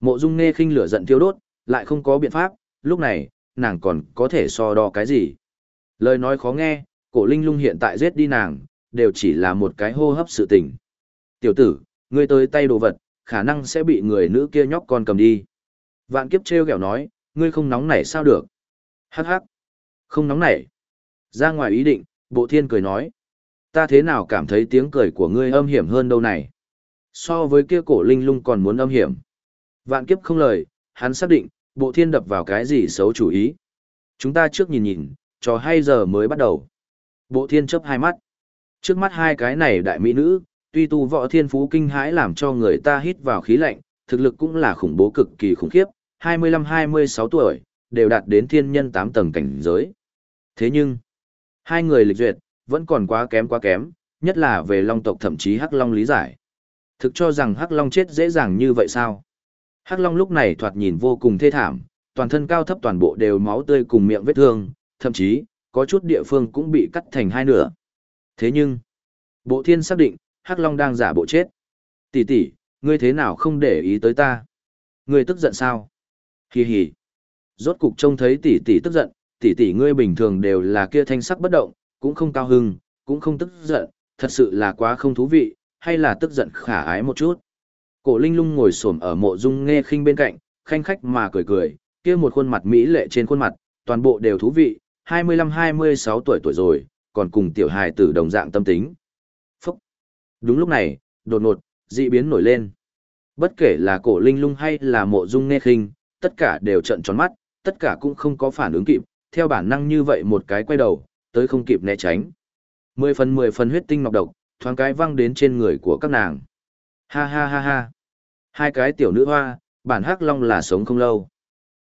Mộ Dung Nghe khinh lửa giận thiêu đốt, lại không có biện pháp, lúc này, nàng còn có thể so đo cái gì? Lời nói khó nghe, cổ linh lung hiện tại giết đi nàng, đều chỉ là một cái hô hấp sự tình. Tiểu tử, ngươi tới tay đồ vật, khả năng sẽ bị người nữ kia nhóc con cầm đi. Vạn kiếp treo kẹo nói, ngươi không nóng nảy sao được. Hắc hắc. Không nóng nảy. Ra ngoài ý định, bộ thiên cười nói. Ta thế nào cảm thấy tiếng cười của ngươi âm hiểm hơn đâu này. So với kia cổ linh lung còn muốn âm hiểm. Vạn kiếp không lời, hắn xác định, bộ thiên đập vào cái gì xấu chủ ý. Chúng ta trước nhìn nhìn, trò hay giờ mới bắt đầu. Bộ thiên chấp hai mắt. Trước mắt hai cái này đại mỹ nữ, tuy tu võ thiên phú kinh hãi làm cho người ta hít vào khí lạnh, thực lực cũng là khủng bố cực kỳ khủng khiếp, 25-26 tuổi, đều đạt đến thiên nhân 8 tầng cảnh giới. Thế nhưng, hai người lịch duyệt, vẫn còn quá kém quá kém, nhất là về long tộc thậm chí hắc long lý giải. Thực cho rằng hắc long chết dễ dàng như vậy sao? Hắc long lúc này thoạt nhìn vô cùng thê thảm, toàn thân cao thấp toàn bộ đều máu tươi cùng miệng vết thương, thậm chí, có chút địa phương cũng bị cắt thành hai nửa. Thế nhưng, bộ thiên xác định, hắc long đang giả bộ chết. Tỷ tỷ, ngươi thế nào không để ý tới ta? Ngươi tức giận sao? Hì hì. Rốt cục trông thấy tỷ tỷ tức giận, tỷ tỷ ngươi bình thường đều là kia thanh sắc bất động, cũng không cao hưng, cũng không tức giận, thật sự là quá không thú vị, hay là tức giận khả ái một chút. Cổ Linh Lung ngồi xổm ở mộ dung nghe khinh bên cạnh, khanh khách mà cười cười, kia một khuôn mặt mỹ lệ trên khuôn mặt, toàn bộ đều thú vị, 25-26 tuổi tuổi rồi, còn cùng tiểu hài tử đồng dạng tâm tính. Phúc! Đúng lúc này, đột ngột, dị biến nổi lên. Bất kể là cổ linh lung hay là mộ dung nghe khinh, tất cả đều trận tròn mắt, tất cả cũng không có phản ứng kịp, theo bản năng như vậy một cái quay đầu, tới không kịp né tránh. Mười phần mười phần huyết tinh ngọc độc, thoáng cái văng đến trên người của các nàng. Ha ha ha ha. Hai cái tiểu nữ hoa, bản hắc long là sống không lâu.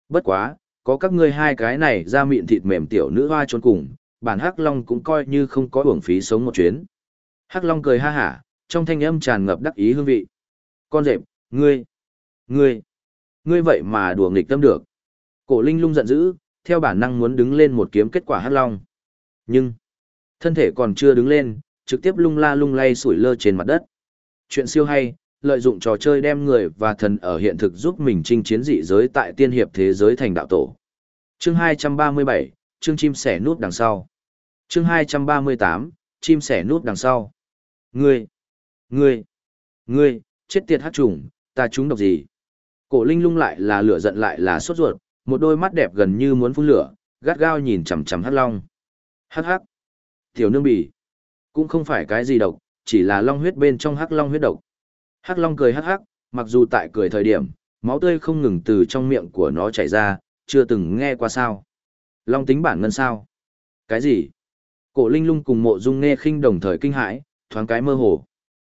Bất quá, có các ngươi hai cái này ra miệng thịt mềm tiểu nữ hoa trốn cùng, bản hắc long cũng coi như không có uổng phí sống một chuyến. Hắc long cười ha hả, trong thanh âm tràn ngập đắc ý hương vị. Con rệp, ngươi, ngươi, ngươi vậy mà đùa nghịch tâm được. Cổ linh lung giận dữ, theo bản năng muốn đứng lên một kiếm kết quả hắc long. Nhưng, thân thể còn chưa đứng lên, trực tiếp lung la lung lay sủi lơ trên mặt đất. Chuyện siêu hay, lợi dụng trò chơi đem người và thần ở hiện thực giúp mình chinh chiến dị giới tại tiên hiệp thế giới thành đạo tổ. Chương 237, chương chim sẻ nút đằng sau. Chương 238, chim sẻ nút đằng sau. Ngươi, ngươi, ngươi, chết tiệt hát trùng, ta trúng độc gì? Cổ Linh lung lại là lửa giận lại là sốt ruột, một đôi mắt đẹp gần như muốn phun lửa, gắt gao nhìn chằm chằm Hắc Long. Hắc hắc. Tiểu nương bỉ. Cũng không phải cái gì độc, chỉ là long huyết bên trong Hắc Long huyết độc. Hắc Long cười hắc hắc, mặc dù tại cười thời điểm, máu tươi không ngừng từ trong miệng của nó chảy ra, chưa từng nghe qua sao. Long tính bản ngân sao? Cái gì? Cổ Linh lung cùng mộ dung nghe khinh đồng thời kinh hãi, thoáng cái mơ hồ.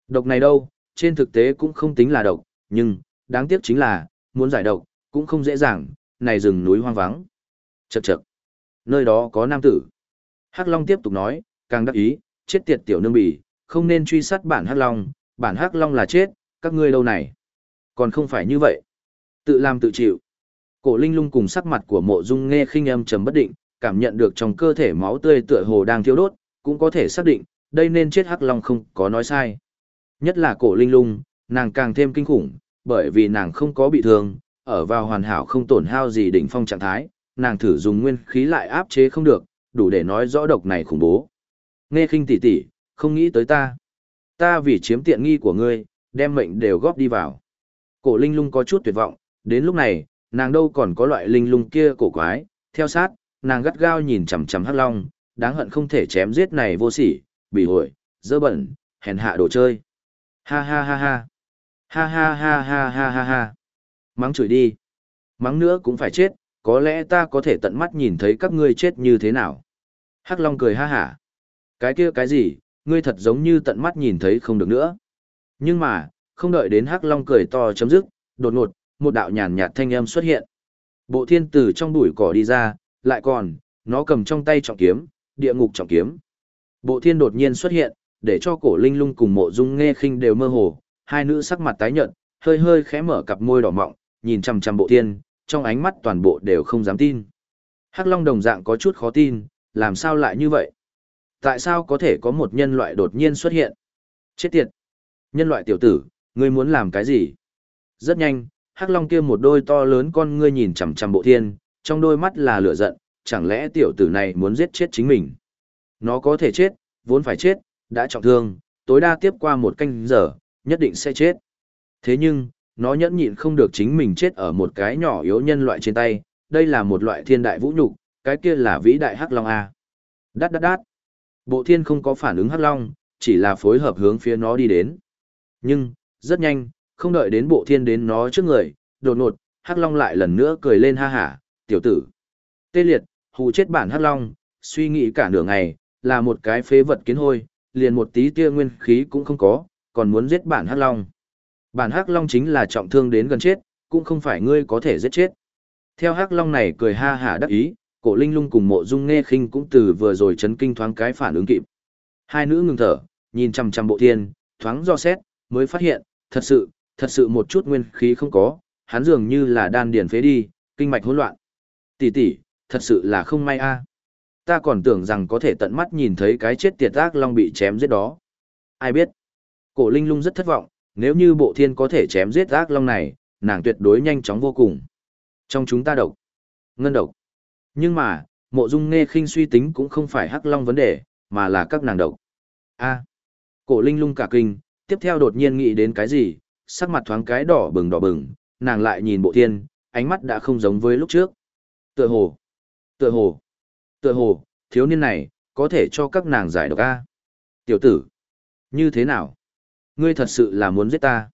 Độc này đâu, trên thực tế cũng không tính là độc, nhưng, đáng tiếc chính là, muốn giải độc, cũng không dễ dàng, này rừng núi hoang vắng. Chậc chậc. Nơi đó có nam tử. Hắc Long tiếp tục nói, càng đắc ý, chết tiệt tiểu nương bỉ, không nên truy sát bản Hắc Long, bản Hắc Long là chết, các ngươi đâu này. Còn không phải như vậy. Tự làm tự chịu. Cổ Linh Lung cùng sắc mặt của Mộ Dung nghe khinh âm trầm bất định, cảm nhận được trong cơ thể máu tươi tựa hồ đang thiêu đốt, cũng có thể xác định, đây nên chết Hắc Long không có nói sai. Nhất là Cổ Linh Lung, nàng càng thêm kinh khủng, bởi vì nàng không có bị thương, ở vào hoàn hảo không tổn hao gì đỉnh phong trạng thái, nàng thử dùng nguyên khí lại áp chế không được, đủ để nói rõ độc này khủng bố. Nghe khinh tỷ tỷ, không nghĩ tới ta. Ta vì chiếm tiện nghi của ngươi, đem mệnh đều góp đi vào. Cổ linh lung có chút tuyệt vọng, đến lúc này, nàng đâu còn có loại linh lung kia cổ quái, theo sát, nàng gắt gao nhìn chằm chằm hắc long, đáng hận không thể chém giết này vô sỉ, bị hội, dơ bẩn, hèn hạ đồ chơi. Ha ha ha ha. Ha ha ha ha ha ha ha. Mắng chửi đi. Mắng nữa cũng phải chết, có lẽ ta có thể tận mắt nhìn thấy các ngươi chết như thế nào. Hắc Long cười ha hả. Cái kia cái gì, ngươi thật giống như tận mắt nhìn thấy không được nữa. Nhưng mà, không đợi đến Hắc Long cười to chấm dứt, đột ngột, một đạo nhàn nhạt thanh âm xuất hiện. Bộ thiên tử trong bụi cỏ đi ra, lại còn, nó cầm trong tay trọng kiếm, địa ngục trọng kiếm. Bộ thiên đột nhiên xuất hiện, để cho cổ linh lung cùng mộ dung nghe khinh đều mơ hồ, hai nữ sắc mặt tái nhợt, hơi hơi khẽ mở cặp môi đỏ mọng, nhìn chằm chằm bộ thiên, trong ánh mắt toàn bộ đều không dám tin. Hắc Long đồng dạng có chút khó tin, làm sao lại như vậy? Tại sao có thể có một nhân loại đột nhiên xuất hiện? Chết tiệt! Nhân loại tiểu tử, ngươi muốn làm cái gì? Rất nhanh, Hắc Long kia một đôi to lớn con ngươi nhìn chằm chằm bộ thiên, trong đôi mắt là lửa giận, chẳng lẽ tiểu tử này muốn giết chết chính mình. Nó có thể chết, vốn phải chết, đã trọng thương, tối đa tiếp qua một canh giờ, nhất định sẽ chết. Thế nhưng, nó nhẫn nhịn không được chính mình chết ở một cái nhỏ yếu nhân loại trên tay, đây là một loại thiên đại vũ nhục, cái kia là vĩ đại hắc long a. Đát đát đát. Bộ thiên không có phản ứng hắc long, chỉ là phối hợp hướng phía nó đi đến. Nhưng, rất nhanh, không đợi đến bộ thiên đến nó trước người, đột ngột, hắc long lại lần nữa cười lên ha hả, tiểu tử. Tê liệt, hù chết bản hắc long, suy nghĩ cả nửa ngày, là một cái phế vật kiến hôi, liền một tí tia nguyên khí cũng không có, còn muốn giết bản hắc long. Bản hắc long chính là trọng thương đến gần chết, cũng không phải ngươi có thể giết chết. Theo hắc long này cười ha hả đắc ý, cổ linh lung cùng mộ dung nghe khinh cũng từ vừa rồi chấn kinh thoáng cái phản ứng kịp. Hai nữ ngừng thở, nhìn chằm chằm bộ thiên, thoáng do xét, mới phát hiện, thật sự, thật sự một chút nguyên khí không có, hắn dường như là đan điền phế đi, kinh mạch hỗn loạn. Tỷ tỷ, thật sự là không may a. Ta còn tưởng rằng có thể tận mắt nhìn thấy cái chết tiệt ác long bị chém giết đó. Ai biết? Cổ Linh Lung rất thất vọng, nếu như bộ thiên có thể chém giết ác long này, nàng tuyệt đối nhanh chóng vô cùng. Trong chúng ta độc, ngân độc. Nhưng mà, mộ dung nghe khinh suy tính cũng không phải hắc long vấn đề, mà là các nàng độc. A. cổ Linh Lung cả kinh, tiếp theo đột nhiên nghĩ đến cái gì, sắc mặt thoáng cái đỏ bừng đỏ bừng, nàng lại nhìn bộ thiên, ánh mắt đã không giống với lúc trước. Tựa hồ, tựa hồ, tựa hồ, thiếu niên này, có thể cho các nàng giải độc A. Tiểu tử, như thế nào? Ngươi thật sự là muốn giết ta.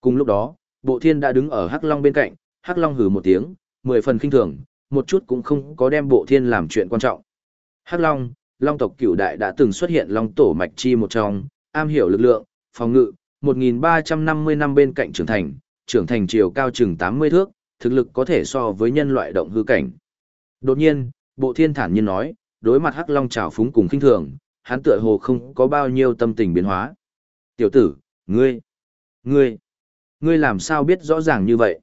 Cùng lúc đó, bộ thiên đã đứng ở Hắc Long bên cạnh, Hắc Long hừ một tiếng, mười phần kinh thường, một chút cũng không có đem bộ thiên làm chuyện quan trọng. Hắc Long, Long tộc cửu đại đã từng xuất hiện Long tổ mạch chi một trong, am hiểu lực lượng, phòng ngự, 1.350 năm bên cạnh trưởng thành, trưởng thành chiều cao chừng 80 thước, thực lực có thể so với nhân loại động hư cảnh. Đột nhiên, bộ thiên thản nhiên nói, đối mặt hắc long trào phúng cùng khinh thường, hắn tựa hồ không có bao nhiêu tâm tình biến hóa. Tiểu tử, ngươi, ngươi, ngươi làm sao biết rõ ràng như vậy?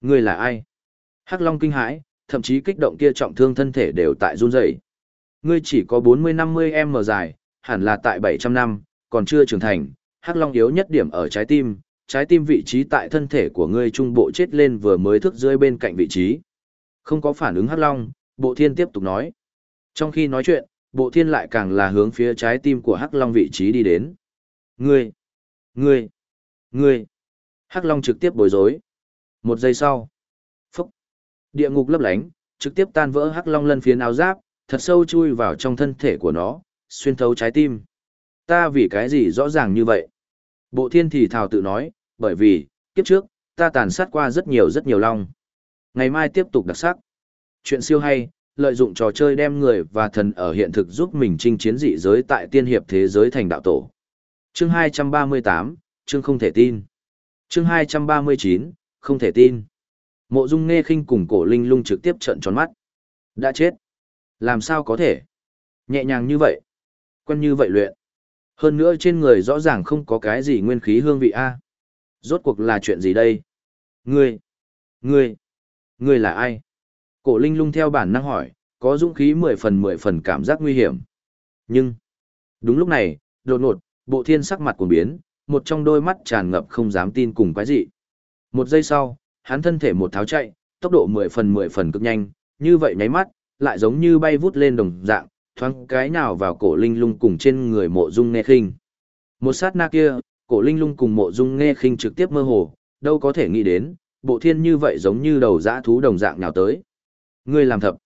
Ngươi là ai? Hắc long kinh hãi, thậm chí kích động kia trọng thương thân thể đều tại run rẩy. Ngươi chỉ có 40-50 m dài, hẳn là tại 700 năm, còn chưa trưởng thành, hắc long yếu nhất điểm ở trái tim, trái tim vị trí tại thân thể của ngươi trung bộ chết lên vừa mới thức dưới bên cạnh vị trí. Không có phản ứng hắc long, bộ thiên tiếp tục nói. Trong khi nói chuyện, bộ thiên lại càng là hướng phía trái tim của hắc long vị trí đi đến. Ngươi! Ngươi! Ngươi! Hắc long trực tiếp bối rối. Một giây sau. Địa ngục lấp lánh, trực tiếp tan vỡ hắc long lân phiến áo giáp, thật sâu chui vào trong thân thể của nó, xuyên thấu trái tim. Ta vì cái gì rõ ràng như vậy? Bộ thiên thì thào tự nói, bởi vì, kiếp trước, ta tàn sát qua rất nhiều rất nhiều long. Ngày mai tiếp tục đặc sắc. Chuyện siêu hay, lợi dụng trò chơi đem người và thần ở hiện thực giúp mình chinh chiến dị giới tại tiên hiệp thế giới thành đạo tổ. Chương 238, chương không thể tin. Chương 239, không thể tin. Mộ Dung Nghe Khinh cùng Cổ Linh Lung trực tiếp trợn tròn mắt. Đã chết. Làm sao có thể? Nhẹ nhàng như vậy. Quen như vậy luyện. Hơn nữa trên người rõ ràng không có cái gì nguyên khí hương vị a. À. Rốt cuộc là chuyện gì đây? Ngươi, ngươi, ngươi là ai? Cổ Linh lung theo bản năng hỏi, có dũng khí mười phần mười phần cảm giác nguy hiểm. Nhưng, đúng lúc này, đột ngột, bộ thiên sắc mặt của biến, một trong đôi mắt tràn ngập không dám tin cùng quái dị. Một giây sau, hắn thân thể một tháo chạy, tốc độ mười phần mười phần cực nhanh, như vậy nháy mắt, lại giống như bay vút lên đồng dạng, thoáng cái nào vào cổ linh lung cùng trên người mộ dung nghe khinh. Một sát na kia, cổ linh lung cùng mộ dung nghe khinh trực tiếp mơ hồ, đâu có thể nghĩ đến, bộ thiên như vậy giống như đầu dã thú đồng dạng nào tới. Ngươi làm thập.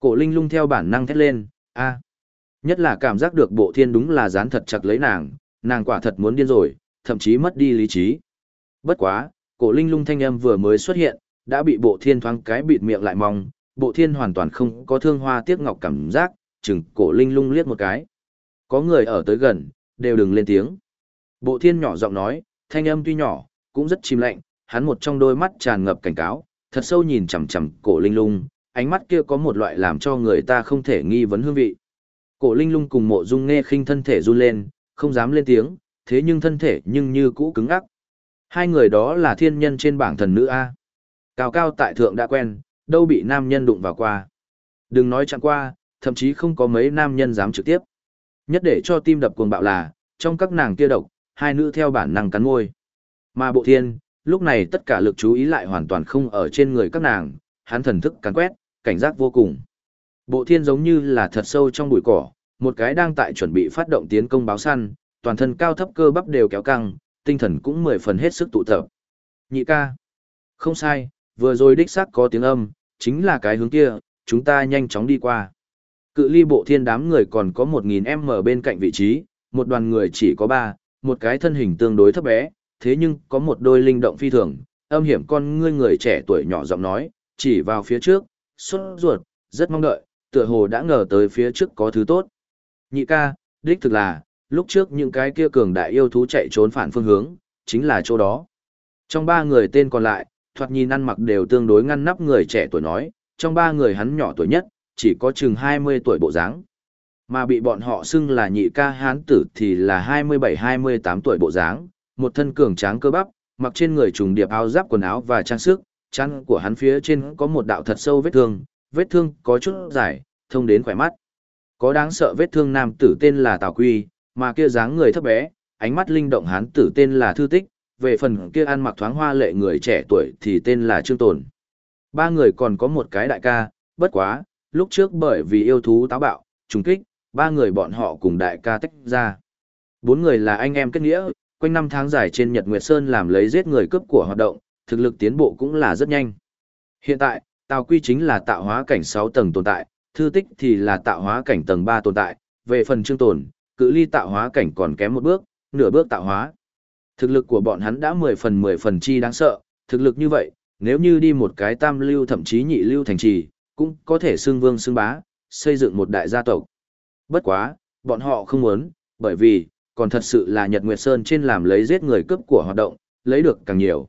Cổ linh lung theo bản năng thét lên, a Nhất là cảm giác được bộ thiên đúng là dán thật chặt lấy nàng, nàng quả thật muốn điên rồi, thậm chí mất đi lý trí. Bất quá, cổ linh lung thanh âm vừa mới xuất hiện, đã bị bộ thiên thoáng cái bịt miệng lại mong, bộ thiên hoàn toàn không có thương hoa tiếc ngọc cảm giác, chừng cổ linh lung liếc một cái. Có người ở tới gần, đều đừng lên tiếng. Bộ thiên nhỏ giọng nói, thanh âm tuy nhỏ, cũng rất chìm lạnh, hắn một trong đôi mắt tràn ngập cảnh cáo, thật sâu nhìn chằm chằm cổ linh lung, ánh mắt kia có một loại làm cho người ta không thể nghi vấn hương vị. Cổ linh lung cùng mộ dung nghe khinh thân thể run lên, không dám lên tiếng, thế nhưng thân thể nhưng như cũ cứng ắc. Hai người đó là thiên nhân trên bảng thần nữ A. Cao cao tại thượng đã quen, đâu bị nam nhân đụng vào qua. Đừng nói chẳng qua, thậm chí không có mấy nam nhân dám trực tiếp. Nhất để cho tim đập cuồng bạo là, trong các nàng kia độc, hai nữ theo bản năng cắn môi. Mà bộ thiên, lúc này tất cả lực chú ý lại hoàn toàn không ở trên người các nàng, hắn thần thức cắn quét, cảnh giác vô cùng. Bộ thiên giống như là thật sâu trong bụi cỏ, một cái đang tại chuẩn bị phát động tiến công báo săn, toàn thân cao thấp cơ bắp đều kéo căng, tinh thần cũng mười phần hết sức tụ tập. Nhị ca. Không sai, vừa rồi đích xác có tiếng âm, chính là cái hướng kia, chúng ta nhanh chóng đi qua. Cự ly bộ thiên đám người còn có 1.000m bên cạnh vị trí, một đoàn người chỉ có 3, một cái thân hình tương đối thấp bé, thế nhưng có một đôi linh động phi thường, âm hiểm con ngươi người trẻ tuổi nhỏ giọng nói, chỉ vào phía trước, xuất ruột, rất mong đợi, tựa hồ đã ngờ tới phía trước có thứ tốt. Nhị ca, đích thực là, lúc trước những cái kia cường đại yêu thú chạy trốn phản phương hướng, chính là chỗ đó. Trong ba người tên còn lại, thoạt nhìn ăn mặc đều tương đối ngăn nắp người trẻ tuổi nói, trong ba người hắn nhỏ tuổi nhất, chỉ có chừng 20 tuổi bộ dáng. Mà bị bọn họ xưng là nhị ca hán tử thì là 27-28 tuổi bộ dáng, một thân cường tráng cơ bắp, mặc trên người trùng điệp áo giáp quần áo và trang sức, chăn của hắn phía trên có một đạo thật sâu vết thương, vết thương có chút dài, thông đến khỏe mắt. Có đáng sợ vết thương nam tử tên là Tào Quy, mà kia dáng người thấp bé, ánh mắt linh động hán tử tên là Thư Tích, về phần kia ăn mặc thoáng hoa lệ người trẻ tuổi thì tên là Trương Tồn. Ba người còn có một cái đại ca, bất quá, lúc trước bởi vì yêu thú táo bạo, trùng kích, ba người bọn họ cùng đại ca tách ra. Bốn người là anh em kết nghĩa, quanh năm tháng dài trên Nhật Nguyệt Sơn làm lấy giết người cướp của hoạt động, thực lực tiến bộ cũng là rất nhanh. Hiện tại, Tào Quy chính là tạo hóa cảnh 6 tầng tồn tại, Thư Tích thì là tạo hóa cảnh tầng 3 tồn tại, về phần Trương Tồn, cự ly tạo hóa cảnh còn kém một bước, nửa bước tạo hóa. Thực lực của bọn hắn đã 10 phần 10 phần chi đáng sợ, thực lực như vậy, nếu như đi một cái tam lưu thậm chí nhị lưu thành trì, cũng có thể xưng vương xưng bá, xây dựng một đại gia tộc. Bất quá, bọn họ không muốn, bởi vì, còn thật sự là Nhật Nguyệt Sơn trên làm lấy giết người cướp của hoạt động, lấy được càng nhiều.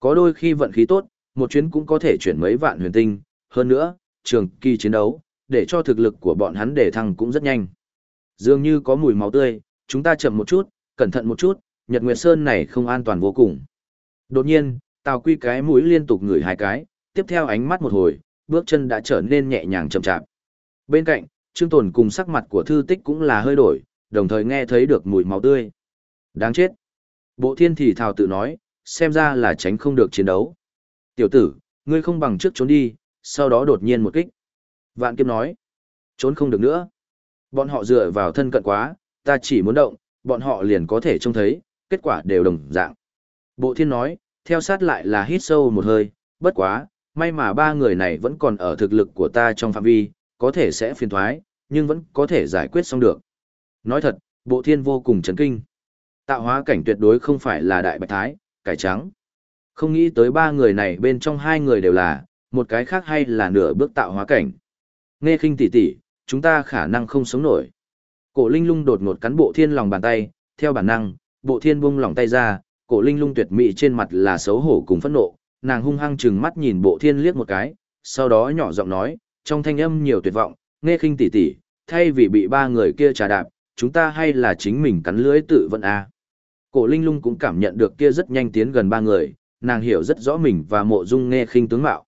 Có đôi khi vận khí tốt, một chuyến cũng có thể chuyển mấy vạn huyền tinh, hơn nữa, trường kỳ chiến đấu, để cho thực lực của bọn hắn để thăng cũng rất nhanh. Dường như có mùi máu tươi, chúng ta chậm một chút, cẩn thận một chút, Nhật Nguyệt Sơn này không an toàn vô cùng. Đột nhiên, Tào Quy cái mũi liên tục ngửi hai cái, tiếp theo ánh mắt một hồi, bước chân đã trở nên nhẹ nhàng chậm chạp. Bên cạnh, Trương Tồn cùng sắc mặt của thư tích cũng là hơi đổi, đồng thời nghe thấy được mùi máu tươi. Đáng chết. Bộ thiên thì thào tự nói, xem ra là tránh không được chiến đấu. Tiểu tử, ngươi không bằng trước trốn đi, sau đó đột nhiên một kích. Vạn kiếp nói, trốn không được nữa. Bọn họ dựa vào thân cận quá, ta chỉ muốn động, bọn họ liền có thể trông thấy, kết quả đều đồng dạng. Bộ thiên nói, theo sát lại là hít sâu một hơi, bất quá, may mà ba người này vẫn còn ở thực lực của ta trong phạm vi, có thể sẽ phiền thoái, nhưng vẫn có thể giải quyết xong được. Nói thật, bộ thiên vô cùng chấn kinh. Tạo hóa cảnh tuyệt đối không phải là đại bạch thái, cải trắng. Không nghĩ tới ba người này bên trong hai người đều là, một cái khác hay là nửa bước tạo hóa cảnh. Nghe khinh tỷ tỷ, chúng ta khả năng không sống nổi. Cổ Linh Lung đột ngột cắn Bộ Thiên lòng bàn tay, theo bản năng, Bộ Thiên buông lòng tay ra, Cổ Linh Lung tuyệt mỹ trên mặt là xấu hổ cùng phẫn nộ, nàng hung hăng trừng mắt nhìn Bộ Thiên liếc một cái, sau đó nhỏ giọng nói, trong thanh âm nhiều tuyệt vọng, nghe khinh tỷ tỷ, thay vì bị ba người kia trà đạp, chúng ta hay là chính mình cắn lưới tự vận a. Cổ Linh Lung cũng cảm nhận được kia rất nhanh tiến gần ba người, nàng hiểu rất rõ mình và Mộ Dung nghe khinh tướng mạo.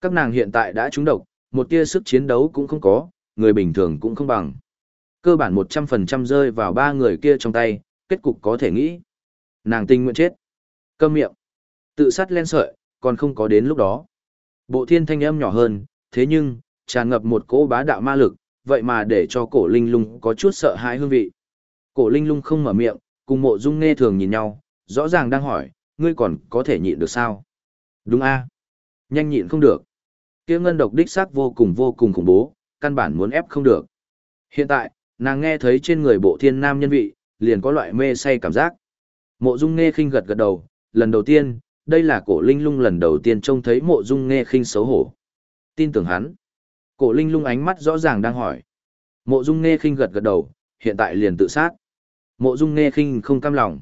Các nàng hiện tại đã trúng độc, một tia sức chiến đấu cũng không có, người bình thường cũng không bằng. Cơ bản 100% rơi vào ba người kia trong tay, kết cục có thể nghĩ. Nàng tinh nguyện chết. Câm miệng. Tự sát len sợi, còn không có đến lúc đó. Bộ thiên thanh âm nhỏ hơn, thế nhưng, tràn ngập một cỗ bá đạo ma lực, vậy mà để cho cổ linh lung có chút sợ hãi hương vị. Cổ linh lung không mở miệng, cùng mộ dung nghe thường nhìn nhau, rõ ràng đang hỏi, ngươi còn có thể nhịn được sao? Đúng a Nhanh nhịn không được. kia ngân độc đích xác vô cùng vô cùng khủng bố, căn bản muốn ép không được. Hiện tại, nàng nghe thấy trên người bộ thiên nam nhân vị, liền có loại mê say cảm giác. Mộ dung nghe khinh gật gật đầu, lần đầu tiên, đây là cổ linh lung lần đầu tiên trông thấy mộ dung nghe khinh xấu hổ. Tin tưởng hắn. Cổ linh lung ánh mắt rõ ràng đang hỏi. Mộ dung nghe khinh gật gật đầu, hiện tại liền tự sát. Mộ dung nghe khinh không cam lòng.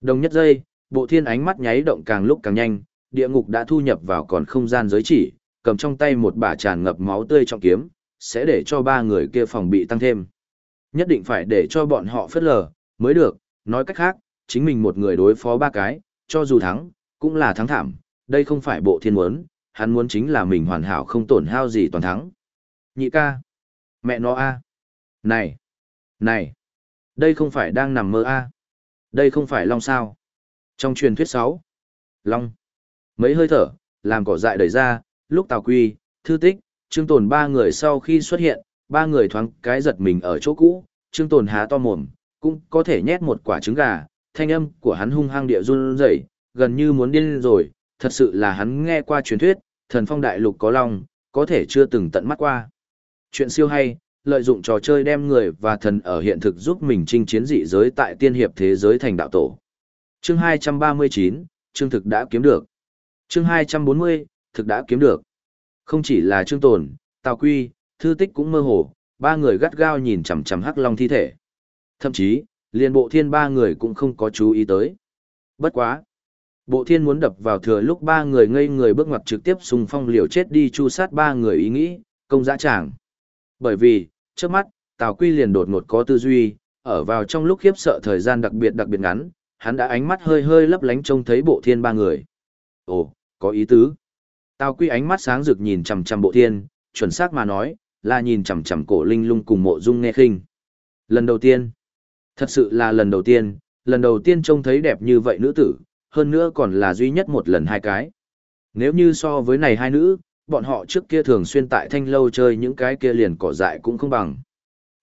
Đồng nhất giây, bộ thiên ánh mắt nháy động càng lúc càng nhanh, địa ngục đã thu nhập vào còn không gian giới chỉ, cầm trong tay một bả tràn ngập máu tươi trong kiếm, sẽ để cho ba người kia phòng bị tăng thêm. Nhất định phải để cho bọn họ phất lờ, mới được, nói cách khác, chính mình một người đối phó ba cái, cho dù thắng, cũng là thắng thảm, đây không phải bộ thiên muốn, hắn muốn chính là mình hoàn hảo không tổn hao gì toàn thắng. Nhị ca. Mẹ nó a. Này. Này. Đây không phải đang nằm mơ a. Đây không phải long sao. Trong truyền thuyết 6. long. Mấy hơi thở, làm cỏ dại đẩy ra, lúc Tào Quy, Thư Tích, Trương Tồn ba người sau khi xuất hiện, ba người thoáng cái giật mình ở chỗ cũ, Trương Tồn há to mồm, cũng có thể nhét một quả trứng gà, thanh âm của hắn hung hăng địa run rẩy, gần như muốn điên rồi, thật sự là hắn nghe qua truyền thuyết, thần phong đại lục có long, có thể chưa từng tận mắt qua. Chuyện siêu hay, lợi dụng trò chơi đem người và thần ở hiện thực giúp mình chinh chiến dị giới tại tiên hiệp thế giới thành đạo tổ. Chương 239, chương thực đã kiếm được. Chương 240, thực đã kiếm được. Không chỉ là Trương Tồn, Tào Quy, Thư Tích cũng mơ hồ, ba người gắt gao nhìn chằm chằm Hắc Long thi thể. Thậm chí, liền bộ thiên ba người cũng không có chú ý tới. Bất quá. Bộ thiên muốn đập vào thừa lúc ba người ngây người bước ngoặt trực tiếp xung phong liều chết đi chu sát ba người ý nghĩ, công dã tràng. Bởi vì, trước mắt, Tào Quy liền đột ngột có tư duy, ở vào trong lúc khiếp sợ thời gian đặc biệt đặc biệt ngắn, hắn đã ánh mắt hơi hơi lấp lánh trông thấy bộ thiên ba người. Ồ, có ý tứ. Tào Quy ánh mắt sáng rực nhìn chằm chằm bộ thiên, chuẩn xác mà nói, là nhìn chằm chằm cổ linh lung cùng mộ dung nghe khinh. Lần đầu tiên, thật sự là lần đầu tiên, lần đầu tiên trông thấy đẹp như vậy nữ tử, hơn nữa còn là duy nhất một lần hai cái. Nếu như so với này hai nữ, bọn họ trước kia thường xuyên tại thanh lâu chơi những cái kia liền cỏ dại cũng không bằng.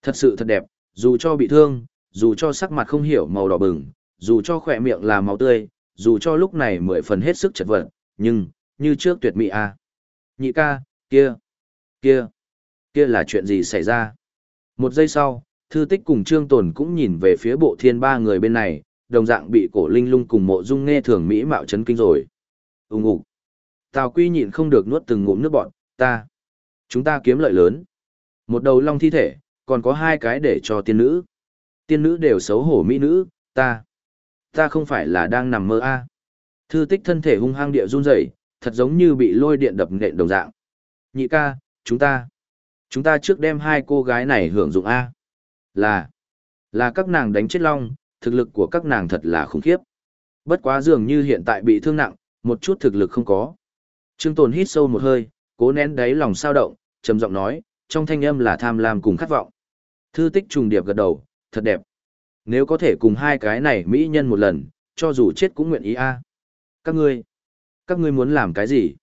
Thật sự thật đẹp, dù cho bị thương, dù cho sắc mặt không hiểu màu đỏ bừng, dù cho khỏe miệng là máu tươi, dù cho lúc này mười phần hết sức chật vật, nhưng, như trước tuyệt mỹ à. Nhị ca, kia, kia, kia là chuyện gì xảy ra? Một giây sau, thư tích cùng trương tồn cũng nhìn về phía bộ thiên ba người bên này, đồng dạng bị cổ linh lung cùng mộ dung nghe thường mỹ mạo chấn kinh rồi. Úng ủ. Tào quy nhịn không được nuốt từng ngụm nước bọn, ta. Chúng ta kiếm lợi lớn. Một đầu long thi thể, còn có hai cái để cho tiên nữ. Tiên nữ đều xấu hổ mỹ nữ, ta. Ta không phải là đang nằm mơ a à. Thư tích thân thể hung hăng địa run rẩy, thật giống như bị lôi điện đập nện đồng dạng. Nhị ca, chúng ta. Chúng ta trước đem hai cô gái này hưởng dụng a Là. Là các nàng đánh chết long, thực lực của các nàng thật là khủng khiếp. Bất quá dường như hiện tại bị thương nặng, một chút thực lực không có. Trương Tồn hít sâu một hơi, cố nén đáy lòng sao động, trầm giọng nói, trong thanh âm là tham lam cùng khát vọng. Thư tích trùng điệp gật đầu, thật đẹp. Nếu có thể cùng hai cái này mỹ nhân một lần, cho dù chết cũng nguyện ý a. Các ngươi, các ngươi muốn làm cái gì?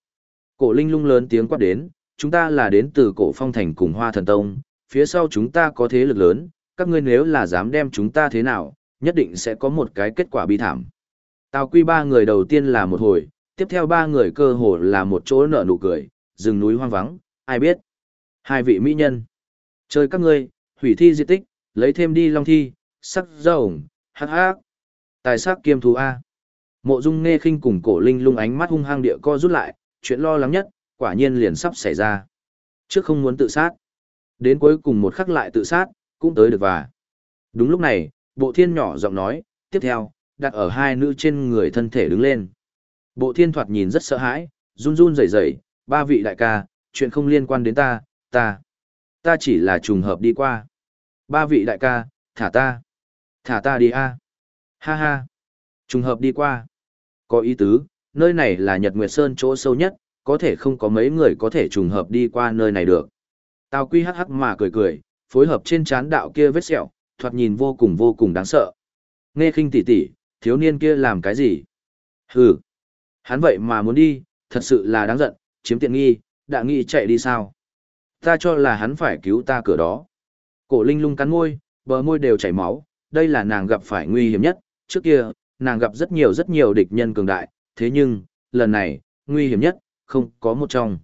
Cổ Linh lung lớn tiếng quát đến, chúng ta là đến từ cổ phong thành cùng hoa thần tông, phía sau chúng ta có thế lực lớn, các ngươi nếu là dám đem chúng ta thế nào, nhất định sẽ có một cái kết quả bi thảm. Tào quy ba người đầu tiên là một hồi, tiếp theo ba người cơ hồ là một chỗ nở nụ cười, rừng núi hoang vắng, ai biết. Hai vị mỹ nhân. Chơi các ngươi, hủy thi di tích, lấy thêm đi long thi, sắc dầu, hát hát. Tài sắc kiêm thú A. Mộ dung nghe khinh cùng cổ linh lung ánh mắt hung hăng địa co rút lại, chuyện lo lắng nhất, quả nhiên liền sắp xảy ra. Trước không muốn tự sát. Đến cuối cùng một khắc lại tự sát, cũng tới được và. Đúng lúc này, bộ thiên nhỏ giọng nói, tiếp theo, đặt ở hai nữ trên người thân thể đứng lên. Bộ thiên thoạt nhìn rất sợ hãi, run run rẩy rẩy, ba vị đại ca, chuyện không liên quan đến ta, ta, ta chỉ là trùng hợp đi qua. Ba vị đại ca, thả ta, thả ta đi a. Ha ha, trùng hợp đi qua. Có ý tứ, nơi này là Nhật Nguyệt Sơn chỗ sâu nhất, có thể không có mấy người có thể trùng hợp đi qua nơi này được. Tào quy hắc hắc mà cười cười, phối hợp trên chán đạo kia vết sẹo, thoạt nhìn vô cùng vô cùng đáng sợ. Nghe khinh tỉ tỉ, thiếu niên kia làm cái gì? Hừ, hắn vậy mà muốn đi, thật sự là đáng giận, chiếm tiện nghi, đã nghĩ chạy đi sao? Ta cho là hắn phải cứu ta cửa đó. Cổ linh lung cắn môi, bờ môi đều chảy máu, đây là nàng gặp phải nguy hiểm nhất, trước kia, nàng gặp rất nhiều rất nhiều địch nhân cường đại, thế nhưng, lần này, nguy hiểm nhất, không có một trong.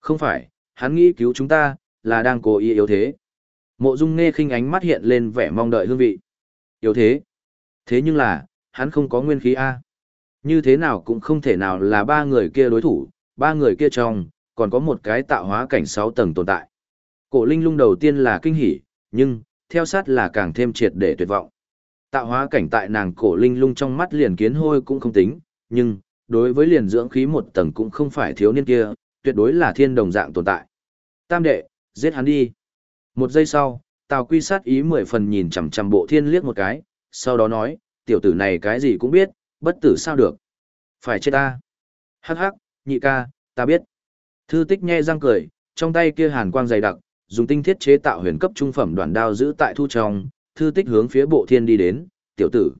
Không phải, hắn nghĩ cứu chúng ta, là đang cố ý yếu thế. Mộ Dung nghe khinh ánh mắt hiện lên vẻ mong đợi hương vị. Yếu thế. Thế nhưng là, hắn không có nguyên khí A. Như thế nào cũng không thể nào là ba người kia đối thủ, ba người kia trong, còn có một cái tạo hóa cảnh sáu tầng tồn tại. Cổ linh lung đầu tiên là kinh hỉ, nhưng, theo sát là càng thêm triệt để tuyệt vọng. Tạo hóa cảnh tại nàng cổ linh lung trong mắt liền kiến hôi cũng không tính, nhưng, đối với liền dưỡng khí một tầng cũng không phải thiếu niên kia, tuyệt đối là thiên đồng dạng tồn tại. Tam đệ, giết hắn đi. Một giây sau, Tào Quy sát ý mười phần nhìn chằm chằm bộ thiên liếc một cái, sau đó nói, tiểu tử này cái gì cũng biết, bất tử sao được. Phải chết ta. Hắc hắc, nhị ca, ta biết. Thư tích nhe răng cười, trong tay kia hàn quang dày đặc, dùng tinh thiết chế tạo huyền cấp trung phẩm đoàn đao giữ tại thu trong, thư tích hướng phía bộ thiên đi đến, tiểu tử.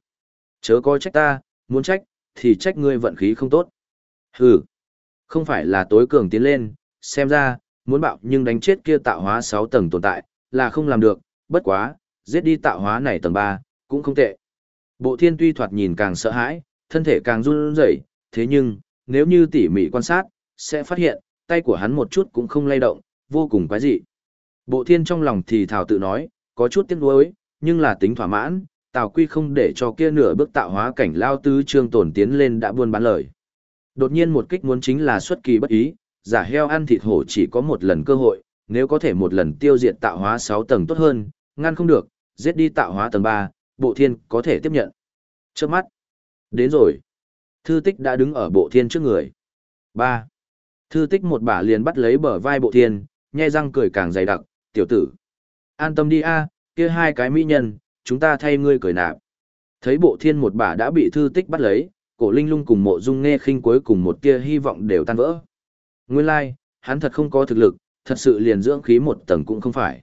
Chớ coi trách ta, muốn trách, thì trách ngươi vận khí không tốt. Hừ, không phải là tối cường tiến lên, xem ra, muốn bạo nhưng đánh chết kia tạo hóa 6 tầng tồn tại, là không làm được, bất quá, giết đi tạo hóa này tầng 3, cũng không tệ. Bộ thiên tuy thoạt nhìn càng sợ hãi, thân thể càng run rẩy, thế nhưng, nếu như tỉ mỉ quan sát, sẽ phát hiện, tay của hắn một chút cũng không lay động, vô cùng quái dị. Bộ thiên trong lòng thì thảo tự nói, có chút tiếc nuối, nhưng là tính thỏa mãn, Tào Quy không để cho kia nửa bước tạo hóa cảnh lao tứ trương tổn tiến lên đã buôn bán lời. Đột nhiên một kích muốn chính là xuất kỳ bất ý, giả heo ăn thịt hổ chỉ có một lần cơ hội, nếu có thể một lần tiêu diệt tạo hóa 6 tầng tốt hơn, ngăn không được, giết đi tạo hóa tầng 3, bộ thiên có thể tiếp nhận. Trước mắt, đến rồi. Thư tích đã đứng ở bộ thiên trước người. 3. Thư tích một bả liền bắt lấy bờ vai bộ thiên, nhe răng cười càng dày đặc, tiểu tử. An tâm đi a, kia hai cái mỹ nhân, chúng ta thay ngươi cười nạp. Thấy bộ thiên một bà đã bị thư tích bắt lấy, cổ linh lung cùng mộ dung nghe khinh cuối cùng một tia hy vọng đều tan vỡ. Nguyên lai, like, hắn thật không có thực lực, thật sự liền dưỡng khí một tầng cũng không phải.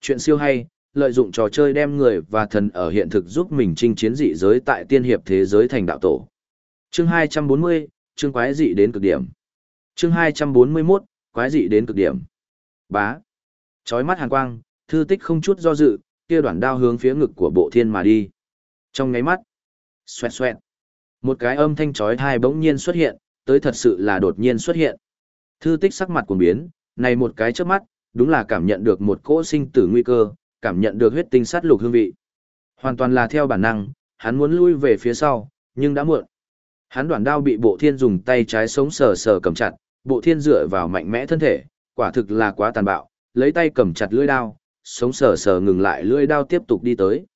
Chuyện siêu hay, lợi dụng trò chơi đem người và thần ở hiện thực giúp mình chinh chiến dị giới tại tiên hiệp thế giới thành đạo tổ. Chương 240, chương quái dị đến cực điểm. Chương 241, quái dị đến cực điểm. Bá. Chói mắt hàn quang, thư tích không chút do dự, kia đoạn đao hướng phía ngực của bộ thiên mà đi. Trong ngáy mắt, xoẹt xoẹt, một cái âm thanh chói tai bỗng nhiên xuất hiện, tới thật sự là đột nhiên xuất hiện. Thư tích sắc mặt cuồng biến, này một cái chớp mắt, đúng là cảm nhận được một cỗ sinh tử nguy cơ, cảm nhận được huyết tinh sát lục hương vị. Hoàn toàn là theo bản năng, hắn muốn lui về phía sau, nhưng đã muộn. Hắn đoạn đao bị bộ thiên dùng tay trái sống sờ sờ cầm chặt, bộ thiên dựa vào mạnh mẽ thân thể, quả thực là quá tàn bạo, lấy tay cầm chặt lưỡi đao, sống sờ sờ ngừng lại lưỡi đao tiếp tục đi tới.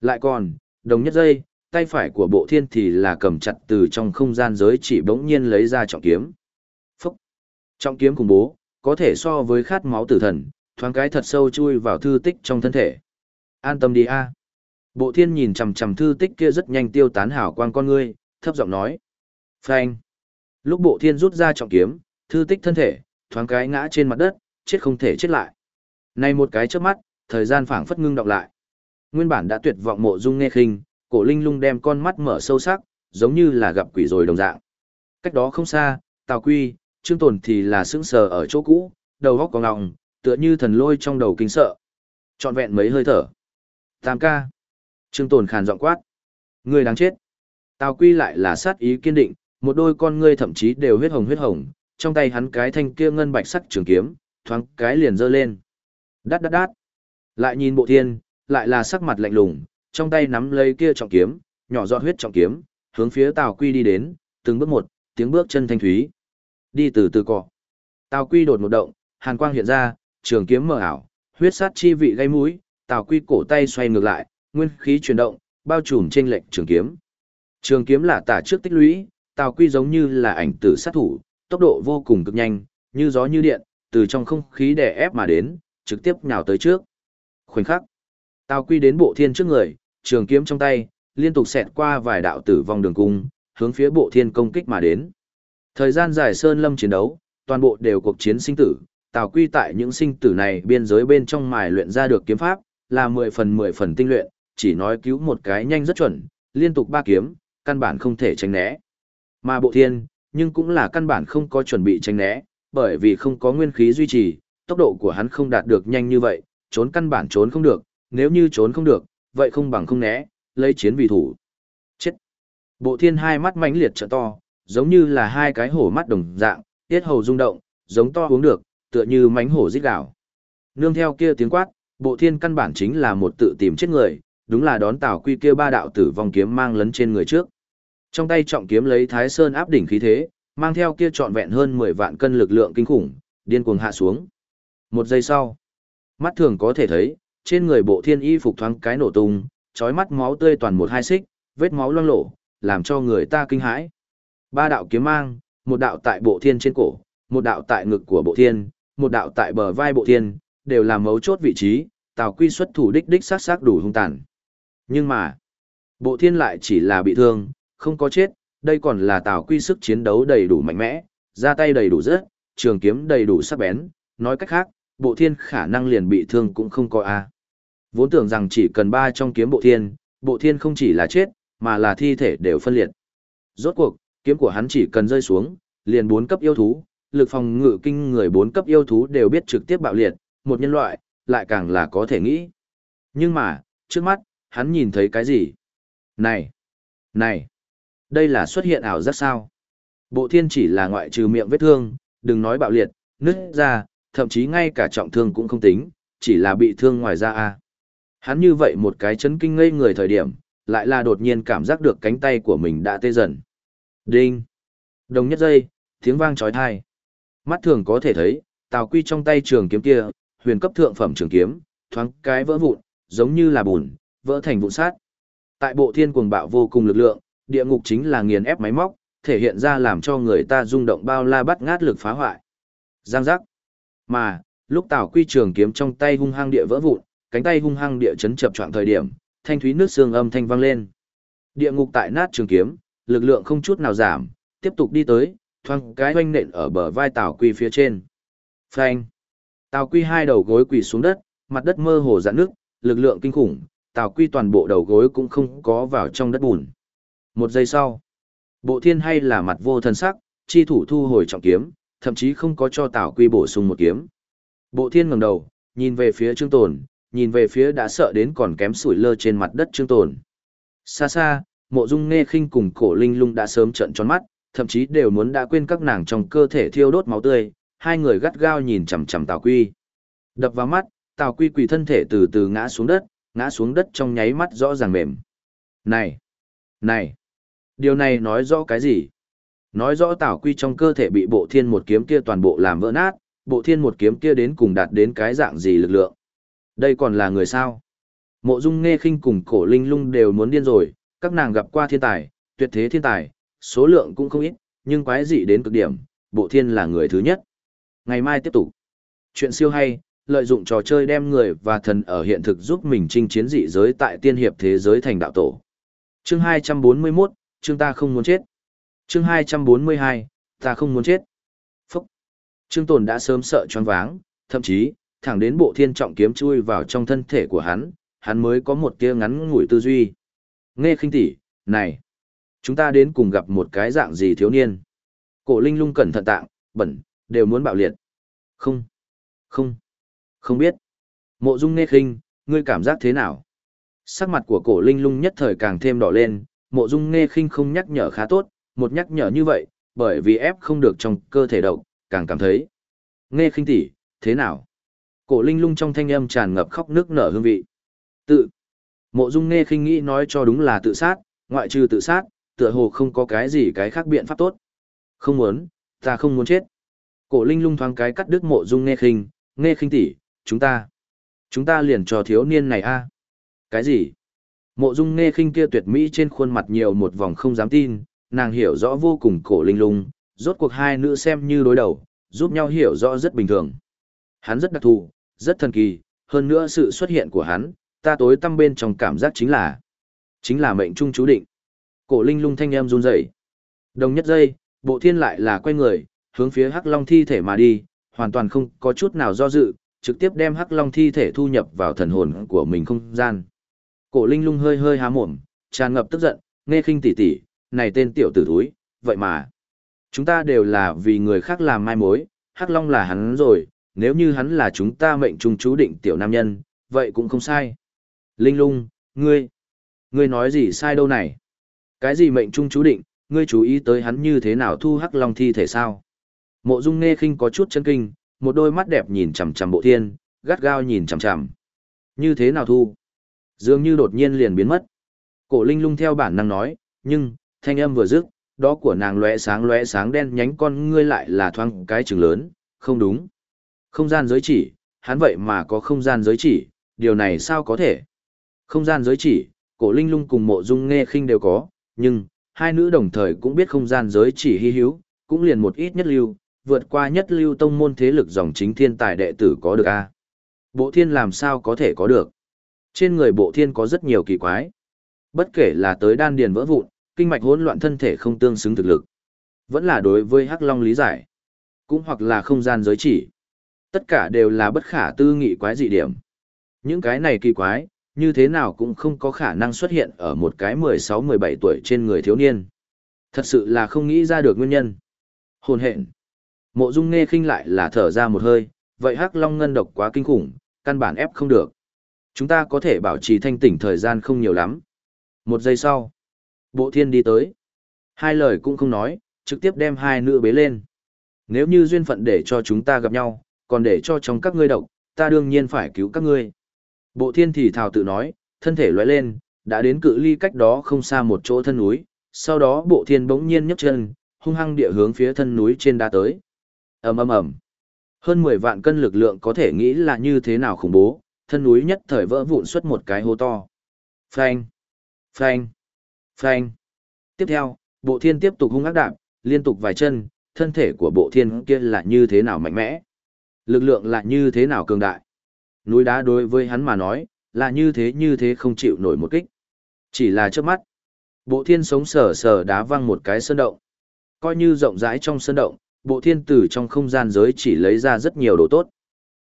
Lại còn, đồng nhất giây, tay phải của bộ thiên thì là cầm chặt từ trong không gian giới chỉ bỗng nhiên lấy ra trọng kiếm. Phúc! Trọng kiếm cùng bố, có thể so với khát máu tử thần, thoáng cái thật sâu chui vào thư tích trong thân thể. An tâm đi a. Bộ thiên nhìn chằm chằm thư tích kia rất nhanh tiêu tán hào quang con ngươi, thấp giọng nói. Phanh! Lúc bộ thiên rút ra trọng kiếm, thư tích thân thể, thoáng cái ngã trên mặt đất, chết không thể chết lại nay một cái chớp mắt, thời gian phảng phất ngưng đọng lại. Nguyên bản đã tuyệt vọng mộ dung nghe khinh, cổ linh lung đem con mắt mở sâu sắc, giống như là gặp quỷ rồi đồng dạng. Cách đó không xa, Tào Quy, Trương Tồn thì là sững sờ ở chỗ cũ, đầu góc có ngọng, tựa như thần lôi trong đầu kinh sợ. Trọn vẹn mấy hơi thở. Tam ca. Trương Tồn khàn giọng quát. Người đáng chết. Tào Quy lại là sát ý kiên định, một đôi con ngươi thậm chí đều huyết hồng huyết hồng, trong tay hắn cái thanh kia ngân bạch sắc trường kiếm, thoáng cái liền giơ lên. Đát đát đát. Lại nhìn bộ thiên, lại là sắc mặt lạnh lùng, trong tay nắm lấy kia trọng kiếm, nhỏ giọt huyết trọng kiếm, hướng phía Tào Quy đi đến, từng bước một, tiếng bước chân thanh thúy. Đi từ từ cọ. Tào Quy đột một động, hàn quang hiện ra, trường kiếm mở ảo, huyết sát chi vị gây mũi, Tào Quy cổ tay xoay ngược lại, nguyên khí chuyển động, bao trùm trên lệnh trường kiếm. Trường kiếm là tả trước tích lũy, Tào Quy giống như là ảnh tử sát thủ, tốc độ vô cùng cực nhanh, như gió như điện, từ trong không khí đè ép mà đến, trực tiếp nhào tới trước. Khoảnh khắc, Tào Quy đến bộ thiên trước người, trường kiếm trong tay, liên tục xẹt qua vài đạo tử vong đường cung, hướng phía bộ thiên công kích mà đến. Thời gian dài sơn lâm chiến đấu, toàn bộ đều cuộc chiến sinh tử, Tào Quy tại những sinh tử này biên giới bên trong mài luyện ra được kiếm pháp, là 10 phần 10 phần tinh luyện, chỉ nói cứu một cái nhanh rất chuẩn, liên tục ba kiếm, căn bản không thể tránh né. Mà bộ thiên, nhưng cũng là căn bản không có chuẩn bị tránh né, bởi vì không có nguyên khí duy trì, tốc độ của hắn không đạt được nhanh như vậy, trốn căn bản trốn không được, nếu như trốn không được, vậy không bằng không né, lấy chiến vì thủ. Chết! Bộ thiên hai mắt mãnh liệt trợ to, giống như là hai cái hổ mắt đồng dạng, tiết hầu rung động, giống to uống được, tựa như mánh hổ rít gào. Nương theo kia tiếng quát, bộ thiên căn bản chính là một tự tìm chết người, đúng là đón tảo quy kia ba đạo tử vong kiếm mang lấn trên người trước. Trong tay trọng kiếm lấy Thái Sơn áp đỉnh khí thế, mang theo kia trọn vẹn hơn 10 vạn cân lực lượng kinh khủng, điên cuồng hạ xuống. Một giây sau, mắt thường có thể thấy, trên người bộ thiên y phục thoáng cái nổ tung, trói mắt máu tươi toàn một hai xích, vết máu loang lổ, làm cho người ta kinh hãi. Ba đạo kiếm mang, một đạo tại bộ thiên trên cổ, một đạo tại ngực của bộ thiên, một đạo tại bờ vai bộ thiên, đều là mấu chốt vị trí, Tào Quy xuất thủ đích đích sát sát đủ hung tàn. Nhưng mà, bộ thiên lại chỉ là bị thương, không có chết, đây còn là Tào Quy sức chiến đấu đầy đủ mạnh mẽ, ra tay đầy đủ rớt, trường kiếm đầy đủ sắc bén, nói cách khác, bộ thiên khả năng liền bị thương cũng không có a. Vốn tưởng rằng chỉ cần ba trong kiếm bộ thiên, bộ thiên không chỉ là chết, mà là thi thể đều phân liệt. Rốt cuộc, kiếm của hắn chỉ cần rơi xuống, liền bốn cấp yêu thú, lực phòng ngự kinh người bốn cấp yêu thú đều biết trực tiếp bạo liệt, một nhân loại, lại càng là có thể nghĩ. Nhưng mà, trước mắt, hắn nhìn thấy cái gì? Này! Này! Đây là xuất hiện ảo giác sao? Bộ thiên chỉ là ngoại trừ miệng vết thương, đừng nói bạo liệt, nứt ra, thậm chí ngay cả trọng thương cũng không tính, chỉ là bị thương ngoài ra a. Hắn như vậy một cái chấn kinh ngây người thời điểm, lại là đột nhiên cảm giác được cánh tay của mình đã tê dần. Đinh! Đồng nhất giây, tiếng vang chói tai. Mắt thường có thể thấy, Tào Quy trong tay trường kiếm kia, huyền cấp thượng phẩm trường kiếm, thoáng cái vỡ vụn, giống như là bùn, vỡ thành vụn sát. Tại bộ thiên cuồng bạo vô cùng lực lượng, địa ngục chính là nghiền ép máy móc, thể hiện ra làm cho người ta rung động bao la bắt ngát lực phá hoại. Giang giác. Mà, lúc Tào Quy trường kiếm trong tay hung hăng địa vỡ vụn, cánh tay hung hăng địa chấn chập choạng thời điểm, thanh thúy nước xương âm thanh vang lên. Địa ngục tại nát trường kiếm, lực lượng không chút nào giảm, tiếp tục đi tới, thoang cái hoanh nện ở bờ vai Tào Quy phía trên. Phanh. Tào Quy hai đầu gối quỳ xuống đất, mặt đất mơ hồ dạn nước, lực lượng kinh khủng, Tào Quy toàn bộ đầu gối cũng không có vào trong đất bùn. Một giây sau, Bộ Thiên hay là mặt vô thần sắc, chi thủ thu hồi trọng kiếm, thậm chí không có cho Tào Quy bổ sung một kiếm. Bộ Thiên ngẩng đầu, nhìn về phía Trương Tồn, nhìn về phía đã sợ đến còn kém sủi lơ trên mặt đất Trương Tồn. Xa xa, Mộ Dung Nghe Khinh cùng Cổ Linh Lung đã sớm trợn tròn mắt, thậm chí đều muốn đã quên các nàng trong cơ thể thiêu đốt máu tươi, hai người gắt gao nhìn chằm chằm Tào Quy. Đập vào mắt, Tào Quy quỳ thân thể từ từ ngã xuống đất, ngã xuống đất trong nháy mắt rõ ràng mềm. Này! Này! Điều này nói rõ cái gì? Nói rõ Tào Quy trong cơ thể bị bộ thiên một kiếm kia toàn bộ làm vỡ nát, bộ thiên một kiếm kia đến cùng đạt đến cái dạng gì lực lượng. Đây còn là người sao? Mộ Dung Nghe Khinh cùng Cổ Linh Lung đều muốn điên rồi, các nàng gặp qua thiên tài, tuyệt thế thiên tài, số lượng cũng không ít, nhưng quái dị đến cực điểm, bộ thiên là người thứ nhất. Ngày mai tiếp tục. Chuyện siêu hay, lợi dụng trò chơi đem người và thần ở hiện thực giúp mình chinh chiến dị giới tại tiên hiệp thế giới thành đạo tổ. Chương 241, chương ta không muốn chết. Chương 242, ta không muốn chết. Phúc. Trương Tồn đã sớm sợ choáng váng, thậm chí, thẳng đến bộ thiên trọng kiếm chui vào trong thân thể của hắn, hắn mới có một tia ngắn ngủi tư duy. Nghe khinh tỷ, này, chúng ta đến cùng gặp một cái dạng gì thiếu niên. Cổ linh lung cẩn thận tạng, bẩn, đều muốn bạo liệt. Không, không, không biết. Mộ dung nghe khinh, ngươi cảm giác thế nào? Sắc mặt của cổ linh lung nhất thời càng thêm đỏ lên, mộ dung nghe khinh không nhắc nhở khá tốt, một nhắc nhở như vậy, bởi vì ép không được trong cơ thể độc, càng cảm thấy. Nghe khinh tỉ, thế nào? Cổ linh lung trong thanh âm tràn ngập khóc nước nở hương vị. Tự. Mộ dung nghe khinh nghĩ nói cho đúng là tự sát, ngoại trừ tự sát, tựa hồ không có cái gì cái khác biện pháp tốt. Không muốn, ta không muốn chết. Cổ linh lung thoáng cái cắt đứt mộ dung nghe khinh, nghe khinh tỉ, chúng ta. Chúng ta liền cho thiếu niên này a Cái gì? Mộ dung nghe khinh kia tuyệt mỹ trên khuôn mặt nhiều một vòng không dám tin, nàng hiểu rõ vô cùng cổ linh lung, rốt cuộc hai nữ xem như đối đầu, giúp nhau hiểu rõ rất bình thường. Hắn rất đặc thù, rất thần kỳ, hơn nữa sự xuất hiện của hắn, ta tối tâm bên trong cảm giác chính là, chính là mệnh trung chú định. Cổ linh lung thanh em run rẩy. Đồng nhất giây, bộ thiên lại là quay người, hướng phía hắc long thi thể mà đi, hoàn toàn không có chút nào do dự, trực tiếp đem hắc long thi thể thu nhập vào thần hồn của mình không gian. Cổ linh lung hơi hơi há mồm, tràn ngập tức giận, nghe khinh tỷ tỷ, này tên tiểu tử thúi, vậy mà. Chúng ta đều là vì người khác làm mai mối, hắc long là hắn rồi, nếu như hắn là chúng ta mệnh trung chú định tiểu nam nhân, vậy cũng không sai. Linh lung, ngươi, ngươi nói gì sai đâu này? Cái gì mệnh trung chú định, ngươi chú ý tới hắn như thế nào thu hắc long thi thể sao? Mộ Dung Nghe Khinh có chút chân kinh, một đôi mắt đẹp nhìn chằm chằm Bộ Thiên, gắt gao nhìn chằm chằm. Như thế nào thu? Dường như đột nhiên liền biến mất. Cổ Linh Lung theo bản năng nói, nhưng thanh âm vừa dứt, đó của nàng lóe sáng lóe sáng đen nhánh con ngươi lại là thoáng cái trừng lớn, không đúng. Không gian giới chỉ, hắn vậy mà có không gian giới chỉ, điều này sao có thể? Không gian giới chỉ, cổ linh lung cùng mộ dung nghe khinh đều có, nhưng, hai nữ đồng thời cũng biết không gian giới chỉ hy hữu, cũng liền một ít nhất lưu, vượt qua nhất lưu tông môn thế lực dòng chính thiên tài đệ tử có được a Bộ thiên làm sao có thể có được? Trên người bộ thiên có rất nhiều kỳ quái. Bất kể là tới đan điền vỡ vụn, kinh mạch hỗn loạn thân thể không tương xứng thực lực. Vẫn là đối với Hắc Long lý giải. Cũng hoặc là không gian giới chỉ. Tất cả đều là bất khả tư nghị quái dị điểm. Những cái này kỳ quái, như thế nào cũng không có khả năng xuất hiện ở một cái 16-17 tuổi trên người thiếu niên. Thật sự là không nghĩ ra được nguyên nhân. Hồn hện. Mộ Dung nghe khinh lại là thở ra một hơi, vậy Hắc Long ngân độc quá kinh khủng, căn bản ép không được. Chúng ta có thể bảo trì thanh tỉnh thời gian không nhiều lắm. Một giây sau, Bộ Thiên đi tới. Hai lời cũng không nói, trực tiếp đem hai nữ bế lên. Nếu như duyên phận để cho chúng ta gặp nhau, còn để cho trong các ngươi độc, ta đương nhiên phải cứu các ngươi. Bộ Thiên thì thào tự nói, thân thể lóe lên, đã đến cự ly cách đó không xa một chỗ thân núi, sau đó Bộ Thiên bỗng nhiên nhấc chân, hung hăng địa hướng phía thân núi trên đá tới. Ầm ầm ầm. Hơn 10 vạn cân lực lượng có thể nghĩ là như thế nào khủng bố, thân núi nhất thời vỡ vụn xuất một cái hố to. Phanh, phanh, phanh. Tiếp theo, bộ thiên tiếp tục hung ác đạp, liên tục vài chân, thân thể của bộ thiên kia là như thế nào mạnh mẽ. Lực lượng là như thế nào cường đại. Núi đá đối với hắn mà nói, là như thế như thế không chịu nổi một kích. Chỉ là trước mắt. Bộ thiên sống sờ sờ đá văng một cái sơn động. Coi như rộng rãi trong sơn động, bộ thiên tử trong không gian giới chỉ lấy ra rất nhiều đồ tốt.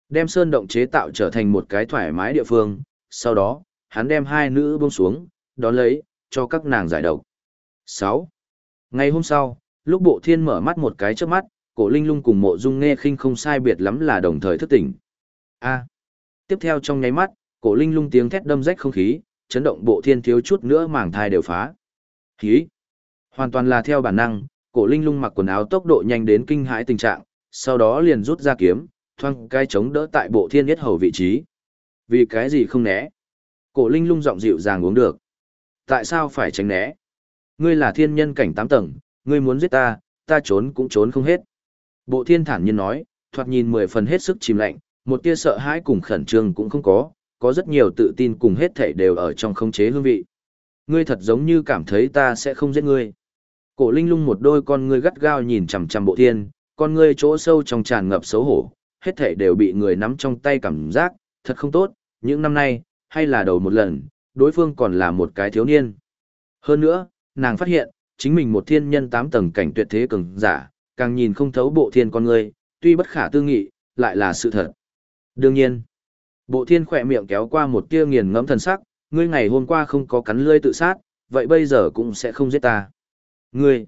Đem sơn động chế tạo trở thành một cái thoải mái địa phương, sau đó, hắn đem hai nữ buông xuống, đón lấy, cho các nàng giải độc. 6. Ngày hôm sau, lúc bộ thiên mở mắt một cái trước mắt, cổ linh lung cùng mộ dung nghe khinh không sai biệt lắm là đồng thời thức tỉnh. A. Tiếp theo trong nháy mắt, cổ linh lung tiếng thét đâm rách không khí, chấn động bộ thiên thiếu chút nữa màng thai đều phá. Khí. Hoàn toàn là theo bản năng, cổ linh lung mặc quần áo tốc độ nhanh đến kinh hãi tình trạng, sau đó liền rút ra kiếm, thoang cái chống đỡ tại bộ thiên nhất hầu vị trí. Vì cái gì không né? Cổ linh lung giọng dịu dàng uống được. Tại sao phải tránh né? Ngươi là thiên nhân cảnh tám tầng, ngươi muốn giết ta, ta trốn cũng trốn không hết. Bộ thiên thản nhiên nói, thoạt nhìn mười phần hết sức chìm lạnh, một tia sợ hãi cùng khẩn trương cũng không có, có rất nhiều tự tin cùng hết thảy đều ở trong không chế hương vị. Ngươi thật giống như cảm thấy ta sẽ không giết ngươi. Cổ linh lung một đôi con ngươi gắt gao nhìn chằm chằm bộ thiên, con ngươi chỗ sâu trong tràn ngập xấu hổ, hết thảy đều bị người nắm trong tay cảm giác, thật không tốt, những năm nay, hay là đầu một lần, đối phương còn là một cái thiếu niên. Hơn nữa, nàng phát hiện, chính mình một thiên nhân tám tầng cảnh tuyệt thế cường giả, càng nhìn không thấu bộ thiên con người, tuy bất khả tư nghị, lại là sự thật. Đương nhiên, bộ thiên khỏe miệng kéo qua một tia nghiền ngẫm thần sắc, ngươi ngày hôm qua không có cắn lươi tự sát, vậy bây giờ cũng sẽ không giết ta. Ngươi,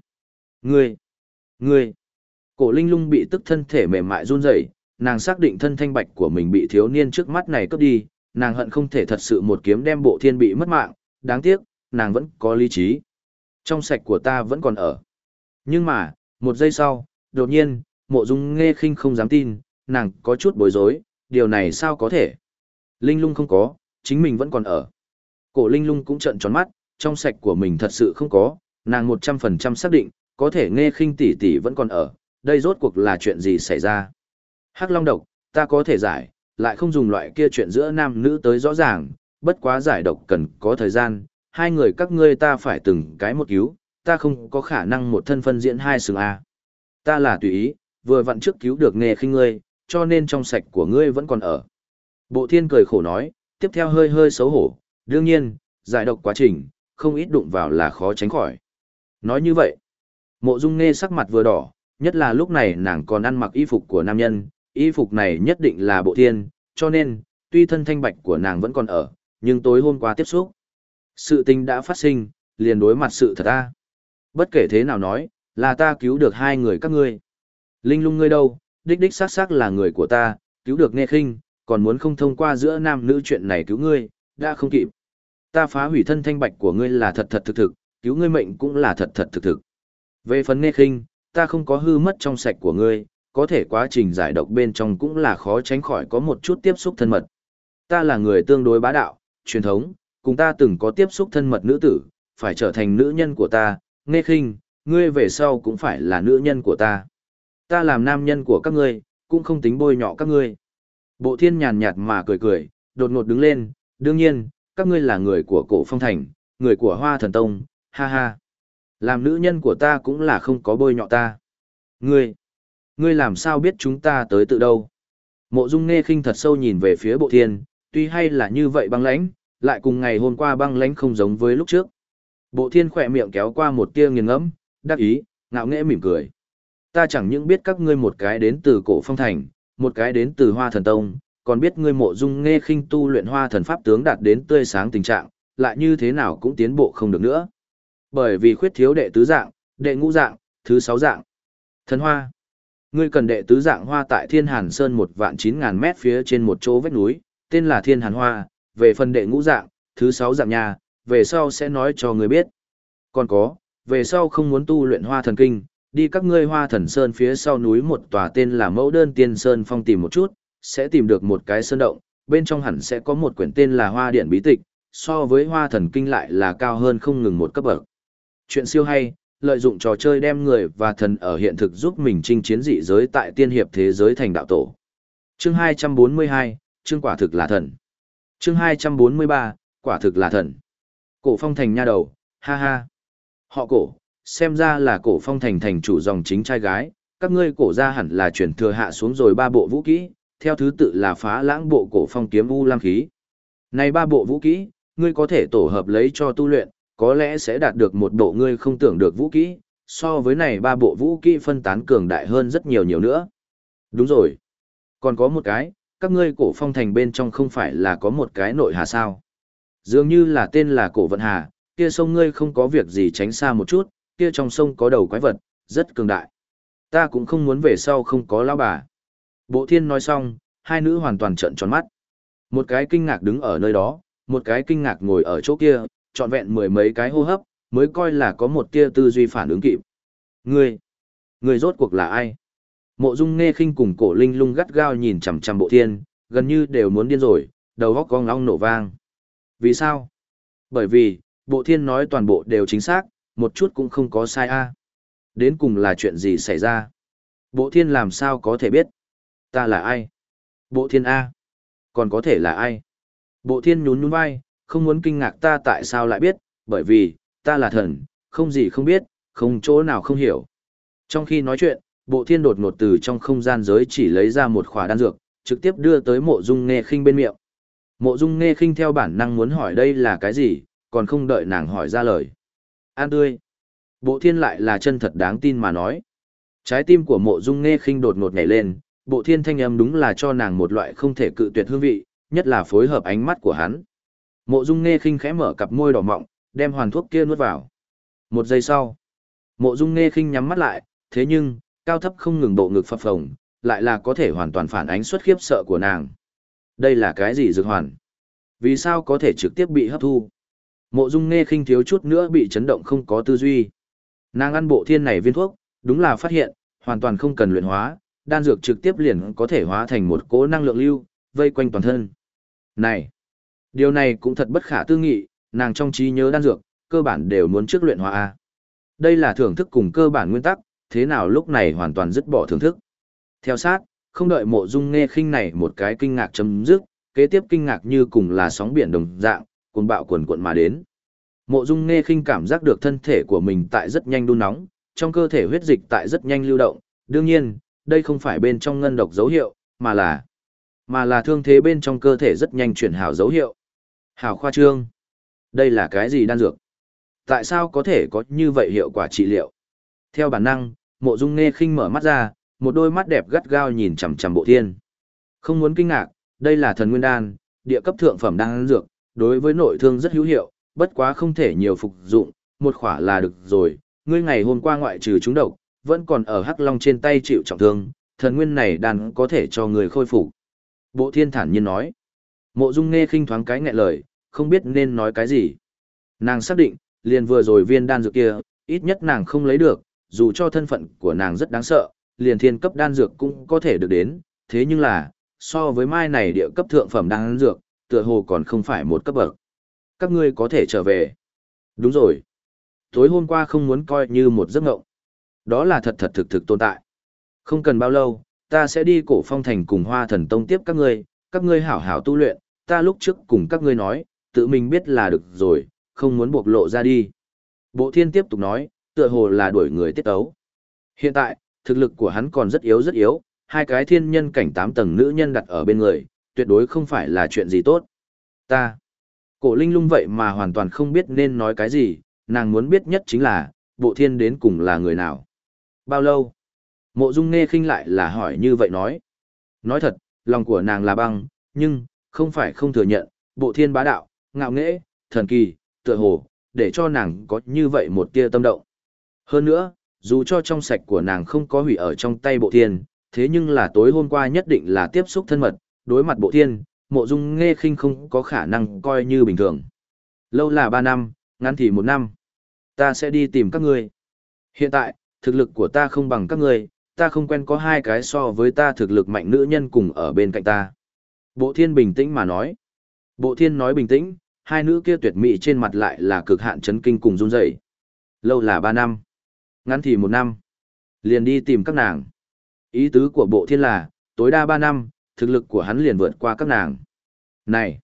ngươi, ngươi. Cổ linh lung bị tức thân thể mềm mại run rẩy, nàng xác định thân thanh bạch của mình bị thiếu niên trước mắt này cướp đi, nàng hận không thể thật sự một kiếm đem bộ thiên bị mất mạng, đáng tiếc, nàng vẫn có lý trí. Trong sạch của ta vẫn còn ở. Nhưng mà, một giây sau, đột nhiên, mộ dung nghe khinh không dám tin, nàng có chút bối rối, điều này sao có thể? Linh lung không có, chính mình vẫn còn ở. Cổ linh lung cũng trợn tròn mắt, trong sạch của mình thật sự không có, nàng một trăm phần trăm xác định, có thể nghe khinh tỷ tỷ vẫn còn ở, đây rốt cuộc là chuyện gì xảy ra. Hắc long độc, ta có thể giải, lại không dùng loại kia chuyện giữa nam nữ tới rõ ràng, bất quá giải độc cần có thời gian, hai người các ngươi ta phải từng cái một cứu, ta không có khả năng một thân phân diễn hai sừng A. Ta là tùy ý, vừa vặn trước cứu được nghề khinh ngươi, cho nên trong sạch của ngươi vẫn còn ở. Bộ thiên cười khổ nói, tiếp theo hơi hơi xấu hổ, đương nhiên, giải độc quá trình, không ít đụng vào là khó tránh khỏi. Nói như vậy, mộ dung nghe sắc mặt vừa đỏ, nhất là lúc này nàng còn ăn mặc y phục của nam nhân, y phục này nhất định là bộ thiên, cho nên, tuy thân thanh bạch của nàng vẫn còn ở, nhưng tối hôm qua tiếp xúc. Sự tình đã phát sinh, liền đối mặt sự thật ta. Bất kể thế nào nói, là ta cứu được hai người các ngươi. Linh lung ngươi đâu, đích đích xác xác là người của ta, cứu được nghe khinh, còn muốn không thông qua giữa nam nữ chuyện này cứu ngươi, đã không kịp. Ta phá hủy thân thanh bạch của ngươi là thật thật thực thực, cứu ngươi mệnh cũng là thật thật thực thực. Về phần nghe khinh, ta không có hư mất trong sạch của ngươi, có thể quá trình giải độc bên trong cũng là khó tránh khỏi có một chút tiếp xúc thân mật. Ta là người tương đối bá đạo, truyền thống, cùng ta từng có tiếp xúc thân mật nữ tử, phải trở thành nữ nhân của ta, nghe khinh, ngươi về sau cũng phải là nữ nhân của ta. Ta làm nam nhân của các ngươi, cũng không tính bôi nhọ các ngươi. Bộ thiên nhàn nhạt mà cười cười, đột ngột đứng lên, đương nhiên, các ngươi là người của cổ phong thành, người của hoa thần tông, ha ha. Làm nữ nhân của ta cũng là không có bôi nhọ ta. Ngươi, ngươi làm sao biết chúng ta tới tự đâu? Mộ dung nghe khinh thật sâu nhìn về phía bộ thiên, tuy hay là như vậy băng lãnh, lại cùng ngày hôm qua băng lãnh không giống với lúc trước. Bộ thiên khỏe miệng kéo qua một tia nghiền ngẫm, đắc ý, ngạo nghễ mỉm cười. Ta chẳng những biết các ngươi một cái đến từ cổ phong thành, một cái đến từ hoa thần tông, còn biết ngươi mộ dung nghe khinh tu luyện hoa thần pháp tướng đạt đến tươi sáng tình trạng, lại như thế nào cũng tiến bộ không được nữa. Bởi vì khuyết thiếu đệ tứ dạng, Đệ ngũ dạng, thứ sáu dạng. Thần hoa. Ngươi cần đệ tứ dạng hoa tại Thiên Hàn Sơn một vạn chín ngàn mét phía trên một chỗ vách núi, tên là Thiên Hàn Hoa, về phần đệ ngũ dạng, thứ sáu dạng nhà, về sau sẽ nói cho ngươi biết. Còn có, về sau không muốn tu luyện hoa thần kinh, đi các ngươi hoa thần sơn phía sau núi một tòa tên là mẫu đơn tiên sơn phong tìm một chút, sẽ tìm được một cái sơn động, bên trong hẳn sẽ có một quyển tên là hoa điện bí tịch, so với hoa thần kinh lại là cao hơn không ngừng một cấp bậc. Chuyện siêu hay, lợi dụng trò chơi đem người và thần ở hiện thực giúp mình chinh chiến dị giới tại tiên hiệp thế giới thành đạo tổ. Chương 242, chương quả thực là thần. Chương 243, quả thực là thần. Cổ phong thành nha đầu, ha ha. Họ cổ, xem ra là cổ phong thành thành chủ dòng chính trai gái, các ngươi cổ ra hẳn là chuyển thừa hạ xuống rồi ba bộ vũ kỹ, theo thứ tự là phá lãng bộ cổ phong kiếm u lam khí. Này ba bộ vũ kỹ, ngươi có thể tổ hợp lấy cho tu luyện, có lẽ sẽ đạt được một bộ ngươi không tưởng được vũ kỹ, so với này ba bộ vũ kỹ phân tán cường đại hơn rất nhiều nhiều nữa. Đúng rồi. Còn có một cái, các ngươi cổ phong thành bên trong không phải là có một cái nội hà sao. Dường như là tên là cổ vận hà, kia sông ngươi không có việc gì tránh xa một chút, kia trong sông có đầu quái vật, rất cường đại. Ta cũng không muốn về sau không có lão bà. Bộ thiên nói xong, hai nữ hoàn toàn trợn tròn mắt. Một cái kinh ngạc đứng ở nơi đó, một cái kinh ngạc ngồi ở chỗ kia, trọn vẹn mười mấy cái hô hấp, mới coi là có một tia tư duy phản ứng kịp. Ngươi, ngươi rốt cuộc là ai? Mộ Dung Nghe Khinh cùng Cổ Linh Lung gắt gao nhìn chằm chằm Bộ Thiên, gần như đều muốn điên rồi, đầu óc cong long nổ vang. Vì sao? Bởi vì, Bộ Thiên nói toàn bộ đều chính xác, một chút cũng không có sai a. À. Đến cùng là chuyện gì xảy ra? Bộ Thiên làm sao có thể biết? Ta là ai? Bộ Thiên A. Còn có thể là ai? Bộ Thiên nhún nhún vai, không muốn kinh ngạc ta tại sao lại biết, bởi vì, ta là thần, không gì không biết, không chỗ nào không hiểu. Trong khi nói chuyện, bộ thiên đột ngột từ trong không gian giới chỉ lấy ra một khỏa đan dược, trực tiếp đưa tới mộ dung nghe khinh bên miệng. Mộ dung nghe khinh theo bản năng muốn hỏi đây là cái gì, còn không đợi nàng hỏi ra lời. An tươi. Bộ thiên lại là chân thật đáng tin mà nói. Trái tim của mộ dung nghe khinh đột ngột nhảy lên, bộ thiên thanh âm đúng là cho nàng một loại không thể cự tuyệt hương vị, nhất là phối hợp ánh mắt của hắn. Mộ Dung Nghe Khinh khẽ mở cặp môi đỏ mọng, đem hoàn thuốc kia nuốt vào. Một giây sau, Mộ Dung Nghe Khinh nhắm mắt lại, thế nhưng, cao thấp không ngừng bộ ngực phập phồng, lại là có thể hoàn toàn phản ánh suất khiếp sợ của nàng. Đây là cái gì dược hoàn? Vì sao có thể trực tiếp bị hấp thu? Mộ Dung Nghe Khinh thiếu chút nữa bị chấn động không có tư duy. Nàng ăn bộ thiên này viên thuốc, đúng là phát hiện, hoàn toàn không cần luyện hóa, đan dược trực tiếp liền có thể hóa thành một cỗ năng lượng lưu, vây quanh toàn thân. Này, Điều này cũng thật bất khả tư nghị, nàng trong trí nhớ đan dược, cơ bản đều muốn trước luyện hóa A. Đây là thưởng thức cùng cơ bản nguyên tắc, thế nào lúc này hoàn toàn dứt bỏ thưởng thức. Theo sát, không đợi mộ dung nghe khinh này một cái kinh ngạc chấm dứt, kế tiếp kinh ngạc như cùng là sóng biển đồng dạng, cuồng bạo cuồn cuộn mà đến. Mộ dung nghe khinh cảm giác được thân thể của mình tại rất nhanh đun nóng, trong cơ thể huyết dịch tại rất nhanh lưu động, đương nhiên, đây không phải bên trong ngân độc dấu hiệu, mà là mà là thương thế bên trong cơ thể rất nhanh chuyển hảo dấu hiệu. Hảo khoa trương. Đây là cái gì đan dược? Tại sao có thể có như vậy hiệu quả trị liệu? Theo bản năng, mộ dung nghe khinh mở mắt ra, một đôi mắt đẹp gắt gao nhìn chằm chằm bộ thiên. Không muốn kinh ngạc, đây là thần nguyên đan, địa cấp thượng phẩm đan dược, đối với nội thương rất hữu hiệu, bất quá không thể nhiều phục dụng, một khỏa là được rồi. Ngươi ngày hôm qua ngoại trừ chúng độc, vẫn còn ở hắc long trên tay chịu trọng thương, thần nguyên này đan có thể cho người khôi phục. Bộ thiên thản nhiên nói. Mộ dung nghe khinh thoáng cái nghẹn lời, không biết nên nói cái gì. Nàng xác định, liền vừa rồi viên đan dược kia, ít nhất nàng không lấy được, dù cho thân phận của nàng rất đáng sợ, liền thiên cấp đan dược cũng có thể được đến, thế nhưng là, so với mai này địa cấp thượng phẩm đan dược, tựa hồ còn không phải một cấp bậc. Các ngươi có thể trở về. Đúng rồi. Tối hôm qua không muốn coi như một giấc ngộng. Đó là thật thật thực thực tồn tại. Không cần bao lâu, ta sẽ đi cổ phong thành cùng hoa thần tông tiếp các ngươi, các ngươi hảo hảo tu luyện, ta lúc trước cùng các ngươi nói, tự mình biết là được rồi, không muốn bộc lộ ra đi. Bộ thiên tiếp tục nói, tựa hồ là đuổi người tiết ấu. Hiện tại, thực lực của hắn còn rất yếu rất yếu, hai cái thiên nhân cảnh tám tầng nữ nhân đặt ở bên người, tuyệt đối không phải là chuyện gì tốt. Ta, cổ linh lung vậy mà hoàn toàn không biết nên nói cái gì, nàng muốn biết nhất chính là, bộ thiên đến cùng là người nào. Bao lâu? Mộ dung nghe khinh lại là hỏi như vậy nói. Nói thật, lòng của nàng là băng, nhưng, không phải không thừa nhận, bộ thiên bá đạo, ngạo nghễ, thần kỳ, tựa hồ, để cho nàng có như vậy một tia tâm động. Hơn nữa, dù cho trong sạch của nàng không có hủy ở trong tay bộ thiên, thế nhưng là tối hôm qua nhất định là tiếp xúc thân mật, đối mặt bộ thiên, mộ dung nghe khinh không có khả năng coi như bình thường. Lâu là ba năm, ngắn thì một năm. Ta sẽ đi tìm các ngươi. Hiện tại, thực lực của ta không bằng các ngươi, ta không quen có hai cái so với ta thực lực mạnh nữ nhân cùng ở bên cạnh ta. Bộ thiên bình tĩnh mà nói. Bộ thiên nói bình tĩnh, hai nữ kia tuyệt mỹ trên mặt lại là cực hạn chấn kinh cùng run rẩy. Lâu là ba năm. Ngắn thì một năm. Liền đi tìm các nàng. Ý tứ của bộ thiên là, tối đa ba năm, thực lực của hắn liền vượt qua các nàng. Này!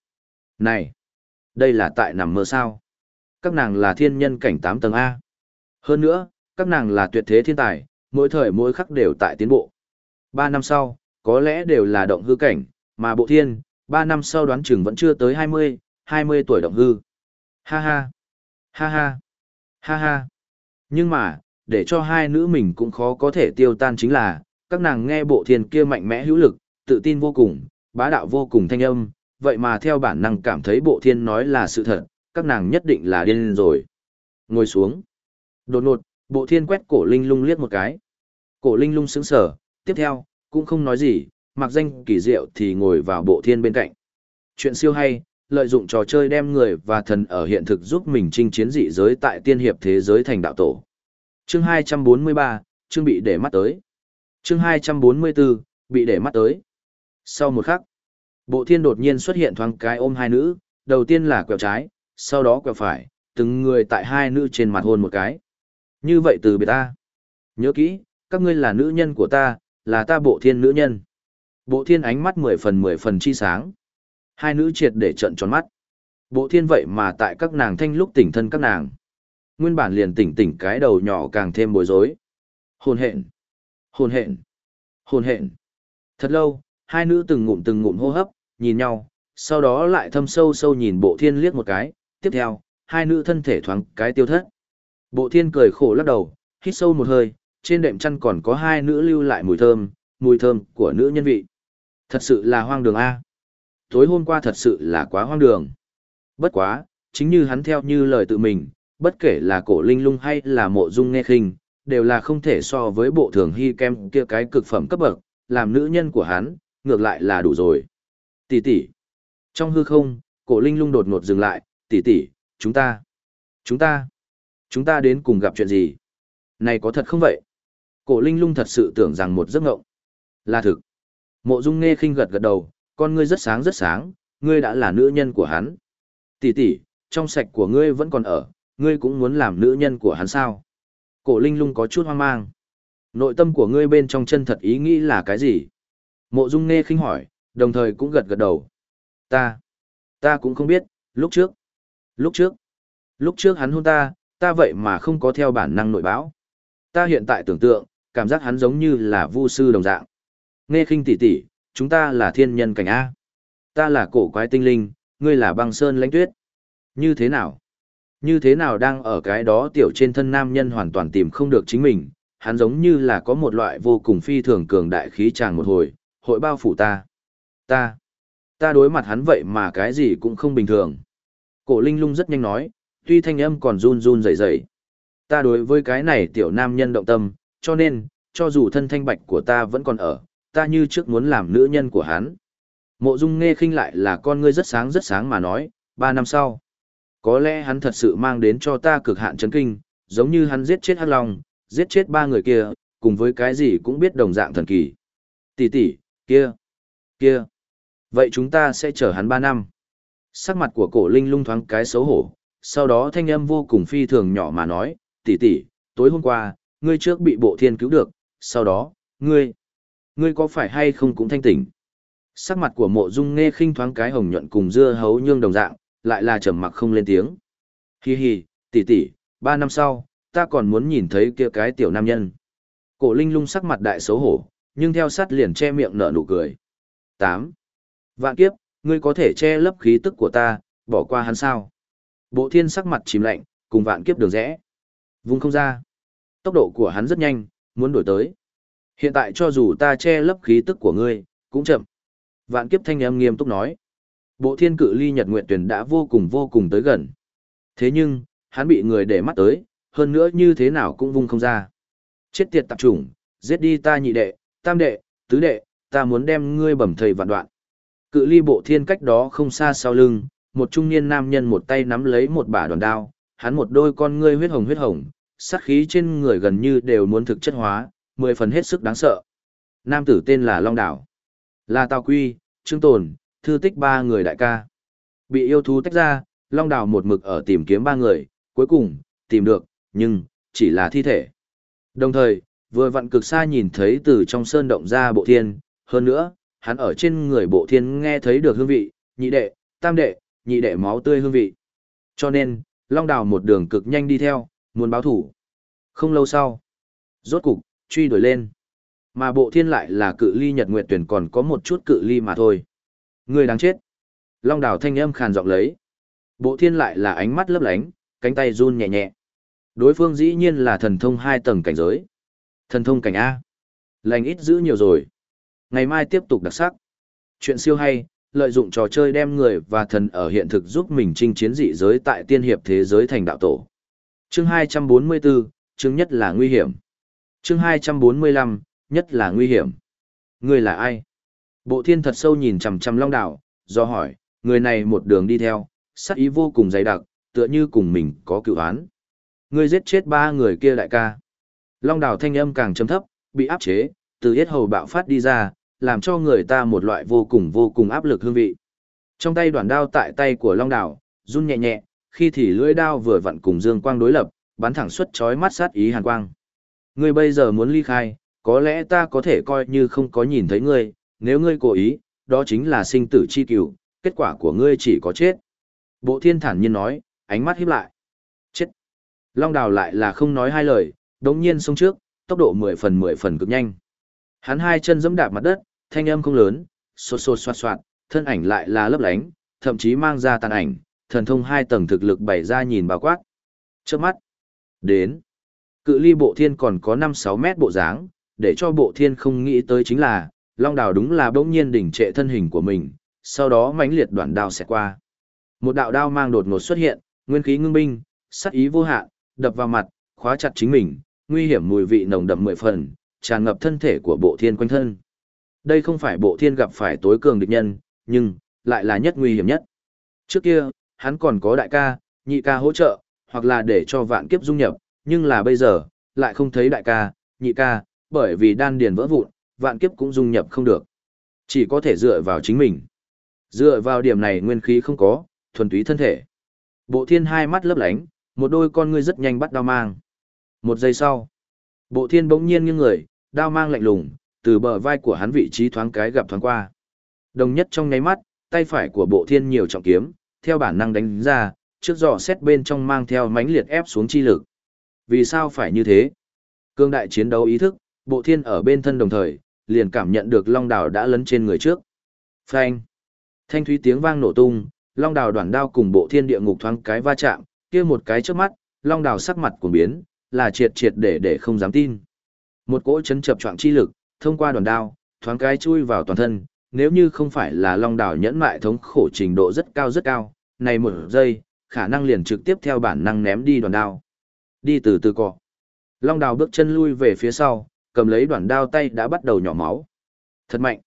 Này! Đây là tại nằm mơ sao? Các nàng là thiên nhân cảnh tám tầng A. Hơn nữa, các nàng là tuyệt thế thiên tài, mỗi thời mỗi khắc đều tại tiến bộ. Ba năm sau, có lẽ đều là động hư cảnh, mà bộ thiên, ba năm sau đoán chừng vẫn chưa tới hai mươi, hai mươi tuổi động hư. Ha ha! Ha ha! Ha ha! Nhưng mà, để cho hai nữ mình cũng khó có thể tiêu tan chính là, các nàng nghe bộ thiên kia mạnh mẽ hữu lực, tự tin vô cùng, bá đạo vô cùng thanh âm, vậy mà theo bản năng cảm thấy bộ thiên nói là sự thật, các nàng nhất định là điên rồi. Ngồi xuống. Đột ngột, bộ thiên quét cổ linh lung liếc một cái. Cổ linh lung sững sờ, tiếp theo, cũng không nói gì, mặc danh kỳ diệu thì ngồi vào bộ thiên bên cạnh. Chuyện siêu hay, lợi dụng trò chơi đem người và thần ở hiện thực giúp mình chinh chiến dị giới tại tiên hiệp thế giới thành đạo tổ. Chương 243, chương bị để mắt tới. Chương 244, bị để mắt tới. Sau một khắc, bộ thiên đột nhiên xuất hiện thoáng cái ôm hai nữ, đầu tiên là quẹo trái, sau đó quẹo phải, từng người tại hai nữ trên mặt hôn một cái. Như vậy từ biệt ta. Nhớ kỹ, các ngươi là nữ nhân của ta, là ta bộ thiên nữ nhân. Bộ thiên ánh mắt mười phần mười phần chi sáng. Hai nữ triệt để trận tròn mắt. Bộ thiên vậy mà tại các nàng thanh lúc tỉnh thân các nàng. Nguyên bản liền tỉnh tỉnh cái đầu nhỏ càng thêm bối rối. Hồn hện. Hồn hện. Hồn hện. Thật lâu, hai nữ từng ngụm từng ngụm hô hấp, nhìn nhau, sau đó lại thâm sâu sâu nhìn bộ thiên liếc một cái, tiếp theo, hai nữ thân thể thoáng cái tiêu thất. Bộ thiên cười khổ lắc đầu, hít sâu một hơi, trên đệm chăn còn có hai nữ lưu lại mùi thơm, mùi thơm của nữ nhân vị. Thật sự là hoang đường A. Tối hôm qua thật sự là quá hoang đường. Bất quá, chính như hắn theo như lời tự mình, bất kể là cổ linh lung hay là mộ dung nghe khinh, đều là không thể so với bộ thường hy kem kia cái cực phẩm cấp bậc, làm nữ nhân của hắn, ngược lại là đủ rồi. Tỷ tỷ. Trong hư không, cổ linh lung đột ngột dừng lại, tỷ tỷ, chúng ta, chúng ta, chúng ta đến cùng gặp chuyện gì? Này có thật không vậy? Cổ linh lung thật sự tưởng rằng một giấc ngộng. Là thực. Mộ dung nghe khinh gật gật đầu, con ngươi rất sáng rất sáng, ngươi đã là nữ nhân của hắn. Tỷ tỷ, trong sạch của ngươi vẫn còn ở, ngươi cũng muốn làm nữ nhân của hắn sao? Cổ linh lung có chút hoang mang. Nội tâm của ngươi bên trong chân thật ý nghĩ là cái gì? Mộ dung nghe khinh hỏi, đồng thời cũng gật gật đầu. Ta, ta cũng không biết, lúc trước, lúc trước, lúc trước hắn hôn ta, ta vậy mà không có theo bản năng nội báo. Ta hiện tại tưởng tượng, cảm giác hắn giống như là vu sư đồng dạng. Nghe khinh tỷ tỷ, chúng ta là thiên nhân cảnh A. Ta là cổ quái tinh linh, ngươi là băng sơn lãnh tuyết. Như thế nào? Như thế nào đang ở cái đó tiểu trên thân nam nhân hoàn toàn tìm không được chính mình, hắn giống như là có một loại vô cùng phi thường cường đại khí tràng một hồi, hội bao phủ ta. Ta, ta đối mặt hắn vậy mà cái gì cũng không bình thường. Cổ Linh lung rất nhanh nói, tuy thanh âm còn run run rẩy rẩy. Ta đối với cái này tiểu nam nhân động tâm, cho nên, cho dù thân thanh bạch của ta vẫn còn ở, ta như trước muốn làm nữ nhân của hắn. Mộ Dung nghe khinh lại là con ngươi rất sáng rất sáng mà nói, ba năm sau. Có lẽ hắn thật sự mang đến cho ta cực hạn chấn kinh, giống như hắn giết chết Hắc Long, giết chết ba người kia, cùng với cái gì cũng biết đồng dạng thần kỳ. Tỷ tỷ, kia, kia. Vậy chúng ta sẽ chờ hắn ba năm. Sắc mặt của cổ linh lung thoáng cái xấu hổ, sau đó thanh âm vô cùng phi thường nhỏ mà nói, tỷ tỷ, tối hôm qua, ngươi trước bị bộ thiên cứu được, sau đó, ngươi, ngươi có phải hay không cũng thanh tỉnh. Sắc mặt của mộ dung nghe khinh thoáng cái hồng nhuận cùng dưa hấu nhương đồng dạng, lại là trầm mặc không lên tiếng. Hi hi, tỷ tỷ, ba năm sau, ta còn muốn nhìn thấy kia cái tiểu nam nhân. Cổ linh lung sắc mặt đại xấu hổ, nhưng theo sát liền che miệng nở nụ cười. 8. Vạn kiếp, ngươi có thể che lấp khí tức của ta, bỏ qua hắn sao? Bộ thiên sắc mặt chìm lạnh, cùng vạn kiếp đường rẽ. Vùng không ra. Tốc độ của hắn rất nhanh, muốn đổi tới. Hiện tại cho dù ta che lấp khí tức của ngươi, cũng chậm. Vạn kiếp thanh âm nghiêm túc nói. Bộ thiên cự ly nhật nguyện tuyển đã vô cùng vô cùng tới gần. Thế nhưng, hắn bị người để mắt tới, hơn nữa như thế nào cũng vung không ra. Chết tiệt tạp chủng, giết đi ta nhị đệ, tam đệ, tứ đệ, ta muốn đem ngươi bẩm thầy vạn đoạn. Cự ly bộ thiên cách đó không xa sau lưng, một trung niên nam nhân một tay nắm lấy một bả đòn đao, hắn một đôi con ngươi huyết hồng huyết hồng, sát khí trên người gần như đều muốn thực chất hóa, mười phần hết sức đáng sợ. Nam tử tên là Long Đảo, là Tào Quy, Trương Tồn, Thư Tích ba người đại ca. Bị yêu thú tách ra, Long Đảo một mực ở tìm kiếm ba người, cuối cùng, tìm được, nhưng, chỉ là thi thể. Đồng thời, vừa vặn cực xa nhìn thấy từ trong sơn động ra bộ thiên, hơn nữa, hắn ở trên người bộ thiên nghe thấy được hương vị, nhị đệ, tam đệ, nhị đệ máu tươi hương vị. Cho nên, Long Đào một đường cực nhanh đi theo, muốn báo thủ. Không lâu sau, rốt cục, truy đuổi lên. Mà bộ thiên lại là cự ly nhật nguyệt tuyển còn có một chút cự ly mà thôi. Người đáng chết. Long Đào thanh âm khàn giọng lấy. Bộ thiên lại là ánh mắt lấp lánh, cánh tay run nhẹ nhẹ. Đối phương dĩ nhiên là thần thông hai tầng cảnh giới. Thần thông cảnh A. Lành ít giữ nhiều rồi. Ngày mai tiếp tục đặc sắc. Chuyện siêu hay, lợi dụng trò chơi đem người và thần ở hiện thực giúp mình chinh chiến dị giới tại tiên hiệp thế giới thành đạo tổ. Chương 244, chương nhất là nguy hiểm. Chương 245, nhất là nguy hiểm. Người là ai? Bộ thiên thật sâu nhìn chằm chằm long đảo, do hỏi, người này một đường đi theo, sắc ý vô cùng dày đặc, tựa như cùng mình có cựu án. Ngươi giết chết ba người kia đại ca. Long đảo thanh âm càng chấm thấp, bị áp chế, từ yết hầu bạo phát đi ra, làm cho người ta một loại vô cùng vô cùng áp lực hương vị. Trong tay đoạn đao tại tay của Long Đảo, run nhẹ nhẹ, khi thì lưỡi đao vừa vặn cùng dương quang đối lập, bắn thẳng xuất chói mắt sát ý hàn quang. Ngươi bây giờ muốn ly khai, có lẽ ta có thể coi như không có nhìn thấy ngươi, nếu ngươi cố ý, đó chính là sinh tử chi cửu, kết quả của ngươi chỉ có chết. Bộ thiên thản nhiên nói, ánh mắt híp lại. Chết. Long đào lại là không nói hai lời, đống nhiên xông trước, tốc độ mười phần mười phần cực nhanh. Hắn hai chân giẫm đạp mặt đất, thanh âm không lớn, xô xô xoạt xoạt, thân ảnh lại là lấp lánh, thậm chí mang ra tàn ảnh, thần thông hai tầng thực lực bày ra nhìn bao quát. Trước mắt, đến, cự ly bộ thiên còn có 5-6 mét bộ dáng, để cho bộ thiên không nghĩ tới chính là, long đào đúng là bỗng nhiên đỉnh trệ thân hình của mình, sau đó mãnh liệt đoạn đao sẽ qua. Một đạo đao mang đột ngột xuất hiện, nguyên khí ngưng binh, sát ý vô hạn, đập vào mặt, khóa chặt chính mình, nguy hiểm mùi vị nồng đậm mười phần, tràn ngập thân thể của bộ thiên quanh thân. Đây không phải bộ thiên gặp phải tối cường địch nhân, nhưng, lại là nhất nguy hiểm nhất. Trước kia, hắn còn có đại ca, nhị ca hỗ trợ, hoặc là để cho vạn kiếp dung nhập, nhưng là bây giờ, lại không thấy đại ca, nhị ca, bởi vì đan điền vỡ vụn, vạn kiếp cũng dung nhập không được. Chỉ có thể dựa vào chính mình. Dựa vào điểm này nguyên khí không có, thuần túy thân thể. Bộ thiên hai mắt lấp lánh, một đôi con ngươi rất nhanh bắt đao mang. Một giây sau, bộ thiên bỗng nhiên nghiêng người, đao mang lạnh lùng, từ bờ vai của hắn vị trí thoáng cái gặp thoáng qua. Đồng nhất trong nháy mắt, tay phải của bộ thiên nhiều trọng kiếm, theo bản năng đánh ra, trước dò xét bên trong mang theo mánh liệt ép xuống chi lực. Vì sao phải như thế? Cương đại chiến đấu ý thức, bộ thiên ở bên thân đồng thời, liền cảm nhận được long đào đã lấn trên người trước. Phanh! Thanh thúy tiếng vang nổ tung, long đào đoạn đao cùng bộ thiên địa ngục thoáng cái va chạm, kia một cái trước mắt, long đào sắc mặt cuồng biến, là triệt triệt để để không dám tin. Một cỗ chấn chập trọng chi lực, thông qua đoàn đao, thoáng cái chui vào toàn thân, nếu như không phải là long đảo nhẫn mại thống khổ trình độ rất cao rất cao, này một giây, khả năng liền trực tiếp theo bản năng ném đi đoàn đao. Đi từ từ cọ. Long đào bước chân lui về phía sau, cầm lấy đoàn đao tay đã bắt đầu nhỏ máu. Thật mạnh.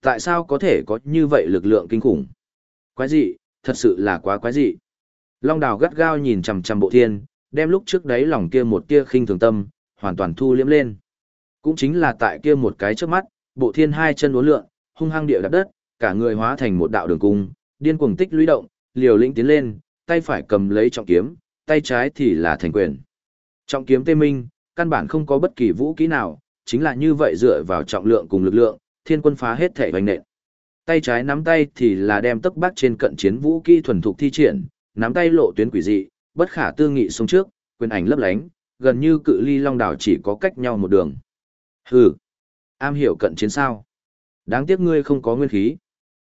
Tại sao có thể có như vậy lực lượng kinh khủng? Quái dị, thật sự là quá quái dị. Long đào gắt gao nhìn chằm chằm bộ thiên, đem lúc trước đấy lòng kia một tia khinh thường tâm, hoàn toàn thu liếm lên. Cũng chính là tại kia một cái trước mắt, bộ thiên hai chân uốn lượn, hung hăng địa đạp đất, cả người hóa thành một đạo đường cung, điên cuồng tích lũy động, liều lĩnh tiến lên, tay phải cầm lấy trọng kiếm, tay trái thì là thành quyền. Trọng kiếm tê minh, căn bản không có bất kỳ vũ kỹ nào, chính là như vậy dựa vào trọng lượng cùng lực lượng, thiên quân phá hết thể hoành nện. Tay trái nắm tay thì là đem tốc bắc trên cận chiến vũ kỹ thuần thục thi triển, nắm tay lộ tuyến quỷ dị, bất khả tư nghị xuống trước, quyền ảnh lấp lánh, gần như cự ly long đảo chỉ có cách nhau một đường. Hừ, am hiểu cận chiến sao. Đáng tiếc ngươi không có nguyên khí.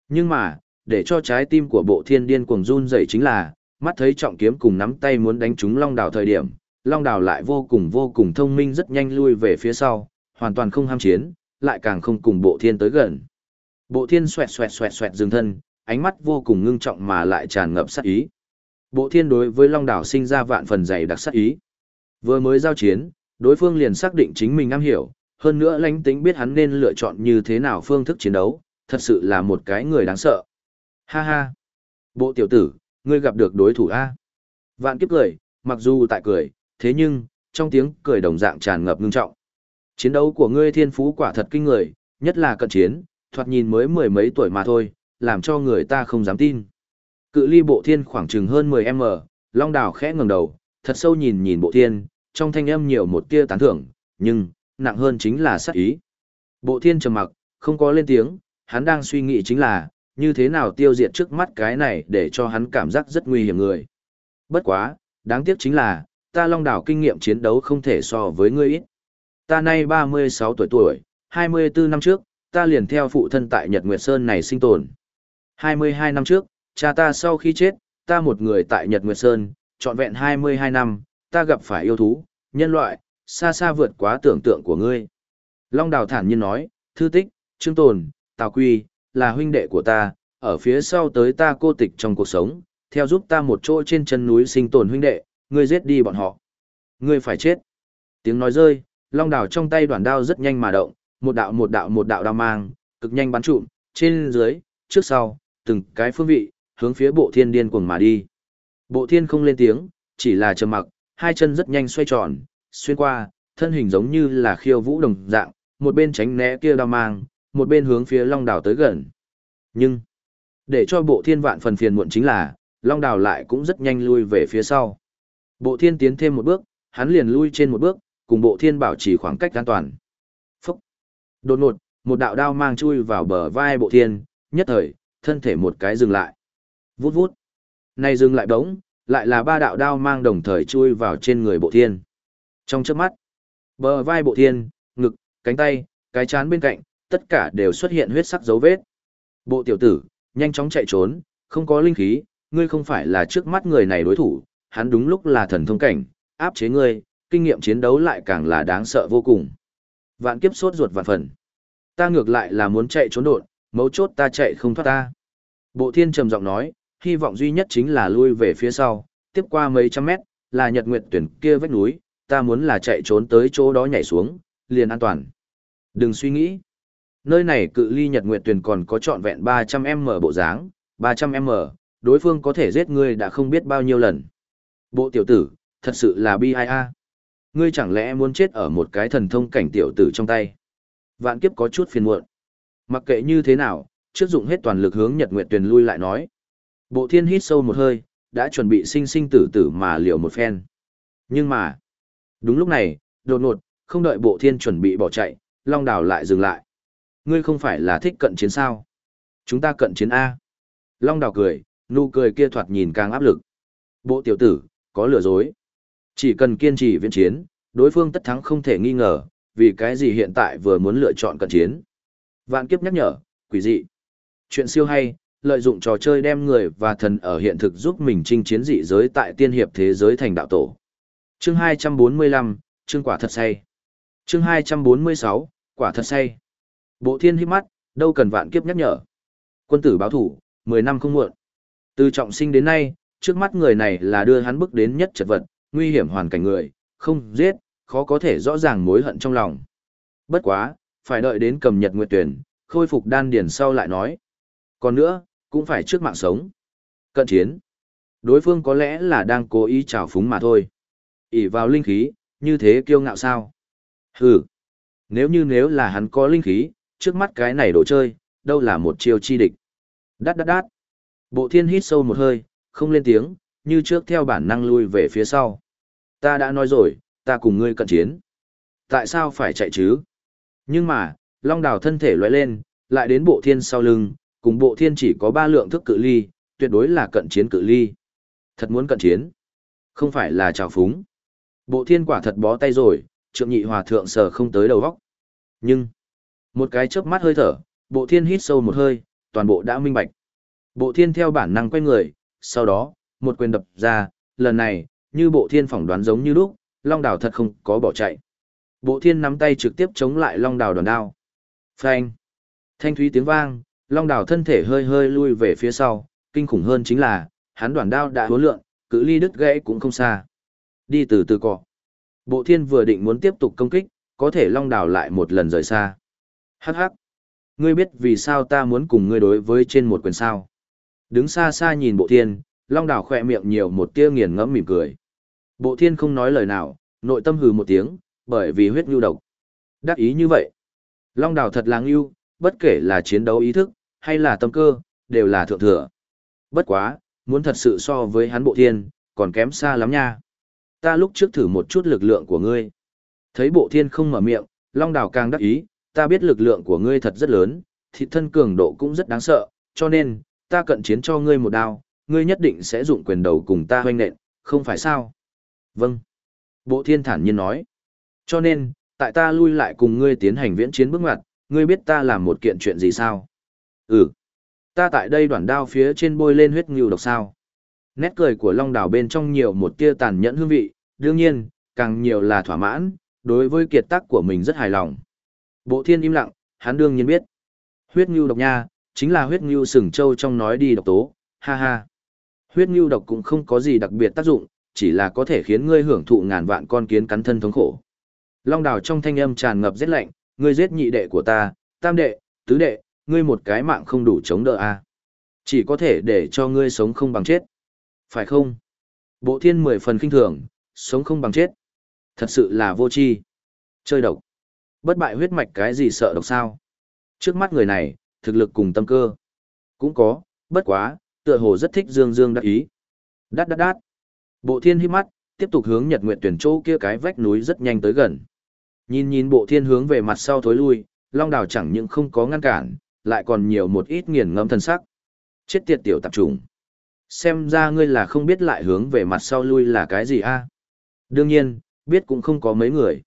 Nhưng mà, để cho trái tim của bộ thiên điên cuồng run dậy chính là, mắt thấy trọng kiếm cùng nắm tay muốn đánh trúng long đào thời điểm, long đào lại vô cùng vô cùng thông minh rất nhanh lui về phía sau, hoàn toàn không ham chiến, lại càng không cùng bộ thiên tới gần. Bộ thiên xoẹt xoẹt xoẹt xoẹt dừng thân, ánh mắt vô cùng ngưng trọng mà lại tràn ngập sát ý. Bộ thiên đối với long đảo sinh ra vạn phần dày đặc sát ý. Vừa mới giao chiến, đối phương liền xác định chính mình am hiểu, hơn nữa lãnh tính biết hắn nên lựa chọn như thế nào phương thức chiến đấu, thật sự là một cái người đáng sợ. Ha ha! Bộ tiểu tử, ngươi gặp được đối thủ A. Vạn kiếp cười, mặc dù tại cười, thế nhưng, trong tiếng cười đồng dạng tràn ngập ngưng trọng. Chiến đấu của ngươi thiên phú quả thật kinh người, nhất là cận chiến, thoạt nhìn mới mười mấy tuổi mà thôi, làm cho người ta không dám tin. Cự ly bộ thiên khoảng chừng hơn 10m, Long Đào khẽ ngẩng đầu, thật sâu nhìn nhìn bộ thiên, trong thanh âm nhiều một tia tán thưởng, nhưng, nặng hơn chính là sát ý. Bộ thiên trầm mặc, không có lên tiếng, hắn đang suy nghĩ chính là, như thế nào tiêu diệt trước mắt cái này để cho hắn cảm giác rất nguy hiểm người. Bất quá, đáng tiếc chính là, ta long đảo kinh nghiệm chiến đấu không thể so với ngươi ít. Ta nay 36 tuổi tuổi, 24 năm trước, ta liền theo phụ thân tại Nhật Nguyệt Sơn này sinh tồn. 22 năm trước, cha ta sau khi chết, ta một người tại Nhật Nguyệt Sơn, trọn vẹn 22 năm, ta gặp phải yêu thú, nhân loại, xa xa vượt quá tưởng tượng của ngươi. Long Đào thản nhiên nói, thư tích, trương tồn, tào quy, là huynh đệ của ta, ở phía sau tới ta cô tịch trong cuộc sống, theo giúp ta một chỗ trên chân núi sinh tồn huynh đệ, ngươi giết đi bọn họ. Ngươi phải chết. Tiếng nói rơi, long đào trong tay đoạn đao rất nhanh mà động, một đạo một đạo một đạo đao mang, cực nhanh bắn trụm, trên dưới, trước sau, từng cái phương vị, hướng phía bộ thiên điên cuồng mà đi. Bộ thiên không lên tiếng, chỉ là trầm mặc, hai chân rất nhanh xoay tròn, xuyên qua, thân hình giống như là khiêu vũ đồng dạng, một bên tránh né kia đao mang, một bên hướng phía long Đào tới gần. Nhưng, để cho bộ thiên vạn phần phiền muộn chính là, long Đào lại cũng rất nhanh lui về phía sau. Bộ thiên tiến thêm một bước, hắn liền lui trên một bước, cùng bộ thiên bảo trì khoảng cách an toàn. Phúc! Đột ngột, một đạo đao mang chui vào bờ vai bộ thiên, nhất thời, thân thể một cái dừng lại. Vút vút. Này dừng lại bỗng, lại là ba đạo đao mang đồng thời chui vào trên người bộ thiên. Trong chớp mắt, bờ vai bộ thiên, ngực, cánh tay, cái chán bên cạnh, tất cả đều xuất hiện huyết sắc dấu vết. Bộ tiểu tử, nhanh chóng chạy trốn, không có linh khí, ngươi không phải là trước mắt người này đối thủ, hắn đúng lúc là thần thông cảnh, áp chế ngươi, kinh nghiệm chiến đấu lại càng là đáng sợ vô cùng. Vạn kiếp sốt ruột vạn phần. Ta ngược lại là muốn chạy trốn đột, mấu chốt ta chạy không thoát ta. Bộ thiên trầm giọng nói, hy vọng duy nhất chính là lui về phía sau, tiếp qua mấy trăm mét, là nhật nguyệt tuyển kia vách núi, ta muốn là chạy trốn tới chỗ đó nhảy xuống, liền an toàn. Đừng suy nghĩ. Nơi này cự ly nhật nguyệt tuyển còn có trọn vẹn 300m bộ dáng, 300m, đối phương có thể giết ngươi đã không biết bao nhiêu lần. Bộ tiểu tử, thật sự là bi ai a. Ngươi chẳng lẽ muốn chết ở một cái thần thông cảnh tiểu tử trong tay. Vạn kiếp có chút phiền muộn. Mặc kệ như thế nào, trước dụng hết toàn lực hướng Nhật Nguyệt Tuyền lui lại nói. Bộ thiên hít sâu một hơi, đã chuẩn bị sinh sinh tử tử mà liều một phen. Nhưng mà, đúng lúc này, đột ngột, không đợi bộ thiên chuẩn bị bỏ chạy, Long Đào lại dừng lại. Ngươi không phải là thích cận chiến sao? Chúng ta cận chiến A. Long Đào cười, nụ cười kia thoạt nhìn càng áp lực. Bộ tiểu tử, có lừa dối. Chỉ cần kiên trì viễn chiến, đối phương tất thắng không thể nghi ngờ, vì cái gì hiện tại vừa muốn lựa chọn cận chiến. Vạn kiếp nhắc nhở, quỷ dị. Chuyện siêu hay, lợi dụng trò chơi đem người và thần ở hiện thực giúp mình chinh chiến dị giới tại tiên hiệp thế giới thành đạo tổ. Chương 245, chương quả thật say. Chương 246, quả thật say. Bộ thiên hít mắt, đâu cần vạn kiếp nhắc nhở. Quân tử báo thủ, 10 năm không muộn. Từ trọng sinh đến nay, trước mắt người này là đưa hắn bước đến nhất chật vật, nguy hiểm hoàn cảnh người, không giết, khó có thể rõ ràng mối hận trong lòng. Bất quá, phải đợi đến cầm nhật nguyệt tuyển, khôi phục đan điển sau lại nói. Còn nữa, cũng phải trước mạng sống. Cận chiến. Đối phương có lẽ là đang cố ý trào phúng mà thôi. ỉ vào linh khí, như thế kiêu ngạo sao? Hừ. Nếu như nếu là hắn có linh khí, trước mắt cái này đồ chơi, đâu là một chiêu chi địch. Đát đát đát. Bộ thiên hít sâu một hơi, không lên tiếng, như trước theo bản năng lui về phía sau. Ta đã nói rồi, ta cùng ngươi cận chiến. Tại sao phải chạy chứ? Nhưng mà, long đào thân thể loại lên, lại đến bộ thiên sau lưng, cùng bộ thiên chỉ có ba lượng thức cự ly, tuyệt đối là cận chiến cự ly. Thật muốn cận chiến. Không phải là trào phúng. Bộ thiên quả thật bó tay rồi, trượng nhị hòa thượng sờ không tới đầu góc. Nhưng, một cái chớp mắt hơi thở, bộ thiên hít sâu một hơi, toàn bộ đã minh bạch. Bộ thiên theo bản năng quay người, sau đó, một quyền đập ra, lần này, như bộ thiên phỏng đoán giống như lúc, long đào thật không có bỏ chạy. Bộ thiên nắm tay trực tiếp chống lại long đào đòn đao. Phanh. Thanh thúy tiếng vang, long đào thân thể hơi hơi lui về phía sau, kinh khủng hơn chính là, hắn đoàn đao đã hối lượng, cự ly đứt gãy cũng không xa. Đi từ từ cọ. Bộ thiên vừa định muốn tiếp tục công kích, có thể long đào lại một lần rời xa. Hắc hắc. Ngươi biết vì sao ta muốn cùng ngươi đối với trên một quyền sao. Đứng xa xa nhìn bộ thiên, long đào khỏe miệng nhiều một tia nghiền ngẫm mỉm cười. Bộ thiên không nói lời nào, nội tâm hừ một tiếng, bởi vì huyết nhu độc. Đắc ý như vậy. Long đào thật là ngưu, bất kể là chiến đấu ý thức, hay là tâm cơ, đều là thượng thừa. Bất quá, muốn thật sự so với hắn bộ thiên, còn kém xa lắm nha. Ta lúc trước thử một chút lực lượng của ngươi. Thấy bộ thiên không mở miệng, Long Đào càng đắc ý, ta biết lực lượng của ngươi thật rất lớn, thịt thân cường độ cũng rất đáng sợ, cho nên, ta cận chiến cho ngươi một đao, ngươi nhất định sẽ dụng quyền đầu cùng ta hoanh nện, không phải sao? Vâng. Bộ thiên thản nhiên nói. Cho nên, tại ta lui lại cùng ngươi tiến hành viễn chiến bước ngoặt, ngươi biết ta làm một kiện chuyện gì sao? Ừ. Ta tại đây đoạn đao phía trên bôi lên huyết ngưu độc sao. Nét cười của Long Đào bên trong nhiều một tia tàn nhẫn hương vị, đương nhiên, càng nhiều là thỏa mãn, đối với kiệt tác của mình rất hài lòng. Bộ thiên im lặng, hắn đương nhiên biết. Huyết ngưu độc nha, chính là huyết ngưu sừng châu trong nói đi độc tố, ha ha. Huyết ngưu độc cũng không có gì đặc biệt tác dụng, chỉ là có thể khiến ngươi hưởng thụ ngàn vạn con kiến cắn thân thống khổ. Long đào trong thanh âm tràn ngập rét lạnh, ngươi giết nhị đệ của ta, tam đệ, tứ đệ, ngươi một cái mạng không đủ chống đỡ a à. Chỉ có thể để cho ngươi sống không bằng chết. Phải không? Bộ thiên mười phần kinh thường, sống không bằng chết. Thật sự là vô tri Chơi độc. Bất bại huyết mạch cái gì sợ độc sao? Trước mắt người này, thực lực cùng tâm cơ. Cũng có, bất quá, tựa hồ rất thích dương dương đắc ý. Đát đát đát. Bộ thiên hít mắt, tiếp tục hướng nhật nguyện tuyển chỗ kia cái vách núi rất nhanh tới gần. Nhìn nhìn bộ thiên hướng về mặt sau thối lui, long đào chẳng những không có ngăn cản, lại còn nhiều một ít nghiền ngẫm thân sắc. Chết tiệt tiểu tạp trùng. Xem ra ngươi là không biết lại hướng về mặt sau lui là cái gì a? Đương nhiên, biết cũng không có mấy người.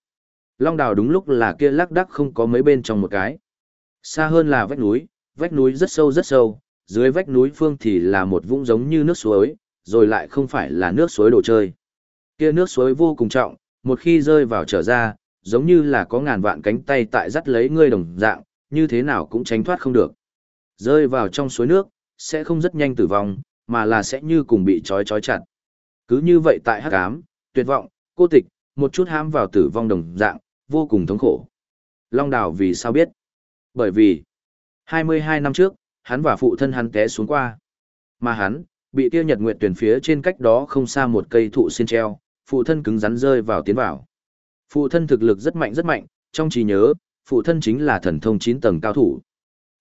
Long đào đúng lúc là kia lắc đắc không có mấy bên trong một cái. Xa hơn là vách núi, vách núi rất sâu rất sâu, dưới vách núi phương thì là một vũng giống như nước suối, rồi lại không phải là nước suối đồ chơi. Kia nước suối vô cùng trọng, một khi rơi vào trở ra, giống như là có ngàn vạn cánh tay tại dắt lấy ngươi đồng dạng, như thế nào cũng tránh thoát không được. Rơi vào trong suối nước, sẽ không rất nhanh tử vong, mà là sẽ như cùng bị trói trói chặt. Cứ như vậy tại hắc ám, tuyệt vọng, cô tịch, một chút hãm vào tử vong đồng dạng, vô cùng thống khổ. Long đào vì sao biết? Bởi vì, 22 năm trước, hắn và phụ thân hắn té xuống qua. Mà hắn, bị tiêu nhật nguyệt tuyển phía trên cách đó không xa một cây thụ xin treo, phụ thân cứng rắn rơi vào tiến vào. Phụ thân thực lực rất mạnh rất mạnh, trong trí nhớ, phụ thân chính là thần thông 9 tầng cao thủ.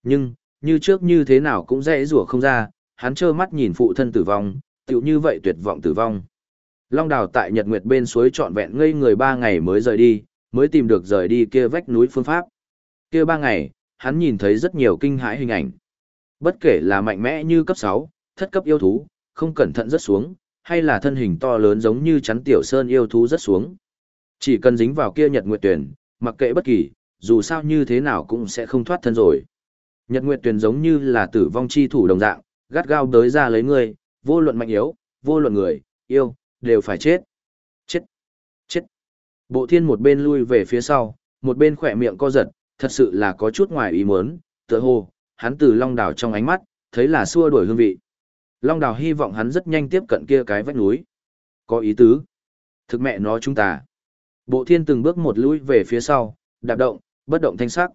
Nhưng, như trước như thế nào cũng dễ rủa không ra, hắn trơ mắt nhìn phụ thân tử vong, tựu như vậy tuyệt vọng tử vong. Long đào tại Nhật Nguyệt bên suối trọn vẹn ngây người ba ngày mới rời đi, mới tìm được rời đi kia vách núi phương pháp. Kia ba ngày, hắn nhìn thấy rất nhiều kinh hãi hình ảnh. Bất kể là mạnh mẽ như cấp 6, thất cấp yêu thú, không cẩn thận rất xuống, hay là thân hình to lớn giống như chắn tiểu sơn yêu thú rất xuống. Chỉ cần dính vào kia Nhật Nguyệt tuyển, mặc kệ bất kỳ, dù sao như thế nào cũng sẽ không thoát thân rồi. Nhật Nguyệt tuyển giống như là tử vong chi thủ đồng dạng, gắt gao đới ra lấy người, vô luận mạnh yếu, vô luận người, yêu, đều phải chết. Chết. Bộ thiên một bên lui về phía sau, một bên khỏe miệng co giật, thật sự là có chút ngoài ý muốn, tựa hồ, hắn từ long đảo trong ánh mắt, thấy là xua đuổi hương vị. Long đảo hy vọng hắn rất nhanh tiếp cận kia cái vách núi. Có ý tứ. Thực mẹ nó chúng ta. Bộ thiên từng bước một lui về phía sau, đạp động, bất động thanh sắc.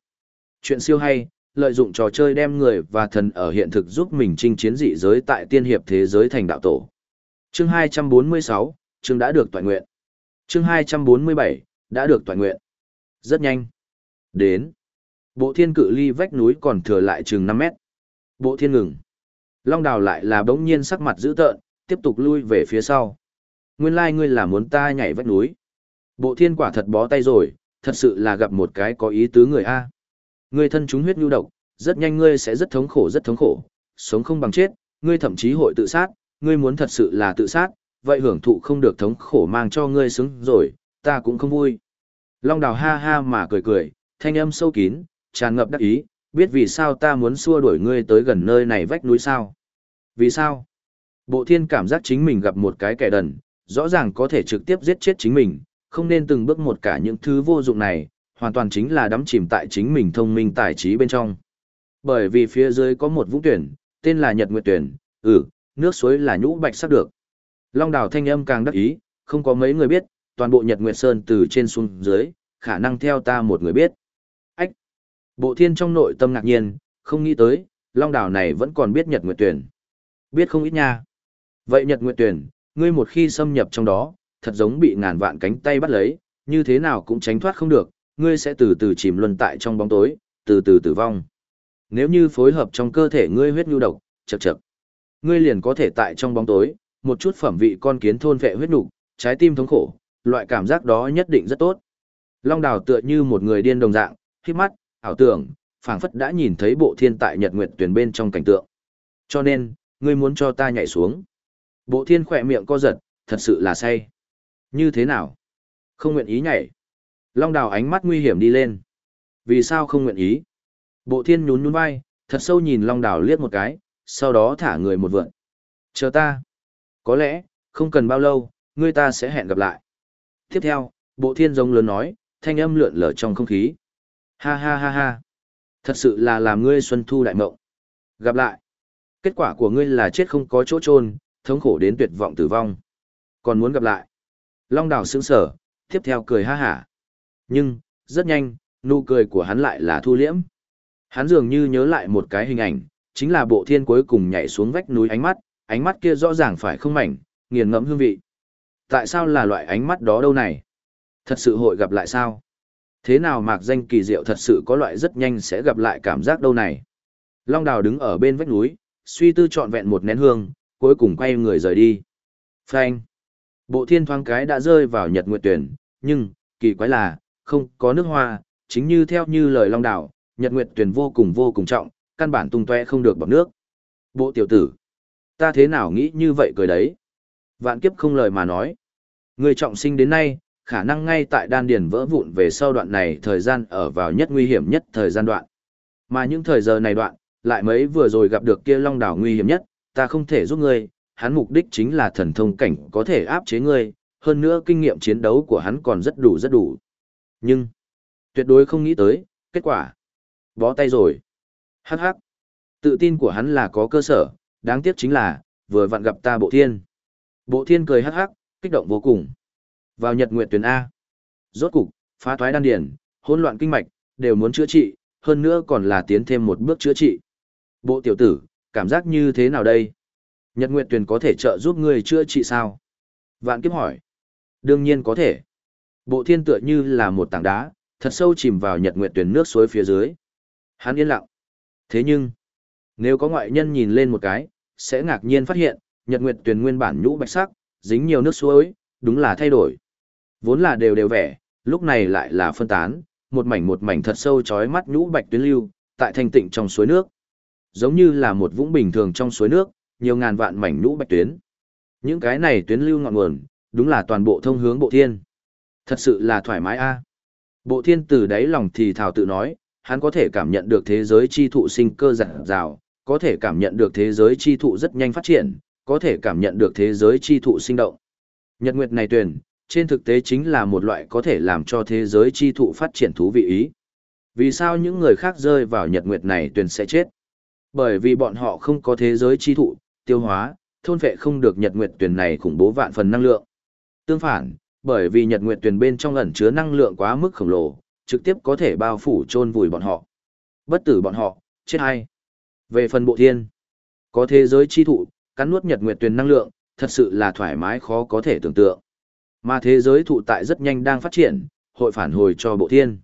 Chuyện siêu hay, lợi dụng trò chơi đem người và thần ở hiện thực giúp mình chinh chiến dị giới tại tiên hiệp thế giới thành đạo tổ. Chương 246, chương đã được toàn nguyện. Chương 247, đã được toàn nguyện. Rất nhanh. Đến. Bộ thiên cự ly vách núi còn thừa lại chừng 5 mét. Bộ thiên ngừng. Long đào lại là bỗng nhiên sắc mặt dữ tợn, tiếp tục lui về phía sau. Nguyên lai like ngươi là muốn ta nhảy vách núi. Bộ thiên quả thật bó tay rồi, thật sự là gặp một cái có ý tứ người A. Ngươi thân chúng huyết nhu độc, rất nhanh ngươi sẽ rất thống khổ rất thống khổ, sống không bằng chết, ngươi thậm chí hội tự sát, ngươi muốn thật sự là tự sát, vậy hưởng thụ không được thống khổ mang cho ngươi xứng rồi, ta cũng không vui. Long đào ha ha mà cười cười, thanh âm sâu kín, tràn ngập đắc ý, biết vì sao ta muốn xua đuổi ngươi tới gần nơi này vách núi sao. Vì sao? Bộ thiên cảm giác chính mình gặp một cái kẻ đần, rõ ràng có thể trực tiếp giết chết chính mình, không nên từng bước một cả những thứ vô dụng này, hoàn toàn chính là đắm chìm tại chính mình thông minh tài trí bên trong. Bởi vì phía dưới có một vũng tuyển, tên là Nhật Nguyệt Tuyển, ừ, nước suối là nhũ bạch sắc được. Long đào thanh âm càng đắc ý, không có mấy người biết, toàn bộ Nhật Nguyệt Sơn từ trên xuống dưới, khả năng theo ta một người biết. Ách! Bộ thiên trong nội tâm ngạc nhiên, không nghĩ tới, Long Đảo này vẫn còn biết Nhật Nguyệt Tuyển. Biết không ít nha. Vậy Nhật Nguyệt Tuyển, ngươi một khi xâm nhập trong đó, thật giống bị ngàn vạn cánh tay bắt lấy, như thế nào cũng tránh thoát không được, ngươi sẽ từ từ chìm luân tại trong bóng tối, từ từ tử vong. Nếu như phối hợp trong cơ thể ngươi huyết nhu độc, chậc chậc, ngươi liền có thể tại trong bóng tối, một chút phẩm vị con kiến thôn vệ huyết nục, trái tim thống khổ, loại cảm giác đó nhất định rất tốt. Long đào tựa như một người điên đồng dạng, khi mắt, ảo tưởng, phảng phất đã nhìn thấy bộ thiên tại nhật nguyệt tuyển bên trong cảnh tượng. Cho nên, ngươi muốn cho ta nhảy xuống. Bộ thiên khỏe miệng co giật, thật sự là say. Như thế nào? Không nguyện ý nhảy. Long đào ánh mắt nguy hiểm đi lên. Vì sao không nguyện ý? Bộ thiên nhún nhún vai, thật sâu nhìn long đào liếc một cái, sau đó thả người một vượn. Chờ ta. Có lẽ, không cần bao lâu, ngươi ta sẽ hẹn gặp lại. Tiếp theo, bộ thiên giống lớn nói, thanh âm lượn lở trong không khí. Ha ha ha ha. Thật sự là làm ngươi xuân thu đại mộng. Gặp lại. Kết quả của ngươi là chết không có chỗ trôn, thống khổ đến tuyệt vọng tử vong. Còn muốn gặp lại. Long đào sững sở, tiếp theo cười ha hả. Nhưng, rất nhanh, nụ cười của hắn lại là thu liễm. Hắn dường như nhớ lại một cái hình ảnh, chính là bộ thiên cuối cùng nhảy xuống vách núi ánh mắt, ánh mắt kia rõ ràng phải không mảnh, nghiền ngẫm hương vị. Tại sao là loại ánh mắt đó đâu này? Thật sự hội gặp lại sao? Thế nào mạc danh kỳ diệu thật sự có loại rất nhanh sẽ gặp lại cảm giác đâu này? Long đào đứng ở bên vách núi, suy tư trọn vẹn một nén hương, cuối cùng quay người rời đi. Phanh! Bộ thiên thoáng cái đã rơi vào nhật nguyệt tuyển, nhưng, kỳ quái là, không có nước hoa, chính như theo như lời long đảo, nhật nguyệt tuyển vô cùng vô cùng trọng, căn bản tung toe không được bọc nước. Bộ tiểu tử! Ta thế nào nghĩ như vậy cười đấy? Vạn kiếp không lời mà nói. Người trọng sinh đến nay, khả năng ngay tại đan điền vỡ vụn về sau đoạn này thời gian ở vào nhất nguy hiểm nhất thời gian đoạn. Mà những thời giờ này đoạn, lại mấy vừa rồi gặp được kia long đảo nguy hiểm nhất, ta không thể giúp ngươi, hắn mục đích chính là thần thông cảnh có thể áp chế ngươi, hơn nữa kinh nghiệm chiến đấu của hắn còn rất đủ rất đủ. Nhưng, tuyệt đối không nghĩ tới, kết quả. Bó tay rồi. Hắc hắc. Tự tin của hắn là có cơ sở, đáng tiếc chính là, vừa vặn gặp ta bộ thiên. Bộ thiên cười hắc hắc, kích động vô cùng. Vào nhật nguyện tuyển A. Rốt cục, phá thoái đan điển, hỗn loạn kinh mạch, đều muốn chữa trị, hơn nữa còn là tiến thêm một bước chữa trị. Bộ tiểu tử, cảm giác như thế nào đây? Nhật Nguyệt Tuyền có thể trợ giúp ngươi chữa trị sao? Vạn kiếp hỏi. Đương nhiên có thể. Bộ thiên tựa như là một tảng đá, thật sâu chìm vào Nhật Nguyệt Tuyền nước suối phía dưới. Hắn yên lặng. Thế nhưng, nếu có ngoại nhân nhìn lên một cái, sẽ ngạc nhiên phát hiện, Nhật Nguyệt Tuyền nguyên bản nhũ bạch sắc, dính nhiều nước suối, đúng là thay đổi. Vốn là đều đều vẻ, lúc này lại là phân tán, một mảnh một mảnh thật sâu chói mắt nhũ bạch tuyến lưu, tại thanh tịnh trong suối nước. Giống như là một vũng bình thường trong suối nước, nhiều ngàn vạn mảnh nhũ bạch tuyến. Những cái này tuyến lưu ngọn nguồn, đúng là toàn bộ thông hướng bộ thiên. Thật sự là thoải mái a. Bộ thiên từ đáy lòng thì thảo tự nói, hắn có thể cảm nhận được thế giới chi thụ sinh cơ dạng dào, có thể cảm nhận được thế giới chi thụ rất nhanh phát triển, có thể cảm nhận được thế giới chi thụ sinh động. Nhật Nguyệt này tuyển, trên thực tế chính là một loại có thể làm cho thế giới chi thụ phát triển thú vị ý. Vì sao những người khác rơi vào Nhật Nguyệt này tuyển sẽ chết? Bởi vì bọn họ không có thế giới chi thụ, tiêu hóa, thôn vệ không được Nhật Nguyệt tuyển này khủng bố vạn phần năng lượng. Tương phản, bởi vì Nhật Nguyệt tuyển bên trong ẩn chứa năng lượng quá mức khổng lồ, trực tiếp có thể bao phủ chôn vùi bọn họ. Bất tử bọn họ, chết hay. Về phần bộ thiên, có thế giới chi thụ, cắn nuốt Nhật Nguyệt tuyền năng lượng, thật sự là thoải mái khó có thể tưởng tượng. Mà thế giới thụ tại rất nhanh đang phát triển, hội phản hồi cho bộ thiên.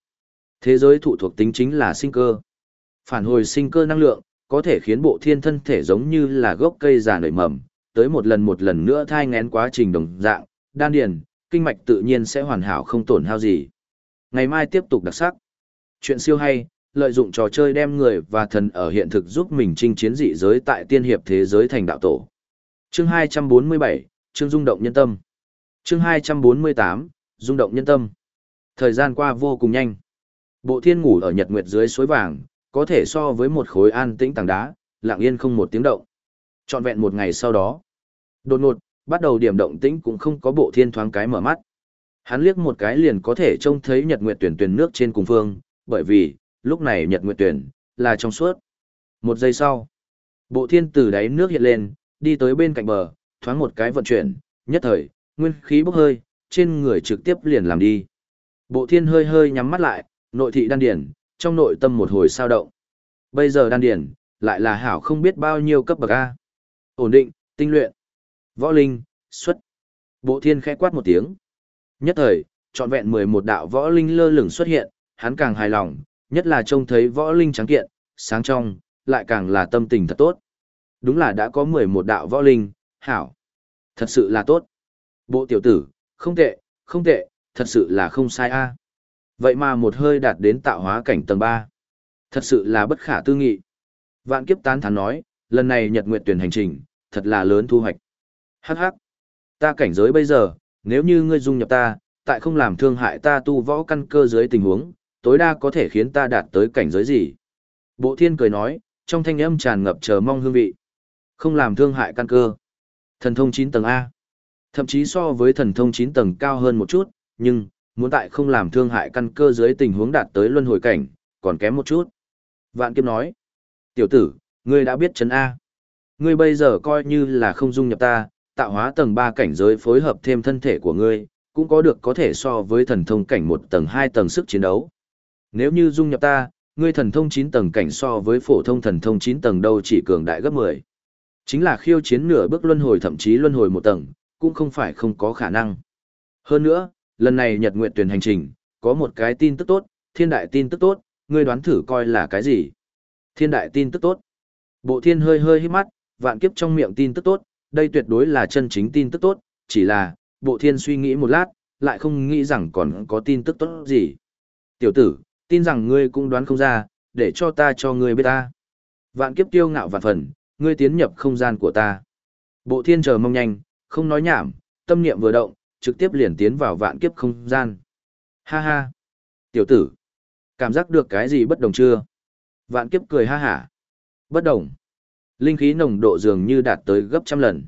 Thế giới thụ thuộc tính chính là sinh cơ. Phản hồi sinh cơ năng lượng, có thể khiến bộ thiên thân thể giống như là gốc cây già nảy mầm, tới một lần một lần nữa thai ngén quá trình đồng dạng, đan điền, kinh mạch tự nhiên sẽ hoàn hảo không tổn hao gì. Ngày mai tiếp tục đặc sắc. Chuyện siêu hay, lợi dụng trò chơi đem người và thần ở hiện thực giúp mình chinh chiến dị giới tại tiên hiệp thế giới thành đạo tổ. Chương 247, chương rung động nhân tâm. Chương 248, rung động nhân tâm. Thời gian qua vô cùng nhanh. Bộ thiên ngủ ở nhật nguyệt dưới suối vàng, có thể so với một khối an tĩnh tảng đá, lặng yên không một tiếng động. Trọn vẹn một ngày sau đó. Đột ngột, bắt đầu điểm động tĩnh cũng không có bộ thiên thoáng cái mở mắt. Hắn liếc một cái liền có thể trông thấy nhật nguyệt tuyển tuyển nước trên cùng phương, bởi vì, lúc này nhật nguyệt tuyển, là trong suốt. Một giây sau, bộ thiên từ đáy nước hiện lên, đi tới bên cạnh bờ, thoáng một cái vận chuyển, nhất thời, nguyên khí bốc hơi, trên người trực tiếp liền làm đi. Bộ thiên hơi hơi nhắm mắt lại, nội thị đan điển, trong nội tâm một hồi sao động. Bây giờ đan điển, lại là hảo không biết bao nhiêu cấp bậc A. Ổn định, tinh luyện, võ linh, xuất. Bộ thiên khẽ quát một tiếng. Nhất thời, trọn vẹn 11 đạo võ linh lơ lửng xuất hiện, hắn càng hài lòng, nhất là trông thấy võ linh trắng kiện, sáng trong, lại càng là tâm tình thật tốt. Đúng là đã có 11 đạo võ linh, hảo. Thật sự là tốt. Bộ tiểu tử, không tệ, không tệ, thật sự là không sai a. Vậy mà một hơi đạt đến tạo hóa cảnh tầng 3. Thật sự là bất khả tư nghị. Vạn kiếp tán thán nói, lần này nhật nguyện tuyển hành trình, thật là lớn thu hoạch. Hắc hắc. Ta cảnh giới bây giờ, nếu như ngươi dung nhập ta, tại không làm thương hại ta tu võ căn cơ dưới tình huống, tối đa có thể khiến ta đạt tới cảnh giới gì. Bộ thiên cười nói, trong thanh âm tràn ngập chờ mong hương vị. Không làm thương hại căn cơ. Thần thông 9 tầng A. Thậm chí so với thần thông 9 tầng cao hơn một chút, nhưng, muốn tại không làm thương hại căn cơ dưới tình huống đạt tới luân hồi cảnh, còn kém một chút. Vạn kiếp nói, tiểu tử, ngươi đã biết chấn A. Ngươi bây giờ coi như là không dung nhập ta, tạo hóa tầng 3 cảnh giới phối hợp thêm thân thể của ngươi, cũng có được có thể so với thần thông cảnh một tầng 2 tầng sức chiến đấu. Nếu như dung nhập ta, ngươi thần thông 9 tầng cảnh so với phổ thông thần thông 9 tầng đâu chỉ cường đại gấp 10. Chính là khiêu chiến nửa bước luân hồi thậm chí luân hồi một tầng, cũng không phải không có khả năng. Hơn nữa, lần này Nhật Nguyệt tuyển hành trình, có một cái tin tức tốt, thiên đại tin tức tốt, ngươi đoán thử coi là cái gì? Thiên đại tin tức tốt. Bộ thiên hơi hơi hít mắt, vạn kiếp trong miệng tin tức tốt, đây tuyệt đối là chân chính tin tức tốt, chỉ là, bộ thiên suy nghĩ một lát, lại không nghĩ rằng còn có tin tức tốt gì. Tiểu tử, tin rằng ngươi cũng đoán không ra, để cho ta cho ngươi biết ta. Vạn kiếp tiêu ngạo vạn phần, ngươi tiến nhập không gian của ta. Bộ thiên chờ mong nhanh, không nói nhảm, tâm niệm vừa động, trực tiếp liền tiến vào vạn kiếp không gian. Ha ha! Tiểu tử! Cảm giác được cái gì bất đồng chưa? Vạn kiếp cười ha hả. Bất đồng. Linh khí nồng độ dường như đạt tới gấp trăm lần.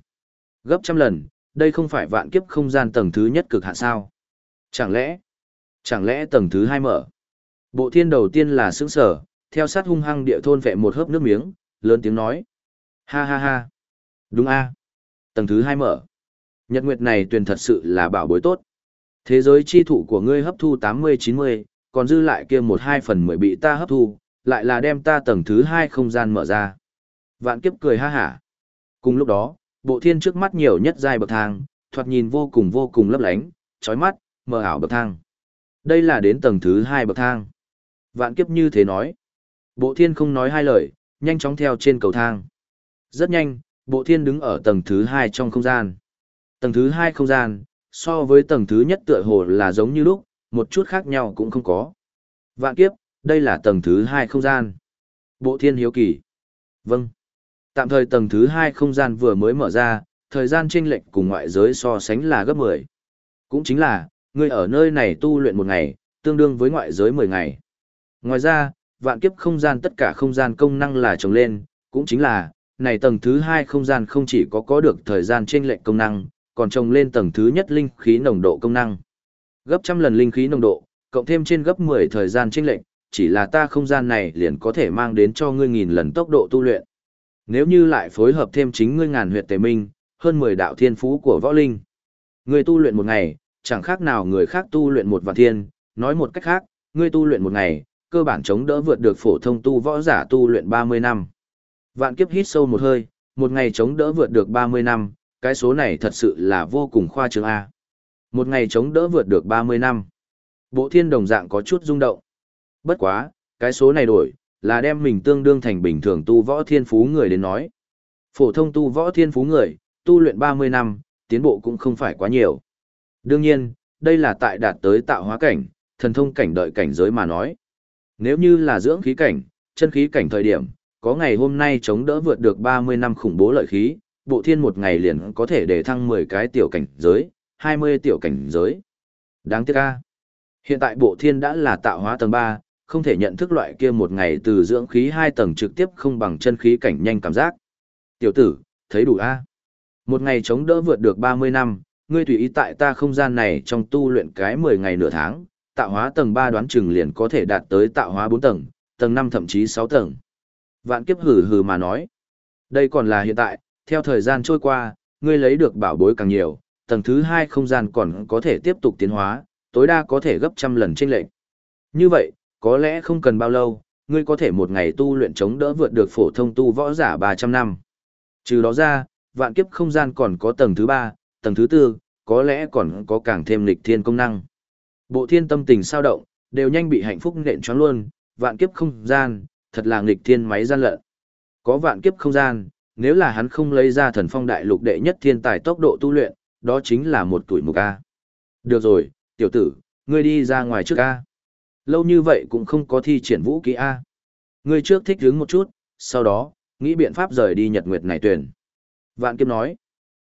Gấp trăm lần, đây không phải vạn kiếp không gian tầng thứ nhất cực hạn sao? Chẳng lẽ, chẳng lẽ tầng thứ hai mở? Bộ thiên đầu tiên là sững sở, theo sát hung hăng địa thôn vẹ một hớp nước miếng, lớn tiếng nói. Ha ha ha. Đúng a Tầng thứ hai mở. Nhật nguyệt này tuyển thật sự là bảo bối tốt. Thế giới chi thụ của ngươi hấp thu 80-90, còn dư lại kia một hai phần mười bị ta hấp thu, lại là đem ta tầng thứ hai không gian mở ra. Vạn kiếp cười ha hả. Cùng lúc đó, bộ thiên trước mắt nhiều nhất giai bậc thang, thoạt nhìn vô cùng vô cùng lấp lánh, chói mắt, mờ ảo bậc thang. Đây là đến tầng thứ hai bậc thang. Vạn kiếp như thế nói. Bộ thiên không nói hai lời, nhanh chóng theo trên cầu thang. Rất nhanh, bộ thiên đứng ở tầng thứ hai trong không gian. Tầng thứ hai không gian, so với tầng thứ nhất tựa hồ là giống như lúc, một chút khác nhau cũng không có. Vạn kiếp, đây là tầng thứ hai không gian. Bộ thiên hiếu kỳ. Vâng. Tạm thời tầng thứ hai không gian vừa mới mở ra, thời gian chênh lệch cùng ngoại giới so sánh là gấp 10. Cũng chính là, ngươi ở nơi này tu luyện một ngày, tương đương với ngoại giới 10 ngày. Ngoài ra, vạn kiếp không gian tất cả không gian công năng là trồng lên, cũng chính là, này tầng thứ hai không gian không chỉ có có được thời gian trên lệnh công năng, còn trồng lên tầng thứ nhất linh khí nồng độ công năng. Gấp trăm lần linh khí nồng độ, cộng thêm trên gấp 10 thời gian trên lệnh, chỉ là ta không gian này liền có thể mang đến cho ngươi nghìn lần tốc độ tu luyện. Nếu như lại phối hợp thêm chính ngươi ngàn huyệt tề minh, hơn 10 đạo thiên phú của võ linh. Ngươi tu luyện một ngày, chẳng khác nào người khác tu luyện một vạn thiên, nói một cách khác, ngươi tu luyện một ngày, cơ bản chống đỡ vượt được phổ thông tu võ giả tu luyện 30 năm. Vạn kiếp hít sâu một hơi, một ngày chống đỡ vượt được 30 năm, cái số này thật sự là vô cùng khoa trương A. Một ngày chống đỡ vượt được 30 năm. Bộ thiên đồng dạng có chút rung động. Bất quá, cái số này đổi, là đem mình tương đương thành bình thường tu võ thiên phú người đến nói. Phổ thông tu võ thiên phú người, tu luyện 30 năm, tiến bộ cũng không phải quá nhiều. Đương nhiên, đây là tại đạt tới tạo hóa cảnh, thần thông cảnh đợi cảnh giới mà nói. Nếu như là dưỡng khí cảnh, chân khí cảnh thời điểm, có ngày hôm nay chống đỡ vượt được 30 năm khủng bố lợi khí, bộ thiên một ngày liền có thể để thăng 10 cái tiểu cảnh giới, 20 tiểu cảnh giới. Đáng tiếc a. Hiện tại bộ thiên đã là tạo hóa tầng 3, không thể nhận thức loại kia một ngày từ dưỡng khí hai tầng trực tiếp không bằng chân khí cảnh nhanh cảm giác. Tiểu tử, thấy đủ a? Một ngày chống đỡ vượt được 30 năm, ngươi tùy ý tại ta không gian này trong tu luyện cái 10 ngày nửa tháng, tạo hóa tầng 3 đoán chừng liền có thể đạt tới tạo hóa 4 tầng, tầng 5 thậm chí 6 tầng. Vạn kiếp hừ hừ mà nói. Đây còn là hiện tại, theo thời gian trôi qua, ngươi lấy được bảo bối càng nhiều, tầng thứ hai không gian còn có thể tiếp tục tiến hóa, tối đa có thể gấp trăm lần chênh lệch. Như vậy, có lẽ không cần bao lâu, ngươi có thể một ngày tu luyện chống đỡ vượt được phổ thông tu võ giả 300 năm. Trừ đó ra, vạn kiếp không gian còn có tầng thứ ba, tầng thứ tư, có lẽ còn có càng thêm lịch thiên công năng. Bộ thiên tâm tình sao động, đều nhanh bị hạnh phúc nện choáng luôn, vạn kiếp không gian, thật là nghịch thiên máy gian lận. Có vạn kiếp không gian, nếu là hắn không lấy ra thần phong đại lục đệ nhất thiên tài tốc độ tu luyện, đó chính là một tuổi mục A. Được rồi, tiểu tử, ngươi đi ra ngoài trước A. Lâu như vậy cũng không có thi triển vũ kỹ A. Ngươi trước thích đứng một chút, sau đó, nghĩ biện pháp rời đi nhật nguyệt này tuyển. Vạn kiếp nói.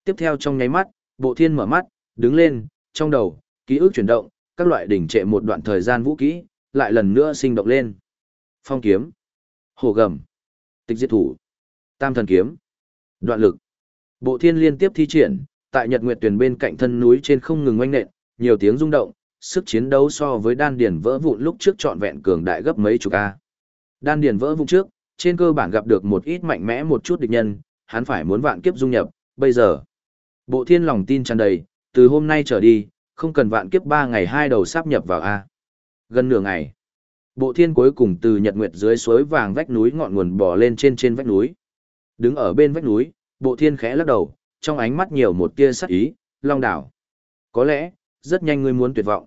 Tiếp theo trong nháy mắt, bộ thiên mở mắt, đứng lên, trong đầu, ký ức chuyển động, các loại đỉnh trệ một đoạn thời gian vũ kỹ, lại lần nữa sinh động lên. Phong kiếm, hồ gầm, tịch diệt thủ, tam thần kiếm, đoạn lực. Bộ thiên liên tiếp thi triển, tại Nhật Nguyệt Tuyền bên cạnh thân núi trên không ngừng oanh nện, nhiều tiếng rung động, sức chiến đấu so với đan điền vỡ vụn lúc trước trọn vẹn cường đại gấp mấy chục a. Đan điền vỡ vụn trước, trên cơ bản gặp được một ít mạnh mẽ một chút địch nhân, hắn phải muốn vạn kiếp dung nhập, bây giờ. Bộ thiên lòng tin tràn đầy, từ hôm nay trở đi, không cần vạn kiếp ba ngày hai đầu sáp nhập vào A. Gần nửa ngày, bộ thiên cuối cùng từ nhật nguyệt dưới suối vàng vách núi ngọn nguồn bò lên trên trên vách núi. Đứng ở bên vách núi, bộ thiên khẽ lắc đầu, trong ánh mắt nhiều một tia sắc ý, long đảo. Có lẽ, rất nhanh ngươi muốn tuyệt vọng.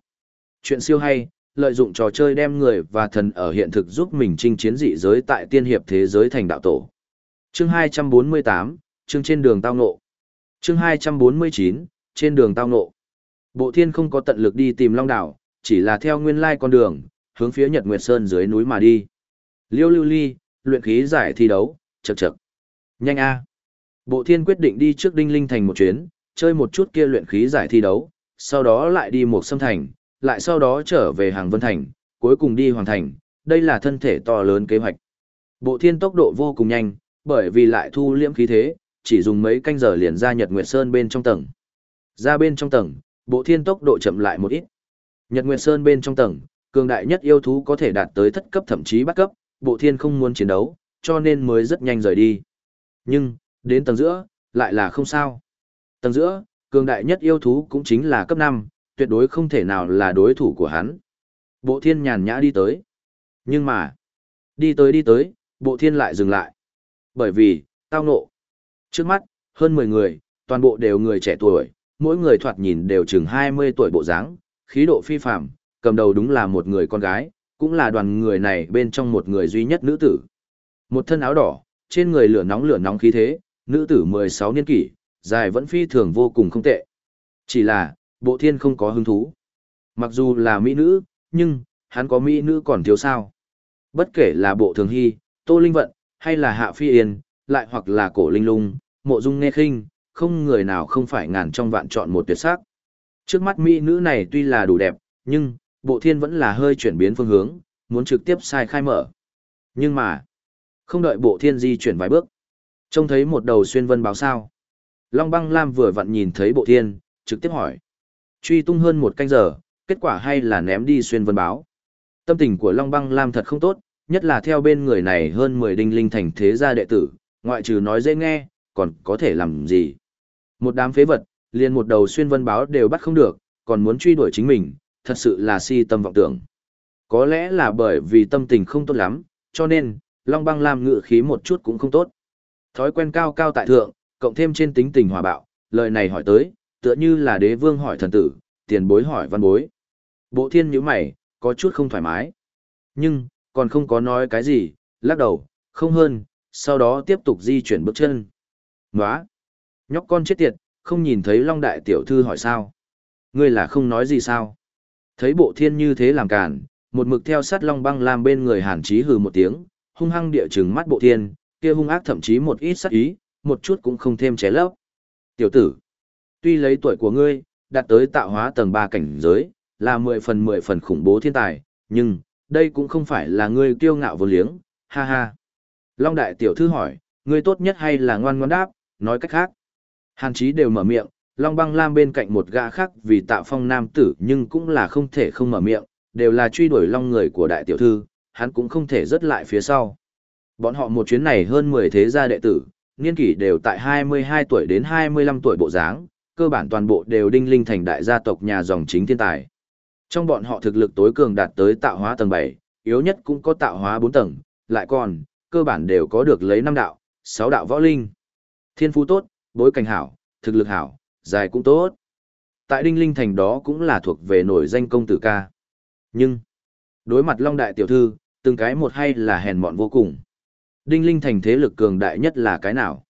Chuyện siêu hay, lợi dụng trò chơi đem người và thần ở hiện thực giúp mình chinh chiến dị giới tại tiên hiệp thế giới thành đạo tổ. Chương 248, chương trên đường tao ngộ. Chương 249, trên đường tao ngộ. Bộ thiên không có tận lực đi tìm long đảo, chỉ là theo nguyên lai con đường, hướng phía Nhật Nguyệt Sơn dưới núi mà đi. Liêu lưu ly, luyện khí giải thi đấu, chậc chậc. Nhanh a. Bộ thiên quyết định đi trước Đinh Linh Thành một chuyến, chơi một chút kia luyện khí giải thi đấu, sau đó lại đi một sâm thành, lại sau đó trở về Hàng Vân Thành, cuối cùng đi Hoàng Thành, đây là thân thể to lớn kế hoạch. Bộ thiên tốc độ vô cùng nhanh, bởi vì lại thu liễm khí thế, chỉ dùng mấy canh giờ liền ra Nhật Nguyệt Sơn bên trong tầng. Ra bên trong tầng, bộ thiên tốc độ chậm lại một ít. Nhật Nguyệt Sơn bên trong tầng, cường đại nhất yêu thú có thể đạt tới thất cấp thậm chí bát cấp, bộ thiên không muốn chiến đấu, cho nên mới rất nhanh rời đi. Nhưng, đến tầng giữa, lại là không sao. Tầng giữa, cường đại nhất yêu thú cũng chính là cấp 5, tuyệt đối không thể nào là đối thủ của hắn. Bộ thiên nhàn nhã đi tới. Nhưng mà, đi tới đi tới, bộ thiên lại dừng lại. Bởi vì, tao nộ. Trước mắt, hơn 10 người, toàn bộ đều người trẻ tuổi, mỗi người thoạt nhìn đều chừng 20 tuổi bộ dáng, khí độ phi phàm, cầm đầu đúng là một người con gái, cũng là đoàn người này bên trong một người duy nhất nữ tử. Một thân áo đỏ, trên người lửa nóng lửa nóng khí thế, nữ tử 16 niên kỷ, dài vẫn phi thường vô cùng không tệ. Chỉ là, bộ thiên không có hứng thú. Mặc dù là mỹ nữ, nhưng, hắn có mỹ nữ còn thiếu sao. Bất kể là bộ thường hy, tô linh vận, hay là hạ phi yên, lại hoặc là cổ linh lung, mộ dung nghe khinh, không người nào không phải ngàn trong vạn chọn một tuyệt sắc. Trước mắt mỹ nữ này tuy là đủ đẹp, nhưng, bộ thiên vẫn là hơi chuyển biến phương hướng, muốn trực tiếp sai khai mở. Nhưng mà, không đợi bộ thiên di chuyển vài bước. Trông thấy một đầu xuyên vân báo sao. Long băng lam vừa vặn nhìn thấy bộ thiên, trực tiếp hỏi. Truy tung hơn một canh giờ, kết quả hay là ném đi xuyên vân báo. Tâm tình của Long băng lam thật không tốt, nhất là theo bên người này hơn 10 đinh linh thành thế gia đệ tử, ngoại trừ nói dễ nghe, còn có thể làm gì. Một đám phế vật, liền một đầu xuyên vân báo đều bắt không được, còn muốn truy đuổi chính mình, thật sự là si tâm vọng tưởng. Có lẽ là bởi vì tâm tình không tốt lắm, cho nên, Long băng lam ngự khí một chút cũng không tốt. Thói quen cao cao tại thượng, cộng thêm trên tính tình hòa bạo, lời này hỏi tới, tựa như là đế vương hỏi thần tử, tiền bối hỏi văn bối. Bộ thiên nhíu mày, có chút không thoải mái. Nhưng, còn không có nói cái gì, lắc đầu, không hơn, sau đó tiếp tục di chuyển bước chân. Nóa! Nhóc con chết tiệt, không nhìn thấy Long Đại Tiểu Thư hỏi sao? Ngươi là không nói gì sao? Thấy bộ thiên như thế làm cản, một mực theo sát Long băng làm bên người hàn trí hừ một tiếng, hung hăng địa chừng mắt bộ thiên, kia hung ác thậm chí một ít sát ý, một chút cũng không thêm ché lấp. Tiểu tử! Tuy lấy tuổi của ngươi, đạt tới tạo hóa tầng 3 cảnh giới, là 10 phần 10 phần khủng bố thiên tài, nhưng, đây cũng không phải là ngươi kiêu ngạo vô liếng, ha ha. Long đại tiểu thư hỏi, ngươi tốt nhất hay là ngoan ngoãn đáp, nói cách khác. Hàn Chí đều mở miệng, Long băng lam bên cạnh một gã khác vì tạo phong nam tử nhưng cũng là không thể không mở miệng, đều là truy đuổi long người của đại tiểu thư, hắn cũng không thể rớt lại phía sau. Bọn họ một chuyến này hơn 10 thế gia đệ tử, niên kỷ đều tại 22 tuổi đến 25 tuổi bộ dáng, cơ bản toàn bộ đều đinh linh thành đại gia tộc nhà dòng chính thiên tài. Trong bọn họ thực lực tối cường đạt tới tạo hóa tầng 7, yếu nhất cũng có tạo hóa 4 tầng, lại còn, cơ bản đều có được lấy năm đạo, 6 đạo võ linh. Thiên phú tốt, bối cảnh hảo, thực lực hảo, dài cũng tốt. Tại Đinh Linh Thành đó cũng là thuộc về nổi danh công tử ca. Nhưng, đối mặt Long Đại Tiểu Thư, từng cái một hay là hèn mọn vô cùng. Đinh Linh Thành thế lực cường đại nhất là cái nào?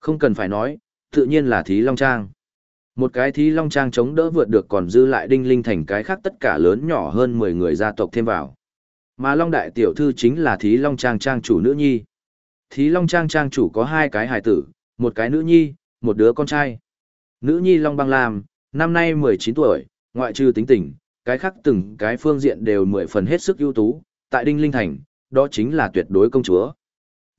Không cần phải nói, tự nhiên là Thí Long Trang. Một cái Thí Long Trang chống đỡ vượt được còn dư lại Đinh Linh Thành cái khác tất cả lớn nhỏ hơn 10 người gia tộc thêm vào. Mà Long Đại Tiểu Thư chính là Thí Long Trang Trang chủ nữ nhi. Thí Long Trang Trang chủ có hai cái hài tử, một cái nữ nhi, một đứa con trai. Nữ nhi Long Băng Lam, năm nay 19 tuổi, ngoại trừ tính tình, cái khác từng cái phương diện đều mười phần hết sức ưu tú, tại Đinh Linh Thành, đó chính là tuyệt đối công chúa.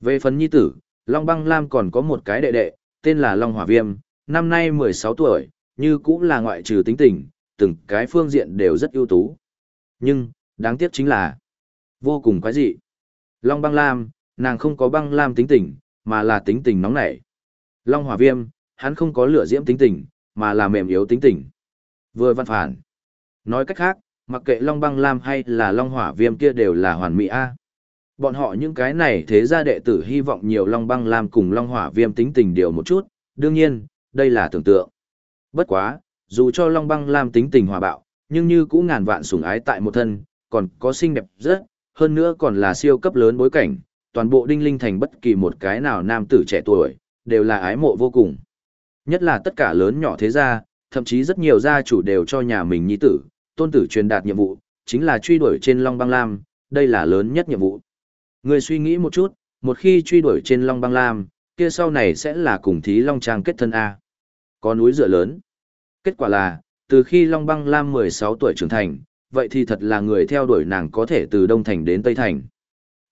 Về phần nhi tử, Long Băng Lam còn có một cái đệ đệ, tên là Long Hỏa Viêm, năm nay 16 tuổi, như cũng là ngoại trừ tính tình, từng cái phương diện đều rất ưu tú. Nhưng, đáng tiếc chính là, vô cùng quái dị. Long Băng Lam, nàng không có băng lam tính tình, mà là tính tình nóng nảy. Long Hỏa Viêm, hắn không có lửa diễm tính tình, mà là mềm yếu tính tình. Vừa văn phản. Nói cách khác, mặc kệ Long Băng Lam hay là Long Hỏa Viêm kia đều là hoàn mỹ A. Bọn họ những cái này thế ra đệ tử hy vọng nhiều Long Băng Lam cùng Long Hỏa Viêm tính tình điều một chút, đương nhiên, đây là tưởng tượng. Bất quá, dù cho Long Băng Lam tính tình hòa bạo, nhưng như cũng ngàn vạn sủng ái tại một thân, còn có xinh đẹp rất, hơn nữa còn là siêu cấp lớn bối cảnh, toàn bộ đinh linh thành bất kỳ một cái nào nam tử trẻ tuổi, đều là ái mộ vô cùng. Nhất là tất cả lớn nhỏ thế gia, thậm chí rất nhiều gia chủ đều cho nhà mình nhi tử, tôn tử truyền đạt nhiệm vụ, chính là truy đuổi trên Long Băng Lam, đây là lớn nhất nhiệm vụ. Người suy nghĩ một chút, một khi truy đuổi trên Long Băng Lam, kia sau này sẽ là cùng thí Long Trang kết thân A. Có núi dựa lớn. Kết quả là, từ khi Long Băng Lam 16 tuổi trưởng thành, vậy thì thật là người theo đuổi nàng có thể từ Đông Thành đến Tây Thành.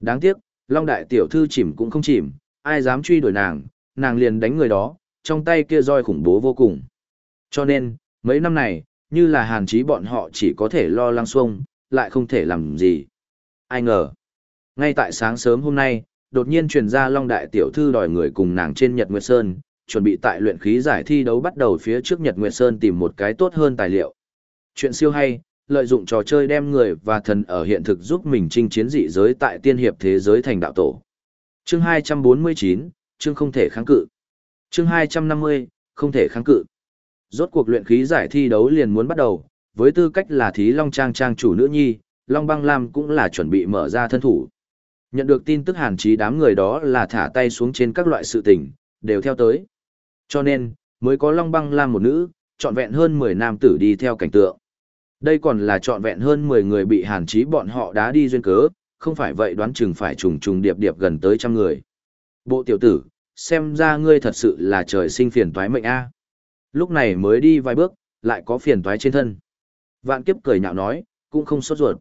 Đáng tiếc, Long Đại Tiểu Thư chìm cũng không chìm, ai dám truy đuổi nàng, nàng liền đánh người đó, trong tay kia roi khủng bố vô cùng. Cho nên, mấy năm này, như là hàn chí bọn họ chỉ có thể lo lắng xuông, lại không thể làm gì. Ai ngờ. Ngay tại sáng sớm hôm nay, đột nhiên truyền ra Long Đại Tiểu Thư đòi người cùng nàng trên Nhật Nguyệt Sơn, chuẩn bị tại luyện khí giải thi đấu bắt đầu phía trước Nhật Nguyệt Sơn tìm một cái tốt hơn tài liệu. Chuyện siêu hay, lợi dụng trò chơi đem người và thần ở hiện thực giúp mình chinh chiến dị giới tại tiên hiệp thế giới thành đạo tổ. Chương 249, chương không thể kháng cự. Chương 250, không thể kháng cự. Rốt cuộc luyện khí giải thi đấu liền muốn bắt đầu, với tư cách là thí Long Trang Trang chủ nữ nhi, Long Băng Lam cũng là chuẩn bị mở ra thân thủ. Nhận được tin tức hàn trí đám người đó là thả tay xuống trên các loại sự tình, đều theo tới. Cho nên, mới có Long Băng Lam một nữ, trọn vẹn hơn 10 nam tử đi theo cảnh tượng. Đây còn là trọn vẹn hơn 10 người bị hàn trí bọn họ đá đi duyên cớ, không phải vậy đoán chừng phải trùng trùng điệp điệp gần tới trăm người. Bộ tiểu tử, xem ra ngươi thật sự là trời sinh phiền toái mệnh a. Lúc này mới đi vài bước, lại có phiền toái trên thân. Vạn kiếp cười nhạo nói, cũng không sốt ruột.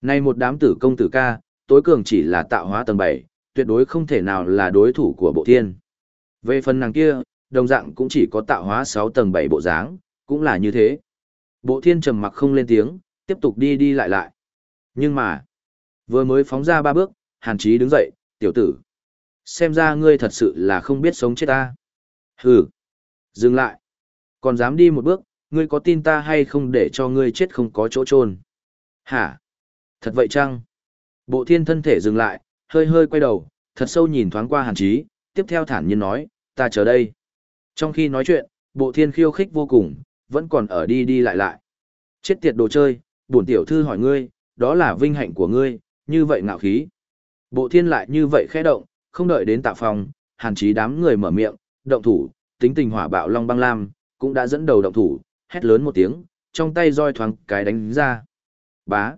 nay một đám tử công tử ca, tối cường chỉ là tạo hóa tầng 7, tuyệt đối không thể nào là đối thủ của bộ thiên. Về phần nàng kia, đồng dạng cũng chỉ có tạo hóa 6 tầng 7 bộ dáng, cũng là như thế. Bộ thiên trầm mặc không lên tiếng, tiếp tục đi đi lại lại. Nhưng mà, vừa mới phóng ra ba bước, hàn chí đứng dậy, tiểu tử. Xem ra ngươi thật sự là không biết sống chết ta. Hừ. Dừng lại. Còn dám đi một bước, ngươi có tin ta hay không để cho ngươi chết không có chỗ trôn? Hả? Thật vậy chăng? Bộ thiên thân thể dừng lại, hơi hơi quay đầu, thật sâu nhìn thoáng qua hàn trí tiếp theo thản nhiên nói, ta chờ đây. Trong khi nói chuyện, bộ thiên khiêu khích vô cùng, vẫn còn ở đi đi lại lại. Chết tiệt đồ chơi, bổn tiểu thư hỏi ngươi, đó là vinh hạnh của ngươi, như vậy ngạo khí. Bộ thiên lại như vậy khẽ động, không đợi đến tạ phòng, hàn chí đám người mở miệng, động thủ, tính tình hỏa bạo long băng lam, cũng đã dẫn đầu động thủ, hét lớn một tiếng, trong tay roi thoáng cái đánh ra. Bá.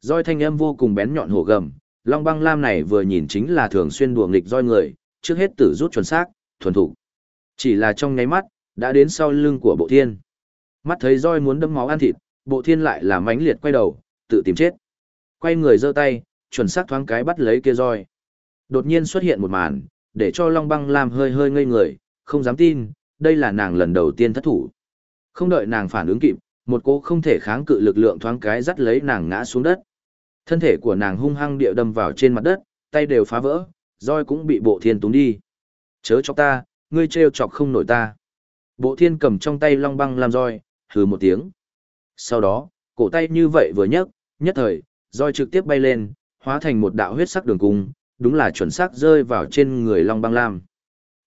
Roi thanh âm vô cùng bén nhọn hổ gầm, long băng lam này vừa nhìn chính là thường xuyên đùa nghịch roi người, trước hết tử rút chuẩn xác, thuần thủ. Chỉ là trong nháy mắt, đã đến sau lưng của bộ thiên. Mắt thấy roi muốn đâm máu ăn thịt, bộ thiên lại là mãnh liệt quay đầu, tự tìm chết. Quay người giơ tay, chuẩn xác thoáng cái bắt lấy kia roi. Đột nhiên xuất hiện một màn, để cho Long Băng Lam hơi hơi ngây người, không dám tin, đây là nàng lần đầu tiên thất thủ. Không đợi nàng phản ứng kịp, một cô không thể kháng cự lực lượng thoáng cái dắt lấy nàng ngã xuống đất. Thân thể của nàng hung hăng địa đâm vào trên mặt đất, tay đều phá vỡ, roi cũng bị bộ thiên túng đi. Chớ cho ta, ngươi trêu chọc không nổi ta. Bộ thiên cầm trong tay long băng làm roi, hừ một tiếng. Sau đó, cổ tay như vậy vừa nhấc, nhất thời, roi trực tiếp bay lên, hóa thành một đạo huyết sắc đường cung, đúng là chuẩn xác rơi vào trên người long băng lam.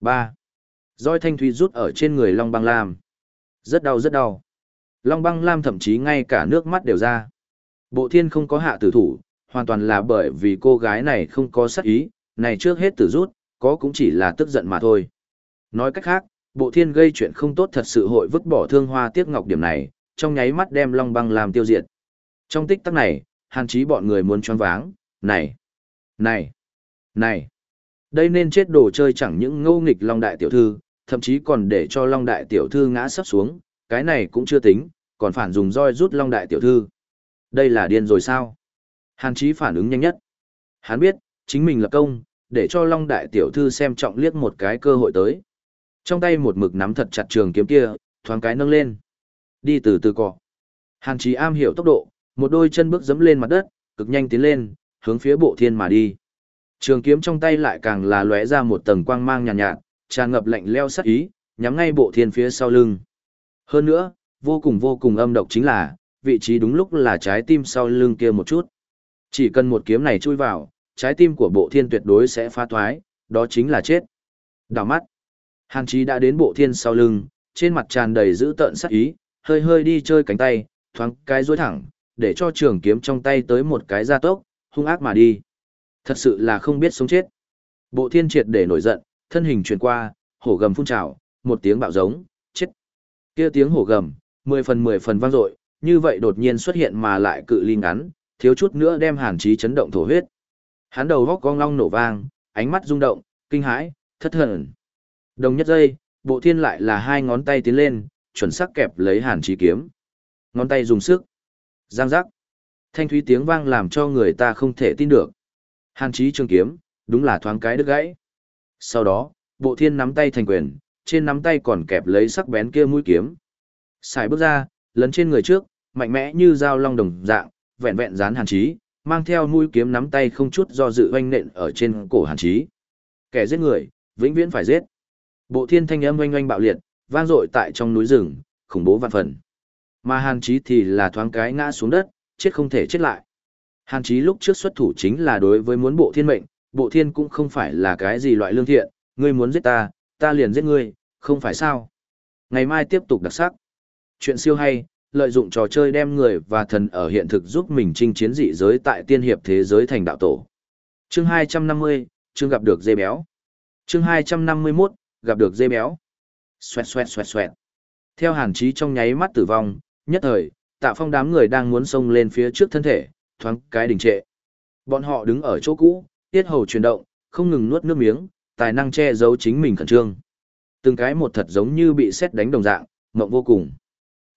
3. Roi thanh thủy rút ở trên người long băng lam. Rất đau rất đau. Long băng lam thậm chí ngay cả nước mắt đều ra. Bộ thiên không có hạ tử thủ, hoàn toàn là bởi vì cô gái này không có sắc ý, này trước hết tử rút, có cũng chỉ là tức giận mà thôi. Nói cách khác, bộ thiên gây chuyện không tốt thật sự hội vứt bỏ thương hoa tiếc ngọc điểm này, trong nháy mắt đem long băng Lam tiêu diệt. Trong tích tắc này, hàn chí bọn người muốn choáng váng, này, này, này, đây nên chết đồ chơi chẳng những ngô nghịch long đại tiểu thư, thậm chí còn để cho long đại tiểu thư ngã sắp xuống, cái này cũng chưa tính, còn phản dùng roi rút long đại tiểu thư. Đây là điên rồi sao? Hàn chí phản ứng nhanh nhất. Hắn biết, chính mình là công, để cho long đại tiểu thư xem trọng liếc một cái cơ hội tới. Trong tay một mực nắm thật chặt trường kiếm kia, thoáng cái nâng lên. Đi từ từ cọ. Hàn Chí am hiểu tốc độ, một đôi chân bước dẫm lên mặt đất, cực nhanh tiến lên, hướng phía bộ thiên mà đi. Trường kiếm trong tay lại càng là lóe ra một tầng quang mang nhàn nhạt, nhạt, tràn ngập lạnh leo sắc ý, nhắm ngay bộ thiên phía sau lưng. Hơn nữa, vô cùng vô cùng âm độc chính là, vị trí đúng lúc là trái tim sau lưng kia một chút. Chỉ cần một kiếm này chui vào, trái tim của bộ thiên tuyệt đối sẽ phá thoái, đó chính là chết. Đào mắt. Hàn Chí đã đến bộ thiên sau lưng, trên mặt tràn đầy dữ tợn sắc ý, hơi hơi đi chơi cánh tay, thoáng cái duỗi thẳng, để cho trường kiếm trong tay tới một cái gia tốc, hung ác mà đi. Thật sự là không biết sống chết. Bộ thiên triệt để nổi giận, thân hình chuyển qua, hổ gầm phun trào, một tiếng bạo giống, chết. Kia tiếng hổ gầm, mười phần mười phần vang dội, như vậy đột nhiên xuất hiện mà lại cự ly ngắn, thiếu chút nữa đem Hàn Chí chấn động thổ huyết. Hắn đầu góc cong long nổ vang, ánh mắt rung động, kinh hãi, thất thần. Đồng nhất giây, bộ thiên lại là hai ngón tay tiến lên, chuẩn xác kẹp lấy hàn trí kiếm. Ngón tay dùng sức. Giang giác. Thanh thúy tiếng vang làm cho người ta không thể tin được. Hàn Chí trường kiếm, đúng là thoáng cái đứt gãy. Sau đó, bộ thiên nắm tay thành quyền, trên nắm tay còn kẹp lấy sắc bén kia mũi kiếm. Xài bước ra, lấn trên người trước, mạnh mẽ như dao long đồng dạng, vẹn vẹn dán hàn Chí, mang theo mũi kiếm nắm tay không chút do dự oanh nện ở trên cổ hàn Chí. Kẻ giết người, vĩnh viễn phải giết. Bộ thiên thanh âm oanh oanh bạo liệt, vang dội tại trong núi rừng, khủng bố vạn phần. Mà Hàn Chí thì là thoáng cái ngã xuống đất, chết không thể chết lại. Hàn Chí lúc trước xuất thủ chính là đối với muốn bộ thiên mệnh, bộ thiên cũng không phải là cái gì loại lương thiện, ngươi muốn giết ta, ta liền giết ngươi, không phải sao. Ngày mai tiếp tục đặc sắc. Chuyện siêu hay, lợi dụng trò chơi đem người và thần ở hiện thực giúp mình chinh chiến dị giới tại tiên hiệp thế giới thành đạo tổ. Chương 250, chương gặp được dê béo. Chương 251, gặp được dê béo. Xoẹt xoẹt xoẹt xoẹt. Theo hàn Chí trong nháy mắt tử vong, nhất thời, tạ phong đám người đang muốn xông lên phía trước thân thể, thoáng cái đình trệ. Bọn họ đứng ở chỗ cũ, tiết hầu chuyển động, không ngừng nuốt nước miếng, tài năng che giấu chính mình khẩn trương. Từng cái một thật giống như bị xét đánh đồng dạng, mộng vô cùng.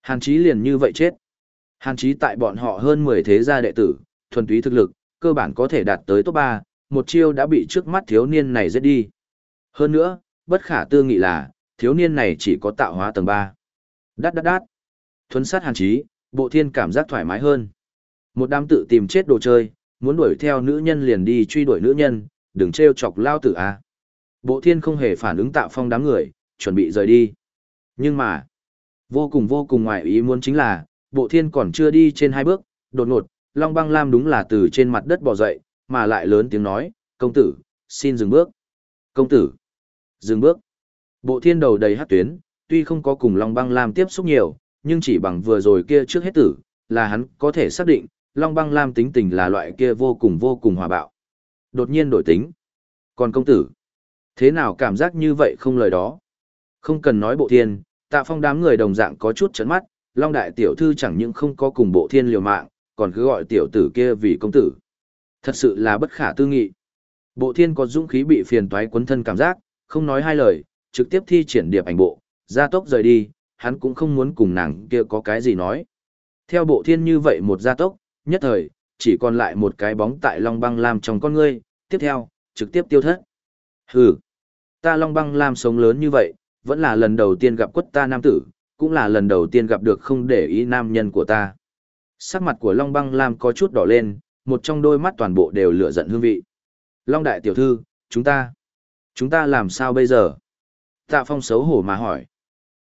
Hàn Chí liền như vậy chết. Hàn Chí tại bọn họ hơn 10 thế gia đệ tử, thuần túy thực lực, cơ bản có thể đạt tới top 3, một chiêu đã bị trước mắt thiếu niên này giết đi. Hơn nữa, bất khả tư nghị là, thiếu niên này chỉ có tạo hóa tầng 3. Đát đát đát. Thuấn sát hàn trí, bộ thiên cảm giác thoải mái hơn. Một đám tự tìm chết đồ chơi, muốn đuổi theo nữ nhân liền đi truy đuổi nữ nhân, đừng trêu chọc lao tử a. Bộ thiên không hề phản ứng tạo phong đám người, chuẩn bị rời đi. Nhưng mà, vô cùng vô cùng ngoại ý muốn chính là, bộ thiên còn chưa đi trên hai bước, đột ngột, Long băng lam đúng là từ trên mặt đất bò dậy, mà lại lớn tiếng nói, công tử, xin dừng bước. Công tử, dừng bước. Bộ thiên đầu đầy hát tuyến, tuy không có cùng Long Băng Lam tiếp xúc nhiều, nhưng chỉ bằng vừa rồi kia trước hết tử, là hắn có thể xác định, Long Băng Lam tính tình là loại kia vô cùng vô cùng hòa bạo. Đột nhiên đổi tính. Còn công tử, thế nào cảm giác như vậy không lời đó? Không cần nói bộ thiên, tạ phong đám người đồng dạng có chút chấn mắt, Long Đại Tiểu Thư chẳng những không có cùng bộ thiên liều mạng, còn cứ gọi tiểu tử kia vì công tử. Thật sự là bất khả tư nghị. Bộ thiên có dũng khí bị phiền toái quấn thân cảm giác, không nói hai lời, trực tiếp thi triển điệp ảnh bộ, gia tốc rời đi, hắn cũng không muốn cùng nàng kia có cái gì nói. Theo bộ thiên như vậy một gia tốc, nhất thời, chỉ còn lại một cái bóng tại Long Băng Lam trong con ngươi, tiếp theo, trực tiếp tiêu thất. Hừ, ta Long Băng Lam sống lớn như vậy, vẫn là lần đầu tiên gặp quất ta nam tử, cũng là lần đầu tiên gặp được không để ý nam nhân của ta. Sắc mặt của Long Băng Lam có chút đỏ lên, một trong đôi mắt toàn bộ đều lửa giận hương vị. Long Đại Tiểu Thư, chúng ta, chúng ta làm sao bây giờ? Tạ Phong xấu hổ mà hỏi.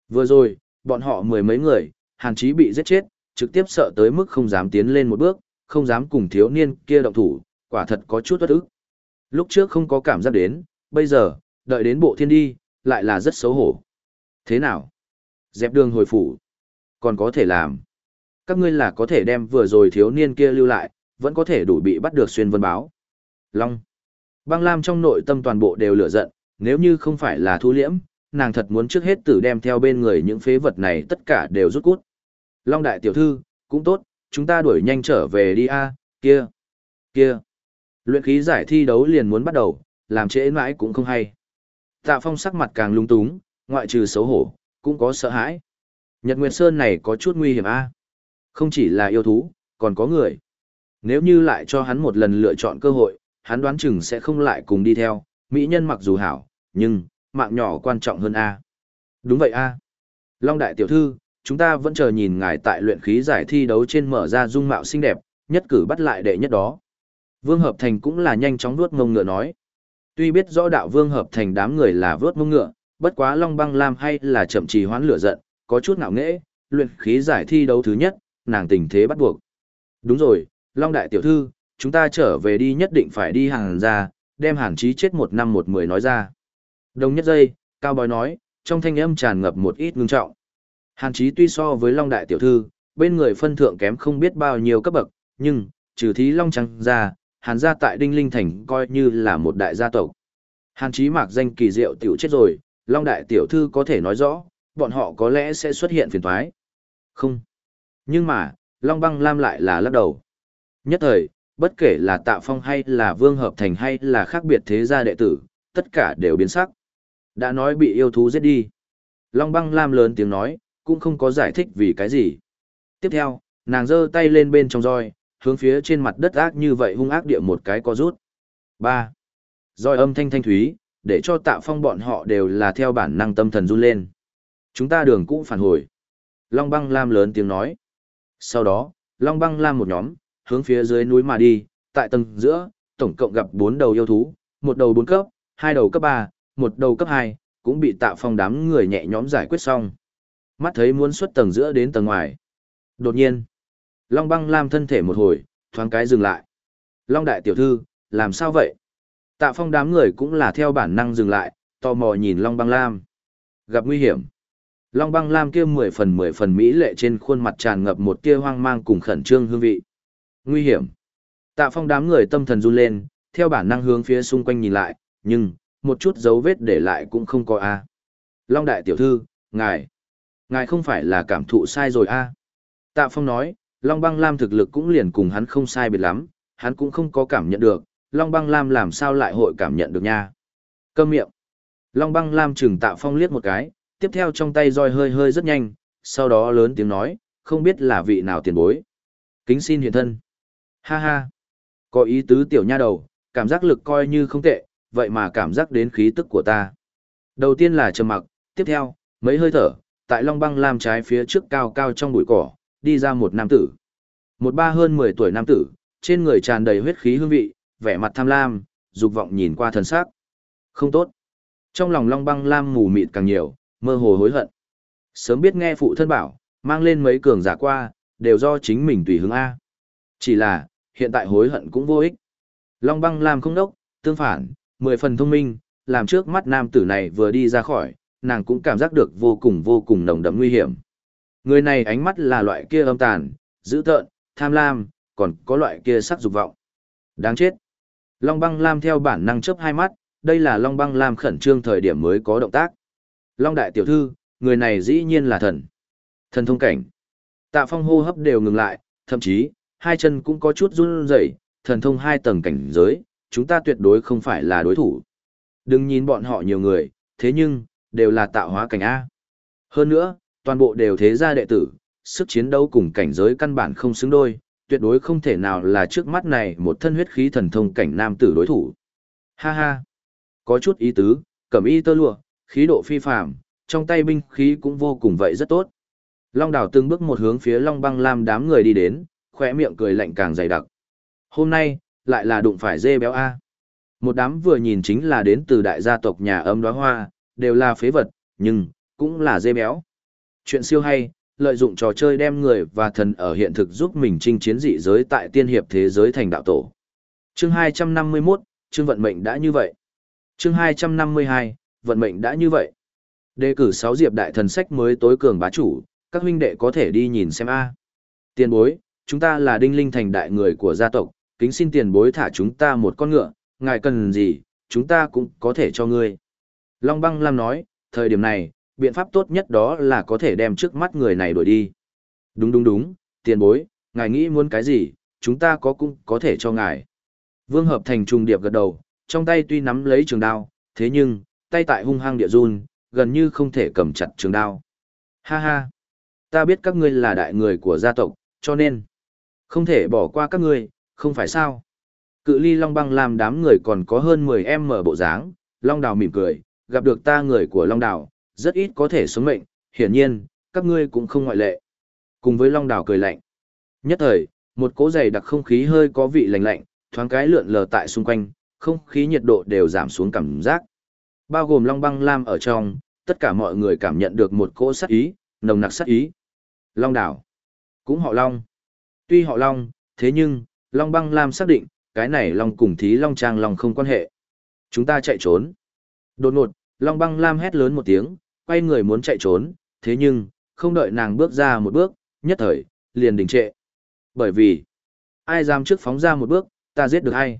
Vừa rồi, bọn họ mười mấy người, hàn chí bị giết chết, trực tiếp sợ tới mức không dám tiến lên một bước, không dám cùng thiếu niên kia động thủ, quả thật có chút bất ức. Lúc trước không có cảm giác đến, bây giờ, đợi đến bộ thiên đi, lại là rất xấu hổ. Thế nào? Dẹp đường hồi phủ. Còn có thể làm. Các ngươi là có thể đem vừa rồi thiếu niên kia lưu lại, vẫn có thể đủ bị bắt được xuyên vân báo. Long. Băng Lam trong nội tâm toàn bộ đều lửa giận, nếu như không phải là thu liễm, nàng thật muốn trước hết tử đem theo bên người những phế vật này tất cả đều rút cút. Long đại tiểu thư, cũng tốt, chúng ta đuổi nhanh trở về đi a, kia, kia. Luyện khí giải thi đấu liền muốn bắt đầu, làm trễ mãi cũng không hay. Tạ Phong sắc mặt càng lung túng, ngoại trừ xấu hổ, cũng có sợ hãi. Nhật Nguyệt Sơn này có chút nguy hiểm a. Không chỉ là yêu thú, còn có người. Nếu như lại cho hắn một lần lựa chọn cơ hội, hắn đoán chừng sẽ không lại cùng đi theo, mỹ nhân mặc dù hảo, nhưng, mạng nhỏ quan trọng hơn A. Đúng vậy A. Long Đại Tiểu Thư, chúng ta vẫn chờ nhìn ngài tại luyện khí giải thi đấu trên mở ra dung mạo xinh đẹp, nhất cử bắt lại đệ nhất đó. Vương Hợp Thành cũng là nhanh chóng vuốt mông ngựa nói. Tuy biết rõ đạo Vương Hợp Thành đám người là vớt mông ngựa, bất quá Long Băng Lam hay là chậm trì hoán lửa giận, có chút ngạo nghễ, luyện khí giải thi đấu thứ nhất, nàng tình thế bắt buộc. Đúng rồi, Long Đại Tiểu Thư, chúng ta trở về đi nhất định phải đi hàng ra, đem hàn chí chết một năm một mười nói ra. Đồng nhất giây, Cao Bói nói, trong thanh âm tràn ngập một ít ngưng trọng. Hàn chí tuy so với Long Đại Tiểu Thư, bên người phân thượng kém không biết bao nhiêu cấp bậc, nhưng, trừ thí Long Trăng ra, Hàn gia tại Đinh Linh Thành coi như là một đại gia tộc. Hàn chí mạc danh kỳ diệu tiểu chết rồi, Long Đại Tiểu Thư có thể nói rõ, bọn họ có lẽ sẽ xuất hiện phiền toái. Không. Nhưng mà, Long Băng Lam lại là lắc đầu. Nhất thời, bất kể là Tạ Phong hay là Vương Hợp Thành hay là khác biệt thế gia đệ tử, tất cả đều biến sắc. Đã nói bị yêu thú giết đi. Long Băng Lam lớn tiếng nói, cũng không có giải thích vì cái gì. Tiếp theo, nàng giơ tay lên bên trong roi, hướng phía trên mặt đất ác như vậy hung ác địa một cái co rút. 3. Roi âm thanh thanh thúy, để cho Tạ Phong bọn họ đều là theo bản năng tâm thần run lên. Chúng ta đường cũ phản hồi. Long Băng Lam lớn tiếng nói. Sau đó, Long Băng Lam một nhóm, hướng phía dưới núi mà đi, tại tầng giữa, tổng cộng gặp 4 đầu yêu thú, một đầu 4 cấp, hai đầu cấp 3, một đầu cấp 2, cũng bị Tạ phong đám người nhẹ nhõm giải quyết xong. Mắt thấy muốn xuất tầng giữa đến tầng ngoài. Đột nhiên, Long băng lam thân thể một hồi, thoáng cái dừng lại. Long đại tiểu thư, làm sao vậy? Tạ phong đám người cũng là theo bản năng dừng lại, tò mò nhìn Long băng lam. Gặp nguy hiểm. Long băng lam kia mười phần mười phần mỹ lệ trên khuôn mặt tràn ngập một tia hoang mang cùng khẩn trương hương vị. Nguy hiểm. Tạ phong đám người tâm thần run lên, theo bản năng hướng phía xung quanh nhìn lại, nhưng, một chút dấu vết để lại cũng không có a. Long đại tiểu thư, ngài, ngài không phải là cảm thụ sai rồi a. Tạ phong nói, Long băng lam thực lực cũng liền cùng hắn không sai biệt lắm, hắn cũng không có cảm nhận được, Long băng lam làm sao lại hội cảm nhận được nha. Câm miệng. Long băng lam chừng tạ phong liếc một cái, tiếp theo trong tay roi hơi hơi rất nhanh, sau đó lớn tiếng nói, không biết là vị nào tiền bối. Kính xin hiện thân. Ha ha. Có ý tứ tiểu nha đầu, cảm giác lực coi như không tệ, vậy mà cảm giác đến khí tức của ta. Đầu tiên là trầm mặc, tiếp theo, mấy hơi thở, tại Long Băng Lam trái phía trước cao cao trong bụi cỏ, đi ra một nam tử. Một ba hơn 10 tuổi nam tử, trên người tràn đầy huyết khí hương vị, vẻ mặt tham lam, dục vọng nhìn qua thần sắc. Không tốt. Trong lòng Long Băng Lam mù mịt càng nhiều, mơ hồ hối hận. Sớm biết nghe phụ thân bảo, mang lên mấy cường giả qua, đều do chính mình tùy hứng A. Chỉ là, hiện tại hối hận cũng vô ích. Long băng Lam không đốc, tương phản, mười phần thông minh, làm trước mắt nam tử này vừa đi ra khỏi, nàng cũng cảm giác được vô cùng vô cùng nồng đậm nguy hiểm. Người này ánh mắt là loại kia âm tàn, dữ tợn, tham lam, còn có loại kia sắc dục vọng. Đáng chết. Long băng lam theo bản năng chớp hai mắt, đây là Long băng lam khẩn trương thời điểm mới có động tác. Long đại tiểu thư, người này dĩ nhiên là thần. Thần thông cảnh. Tạ phong hô hấp đều ngừng lại, thậm chí, hai chân cũng có chút run rẩy, thần thông hai tầng cảnh giới, chúng ta tuyệt đối không phải là đối thủ. Đừng nhìn bọn họ nhiều người, thế nhưng, đều là tạo hóa cảnh A. Hơn nữa, toàn bộ đều thế gia đệ tử, sức chiến đấu cùng cảnh giới căn bản không xứng đôi, tuyệt đối không thể nào là trước mắt này một thân huyết khí thần thông cảnh nam tử đối thủ. Ha ha, có chút ý tứ, cẩm y tơ lụa, khí độ phi phàm, trong tay binh khí cũng vô cùng vậy rất tốt. Long đảo từng bước một hướng phía Long băng lam đám người đi đến, khỏe miệng cười lạnh càng dày đặc. Hôm nay, lại là đụng phải dê béo A. Một đám vừa nhìn chính là đến từ đại gia tộc nhà âm đóa hoa, đều là phế vật, nhưng, cũng là dê béo. Chuyện siêu hay, lợi dụng trò chơi đem người và thần ở hiện thực giúp mình chinh chiến dị giới tại tiên hiệp thế giới thành đạo tổ. Chương 251, chương vận mệnh đã như vậy. Chương 252, vận mệnh đã như vậy. Đề cử 6 diệp đại thần sách mới tối cường bá chủ, các huynh đệ có thể đi nhìn xem a. Tiền bối, chúng ta là đinh linh thành đại người của gia tộc, kính xin tiền bối thả chúng ta một con ngựa, ngài cần gì, chúng ta cũng có thể cho ngươi. Long băng Lam nói, thời điểm này, biện pháp tốt nhất đó là có thể đem trước mắt người này đuổi đi. Đúng đúng đúng, tiền bối, ngài nghĩ muốn cái gì, chúng ta có cũng có thể cho ngài. Vương Hợp Thành trùng điệp gật đầu, trong tay tuy nắm lấy trường đao, thế nhưng, tay tại hung hăng địa run, gần như không thể cầm chặt trường đao. Ha ha, ta biết các ngươi là đại người của gia tộc, cho nên, không thể bỏ qua các ngươi, không phải sao. Cự ly Long Băng làm đám người còn có hơn 10 em mở bộ dáng, Long Đào mỉm cười, gặp được ta người của Long Đảo rất ít có thể sống mệnh, hiển nhiên, các ngươi cũng không ngoại lệ. Cùng với Long Đảo cười lạnh. Nhất thời, một cỗ dày đặc không khí hơi có vị lạnh lạnh, thoáng cái lượn lờ tại xung quanh, không khí nhiệt độ đều giảm xuống cảm giác. Bao gồm Long Băng Lam ở trong, tất cả mọi người cảm nhận được một cỗ sát ý, nồng nặc sát ý. Long đảo, cũng họ Long. Tuy họ Long, thế nhưng, Long Băng Lam xác định, cái này Long cùng thí Long Trang Long không quan hệ. Chúng ta chạy trốn. Đột ngột, Long Băng Lam hét lớn một tiếng, quay người muốn chạy trốn, thế nhưng, không đợi nàng bước ra một bước, nhất thời, liền đình trệ. Bởi vì, ai dám trước phóng ra một bước, ta giết được ai.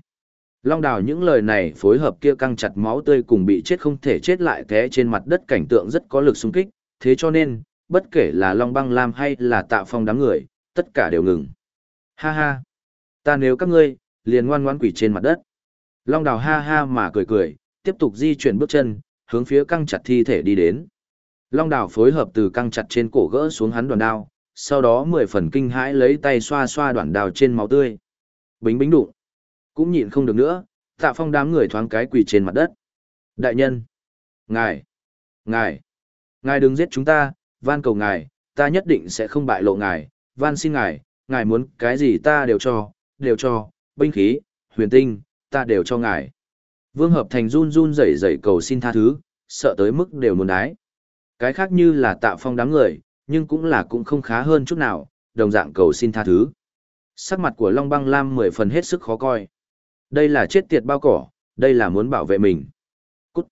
Long đào những lời này phối hợp kia căng chặt máu tươi cùng bị chết không thể chết lại thế trên mặt đất cảnh tượng rất có lực xung kích, thế cho nên, bất kể là Long băng lam hay là tạ phong đám người, tất cả đều ngừng. Ha ha! Ta nếu các ngươi, liền ngoan ngoãn quỷ trên mặt đất. Long đào ha ha mà cười cười, tiếp tục di chuyển bước chân, hướng phía căng chặt thi thể đi đến. Long Đảo phối hợp từ căng chặt trên cổ gỡ xuống hắn đoàn đao, sau đó mười phần kinh hãi lấy tay xoa xoa đoạn đào trên máu tươi. Bính bính đụng. Cũng nhịn không được nữa, tạ phong đám người thoáng cái quỳ trên mặt đất. Đại nhân! Ngài! Ngài! Ngài đừng giết chúng ta, van cầu ngài, ta nhất định sẽ không bại lộ ngài, van xin ngài, ngài muốn cái gì ta đều cho, đều cho, binh khí, huyền tinh, ta đều cho ngài. Vương Hợp Thành run run rẩy rẩy cầu xin tha thứ, sợ tới mức đều muốn đái. Cái khác như là tạ phong đám người, nhưng cũng là cũng không khá hơn chút nào, đồng dạng cầu xin tha thứ. Sắc mặt của Long Băng Lam mười phần hết sức khó coi. Đây là chết tiệt bao cỏ, đây là muốn bảo vệ mình. Cút!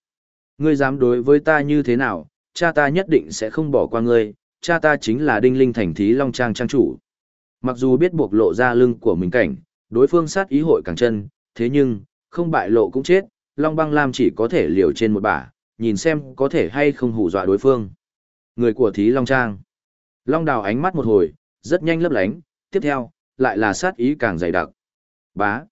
Ngươi dám đối với ta như thế nào, cha ta nhất định sẽ không bỏ qua ngươi, cha ta chính là đinh linh thành thí Long Trang Trang chủ. Mặc dù biết buộc lộ ra lưng của mình cảnh, đối phương sát ý hội càng chân, thế nhưng, không bại lộ cũng chết, Long Băng Lam chỉ có thể liều trên một bả, nhìn xem có thể hay không hù dọa đối phương. Người của thí Long Trang. Long đào ánh mắt một hồi, rất nhanh lấp lánh, tiếp theo, lại là sát ý càng dày đặc. Bá.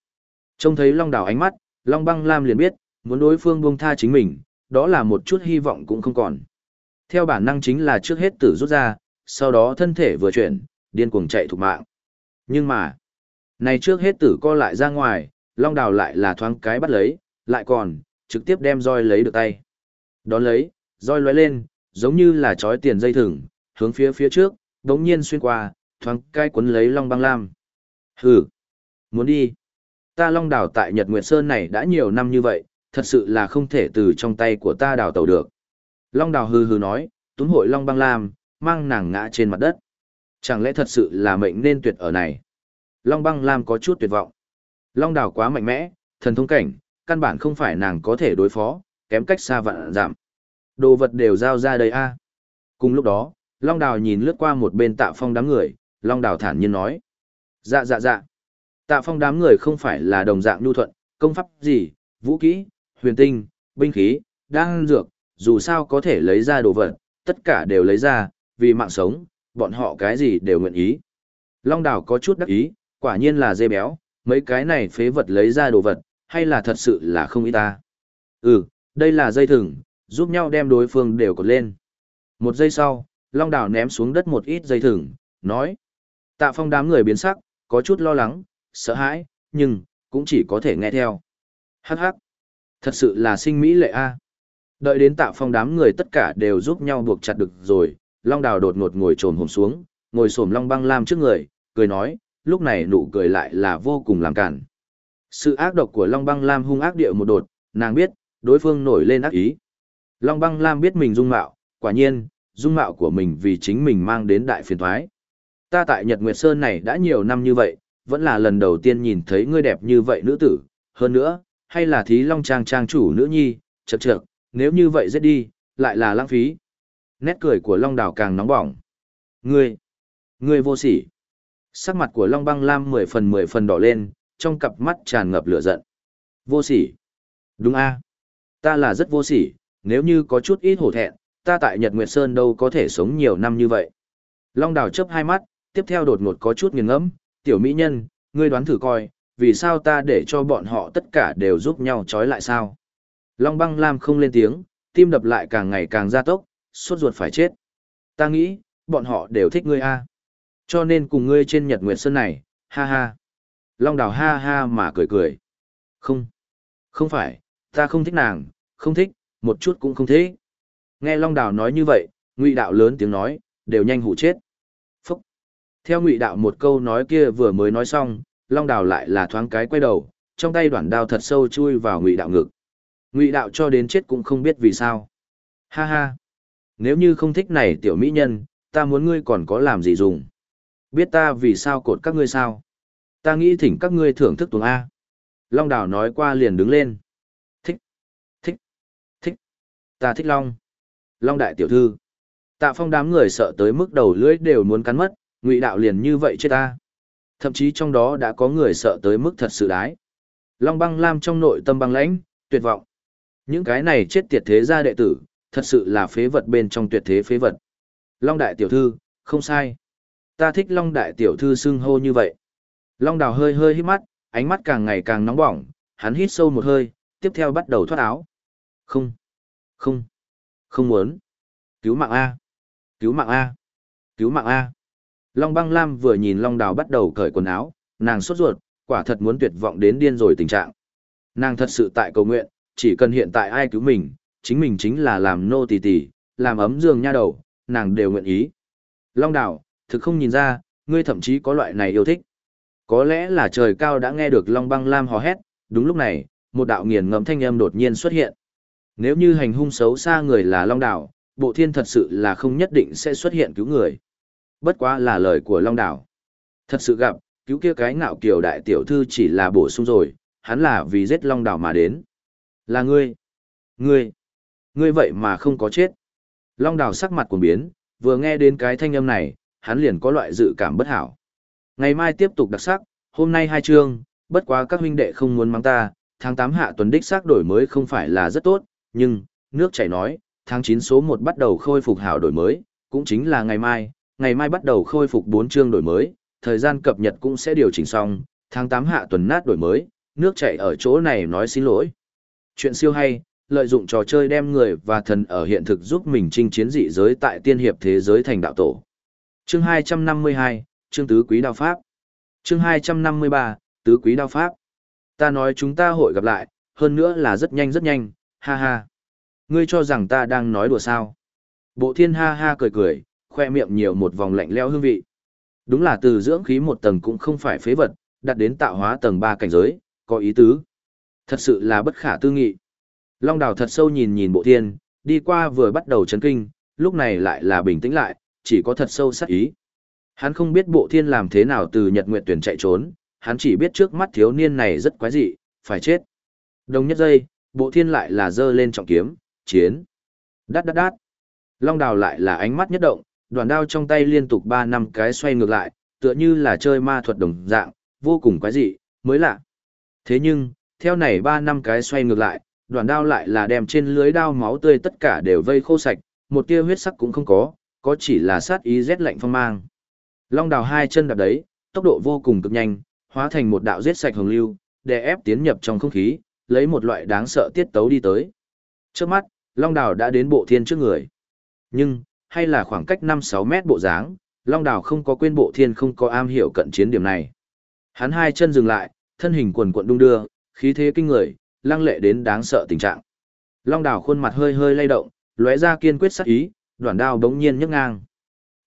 Trông thấy Long đào ánh mắt, Long băng lam liền biết, muốn đối phương buông tha chính mình, đó là một chút hy vọng cũng không còn. Theo bản năng chính là trước hết tử rút ra, sau đó thân thể vừa chuyển, điên cuồng chạy thục mạng. Nhưng mà, này trước hết tử co lại ra ngoài, Long đào lại là thoáng cái bắt lấy, lại còn, trực tiếp đem roi lấy được tay. Đón lấy, roi lóe lên, giống như là trói tiền dây thừng, hướng phía phía trước, đống nhiên xuyên qua, thoáng cai cuốn lấy Long băng lam. Hừ, muốn đi. Ta long đảo tại Nhật Nguyệt Sơn này đã nhiều năm như vậy, thật sự là không thể từ trong tay của ta đào tàu được. Long đào hừ hừ nói, túm hội long băng lam, mang nàng ngã trên mặt đất. Chẳng lẽ thật sự là mệnh nên tuyệt ở này? Long băng lam có chút tuyệt vọng. Long đào quá mạnh mẽ, thần thông cảnh, căn bản không phải nàng có thể đối phó, kém cách xa vạn giảm. Đồ vật đều giao ra đây a. Cùng lúc đó, Long đào nhìn lướt qua một bên tạ phong đám người, Long đào thản nhiên nói. Dạ dạ dạ. Tạ phong đám người không phải là đồng dạng nhu thuận, công pháp gì, vũ kỹ, huyền tinh, binh khí, đan dược, dù sao có thể lấy ra đồ vật, tất cả đều lấy ra, vì mạng sống, bọn họ cái gì đều nguyện ý. Long Đào có chút đắc ý, quả nhiên là dê béo, mấy cái này phế vật lấy ra đồ vật, hay là thật sự là không ý ta. Ừ, đây là dây thừng, giúp nhau đem đối phương đều cột lên. Một giây sau, Long đảo ném xuống đất một ít dây thừng, nói. Tạ phong đám người biến sắc, có chút lo lắng, sợ hãi, nhưng, cũng chỉ có thể nghe theo. Hắc hắc. Thật sự là sinh mỹ lệ a. Đợi đến tạ phong đám người tất cả đều giúp nhau buộc chặt được rồi, Long Đào đột ngột ngồi trồm hồn xuống, ngồi xổm Long Băng Lam trước người, cười nói, lúc này nụ cười lại là vô cùng làm cản. Sự ác độc của Long Băng Lam hung ác địa một đột, nàng biết, đối phương nổi lên ác ý. Long Băng Lam biết mình dung mạo, quả nhiên, dung mạo của mình vì chính mình mang đến đại phiền thoái. Ta tại Nhật Nguyệt Sơn này đã nhiều năm như vậy, vẫn là lần đầu tiên nhìn thấy ngươi đẹp như vậy nữ tử, hơn nữa, hay là thí long trang trang chủ nữ nhi, chật chật, nếu như vậy giết đi, lại là lãng phí. Nét cười của Long Đào càng nóng bỏng. Ngươi, ngươi vô sỉ. Sắc mặt của Long Băng Lam mười phần mười phần đỏ lên, trong cặp mắt tràn ngập lửa giận. Vô sỉ. Đúng a, Ta là rất vô sỉ, nếu như có chút ít hổ thẹn, ta tại Nhật Nguyệt Sơn đâu có thể sống nhiều năm như vậy. Long Đào chớp hai mắt, tiếp theo đột ngột có chút nghiêng ngẫm, tiểu mỹ nhân, ngươi đoán thử coi, vì sao ta để cho bọn họ tất cả đều giúp nhau trói lại sao? Long băng lam không lên tiếng, tim đập lại càng ngày càng gia tốc, sốt ruột phải chết. Ta nghĩ, bọn họ đều thích ngươi a. Cho nên cùng ngươi trên Nhật Nguyệt Sơn này, ha ha. Long đào ha ha mà cười cười. Không, không phải, ta không thích nàng, không thích, một chút cũng không thích. Nghe Long đào nói như vậy, ngụy đạo lớn tiếng nói, đều nhanh hụ chết. Phúc. Theo ngụy đạo một câu nói kia vừa mới nói xong, Long đào lại là thoáng cái quay đầu, trong tay đoạn đao thật sâu chui vào ngụy đạo ngực. Ngụy đạo cho đến chết cũng không biết vì sao. Ha ha. Nếu như không thích này tiểu mỹ nhân, ta muốn ngươi còn có làm gì dùng. Biết ta vì sao cột các ngươi sao? Ta nghĩ thỉnh các ngươi thưởng thức tuồng A. Long đào nói qua liền đứng lên. Thích. Thích. Thích. Ta thích Long. Long đại tiểu thư. Tạ phong đám người sợ tới mức đầu lưỡi đều muốn cắn mất, ngụy đạo liền như vậy chết ta. Thậm chí trong đó đã có người sợ tới mức thật sự đái. Long băng lam trong nội tâm băng lãnh, tuyệt vọng. Những cái này chết tiệt thế gia đệ tử, thật sự là phế vật bên trong tuyệt thế phế vật. Long đại tiểu thư, không sai. Ta thích Long đại tiểu thư xưng hô như vậy. Long đào hơi hơi hít mắt, ánh mắt càng ngày càng nóng bỏng, hắn hít sâu một hơi, tiếp theo bắt đầu thoát áo. Không, không, không muốn. Cứu mạng A, cứu mạng A, cứu mạng A. Long băng lam vừa nhìn Long đào bắt đầu cởi quần áo, nàng sốt ruột, quả thật muốn tuyệt vọng đến điên rồi tình trạng. Nàng thật sự tại cầu nguyện, chỉ cần hiện tại ai cứu mình, chính mình chính là làm nô tỳ tỳ, làm ấm giường nha đầu, nàng đều nguyện ý. Long Đào thực không nhìn ra, ngươi thậm chí có loại này yêu thích. Có lẽ là trời cao đã nghe được Long băng lam hò hét, đúng lúc này, một đạo nghiền ngẫm thanh âm đột nhiên xuất hiện. Nếu như hành hung xấu xa người là Long đảo, bộ thiên thật sự là không nhất định sẽ xuất hiện cứu người. Bất quá là lời của Long đảo. Thật sự gặp, cứu kia cái ngạo kiều đại tiểu thư chỉ là bổ sung rồi, hắn là vì giết Long đảo mà đến. Là ngươi. Ngươi. Ngươi vậy mà không có chết. Long đảo sắc mặt cuồng biến, vừa nghe đến cái thanh âm này, hắn liền có loại dự cảm bất hảo. Ngày mai tiếp tục đặc sắc, hôm nay hai chương, bất quá các huynh đệ không muốn mang ta, tháng 8 hạ tuần đích xác đổi mới không phải là rất tốt, nhưng, nước chảy nói, tháng 9 số 1 bắt đầu khôi phục hảo đổi mới, cũng chính là ngày mai, ngày mai bắt đầu khôi phục 4 chương đổi mới, thời gian cập nhật cũng sẽ điều chỉnh xong, tháng 8 hạ tuần nát đổi mới, nước chảy ở chỗ này nói xin lỗi. Chuyện siêu hay, lợi dụng trò chơi đem người và thần ở hiện thực giúp mình chinh chiến dị giới tại tiên hiệp thế giới thành đạo tổ. Chương 252, chương tứ quý đao pháp. Chương 253, tứ quý đao pháp. Ta nói chúng ta hội gặp lại, hơn nữa là rất nhanh rất nhanh, ha ha. Ngươi cho rằng ta đang nói đùa sao? Bộ thiên ha ha cười cười, khoe miệng nhiều một vòng lạnh leo hương vị. Đúng là từ dưỡng khí một tầng cũng không phải phế vật, đặt đến tạo hóa tầng 3 cảnh giới, có ý tứ. Thật sự là bất khả tư nghị. Long đào thật sâu nhìn nhìn bộ thiên, đi qua vừa bắt đầu chấn kinh, lúc này lại là bình tĩnh lại, chỉ có thật sâu sắc ý. Hắn không biết bộ thiên làm thế nào từ nhật nguyện tuyển chạy trốn, hắn chỉ biết trước mắt thiếu niên này rất quái dị, phải chết. Đồng nhất giây, bộ thiên lại là dơ lên trọng kiếm, chiến. Đát đát đát. Long đào lại là ánh mắt nhất động, đoàn đao trong tay liên tục 3 năm cái xoay ngược lại, tựa như là chơi ma thuật đồng dạng, vô cùng quái dị, mới lạ. Thế nhưng, theo này 3 năm cái xoay ngược lại, đoàn đao lại là đem trên lưới đao máu tươi tất cả đều vây khô sạch, một tia huyết sắc cũng không có, có chỉ là sát ý rét lạnh phong mang. Long đào hai chân đạp đấy, tốc độ vô cùng cực nhanh, hóa thành một đạo giết sạch hồng lưu, đè ép tiến nhập trong không khí, lấy một loại đáng sợ tiết tấu đi tới. Trước mắt, Long đào đã đến bộ thiên trước người. Nhưng, hay là khoảng cách 5-6 mét bộ dáng, Long đào không có quên bộ thiên không có am hiểu cận chiến điểm này. Hắn hai chân dừng lại, thân hình quần cuộn đung đưa, khí thế kinh người, lăng lệ đến đáng sợ tình trạng. Long Đào khuôn mặt hơi hơi lay động, lóe ra kiên quyết sắc ý, đoạn đao đống nhiên nhấc ngang.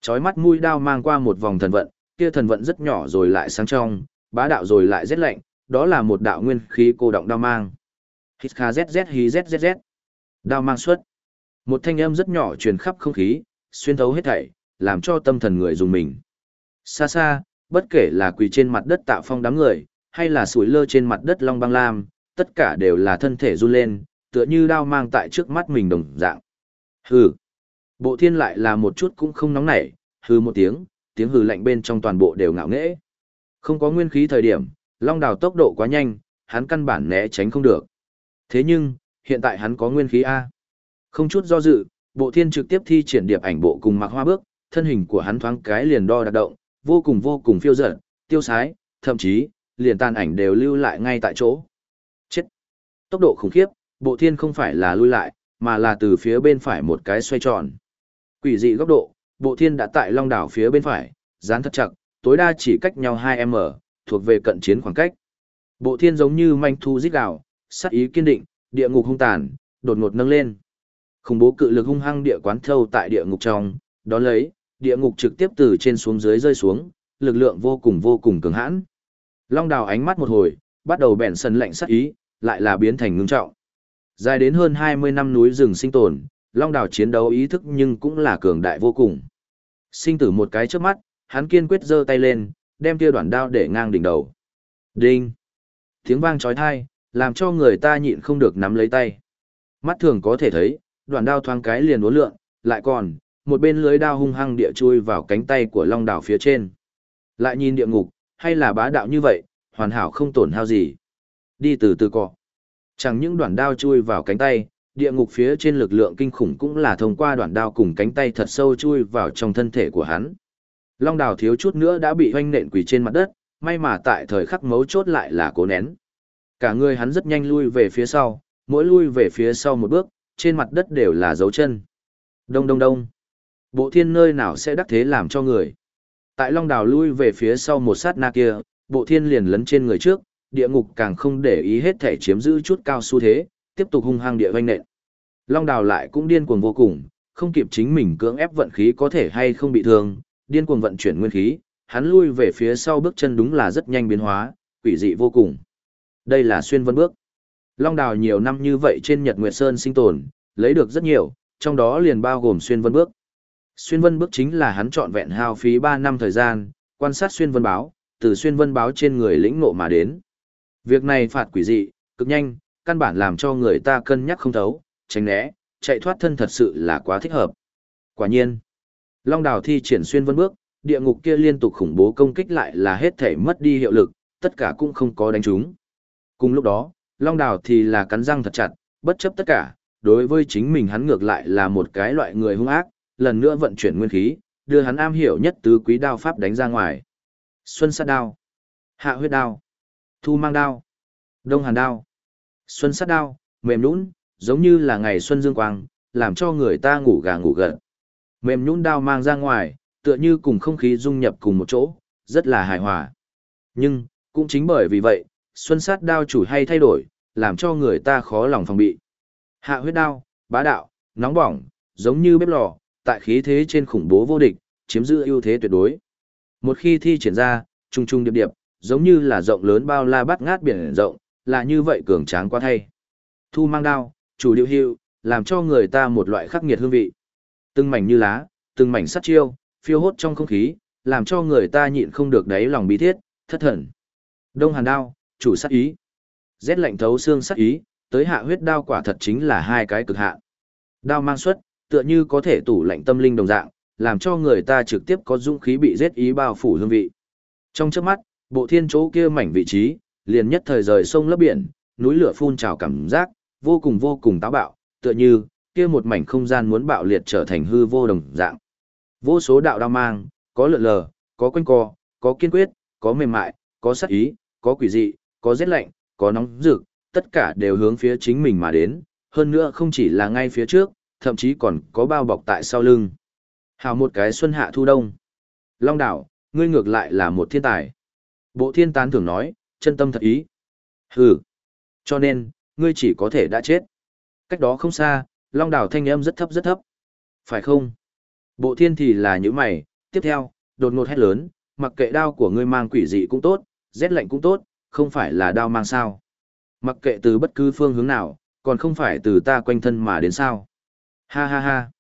Chói mắt mũi đao mang qua một vòng thần vận, kia thần vận rất nhỏ rồi lại sáng trong, bá đạo rồi lại rét lạnh, đó là một đạo nguyên khí cô động đao mang. Hít kha zzz hí zzz. Đao mang xuất. Một thanh âm rất nhỏ truyền khắp không khí, xuyên thấu hết thảy, làm cho tâm thần người dùng mình. Xa xa, bất kể là quỳ trên mặt đất tạo phong đám người, hay là sủi lơ trên mặt đất long băng lam, tất cả đều là thân thể run lên, tựa như đao mang tại trước mắt mình đồng dạng. Hừ. Bộ thiên lại là một chút cũng không nóng nảy, hừ một tiếng, tiếng hừ lạnh bên trong toàn bộ đều ngạo nghễ. Không có nguyên khí thời điểm, long đào tốc độ quá nhanh, hắn căn bản né tránh không được. Thế nhưng, hiện tại hắn có nguyên khí A. Không chút do dự, bộ thiên trực tiếp thi triển điệp ảnh bộ cùng mặc hoa bước, thân hình của hắn thoáng cái liền đo đạt động, vô cùng vô cùng phiêu dở, tiêu sái, thậm chí, liền tàn ảnh đều lưu lại ngay tại chỗ. Chết! Tốc độ khủng khiếp, bộ thiên không phải là lui lại, mà là từ phía bên phải một cái xoay tròn. Quỷ dị góc độ, bộ thiên đã tại long đảo phía bên phải, dán thật chặt, tối đa chỉ cách nhau 2m, thuộc về cận chiến khoảng cách. Bộ thiên giống như manh thu giết đảo, sát ý kiên định, địa ngục hung tàn, đột ngột nâng lên. Khủng bố cự lực hung hăng địa quán thâu tại địa ngục trong, đó lấy, địa ngục trực tiếp từ trên xuống dưới rơi xuống, lực lượng vô cùng vô cùng cường hãn. Long đào ánh mắt một hồi, bắt đầu bèn sân lạnh sát ý, lại là biến thành ngưng trọng. Dài đến hơn 20 năm núi rừng sinh tồn, Long đào chiến đấu ý thức nhưng cũng là cường đại vô cùng. Sinh tử một cái trước mắt, hắn kiên quyết giơ tay lên, đem kia đoạn đao để ngang đỉnh đầu. Đinh! Tiếng vang chói tai, làm cho người ta nhịn không được nắm lấy tay. Mắt thường có thể thấy, đoạn đao thoáng cái liền uốn lượn, lại còn, một bên lưới đao hung hăng địa chui vào cánh tay của long đảo phía trên. Lại nhìn địa ngục, hay là bá đạo như vậy, hoàn hảo không tổn hao gì. Đi từ từ cọ. Chẳng những đoạn đao chui vào cánh tay, địa ngục phía trên lực lượng kinh khủng cũng là thông qua đoạn đao cùng cánh tay thật sâu chui vào trong thân thể của hắn. Long đào thiếu chút nữa đã bị hoanh nện quỳ trên mặt đất, may mà tại thời khắc mấu chốt lại là cố nén. Cả người hắn rất nhanh lui về phía sau, mỗi lui về phía sau một bước, trên mặt đất đều là dấu chân. Đông đông đông. Bộ thiên nơi nào sẽ đắc thế làm cho người. Tại long đào lui về phía sau một sát na kia, bộ thiên liền lấn trên người trước, địa ngục càng không để ý hết thể chiếm giữ chút cao su thế, tiếp tục hung hăng địa vanh nện. Long đào lại cũng điên cuồng vô cùng, không kịp chính mình cưỡng ép vận khí có thể hay không bị thương, điên cuồng vận chuyển nguyên khí, hắn lui về phía sau bước chân đúng là rất nhanh biến hóa, quỷ dị vô cùng. Đây là xuyên vân bước. Long đào nhiều năm như vậy trên Nhật Nguyệt Sơn sinh tồn, lấy được rất nhiều, trong đó liền bao gồm xuyên vân bước. Xuyên vân bước chính là hắn chọn vẹn hao phí 3 năm thời gian, quan sát xuyên vân báo, từ xuyên vân báo trên người lĩnh ngộ mà đến. Việc này phạt quỷ dị, cực nhanh, căn bản làm cho người ta cân nhắc không thấu, tránh né, chạy thoát thân thật sự là quá thích hợp. Quả nhiên, Long đào thi triển xuyên vân bước, địa ngục kia liên tục khủng bố công kích lại là hết thể mất đi hiệu lực, tất cả cũng không có đánh trúng. Cùng lúc đó, Long đào thì là cắn răng thật chặt, bất chấp tất cả, đối với chính mình hắn ngược lại là một cái loại người hung ác, lần nữa vận chuyển nguyên khí, đưa hắn am hiểu nhất tứ quý đao pháp đánh ra ngoài. Xuân sát đao, hạ huyết đao, thu mang đao, đông hàn đao, xuân sát đao, mềm nhũn, giống như là ngày xuân dương quang, làm cho người ta ngủ gà ngủ gật. Mềm nhũn đao mang ra ngoài, tựa như cùng không khí dung nhập cùng một chỗ, rất là hài hòa. Nhưng, cũng chính bởi vì vậy, xuân sát đao chủ hay thay đổi, làm cho người ta khó lòng phòng bị. Hạ huyết đao, bá đạo, nóng bỏng, giống như bếp lò, tại khí thế trên khủng bố vô địch, chiếm giữ ưu thế tuyệt đối. Một khi thi triển ra, trung trung điệp điệp, giống như là rộng lớn bao la bắt ngát biển rộng, là như vậy cường tráng quá thay. Thu mang đao, chủ điệu hiệu, làm cho người ta một loại khắc nghiệt hương vị. Từng mảnh như lá, từng mảnh sắt chiêu, phiêu hốt trong không khí, làm cho người ta nhịn không được đáy lòng bí thiết, thất thần. Đông hàn đao, chủ sát ý. Rét lạnh thấu xương sát ý, tới hạ huyết đao quả thật chính là hai cái cực hạn. Đao mang xuất, tựa như có thể tủ lạnh tâm linh đồng dạng, làm cho người ta trực tiếp có dũng khí bị rét ý bao phủ hương vị. Trong chớp mắt, bộ thiên chỗ kia mảnh vị trí, liền nhất thời rời sông lấp biển, núi lửa phun trào cảm giác, vô cùng vô cùng táo bạo, tựa như, kia một mảnh không gian muốn bạo liệt trở thành hư vô đồng dạng. Vô số đạo đao mang, có lượn lờ, có quanh co, có kiên quyết, có mềm mại, có sắc ý, có quỷ dị, có rét lạnh, có nóng rực, tất cả đều hướng phía chính mình mà đến, hơn nữa không chỉ là ngay phía trước, thậm chí còn có bao bọc tại sau lưng. Hào một cái xuân hạ thu đông. Long đảo, ngươi ngược lại là một thiên tài. Bộ thiên tán thường nói, chân tâm thật ý. Hừ. Cho nên, ngươi chỉ có thể đã chết. Cách đó không xa, long đảo thanh âm rất thấp rất thấp. Phải không? Bộ thiên thì là những mày, tiếp theo, đột ngột hét lớn, mặc kệ đao của ngươi mang quỷ dị cũng tốt, rét lạnh cũng tốt, không phải là đao mang sao. Mặc kệ từ bất cứ phương hướng nào, còn không phải từ ta quanh thân mà đến sao. Ha ha ha.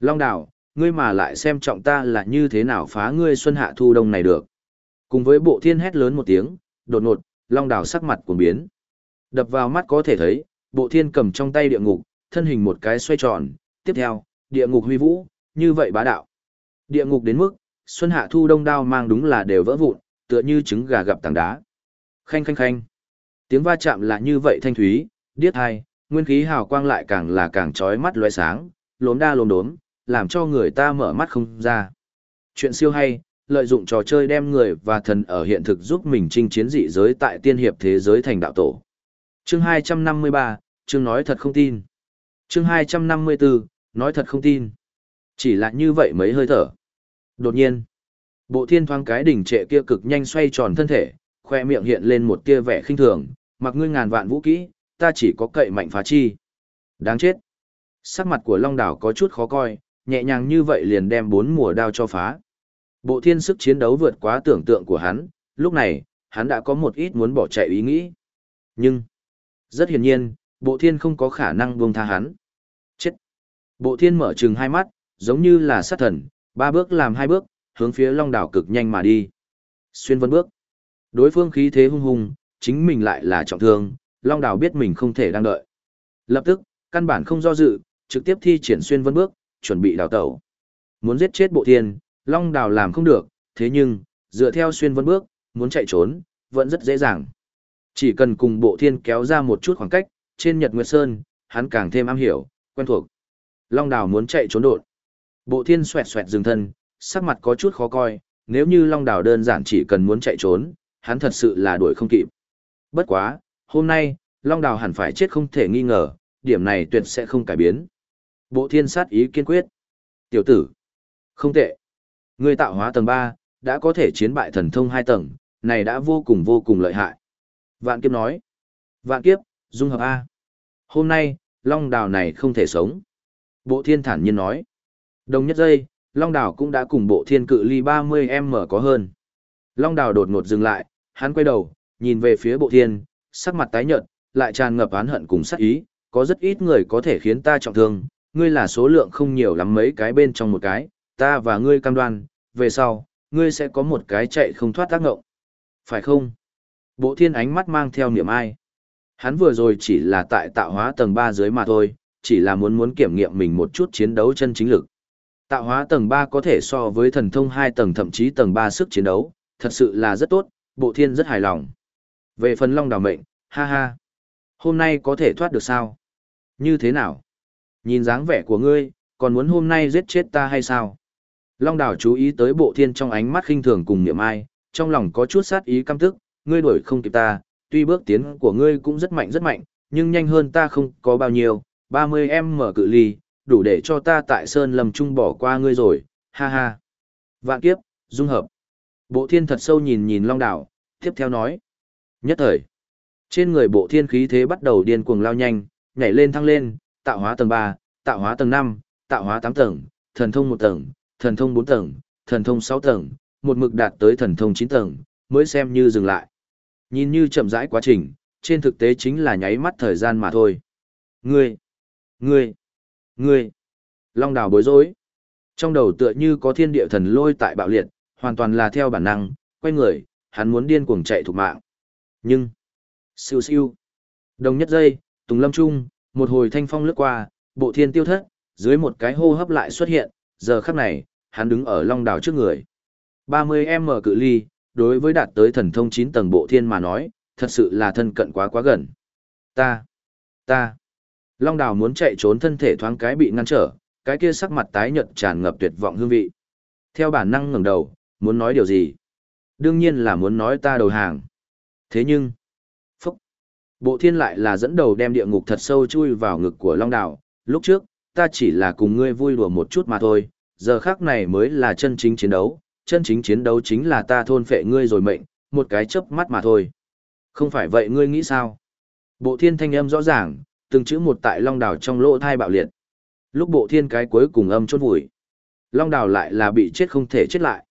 Long đảo, ngươi mà lại xem trọng ta là như thế nào phá ngươi xuân hạ thu đông này được. Cùng với bộ thiên hét lớn một tiếng, đột ngột, long đào sắc mặt cuồng biến. Đập vào mắt có thể thấy, bộ thiên cầm trong tay địa ngục, thân hình một cái xoay tròn, tiếp theo, địa ngục huy vũ, như vậy bá đạo. Địa ngục đến mức, xuân hạ thu đông đao mang đúng là đều vỡ vụn, tựa như trứng gà gặp tảng đá. Khanh khanh khanh. Tiếng va chạm là như vậy thanh thúy, điếc hai, nguyên khí hào quang lại càng là càng chói mắt loé sáng, lốm đa lốm đốm, làm cho người ta mở mắt không ra. Chuyện siêu hay, lợi dụng trò chơi đem người và thần ở hiện thực giúp mình chinh chiến dị giới tại tiên hiệp thế giới thành đạo tổ. Chương 253, chương nói thật không tin. Chương 254, nói thật không tin. Chỉ là như vậy mấy hơi thở. Đột nhiên, bộ thiên thoáng cái đỉnh trệ kia cực nhanh xoay tròn thân thể, khoe miệng hiện lên một tia vẻ khinh thường, mặc ngươi ngàn vạn vũ kỹ, ta chỉ có cậy mạnh phá chi. Đáng chết. Sắc mặt của Long Đảo có chút khó coi, nhẹ nhàng như vậy liền đem bốn mùa đao cho phá. Bộ thiên sức chiến đấu vượt quá tưởng tượng của hắn, lúc này, hắn đã có một ít muốn bỏ chạy ý nghĩ. Nhưng, rất hiển nhiên, bộ thiên không có khả năng buông tha hắn. Chết. Bộ thiên mở trừng hai mắt, giống như là sát thần, ba bước làm hai bước, hướng phía long đảo cực nhanh mà đi. Xuyên vân bước. Đối phương khí thế hung hung, chính mình lại là trọng thương, long đảo biết mình không thể đang đợi. Lập tức, căn bản không do dự, trực tiếp thi triển xuyên vân bước, chuẩn bị đào tẩu. Muốn giết chết bộ thiên, long Đào làm không được, thế nhưng, dựa theo xuyên vân bước, muốn chạy trốn, vẫn rất dễ dàng. Chỉ cần cùng bộ thiên kéo ra một chút khoảng cách, trên Nhật Nguyệt Sơn, hắn càng thêm am hiểu, quen thuộc. Long đào muốn chạy trốn đột. Bộ thiên xoẹt xoẹt dừng thân, sắc mặt có chút khó coi, nếu như long đào đơn giản chỉ cần muốn chạy trốn, hắn thật sự là đuổi không kịp. Bất quá, hôm nay, long đào hẳn phải chết không thể nghi ngờ, điểm này tuyệt sẽ không cải biến. Bộ thiên sát ý kiên quyết. Tiểu tử, không tệ. Người tạo hóa tầng 3, đã có thể chiến bại thần thông 2 tầng, này đã vô cùng vô cùng lợi hại. Vạn kiếp nói. Vạn kiếp, dung hợp A. Hôm nay, long đào này không thể sống. Bộ thiên thản nhiên nói. Đồng nhất giây, long đào cũng đã cùng bộ thiên cự ly 30m có hơn. Long đào đột ngột dừng lại, hắn quay đầu, nhìn về phía bộ thiên, sắc mặt tái nhợt, lại tràn ngập oán hận cùng sát ý, có rất ít người có thể khiến ta trọng thương, ngươi là số lượng không nhiều lắm mấy cái bên trong một cái, ta và ngươi cam đoan, về sau, ngươi sẽ có một cái chạy không thoát tác ngộng. Phải không? Bộ thiên ánh mắt mang theo niệm ai. Hắn vừa rồi chỉ là tại tạo hóa tầng 3 dưới mà thôi, chỉ là muốn muốn kiểm nghiệm mình một chút chiến đấu chân chính lực. Tạo hóa tầng 3 có thể so với thần thông 2 tầng thậm chí tầng 3 sức chiến đấu, thật sự là rất tốt, bộ thiên rất hài lòng. Về phần long đào mệnh, ha ha. Hôm nay có thể thoát được sao? Như thế nào? Nhìn dáng vẻ của ngươi, còn muốn hôm nay giết chết ta hay sao? Long Đảo chú ý tới bộ thiên trong ánh mắt khinh thường cùng niệm ai, trong lòng có chút sát ý căm tức, ngươi đuổi không kịp ta, tuy bước tiến của ngươi cũng rất mạnh rất mạnh, nhưng nhanh hơn ta không có bao nhiêu, 30 em mở cự ly, đủ để cho ta tại Sơn Lâm Trung bỏ qua ngươi rồi, ha ha. Vạn kiếp, dung hợp. Bộ thiên thật sâu nhìn nhìn long đảo, tiếp theo nói. Nhất thời, trên người bộ thiên khí thế bắt đầu điên cuồng lao nhanh, nhảy lên thăng lên, tạo hóa tầng 3, tạo hóa tầng 5, tạo hóa 8 tầng, thần thông 1 tầng, thần thông 4 tầng, thần thông 6 tầng, một mực đạt tới thần thông 9 tầng, mới xem như dừng lại. Nhìn như chậm rãi quá trình, trên thực tế chính là nháy mắt thời gian mà thôi. Ngươi, ngươi, ngươi. Long đào bối rối. Trong đầu tựa như có thiên địa thần lôi tại bạo liệt, hoàn toàn là theo bản năng, quay người, hắn muốn điên cuồng chạy thục mạng. Nhưng, siêu siêu. Đồng nhất giây, Tùng Lâm Trung, một hồi thanh phong lướt qua, bộ thiên tiêu thất, dưới một cái hô hấp lại xuất hiện, giờ khắc này, hắn đứng ở long đào trước người. 30m cự ly, đối với đạt tới thần thông 9 tầng bộ thiên mà nói, thật sự là thân cận quá quá gần. Ta, ta, Long đào muốn chạy trốn thân thể thoáng cái bị ngăn trở, cái kia sắc mặt tái nhợt tràn ngập tuyệt vọng hương vị. Theo bản năng ngẩng đầu, muốn nói điều gì? Đương nhiên là muốn nói ta đầu hàng. Thế nhưng, phúc, bộ thiên lại là dẫn đầu đem địa ngục thật sâu chui vào ngực của Long đào. Lúc trước, ta chỉ là cùng ngươi vui đùa một chút mà thôi, giờ khác này mới là chân chính chiến đấu, chân chính chiến đấu chính là ta thôn phệ ngươi rồi mệnh, một cái chớp mắt mà thôi. Không phải vậy ngươi nghĩ sao? Bộ thiên thanh âm rõ ràng, từng chữ một tại long đảo trong lỗ thai bạo liệt. Lúc bộ thiên cái cuối cùng âm chốt vùi. Long đảo lại là bị chết không thể chết lại.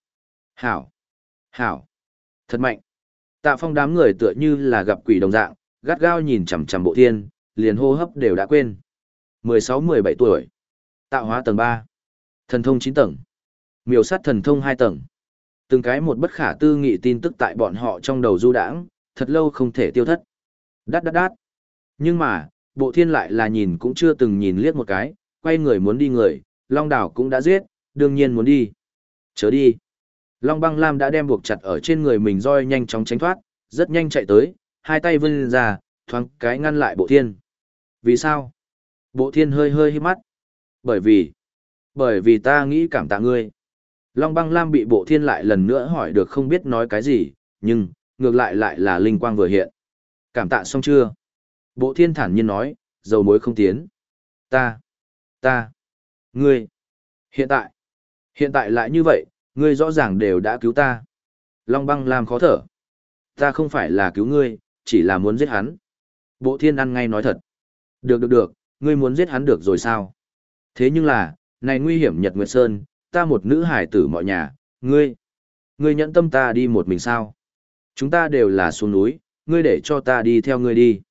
Hảo! Hảo! Thật mạnh! Tạ phong đám người tựa như là gặp quỷ đồng dạng, gắt gao nhìn chằm chằm bộ thiên, liền hô hấp đều đã quên. 16-17 tuổi. Tạo hóa tầng 3. Thần thông 9 tầng. Miểu sát thần thông 2 tầng. Từng cái một bất khả tư nghị tin tức tại bọn họ trong đầu du đãng, thật lâu không thể tiêu thất. Đát đát đát. Nhưng mà, bộ thiên lại là nhìn cũng chưa từng nhìn liếc một cái, quay người muốn đi người, Long Đảo cũng đã giết, đương nhiên muốn đi. Chớ đi. Long băng lam đã đem buộc chặt ở trên người mình roi nhanh chóng tránh thoát, rất nhanh chạy tới, hai tay vươn ra, thoáng cái ngăn lại bộ thiên. Vì sao? Bộ thiên hơi hơi hít mắt. Bởi vì, bởi vì ta nghĩ cảm tạ ngươi. Long băng lam bị bộ thiên lại lần nữa hỏi được không biết nói cái gì, nhưng, ngược lại lại là linh quang vừa hiện. Cảm tạ xong chưa? Bộ thiên thản nhiên nói, dầu mối không tiến. Ta, ta, ngươi, hiện tại, hiện tại lại như vậy, ngươi rõ ràng đều đã cứu ta. Long băng lam khó thở. Ta không phải là cứu ngươi, chỉ là muốn giết hắn. Bộ thiên ăn ngay nói thật. Được được được, ngươi muốn giết hắn được rồi sao? Thế nhưng là, này nguy hiểm Nhật Nguyệt Sơn, ta một nữ hải tử mọi nhà, ngươi, ngươi nhẫn tâm ta đi một mình sao? Chúng ta đều là xuống núi, ngươi để cho ta đi theo ngươi đi.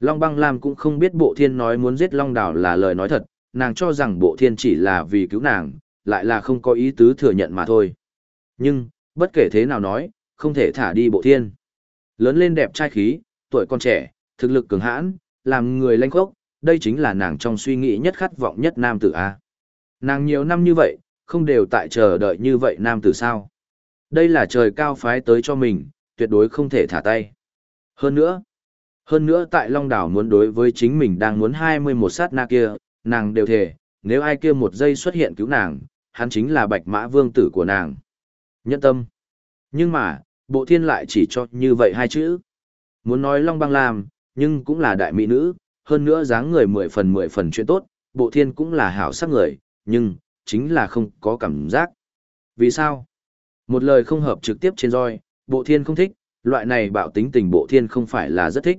Long băng lam cũng không biết bộ thiên nói muốn giết Long đảo là lời nói thật, nàng cho rằng bộ thiên chỉ là vì cứu nàng, lại là không có ý tứ thừa nhận mà thôi. Nhưng, bất kể thế nào nói, không thể thả đi bộ thiên. Lớn lên đẹp trai khí, tuổi còn trẻ, thực lực cường hãn, làm người lanh khốc, đây chính là nàng trong suy nghĩ nhất khát vọng nhất nam tử A. Nàng nhiều năm như vậy, không đều tại chờ đợi như vậy nam tử sao. Đây là trời cao phái tới cho mình, tuyệt đối không thể thả tay. Hơn nữa, hơn nữa tại Long Đảo muốn đối với chính mình đang muốn 21 sát na kia, nàng đều thề, nếu ai kia một giây xuất hiện cứu nàng, hắn chính là bạch mã vương tử của nàng. Nhẫn tâm. Nhưng mà, bộ thiên lại chỉ cho như vậy hai chữ. Muốn nói Long Băng làm, nhưng cũng là đại mỹ nữ, hơn nữa dáng người mười phần mười phần chuyện tốt, bộ thiên cũng là hảo sắc người, nhưng, chính là không có cảm giác. Vì sao? Một lời không hợp trực tiếp trên roi, bộ thiên không thích, loại này bạo tính tình bộ thiên không phải là rất thích.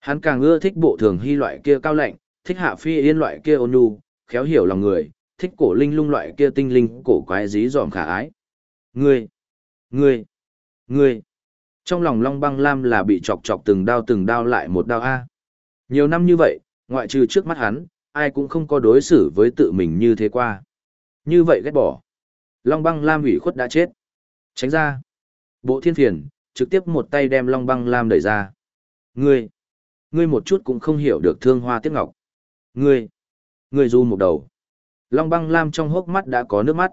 Hắn càng ưa thích bộ thường hy loại kia cao lạnh, thích hạ phi yên loại kia ôn nhu, khéo hiểu lòng người, thích cổ linh lung loại kia tinh linh, cổ quái dí dòm khả ái. Ngươi, ngươi, ngươi. Trong lòng Long Băng Lam là bị chọc chọc từng đao từng đao lại một đao A. Nhiều năm như vậy, ngoại trừ trước mắt hắn, ai cũng không có đối xử với tự mình như thế qua. Như vậy ghét bỏ. Long Băng Lam ủy khuất đã chết. Tránh ra. Bộ thiên phiền, trực tiếp một tay đem Long Băng Lam đẩy ra. Ngươi, ngươi một chút cũng không hiểu được thương hoa tiếc ngọc. Ngươi, ngươi du một đầu. Long băng lam trong hốc mắt đã có nước mắt.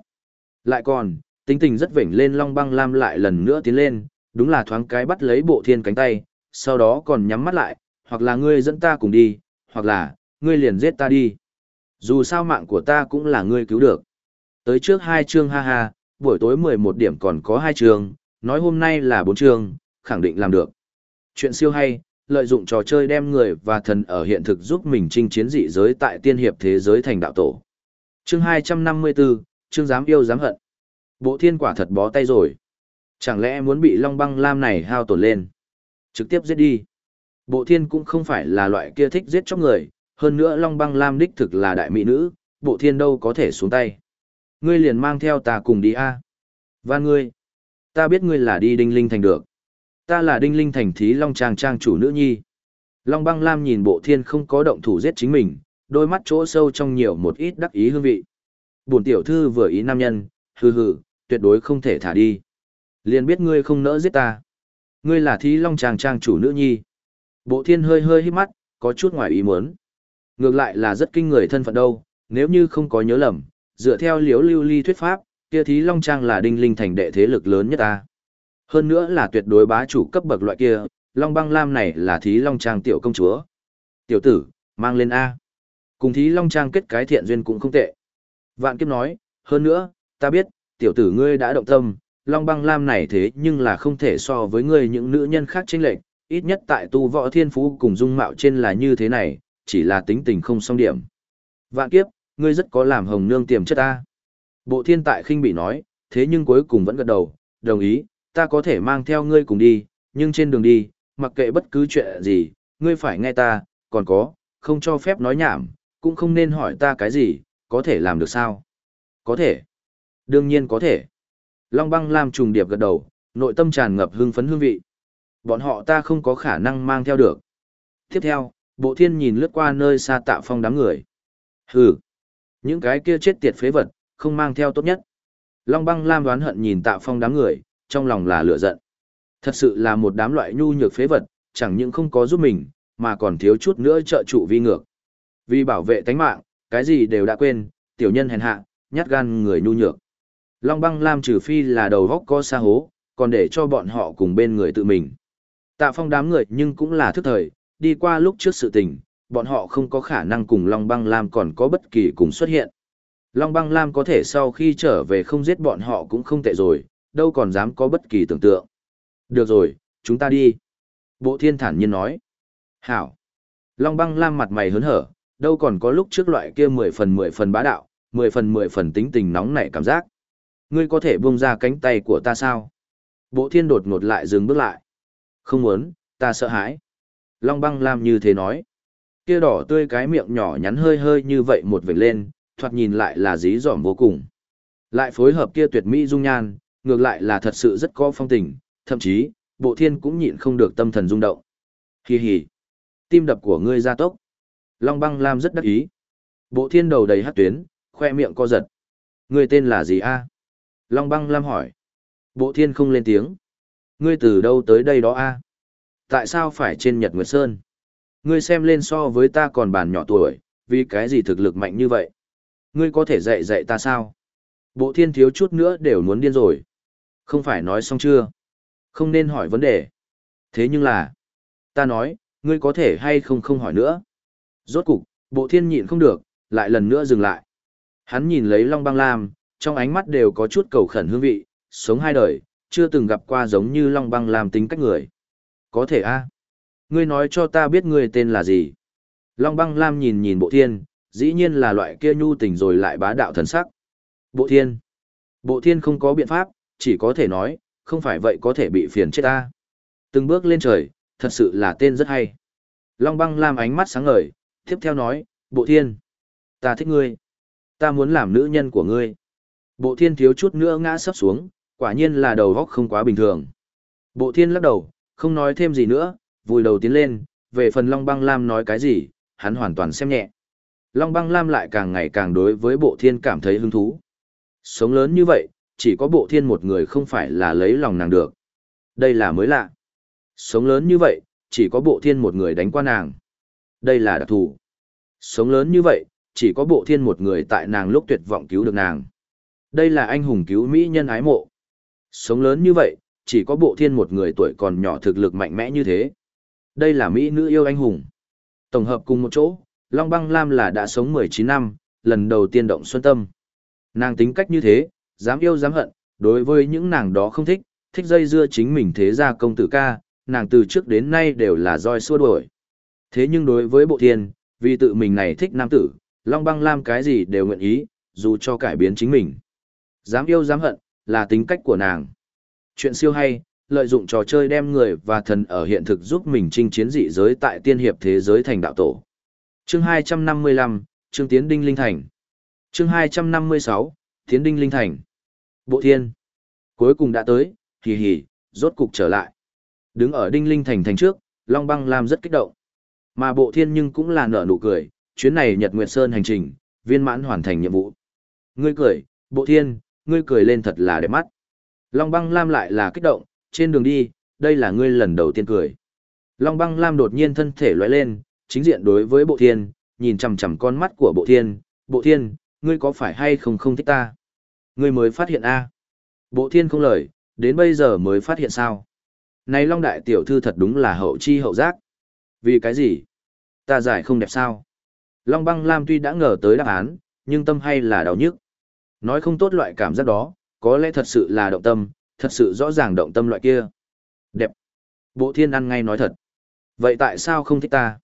Lại còn, tính tình rất vểnh lên long băng lam lại lần nữa tiến lên, đúng là thoáng cái bắt lấy bộ thiên cánh tay, sau đó còn nhắm mắt lại, hoặc là ngươi dẫn ta cùng đi, hoặc là, ngươi liền giết ta đi. Dù sao mạng của ta cũng là ngươi cứu được. Tới trước hai chương ha ha, buổi tối 11 điểm còn có hai chương, nói hôm nay là bốn chương, khẳng định làm được. Chuyện siêu hay, lợi dụng trò chơi đem người và thần ở hiện thực giúp mình chinh chiến dị giới tại tiên hiệp thế giới thành đạo tổ. Chương 254, chương dám yêu dám hận. Bộ thiên quả thật bó tay rồi. Chẳng lẽ muốn bị Long Băng Lam này hao tổn lên? Trực tiếp giết đi. Bộ thiên cũng không phải là loại kia thích giết chóc người, hơn nữa Long Băng Lam đích thực là đại mỹ nữ, bộ thiên đâu có thể xuống tay. Ngươi liền mang theo ta cùng đi a. À? Và ngươi, ta biết ngươi là đi đinh linh thành được. Ta là đinh linh thành thí Long Trang Trang chủ nữ nhi. Long Băng Lam nhìn bộ thiên không có động thủ giết chính mình, đôi mắt chỗ sâu trong nhiều một ít đắc ý hương vị. Bổn tiểu thư vừa ý nam nhân, hừ hừ, tuyệt đối không thể thả đi. Liền biết ngươi không nỡ giết ta. Ngươi là thí long Trang trang chủ nữ nhi. Bộ thiên hơi hơi hít mắt, có chút ngoài ý muốn. Ngược lại là rất kinh người thân phận đâu, nếu như không có nhớ lầm, dựa theo liếu lưu ly thuyết pháp, kia thí long trang là đinh linh thành đệ thế lực lớn nhất ta. Hơn nữa là tuyệt đối bá chủ cấp bậc loại kia, long băng lam này là thí long trang tiểu công chúa. Tiểu tử, mang lên A. Cùng thí long trang kết cái thiện duyên cũng không tệ. Vạn kiếp nói, hơn nữa, ta biết, tiểu tử ngươi đã động tâm, long băng lam này thế nhưng là không thể so với ngươi những nữ nhân khác chênh lệch, ít nhất tại tu võ thiên phú cùng dung mạo trên là như thế này, chỉ là tính tình không song điểm. Vạn kiếp, ngươi rất có làm hồng nương tiềm chất ta. Bộ thiên tại khinh bị nói, thế nhưng cuối cùng vẫn gật đầu, đồng ý, ta có thể mang theo ngươi cùng đi, nhưng trên đường đi, mặc kệ bất cứ chuyện gì, ngươi phải nghe ta, còn có, không cho phép nói nhảm, cũng không nên hỏi ta cái gì, có thể làm được sao? Có thể. Đương nhiên có thể. Long băng làm trùng điệp gật đầu, nội tâm tràn ngập hưng phấn hương vị. Bọn họ ta không có khả năng mang theo được. Tiếp theo, bộ thiên nhìn lướt qua nơi xa tạ phong đám người. Hừ. Những cái kia chết tiệt phế vật, không mang theo tốt nhất. Long băng lam đoán hận nhìn tạ phong đám người, trong lòng là lửa giận. Thật sự là một đám loại nhu nhược phế vật, chẳng những không có giúp mình, mà còn thiếu chút nữa trợ trụ vi ngược. Vì bảo vệ tánh mạng, cái gì đều đã quên, tiểu nhân hèn hạ, nhát gan người nhu nhược. Long băng lam trừ phi là đầu góc có xa hố, còn để cho bọn họ cùng bên người tự mình. Tạ phong đám người nhưng cũng là thức thời, đi qua lúc trước sự tình, bọn họ không có khả năng cùng Long băng lam còn có bất kỳ cùng xuất hiện. Long băng lam có thể sau khi trở về không giết bọn họ cũng không tệ rồi, đâu còn dám có bất kỳ tưởng tượng. Được rồi, chúng ta đi. Bộ thiên thản nhiên nói. Hảo. Long băng lam mặt mày hớn hở, đâu còn có lúc trước loại kia mười phần mười phần bá đạo, mười phần mười phần tính tình nóng nảy cảm giác. Ngươi có thể buông ra cánh tay của ta sao? Bộ thiên đột ngột lại dừng bước lại. Không muốn, ta sợ hãi. Long băng lam như thế nói. Kia đỏ tươi cái miệng nhỏ nhắn hơi hơi như vậy một vệt lên, thoạt nhìn lại là dí dỏm vô cùng. Lại phối hợp kia tuyệt mỹ dung nhan, ngược lại là thật sự rất có phong tình, thậm chí, bộ thiên cũng nhịn không được tâm thần rung động. Hi hi. Tim đập của ngươi ra tốc. Long băng lam rất đắc ý. Bộ thiên đầu đầy hát tuyến, khoe miệng co giật. Ngươi tên là gì a? Long băng lam hỏi. Bộ thiên không lên tiếng. Ngươi từ đâu tới đây đó a? Tại sao phải trên Nhật Nguyệt Sơn? Ngươi xem lên so với ta còn bàn nhỏ tuổi, vì cái gì thực lực mạnh như vậy? Ngươi có thể dạy dạy ta sao? Bộ thiên thiếu chút nữa đều muốn điên rồi. Không phải nói xong chưa? Không nên hỏi vấn đề. Thế nhưng là, ta nói, ngươi có thể hay không không hỏi nữa. Rốt cục, bộ thiên nhịn không được, lại lần nữa dừng lại. Hắn nhìn lấy Long Băng Lam, trong ánh mắt đều có chút cầu khẩn hương vị, sống hai đời, chưa từng gặp qua giống như Long Băng Lam tính cách người. Có thể a Ngươi nói cho ta biết ngươi tên là gì. Long Băng Lam nhìn nhìn bộ thiên, dĩ nhiên là loại kia nhu tình rồi lại bá đạo thần sắc. Bộ thiên. Bộ thiên không có biện pháp, chỉ có thể nói, không phải vậy có thể bị phiền chết ta. Từng bước lên trời, thật sự là tên rất hay. Long băng lam ánh mắt sáng ngời, tiếp theo nói, bộ thiên. Ta thích ngươi. Ta muốn làm nữ nhân của ngươi. Bộ thiên thiếu chút nữa ngã sấp xuống, quả nhiên là đầu góc không quá bình thường. Bộ thiên lắc đầu, không nói thêm gì nữa, vùi đầu tiến lên, về phần Long băng lam nói cái gì, hắn hoàn toàn xem nhẹ. Long băng lam lại càng ngày càng đối với bộ thiên cảm thấy hứng thú. Sống lớn như vậy, chỉ có bộ thiên một người không phải là lấy lòng nàng được. Đây là mới lạ. Sống lớn như vậy, chỉ có bộ thiên một người đánh qua nàng. Đây là đặc thù. Sống lớn như vậy, chỉ có bộ thiên một người tại nàng lúc tuyệt vọng cứu được nàng. Đây là anh hùng cứu Mỹ nhân ái mộ. Sống lớn như vậy, chỉ có bộ thiên một người tuổi còn nhỏ thực lực mạnh mẽ như thế. Đây là Mỹ nữ yêu anh hùng. Tổng hợp cùng một chỗ, Long Băng Lam là đã sống 19 năm, lần đầu tiên động xuân tâm. Nàng tính cách như thế, dám yêu dám hận, đối với những nàng đó không thích, thích dây dưa chính mình thế ra công tử ca, nàng từ trước đến nay đều là roi xua đuổi. Thế nhưng đối với bộ thiên, vì tự mình này thích nam tử, Long Băng Lam cái gì đều nguyện ý, dù cho cải biến chính mình. Dám yêu dám hận, là tính cách của nàng. Chuyện siêu hay, lợi dụng trò chơi đem người và thần ở hiện thực giúp mình chinh chiến dị giới tại tiên hiệp thế giới thành đạo tổ. Chương 255, Chương Tiến Đinh Linh Thành. Chương 256, Tiến Đinh Linh Thành. Bộ thiên. Cuối cùng đã tới, hì hì, rốt cục trở lại. Đứng ở Đinh Linh Thành thành trước, Long Băng Lam rất kích động. Mà bộ thiên nhưng cũng là nở nụ cười, chuyến này Nhật Nguyệt Sơn hành trình, viên mãn hoàn thành nhiệm vụ. Ngươi cười, bộ thiên, ngươi cười lên thật là đẹp mắt. Long Băng Lam lại là kích động, trên đường đi, đây là ngươi lần đầu tiên cười. Long Băng Lam đột nhiên thân thể lóe lên, chính diện đối với bộ thiên, nhìn chằm chằm con mắt của bộ thiên, bộ thiên, ngươi có phải hay không không thích ta? Ngươi mới phát hiện a Bộ thiên không lời, đến bây giờ mới phát hiện sao? Này Long Đại Tiểu Thư thật đúng là hậu chi hậu giác. Vì cái gì? Ta giải không đẹp sao? Long băng Lam tuy đã ngờ tới đáp án, nhưng tâm hay là đau nhức. Nói không tốt loại cảm giác đó, có lẽ thật sự là động tâm, thật sự rõ ràng động tâm loại kia. Đẹp. Bộ thiên ăn ngay nói thật. Vậy tại sao không thích ta?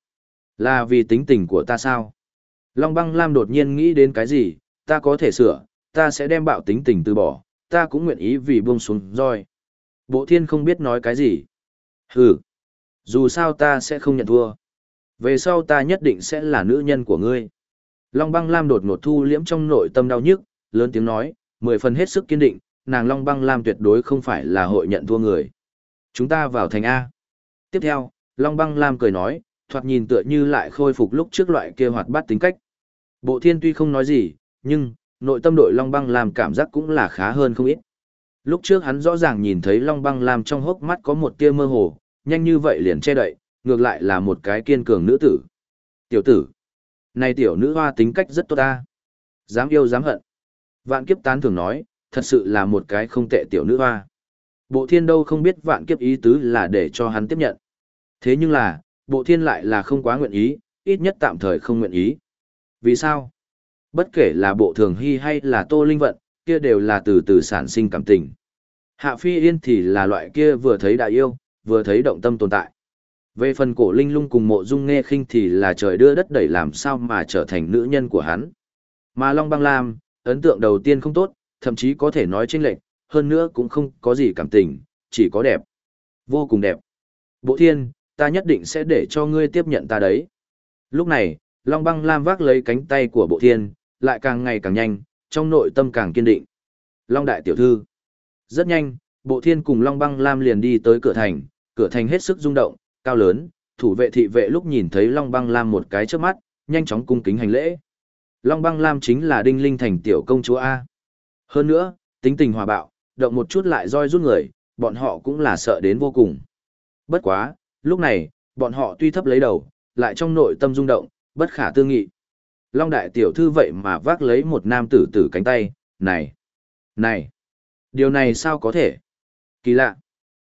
Là vì tính tình của ta sao? Long băng Lam đột nhiên nghĩ đến cái gì, ta có thể sửa, ta sẽ đem bạo tính tình từ bỏ, ta cũng nguyện ý vì buông xuống roi. Bộ thiên không biết nói cái gì. Hừ, dù sao ta sẽ không nhận thua. Về sau ta nhất định sẽ là nữ nhân của ngươi. Long băng Lam đột ngột thu liễm trong nội tâm đau nhức, lớn tiếng nói, mười phần hết sức kiên định, nàng Long băng Lam tuyệt đối không phải là hội nhận thua người. Chúng ta vào thành A. Tiếp theo, Long băng Lam cười nói, thoạt nhìn tựa như lại khôi phục lúc trước loại kia hoạt bát tính cách. Bộ thiên tuy không nói gì, nhưng, nội tâm đội Long Băng Lam cảm giác cũng là khá hơn không ít. Lúc trước hắn rõ ràng nhìn thấy Long Băng Lam trong hốc mắt có một tia mơ hồ, nhanh như vậy liền che đậy, ngược lại là một cái kiên cường nữ tử. Tiểu tử, này tiểu nữ hoa tính cách rất tốt ta. Dám yêu dám hận. Vạn kiếp tán thường nói, thật sự là một cái không tệ tiểu nữ hoa. Bộ thiên đâu không biết vạn kiếp ý tứ là để cho hắn tiếp nhận. Thế nhưng là, bộ thiên lại là không quá nguyện ý, ít nhất tạm thời không nguyện ý. Vì sao? Bất kể là bộ thường hy hay là tô linh vận, kia đều là từ từ sản sinh cảm tình. Hạ phi yên thì là loại kia vừa thấy đại yêu, vừa thấy động tâm tồn tại. Về phần cổ linh lung cùng mộ dung nghe khinh thì là trời đưa đất đẩy làm sao mà trở thành nữ nhân của hắn. Mà Long Băng Lam, ấn tượng đầu tiên không tốt, thậm chí có thể nói chênh lệch, hơn nữa cũng không có gì cảm tình, chỉ có đẹp. Vô cùng đẹp. Bộ thiên, ta nhất định sẽ để cho ngươi tiếp nhận ta đấy. Lúc này, Long Băng Lam vác lấy cánh tay của bộ thiên, lại càng ngày càng nhanh, trong nội tâm càng kiên định. Long Đại Tiểu Thư. Rất nhanh, bộ thiên cùng Long Băng Lam liền đi tới cửa thành, cửa thành hết sức rung động, cao lớn, thủ vệ thị vệ lúc nhìn thấy Long Băng Lam một cái trước mắt, nhanh chóng cung kính hành lễ. Long Băng Lam chính là Đinh Linh thành tiểu công chúa A. Hơn nữa, tính tình hòa bạo, động một chút lại roi rút người, bọn họ cũng là sợ đến vô cùng. Bất quá, lúc này, bọn họ tuy thấp lấy đầu, lại trong nội tâm rung động, bất khả tư nghị. Long đại tiểu thư vậy mà vác lấy một nam tử tử cánh tay, này, này, điều này sao có thể? Kỳ lạ.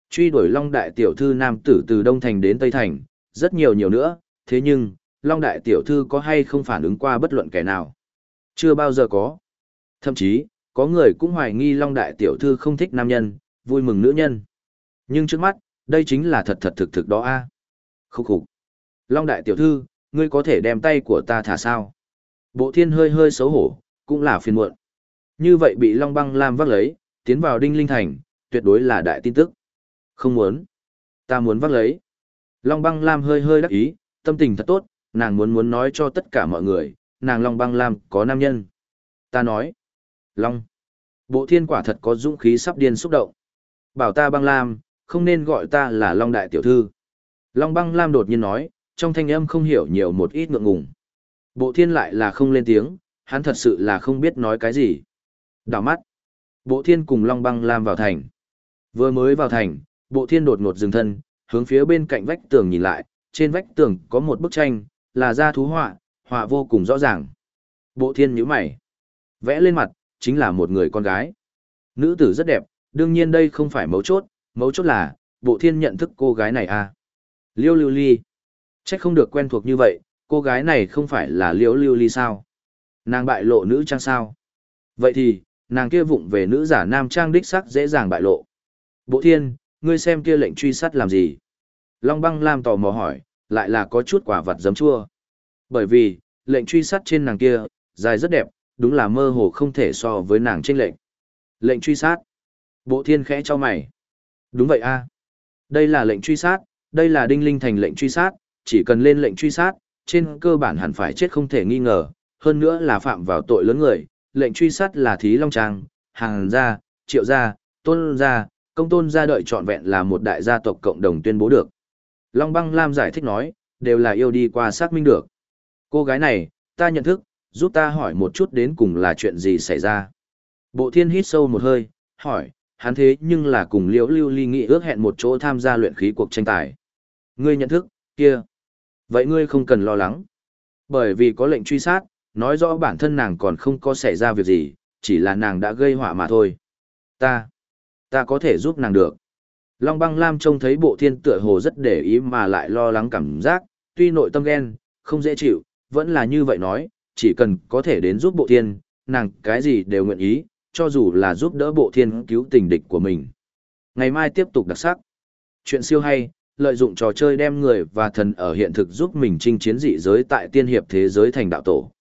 Truy đuổi Long đại tiểu thư nam tử từ Đông Thành đến Tây Thành, rất nhiều nhiều nữa, thế nhưng, Long đại tiểu thư có hay không phản ứng qua bất luận kẻ nào? Chưa bao giờ có. Thậm chí, có người cũng hoài nghi Long đại tiểu thư không thích nam nhân, vui mừng nữ nhân. Nhưng trước mắt, đây chính là thật thật thực thực đó a. À? Khúc khục. Long đại tiểu thư, ngươi có thể đem tay của ta thả sao? Bộ thiên hơi hơi xấu hổ, cũng là phiền muộn. Như vậy bị Long băng Lam vác lấy, tiến vào đinh linh thành, tuyệt đối là đại tin tức. Không muốn. Ta muốn vác lấy. Long băng Lam hơi hơi đắc ý, tâm tình thật tốt, nàng muốn muốn nói cho tất cả mọi người, nàng Long băng Lam có nam nhân. Ta nói. Long. Bộ thiên quả thật có dũng khí sắp điên xúc động. Bảo ta băng Lam, không nên gọi ta là Long đại tiểu thư. Long băng Lam đột nhiên nói, trong thanh âm không hiểu nhiều một ít ngượng ngùng. Bộ thiên lại là không lên tiếng, hắn thật sự là không biết nói cái gì. Đào mắt. Bộ thiên cùng Long băng Lam vào thành. Vừa mới vào thành, bộ thiên đột ngột dừng thân, hướng phía bên cạnh vách tường nhìn lại, trên vách tường có một bức tranh, là da thú họa, họa vô cùng rõ ràng. Bộ thiên nhíu mày. Vẽ lên mặt, chính là một người con gái. Nữ tử rất đẹp, đương nhiên đây không phải mấu chốt, mấu chốt là, bộ thiên nhận thức cô gái này à. Liêu lưu ly. chắc không được quen thuộc như vậy, cô gái này không phải là liễu lưu ly sao? Nàng bại lộ nữ trang sao? Vậy thì, nàng kia vụng về nữ giả nam trang đích sắc dễ dàng bại lộ. Bộ thiên, ngươi xem kia lệnh truy sát làm gì? Long băng lam tò mò hỏi, lại là có chút quả vật giấm chua. Bởi vì, lệnh truy sát trên nàng kia, dài rất đẹp, đúng là mơ hồ không thể so với nàng trên lệnh. Lệnh truy sát. Bộ thiên khẽ cho mày. Đúng vậy a Đây là lệnh truy sát, đây là đinh linh thành lệnh truy sát, chỉ cần lên lệnh truy sát, trên cơ bản hẳn phải chết không thể nghi ngờ, hơn nữa là phạm vào tội lớn người, lệnh truy sát là Thí Long Trang, Hàng Gia, Triệu Gia, Tôn Gia, Công Tôn Gia đợi trọn vẹn là một đại gia tộc cộng đồng tuyên bố được. Long Băng Lam giải thích nói, đều là yêu đi qua xác minh được. Cô gái này, ta nhận thức, giúp ta hỏi một chút đến cùng là chuyện gì xảy ra. Bộ thiên hít sâu một hơi, hỏi, hắn thế nhưng là cùng liễu lưu ly nghị ước hẹn một chỗ tham gia luyện khí cuộc tranh tài. Ngươi nhận thức, kia. Vậy ngươi không cần lo lắng. Bởi vì có lệnh truy sát, nói rõ bản thân nàng còn không có xảy ra việc gì, chỉ là nàng đã gây họa mà thôi. Ta, ta có thể giúp nàng được. Long băng lam trông thấy bộ thiên tựa hồ rất để ý mà lại lo lắng cảm giác, tuy nội tâm ghen, không dễ chịu, vẫn là như vậy nói, chỉ cần có thể đến giúp bộ thiên, nàng cái gì đều nguyện ý, cho dù là giúp đỡ bộ thiên cứu tình địch của mình. Ngày mai tiếp tục đặc sắc. Chuyện siêu hay, lợi dụng trò chơi đem người và thần ở hiện thực giúp mình chinh chiến dị giới tại tiên hiệp thế giới thành đạo tổ.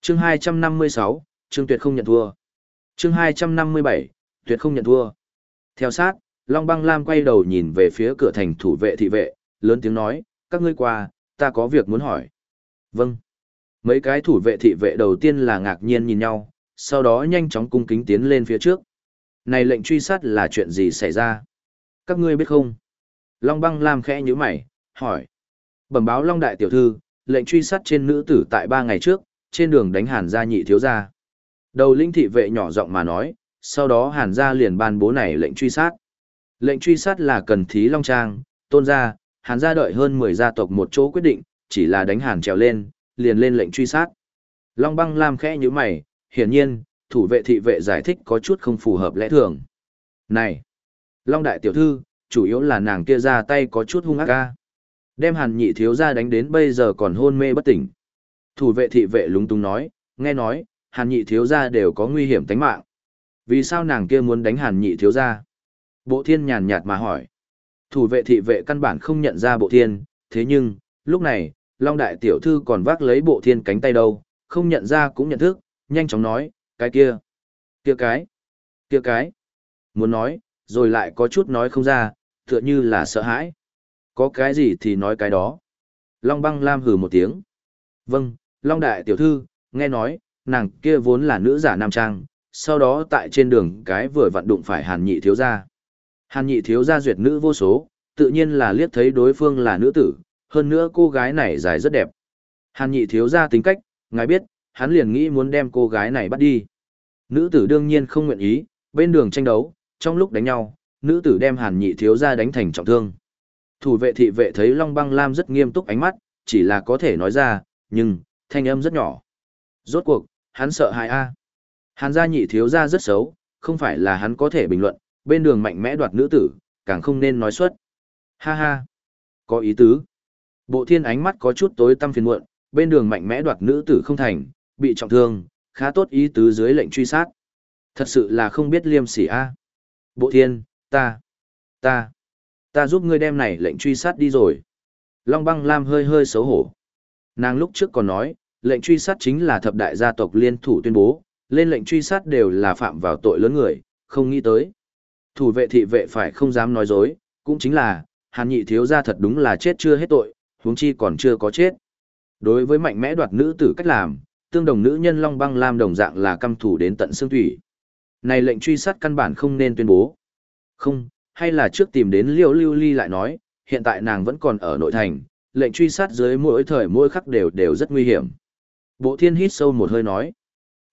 Chương 256, Trương Tuyệt không nhận thua. Chương 257, Tuyệt không nhận thua. Theo sát, Long Băng Lam quay đầu nhìn về phía cửa thành thủ vệ thị vệ, lớn tiếng nói, các ngươi qua, ta có việc muốn hỏi. Vâng. Mấy cái thủ vệ thị vệ đầu tiên là ngạc nhiên nhìn nhau, sau đó nhanh chóng cung kính tiến lên phía trước. Này lệnh truy sát là chuyện gì xảy ra? Các ngươi biết không? Long băng lam khẽ như mày, hỏi. Bẩm báo Long đại tiểu thư, lệnh truy sát trên nữ tử tại ba ngày trước, trên đường đánh hàn gia nhị thiếu gia. Đầu linh thị vệ nhỏ giọng mà nói, sau đó hàn gia liền ban bố này lệnh truy sát. Lệnh truy sát là cần thí long trang, tôn gia, hàn gia đợi hơn 10 gia tộc một chỗ quyết định, chỉ là đánh hàn trèo lên, liền lên lệnh truy sát. Long băng lam khẽ như mày, hiển nhiên, thủ vệ thị vệ giải thích có chút không phù hợp lẽ thường. Này! Long đại tiểu thư, chủ yếu là nàng kia ra tay có chút hung ác ca. Đem hàn nhị thiếu ra đánh đến bây giờ còn hôn mê bất tỉnh. Thủ vệ thị vệ lúng túng nói, nghe nói, hàn nhị thiếu ra đều có nguy hiểm tính mạng. Vì sao nàng kia muốn đánh hàn nhị thiếu ra? Bộ thiên nhàn nhạt mà hỏi. Thủ vệ thị vệ căn bản không nhận ra bộ thiên, thế nhưng, lúc này, Long đại tiểu thư còn vác lấy bộ thiên cánh tay đâu, không nhận ra cũng nhận thức, nhanh chóng nói, cái kia, kia cái, kia cái. Muốn nói, rồi lại có chút nói không ra, tựa như là sợ hãi. Có cái gì thì nói cái đó. Long băng lam hừ một tiếng. Vâng, Long đại tiểu thư, nghe nói, nàng kia vốn là nữ giả nam trang, sau đó tại trên đường cái vừa vặn đụng phải hàn nhị thiếu gia. Hàn nhị thiếu gia duyệt nữ vô số, tự nhiên là liếc thấy đối phương là nữ tử, hơn nữa cô gái này dài rất đẹp. Hàn nhị thiếu gia tính cách, ngài biết, hắn liền nghĩ muốn đem cô gái này bắt đi. Nữ tử đương nhiên không nguyện ý, bên đường tranh đấu, trong lúc đánh nhau, nữ tử đem hàn nhị thiếu gia đánh thành trọng thương. Thủ vệ thị vệ thấy Long Băng Lam rất nghiêm túc ánh mắt, chỉ là có thể nói ra, nhưng, thanh âm rất nhỏ. Rốt cuộc, hắn sợ hại a. Hàn gia nhị thiếu gia rất xấu, không phải là hắn có thể bình luận, bên đường mạnh mẽ đoạt nữ tử, càng không nên nói xuất Ha ha, có ý tứ. Bộ thiên ánh mắt có chút tối tăm phiền muộn, bên đường mạnh mẽ đoạt nữ tử không thành, bị trọng thương, khá tốt ý tứ dưới lệnh truy sát. Thật sự là không biết liêm sỉ a. Bộ thiên, ta, ta, ta giúp ngươi đem này lệnh truy sát đi rồi. Long băng lam hơi hơi xấu hổ. Nàng lúc trước còn nói, lệnh truy sát chính là thập đại gia tộc liên thủ tuyên bố, lên lệnh truy sát đều là phạm vào tội lớn người, không nghĩ tới. Thủ vệ thị vệ phải không dám nói dối, cũng chính là, hàn nhị thiếu gia thật đúng là chết chưa hết tội, huống chi còn chưa có chết. Đối với mạnh mẽ đoạt nữ tử cách làm, tương đồng nữ nhân Long Băng Lam đồng dạng là căm thủ đến tận xương thủy. Này lệnh truy sát căn bản không nên tuyên bố. Không, hay là trước tìm đến Liêu Lưu Ly lại nói, hiện tại nàng vẫn còn ở nội thành, lệnh truy sát dưới mỗi thời mỗi khắc đều đều rất nguy hiểm. Bộ thiên hít sâu một hơi nói.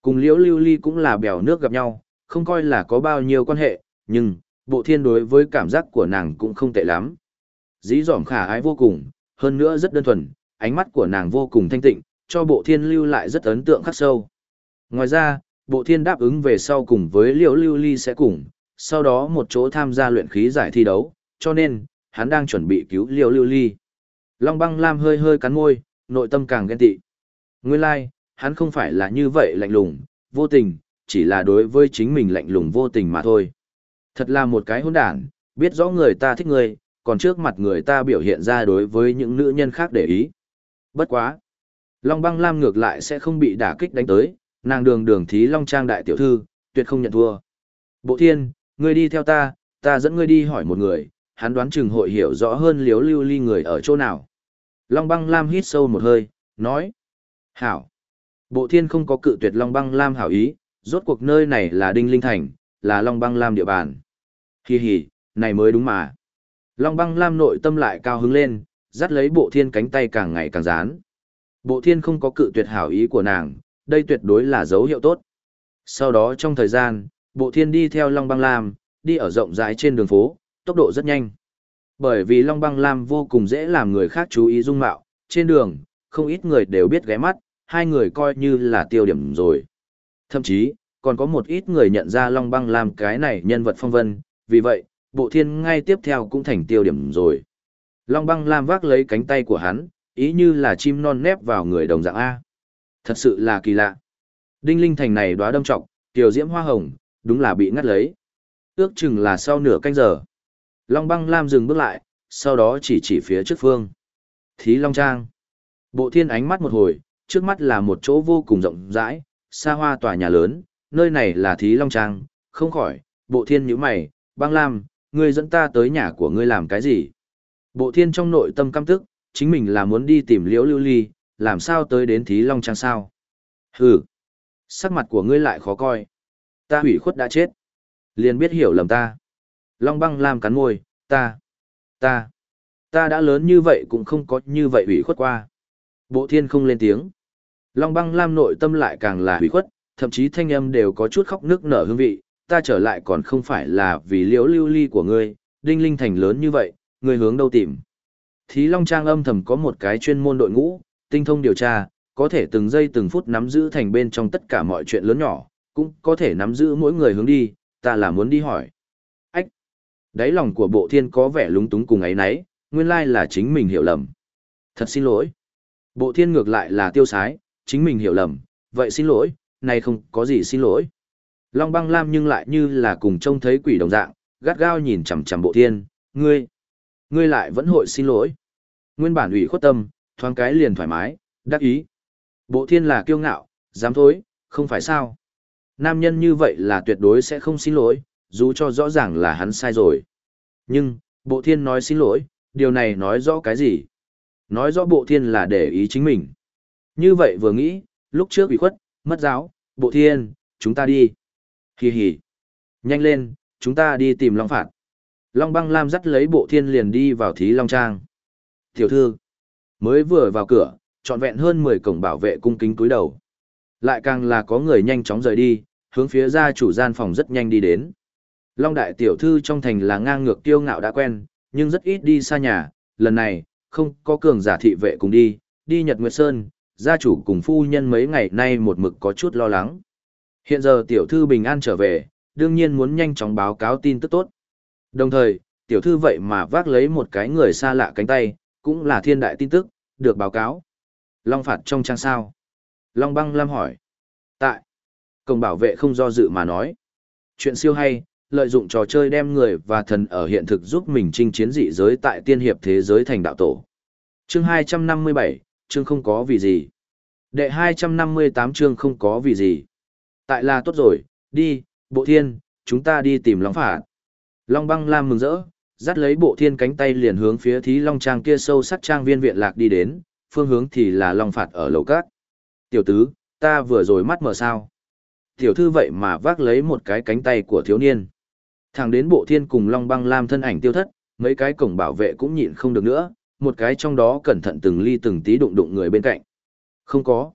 Cùng Liễu Lưu Ly cũng là bèo nước gặp nhau, không coi là có bao nhiêu quan hệ, nhưng, bộ thiên đối với cảm giác của nàng cũng không tệ lắm. dí dỏm khả ái vô cùng, hơn nữa rất đơn thuần, ánh mắt của nàng vô cùng thanh tịnh, cho bộ thiên lưu lại rất ấn tượng khắc sâu. Ngoài ra, bộ thiên đáp ứng về sau cùng với liễu lưu ly sẽ cùng, sau đó một chỗ tham gia luyện khí giải thi đấu, cho nên, hắn đang chuẩn bị cứu liễu lưu ly. Long băng lam hơi hơi cắn môi, nội tâm càng ghen tị. Nguyên lai、like, hắn không phải là như vậy lạnh lùng, vô tình, chỉ là đối với chính mình lạnh lùng vô tình mà thôi. Thật là một cái hỗn đản, biết rõ người ta thích người, còn trước mặt người ta biểu hiện ra đối với những nữ nhân khác để ý. Bất quá. Long băng lam ngược lại sẽ không bị đả kích đánh tới, nàng đường đường thí Long Trang đại tiểu thư, tuyệt không nhận thua. Bộ thiên, ngươi đi theo ta, ta dẫn ngươi đi hỏi một người, hắn đoán chừng hội hiểu rõ hơn liếu lưu ly người ở chỗ nào. Long băng lam hít sâu một hơi, nói. Hảo. Bộ thiên không có cự tuyệt Long băng lam hảo ý, rốt cuộc nơi này là Đinh Linh Thành, là Long băng lam địa bàn. Hi hì, này mới đúng mà. Long băng lam nội tâm lại cao hứng lên, dắt lấy bộ thiên cánh tay càng ngày càng dán. Bộ thiên không có cự tuyệt hảo ý của nàng, đây tuyệt đối là dấu hiệu tốt. Sau đó trong thời gian, bộ thiên đi theo Long băng lam, đi ở rộng rãi trên đường phố, tốc độ rất nhanh. Bởi vì Long băng lam vô cùng dễ làm người khác chú ý dung mạo, trên đường, không ít người đều biết ghé mắt, hai người coi như là tiêu điểm rồi. Thậm chí, còn có một ít người nhận ra Long băng lam cái này nhân vật phong vân, vì vậy, bộ thiên ngay tiếp theo cũng thành tiêu điểm rồi. Long băng lam vác lấy cánh tay của hắn, ý như là chim non nép vào người đồng dạng A. Thật sự là kỳ lạ. Đinh linh thành này đóa đâm trọng, tiểu diễm hoa hồng, đúng là bị ngắt lấy. Ước chừng là sau nửa canh giờ. Long băng lam dừng bước lại, sau đó chỉ chỉ phía trước phương. Thí Long Trang. Bộ thiên ánh mắt một hồi, trước mắt là một chỗ vô cùng rộng rãi, xa hoa tòa nhà lớn, nơi này là Thí Long Trang, không khỏi, bộ thiên nhíu mày, băng lam, ngươi dẫn ta tới nhà của ngươi làm cái gì? Bộ thiên trong nội tâm căm tức, chính mình là muốn đi tìm liễu lưu ly, làm sao tới đến thí long trang sao? Hừ, sắc mặt của ngươi lại khó coi. Ta hủy khuất đã chết. Liền biết hiểu lầm ta. Long băng lam cắn môi, ta, ta, ta đã lớn như vậy cũng không có như vậy hủy khuất qua. Bộ thiên không lên tiếng. Long băng lam nội tâm lại càng là hủy khuất, thậm chí thanh âm đều có chút khóc nước nở hương vị, ta trở lại còn không phải là vì liễu lưu ly của ngươi, đinh linh thành lớn như vậy, ngươi hướng đâu tìm. Thí Long Trang âm thầm có một cái chuyên môn đội ngũ, tinh thông điều tra, có thể từng giây từng phút nắm giữ thành bên trong tất cả mọi chuyện lớn nhỏ, cũng có thể nắm giữ mỗi người hướng đi, ta là muốn đi hỏi. Ách! Đáy lòng của bộ thiên có vẻ lúng túng cùng ấy nấy, nguyên lai là chính mình hiểu lầm. Thật xin lỗi. Bộ thiên ngược lại là tiêu sái, chính mình hiểu lầm, vậy xin lỗi, này không có gì xin lỗi. Long băng lam nhưng lại như là cùng trông thấy quỷ đồng dạng, gắt gao nhìn chằm chằm bộ thiên, ngươi, ngươi lại vẫn hội xin lỗi. Nguyên bản ủy khuất tâm, thoáng cái liền thoải mái, đắc ý. Bộ thiên là kiêu ngạo, dám thối, không phải sao. Nam nhân như vậy là tuyệt đối sẽ không xin lỗi, dù cho rõ ràng là hắn sai rồi. Nhưng, bộ thiên nói xin lỗi, điều này nói rõ cái gì? Nói rõ bộ thiên là để ý chính mình. Như vậy vừa nghĩ, lúc trước ủy khuất, mất giáo, bộ thiên, chúng ta đi. Hì hì. Nhanh lên, chúng ta đi tìm Long Phạt. Long băng lam dắt lấy bộ thiên liền đi vào thí Long Trang. Tiểu thư, mới vừa vào cửa, trọn vẹn hơn 10 cổng bảo vệ cung kính cúi đầu. Lại càng là có người nhanh chóng rời đi, hướng phía gia chủ gian phòng rất nhanh đi đến. Long đại tiểu thư trong thành là ngang ngược tiêu ngạo đã quen, nhưng rất ít đi xa nhà, lần này, không có cường giả thị vệ cùng đi, đi Nhật Nguyệt Sơn, gia chủ cùng phu nhân mấy ngày nay một mực có chút lo lắng. Hiện giờ tiểu thư bình an trở về, đương nhiên muốn nhanh chóng báo cáo tin tức tốt. Đồng thời, tiểu thư vậy mà vác lấy một cái người xa lạ cánh tay, cũng là thiên đại tin tức, được báo cáo. Long phạt trong trang sao? Long băng lam hỏi. Tại. Công bảo vệ không do dự mà nói. Chuyện siêu hay, lợi dụng trò chơi đem người và thần ở hiện thực giúp mình chinh chiến dị giới tại tiên hiệp thế giới thành đạo tổ. Chương 257, chương không có vì gì. Đệ 258 chương không có vì gì. Tại là tốt rồi, đi, bộ thiên, chúng ta đi tìm Long Phạt. Long băng lam mừng rỡ, dắt lấy bộ thiên cánh tay liền hướng phía thí Long Trang kia sâu sắc trang viên viện lạc đi đến, phương hướng thì là Long Phạt ở lầu cát. Tiểu tứ, ta vừa rồi mắt mở sao. Tiểu thư vậy mà vác lấy một cái cánh tay của thiếu niên. Thẳng đến bộ thiên cùng Long băng lam thân ảnh tiêu thất, mấy cái cổng bảo vệ cũng nhịn không được nữa, một cái trong đó cẩn thận từng ly từng tí đụng đụng người bên cạnh. Không có.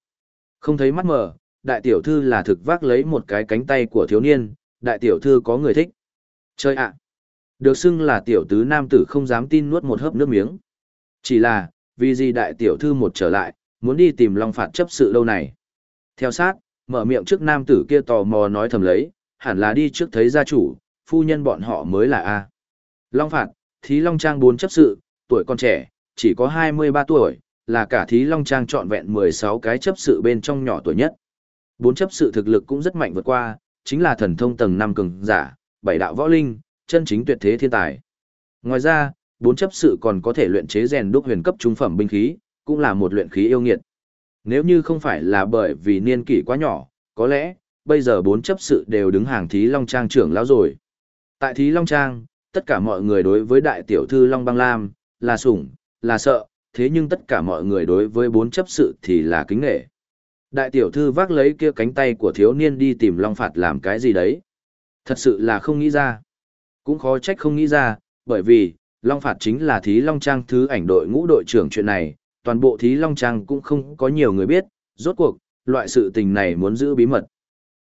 Không thấy mắt mở, đại tiểu thư là thực vác lấy một cái cánh tay của thiếu niên, đại tiểu thư có người thích. Chơi ạ. Được xưng là tiểu tứ nam tử không dám tin nuốt một hớp nước miếng. Chỉ là, vì gì đại tiểu thư một trở lại, muốn đi tìm Long Phạt chấp sự lâu này. Theo sát, mở miệng trước nam tử kia tò mò nói thầm lấy, hẳn là đi trước thấy gia chủ, phu nhân bọn họ mới là A. Long Phạt, Thí Long Trang bốn chấp sự, tuổi còn trẻ, chỉ có 23 tuổi, là cả Thí Long Trang trọn vẹn 16 cái chấp sự bên trong nhỏ tuổi nhất. Bốn chấp sự thực lực cũng rất mạnh vượt qua, chính là thần thông tầng 5 cường giả, bảy đạo võ linh, chân chính tuyệt thế thiên tài. Ngoài ra, bốn chấp sự còn có thể luyện chế rèn đúc huyền cấp trung phẩm binh khí, cũng là một luyện khí yêu nghiệt. Nếu như không phải là bởi vì niên kỷ quá nhỏ, có lẽ, bây giờ bốn chấp sự đều đứng hàng Thí Long Trang trưởng lão rồi. Tại Thí Long Trang, tất cả mọi người đối với đại tiểu thư Long Băng Lam, là sủng, là sợ, thế nhưng tất cả mọi người đối với bốn chấp sự thì là kính nghệ. Đại tiểu thư vác lấy kia cánh tay của thiếu niên đi tìm Long Phạt làm cái gì đấy. Thật sự là không nghĩ ra. Cũng khó trách không nghĩ ra, bởi vì, Long Phạt chính là Thí Long Trang thứ ảnh đội ngũ đội trưởng chuyện này, toàn bộ Thí Long Trang cũng không có nhiều người biết, rốt cuộc, loại sự tình này muốn giữ bí mật.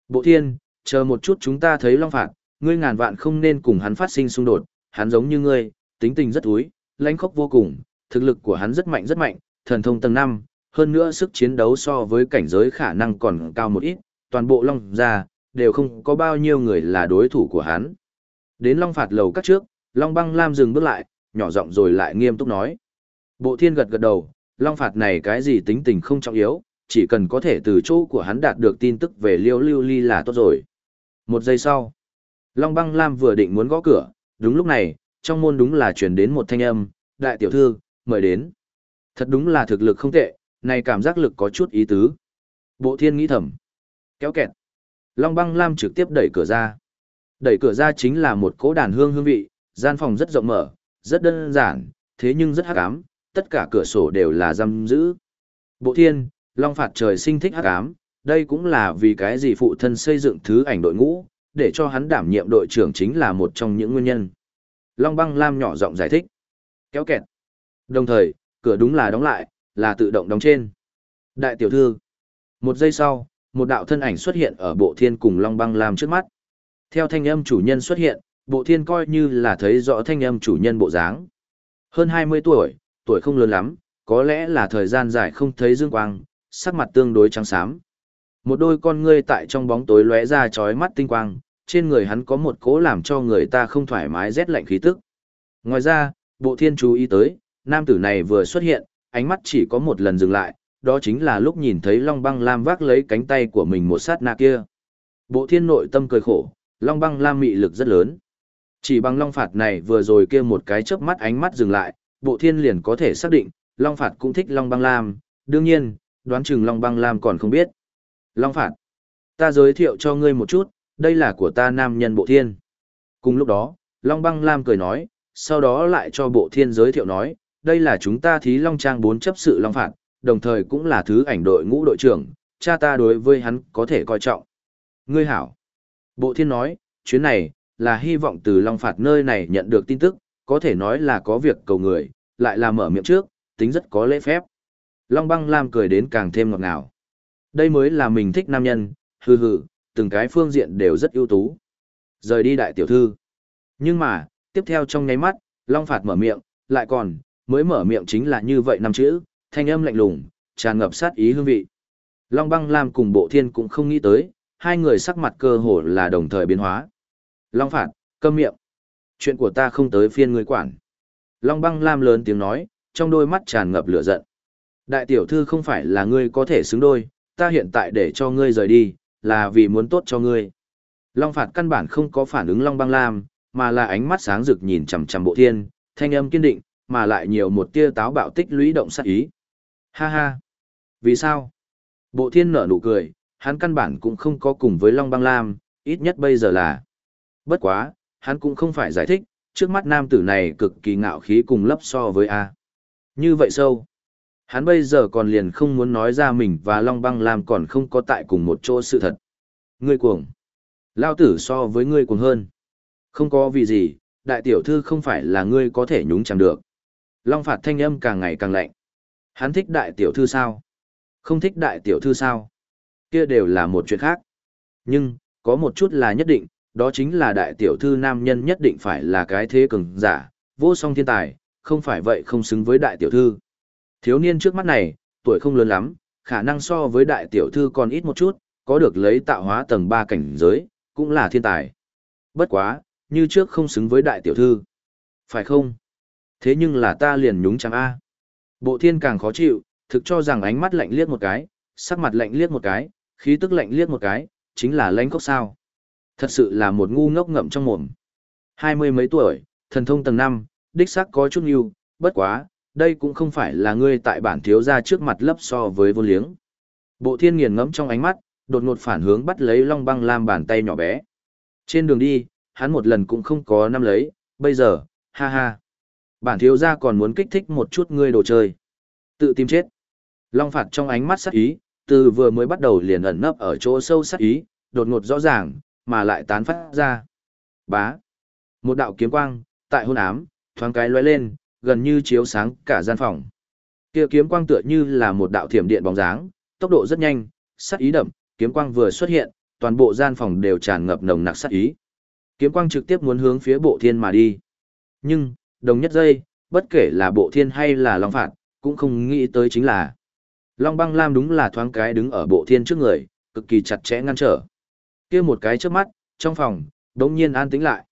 Bộ thiên, chờ một chút chúng ta thấy Long Phạt, ngươi ngàn vạn không nên cùng hắn phát sinh xung đột, hắn giống như ngươi, tính tình rất túi, lãnh khốc vô cùng, thực lực của hắn rất mạnh rất mạnh, thần thông tầng 5, hơn nữa sức chiến đấu so với cảnh giới khả năng còn cao một ít, toàn bộ Long gia đều không có bao nhiêu người là đối thủ của hắn. Đến Long phạt lầu các trước, Long băng lam dừng bước lại, nhỏ giọng rồi lại nghiêm túc nói. Bộ thiên gật gật đầu, Long phạt này cái gì tính tình không trọng yếu, chỉ cần có thể từ chỗ của hắn đạt được tin tức về liêu lưu ly là tốt rồi. Một giây sau, Long băng lam vừa định muốn gõ cửa, đúng lúc này, trong môn đúng là truyền đến một thanh âm, đại tiểu thư, mời đến. Thật đúng là thực lực không tệ, này cảm giác lực có chút ý tứ. Bộ thiên nghĩ thầm. Kéo kẹt. Long băng lam trực tiếp đẩy cửa ra. Đẩy cửa ra chính là một cỗ đàn hương hương vị, gian phòng rất rộng mở, rất đơn giản, thế nhưng rất hắc ám, tất cả cửa sổ đều là giam giữ. Bộ thiên, Long phạt trời sinh thích hắc ám, đây cũng là vì cái gì phụ thân xây dựng thứ ảnh đội ngũ, để cho hắn đảm nhiệm đội trưởng chính là một trong những nguyên nhân. Long băng lam nhỏ giọng giải thích. Kéo kẹt. Đồng thời, cửa đúng là đóng lại, là tự động đóng trên. Đại tiểu thư. Một giây sau, một đạo thân ảnh xuất hiện ở bộ thiên cùng Long Băng Lam trước mắt. Theo thanh âm chủ nhân xuất hiện, bộ thiên coi như là thấy rõ thanh âm chủ nhân bộ dáng. Hơn 20 tuổi, tuổi không lớn lắm, có lẽ là thời gian dài không thấy dương quang, sắc mặt tương đối trắng xám. Một đôi con ngươi tại trong bóng tối lóe ra chói mắt tinh quang, trên người hắn có một cố làm cho người ta không thoải mái rét lạnh khí tức. Ngoài ra, bộ thiên chú ý tới, nam tử này vừa xuất hiện, ánh mắt chỉ có một lần dừng lại, đó chính là lúc nhìn thấy Long Băng Lam vác lấy cánh tay của mình một sát na kia. Bộ thiên nội tâm cười khổ, Long Băng Lam mị lực rất lớn. Chỉ bằng Long Phạt này vừa rồi kia một cái chớp mắt ánh mắt dừng lại, bộ thiên liền có thể xác định, Long Phạt cũng thích Long Băng Lam, đương nhiên, đoán chừng Long Băng Lam còn không biết. Long Phạt, ta giới thiệu cho ngươi một chút, đây là của ta nam nhân bộ thiên. Cùng lúc đó, Long Băng Lam cười nói, sau đó lại cho bộ thiên giới thiệu nói, đây là chúng ta thí Long Trang bốn chấp sự Long Phạt, đồng thời cũng là thứ ảnh đội ngũ đội trưởng, cha ta đối với hắn có thể coi trọng. Ngươi hảo. Bộ thiên nói, chuyến này, là hy vọng từ Long Phạt nơi này nhận được tin tức, có thể nói là có việc cầu người, lại là mở miệng trước, tính rất có lễ phép. Long băng lam cười đến càng thêm ngọt ngào. Đây mới là mình thích nam nhân, hừ hừ, từng cái phương diện đều rất ưu tú. Rời đi đại tiểu thư. Nhưng mà, tiếp theo trong nháy mắt, Long Phạt mở miệng, lại còn, mới mở miệng chính là như vậy năm chữ, thanh âm lạnh lùng, tràn ngập sát ý hương vị. Long băng lam cùng bộ thiên cũng không nghĩ tới, hai người sắc mặt cơ hồ là đồng thời biến hóa. Long phạt, câm miệng. Chuyện của ta không tới phiên ngươi quản. Long băng lam lớn tiếng nói, trong đôi mắt tràn ngập lửa giận. Đại tiểu thư không phải là ngươi có thể xứng đôi, ta hiện tại để cho ngươi rời đi, là vì muốn tốt cho ngươi. Long phạt căn bản không có phản ứng Long băng lam, mà là ánh mắt sáng rực nhìn chằm chằm bộ thiên, thanh âm kiên định, mà lại nhiều một tia táo bạo tích lũy động sát ý. Ha ha! Vì sao? Bộ thiên nở nụ cười, hắn căn bản cũng không có cùng với Long băng lam, ít nhất bây giờ là. Bất quá, hắn cũng không phải giải thích, trước mắt nam tử này cực kỳ ngạo khí cùng lấp so với A. Như vậy sâu. Hắn bây giờ còn liền không muốn nói ra mình và Long Băng Lam còn không có tại cùng một chỗ sự thật. Ngươi cuồng. Lao tử so với ngươi cuồng hơn. Không có vì gì, đại tiểu thư không phải là ngươi có thể nhúng chẳng được. Long phạt thanh âm càng ngày càng lạnh. Hắn thích đại tiểu thư sao? Không thích đại tiểu thư sao? Kia đều là một chuyện khác. Nhưng, có một chút là nhất định, đó chính là đại tiểu thư nam nhân nhất định phải là cái thế cường giả, vô song thiên tài, không phải vậy không xứng với đại tiểu thư. Thiếu niên trước mắt này, tuổi không lớn lắm, khả năng so với đại tiểu thư còn ít một chút, có được lấy tạo hóa tầng 3 cảnh giới, cũng là thiên tài. Bất quá, như trước không xứng với đại tiểu thư. Phải không? Thế nhưng là ta liền nhúng chẳng A. Bộ thiên càng khó chịu, thực cho rằng ánh mắt lạnh liếc một cái, sắc mặt lạnh liếc một cái, khí tức lạnh liếc một cái, chính là lãnh cốc sao. Thật sự là một ngu ngốc ngậm trong mồm. Hai mươi mấy tuổi, thần thông tầng năm, đích xác có chút nhiều, bất quá, đây cũng không phải là ngươi tại bản thiếu gia trước mặt lấp so với vô liếng. Bộ thiên nghiền ngẫm trong ánh mắt, đột ngột phản hướng bắt lấy long băng lam bàn tay nhỏ bé. Trên đường đi, hắn một lần cũng không có nắm lấy, bây giờ, ha ha. Bản thiếu gia còn muốn kích thích một chút ngươi đồ chơi. Tự tìm chết. Long phạt trong ánh mắt sắc ý, từ vừa mới bắt đầu liền ẩn nấp ở chỗ sâu sắc ý, đột ngột rõ ràng, mà lại tán phát ra. Bá. Một đạo kiếm quang, tại hôn ám, thoáng cái lóe lên, gần như chiếu sáng cả gian phòng. Kia kiếm quang tựa như là một đạo thiểm điện bóng dáng, tốc độ rất nhanh, sắc ý đậm, kiếm quang vừa xuất hiện, toàn bộ gian phòng đều tràn ngập nồng nặc sắc ý. Kiếm quang trực tiếp muốn hướng phía bộ thiên mà đi. Nhưng, đồng nhất giây, bất kể là bộ thiên hay là long phạt, cũng không nghĩ tới chính là. Long băng lam đúng là thoáng cái đứng ở bộ thiên trước người, cực kỳ chặt chẽ ngăn trở kia một cái trước mắt, trong phòng, đống nhiên an tĩnh lại.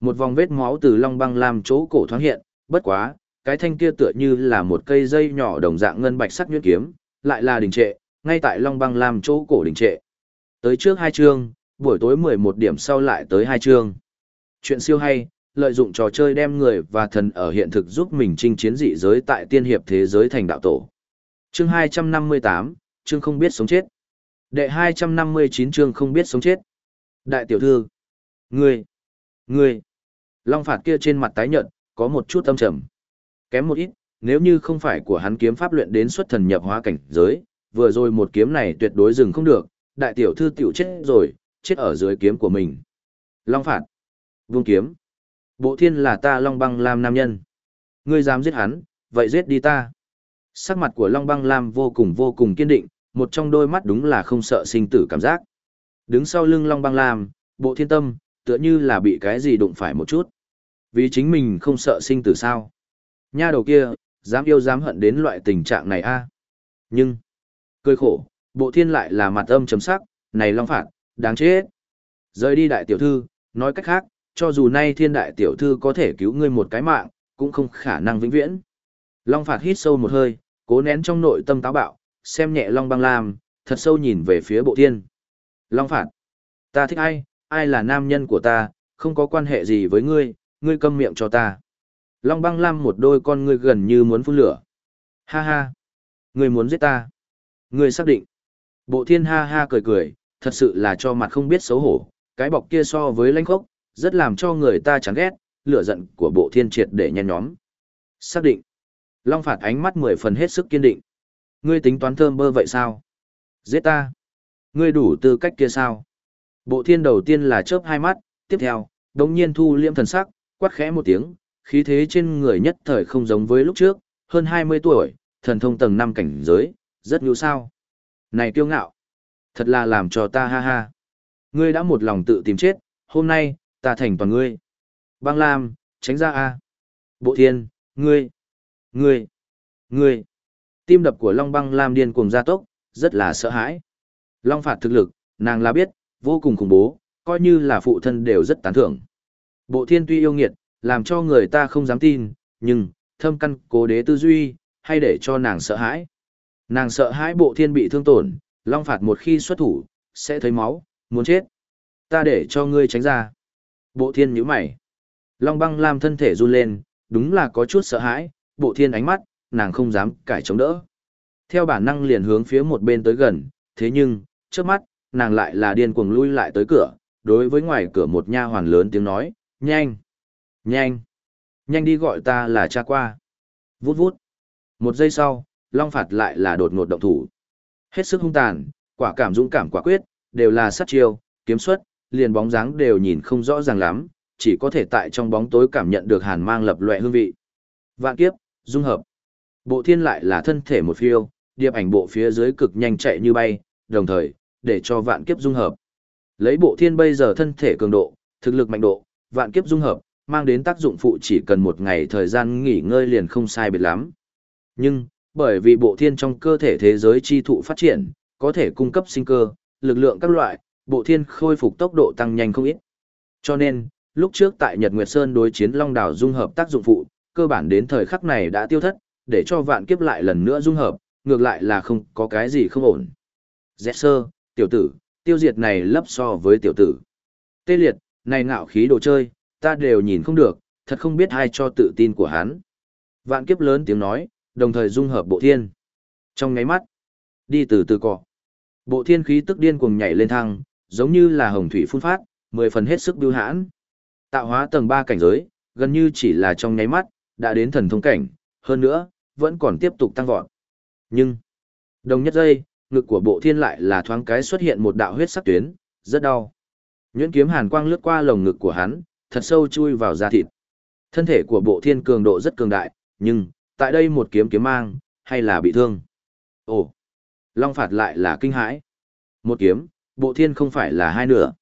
Một vòng vết máu từ long băng lam chỗ cổ thoáng hiện, bất quá, cái thanh kia tựa như là một cây dây nhỏ đồng dạng ngân bạch sắc nhuyễn kiếm, lại là đình trệ, ngay tại long băng lam chỗ cổ đình trệ. Tới trước hai chương, buổi tối 11 điểm sau lại tới hai chương. Chuyện siêu hay, lợi dụng trò chơi đem người và thần ở hiện thực giúp mình chinh chiến dị giới tại tiên hiệp thế giới thành đạo tổ. Chương 258, chương không biết sống chết. Đệ 259 chương không biết sống chết. Đại tiểu thư. Ngươi. Ngươi. Long phạt kia trên mặt tái nhợt, có một chút âm trầm. Kém một ít, nếu như không phải của hắn kiếm pháp luyện đến xuất thần nhập hóa cảnh giới, vừa rồi một kiếm này tuyệt đối dừng không được, đại tiểu thư tiểu chết rồi, chết ở dưới kiếm của mình. Long phạt. Vung kiếm. Bộ thiên là ta Long băng Lam nam nhân. Ngươi dám giết hắn, vậy giết đi ta. Sắc mặt của Long băng lam vô cùng vô cùng kiên định, một trong đôi mắt đúng là không sợ sinh tử cảm giác. Đứng sau lưng Long Băng Lam, bộ thiên tâm, tựa như là bị cái gì đụng phải một chút. Vì chính mình không sợ sinh tử sao. Nha đầu kia, dám yêu dám hận đến loại tình trạng này a Nhưng, cười khổ, bộ thiên lại là mặt âm chấm sắc, này Long Phạt, đáng chết. Rời đi đại tiểu thư, nói cách khác, cho dù nay thiên đại tiểu thư có thể cứu ngươi một cái mạng, cũng không khả năng vĩnh viễn. Long Phạt hít sâu một hơi, cố nén trong nội tâm táo bạo, xem nhẹ Long Băng Lam, thật sâu nhìn về phía bộ thiên. Long Phạt, ta thích ai, ai là nam nhân của ta, không có quan hệ gì với ngươi, ngươi câm miệng cho ta. Long Băng Lam một đôi con ngươi gần như muốn phun lửa. Ha ha, ngươi muốn giết ta. Ngươi xác định. Bộ thiên ha ha cười cười, thật sự là cho mặt không biết xấu hổ, cái bọc kia so với lãnh khốc, rất làm cho người ta chán ghét, lửa giận của bộ thiên triệt để nhen nhóm. Xác định. Long phạt ánh mắt mười phần hết sức kiên định. Ngươi tính toán thơm bơ vậy sao? Giết ta. Ngươi đủ tư cách kia sao? Bộ thiên đầu tiên là chớp hai mắt, tiếp theo, đống nhiên thu liêm thần sắc, quát khẽ một tiếng, khí thế trên người nhất thời không giống với lúc trước, hơn 20 tuổi, thần thông tầng 5 cảnh giới, rất nhu sao. Này kiêu ngạo, thật là làm cho ta ha ha. Ngươi đã một lòng tự tìm chết, hôm nay, ta thành toàn ngươi. Băng Lam, tránh ra a. Bộ thiên, ngươi, ngươi, ngươi. Tim đập của Long Băng Lam điên cuồng gia tốc, rất là sợ hãi. Long phạt thực lực, nàng là biết, vô cùng khủng bố, coi như là phụ thân đều rất tán thưởng. Bộ thiên tuy yêu nghiệt, làm cho người ta không dám tin, nhưng, thâm căn cố đế tư duy, hay để cho nàng sợ hãi. Nàng sợ hãi bộ thiên bị thương tổn, long phạt một khi xuất thủ, sẽ thấy máu, muốn chết. Ta để cho ngươi tránh ra. Bộ thiên nhíu mày. Long băng lam thân thể run lên, đúng là có chút sợ hãi, bộ thiên ánh mắt, nàng không dám cải chống đỡ. Theo bản năng liền hướng phía một bên tới gần, thế nhưng, trước mắt, nàng lại là điên cuồng lui lại tới cửa, đối với ngoài cửa một nha hoàn lớn tiếng nói, nhanh, nhanh, nhanh đi gọi ta là cha qua. Vút vút. Một giây sau, Long Phạt lại là đột ngột động thủ. Hết sức hung tàn, quả cảm dũng cảm quả quyết, đều là sát chiêu, kiếm xuất, liền bóng dáng đều nhìn không rõ ràng lắm, chỉ có thể tại trong bóng tối cảm nhận được hàn mang lập loè hương vị. Vạn kiếp, dung hợp. Bộ thiên lại là thân thể một phiêu, điệp ảnh bộ phía dưới cực nhanh chạy như bay, đồng thời, để cho vạn kiếp dung hợp. Lấy bộ thiên bây giờ thân thể cường độ, thực lực mạnh độ, vạn kiếp dung hợp, mang đến tác dụng phụ chỉ cần một ngày thời gian nghỉ ngơi liền không sai biệt lắm. Nhưng, bởi vì bộ thiên trong cơ thể thế giới chi thụ phát triển, có thể cung cấp sinh cơ, lực lượng các loại, bộ thiên khôi phục tốc độ tăng nhanh không ít. Cho nên, lúc trước tại Nhật Nguyệt Sơn đối chiến Long Đảo dung hợp tác dụng phụ, cơ bản đến thời khắc này đã tiêu thất, để cho vạn kiếp lại lần nữa dung hợp, ngược lại là không có cái gì không ổn. Dẹ sơ, tiểu tử, tiêu diệt này lấp so với tiểu tử. Tê liệt, này ngạo khí đồ chơi, ta đều nhìn không được, thật không biết ai cho tự tin của hắn. Vạn kiếp lớn tiếng nói, đồng thời dung hợp bộ thiên. Trong ngáy mắt, đi từ từ cọ. Bộ thiên khí tức điên cuồng nhảy lên thăng, giống như là hồng thủy phun phát, mười phần hết sức biêu hãn. Tạo hóa tầng 3 cảnh giới, gần như chỉ là trong nháy mắt, đã đến thần thông cảnh, hơn nữa, vẫn còn tiếp tục tăng vọt. Nhưng, đồng nhất giây, ngực của bộ thiên lại là thoáng cái xuất hiện một đạo huyết sắc tuyến, rất đau. Nhuyễn kiếm hàn quang lướt qua lồng ngực của hắn, thật sâu chui vào da thịt. Thân thể của bộ thiên cường độ rất cường đại, nhưng, tại đây một kiếm kiếm mang, hay là bị thương. Ồ, Long phạt lại là kinh hãi. Một kiếm, bộ thiên không phải là hai nửa.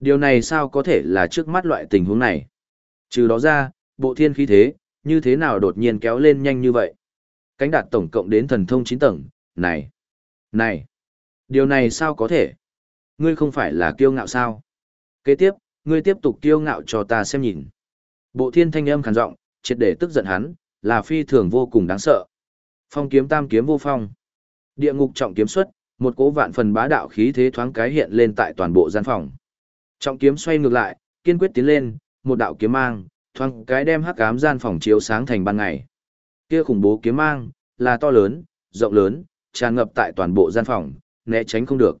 Điều này sao có thể là trước mắt loại tình huống này? Trừ đó ra, bộ thiên khí thế, như thế nào đột nhiên kéo lên nhanh như vậy? Cánh đạt tổng cộng đến thần thông 9 tầng, này, này, điều này sao có thể? Ngươi không phải là kiêu ngạo sao? Kế tiếp, ngươi tiếp tục kiêu ngạo cho ta xem nhìn. Bộ thiên thanh âm khàn giọng, triệt để tức giận hắn, là phi thường vô cùng đáng sợ. Phong kiếm tam kiếm vô phong. Địa ngục trọng kiếm xuất, một cố vạn phần bá đạo khí thế thoáng cái hiện lên tại toàn bộ gian phòng. Trọng kiếm xoay ngược lại, kiên quyết tiến lên, một đạo kiếm mang, thoáng cái đem hắc ám gian phòng chiếu sáng thành ban ngày. Kia khủng bố kiếm mang, là to lớn, rộng lớn, tràn ngập tại toàn bộ gian phòng, né tránh không được.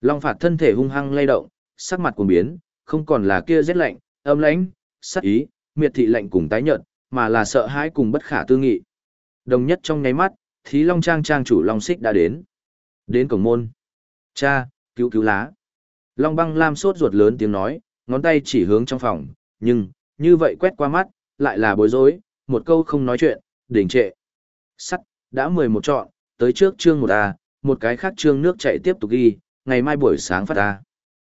Long phạt thân thể hung hăng lay động, sắc mặt cuồng biến, không còn là kia rét lạnh, âm lãnh, sắc ý, miệt thị lạnh cùng tái nhợt, mà là sợ hãi cùng bất khả tư nghị. Đồng nhất trong nháy mắt, Thí Long Trang trang chủ Long Xích đã đến. Đến cổng môn. Cha, cứu cứu lá. Long băng lam sốt ruột lớn tiếng nói, ngón tay chỉ hướng trong phòng, nhưng, như vậy quét qua mắt, lại là bối rối, một câu không nói chuyện, đình trệ. Sắt, đã mười một chọn, tới trước chương một a một cái khác chương nước chạy tiếp tục ghi, ngày mai buổi sáng phát ta.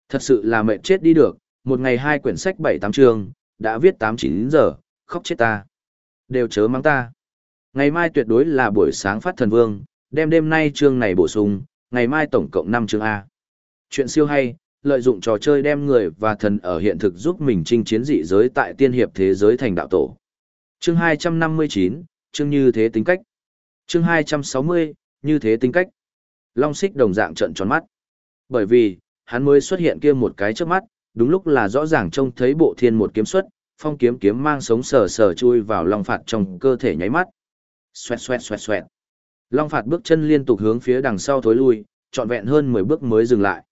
Thật sự là mệt chết đi được, một ngày hai quyển sách bảy tám chương, đã viết tám chín giờ, khóc chết ta. Đều chớ mắng ta. Ngày mai tuyệt đối là buổi sáng phát thần vương, đem đêm nay chương này bổ sung, ngày mai tổng cộng 5 chương A. Chuyện siêu hay, lợi dụng trò chơi đem người và thần ở hiện thực giúp mình chinh chiến dị giới tại tiên hiệp thế giới thành đạo tổ. Chương 259, chương như thế tính cách. Chương 260, như thế tính cách. Long xích đồng dạng trận tròn mắt. Bởi vì, hắn mới xuất hiện kia một cái trước mắt, đúng lúc là rõ ràng trông thấy bộ thiên một kiếm xuất, phong kiếm kiếm mang sống sờ sờ chui vào long phạt trong cơ thể nháy mắt. Xoẹt xoẹt xoẹt xoẹt. Long phạt bước chân liên tục hướng phía đằng sau thối lui, trọn vẹn hơn 10 bước mới dừng lại.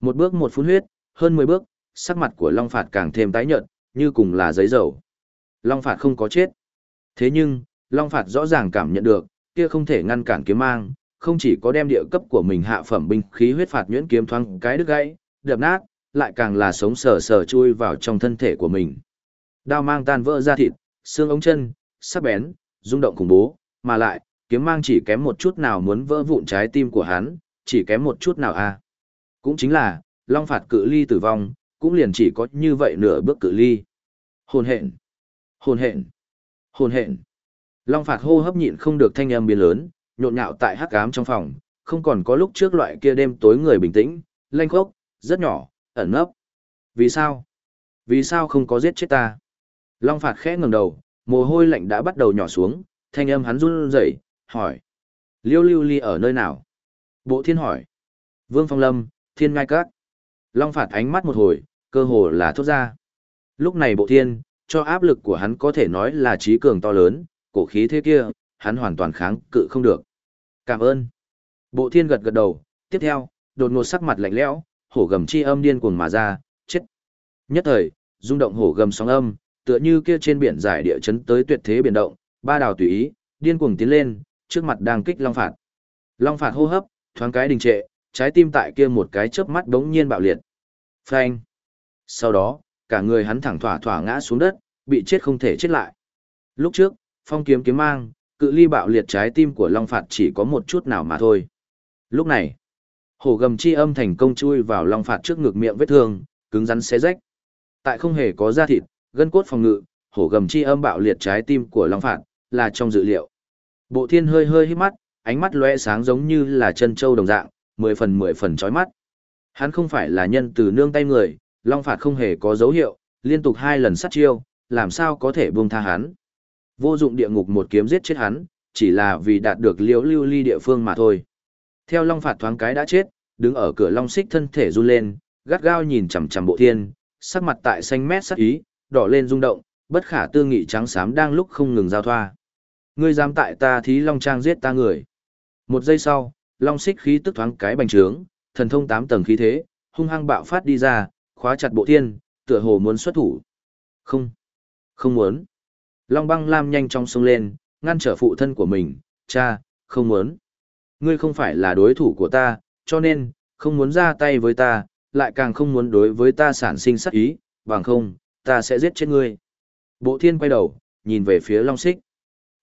Một bước một phút huyết, hơn 10 bước, sắc mặt của Long phạt càng thêm tái nhợt, như cùng là giấy dầu. Long phạt không có chết. Thế nhưng, Long phạt rõ ràng cảm nhận được, kia không thể ngăn cản kiếm mang, không chỉ có đem địa cấp của mình hạ phẩm binh khí huyết phạt nhuyễn kiếm thoáng cái đứt gãy, đập nát, lại càng là sống sờ sờ chui vào trong thân thể của mình. Đao mang tan vỡ ra thịt, xương ống chân, sắc bén, rung động khủng bố, mà lại, kiếm mang chỉ kém một chút nào muốn vỡ vụn trái tim của hắn, chỉ kém một chút nào a. À. Cũng chính là, long phạt cự ly tử vong, cũng liền chỉ có như vậy nửa bước cự ly. Hồn hện, hồn hện, hồn hện. Long phạt hô hấp nhịn không được thanh âm biến lớn, nhộn nhạo tại hắc ám trong phòng, không còn có lúc trước loại kia đêm tối người bình tĩnh, lanh khốc, rất nhỏ, ẩn nấp. Vì sao? Vì sao không có giết chết ta? Long phạt khẽ ngẩng đầu, mồ hôi lạnh đã bắt đầu nhỏ xuống, thanh âm hắn run rẩy, hỏi. Liêu lưu ly ở nơi nào? Bộ thiên hỏi. Vương Phong Lâm, thiên ngai các. Long phạt ánh mắt một hồi, cơ hồ là thốt ra. Lúc này bộ thiên, cho áp lực của hắn có thể nói là trí cường to lớn, cổ khí thế kia, hắn hoàn toàn kháng cự không được. Cảm ơn. Bộ thiên gật gật đầu, tiếp theo, đột ngột sắc mặt lạnh lẽo, hổ gầm chi âm điên cuồng mà ra, chết. Nhất thời, rung động hổ gầm sóng âm, tựa như kia trên biển giải địa chấn tới tuyệt thế biển động, ba đào tùy ý, điên cuồng tiến lên, trước mặt đang kích long phạt. Long phạt hô hấp, thoáng cái đình trệ, trái tim tại kia một cái chớp mắt đống nhiên bạo liệt. Phanh. Sau đó, cả người hắn thẳng thỏa thỏa ngã xuống đất, bị chết không thể chết lại. Lúc trước, phong kiếm kiếm mang, cự ly bạo liệt trái tim của Long Phạt chỉ có một chút nào mà thôi. Lúc này, hổ gầm chi âm thành công chui vào Long Phạt trước ngực miệng vết thương, cứng rắn xé rách. Tại không hề có da thịt, gân cốt phòng ngự, hổ gầm chi âm bạo liệt trái tim của Long Phạt, là trong dự liệu. Bộ thiên hơi hơi hít mắt, ánh mắt lóe sáng giống như là chân châu đồng dạng, mười phần mười phần chói mắt. Hắn không phải là nhân từ nương tay người, Long Phạt không hề có dấu hiệu, liên tục hai lần sát chiêu, làm sao có thể buông tha hắn. Vô dụng địa ngục một kiếm giết chết hắn, chỉ là vì đạt được liễu lưu ly địa phương mà thôi. Theo Long Phạt thoáng cái đã chết, đứng ở cửa Long Xích thân thể run lên, gắt gao nhìn chằm chằm bộ thiên, sắc mặt tại xanh mét sắc ý, đỏ lên rung động, bất khả tư nghị trắng xám đang lúc không ngừng giao thoa. Ngươi dám tại ta thí Long Trang giết ta người. Một giây sau, Long Xích khí tức thoáng cái bành trướng, thần thông tám tầng khí thế, hung hăng bạo phát đi ra, khóa chặt bộ thiên, tựa hồ muốn xuất thủ. Không, không muốn. Long băng lam nhanh chóng xông lên, ngăn trở phụ thân của mình, cha, không muốn. Ngươi không phải là đối thủ của ta, cho nên, không muốn ra tay với ta, lại càng không muốn đối với ta sản sinh sát ý, bằng không, ta sẽ giết chết ngươi. Bộ thiên quay đầu, nhìn về phía Long Xích.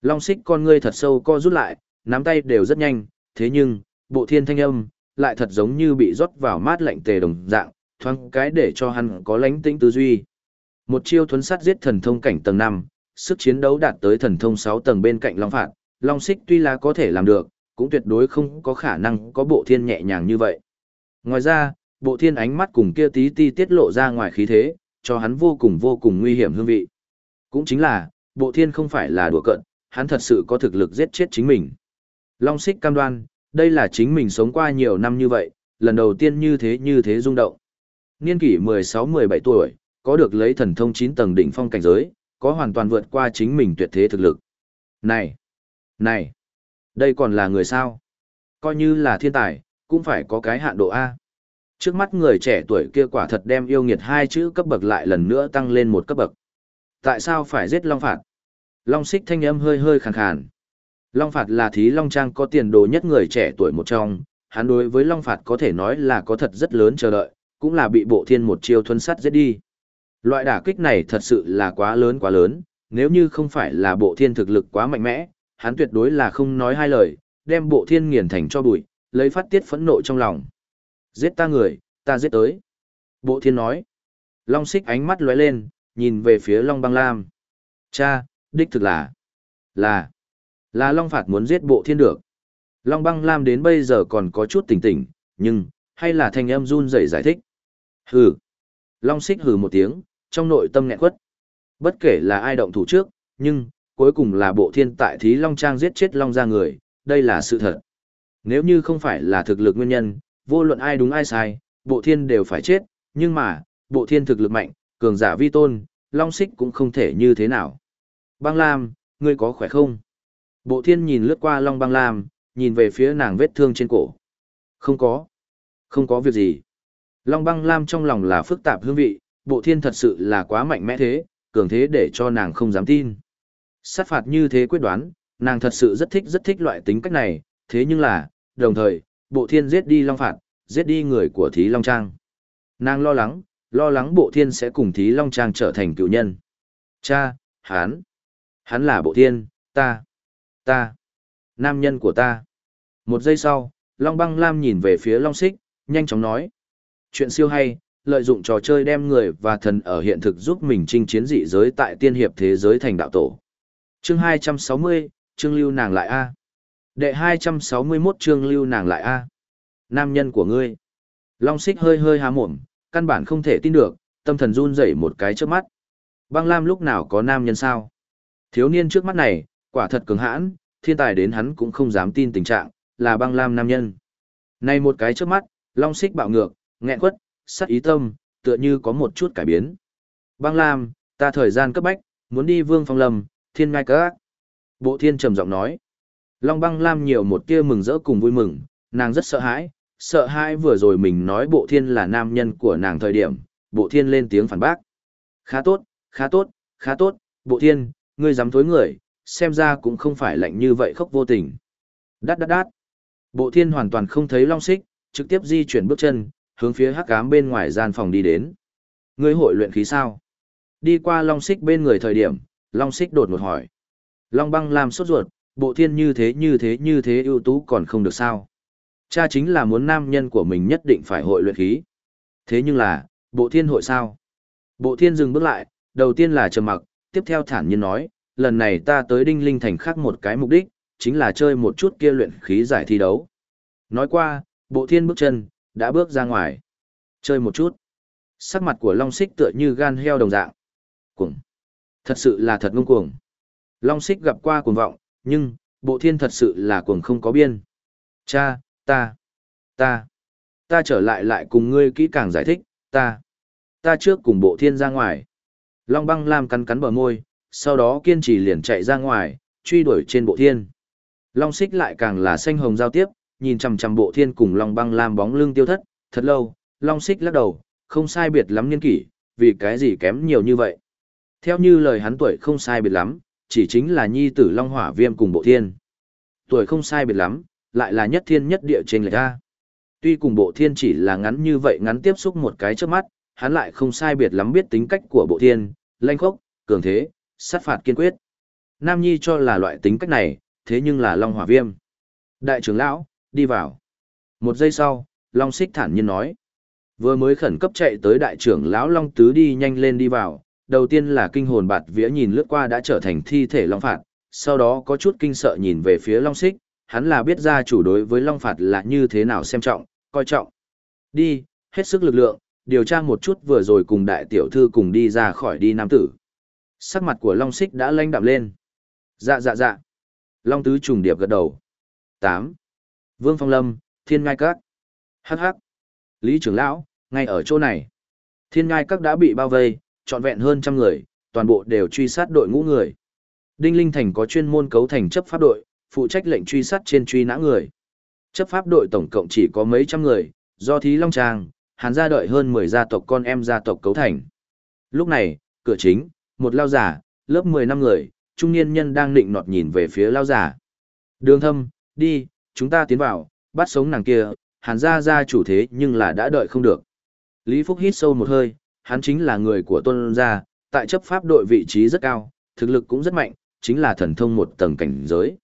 Long Xích con ngươi thật sâu co rút lại, nắm tay đều rất nhanh, thế nhưng, bộ thiên thanh âm, lại thật giống như bị rót vào mát lạnh tề đồng dạng, thoáng cái để cho hắn có lánh tĩnh tư duy. Một chiêu thuấn sát giết thần thông cảnh tầng 5, sức chiến đấu đạt tới thần thông 6 tầng bên cạnh Long Phạt, Long Xích tuy là có thể làm được, cũng tuyệt đối không có khả năng có bộ thiên nhẹ nhàng như vậy. Ngoài ra, bộ thiên ánh mắt cùng kia tí ti tiết lộ ra ngoài khí thế, cho hắn vô cùng vô cùng nguy hiểm hương vị. Cũng chính là, bộ thiên không phải là đùa cận, hắn thật sự có thực lực giết chết chính mình. Long Xích cam đoan, đây là chính mình sống qua nhiều năm như vậy, lần đầu tiên như thế như thế rung động. Niên kỷ 16-17 tuổi, có được lấy thần thông 9 tầng đỉnh phong cảnh giới, có hoàn toàn vượt qua chính mình tuyệt thế thực lực. Này! Này! Đây còn là người sao? Coi như là thiên tài, cũng phải có cái hạn độ A. Trước mắt người trẻ tuổi kia quả thật đem yêu nghiệt hai chữ cấp bậc lại lần nữa tăng lên một cấp bậc. Tại sao phải giết Long Phạt? Long xích thanh âm hơi hơi khàn khàn. Long Phạt là thí Long Trang có tiền đồ nhất người trẻ tuổi một trong, hắn đối với Long Phạt có thể nói là có thật rất lớn chờ đợi, cũng là bị bộ thiên một chiêu thuấn sắt giết đi. Loại đả kích này thật sự là quá lớn quá lớn, nếu như không phải là bộ thiên thực lực quá mạnh mẽ, hắn tuyệt đối là không nói hai lời, đem bộ thiên nghiền thành cho bụi, lấy phát tiết phẫn nộ trong lòng. Giết ta người, ta giết tới. Bộ thiên nói. Long xích ánh mắt lóe lên, nhìn về phía Long băng lam. Cha, đích thực là, là, là Long phạt muốn giết bộ thiên được. Long băng lam đến bây giờ còn có chút tỉnh tỉnh, nhưng, hay là thanh âm run rẩy giải thích. Hừ. Long xích hừ một tiếng, trong nội tâm nghẹn quất. Bất kể là ai động thủ trước, nhưng, cuối cùng là bộ thiên tại thí Long Trang giết chết Long ra người, đây là sự thật. Nếu như không phải là thực lực nguyên nhân, vô luận ai đúng ai sai, bộ thiên đều phải chết, nhưng mà, bộ thiên thực lực mạnh, cường giả vi tôn, Long xích cũng không thể như thế nào. Băng Lam, ngươi có khỏe không? Bộ thiên nhìn lướt qua Long Băng Lam, nhìn về phía nàng vết thương trên cổ. Không có. Không có việc gì. Long Băng Lam trong lòng là phức tạp hương vị, bộ thiên thật sự là quá mạnh mẽ thế, cường thế để cho nàng không dám tin. Sát phạt như thế quyết đoán, nàng thật sự rất thích rất thích loại tính cách này, thế nhưng là, đồng thời, bộ thiên giết đi Long Phạt, giết đi người của Thí Long Trang. Nàng lo lắng, lo lắng bộ thiên sẽ cùng Thí Long Trang trở thành cựu nhân. Cha, Hán hắn là bộ thiên, ta, ta, nam nhân của ta. Một giây sau, Long Băng Lam nhìn về phía Long Xích, nhanh chóng nói. Chuyện siêu hay, lợi dụng trò chơi đem người và thần ở hiện thực giúp mình chinh chiến dị giới tại tiên hiệp thế giới thành đạo tổ. Chương 260, chương lưu nàng lại A. Đệ 261 chương lưu nàng lại A. Nam nhân của ngươi. Long xích hơi hơi há mồm, căn bản không thể tin được, tâm thần run rẩy một cái trước mắt. Băng Lam lúc nào có nam nhân sao? Thiếu niên trước mắt này, quả thật cứng hãn, thiên tài đến hắn cũng không dám tin tình trạng, là băng Lam nam nhân. Này một cái trước mắt, Long xích bạo ngược, nghẹn quất, sắc ý tâm, tựa như có một chút cải biến. Băng Lam, ta thời gian cấp bách, muốn đi vương phong lâm, thiên ngai các. Bộ thiên trầm giọng nói. Long băng lam nhiều một tia mừng rỡ cùng vui mừng, nàng rất sợ hãi, sợ hãi vừa rồi mình nói bộ thiên là nam nhân của nàng thời điểm, bộ thiên lên tiếng phản bác. Khá tốt, khá tốt, khá tốt, bộ thiên, ngươi dám thối người, xem ra cũng không phải lạnh như vậy khóc vô tình. Đát đát đát. Bộ thiên hoàn toàn không thấy long xích, trực tiếp di chuyển bước chân, hướng phía hắc ám bên ngoài gian phòng đi đến. Ngươi hội luyện khí sao? Đi qua long xích bên người thời điểm, long xích đột ngột hỏi. Long băng làm sốt ruột, bộ thiên như thế như thế như thế ưu tú còn không được sao. Cha chính là muốn nam nhân của mình nhất định phải hội luyện khí. Thế nhưng là, bộ thiên hội sao? Bộ thiên dừng bước lại, đầu tiên là trầm mặc, tiếp theo thản nhiên nói, lần này ta tới đinh linh thành khác một cái mục đích, chính là chơi một chút kia luyện khí giải thi đấu. Nói qua, bộ thiên bước chân, đã bước ra ngoài. Chơi một chút. Sắc mặt của Long Xích tựa như gan heo đồng dạng. Cuồng. Thật sự là thật ngông cuồng. Long Xích gặp qua cuồng vọng, nhưng, bộ thiên thật sự là cuồng không có biên. Cha, ta, ta, ta trở lại lại cùng ngươi kỹ càng giải thích, ta, ta trước cùng bộ thiên ra ngoài. Long băng lam cắn cắn bờ môi, sau đó kiên trì liền chạy ra ngoài, truy đuổi trên bộ thiên. Long xích lại càng là xanh hồng giao tiếp, nhìn chằm chằm bộ thiên cùng Long băng lam bóng lưng tiêu thất, thật lâu, Long xích lắc đầu, không sai biệt lắm niên kỷ, vì cái gì kém nhiều như vậy. Theo như lời hắn tuổi không sai biệt lắm, chỉ chính là nhi tử Long Hỏa Viêm cùng bộ thiên. Tuổi không sai biệt lắm, lại là nhất thiên nhất địa trên lệch ra. Tuy cùng bộ thiên chỉ là ngắn như vậy ngắn tiếp xúc một cái trước mắt, hắn lại không sai biệt lắm biết tính cách của bộ thiên, lanh khốc, cường thế, sát phạt kiên quyết. Nam Nhi cho là loại tính cách này, thế nhưng là Long Hỏa Viêm. Đại trưởng lão, đi vào. Một giây sau, Long Xích thản nhiên nói. Vừa mới khẩn cấp chạy tới đại trưởng lão Long Tứ đi nhanh lên đi vào, đầu tiên là kinh hồn bạt vía nhìn lướt qua đã trở thành thi thể Long Phạt, sau đó có chút kinh sợ nhìn về phía Long Xích, hắn là biết gia chủ đối với Long Phạt là như thế nào xem trọng, coi trọng. Đi, hết sức lực lượng, điều tra một chút vừa rồi cùng đại tiểu thư cùng đi ra khỏi đi nam tử. Sắc mặt của Long Xích đã lanh đạm lên. Dạ dạ dạ. Long Tứ trùng điệp gật đầu. 8. Vương Phong Lâm, Thiên Ngai Các. Hắc hắc. Lý trưởng lão, ngay ở chỗ này. Thiên Ngai Các đã bị bao vây, trọn vẹn hơn trăm người, toàn bộ đều truy sát đội ngũ người. Đinh Linh Thành có chuyên môn cấu thành chấp pháp đội, phụ trách lệnh truy sát trên truy nã người. Chấp pháp đội tổng cộng chỉ có mấy trăm người, do Thí Long Trang, Hàn gia đợi hơn 10 gia tộc con em gia tộc cấu thành. Lúc này, cửa chính, một lao giả, lớp 10 năm người, trung niên nhân đang định nọt nhìn về phía lao giả. Đường thâm, đi, chúng ta tiến vào, bắt sống nàng kia, hàn gia gia chủ thế nhưng là đã đợi không được. Lý Phúc hít sâu một hơi, hắn chính là người của tôn gia, tại chấp pháp đội vị trí rất cao, thực lực cũng rất mạnh, chính là thần thông một tầng cảnh giới.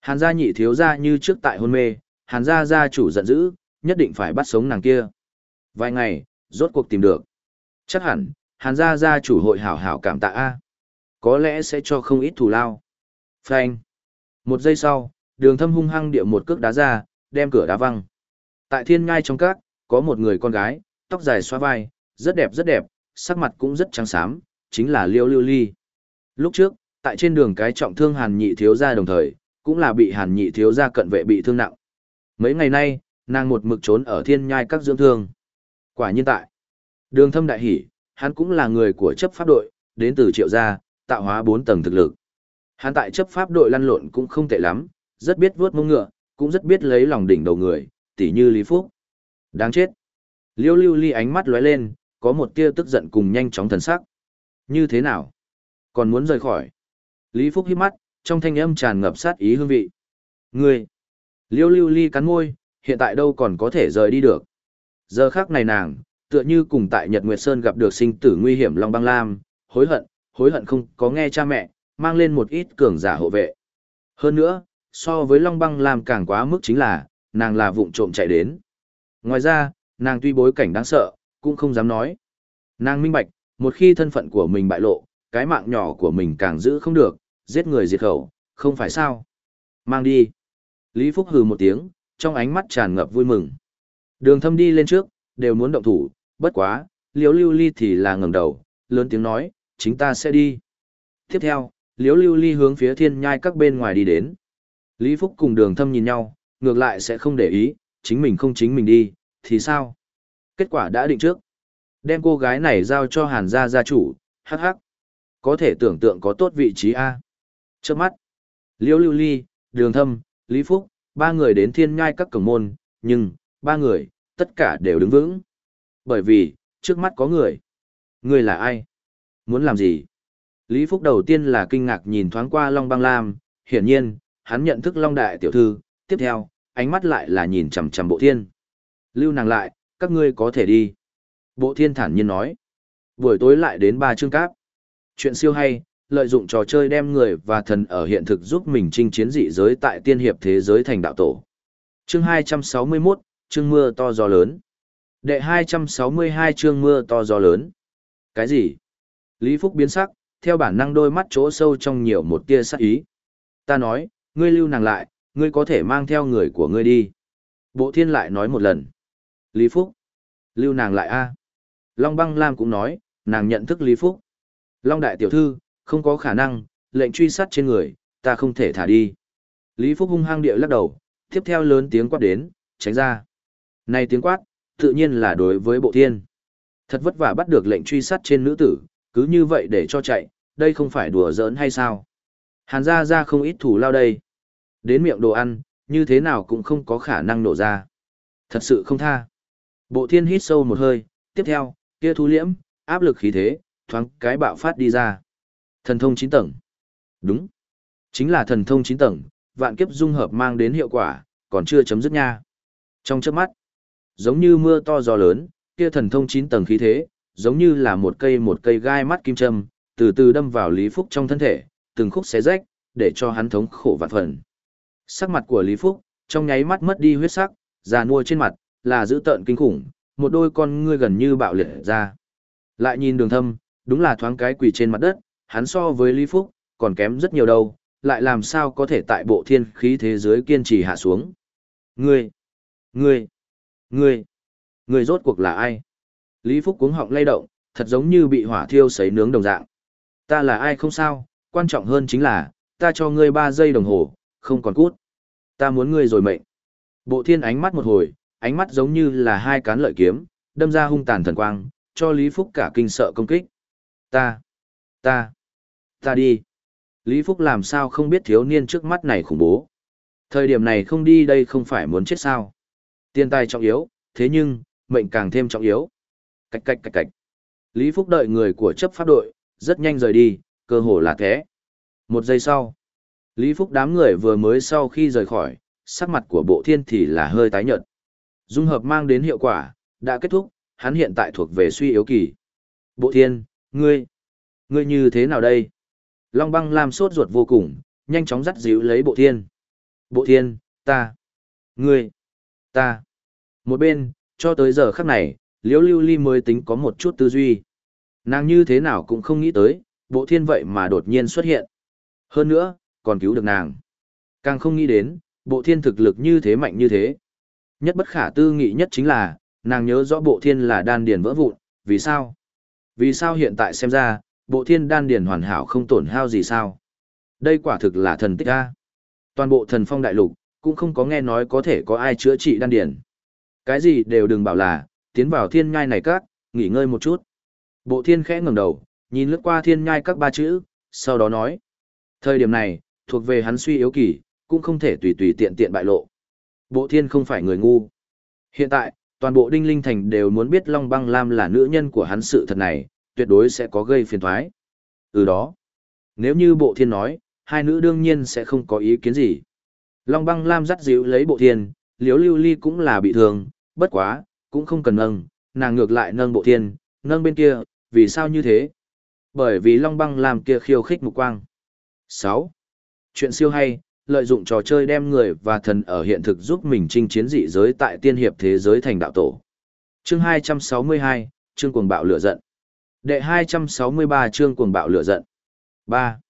Hàn gia nhị thiếu gia như trước tại hôn mê, hàn gia gia chủ giận dữ, nhất định phải bắt sống nàng kia. Vài ngày, rốt cuộc tìm được. Chắc hẳn, hàn gia gia chủ hội hảo hảo cảm tạ A. Có lẽ sẽ cho không ít thù lao. Phanh. Một giây sau, đường thâm hung hăng địa một cước đá ra, đem cửa đá văng. Tại thiên ngai trong các, có một người con gái, tóc dài xoa vai, rất đẹp rất đẹp, sắc mặt cũng rất trắng xám, chính là Liêu Lưu Ly. Lúc trước, tại trên đường cái trọng thương Hàn Nhị thiếu gia đồng thời, cũng là bị Hàn Nhị thiếu gia cận vệ bị thương nặng. Mấy ngày nay, nàng một mực trốn ở thiên nhai các dưỡng thương. Quả nhiên tại, đường thâm đại hỉ, hắn cũng là người của chấp pháp đội, đến từ triệu gia, tạo hóa 4 tầng thực lực. Hắn tại chấp pháp đội lăn lộn cũng không tệ lắm, rất biết vuốt mông ngựa, cũng rất biết lấy lòng đỉnh đầu người, tỉ như Lý Phúc. Đáng chết. Liêu lưu ly ánh mắt lóe lên, có một tia tức giận cùng nhanh chóng thần sắc. Như thế nào? Còn muốn rời khỏi? Lý Phúc hít mắt, trong thanh âm tràn ngập sát ý hương vị. Ngươi! Liêu lưu ly cắn môi, hiện tại đâu còn có thể rời đi được. Giờ khác này nàng, tựa như cùng tại Nhật Nguyệt Sơn gặp được sinh tử nguy hiểm Long Băng Lam, hối hận, hối hận không có nghe cha mẹ, mang lên một ít cường giả hộ vệ. Hơn nữa, so với Long Băng Lam càng quá mức chính là, nàng là vụng trộm chạy đến. Ngoài ra, nàng tuy bối cảnh đáng sợ, cũng không dám nói. Nàng minh bạch, một khi thân phận của mình bại lộ, cái mạng nhỏ của mình càng giữ không được, giết người diệt khẩu, không phải sao. Mang đi. Lý Phúc hừ một tiếng, trong ánh mắt tràn ngập vui mừng. Đường thâm đi lên trước, đều muốn động thủ, bất quá, liếu lưu ly thì là ngẩng đầu, lớn tiếng nói, chính ta sẽ đi. Tiếp theo, liếu lưu ly hướng phía thiên nhai các bên ngoài đi đến. Lý Phúc cùng đường thâm nhìn nhau, ngược lại sẽ không để ý, chính mình không chính mình đi, thì sao? Kết quả đã định trước. Đem cô gái này giao cho hàn gia gia chủ, hắc hắc. Có thể tưởng tượng có tốt vị trí A. Trước mắt, Liễu Lưu Ly, Đường Thâm, Lý Phúc, ba người đến thiên Nhai các cổng môn, nhưng, ba người, tất cả đều đứng vững. Bởi vì, trước mắt có người. Người là ai? Muốn làm gì? Lý Phúc đầu tiên là kinh ngạc nhìn thoáng qua Long Băng Lam, hiển nhiên, hắn nhận thức Long Đại tiểu thư, tiếp theo, ánh mắt lại là nhìn chằm chằm bộ thiên. Lưu nàng lại, các ngươi có thể đi. Bộ thiên thản nhiên nói. Buổi tối lại đến ba chương cáp. Chuyện siêu hay, lợi dụng trò chơi đem người và thần ở hiện thực giúp mình chinh chiến dị giới tại tiên hiệp thế giới thành đạo tổ. Chương 261, chương mưa to gió lớn. Đệ 262 chương mưa to gió lớn. Cái gì? Lý Phúc biến sắc, theo bản năng đôi mắt chỗ sâu trong nhiều một tia sắc ý. Ta nói, ngươi lưu nàng lại, ngươi có thể mang theo người của ngươi đi. Bộ thiên lại nói một lần. Lý Phúc. Lưu nàng lại a Long băng lam cũng nói, nàng nhận thức Lý Phúc. Long đại tiểu thư, không có khả năng, lệnh truy sát trên người, ta không thể thả đi. Lý Phúc hung hăng địa lắc đầu, tiếp theo lớn tiếng quát đến, tránh ra. Này tiếng quát, tự nhiên là đối với bộ thiên. Thật vất vả bắt được lệnh truy sát trên nữ tử, cứ như vậy để cho chạy, đây không phải đùa giỡn hay sao? Hàn ra ra không ít thủ lao đây. Đến miệng đồ ăn, như thế nào cũng không có khả năng nổ ra. Thật sự không tha. Bộ thiên hít sâu một hơi, tiếp theo, kia thu liễm, áp lực khí thế, thoáng cái bạo phát đi ra. Thần thông 9 tầng. Đúng. Chính là thần thông 9 tầng, vạn kiếp dung hợp mang đến hiệu quả, còn chưa chấm dứt nha. Trong chớp mắt, giống như mưa to gió lớn, kia thần thông chín tầng khí thế, giống như là một cây một cây gai mắt kim châm, từ từ đâm vào Lý Phúc trong thân thể, từng khúc xé rách, để cho hắn thống khổ vạn phần. Sắc mặt của Lý Phúc, trong nháy mắt mất đi huyết sắc, già nua trên mặt, là dữ tợn kinh khủng, một đôi con ngươi gần như bạo liệt ra. Lại nhìn đường thâm, đúng là thoáng cái quỳ trên mặt đất, hắn so với Lý Phúc, còn kém rất nhiều đâu, lại làm sao có thể tại bộ thiên khí thế giới kiên trì hạ xuống. Ngươi, ngươi, ngươi, ngươi rốt cuộc là ai? Lý Phúc cuống họng lay động, thật giống như bị hỏa thiêu sấy nướng đồng dạng. Ta là ai không sao, quan trọng hơn chính là, ta cho ngươi 3 giây đồng hồ, không còn cút. Ta muốn ngươi rồi mệnh. Bộ thiên ánh mắt một hồi, ánh mắt giống như là hai cán lợi kiếm, đâm ra hung tàn thần quang, cho Lý Phúc cả kinh sợ công kích. Ta, ta, ta đi. Lý Phúc làm sao không biết thiếu niên trước mắt này khủng bố. Thời điểm này không đi đây không phải muốn chết sao. Tiên tài trọng yếu, thế nhưng, mệnh càng thêm trọng yếu. Cạch cạch cạch cạch. Lý Phúc đợi người của chấp pháp đội, rất nhanh rời đi, cơ hồ là thế. Một giây sau, Lý Phúc đám người vừa mới sau khi rời khỏi, sắc mặt của bộ thiên thì là hơi tái nhợt. Dung hợp mang đến hiệu quả, đã kết thúc, hắn hiện tại thuộc về suy yếu kỳ. Bộ thiên, ngươi, ngươi như thế nào đây? Long băng làm sốt ruột vô cùng, nhanh chóng dắt díu lấy bộ thiên. Bộ thiên, ta, ngươi, Ta. Một bên, cho tới giờ khắc này, liễu lưu ly mới tính có một chút tư duy. Nàng như thế nào cũng không nghĩ tới, bộ thiên vậy mà đột nhiên xuất hiện. Hơn nữa, còn cứu được nàng. Càng không nghĩ đến, bộ thiên thực lực như thế mạnh như thế. Nhất bất khả tư nghị nhất chính là, nàng nhớ rõ bộ thiên là đan điền vỡ vụn, vì sao? Vì sao hiện tại xem ra, bộ thiên đan điền hoàn hảo không tổn hao gì sao? Đây quả thực là thần tích a. Toàn bộ thần phong đại lục, cũng không có nghe nói có thể có ai chữa trị đan điền. Cái gì đều đừng bảo là, tiến vào thiên nhai này các, nghỉ ngơi một chút. Bộ thiên khẽ ngẩng đầu, nhìn lướt qua thiên nhai các ba chữ, sau đó nói. Thời điểm này, thuộc về hắn suy yếu kỳ, cũng không thể tùy tùy tiện tiện bại lộ. Bộ thiên không phải người ngu. Hiện tại, toàn bộ đinh linh thành đều muốn biết Long Băng Lam là nữ nhân của hắn sự thật này, tuyệt đối sẽ có gây phiền thoái. Ừ đó. Nếu như bộ thiên nói, hai nữ đương nhiên sẽ không có ý kiến gì. Long Băng Lam dắt dịu lấy bộ thiên, liếu lưu ly cũng là bị thương, bất quá, cũng không cần nâng, nàng ngược lại nâng bộ thiên, nâng bên kia, vì sao như thế? Bởi vì Long Băng Lam kia khiêu khích mục quang. 6. Chuyện siêu hay, lợi dụng trò chơi đem người và thần ở hiện thực giúp mình chinh chiến dị giới tại tiên hiệp thế giới thành đạo tổ. Chương 262, chương cuồng bạo lửa giận. Đệ 263 chương cuồng bạo lửa giận. 3.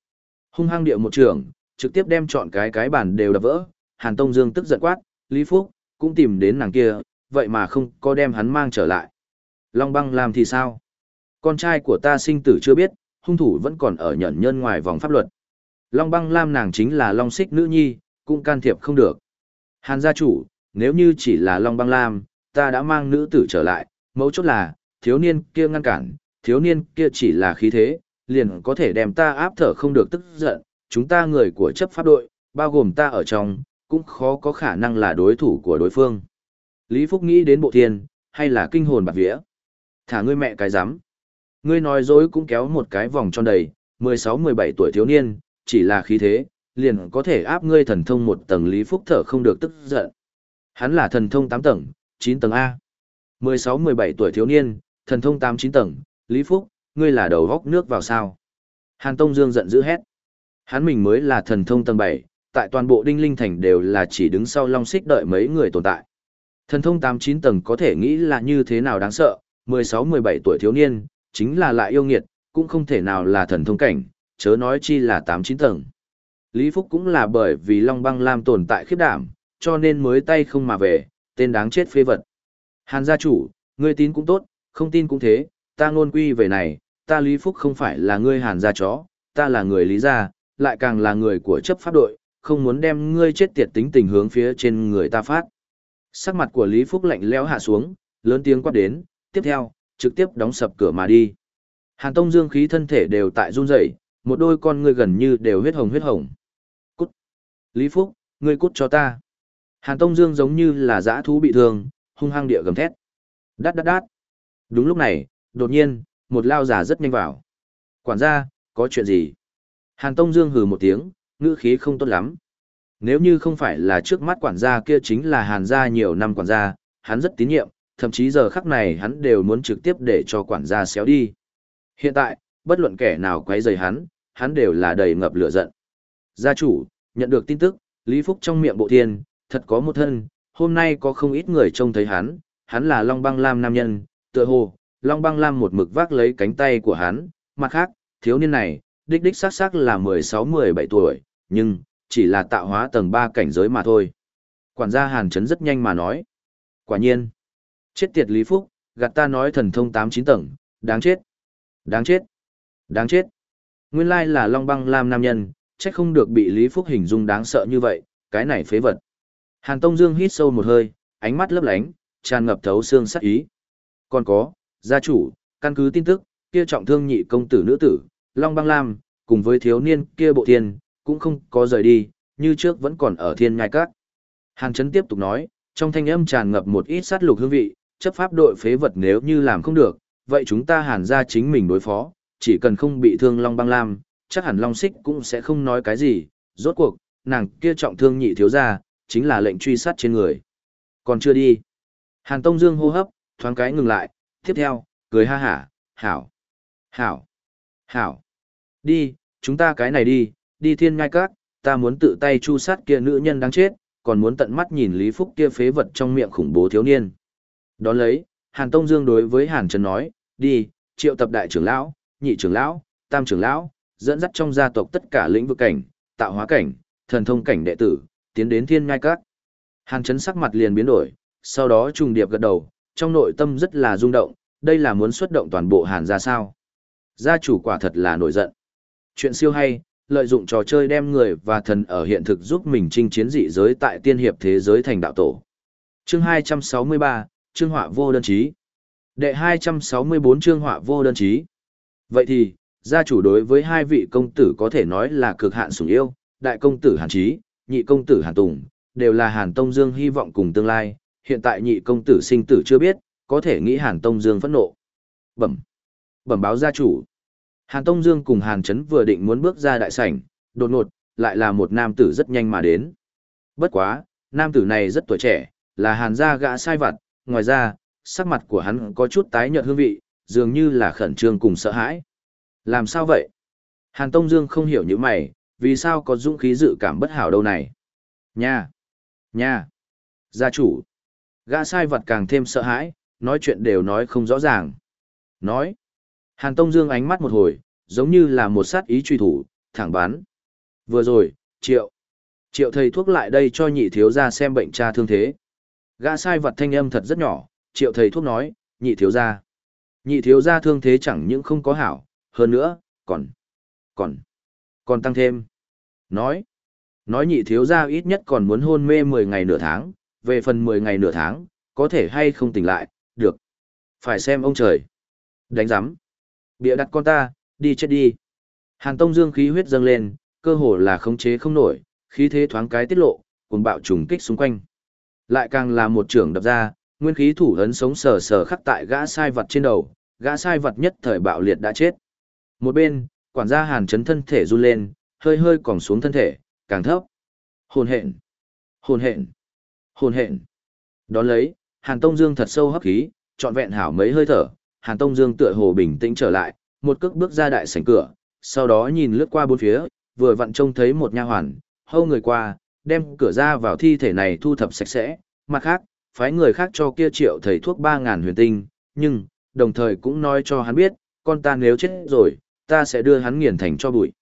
Hung hăng điệu một trường, trực tiếp đem chọn cái cái bản đều đập vỡ, Hàn Tông Dương tức giận quát, Lý Phúc, cũng tìm đến nàng kia, vậy mà không có đem hắn mang trở lại. Long băng làm thì sao? Con trai của ta sinh tử chưa biết, hung thủ vẫn còn ở nhận nhân ngoài vòng pháp luật. Long băng lam nàng chính là long xích nữ nhi, cũng can thiệp không được. Hàn gia chủ, nếu như chỉ là long băng lam, ta đã mang nữ tử trở lại, mấu chốt là, thiếu niên kia ngăn cản, thiếu niên kia chỉ là khí thế, liền có thể đem ta áp thở không được tức giận, chúng ta người của chấp pháp đội, bao gồm ta ở trong, cũng khó có khả năng là đối thủ của đối phương. Lý Phúc nghĩ đến bộ thiên, hay là kinh hồn bạc vía. Thả ngươi mẹ cái rắm Ngươi nói dối cũng kéo một cái vòng tròn đầy, 16-17 tuổi thiếu niên, chỉ là khí thế, liền có thể áp ngươi thần thông một tầng Lý Phúc thở không được tức giận. Hắn là thần thông 8 tầng, 9 tầng A. 16-17 tuổi thiếu niên, thần thông 8-9 tầng, Lý Phúc, ngươi là đầu góc nước vào sao. Hàn Tông Dương giận dữ hét. Hắn mình mới là thần thông tầng 7, tại toàn bộ đinh linh thành đều là chỉ đứng sau long xích đợi mấy người tồn tại. Thần thông 8-9 tầng có thể nghĩ là như thế nào đáng sợ, 16-17 tuổi thiếu niên, chính là lại yêu nghiệt, cũng không thể nào là thần thông cảnh, chớ nói chi là 8-9 tầng. Lý Phúc cũng là bởi vì Long Băng Lam tồn tại khiếp đảm, cho nên mới tay không mà về, tên đáng chết phê vật. Hàn gia chủ, ngươi tin cũng tốt, không tin cũng thế, ta ngôn quy về này, ta Lý Phúc không phải là ngươi Hàn gia chó, ta là người Lý gia, lại càng là người của chấp pháp đội, không muốn đem ngươi chết tiệt tính tình hướng phía trên người ta phát. Sắc mặt của Lý Phúc lạnh lẽo hạ xuống, lớn tiếng quát đến, tiếp theo, trực tiếp đóng sập cửa mà đi. Hàn Tông Dương khí thân thể đều tại run rẩy, một đôi con ngươi gần như đều huyết hồng huyết hồng. Cút! Lý Phúc, ngươi cút cho ta. Hàn Tông Dương giống như là dã thú bị thương, hung hăng địa gầm thét. Đát đát đát. Đúng lúc này, đột nhiên, một lao giả rất nhanh vào. Quản gia, có chuyện gì? Hàn Tông Dương hừ một tiếng, ngữ khí không tốt lắm. Nếu như không phải là trước mắt quản gia kia chính là Hàn gia nhiều năm quản gia, hắn rất tín nhiệm, thậm chí giờ khắc này hắn đều muốn trực tiếp để cho quản gia xéo đi. Hiện tại, bất luận kẻ nào quấy rầy hắn, hắn đều là đầy ngập lửa giận. Gia chủ, nhận được tin tức, Lý Phúc trong miệng bộ thiên, thật có một thân, hôm nay có không ít người trông thấy hắn, hắn là Long Băng Lam nam nhân, tựa hồ, Long Băng Lam một mực vác lấy cánh tay của hắn, mặt khác, thiếu niên này, đích đích xác xác là 16-17 tuổi, nhưng, chỉ là tạo hóa tầng 3 cảnh giới mà thôi. Quản gia Hàn Trấn rất nhanh mà nói. Quả nhiên, chết tiệt Lý Phúc, gạt ta nói thần thông 8-9 tầng, đáng chết, đáng chết, đáng chết. Nguyên lai là Long Băng Lam nam nhân, chắc không được bị Lý Phúc hình dung đáng sợ như vậy, cái này phế vật. Hàn Tông Dương hít sâu một hơi, ánh mắt lấp lánh, tràn ngập thấu xương sắc ý. Còn có, gia chủ, căn cứ tin tức, kia trọng thương nhị công tử nữ tử, Long Băng Lam, cùng với thiếu niên kia bộ thiên, cũng không có rời đi, như trước vẫn còn ở thiên nhai các. Hàn Trấn tiếp tục nói, trong thanh âm tràn ngập một ít sát lục hương vị, chấp pháp đội phế vật nếu như làm không được, vậy chúng ta hàn ra chính mình đối phó, chỉ cần không bị thương Long Băng Lam, chắc hẳn Long Xích cũng sẽ không nói cái gì, rốt cuộc, nàng kia trọng thương nhị thiếu gia, chính là lệnh truy sát trên người. Còn chưa đi. Hàn Tông Dương hô hấp, thoáng cái ngừng lại, tiếp theo, cười ha hả, hảo, hảo, hảo. Đi, chúng ta cái này đi, đi thiên ngai các, ta muốn tự tay chu sát kia nữ nhân đáng chết, còn muốn tận mắt nhìn Lý Phúc kia phế vật trong miệng khủng bố thiếu niên. Đón lấy, Hàn Tông Dương đối với Hàn Trần nói, đi, triệu tập đại trưởng lão, nhị trưởng lão, tam trưởng lão, dẫn dắt trong gia tộc tất cả lĩnh vực cảnh, tạo hóa cảnh, thần thông cảnh đệ tử, tiến đến thiên ngai các. Hàn Trấn sắc mặt liền biến đổi, sau đó trùng điệp gật đầu, trong nội tâm rất là rung động, đây là muốn xuất động toàn bộ Hàn gia sao. Gia chủ quả thật là nổi giận. Chuyện siêu hay, lợi dụng trò chơi đem người và thần ở hiện thực giúp mình chinh chiến dị giới tại tiên hiệp thế giới thành đạo tổ. Chương 263, chương họa vô đơn chí. Đệ 264 chương họa vô đơn chí. Vậy thì, gia chủ đối với hai vị công tử có thể nói là cực hạn sủng yêu, đại công tử Hàn Chí, nhị công tử Hàn Tùng, đều là Hàn Tông Dương hy vọng cùng tương lai, hiện tại nhị công tử sinh tử chưa biết, có thể nghĩ Hàn Tông Dương phẫn nộ. Bẩm. Bẩm báo gia chủ. Hàn Tông Dương cùng Hàn Trấn vừa định muốn bước ra đại sảnh, đột ngột, lại là một nam tử rất nhanh mà đến. Bất quá, nam tử này rất tuổi trẻ, là Hàn gia gã sai vặt, ngoài ra, sắc mặt của hắn có chút tái nhợt hương vị, dường như là khẩn trương cùng sợ hãi. Làm sao vậy? Hàn Tông Dương không hiểu như mày, vì sao có dũng khí dự cảm bất hảo đâu này? Nha! Nha! Gia chủ! Gã sai vật càng thêm sợ hãi, nói chuyện đều nói không rõ ràng. Nói! Hàn Tông Dương ánh mắt một hồi, giống như là một sát ý truy thủ, thẳng bắn. Vừa rồi, triệu. Triệu thầy thuốc lại đây cho nhị thiếu gia xem bệnh cha thương thế. Gã sai vật thanh âm thật rất nhỏ, triệu thầy thuốc nói, nhị thiếu gia. Nhị thiếu gia thương thế chẳng những không có hảo, hơn nữa, còn, còn, còn tăng thêm. Nói, nói nhị thiếu gia ít nhất còn muốn hôn mê 10 ngày nửa tháng, về phần 10 ngày nửa tháng, có thể hay không tỉnh lại, được. Phải xem ông trời. Đánh giám. Bịa đặt con ta, đi chết đi. Hàn Tông Dương khí huyết dâng lên, cơ hồ là khống chế không nổi, khí thế thoáng cái tiết lộ, cuồng bạo trùng kích xung quanh. Lại càng là một trưởng đập ra, nguyên khí thủ ấn sống sờ sờ khắc tại gã sai vật trên đầu, gã sai vật nhất thời bạo liệt đã chết. Một bên, quản gia Hàn chấn thân thể run lên, hơi hơi còng xuống thân thể, càng thấp. Hồn hện, hồn hện, hồn hện. Đón lấy, Hàn Tông Dương thật sâu hấp khí, trọn vẹn hảo mấy hơi thở, Hàn Tông Dương tựa hồ bình tĩnh trở lại, một cước bước ra đại sảnh cửa, sau đó nhìn lướt qua bốn phía, vừa vặn trông thấy một nha hoàn, hâu người qua, đem cửa ra vào thi thể này thu thập sạch sẽ, mặt khác, phái người khác cho kia triệu thầy thuốc 3.000 huyền tinh, nhưng, đồng thời cũng nói cho hắn biết, con ta nếu chết rồi, ta sẽ đưa hắn nghiền thành cho bụi.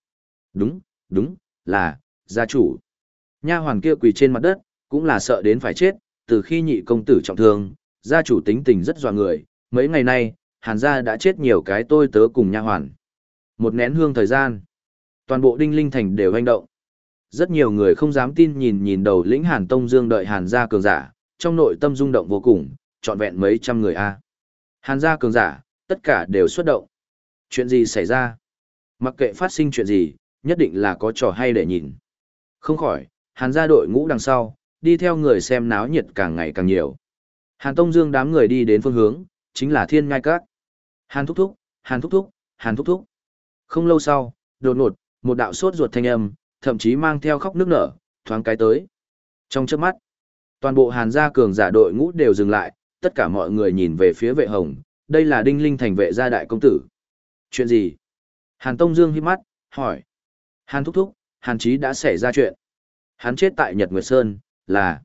Đúng, đúng, là, gia chủ. Nha hoàn kia quỳ trên mặt đất, cũng là sợ đến phải chết, từ khi nhị công tử trọng thương, gia chủ tính tình rất dọa người, mấy ngày nay, hàn gia đã chết nhiều cái tôi tớ cùng nha hoàn. Một nén hương thời gian, toàn bộ đinh linh thành đều hành động. Rất nhiều người không dám tin nhìn nhìn đầu lĩnh hàn tông dương đợi hàn gia cường giả, trong nội tâm rung động vô cùng, trọn vẹn mấy trăm người a. Hàn gia cường giả, tất cả đều xuất động. Chuyện gì xảy ra? Mặc kệ phát sinh chuyện gì, nhất định là có trò hay để nhìn. Không khỏi, hàn gia đội ngũ đằng sau, đi theo người xem náo nhiệt càng ngày càng nhiều. Hàn Tông Dương đám người đi đến phương hướng, chính là thiên ngai các. Hàn thúc thúc, hàn thúc thúc, hàn thúc thúc. Không lâu sau, đột ngột, một đạo sốt ruột thanh âm, thậm chí mang theo khóc nước nở, thoáng cái tới. Trong chớp mắt, toàn bộ hàn gia cường giả đội ngũ đều dừng lại, tất cả mọi người nhìn về phía vệ hồng, đây là đinh linh thành vệ gia đại công tử. Chuyện gì? Hàn Tông Dương hít mắt, hỏi. Hàn thúc thúc, hàn chí đã xảy ra chuyện. Hắn chết tại Nhật Nguyệt Sơn, là...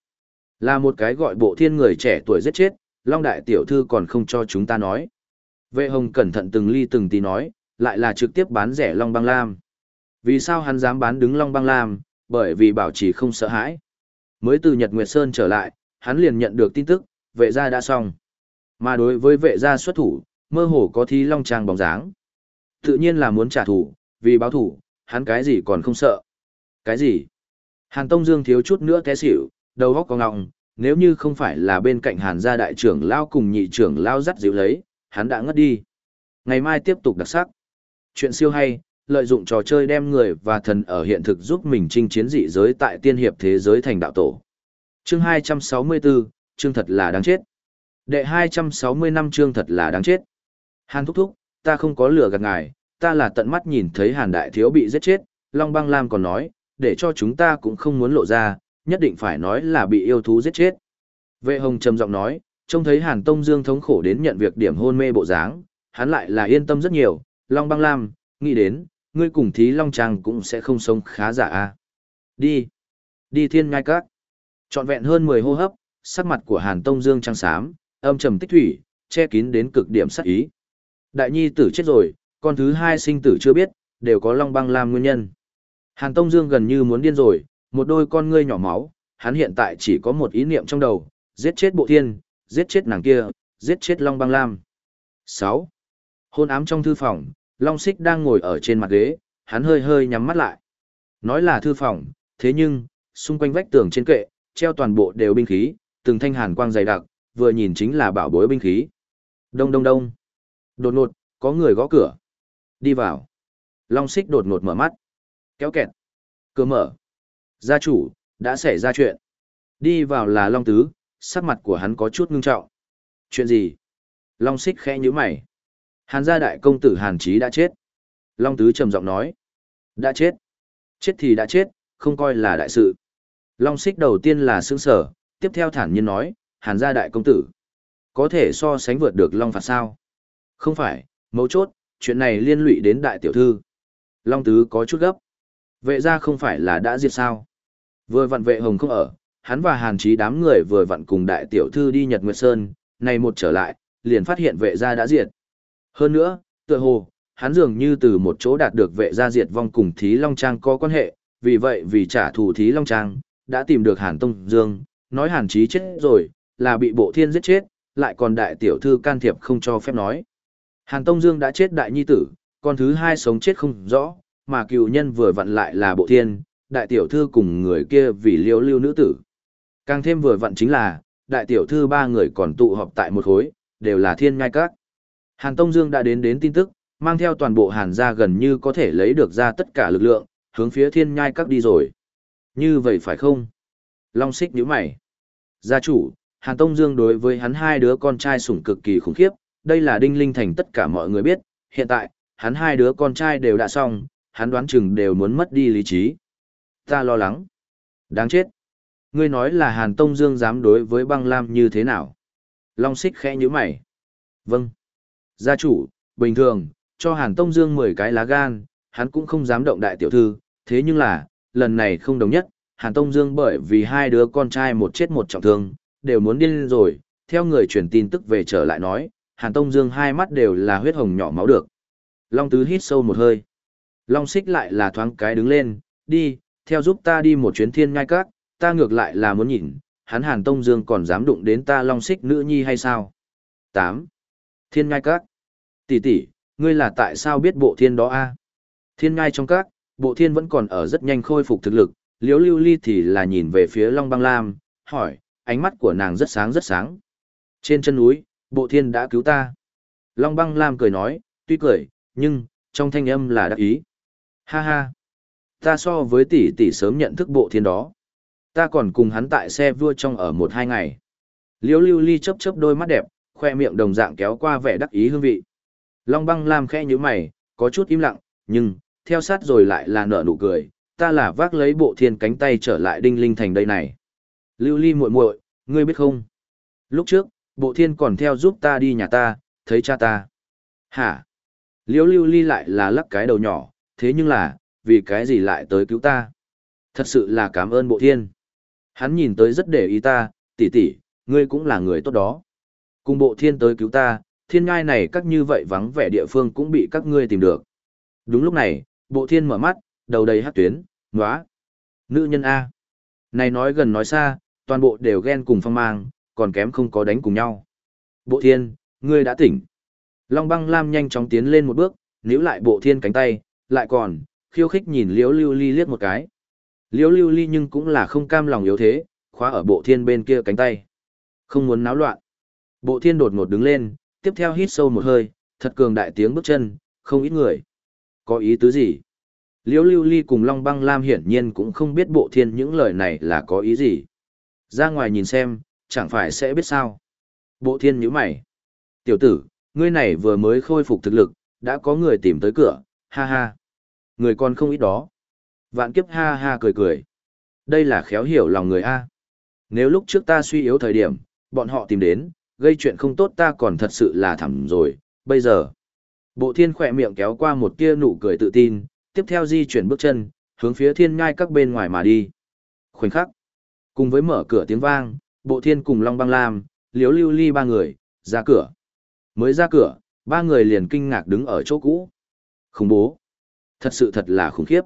Là một cái gọi bộ thiên người trẻ tuổi giết chết, Long Đại Tiểu Thư còn không cho chúng ta nói. Vệ hồng cẩn thận từng ly từng tí nói, lại là trực tiếp bán rẻ Long Băng Lam. Vì sao hắn dám bán đứng Long Băng Lam? Bởi vì bảo trì không sợ hãi. Mới từ Nhật Nguyệt Sơn trở lại, hắn liền nhận được tin tức, vệ gia đã xong. Mà đối với vệ gia xuất thủ, mơ hồ có thi Long Trang bóng dáng. Tự nhiên là muốn trả thù, vì báo thù, hắn cái gì còn không sợ. Cái gì? Hàn Tông Dương thiếu chút nữa té xỉu, đầu óc có ngọng, nếu như không phải là bên cạnh Hàn gia đại trưởng lao cùng nhị trưởng lao dắt dịu lấy, hắn đã ngất đi. Ngày mai tiếp tục đặc sắc. Chuyện siêu hay, lợi dụng trò chơi đem người và thần ở hiện thực giúp mình chinh chiến dị giới tại tiên hiệp thế giới thành đạo tổ. Chương 264, chương thật là đáng chết. Đệ 260 năm chương thật là đáng chết. Hàn thúc thúc, ta không có lừa gạt ngài, ta là tận mắt nhìn thấy Hàn đại thiếu bị giết chết, Long Băng Lam còn nói, để cho chúng ta cũng không muốn lộ ra, nhất định phải nói là bị yêu thú giết chết. Vệ hồng trầm giọng nói, trông thấy Hàn Tông Dương thống khổ đến nhận việc điểm hôn mê bộ dáng, hắn lại là yên tâm rất nhiều, Long Băng Lam, nghĩ đến, ngươi cùng thí Long Trang cũng sẽ không sống khá giả a. Đi, đi thiên ngai các. Trọn vẹn hơn 10 hô hấp, sắc mặt của Hàn Tông Dương trắng xám, âm trầm tích thủy, che kín đến cực điểm sát ý. Đại nhi tử chết rồi, con thứ hai sinh tử chưa biết, đều có long băng Lam nguyên nhân. Hàn Tông Dương gần như muốn điên rồi, một đôi con ngươi nhỏ máu, hắn hiện tại chỉ có một ý niệm trong đầu, giết chết bộ thiên, giết chết nàng kia, giết chết long băng lam. 6. Hôn ám trong thư phòng, Long Xích đang ngồi ở trên mặt ghế, hắn hơi hơi nhắm mắt lại. Nói là thư phòng, thế nhưng, xung quanh vách tường trên kệ, treo toàn bộ đều binh khí, từng thanh hàn quang dày đặc, vừa nhìn chính là bảo bối binh khí. Đông đông đông. Đột ngột, có người gõ cửa. Đi vào. Long Xích đột ngột mở mắt. Kéo kẹt. Cửa mở. Gia chủ, đã xảy ra chuyện. Đi vào là Long Tứ, sắc mặt của hắn có chút ngưng trọng. Chuyện gì? Long Xích khẽ nhíu mày. Hàn gia đại công tử Hàn Chí đã chết. Long Tứ trầm giọng nói. Đã chết. Chết thì đã chết, không coi là đại sự. Long Xích đầu tiên là sướng sở, tiếp theo thản nhiên nói, Hàn gia đại công tử. Có thể so sánh vượt được Long phạt sao? Không phải, mấu chốt, chuyện này liên lụy đến đại tiểu thư. Long Tứ có chút gấp. Vệ gia không phải là đã diệt sao? Vừa vặn vệ hồng không ở, hắn và Hàn Chí đám người vừa vặn cùng đại tiểu thư đi Nhật Nguyệt Sơn, này một trở lại, liền phát hiện vệ gia đã diệt. Hơn nữa, tựa hồ, hắn dường như từ một chỗ đạt được vệ gia diệt vong cùng Thí Long Trang có quan hệ, vì vậy vì trả thù Thí Long Trang, đã tìm được Hàn Tông Dương, nói Hàn Chí chết rồi, là bị bộ thiên giết chết, lại còn đại tiểu thư can thiệp không cho phép nói. Hàn Tông Dương đã chết đại nhi tử, con thứ hai sống chết không rõ, mà cựu nhân vừa vặn lại là bộ thiên, đại tiểu thư cùng người kia vì liêu lưu nữ tử. Càng thêm vừa vặn chính là, đại tiểu thư ba người còn tụ họp tại một khối, đều là thiên ngai các. Hàn Tông Dương đã đến đến tin tức, mang theo toàn bộ hàn gia gần như có thể lấy được ra tất cả lực lượng, hướng phía thiên nhai các đi rồi. Như vậy phải không? Long xích nhíu mày. Gia chủ, Hàn Tông Dương đối với hắn hai đứa con trai sủng cực kỳ khủng khiếp, đây là đinh linh thành tất cả mọi người biết, hiện tại, hắn hai đứa con trai đều đã xong, hắn đoán chừng đều muốn mất đi lý trí. Ta lo lắng. Đáng chết. Ngươi nói là Hàn Tông Dương dám đối với băng lam như thế nào? Long xích khẽ nhíu mày. Vâng. Gia chủ, bình thường, cho Hàn Tông Dương 10 cái lá gan, hắn cũng không dám động đại tiểu thư, thế nhưng là, lần này không đồng nhất, Hàn Tông Dương bởi vì hai đứa con trai một chết một trọng thương, đều muốn điên rồi, theo người truyền tin tức về trở lại nói, Hàn Tông Dương hai mắt đều là huyết hồng nhỏ máu được. Long Tứ hít sâu một hơi. Long Xích lại là thoáng cái đứng lên, đi, theo giúp ta đi một chuyến thiên ngai các, ta ngược lại là muốn nhìn, hắn Hàn Tông Dương còn dám đụng đến ta Long Xích nữ nhi hay sao? 8. Thiên ngai các. Tỷ tỷ, ngươi là tại sao biết bộ thiên đó a? Thiên ngai trong các, bộ thiên vẫn còn ở rất nhanh khôi phục thực lực, liếu lưu ly thì là nhìn về phía Long băng lam, hỏi, ánh mắt của nàng rất sáng rất sáng. Trên chân núi, bộ thiên đã cứu ta. Long băng lam cười nói, tuy cười, nhưng, trong thanh âm là đắc ý. Ha ha, ta so với tỷ tỷ sớm nhận thức bộ thiên đó. Ta còn cùng hắn tại xe vua trong ở một hai ngày. Liễu lưu ly chớp chớp đôi mắt đẹp, khoe miệng đồng dạng kéo qua vẻ đắc ý hương vị. Long băng lam khẽ như mày, có chút im lặng, nhưng, theo sát rồi lại là nở nụ cười, ta là vác lấy bộ thiên cánh tay trở lại đinh linh thành đây này. Lưu ly muội muội, ngươi biết không? Lúc trước, bộ thiên còn theo giúp ta đi nhà ta, thấy cha ta. Hả? Liễu lưu ly lại là lắc cái đầu nhỏ, thế nhưng là, vì cái gì lại tới cứu ta? Thật sự là cảm ơn bộ thiên. Hắn nhìn tới rất để ý ta, tỷ tỷ, ngươi cũng là người tốt đó. Cùng bộ thiên tới cứu ta, thiên ngai này các như vậy vắng vẻ địa phương cũng bị các ngươi tìm được. Đúng lúc này, bộ thiên mở mắt, đầu đầy hát tuyến, ngóa. Nữ nhân A. Này nói gần nói xa, toàn bộ đều ghen cùng phong mang, còn kém không có đánh cùng nhau. Bộ thiên, ngươi đã tỉnh. Long băng lam nhanh chóng tiến lên một bước, níu lại bộ thiên cánh tay, lại còn, khiêu khích nhìn liễu lưu ly liếc một cái. Liễu lưu ly nhưng cũng là không cam lòng yếu thế, khóa ở bộ thiên bên kia cánh tay. Không muốn náo loạn. Bộ thiên đột ngột đứng lên, tiếp theo hít sâu một hơi, thật cường đại tiếng bước chân, không ít người. Có ý tứ gì? Liễu lưu ly cùng Long băng lam hiển nhiên cũng không biết bộ thiên những lời này là có ý gì. Ra ngoài nhìn xem, chẳng phải sẽ biết sao. Bộ thiên nhíu mày. Tiểu tử, ngươi này vừa mới khôi phục thực lực, đã có người tìm tới cửa, ha ha. Người còn không ít đó. Vạn kiếp ha ha cười cười. Đây là khéo hiểu lòng người A. Nếu lúc trước ta suy yếu thời điểm, bọn họ tìm đến, gây chuyện không tốt ta còn thật sự là thẳm rồi, bây giờ. Bộ thiên khỏe miệng kéo qua một tia nụ cười tự tin, tiếp theo di chuyển bước chân, hướng phía thiên ngai các bên ngoài mà đi. Khoảnh khắc. Cùng với mở cửa tiếng vang, bộ thiên cùng Long băng lam, liếu lưu ly ba người, ra cửa. Mới ra cửa, ba người liền kinh ngạc đứng ở chỗ cũ. Khủng bố. Thật sự thật là khủng khiếp.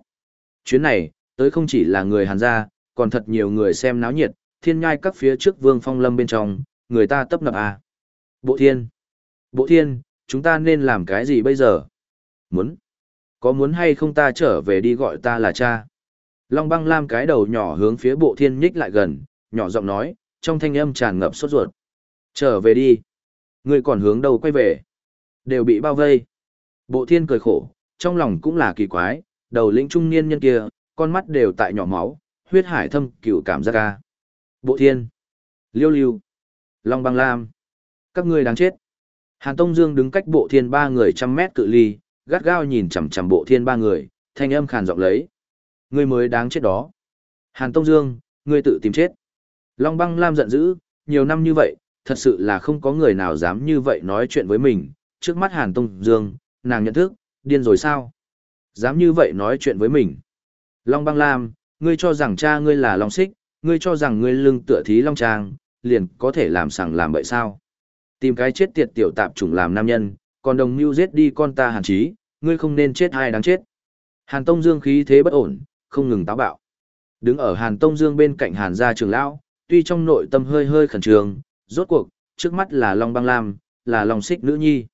Chuyến này, tới không chỉ là người Hàn gia, còn thật nhiều người xem náo nhiệt, thiên nhai các phía trước vương phong lâm bên trong, người ta tấp nập à. Bộ thiên. Bộ thiên, chúng ta nên làm cái gì bây giờ? Muốn. Có muốn hay không ta trở về đi gọi ta là cha? Long băng lam cái đầu nhỏ hướng phía bộ thiên nhích lại gần, nhỏ giọng nói, trong thanh âm tràn ngập sốt ruột. Trở về đi. Người còn hướng đâu quay về? Đều bị bao vây. Bộ thiên cười khổ, trong lòng cũng là kỳ quái, đầu lĩnh trung niên nhân kia, con mắt đều tại nhỏ máu, huyết hải thâm cửu cảm giác ca. Bộ thiên. Liêu liêu. Long băng lam. Các ngươi đáng chết. Hàn Tông Dương đứng cách bộ thiên ba người trăm mét cự ly, gắt gao nhìn chằm chằm bộ thiên ba người, thanh âm khàn giọng lấy. Ngươi mới đáng chết đó. Hàn Tông Dương, ngươi tự tìm chết. Long băng lam giận dữ, nhiều năm như vậy, thật sự là không có người nào dám như vậy nói chuyện với mình. Trước mắt Hàn Tông Dương, nàng nhận thức, điên rồi sao? Dám như vậy nói chuyện với mình. Long băng lam, ngươi cho rằng cha ngươi là Long xích, ngươi cho rằng ngươi lưng tựa thí Long Trang, liền có thể làm sằng làm bậy sao? Tìm cái chết tiệt tiểu tạp chủng làm nam nhân, còn đồng mưu giết đi con ta hàn trí, ngươi không nên chết ai đáng chết. Hàn Tông Dương khí thế bất ổn, không ngừng táo bạo. Đứng ở Hàn Tông Dương bên cạnh Hàn gia trường lão, tuy trong nội tâm hơi hơi khẩn trương, rốt cuộc, trước mắt là Long Băng Lam, là Long Xích nữ nhi.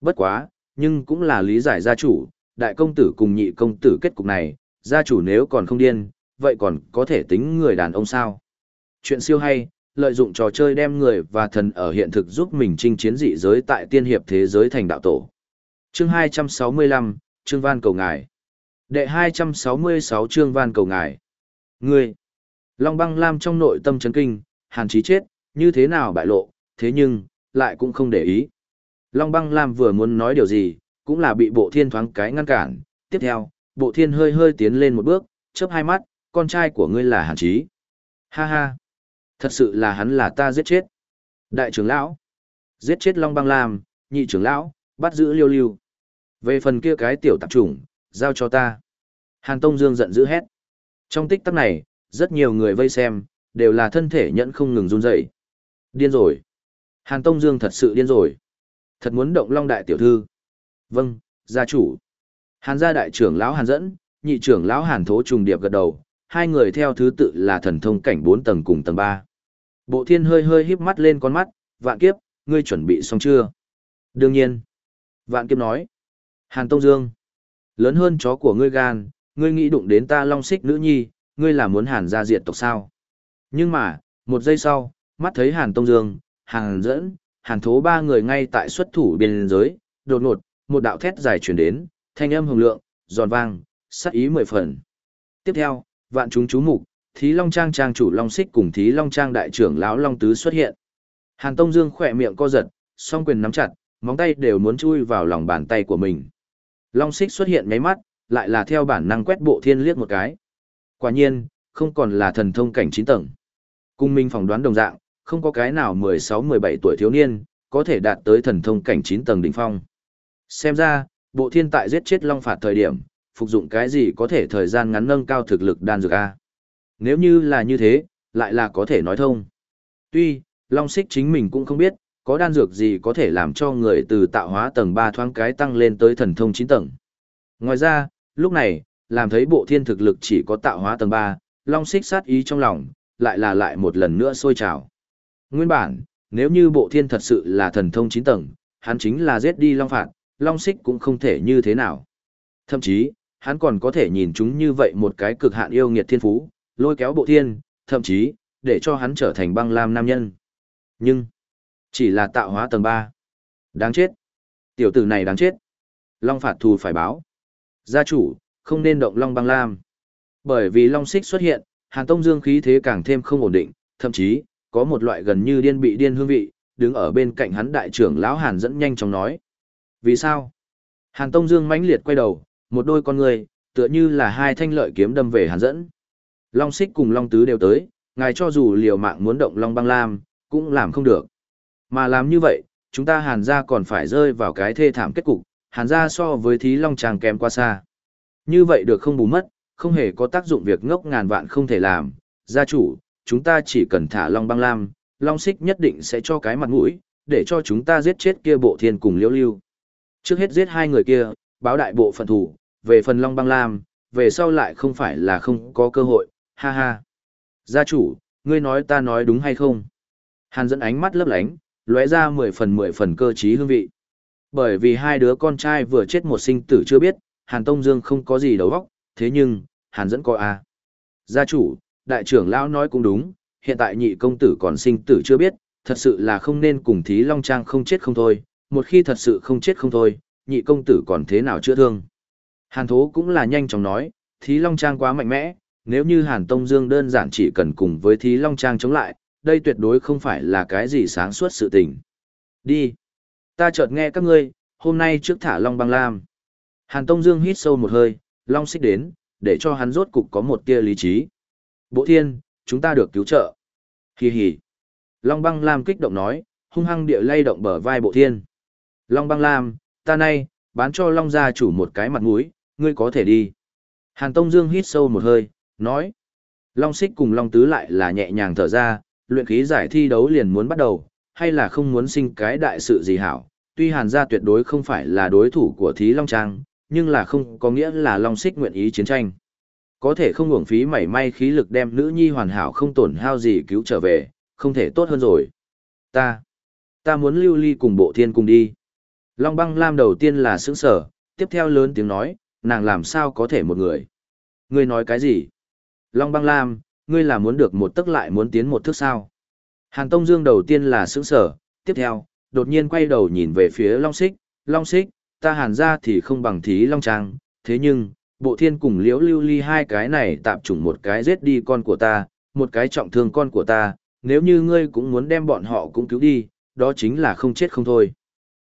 Bất quá, nhưng cũng là lý giải gia chủ, đại công tử cùng nhị công tử kết cục này, gia chủ nếu còn không điên, vậy còn có thể tính người đàn ông sao? Chuyện siêu hay, lợi dụng trò chơi đem người và thần ở hiện thực giúp mình chinh chiến dị giới tại tiên hiệp thế giới thành đạo tổ. Chương 265, Trương Van cầu ngài. Đệ 266 Trương Van cầu ngài. Ngươi. Long băng lam trong nội tâm chấn kinh, hàn chí chết, như thế nào bại lộ, thế nhưng, lại cũng không để ý. Long băng lam vừa muốn nói điều gì, cũng là bị bộ thiên thoáng cái ngăn cản. Tiếp theo, bộ thiên hơi hơi tiến lên một bước, chớp hai mắt, con trai của ngươi là hàn trí Ha ha. Thật sự là hắn là ta giết chết. Đại trưởng lão. Giết chết Long băng lam, nhị trưởng lão, bắt giữ liêu liêu. Về phần kia cái tiểu tạp chủng, giao cho ta. Hàn Tông Dương giận dữ hét. Trong tích tắc này, rất nhiều người vây xem, đều là thân thể nhẫn không ngừng run rẩy. Điên rồi. Hàn Tông Dương thật sự điên rồi. Thật muốn động Long đại tiểu thư. Vâng, gia chủ. Hàn gia đại trưởng lão Hàn dẫn, nhị trưởng lão Hàn Thố trùng điệp gật đầu, hai người theo thứ tự là thần thông cảnh 4 tầng cùng tầng 3. Bộ thiên hơi hơi híp mắt lên con mắt, vạn kiếp, ngươi chuẩn bị xong chưa? Đương nhiên. Vạn kiếp nói. Hàn Tông Dương. Lớn hơn chó của ngươi gan, ngươi nghĩ đụng đến ta long xích nữ nhi, ngươi là muốn hàn gia diệt tộc sao. Nhưng mà, một giây sau, mắt thấy hàn Tông Dương, hàn dẫn, hàn thố ba người ngay tại xuất thủ biên giới, đột ngột, một đạo thét dài truyền đến, thanh âm hồng lượng, giòn vang, sắc ý mười phần. Tiếp theo, vạn chúng chú mục, Thí Long Trang trang chủ Long Xích cùng Thí Long Trang đại trưởng lão Long Tứ xuất hiện. Hàn Tông Dương khỏe miệng co giật, song quyền nắm chặt, móng tay đều muốn chui vào lòng bàn tay của mình. Long Xích xuất hiện nháy mắt, lại là theo bản năng quét bộ thiên liếc một cái. Quả nhiên, không còn là thần thông cảnh 9 tầng. Cung minh phỏng đoán đồng dạng, không có cái nào 16-17 tuổi thiếu niên, có thể đạt tới thần thông cảnh 9 tầng đỉnh phong. Xem ra, bộ thiên tại giết chết Long Phạt thời điểm, phục dụng cái gì có thể thời gian ngắn nâng cao thực lực đan dược A. Nếu như là như thế, lại là có thể nói thông. Tuy, Long Xích chính mình cũng không biết, có đan dược gì có thể làm cho người từ tạo hóa tầng 3 thoáng cái tăng lên tới thần thông 9 tầng. Ngoài ra, lúc này, làm thấy bộ thiên thực lực chỉ có tạo hóa tầng 3, Long Xích sát ý trong lòng, lại là lại một lần nữa sôi trào. Nguyên bản, nếu như bộ thiên thật sự là thần thông 9 tầng, hắn chính là giết đi Long Phạt, Long Xích cũng không thể như thế nào. Thậm chí, hắn còn có thể nhìn chúng như vậy một cái cực hạn yêu nghiệt thiên phú, lôi kéo bộ thiên, thậm chí, để cho hắn trở thành băng lam nam nhân. Nhưng, chỉ là tạo hóa tầng 3. Đáng chết. Tiểu tử này đáng chết. Long phạt thù phải báo. Gia chủ, không nên động Long băng lam. Bởi vì Long xích xuất hiện, Hàn Tông Dương khí thế càng thêm không ổn định, thậm chí, có một loại gần như điên bị điên hương vị, đứng ở bên cạnh hắn đại trưởng lão Hàn dẫn nhanh chóng nói. Vì sao? Hàn Tông Dương mãnh liệt quay đầu, một đôi con người, tựa như là hai thanh lợi kiếm đâm về Hàn dẫn. Long xích cùng Long tứ đều tới, ngài cho dù liều mạng muốn động Long băng lam, cũng làm không được. Mà làm như vậy, chúng ta hàn gia còn phải rơi vào cái thê thảm kết cục, hàn gia so với thí long tràng kém qua xa. Như vậy được không bù mất, không hề có tác dụng việc ngốc ngàn vạn không thể làm, gia chủ, chúng ta chỉ cần thả Long Băng Lam, Long Xích nhất định sẽ cho cái mặt mũi, để cho chúng ta giết chết kia bộ thiên cùng liễu lưu. Trước hết giết hai người kia, báo đại bộ phận thủ, về phần Long Băng Lam, về sau lại không phải là không có cơ hội, ha ha. Gia chủ, ngươi nói ta nói đúng hay không? Hàn dẫn ánh mắt lấp lánh, lóe ra mười phần mười phần cơ trí hương vị. Bởi vì hai đứa con trai vừa chết một sinh tử chưa biết, Hàn Tông Dương không có gì đầu óc, thế nhưng, Hàn dẫn có a. Gia chủ, đại trưởng lão nói cũng đúng, hiện tại nhị công tử còn sinh tử chưa biết, thật sự là không nên cùng Thí Long Trang không chết không thôi, một khi thật sự không chết không thôi, nhị công tử còn thế nào chữa thương. Hàn Thố cũng là nhanh chóng nói, Thí Long Trang quá mạnh mẽ, nếu như Hàn Tông Dương đơn giản chỉ cần cùng với Thí Long Trang chống lại, đây tuyệt đối không phải là cái gì sáng suốt sự tình. Đi. Ta chợt nghe các ngươi, hôm nay trước thả Long băng lam. Hàn Tông Dương hít sâu một hơi, Long xích đến, để cho hắn rốt cục có một tia lý trí. Bộ thiên, chúng ta được cứu trợ. Hi hi. Long băng lam kích động nói, hung hăng địa lay động bờ vai bộ thiên. Long băng lam, ta nay, bán cho Long gia chủ một cái mặt mũi, ngươi có thể đi. Hàn Tông Dương hít sâu một hơi, nói. Long xích cùng Long tứ lại là nhẹ nhàng thở ra, luyện khí giải thi đấu liền muốn bắt đầu, hay là không muốn sinh cái đại sự gì hảo. Tuy Hàn gia tuyệt đối không phải là đối thủ của Thí Long Trang, nhưng là không có nghĩa là Long Xích nguyện ý chiến tranh. Có thể không uổng phí mảy may khí lực đem nữ nhi hoàn hảo không tổn hao gì cứu trở về, không thể tốt hơn rồi. Ta, ta muốn lưu ly cùng bộ thiên cùng đi. Long băng lam đầu tiên là sững sở, tiếp theo lớn tiếng nói, nàng làm sao có thể một người. Ngươi nói cái gì? Long băng lam, ngươi là muốn được một tức lại muốn tiến một thước sao. Hàn Tông Dương đầu tiên là sững sở, tiếp theo, đột nhiên quay đầu nhìn về phía Long Xích, Long Xích, ta hàn ra thì không bằng thí Long Trang, thế nhưng, bộ thiên cùng liễu lưu ly hai cái này tạm chủng một cái giết đi con của ta, một cái trọng thương con của ta, nếu như ngươi cũng muốn đem bọn họ cũng cứu đi, đó chính là không chết không thôi.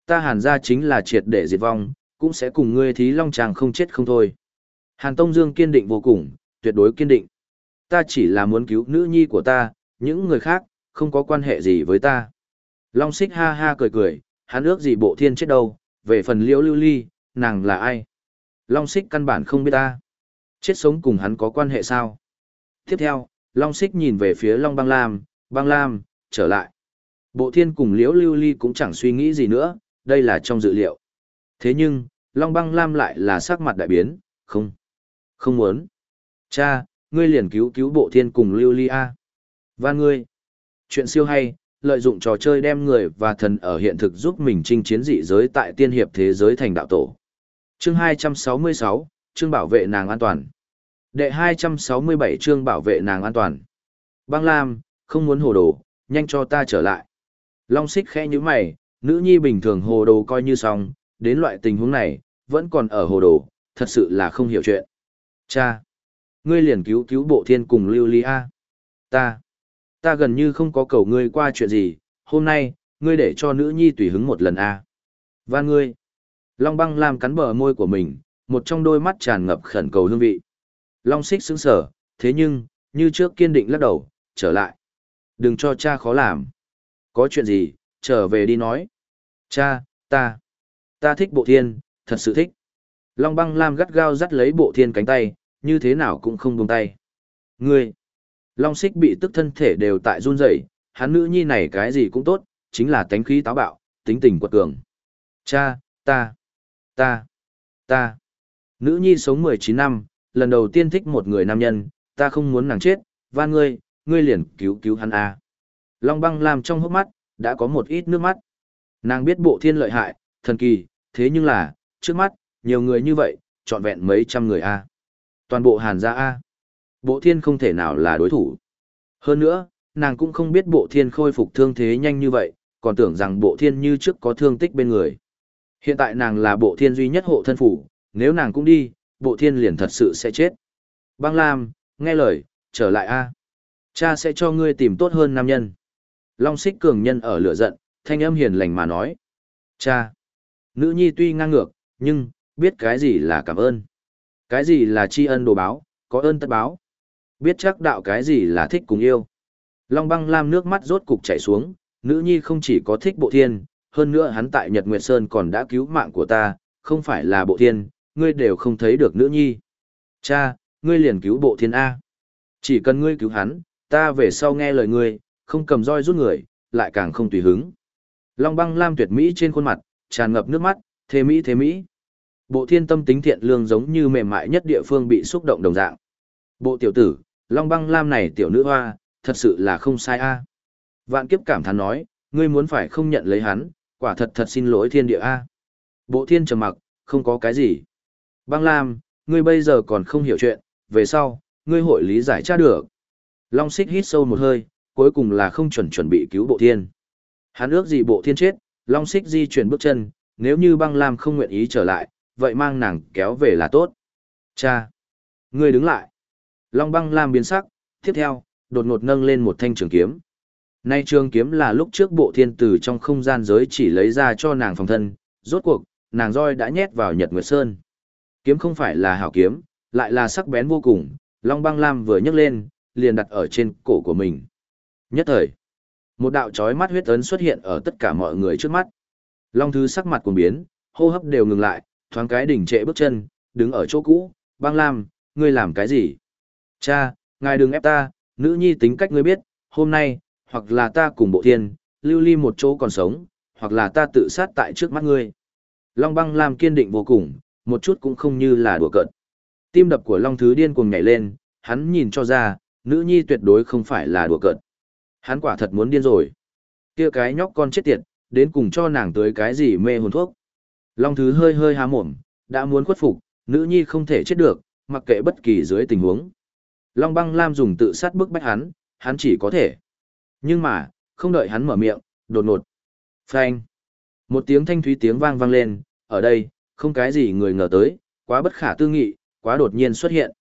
Ta hàn ra chính là triệt để diệt vong, cũng sẽ cùng ngươi thí Long chàng không chết không thôi. Hàn Tông Dương kiên định vô cùng, tuyệt đối kiên định ta chỉ là muốn cứu nữ nhi của ta, những người khác, không có quan hệ gì với ta. Long xích ha ha cười cười, hắn ước gì bộ thiên chết đâu, về phần liễu lưu ly, nàng là ai? Long xích căn bản không biết ta. Chết sống cùng hắn có quan hệ sao? Tiếp theo, Long xích nhìn về phía Long băng lam, băng lam, trở lại. Bộ thiên cùng liễu lưu ly cũng chẳng suy nghĩ gì nữa, đây là trong dự liệu. Thế nhưng, Long băng lam lại là sắc mặt đại biến, không, không muốn. Cha, ngươi liền cứu cứu bộ thiên cùng lưu ly a. Và ngươi chuyện siêu hay lợi dụng trò chơi đem người và thần ở hiện thực giúp mình chinh chiến dị giới tại tiên hiệp thế giới thành đạo tổ. Chương 266, chương bảo vệ nàng an toàn. Đệ 267 chương bảo vệ nàng an toàn. Băng lam không muốn hồ đồ nhanh cho ta trở lại. Long xích khẽ như mày nữ nhi bình thường hồ đồ coi như xong, đến loại tình huống này, vẫn còn ở hồ đồ, thật sự là không hiểu chuyện. Cha, ngươi liền cứu cứu bộ thiên cùng lưu ly a. Ta ta gần như không có cầu ngươi qua chuyện gì, hôm nay, ngươi để cho nữ nhi tùy hứng một lần a. Và ngươi, long băng làm cắn bờ môi của mình, một trong đôi mắt tràn ngập khẩn cầu hương vị. Long xích sững sở thế nhưng, như trước kiên định lắc đầu, trở lại. Đừng cho cha khó làm. Có chuyện gì, trở về đi nói cha ta ta thích bộ thiên thật sự thích long băng lam gắt gao dắt lấy bộ thiên cánh tay như thế nào cũng không buông tay. Ngươi, Long Xích bị tức thân thể đều tại run rẩy, hắn nữ nhi này cái gì cũng tốt, chính là tánh khí táo bạo, tính tình quật cường. Cha, ta, ta, ta. Nữ nhi sống 19 năm, lần đầu tiên thích một người nam nhân, ta không muốn nàng chết, Van ngươi, ngươi liền cứu cứu hắn a. Long băng làm trong hốc mắt, đã có một ít nước mắt. Nàng biết bộ thiên lợi hại, thần kỳ, thế nhưng là, trước mắt, nhiều người như vậy, trọn vẹn mấy trăm người a. Toàn bộ hàn gia A. Bộ thiên không thể nào là đối thủ. Hơn nữa, nàng cũng không biết bộ thiên khôi phục thương thế nhanh như vậy, còn tưởng rằng bộ thiên như trước có thương tích bên người. Hiện tại nàng là bộ thiên duy nhất hộ thân phủ, nếu nàng cũng đi, bộ thiên liền thật sự sẽ chết. Băng Lam, nghe lời, trở lại A. Cha sẽ cho ngươi tìm tốt hơn nam nhân. Long xích cường nhân ở lửa giận, thanh âm hiền lành mà nói. Cha. Nữ nhi tuy ngang ngược, nhưng, biết cái gì là cảm ơn. Cái gì là tri ân đồ báo, có ơn tất báo. Biết chắc đạo cái gì là thích cùng yêu. Long băng lam nước mắt rốt cục chảy xuống, nữ nhi không chỉ có thích bộ thiên, hơn nữa hắn tại Nhật Nguyệt Sơn còn đã cứu mạng của ta, không phải là bộ thiên, ngươi đều không thấy được nữ nhi. Cha, ngươi liền cứu bộ thiên A. Chỉ cần ngươi cứu hắn, ta về sau nghe lời ngươi, không cầm roi rút người, lại càng không tùy hứng. Long băng lam tuyệt mỹ trên khuôn mặt, tràn ngập nước mắt, thế mỹ thế mỹ. Bộ thiên tâm tính thiện lương giống như mềm mại nhất địa phương bị xúc động đồng dạng. Bộ tiểu tử, long băng lam này tiểu nữ hoa, thật sự là không sai a. Vạn kiếp cảm thán nói, ngươi muốn phải không nhận lấy hắn, quả thật thật xin lỗi thiên địa a. Bộ thiên trầm mặc, không có cái gì. Băng lam, ngươi bây giờ còn không hiểu chuyện, về sau, ngươi hội lý giải tra được. Long xích hít sâu một hơi, cuối cùng là không chuẩn chuẩn bị cứu bộ thiên. Hắn ước gì bộ thiên chết, Long xích di chuyển bước chân, nếu như băng lam không nguyện ý trở lại, vậy mang nàng kéo về là tốt. Cha! Ngươi đứng lại. Long băng lam biến sắc, tiếp theo, đột ngột nâng lên một thanh trường kiếm. Nay trường kiếm là lúc trước bộ thiên tử trong không gian giới chỉ lấy ra cho nàng phòng thân, rốt cuộc, nàng roi đã nhét vào Nhật Nguyệt Sơn. Kiếm không phải là hảo kiếm, lại là sắc bén vô cùng, Long băng lam vừa nhấc lên, liền đặt ở trên cổ của mình. Nhất thời, một đạo chói mắt huyết ấn xuất hiện ở tất cả mọi người trước mắt. Long thứ sắc mặt cuồng biến, hô hấp đều ngừng lại, thoáng cái đỉnh trệ bước chân, đứng ở chỗ cũ, băng lam, ngươi làm cái gì? Cha, ngài đừng ép ta, nữ nhi tính cách ngươi biết, hôm nay, hoặc là ta cùng bộ thiên, lưu ly một chỗ còn sống, hoặc là ta tự sát tại trước mắt ngươi. Long băng lam kiên định vô cùng, một chút cũng không như là đùa cợt. Tim đập của Long Thứ điên cuồng nhảy lên, hắn nhìn cho ra, nữ nhi tuyệt đối không phải là đùa cợt. Hắn quả thật muốn điên rồi. kia cái nhóc con chết tiệt, đến cùng cho nàng tới cái gì mê hồn thuốc. Long Thứ hơi hơi há mồm, đã muốn khuất phục, nữ nhi không thể chết được, mặc kệ bất kỳ dưới tình huống. Long băng lam dùng tự sát bức bách hắn, hắn chỉ có thể. Nhưng mà, không đợi hắn mở miệng, đột ngột. Phanh. Một tiếng thanh thúy tiếng vang vang lên, ở đây, không cái gì người ngờ tới, quá bất khả tư nghị, quá đột nhiên xuất hiện.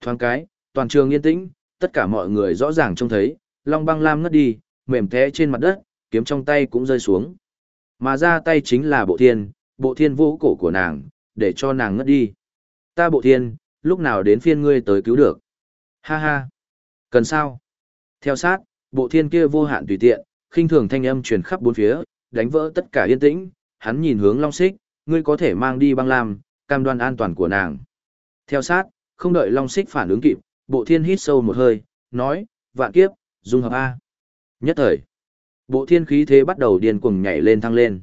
Thoáng cái, toàn trường yên tĩnh, tất cả mọi người rõ ràng trông thấy, Long băng lam ngất đi, mềm té trên mặt đất, kiếm trong tay cũng rơi xuống. Mà ra tay chính là bộ thiên, bộ thiên vũ cổ của nàng, để cho nàng ngất đi. Ta bộ thiên, lúc nào đến phiên ngươi tới cứu được. Ha ha. Cần sao? Theo sát, bộ thiên kia vô hạn tùy tiện, khinh thường thanh âm truyền khắp bốn phía, đánh vỡ tất cả yên tĩnh, hắn nhìn hướng Long Xích, ngươi có thể mang đi băng lam, cam đoan an toàn của nàng. Theo sát, không đợi Long Xích phản ứng kịp, bộ thiên hít sâu một hơi, nói, vạn kiếp, dung hợp A. Nhất thời, bộ thiên khí thế bắt đầu điên cuồng nhảy lên thăng lên.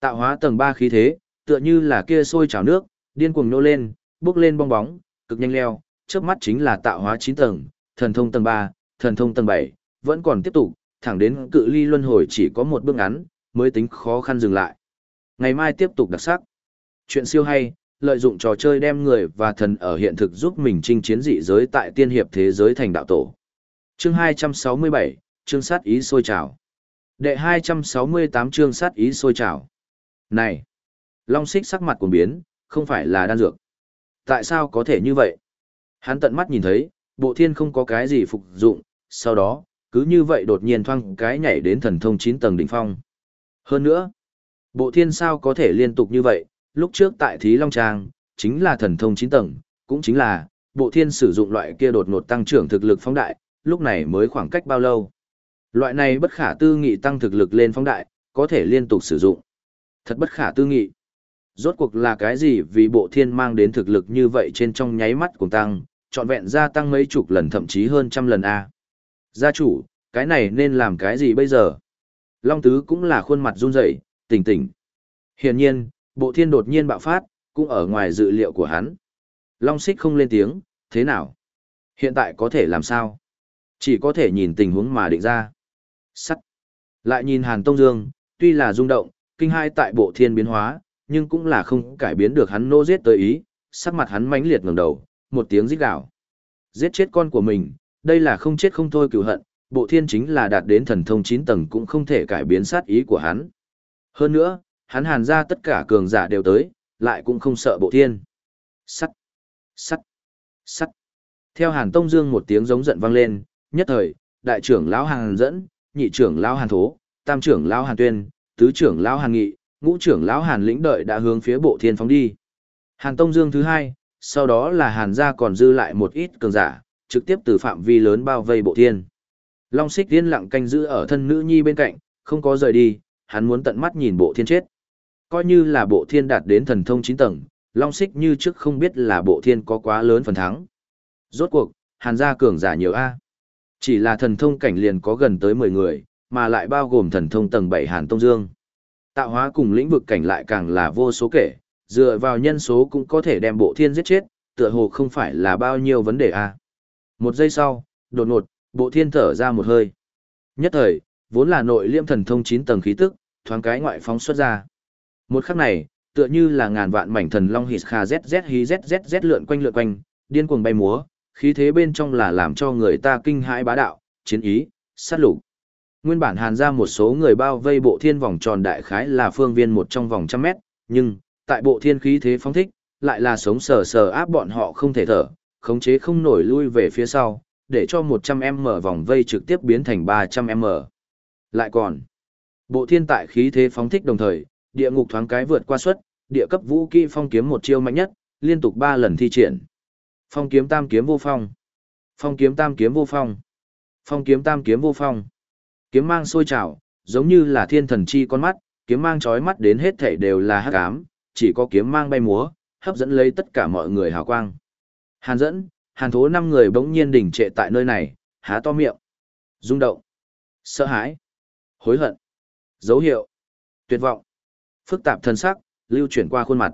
Tạo hóa tầng 3 khí thế, tựa như là kia sôi trào nước, điên cuồng nô lên, bước lên bong bóng, cực nhanh leo, trước mắt chính là tạo hóa 9 tầng, thần thông tầng 3, thần thông tầng 7, vẫn còn tiếp tục, thẳng đến cự ly luân hồi chỉ có một bước ngắn, mới tính khó khăn dừng lại. Ngày mai tiếp tục đặc sắc. Chuyện siêu hay, lợi dụng trò chơi đem người và thần ở hiện thực giúp mình chinh chiến dị giới tại tiên hiệp thế giới thành đạo tổ. Chương 267, chương sát ý sôi trào. Đệ 268 chương sát ý sôi trào. Này! Long xích sắc mặt cuồng biến, không phải là đan dược. Tại sao có thể như vậy? Hắn tận mắt nhìn thấy, bộ thiên không có cái gì phục dụng, sau đó, cứ như vậy đột nhiên thoang cái nhảy đến thần thông 9 tầng đỉnh phong. Hơn nữa, bộ thiên sao có thể liên tục như vậy, lúc trước tại Thí Long Trang, chính là thần thông 9 tầng, cũng chính là, bộ thiên sử dụng loại kia đột ngột tăng trưởng thực lực phóng đại, lúc này mới khoảng cách bao lâu. Loại này bất khả tư nghị tăng thực lực lên phóng đại, có thể liên tục sử dụng. Thật bất khả tư nghị. Rốt cuộc là cái gì vì bộ thiên mang đến thực lực như vậy trên trong nháy mắt cùng tăng, trọn vẹn gia tăng mấy chục lần thậm chí hơn trăm lần A. Gia chủ, cái này nên làm cái gì bây giờ? Long Tứ cũng là khuôn mặt run rẩy, tỉnh tỉnh. Hiển nhiên, bộ thiên đột nhiên bạo phát, cũng ở ngoài dự liệu của hắn. Long Xích không lên tiếng, thế nào? Hiện tại có thể làm sao? Chỉ có thể nhìn tình huống mà định ra. Sắt. Lại nhìn Hàn Tông Dương, tuy là rung động, kinh hai tại bộ thiên biến hóa, nhưng cũng là không cải biến được hắn nô giết tới ý, sắc mặt hắn mãnh liệt ngẩng đầu, một tiếng rít gào. Giết chết con của mình, đây là không chết không thôi cửu hận, bộ thiên chính là đạt đến thần thông 9 tầng cũng không thể cải biến sát ý của hắn. Hơn nữa, hắn hàn ra tất cả cường giả đều tới, lại cũng không sợ bộ thiên. Sắt, sắt, sắt. Theo hàn tông dương một tiếng giống giận vang lên, nhất thời, đại trưởng lão hàn dẫn, nhị trưởng lão hàn thố, tam trưởng lão hàn tuyên, tứ trưởng lão hàn nghị, ngũ trưởng lão hàn lĩnh đợi đã hướng phía bộ thiên phóng đi. Hàn tông dương thứ hai, sau đó là hàn gia còn dư lại một ít cường giả, trực tiếp từ phạm vi lớn bao vây bộ thiên. Long xích tiên lặng canh giữ ở thân nữ nhi bên cạnh, không có rời đi, hắn muốn tận mắt nhìn bộ thiên chết. Coi như là bộ thiên đạt đến thần thông 9 tầng, Long xích như trước không biết là bộ thiên có quá lớn phần thắng. Rốt cuộc, hàn gia cường giả nhiều A. Chỉ là thần thông cảnh liền có gần tới 10 người, mà lại bao gồm thần thông tầng 7 Hàn Tông Dương. Tạo hóa cùng lĩnh vực cảnh lại càng là vô số kể, dựa vào nhân số cũng có thể đem bộ thiên giết chết, tựa hồ không phải là bao nhiêu vấn đề à. Một giây sau, đột ngột, bộ thiên thở ra một hơi. Nhất thời, vốn là nội liêm thần thông 9 tầng khí tức, thoáng cái ngoại phóng xuất ra. Một khắc này, tựa như là ngàn vạn mảnh thần long hít kha zz hí zzz lượn quanh lượn quanh, điên cuồng bay múa, khí thế bên trong là làm cho người ta kinh hãi bá đạo, chiến ý, sát lục. Nguyên bản hàn ra một số người bao vây bộ thiên vòng tròn đại khái là phương viên một trong vòng trăm mét, nhưng, tại bộ thiên khí thế phóng thích, lại là sống sờ sờ áp bọn họ không thể thở, khống chế không nổi lui về phía sau, để cho 100m vòng vây trực tiếp biến thành 300m. Lại còn, bộ thiên tại khí thế phóng thích đồng thời, địa ngục thoáng cái vượt qua suất, địa cấp vũ kỹ phong kiếm một chiêu mạnh nhất, liên tục 3 lần thi triển. Phong kiếm tam kiếm vô phong. Phong kiếm tam kiếm vô phong. Phong kiếm tam kiếm vô phong. Kiếm mang sôi trào, giống như là thiên thần chi con mắt, kiếm mang chói mắt đến hết thảy đều là hắc ám, chỉ có kiếm mang bay múa, hấp dẫn lấy tất cả mọi người hào quang. Hàn dẫn, hàn thố năm người bỗng nhiên đỉnh trệ tại nơi này, há to miệng. rung động. Sợ hãi. Hối hận. Dấu hiệu. Tuyệt vọng. Phức tạp thân sắc, lưu chuyển qua khuôn mặt.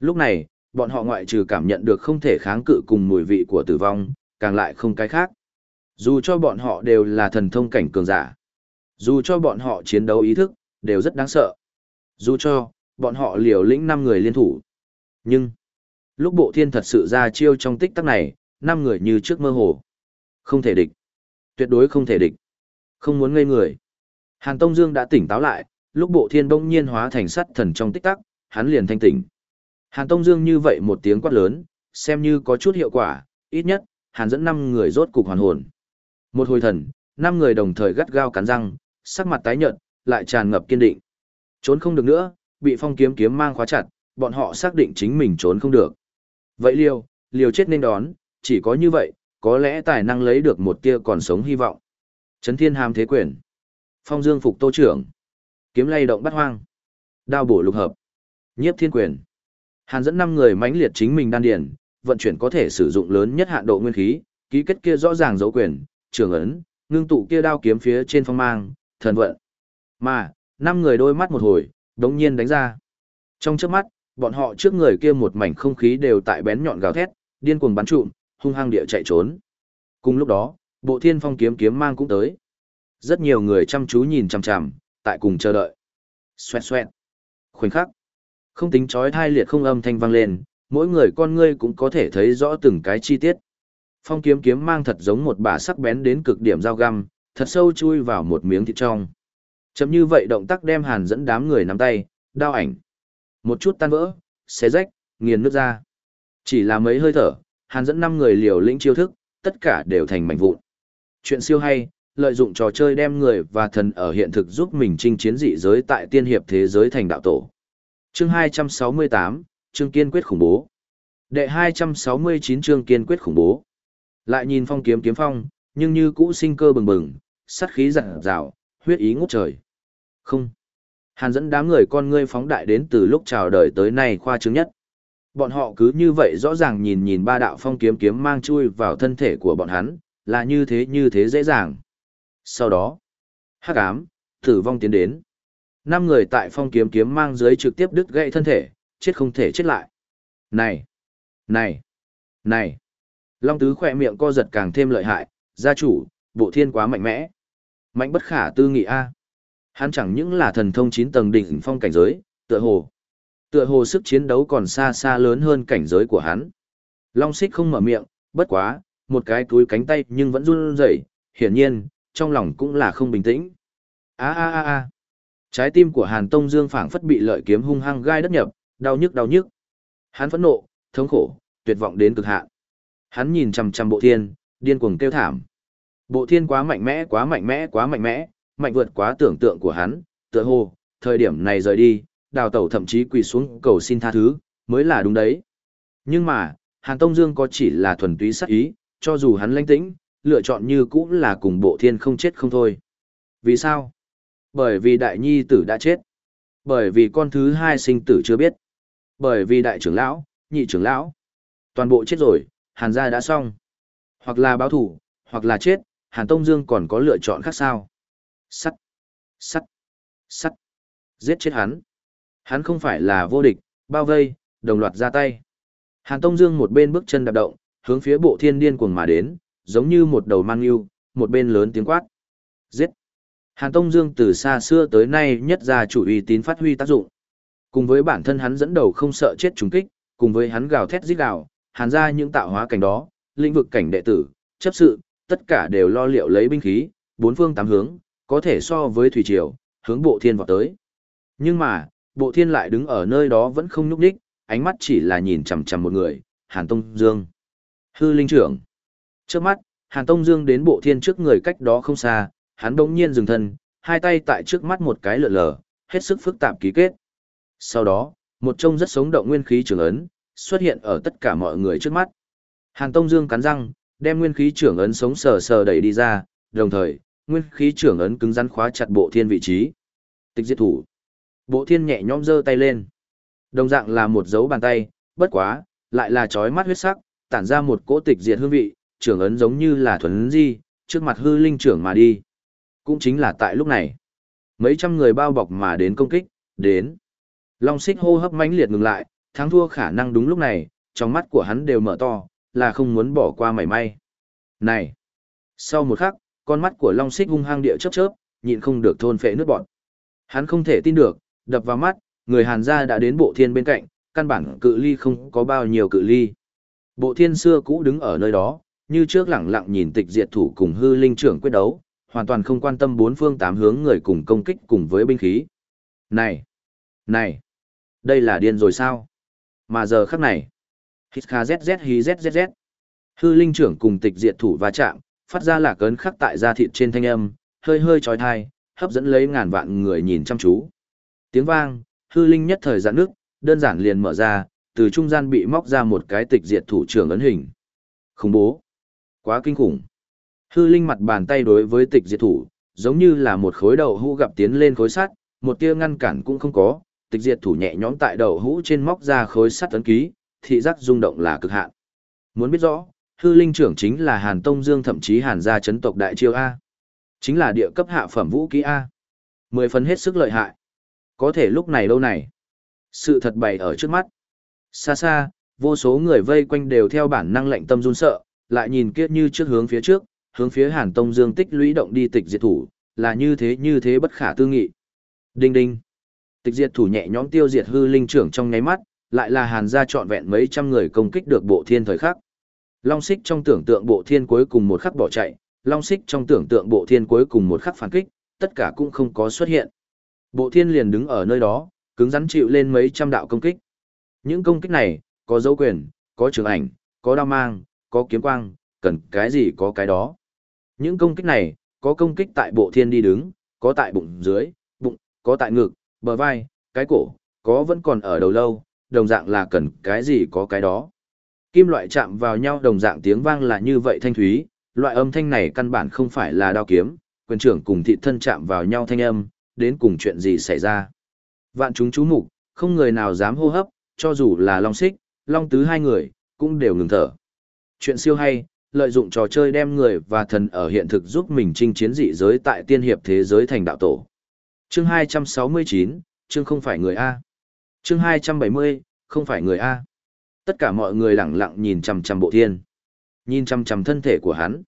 Lúc này, bọn họ ngoại trừ cảm nhận được không thể kháng cự cùng mùi vị của tử vong, càng lại không cái khác. Dù cho bọn họ đều là thần thông cảnh cường giả, dù cho bọn họ chiến đấu ý thức, đều rất đáng sợ. Dù cho, bọn họ liều lĩnh năm người liên thủ. Nhưng, lúc bộ thiên thật sự ra chiêu trong tích tắc này, năm người như trước mơ hồ. Không thể địch. Tuyệt đối không thể địch. Không muốn ngây người. Hàn Tông Dương đã tỉnh táo lại, lúc bộ thiên bỗng nhiên hóa thành sắt thần trong tích tắc, hắn liền thanh tỉnh. Hàn Tông Dương như vậy một tiếng quát lớn, xem như có chút hiệu quả, ít nhất, Hàn dẫn năm người rốt cục hoàn hồn. Một hồi thần, năm người đồng thời gắt gao cắn răng, sắc mặt tái nhợt, lại tràn ngập kiên định. Trốn không được nữa, bị phong kiếm kiếm mang khóa chặt, bọn họ xác định chính mình trốn không được. Vậy liều, liều chết nên đón, chỉ có như vậy, có lẽ tài năng lấy được một tia còn sống hy vọng. Trấn thiên hàm thế quyền. Phong dương phục tô trưởng. Kiếm lay động bắt hoang. Đao bổ lục hợp. Nhiếp thiên quyền. Hàn dẫn năm người mãnh liệt chính mình đan điền, vận chuyển có thể sử dụng lớn nhất hạn độ nguyên khí, ký kết kia rõ ràng dấu quyền, trường ấn, ngưng tụ kia đao kiếm phía trên phong mang, thần vận. Mà, năm người đôi mắt một hồi, đống nhiên đánh ra. Trong trước mắt, bọn họ trước người kia một mảnh không khí đều tại bén nhọn gào thét, điên cuồng bắn trụm, hung hăng địa chạy trốn. Cùng lúc đó, bộ thiên phong kiếm kiếm mang cũng tới. Rất nhiều người chăm chú nhìn chằm chằm, tại cùng chờ đợi. Xoẹt xoẹt. Khoảnh khắc. Không tính chói thai liệt không âm thanh vang lên, mỗi người con ngươi cũng có thể thấy rõ từng cái chi tiết. Phong kiếm kiếm mang thật giống một bả sắc bén đến cực điểm dao găm, thật sâu chui vào một miếng thịt trong. Chấm như vậy động tác đem hàn dẫn đám người nắm tay, đao ảnh. Một chút tan vỡ, xé rách, nghiền nước ra. Chỉ là mấy hơi thở, hàn dẫn năm người liều lĩnh chiêu thức, tất cả đều thành mảnh vụn. Chuyện siêu hay, lợi dụng trò chơi đem người và thần ở hiện thực giúp mình chinh chiến dị giới tại tiên hiệp thế giới thành đạo tổ. Chương 268, chương kiên quyết khủng bố. Đệ 269 chương kiên quyết khủng bố. Lại nhìn phong kiếm kiếm phong, nhưng như cũ sinh cơ bừng bừng, sát khí rạng rào, huyết ý ngút trời. Không. Hàn dẫn đám người con ngươi phóng đại đến từ lúc chào đời tới nay khoa trương nhất. Bọn họ cứ như vậy rõ ràng nhìn nhìn ba đạo phong kiếm kiếm mang chui vào thân thể của bọn hắn, là như thế như thế dễ dàng. Sau đó, hắc ám, tử vong tiến đến. Năm người tại phong kiếm kiếm mang dưới trực tiếp đứt gãy thân thể, chết không thể chết lại. Này! Này! Này! Long tứ khỏe miệng co giật càng thêm lợi hại, gia chủ, bộ thiên quá mạnh mẽ. Mạnh bất khả tư nghị A. Hắn chẳng những là thần thông 9 tầng đỉnh phong cảnh giới, tựa hồ. Tựa hồ sức chiến đấu còn xa xa lớn hơn cảnh giới của hắn. Long xích không mở miệng, bất quá, một cái túi cánh tay nhưng vẫn run rẩy, hiển nhiên, trong lòng cũng là không bình tĩnh. A a a a. Trái tim của Hàn Tông Dương phảng phất bị lợi kiếm hung hăng gai đất nhập, đau nhức đau nhức. Hắn phẫn nộ, thống khổ, tuyệt vọng đến cực hạn. Hắn nhìn chằm chằm Bộ Thiên, điên cuồng kêu thảm. Bộ Thiên quá mạnh mẽ, quá mạnh mẽ, quá mạnh mẽ, mạnh vượt quá tưởng tượng của hắn, tựa hồ, thời điểm này rời đi, Đào Tẩu thậm chí quỳ xuống cầu xin tha thứ, mới là đúng đấy. Nhưng mà, Hàn Tông Dương có chỉ là thuần túy sát ý, cho dù hắn lãnh tĩnh, lựa chọn như cũng là cùng Bộ Thiên không chết không thôi. Vì sao? Bởi vì đại nhi tử đã chết. Bởi vì con thứ hai sinh tử chưa biết. Bởi vì đại trưởng lão, nhị trưởng lão. Toàn bộ chết rồi, hàn gia đã xong. Hoặc là báo thủ, hoặc là chết, Hàn Tông Dương còn có lựa chọn khác sao? Sắt, sắt, sắt, giết chết hắn. Hắn không phải là vô địch, bao vây, đồng loạt ra tay. Hàn Tông Dương một bên bước chân đạp động, hướng phía bộ thiên điên cuồng mà đến, giống như một đầu mang yêu, một bên lớn tiếng quát. Giết! Hàn Tông Dương từ xa xưa tới nay nhất ra chủ uy tín phát huy tác dụng. Cùng với bản thân hắn dẫn đầu không sợ chết trùng kích, cùng với hắn gào thét giết gào, hàn ra những tạo hóa cảnh đó, lĩnh vực cảnh đệ tử, chấp sự, tất cả đều lo liệu lấy binh khí, bốn phương tám hướng, có thể so với thủy triều, hướng bộ thiên vào tới. Nhưng mà, bộ thiên lại đứng ở nơi đó vẫn không nhúc đích, ánh mắt chỉ là nhìn chằm chằm một người, Hàn Tông Dương. Hư linh trưởng. Trước mắt, Hàn Tông Dương đến bộ thiên trước người cách đó không xa, hắn đống nhiên dừng thân, hai tay tại trước mắt một cái lượn lờ, hết sức phức tạp ký kết. Sau đó, một trông rất sống động nguyên khí trưởng ấn, xuất hiện ở tất cả mọi người trước mắt. Hàn Tông Dương cắn răng, đem nguyên khí trưởng ấn sống sờ sờ đẩy đi ra, đồng thời, nguyên khí trưởng ấn cứng rắn khóa chặt bộ thiên vị trí. Tịch diệt thủ. Bộ thiên nhẹ nhõm giơ tay lên. Đồng dạng là một dấu bàn tay, bất quá, lại là chói mắt huyết sắc, tản ra một cỗ tịch diệt hương vị, trưởng ấn giống như là thuần di, trước mặt hư linh trưởng mà đi. Cũng chính là tại lúc này, mấy trăm người bao bọc mà đến công kích, đến. Long xích hô hấp mãnh liệt ngừng lại, thắng thua khả năng đúng lúc này, trong mắt của hắn đều mở to, là không muốn bỏ qua mảy may. Này! Sau một khắc, con mắt của Long xích hung hăng địa chớp chớp, nhịn không được thôn phệ nước bọt. Hắn không thể tin được, đập vào mắt, người Hàn gia đã đến bộ thiên bên cạnh, căn bản cự ly không có bao nhiêu cự ly. Bộ thiên xưa cũ đứng ở nơi đó, như trước lẳng lặng nhìn tịch diệt thủ cùng hư linh trưởng quyết đấu, hoàn toàn không quan tâm bốn phương tám hướng người cùng công kích cùng với binh khí. Này! Này! Đây là điên rồi sao? Mà giờ khắc này, hít kha zz hí zzz. Hư linh trưởng cùng tịch diệt thủ va chạm, phát ra là ấn khắc tại da thịt trên thanh âm, hơi hơi trói thai, hấp dẫn lấy ngàn vạn người nhìn chăm chú. Tiếng vang, hư linh nhất thời giãn nước, đơn giản liền mở ra, từ trung gian bị móc ra một cái tịch diệt thủ trưởng ấn hình. Khủng bố. Quá kinh khủng. Hư linh mặt bàn tay đối với tịch diệt thủ, giống như là một khối đầu hũ gặp tiến lên khối sắt, một tia ngăn cản cũng không có, tịch diệt thủ nhẹ nhõm tại đầu hũ trên móc ra khối sắt ấn ký, thị giác rung động là cực hạn. Muốn biết rõ, hư linh trưởng chính là Hàn Tông Dương thậm chí Hàn gia chấn tộc đại chiêu A. Chính là địa cấp hạ phẩm vũ khí A. Mười phần hết sức lợi hại. Có thể lúc này đâu này. Sự thật bày ở trước mắt. Xa xa, vô số người vây quanh đều theo bản năng lệnh tâm run sợ, lại nhìn kiết như trước hướng phía trước, hướng phía Hàn Tông Dương tích lũy động đi tịch diệt thủ, là như thế như thế bất khả tư nghị. Đinh đinh. Tịch diệt thủ nhẹ nhõm tiêu diệt hư linh trưởng trong nháy mắt, lại là Hàn gia trọn vẹn mấy trăm người công kích được bộ thiên thời khắc. Long xích trong tưởng tượng bộ thiên cuối cùng một khắc bỏ chạy, long xích trong tưởng tượng bộ thiên cuối cùng một khắc phản kích, tất cả cũng không có xuất hiện. Bộ thiên liền đứng ở nơi đó, cứng rắn chịu lên mấy trăm đạo công kích. Những công kích này, có dấu quyền, có trường ảnh, có đao mang, có kiếm quang, cần cái gì có cái đó. Những công kích này, có công kích tại bộ thiên đi đứng, có tại bụng dưới, bụng, có tại ngực, bờ vai, cái cổ, có vẫn còn ở đầu lâu, đồng dạng là cần cái gì có cái đó. Kim loại chạm vào nhau đồng dạng tiếng vang là như vậy thanh thúy, loại âm thanh này căn bản không phải là đao kiếm, quyền trưởng cùng thị thân chạm vào nhau thanh âm, đến cùng chuyện gì xảy ra. Vạn chúng chú mục, không người nào dám hô hấp, cho dù là Long Xích, Long Tứ hai người, cũng đều ngừng thở. Chuyện siêu hay, lợi dụng trò chơi đem người và thần ở hiện thực giúp mình chinh chiến dị giới tại tiên hiệp thế giới thành đạo tổ. Chương 269, chương không phải người A. Chương 270, không phải người A. Tất cả mọi người lặng lặng nhìn chằm chằm bộ thiên. Nhìn chằm chằm thân thể của hắn.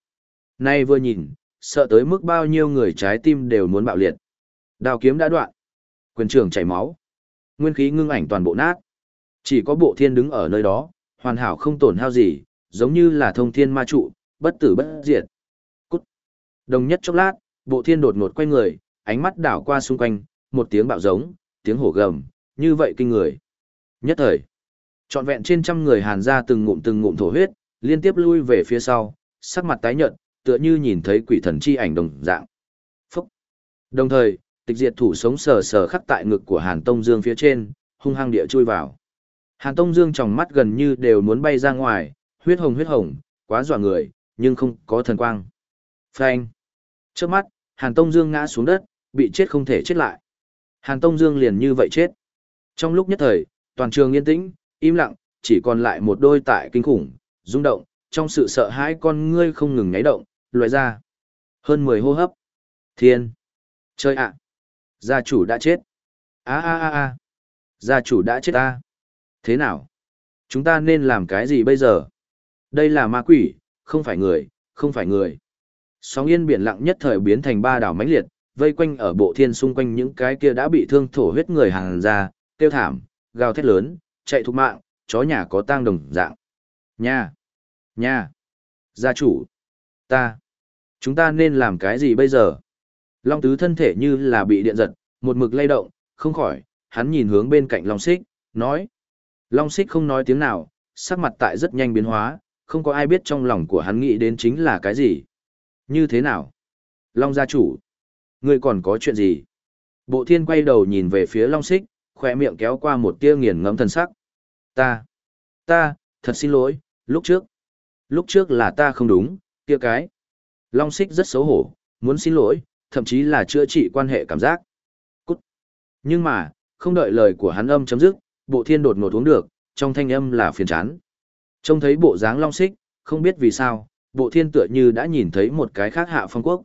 Nay vừa nhìn, sợ tới mức bao nhiêu người trái tim đều muốn bạo liệt. đào kiếm đã đoạn. Quyền trường chảy máu. Nguyên khí ngưng ảnh toàn bộ nát. Chỉ có bộ thiên đứng ở nơi đó, hoàn hảo không tổn hao gì, giống như là thông thiên ma trụ, bất tử bất diệt. Cút. Đồng nhất chốc lát, bộ thiên đột ngột quay người, ánh mắt đảo qua xung quanh, một tiếng bạo giống, tiếng hổ gầm, như vậy kinh người. Nhất thời, trọn vẹn trên trăm người hàn ra từng ngụm từng ngụm thổ huyết, liên tiếp lui về phía sau, sắc mặt tái nhợt, tựa như nhìn thấy quỷ thần chi ảnh đồng dạng. Phúc. Đồng thời, tịch diệt thủ sống sờ sờ khắc tại ngực của Hàn Tông Dương phía trên, hung hăng địa chui vào. Hàn Tông Dương trong mắt gần như đều muốn bay ra ngoài, huyết hồng huyết hồng, quá dọa người, nhưng không có thần quang. Phanh. Trước mắt, Hàn Tông Dương ngã xuống đất, bị chết không thể chết lại. Hàn Tông Dương liền như vậy chết. Trong lúc nhất thời, toàn trường yên tĩnh, im lặng, chỉ còn lại một đôi tại kinh khủng, rung động, trong sự sợ hãi con ngươi không ngừng nháy động, loại ra. Hơn 10 hô hấp. Thiên. Chơi ạ. Gia chủ đã chết. a a a a Gia chủ đã chết ta Thế nào? Chúng ta nên làm cái gì bây giờ? Đây là ma quỷ, không phải người, không phải người. Sóng yên biển lặng nhất thời biến thành ba đảo mãnh liệt, vây quanh ở bộ thiên xung quanh những cái kia đã bị thương thổ huyết người hàng ra, tiêu thảm, gào thét lớn, chạy thục mạng, chó nhà có tang đồng dạng. nha nha Gia chủ! Ta! Chúng ta nên làm cái gì bây giờ? Long tứ thân thể như là bị điện giật, một mực lay động, không khỏi, hắn nhìn hướng bên cạnh Long xích, nói. Long xích không nói tiếng nào, sắc mặt tại rất nhanh biến hóa, không có ai biết trong lòng của hắn nghĩ đến chính là cái gì. Như thế nào? Long gia chủ! Ngươi còn có chuyện gì? Bộ thiên quay đầu nhìn về phía Long xích, khỏe miệng kéo qua một tia nghiền ngẫm thần sắc. Ta! Ta, thật xin lỗi, lúc trước. Lúc trước là ta không đúng, kia cái. Long xích rất xấu hổ, muốn xin lỗi, thậm chí là chữa trị quan hệ cảm giác. Cút. Nhưng mà, không đợi lời của hắn âm chấm dứt, bộ thiên đột ngột uống được, trong thanh âm là phiền chán. Trông thấy bộ dáng long xích, không biết vì sao, bộ thiên tựa như đã nhìn thấy một cái khác hạ phong quốc.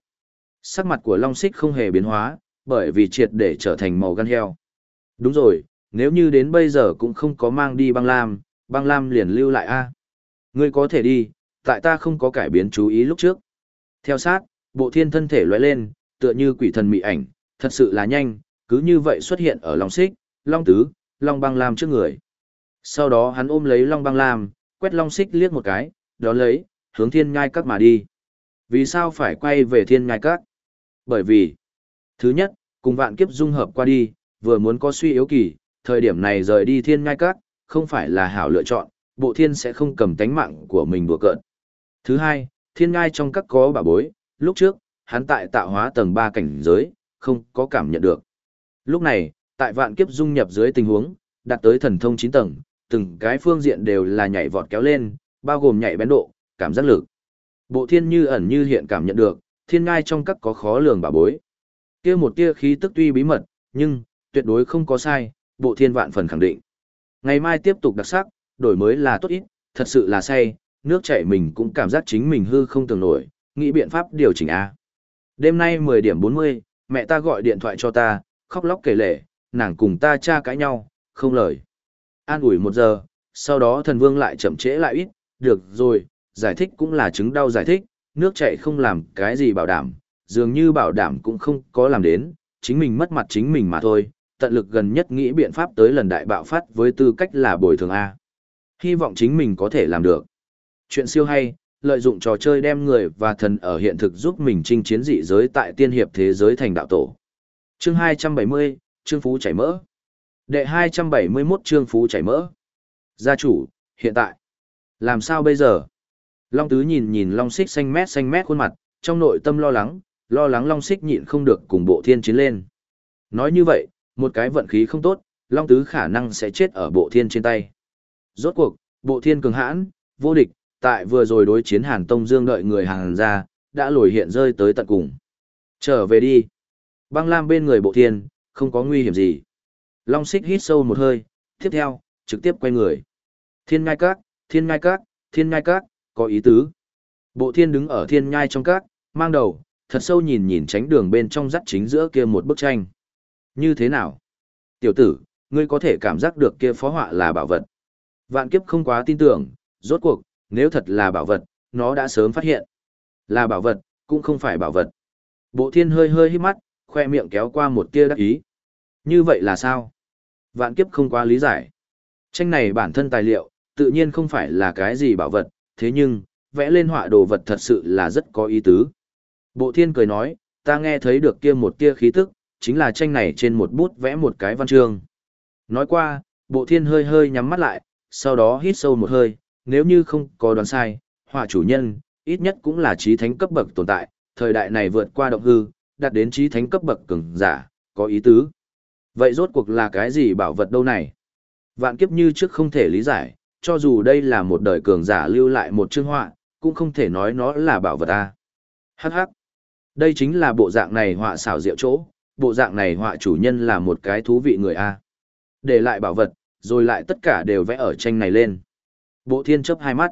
Sắc mặt của long xích không hề biến hóa, bởi vì triệt để trở thành màu gan heo. Đúng rồi, nếu như đến bây giờ cũng không có mang đi băng lam, băng lam liền lưu lại a Ngươi có thể đi, tại ta không có cải biến chú ý lúc trước. Theo sát, bộ thiên thân thể lóe lên, tựa như quỷ thần mị ảnh, thật sự là nhanh, cứ như vậy xuất hiện ở Long Xích, Long Tứ, Long Băng Lam trước người. Sau đó hắn ôm lấy Long Băng Lam, quét Long Xích liếc một cái, đó lấy, hướng thiên ngai các mà đi. Vì sao phải quay về thiên ngai các? Bởi vì, thứ nhất, cùng vạn kiếp dung hợp qua đi, vừa muốn có suy yếu kỳ, thời điểm này rời đi thiên ngai các, không phải là hảo lựa chọn, bộ thiên sẽ không cầm tánh mạng của mình đùa cợt. Thứ hai, thiên ngai trong các có bà bối, lúc trước, hắn tại tạo hóa tầng 3 cảnh giới, không có cảm nhận được. Lúc này, tại vạn kiếp dung nhập dưới tình huống, đạt tới thần thông 9 tầng, từng cái phương diện đều là nhảy vọt kéo lên, bao gồm nhảy bén độ, cảm giác lực. Bộ thiên như ẩn như hiện cảm nhận được, thiên ngai trong các có khó lường bà bối. Kia một tia khí tức tuy bí mật, nhưng tuyệt đối không có sai, bộ thiên vạn phần khẳng định. Ngày mai tiếp tục đặc sắc, đổi mới là tốt ít, thật sự là say, nước chảy mình cũng cảm giác chính mình hư không tưởng nổi, nghĩ biện pháp điều chỉnh A. Đêm nay 10 điểm 40, mẹ ta gọi điện thoại cho ta, khóc lóc kể lể, nàng cùng ta cha cãi nhau, không lời. An ủi một giờ, sau đó thần vương lại chậm trễ lại ít, được rồi, giải thích cũng là chứng đau giải thích, nước chảy không làm cái gì bảo đảm, dường như bảo đảm cũng không có làm đến, chính mình mất mặt chính mình mà thôi, tận lực gần nhất nghĩ biện pháp tới lần đại bạo phát với tư cách là bồi thường A. Hy vọng chính mình có thể làm được. Chuyện siêu hay, lợi dụng trò chơi đem người và thần ở hiện thực giúp mình chinh chiến dị giới tại tiên hiệp thế giới thành đạo tổ. Chương 270, Trương Phú chảy mỡ. Đệ 271 Trương Phú chảy mỡ. Gia chủ, hiện tại, làm sao bây giờ? Long Tứ nhìn nhìn Long Xích xanh mét xanh mét khuôn mặt, trong nội tâm lo lắng, lo lắng Long Xích nhịn không được cùng bộ thiên chiến lên. Nói như vậy, một cái vận khí không tốt, Long Tứ khả năng sẽ chết ở bộ thiên trên tay. Rốt cuộc, bộ thiên cường hãn, vô địch, tại vừa rồi đối chiến Hàn Tông Dương đợi người hàng ra, đã lồi hiện rơi tới tận cùng. Trở về đi. Băng Lam bên người bộ thiên, không có nguy hiểm gì. Long xích hít sâu một hơi, tiếp theo, trực tiếp quay người. Thiên ngai các, thiên ngai các, thiên ngai các, có ý tứ. Bộ thiên đứng ở thiên ngai trong các, mang đầu, thật sâu nhìn nhìn tránh đường bên trong dắt chính giữa kia một bức tranh. Như thế nào? Tiểu tử, ngươi có thể cảm giác được kia phó họa là bảo vật. Vạn kiếp không quá tin tưởng, rốt cuộc, nếu thật là bảo vật, nó đã sớm phát hiện. Là bảo vật, cũng không phải bảo vật. Bộ thiên hơi hơi hít mắt, khoe miệng kéo qua một tia đắc ý. Như vậy là sao? Vạn kiếp không quá lý giải. Tranh này bản thân tài liệu, tự nhiên không phải là cái gì bảo vật, thế nhưng, vẽ lên họa đồ vật thật sự là rất có ý tứ. Bộ thiên cười nói, ta nghe thấy được kia một tia khí tức, chính là tranh này trên một bút vẽ một cái văn chương. Nói qua, bộ thiên hơi hơi nhắm mắt lại, sau đó hít sâu một hơi, nếu như không có đoán sai, họa chủ nhân, ít nhất cũng là trí thánh cấp bậc tồn tại, thời đại này vượt qua động hư, đạt đến trí thánh cấp bậc cường giả, có ý tứ. Vậy rốt cuộc là cái gì bảo vật đâu này? Vạn kiếp như trước không thể lý giải, cho dù đây là một đời cường giả lưu lại một chương họa, cũng không thể nói nó là bảo vật a. Hắc hắc. Đây chính là bộ dạng này họa xảo diệu chỗ, bộ dạng này họa chủ nhân là một cái thú vị người a. Để lại bảo vật, rồi lại tất cả đều vẽ ở tranh này lên. Bộ thiên chấp hai mắt.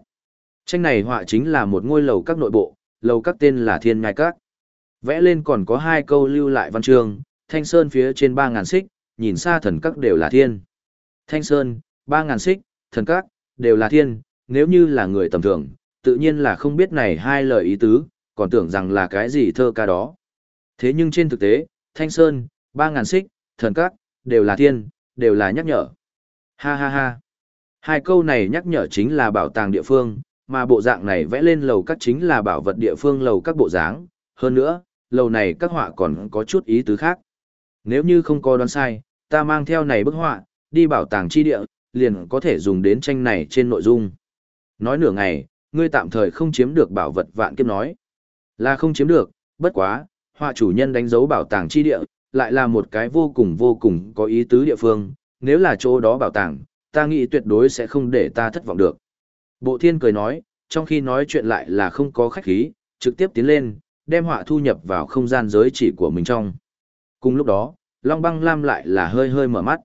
Tranh này họa chính là một ngôi lầu các nội bộ, lầu các tên là thiên ngai các. Vẽ lên còn có hai câu lưu lại văn chương, Thanh Sơn phía trên ba ngàn xích, nhìn xa thần các đều là thiên. Thanh Sơn, ba ngàn xích, thần các, đều là thiên, nếu như là người tầm thường, tự nhiên là không biết này hai lời ý tứ, còn tưởng rằng là cái gì thơ ca đó. Thế nhưng trên thực tế, Thanh Sơn, ba ngàn xích, thần các, đều là thiên, đều là nhắc nhở. Ha ha ha. Hai câu này nhắc nhở chính là bảo tàng địa phương, mà bộ dạng này vẽ lên lầu các chính là bảo vật địa phương lầu các bộ dáng. Hơn nữa, lầu này các họa còn có chút ý tứ khác. Nếu như không có đoán sai, ta mang theo này bức họa, đi bảo tàng chi địa, liền có thể dùng đến tranh này trên nội dung. Nói nửa ngày, ngươi tạm thời không chiếm được bảo vật vạn kiếp nói. Là không chiếm được, bất quá, họa chủ nhân đánh dấu bảo tàng chi địa, lại là một cái vô cùng vô cùng có ý tứ địa phương, nếu là chỗ đó bảo tàng, ta nghĩ tuyệt đối sẽ không để ta thất vọng được. Bộ thiên cười nói, trong khi nói chuyện lại là không có khách khí, trực tiếp tiến lên, đem họa thu nhập vào không gian giới chỉ của mình trong. Cùng lúc đó, Long băng lam lại là hơi hơi mở mắt.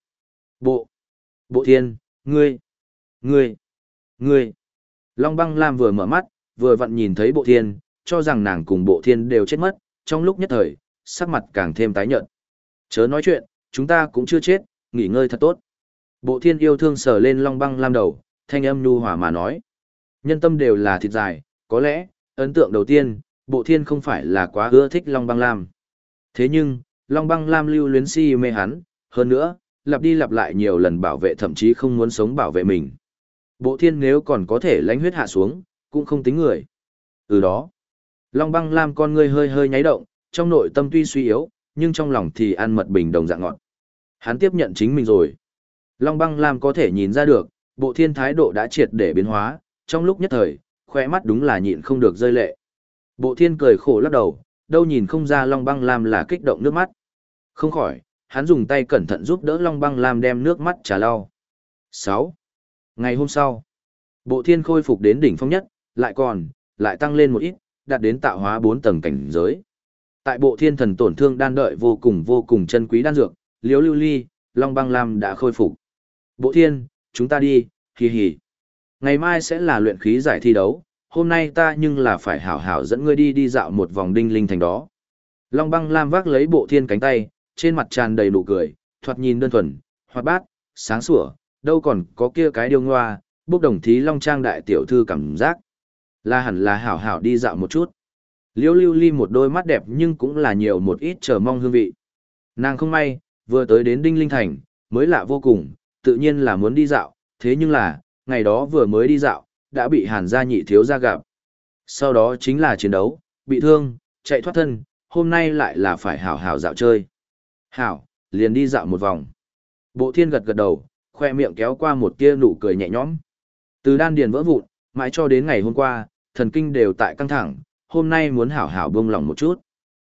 Bộ, bộ thiên, ngươi, ngươi, ngươi. Long băng lam vừa mở mắt, vừa vặn nhìn thấy bộ thiên, cho rằng nàng cùng bộ thiên đều chết mất, trong lúc nhất thời, sắc mặt càng thêm tái nhợt. Chớ nói chuyện, chúng ta cũng chưa chết, nghỉ ngơi thật tốt. Bộ thiên yêu thương sờ lên long băng lam đầu, thanh âm nhu hòa mà nói. Nhân tâm đều là thịt dài, có lẽ, ấn tượng đầu tiên, bộ thiên không phải là quá ưa thích long băng lam. Thế nhưng, long băng lam lưu luyến si mê hắn, hơn nữa, lặp đi lặp lại nhiều lần bảo vệ thậm chí không muốn sống bảo vệ mình. Bộ thiên nếu còn có thể lánh huyết hạ xuống, cũng không tính người. Từ đó, long băng lam con ngươi hơi hơi nháy động, trong nội tâm tuy suy yếu, nhưng trong lòng thì ăn mật bình đồng dạng ngọt. Hắn tiếp nhận chính mình rồi. Long băng lam có thể nhìn ra được, bộ thiên thái độ đã triệt để biến hóa, trong lúc nhất thời, khỏe mắt đúng là nhịn không được rơi lệ. Bộ thiên cười khổ lắc đầu, đâu nhìn không ra Long băng lam là kích động nước mắt. Không khỏi, hắn dùng tay cẩn thận giúp đỡ Long băng lam đem nước mắt trà lau. 6. Ngày hôm sau, bộ thiên khôi phục đến đỉnh phong nhất, lại còn, lại tăng lên một ít, đạt đến tạo hóa 4 tầng cảnh giới. Tại bộ thiên thần tổn thương đan đợi vô cùng vô cùng chân quý đan dược, liếu lưu ly, Long băng lam đã khôi phục. Bộ thiên, chúng ta đi, hì hì. Ngày mai sẽ là luyện khí giải thi đấu, hôm nay ta nhưng là phải hảo hảo dẫn ngươi đi đi dạo một vòng đinh linh thành đó. Long băng lam vác lấy bộ thiên cánh tay, trên mặt tràn đầy nụ cười, thoạt nhìn đơn thuần, hoạt bát, sáng sủa, đâu còn có kia cái điêu ngoa, bốc đồng thí long trang đại tiểu thư cảm giác. Là hẳn là hảo hảo đi dạo một chút. Liêu lưu ly một đôi mắt đẹp nhưng cũng là nhiều một ít chờ mong hương vị. Nàng không may, vừa tới đến Đinh Linh Thành, mới lạ vô cùng, tự nhiên là muốn đi dạo, thế nhưng là, ngày đó vừa mới đi dạo, đã bị hàn gia nhị thiếu gia gặp. Sau đó chính là chiến đấu, bị thương, chạy thoát thân, hôm nay lại là phải hảo hảo dạo chơi. Hảo, liền đi dạo một vòng. Bộ thiên gật gật đầu, khoe miệng kéo qua một tia nụ cười nhẹ nhõm. Từ đan điền vỡ vụn, mãi cho đến ngày hôm qua, thần kinh đều tại căng thẳng, hôm nay muốn hảo hảo buông lòng một chút.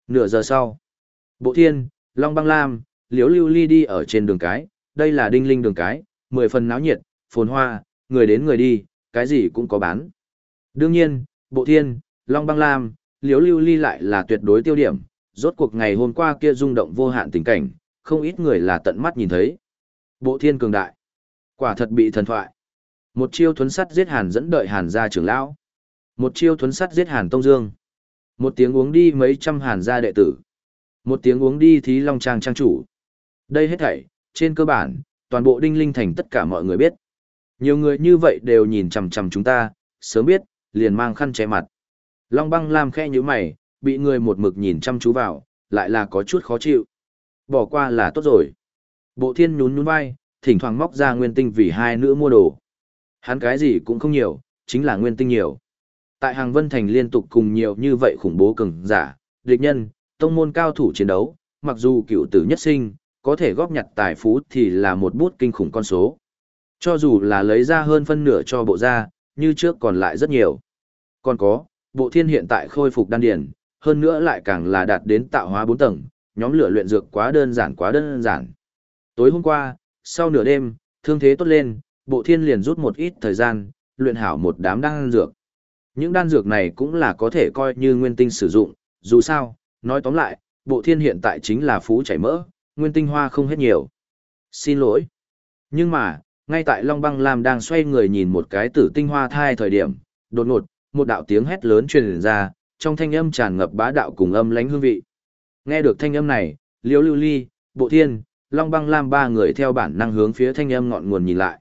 Nửa giờ sau, Bộ Thiên, Long Băng Lam, Liễu Lưu Ly đi ở trên đường cái, đây là đinh linh đường cái, mười phần náo nhiệt, phồn hoa, người đến người đi, cái gì cũng có bán. Đương nhiên, Bộ Thiên, Long Băng Lam, Liễu Lưu Ly lại là tuyệt đối tiêu điểm, rốt cuộc ngày hôm qua kia rung động vô hạn tình cảnh, không ít người là tận mắt nhìn thấy. Bộ Thiên cường đại, quả thật bị thần thoại. Một chiêu thuấn sắt giết Hàn dẫn đợi Hàn gia trưởng lão. Một chiêu thuấn sắt giết Hàn Tông Dương. Một tiếng uống đi mấy trăm Hàn gia đệ tử. Một tiếng uống đi thí Long Trang trang chủ. Đây hết thảy, trên cơ bản, toàn bộ Đinh Linh Thành tất cả mọi người biết. Nhiều người như vậy đều nhìn chằm chằm chúng ta, sớm biết, liền mang khăn che mặt. Long băng lam khe như mày, bị người một mực nhìn chăm chú vào, lại là có chút khó chịu. Bỏ qua là tốt rồi. Bộ thiên nhún nhún vai, thỉnh thoảng móc ra nguyên tinh vì hai nữ mua đồ. Hắn cái gì cũng không nhiều, chính là nguyên tinh nhiều. Tại hàng Vân Thành liên tục cùng nhiều như vậy khủng bố cường giả, địch nhân, tông môn cao thủ chiến đấu, mặc dù cựu tử nhất sinh, có thể góp nhặt tài phú thì là một bút kinh khủng con số. Cho dù là lấy ra hơn phân nửa cho bộ ra, như trước còn lại rất nhiều. Còn có, bộ thiên hiện tại khôi phục đan điền, hơn nữa lại càng là đạt đến tạo hóa 4 tầng, nhóm lửa luyện dược quá đơn giản quá đơn giản. Tối hôm qua, sau nửa đêm, thương thế tốt lên, bộ thiên liền rút một ít thời gian, luyện hảo một đám đan dược. Những đan dược này cũng là có thể coi như nguyên tinh sử dụng, dù sao, nói tóm lại, bộ thiên hiện tại chính là phú chảy mỡ, nguyên tinh hoa không hết nhiều. Xin lỗi. Nhưng mà, ngay tại Long Băng Lam đang xoay người nhìn một cái tử tinh hoa thai thời điểm, đột ngột, một đạo tiếng hét lớn truyền ra, trong thanh âm tràn ngập bá đạo cùng âm lãnh hương vị. Nghe được thanh âm này, Liễu Lưu Ly, Bộ Thiên, Long Băng Lam ba người theo bản năng hướng phía thanh âm ngọn nguồn nhìn lại.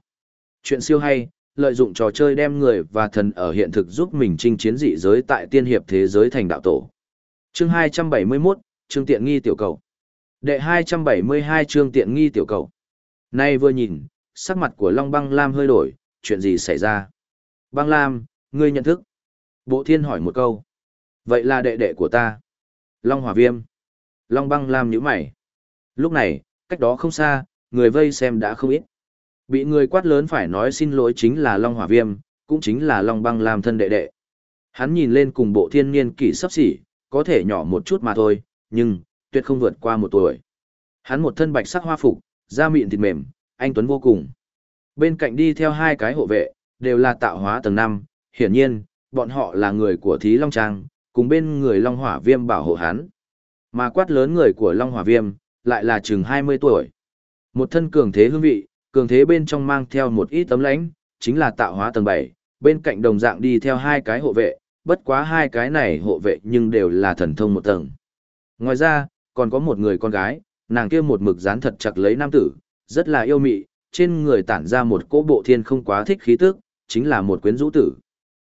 Chuyện siêu hay, lợi dụng trò chơi đem người và thần ở hiện thực giúp mình chinh chiến dị giới tại tiên hiệp thế giới thành đạo tổ. Chương 271, chương tiện nghi tiểu cầu. Đệ 272 chương tiện nghi tiểu cầu. Nay vừa nhìn, sắc mặt của Long Băng Lam hơi đổi, chuyện gì xảy ra? Băng Lam, ngươi nhận thức. Bộ thiên hỏi một câu. Vậy là đệ đệ của ta. Long Hỏa Viêm. Long Băng Lam nhíu mày. Lúc này, cách đó không xa, người vây xem đã không ít. Bị người quát lớn phải nói xin lỗi chính là Long Hỏa Viêm, cũng chính là Long Băng Lam thân đệ đệ. Hắn nhìn lên cùng bộ thiên niên kỷ sắp xỉ, có thể nhỏ một chút mà thôi, nhưng, tuyệt không vượt qua một tuổi. Hắn một thân bạch sắc hoa phục, da mịn thịt mềm, anh Tuấn vô cùng. Bên cạnh đi theo hai cái hộ vệ, đều là tạo hóa tầng 5, hiển nhiên, bọn họ là người của Thí Long Trang, cùng bên người Long Hỏa Viêm bảo hộ hắn. Mà quát lớn người của Long Hỏa Viêm, lại là chừng 20 tuổi. Một thân cường thế hương vị, cường thế bên trong mang theo một ít tấm lãnh, chính là tạo hóa tầng 7, bên cạnh đồng dạng đi theo hai cái hộ vệ, bất quá hai cái này hộ vệ nhưng đều là thần thông một tầng. Ngoài ra, còn có một người con gái, nàng kia một mực dán thật chặt lấy nam tử, rất là yêu mị, trên người tản ra một cỗ bộ thiên không quá thích khí tức, chính là một quyến rũ tử.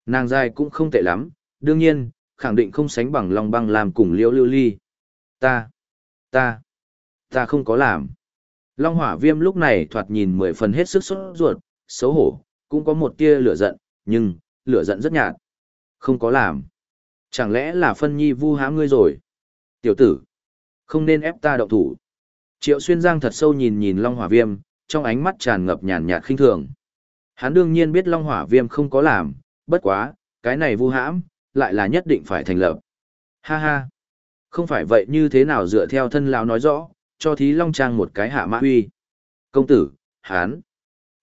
Nàng dài cũng không tệ lắm, đương nhiên, khẳng định không sánh bằng Long Băng làm cùng Liễu Lưu Ly. Ta, ta, ta không có làm. Long Hỏa Viêm lúc này thoạt nhìn mười phần hết sức sốt ruột, xấu hổ, cũng có một tia lửa giận, nhưng, lửa giận rất nhạt. Không có làm. Chẳng lẽ là phân nhi vu hãm ngươi rồi? Tiểu tử, không nên ép ta động thủ. Triệu Xuyên Giang thật sâu nhìn nhìn Long Hỏa Viêm, trong ánh mắt tràn ngập nhàn nhạt khinh thường. Hắn đương nhiên biết Long Hỏa Viêm không có làm, bất quá, cái này vu hãm, lại là nhất định phải thành lập. Ha ha. Không phải vậy như thế nào dựa theo thân lão nói rõ, cho thí Long Trang một cái hạ mã huy. Công tử, hắn,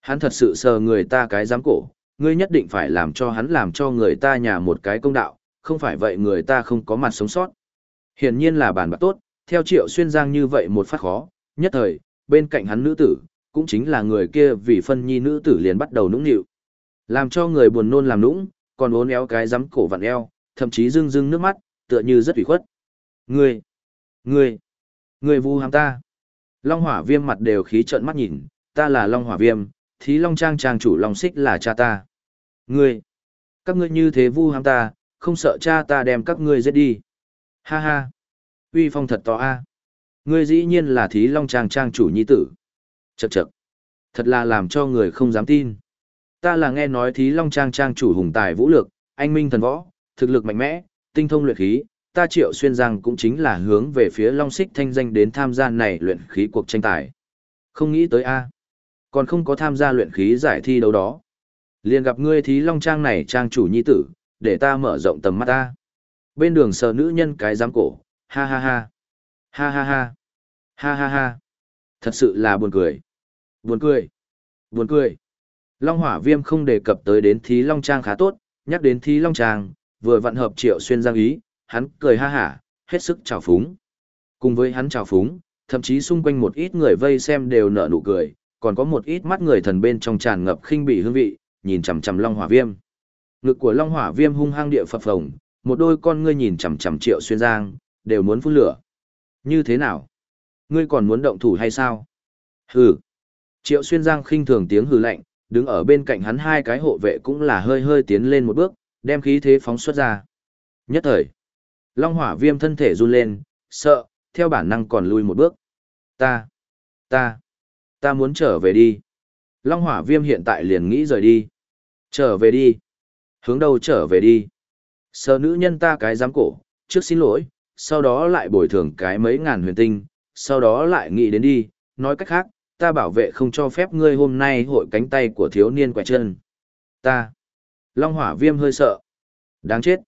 hắn thật sự sờ người ta cái giám cổ, ngươi nhất định phải làm cho hắn làm cho người ta nhà một cái công đạo, không phải vậy người ta không có mặt sống sót. Hiển nhiên là bàn bạc tốt, theo triệu xuyên giang như vậy một phát khó, nhất thời, bên cạnh hắn nữ tử, cũng chính là người kia vì phân nhi nữ tử liền bắt đầu nũng nịu. Làm cho người buồn nôn làm nũng, còn uốn éo cái rắm cổ vặn eo, thậm chí rưng rưng nước mắt, tựa như rất ủy khuất. Ngươi, ngươi, ngươi vu hàm ta. Long hỏa viêm mặt đều khí trợn mắt nhìn, ta là Long hỏa viêm, thí Long trang trang chủ Long xích là cha ta. Ngươi, các ngươi như thế vu hàm ta, không sợ cha ta đem các ngươi giết đi. Ha ha, uy phong thật to a. À. Ngươi dĩ nhiên là thí Long trang trang chủ nhi tử. chật chật thật là làm cho người không dám tin. Ta là nghe nói thí Long trang trang chủ hùng tài vũ lược anh minh thần võ, thực lực mạnh mẽ, tinh thông luyện khí, ta triệu xuyên giang cũng chính là hướng về phía long xích thanh danh đến tham gia này luyện khí cuộc tranh tài. Không nghĩ tới a à. Còn không có tham gia luyện khí giải thi đấu đó. liền gặp ngươi thí long trang này trang chủ nhi tử, để ta mở rộng tầm mắt ta. Bên đường sờ nữ nhân cái giám cổ, ha ha ha. Ha ha ha. Ha ha ha. Thật sự là buồn cười. Buồn cười. Buồn cười. Long hỏa viêm không đề cập tới đến thí long trang khá tốt, nhắc đến thí long trang, vừa vặn hợp triệu xuyên giang ý, hắn cười ha hả, hết sức trào phúng. Cùng với hắn trào phúng, thậm chí xung quanh một ít người vây xem đều nở nụ cười, còn có một ít mắt người thần bên trong tràn ngập khinh bỉ hương vị, nhìn chằm chằm Long Hỏa Viêm. Ngực của Long Hỏa Viêm hung hăng địa phập phồng, một đôi con ngươi nhìn chằm chằm Triệu Xuyên Giang, đều muốn phun lửa. Như thế nào? Ngươi còn muốn động thủ hay sao? Hừ. Triệu Xuyên Giang khinh thường tiếng hừ lạnh, đứng ở bên cạnh hắn hai cái hộ vệ cũng là hơi hơi tiến lên một bước, đem khí thế phóng xuất ra. Nhất thời, Long hỏa viêm thân thể run lên, sợ, theo bản năng còn lui một bước. Ta, ta, ta muốn trở về đi. Long hỏa viêm hiện tại liền nghĩ rời đi. Trở về đi. Hướng đâu trở về đi. Sợ nữ nhân ta cái giám cổ, trước xin lỗi, sau đó lại bồi thường cái mấy ngàn huyền tinh, sau đó lại nghĩ đến đi, nói cách khác, ta bảo vệ không cho phép ngươi hôm nay hội cánh tay của thiếu niên quẹt chân. Ta. Long hỏa viêm hơi sợ. Đáng chết.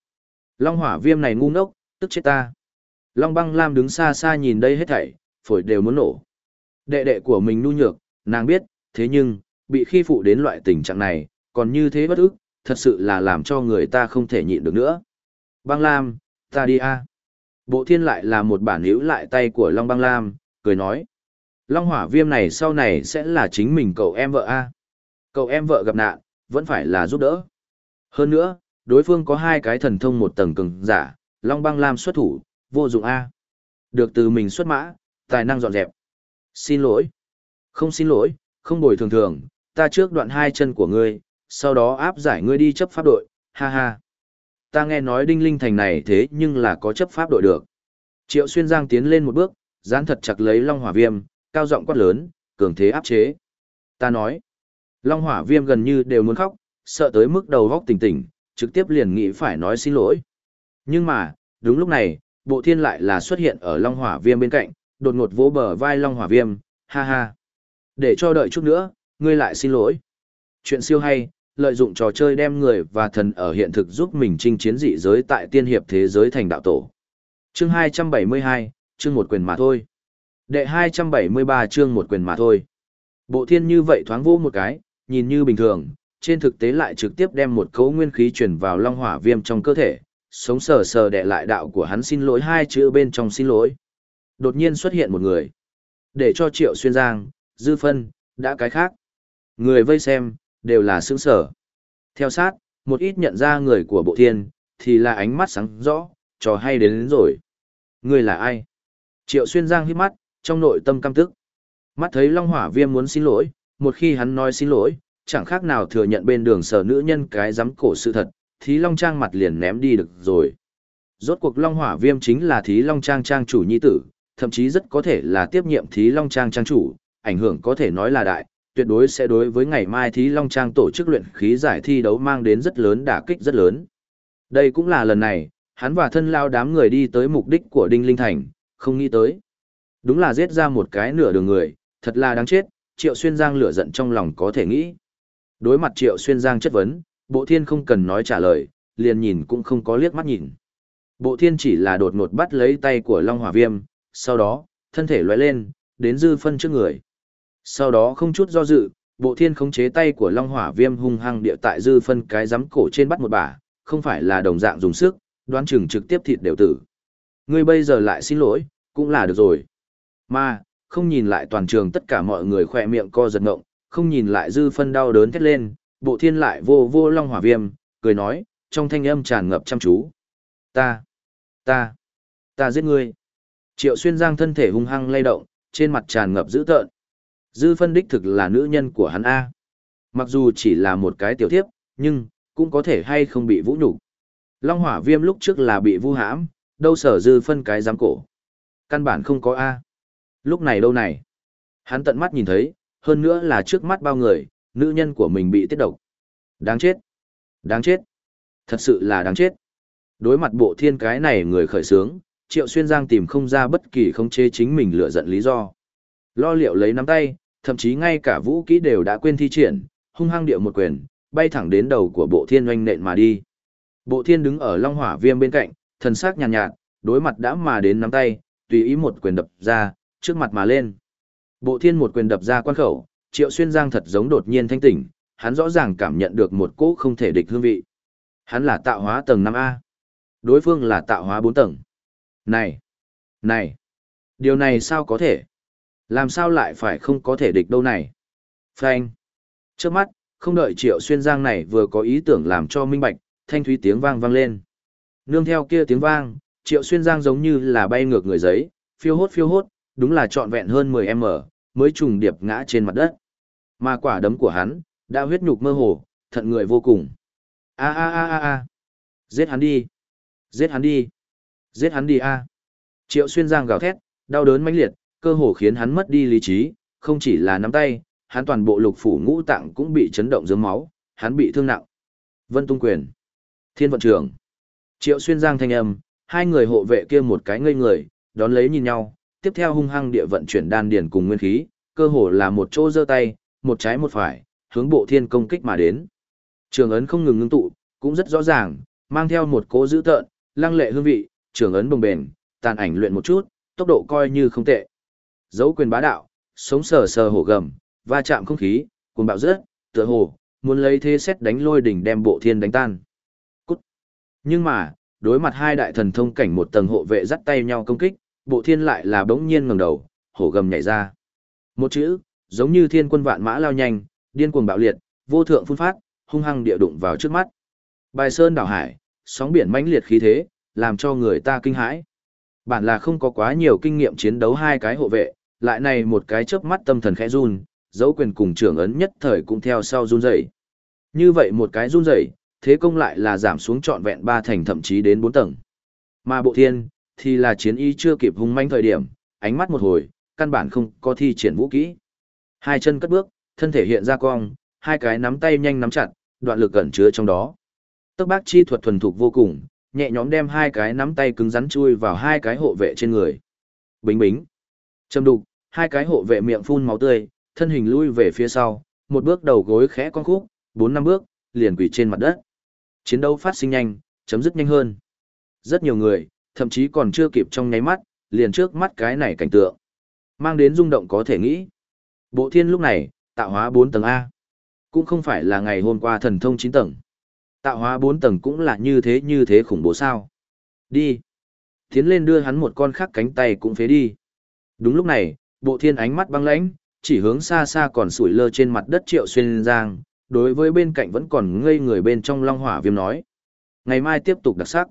Long hỏa viêm này ngu ngốc, tức chết ta. Long băng lam đứng xa xa nhìn đây hết thảy, phổi đều muốn nổ. Đệ đệ của mình nu nhược, nàng biết, thế nhưng, bị khi phụ đến loại tình trạng này, còn như thế bất ức, thật sự là làm cho người ta không thể nhịn được nữa. Băng lam, ta đi a. Bộ thiên lại là một bản hữu lại tay của Long băng lam, cười nói. Long hỏa viêm này sau này sẽ là chính mình cậu em vợ a. Cậu em vợ gặp nạn, vẫn phải là giúp đỡ. Hơn nữa, đối phương có hai cái thần thông một tầng cường giả, Long băng lam xuất thủ, vô dụng A. Được từ mình xuất mã, tài năng dọn dẹp. Xin lỗi. Không xin lỗi, không bồi thường thường, ta trước đoạn hai chân của ngươi, sau đó áp giải ngươi đi chấp pháp đội, ha ha. Ta nghe nói đinh linh thành này thế nhưng là có chấp pháp đội được. Triệu xuyên giang tiến lên một bước, dán thật chặt lấy long hỏa viêm, cao giọng quát lớn, cường thế áp chế. Ta nói, long hỏa viêm gần như đều muốn khóc, sợ tới mức đầu góc tỉnh tỉnh, trực tiếp liền nghĩ phải nói xin lỗi. Nhưng mà, đúng lúc này, bộ thiên lại là xuất hiện ở long hỏa viêm bên cạnh, đột ngột vỗ bờ vai long hỏa viêm, ha ha. Để cho đợi chút nữa, ngươi lại xin lỗi. Chuyện siêu hay, lợi dụng trò chơi đem người và thần ở hiện thực giúp mình chinh chiến dị giới tại tiên hiệp thế giới thành đạo tổ. Chương 272, chương một quyền mà thôi. Đệ 273 chương một quyền mà thôi. Bộ thiên như vậy thoáng vô một cái, nhìn như bình thường, trên thực tế lại trực tiếp đem một cấu nguyên khí truyền vào long hỏa viêm trong cơ thể, sống sờ sờ đệ lại đạo của hắn xin lỗi hai chữ bên trong xin lỗi. Đột nhiên xuất hiện một người. Để cho triệu xuyên giang, dư phân, đã cái khác. Người vây xem, đều là sững sở. Theo sát, một ít nhận ra người của bộ thiên, thì là ánh mắt sáng rõ, trò hay đến, đến rồi. Người là ai? Triệu xuyên giang hít mắt, trong nội tâm căm tức. Mắt thấy Long Hỏa Viêm muốn xin lỗi, một khi hắn nói xin lỗi, chẳng khác nào thừa nhận bên đường sở nữ nhân cái dám cổ sự thật, Thí Long Trang mặt liền ném đi được rồi. Rốt cuộc Long Hỏa Viêm chính là Thí Long Trang Trang chủ nhi tử, thậm chí rất có thể là tiếp nhiệm Thí Long Trang Trang chủ, ảnh hưởng có thể nói là đại, tuyệt đối sẽ đối với ngày mai Thí Long Trang tổ chức luyện khí giải thi đấu mang đến rất lớn đả kích rất lớn. Đây cũng là lần này, hắn và thân lao đám người đi tới mục đích của Đinh Linh Thành, không nghĩ tới. Đúng là giết ra một cái nửa đường người, thật là đáng chết, Triệu Xuyên Giang lửa giận trong lòng có thể nghĩ. Đối mặt Triệu Xuyên Giang chất vấn, Bộ Thiên không cần nói trả lời, liền nhìn cũng không có liếc mắt nhìn. Bộ Thiên chỉ là đột ngột bắt lấy tay của Long Hỏa Viêm, sau đó, thân thể lóe lên, đến dư phân trước người. Sau đó không chút do dự, Bộ Thiên khống chế tay của Long Hỏa Viêm hung hăng địa tại dư phân cái giấm cổ trên bắt một bả, không phải là đồng dạng dùng sức, đoán chừng trực tiếp thịt đều tử. Ngươi bây giờ lại xin lỗi, cũng là được rồi. Mà, không nhìn lại toàn trường tất cả mọi người khỏe miệng co giật ngộng, không nhìn lại dư phân đau đớn thét lên, bộ thiên lại vô vô long hỏa viêm, cười nói, trong thanh âm tràn ngập chăm chú. Ta, ta, ta giết ngươi. Triệu xuyên giang thân thể hung hăng lay động, trên mặt tràn ngập dữ tợn. Dư phân đích thực là nữ nhân của hắn A. Mặc dù chỉ là một cái tiểu thiếp, nhưng, cũng có thể hay không bị vũ nhục Long hỏa viêm lúc trước là bị vu hãm, đâu sở dư phân cái giám cổ. Căn bản không có A. Lúc này đâu này? Hắn tận mắt nhìn thấy, hơn nữa là trước mắt bao người, nữ nhân của mình bị tiết độc. Đáng chết. Đáng chết. Thật sự là đáng chết. Đối mặt bộ thiên cái này người khởi sướng, Triệu Xuyên Giang tìm không ra bất kỳ khống chế chính mình lựa giận lý do. Lo liệu lấy nắm tay, thậm chí ngay cả vũ kỹ đều đã quên thi triển, hung hăng điệu một quyền, bay thẳng đến đầu của bộ thiên oanh nện mà đi. Bộ thiên đứng ở long hỏa viêm bên cạnh, thần sắc nhàn nhạt, nhạt, đối mặt đã mà đến nắm tay, tùy ý một quyền đập ra, trước mặt mà lên. Bộ thiên một quyền đập ra quan khẩu, triệu xuyên giang thật giống đột nhiên thanh tỉnh, hắn rõ ràng cảm nhận được một cỗ không thể địch hương vị. Hắn là tạo hóa tầng 5A. Đối phương là tạo hóa 4 tầng. Này! Này! Điều này sao có thể? Làm sao lại phải không có thể địch đâu này? Phanh! Trước mắt, không đợi triệu xuyên giang này vừa có ý tưởng làm cho minh bạch, thanh thúy tiếng vang vang lên. Nương theo kia tiếng vang, triệu xuyên giang giống như là bay ngược người giấy, phiêu hốt phiêu hốt, đúng là trọn vẹn hơn 10m, mới trùng điệp ngã trên mặt đất. Mà quả đấm của hắn, đã huyết nhục mơ hồ, thận người vô cùng. A a a a a. Giết hắn đi. Giết hắn đi. Giết hắn đi a. Triệu Xuyên Giang gào thét, đau đớn mãnh liệt, cơ hồ khiến hắn mất đi lý trí, không chỉ là nắm tay, hắn toàn bộ lục phủ ngũ tạng cũng bị chấn động dưới máu, hắn bị thương nặng. Vân Tung Quyền. Thiên vận trưởng. Triệu Xuyên Giang thanh âm, hai người hộ vệ kia một cái ngây người, đón lấy nhìn nhau, tiếp theo hung hăng địa vận chuyển đan điền cùng nguyên khí, cơ hồ là một chỗ giơ tay, một trái một phải, hướng bộ thiên công kích mà đến. Trường ấn không ngừng ngưng tụ, cũng rất rõ ràng, mang theo một cố dữ tợn, lăng lệ hương vị, trường ấn bồng bền, tàn ảnh luyện một chút, tốc độ coi như không tệ. Dấu quyền bá đạo, sống sờ sờ hổ gầm, va chạm không khí, cuồng bạo rớt, tựa hồ, muốn lấy thế xét đánh lôi đỉnh đem bộ thiên đánh tan. Cút. Nhưng mà, đối mặt hai đại thần thông cảnh một tầng hộ vệ dắt tay nhau công kích, bộ thiên lại là bỗng nhiên ngẩng đầu, hổ gầm nhảy ra. Một chữ, giống như thiên quân vạn mã lao nhanh, điên cuồng bạo liệt, vô thượng phun phát, hung hăng địa đụng vào trước mắt. Bài sơn đảo hải, sóng biển mãnh liệt khí thế, làm cho người ta kinh hãi. Bản là không có quá nhiều kinh nghiệm chiến đấu hai cái hộ vệ, lại này một cái chớp mắt tâm thần khẽ run, dấu quyền cùng trưởng ấn nhất thời cũng theo sau run rẩy. Như vậy một cái run rẩy, thế công lại là giảm xuống trọn vẹn ba thành thậm chí đến bốn tầng. Mà bộ thiên, thì là chiến y chưa kịp hung manh thời điểm, ánh mắt một hồi, căn bản không có thi triển vũ kỹ. Hai chân cất bước, thân thể hiện ra cong, hai cái nắm tay nhanh nắm chặt, đoạn lực ẩn chứa trong đó. Tốc bác chi thuật thuần thục vô cùng, nhẹ nhõm đem hai cái nắm tay cứng rắn chui vào hai cái hộ vệ trên người. Bính bính. Châm đục, hai cái hộ vệ miệng phun máu tươi, thân hình lui về phía sau, một bước đầu gối khẽ con khúc, bốn năm bước, liền quỳ trên mặt đất. Chiến đấu phát sinh nhanh, chấm dứt nhanh hơn. Rất nhiều người, thậm chí còn chưa kịp trong nháy mắt, liền trước mắt cái này cảnh tượng. Mang đến rung động có thể nghĩ. Bộ thiên lúc này, tạo hóa 4 tầng A. Cũng không phải là ngày hôm qua thần thông 9 tầng. Tạo hóa 4 tầng cũng là như thế như thế khủng bố sao. Đi. Tiến lên đưa hắn một con khác cánh tay cũng phế đi. Đúng lúc này, bộ thiên ánh mắt băng lãnh, chỉ hướng xa xa còn sủi lơ trên mặt đất triệu xuyên giang, đối với bên cạnh vẫn còn ngây người bên trong long hỏa viêm nói. Ngày mai tiếp tục đặc sắc.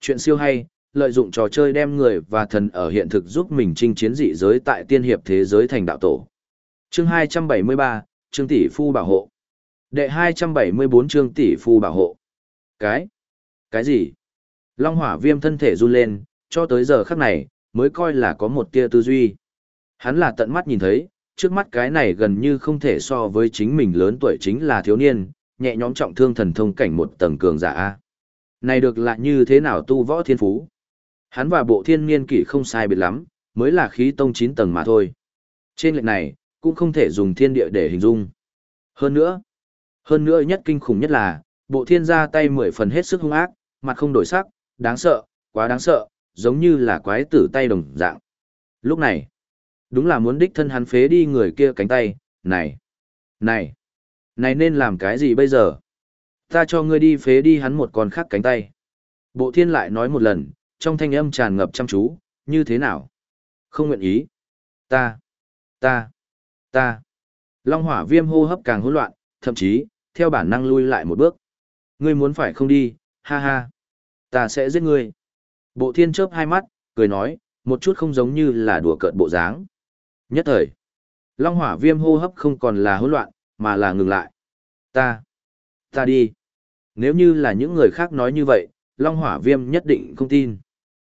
Chuyện siêu hay, lợi dụng trò chơi đem người và thần ở hiện thực giúp mình chinh chiến dị giới tại tiên hiệp thế giới thành đạo tổ. Chương 273, Trương Tỷ Phu bảo hộ. Đệ 274 Trương Tỷ Phu bảo hộ. Cái? Cái gì? Long hỏa viêm thân thể run lên, cho tới giờ khắc này, mới coi là có một tia tư duy. Hắn là tận mắt nhìn thấy, trước mắt cái này gần như không thể so với chính mình lớn tuổi chính là thiếu niên, nhẹ nhõm trọng thương thần thông cảnh một tầng cường giả Này được lại như thế nào tu võ thiên phú? Hắn và bộ thiên niên kỷ không sai biệt lắm, mới là khí tông 9 tầng mà thôi. Trên lệnh này, cũng không thể dùng thiên địa để hình dung. Hơn nữa, hơn nữa nhất kinh khủng nhất là, bộ thiên ra tay mười phần hết sức hung ác, mặt không đổi sắc, đáng sợ, quá đáng sợ, giống như là quái tử tay đồng dạng. Lúc này, đúng là muốn đích thân hắn phế đi người kia cánh tay, này, này, này nên làm cái gì bây giờ? Ta cho ngươi đi phế đi hắn một con khác cánh tay. Bộ thiên lại nói một lần, trong thanh âm tràn ngập chăm chú, như thế nào? Không nguyện ý. Ta, ta, ta. Long hỏa viêm hô hấp càng hỗn loạn, thậm chí, theo bản năng lui lại một bước. Ngươi muốn phải không đi, ha ha. Ta sẽ giết ngươi. Bộ thiên chớp hai mắt, cười nói, một chút không giống như là đùa cợt bộ dáng. Nhất thời, Long hỏa viêm hô hấp không còn là hỗn loạn, mà là ngừng lại. Ta, ta đi. Nếu như là những người khác nói như vậy, Long hỏa viêm nhất định không tin.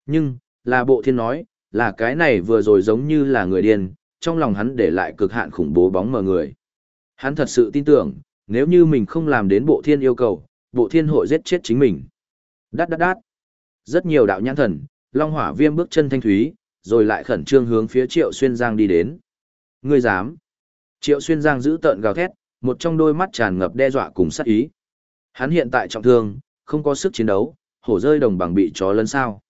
Nhưng, là bộ thiên nói, là cái này vừa rồi giống như là người điên, trong lòng hắn để lại cực hạn khủng bố bóng mờ người. Hắn thật sự tin tưởng, nếu như mình không làm đến bộ thiên yêu cầu, bộ thiên hội giết chết chính mình. Đát đát đát. Rất nhiều đạo nhãn thần, Long Hỏa Viêm bước chân thanh thúy, rồi lại khẩn trương hướng phía Triệu Xuyên Giang đi đến. Ngươi dám? Triệu Xuyên Giang giữ tợn gào thét, một trong đôi mắt tràn ngập đe dọa cùng sát ý. Hắn hiện tại trọng thương, không có sức chiến đấu, hổ rơi đồng bằng bị chó lấn sao.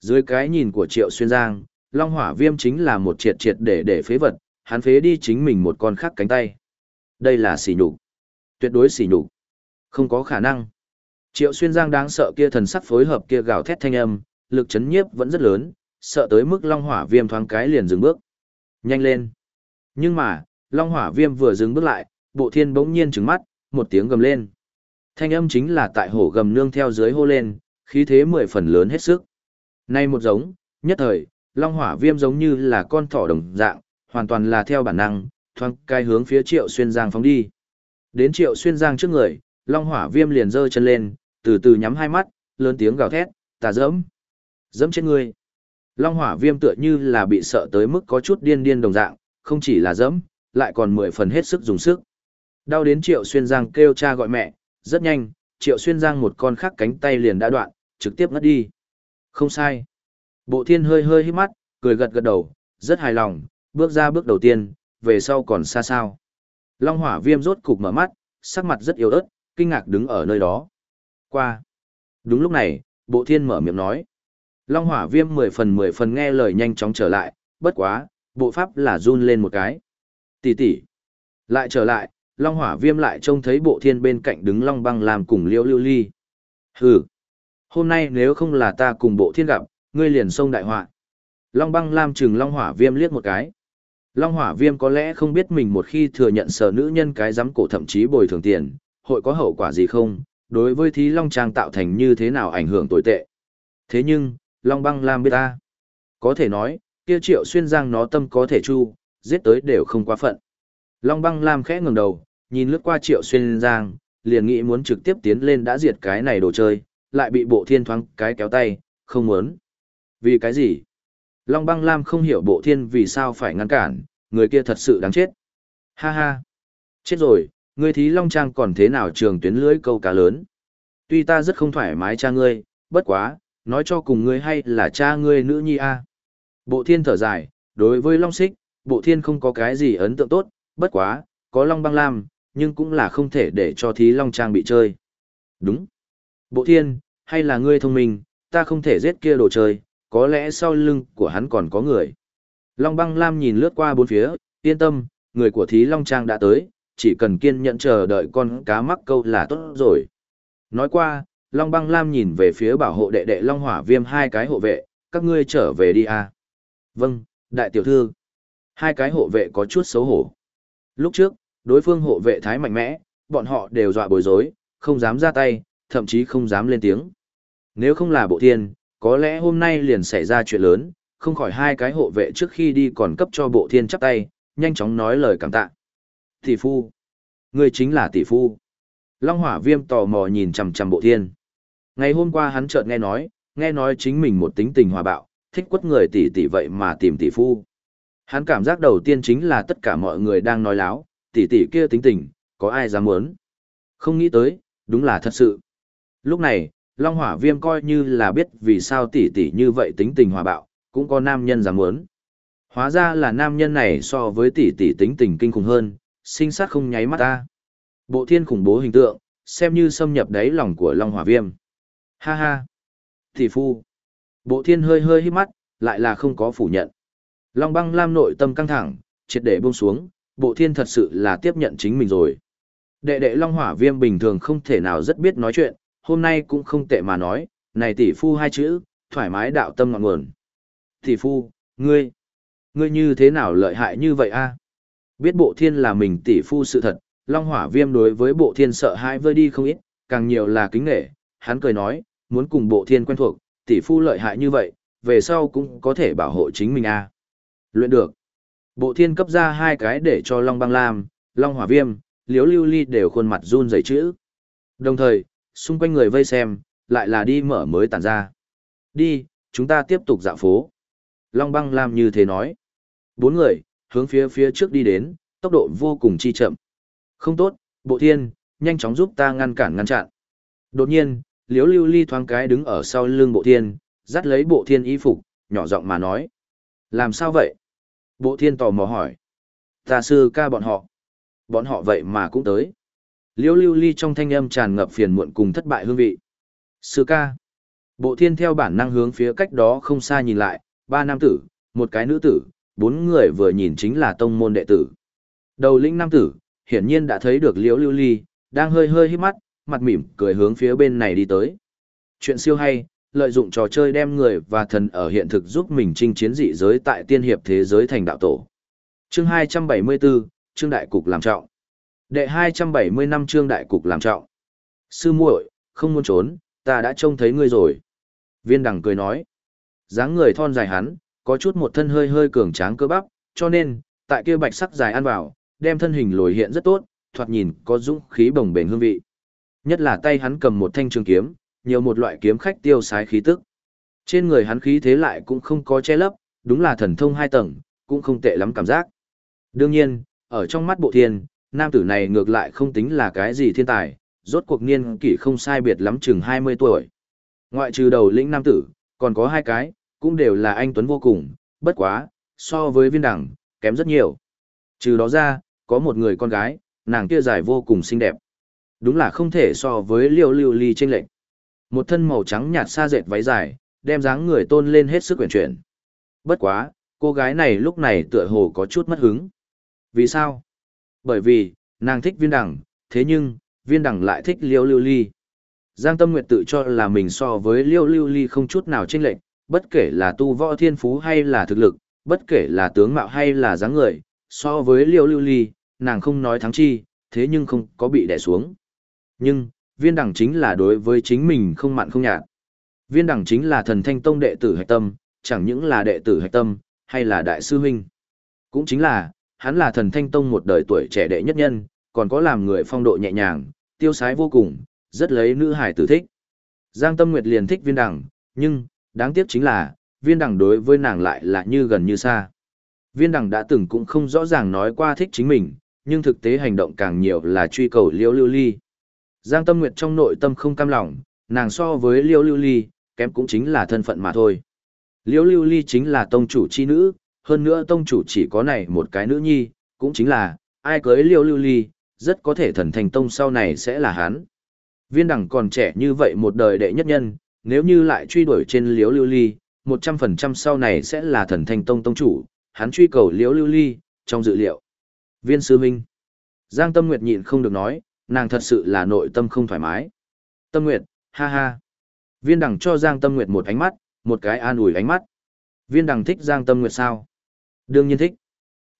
Dưới cái nhìn của Triệu Xuyên Giang, Long Hỏa Viêm chính là một triệt triệt để để phế vật, hắn phế đi chính mình một con khác cánh tay. Đây là sỉ nhục. Tuyệt đối sỉ nhục. Không có khả năng. Triệu Xuyên Giang đáng sợ kia thần sắc phối hợp kia gào thét thanh âm, lực chấn nhiếp vẫn rất lớn, sợ tới mức Long Hỏa Viêm thoáng cái liền dừng bước. Nhanh lên. Nhưng mà, Long Hỏa Viêm vừa dừng bước lại, Bộ Thiên bỗng nhiên trừng mắt, một tiếng gầm lên. Thanh âm chính là tại hổ gầm nương theo dưới hô lên, khí thế mười phần lớn hết sức. Nay một giống, nhất thời, Long Hỏa Viêm giống như là con thỏ đồng dạng, hoàn toàn là theo bản năng, thoáng cái hướng phía Triệu Xuyên Giang phóng đi. Đến Triệu Xuyên Giang trước người, Long Hỏa Viêm liền giơ chân lên, từ từ nhắm hai mắt, lớn tiếng gào thét, "Ta dẫm, dẫm trên người. Long Hỏa Viêm tựa như là bị sợ tới mức có chút điên điên đồng dạng, không chỉ là dẫm, lại còn mười phần hết sức dùng sức. Đau đến Triệu Xuyên Giang kêu cha gọi mẹ, rất nhanh, Triệu Xuyên Giang một con khác cánh tay liền đã đoạn, trực tiếp ngất đi. Không sai. Bộ thiên hơi hơi hít mắt, cười gật gật đầu, rất hài lòng, bước ra bước đầu tiên, về sau còn xa sao. Long hỏa viêm rốt cục mở mắt, sắc mặt rất yếu ớt, kinh ngạc đứng ở nơi đó. Qua. Đúng lúc này, bộ thiên mở miệng nói. Long hỏa viêm mười phần mười phần nghe lời nhanh chóng trở lại, bất quá, bộ pháp là run lên một cái. Tỷ tỷ. Lại trở lại, Long hỏa viêm lại trông thấy bộ thiên bên cạnh đứng Long băng làm cùng liễu lưu ly. Hừ. Hôm nay nếu không là ta cùng bộ thiên gặp, ngươi liền xông đại họa. Long băng lam chừng Long hỏa viêm liếc một cái. Long hỏa viêm có lẽ không biết mình một khi thừa nhận sở nữ nhân cái giám cổ thậm chí bồi thường tiền, hội có hậu quả gì không, đối với thí Long Trang tạo thành như thế nào ảnh hưởng tồi tệ. Thế nhưng, Long Băng Lam biết ta. Có thể nói, kia triệu xuyên giang nó tâm có thể chu, giết tới đều không quá phận. Long Băng Lam khẽ ngừng đầu, nhìn lướt qua triệu xuyên giang, liền nghĩ muốn trực tiếp tiến lên đã diệt cái này đồ chơi, lại bị bộ thiên thoáng cái kéo tay, không muốn. Vì cái gì? Long Băng Lam không hiểu bộ thiên vì sao phải ngăn cản, người kia thật sự đáng chết. Ha ha! Chết rồi, ngươi thí Long Trang còn thế nào trường tuyến lưới câu cá lớn. Tuy ta rất không thoải mái cha ngươi, bất quá, nói cho cùng ngươi hay là cha ngươi nữ nhi a. Bộ thiên thở dài, đối với Long Xích, bộ thiên không có cái gì ấn tượng tốt, bất quá, có Long Băng Lam, nhưng cũng là không thể để cho thí Long Trang bị chơi. Đúng. Bộ thiên, hay là ngươi thông minh, ta không thể giết kia đồ chơi, có lẽ sau lưng của hắn còn có người. Long Băng Lam nhìn lướt qua bốn phía, yên tâm, người của thí Long Trang đã tới, chỉ cần kiên nhẫn chờ đợi con cá mắc câu là tốt rồi. Nói qua, Long Băng Lam nhìn về phía bảo hộ đệ đệ Long Hỏa Viêm hai cái hộ vệ, các ngươi trở về đi à. Vâng, đại tiểu thư. Hai cái hộ vệ có chút xấu hổ. Lúc trước, đối phương hộ vệ thái mạnh mẽ, bọn họ đều dọa bối rối, không dám ra tay, thậm chí không dám lên tiếng. Nếu không là bộ thiên, có lẽ hôm nay liền xảy ra chuyện lớn, không khỏi hai cái hộ vệ trước khi đi còn cấp cho bộ thiên chắp tay, nhanh chóng nói lời cảm tạ. Tỷ phu. Người chính là tỷ phu. Long hỏa viêm tò mò nhìn chằm chằm bộ thiên. Ngày hôm qua hắn chợt nghe nói, nghe nói chính mình một tính tình hòa bạo, thích quất người tỷ tỷ vậy mà tìm tỷ phu. Hắn cảm giác đầu tiên chính là tất cả mọi người đang nói láo, tỷ tỷ kia tính tình, có ai dám muốn. Không nghĩ tới, đúng là thật sự. Lúc này, Long Hỏa Viêm coi như là biết vì sao tỷ tỷ như vậy tính tình hòa bạo, cũng có nam nhân dám muốn. Hóa ra là nam nhân này so với tỷ tỷ tính tình kinh khủng hơn, sinh sát không nháy mắt ta. Bộ thiên khủng bố hình tượng, xem như xâm nhập đáy lòng của Long Hỏa Viêm. Ha ha! Tỷ phu! Bộ thiên hơi hơi hít mắt, lại là không có phủ nhận. Long băng lam nội tâm căng thẳng, triệt để buông xuống, bộ thiên thật sự là tiếp nhận chính mình rồi. Đệ đệ Long Hỏa Viêm bình thường không thể nào rất biết nói chuyện, hôm nay cũng không tệ mà nói, này tỷ phu hai chữ, thoải mái đạo tâm ngọn nguồn. Tỷ phu, ngươi, ngươi như thế nào lợi hại như vậy a? Biết bộ thiên là mình tỷ phu sự thật, Long Hỏa Viêm đối với bộ thiên sợ hãi vơi đi không ít, càng nhiều là kính nghệ, hắn cười nói, muốn cùng bộ thiên quen thuộc, tỷ phu lợi hại như vậy, về sau cũng có thể bảo hộ chính mình a. Luyện được. Bộ thiên cấp ra hai cái để cho Long Băng Lam, Long Hỏa Viêm, Liếu Lưu Ly đều khuôn mặt run rẩy chữ. Đồng thời, xung quanh người vây xem, lại là đi mở mới tản ra. Đi, chúng ta tiếp tục dạo phố. Long Băng Lam như thế nói. Bốn người, hướng phía phía trước đi đến, tốc độ vô cùng chi chậm. Không tốt, bộ thiên, nhanh chóng giúp ta ngăn cản ngăn chặn. Đột nhiên, Liếu Lưu Ly thoáng cái đứng ở sau lưng bộ thiên, dắt lấy bộ thiên y phục, nhỏ giọng mà nói. Làm sao vậy? Bộ thiên tò mò hỏi. Ta sư ca bọn họ. Bọn họ vậy mà cũng tới. Liễu lưu ly trong thanh âm tràn ngập phiền muộn cùng thất bại hương vị. Sư ca. Bộ thiên theo bản năng hướng phía cách đó không xa nhìn lại, ba nam tử, một cái nữ tử, bốn người vừa nhìn chính là tông môn đệ tử. Đầu lĩnh nam tử, hiển nhiên đã thấy được liễu lưu ly, đang hơi hơi hít mắt, mặt mỉm cười hướng phía bên này đi tới. Chuyện siêu hay, lợi dụng trò chơi đem người và thần ở hiện thực giúp mình chinh chiến dị giới tại tiên hiệp thế giới thành đạo tổ. Chương 274, Trương Đại Cục làm trọng. Đệ 270 năm Trương Đại Cục làm trọng. Sư muội, không muốn trốn, ta đã trông thấy ngươi rồi. Viên đằng cười nói. dáng người thon dài hắn, có chút một thân hơi hơi cường tráng cơ bắp, cho nên, tại kia bạch sắc dài ăn vào, đem thân hình lồi hiện rất tốt, thoạt nhìn có dũng khí bồng bềnh hương vị. Nhất là tay hắn cầm một thanh trường kiếm, nhiều một loại kiếm khách tiêu sái khí tức. Trên người hắn khí thế lại cũng không có che lấp, đúng là thần thông hai tầng, cũng không tệ lắm cảm giác. Đương nhiên, ở trong mắt bộ thiên, nam tử này ngược lại không tính là cái gì thiên tài, rốt cuộc niên kỷ không sai biệt lắm chừng 20 tuổi. Ngoại trừ đầu lĩnh nam tử, còn có hai cái, cũng đều là anh Tuấn vô cùng, bất quá, so với viên đẳng, kém rất nhiều. Trừ đó ra, có một người con gái, nàng kia dài vô cùng xinh đẹp. Đúng là không thể so với liêu lưu ly trinh lệch. Một thân màu trắng nhạt xa dệt váy dài, đem dáng người tôn lên hết sức quyển chuyển. Bất quá, cô gái này lúc này tựa hồ có chút mất hứng. Vì sao? Bởi vì, nàng thích viên đẳng, thế nhưng, viên đẳng lại thích liêu lưu ly. Giang Tâm Nguyệt tự cho là mình so với liêu lưu ly không chút nào tranh lệch, bất kể là tu võ thiên phú hay là thực lực, bất kể là tướng mạo hay là dáng người, so với liêu lưu ly, nàng không nói thắng chi, thế nhưng không có bị đè xuống. Nhưng, viên đẳng chính là đối với chính mình không mặn không nhạt. Viên đẳng chính là thần thanh tông đệ tử hạch tâm, chẳng những là đệ tử hạch tâm, hay là đại sư huynh. Cũng chính là, hắn là thần thanh tông một đời tuổi trẻ đệ nhất nhân, còn có làm người phong độ nhẹ nhàng, tiêu sái vô cùng, rất lấy nữ hải tử thích. Giang Tâm Nguyệt liền thích viên đẳng, nhưng, đáng tiếc chính là, viên đẳng đối với nàng lại là như gần như xa. Viên đẳng đã từng cũng không rõ ràng nói qua thích chính mình, nhưng thực tế hành động càng nhiều là truy cầu liêu lưu ly. Giang Tâm Nguyệt trong nội tâm không cam lòng, nàng so với liêu lưu ly, kém cũng chính là thân phận mà thôi. Liêu lưu ly chính là tông chủ chi nữ, hơn nữa tông chủ chỉ có này một cái nữ nhi, cũng chính là, ai cưới liêu lưu ly, rất có thể thần thành tông sau này sẽ là hắn. Viên đẳng còn trẻ như vậy một đời đệ nhất nhân, nếu như lại truy đuổi trên Liễu lưu ly, 100% sau này sẽ là thần thành tông tông chủ, hắn truy cầu Liễu lưu ly, trong dự liệu. Viên sư minh. Giang Tâm Nguyệt nhịn không được nói, nàng thật sự là nội tâm không thoải mái. Tâm Nguyệt, ha ha. Viên đẳng cho Giang Tâm Nguyệt một ánh mắt, một cái an ủi ánh mắt. Viên đẳng thích Giang Tâm Nguyệt sao? Đương nhiên thích.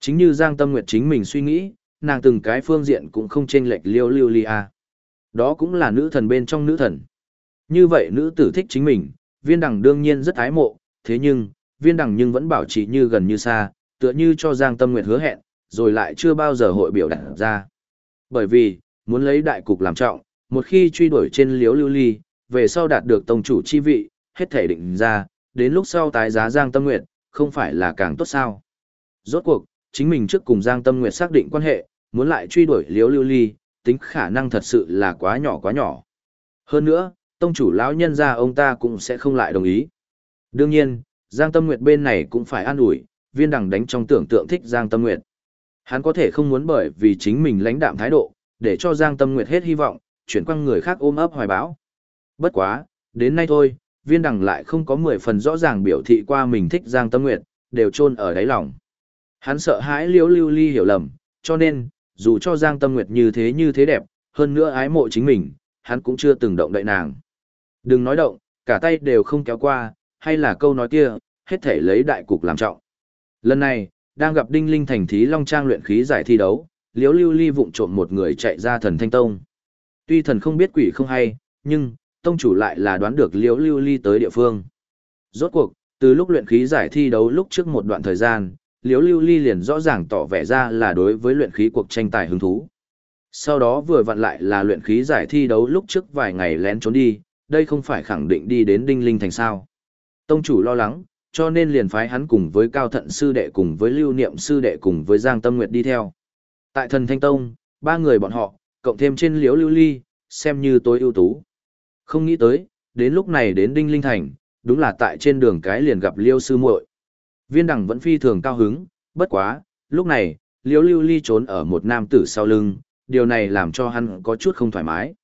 Chính như Giang Tâm Nguyệt chính mình suy nghĩ, nàng từng cái phương diện cũng không chênh lệch liêu liêu li a. Đó cũng là nữ thần bên trong nữ thần. Như vậy nữ tử thích chính mình, viên đẳng đương nhiên rất ái mộ, thế nhưng, viên đẳng nhưng vẫn bảo trì như gần như xa, tựa như cho Giang Tâm Nguyệt hứa hẹn, rồi lại chưa bao giờ hội biểu đạt ra. Bởi vì, muốn lấy đại cục làm trọng, một khi truy đuổi trên liếu lưu ly, về sau đạt được tông chủ chi vị, hết thể định ra, đến lúc sau tái giá Giang Tâm Nguyệt, không phải là càng tốt sao. Rốt cuộc, chính mình trước cùng Giang Tâm Nguyệt xác định quan hệ, muốn lại truy đuổi liếu lưu ly, tính khả năng thật sự là quá nhỏ quá nhỏ. Hơn nữa, tông chủ lão nhân ra ông ta cũng sẽ không lại đồng ý. Đương nhiên, Giang Tâm Nguyệt bên này cũng phải an ủi, viên đằng đánh trong tưởng tượng thích Giang Tâm Nguyệt. Hắn có thể không muốn bởi vì chính mình lãnh đạm thái độ, để cho Giang Tâm Nguyệt hết hy vọng, chuyển quăng người khác ôm ấp hoài bão. Bất quá, đến nay thôi, viên đằng lại không có 10 phần rõ ràng biểu thị qua mình thích Giang Tâm Nguyệt, đều chôn ở đáy lòng. Hắn sợ hãi liễu lưu ly hiểu lầm, cho nên, dù cho Giang Tâm Nguyệt như thế như thế đẹp, hơn nữa ái mộ chính mình, hắn cũng chưa từng động đậy nàng. Đừng nói động, cả tay đều không kéo qua, hay là câu nói kia, hết thể lấy đại cục làm trọng. Lần này, đang gặp Đinh Linh thành thí Long Trang luyện khí giải thi đấu, Liễu Lưu Ly vụng trộm một người chạy ra thần thanh tông. Tuy thần không biết quỷ không hay, nhưng tông chủ lại là đoán được Liễu Lưu Ly tới địa phương. Rốt cuộc, từ lúc luyện khí giải thi đấu lúc trước một đoạn thời gian, liếu lưu ly liền rõ ràng tỏ vẻ ra là đối với luyện khí cuộc tranh tài hứng thú. Sau đó vừa vặn lại là luyện khí giải thi đấu lúc trước vài ngày lén trốn đi, đây không phải khẳng định đi đến đinh linh thành sao. Tông chủ lo lắng, cho nên liền phái hắn cùng với cao thận sư đệ cùng với lưu niệm sư đệ cùng với Giang Tâm Nguyệt đi theo. Tại thần Thanh Tông, ba người bọn họ, cộng thêm trên liếu lưu ly, xem như tối ưu tú. Không nghĩ tới, đến lúc này đến Đinh Linh Thành, đúng là tại trên đường cái liền gặp liêu sư muội Viên đằng vẫn phi thường cao hứng, bất quá, lúc này, liễu lưu ly trốn ở một nam tử sau lưng, điều này làm cho hắn có chút không thoải mái.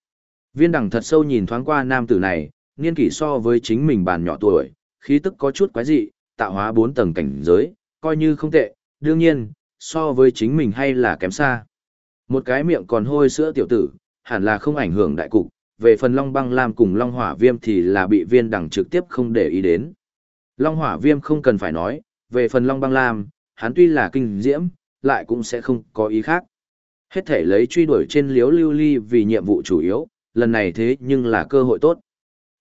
Viên đằng thật sâu nhìn thoáng qua nam tử này, niên kỷ so với chính mình bàn nhỏ tuổi, khí tức có chút quái dị, tạo hóa bốn tầng cảnh giới, coi như không tệ, đương nhiên, so với chính mình hay là kém xa. Một cái miệng còn hôi sữa tiểu tử, hẳn là không ảnh hưởng đại cục, về phần Long Băng Lam cùng Long Hỏa Viêm thì là bị viên đằng trực tiếp không để ý đến. Long Hỏa Viêm không cần phải nói, về phần Long Băng Lam, hắn tuy là kinh diễm, lại cũng sẽ không có ý khác. Hết thể lấy truy đuổi trên liếu lưu ly vì nhiệm vụ chủ yếu, lần này thế nhưng là cơ hội tốt.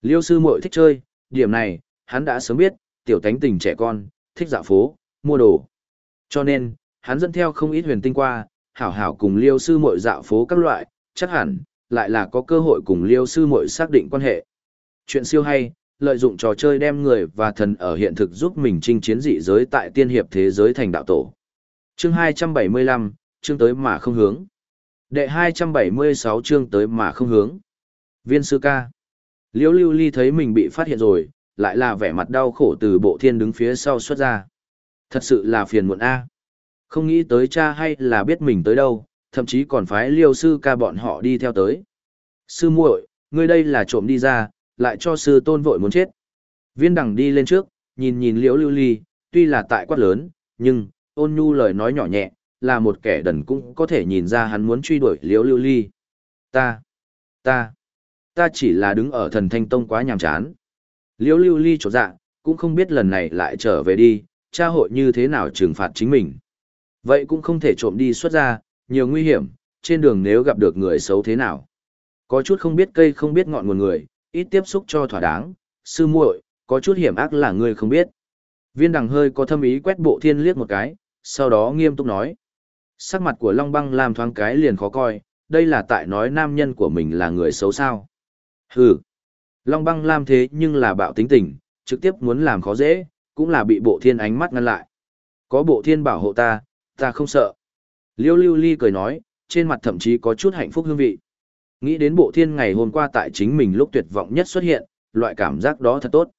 Liêu sư muội thích chơi, điểm này, hắn đã sớm biết, tiểu tánh tình trẻ con, thích dạo phố, mua đồ. Cho nên, hắn dẫn theo không ít huyền tinh qua, hảo hảo cùng liêu sư muội dạo phố các loại, chắc hẳn, lại là có cơ hội cùng liêu sư muội xác định quan hệ. Chuyện siêu hay, lợi dụng trò chơi đem người và thần ở hiện thực giúp mình chinh chiến dị giới tại tiên hiệp thế giới thành đạo tổ. Chương 275, chương tới mà không hướng. Đệ 276 chương tới mà không hướng. Viên sư ca. Liễu lưu ly thấy mình bị phát hiện rồi, lại là vẻ mặt đau khổ từ bộ thiên đứng phía sau xuất ra. Thật sự là phiền muộn a. Không nghĩ tới cha hay là biết mình tới đâu, thậm chí còn phái liêu sư ca bọn họ đi theo tới. Sư muội, ngươi đây là trộm đi ra, lại cho sư tôn vội muốn chết. Viên đằng đi lên trước, nhìn nhìn liễu lưu ly, tuy là tại quát lớn, nhưng, ôn nhu lời nói nhỏ nhẹ, là một kẻ đần cũng có thể nhìn ra hắn muốn truy đuổi liễu lưu ly. Ta, ta, ta chỉ là đứng ở thần thanh tông quá nhàm chán. Liễu lưu ly trột dạ, cũng không biết lần này lại trở về đi, cha hội như thế nào trừng phạt chính mình. Vậy cũng không thể trộm đi xuất ra, nhiều nguy hiểm, trên đường nếu gặp được người xấu thế nào. Có chút không biết cây không biết ngọn nguồn người, ít tiếp xúc cho thỏa đáng, sư muội, có chút hiểm ác là người không biết. Viên đằng hơi có thâm ý quét bộ thiên liếc một cái, sau đó nghiêm túc nói. Sắc mặt của Long Băng làm thoáng cái liền khó coi, đây là tại nói nam nhân của mình là người xấu sao. Hừ. Long Băng Lam thế nhưng là bạo tính tình, trực tiếp muốn làm khó dễ, cũng là bị bộ thiên ánh mắt ngăn lại. Có bộ thiên bảo hộ ta, ta không sợ. Liêu lưu ly cười nói, trên mặt thậm chí có chút hạnh phúc hương vị. Nghĩ đến bộ thiên ngày hôm qua tại chính mình lúc tuyệt vọng nhất xuất hiện, loại cảm giác đó thật tốt.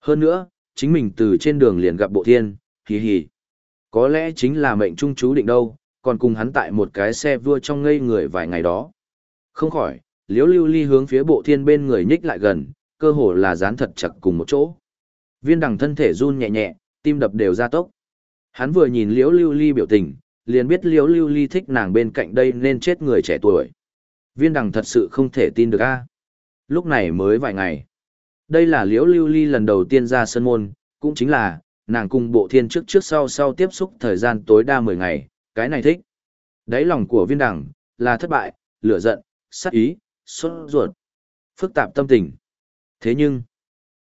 Hơn nữa, chính mình từ trên đường liền gặp bộ thiên, hì hì. Có lẽ chính là mệnh trung chú định đâu, còn cùng hắn tại một cái xe vua trong ngây người vài ngày đó. Không khỏi, liếu lưu ly hướng phía bộ thiên bên người nhích lại gần, cơ hồ là dán thật chặt cùng một chỗ. Viên đằng thân thể run nhẹ nhẹ, tim đập đều ra tốc. Hắn vừa nhìn liễu lưu ly biểu tình, liền biết liễu lưu ly thích nàng bên cạnh đây nên chết người trẻ tuổi. Viên đằng thật sự không thể tin được a. Lúc này mới vài ngày. Đây là liễu lưu ly lần đầu tiên ra sân môn, cũng chính là, nàng cùng bộ thiên trước trước sau sau tiếp xúc thời gian tối đa 10 ngày, cái này thích. Đáy lòng của viên đằng, là thất bại, lửa giận, sát ý, sốt ruột, phức tạp tâm tình. Thế nhưng,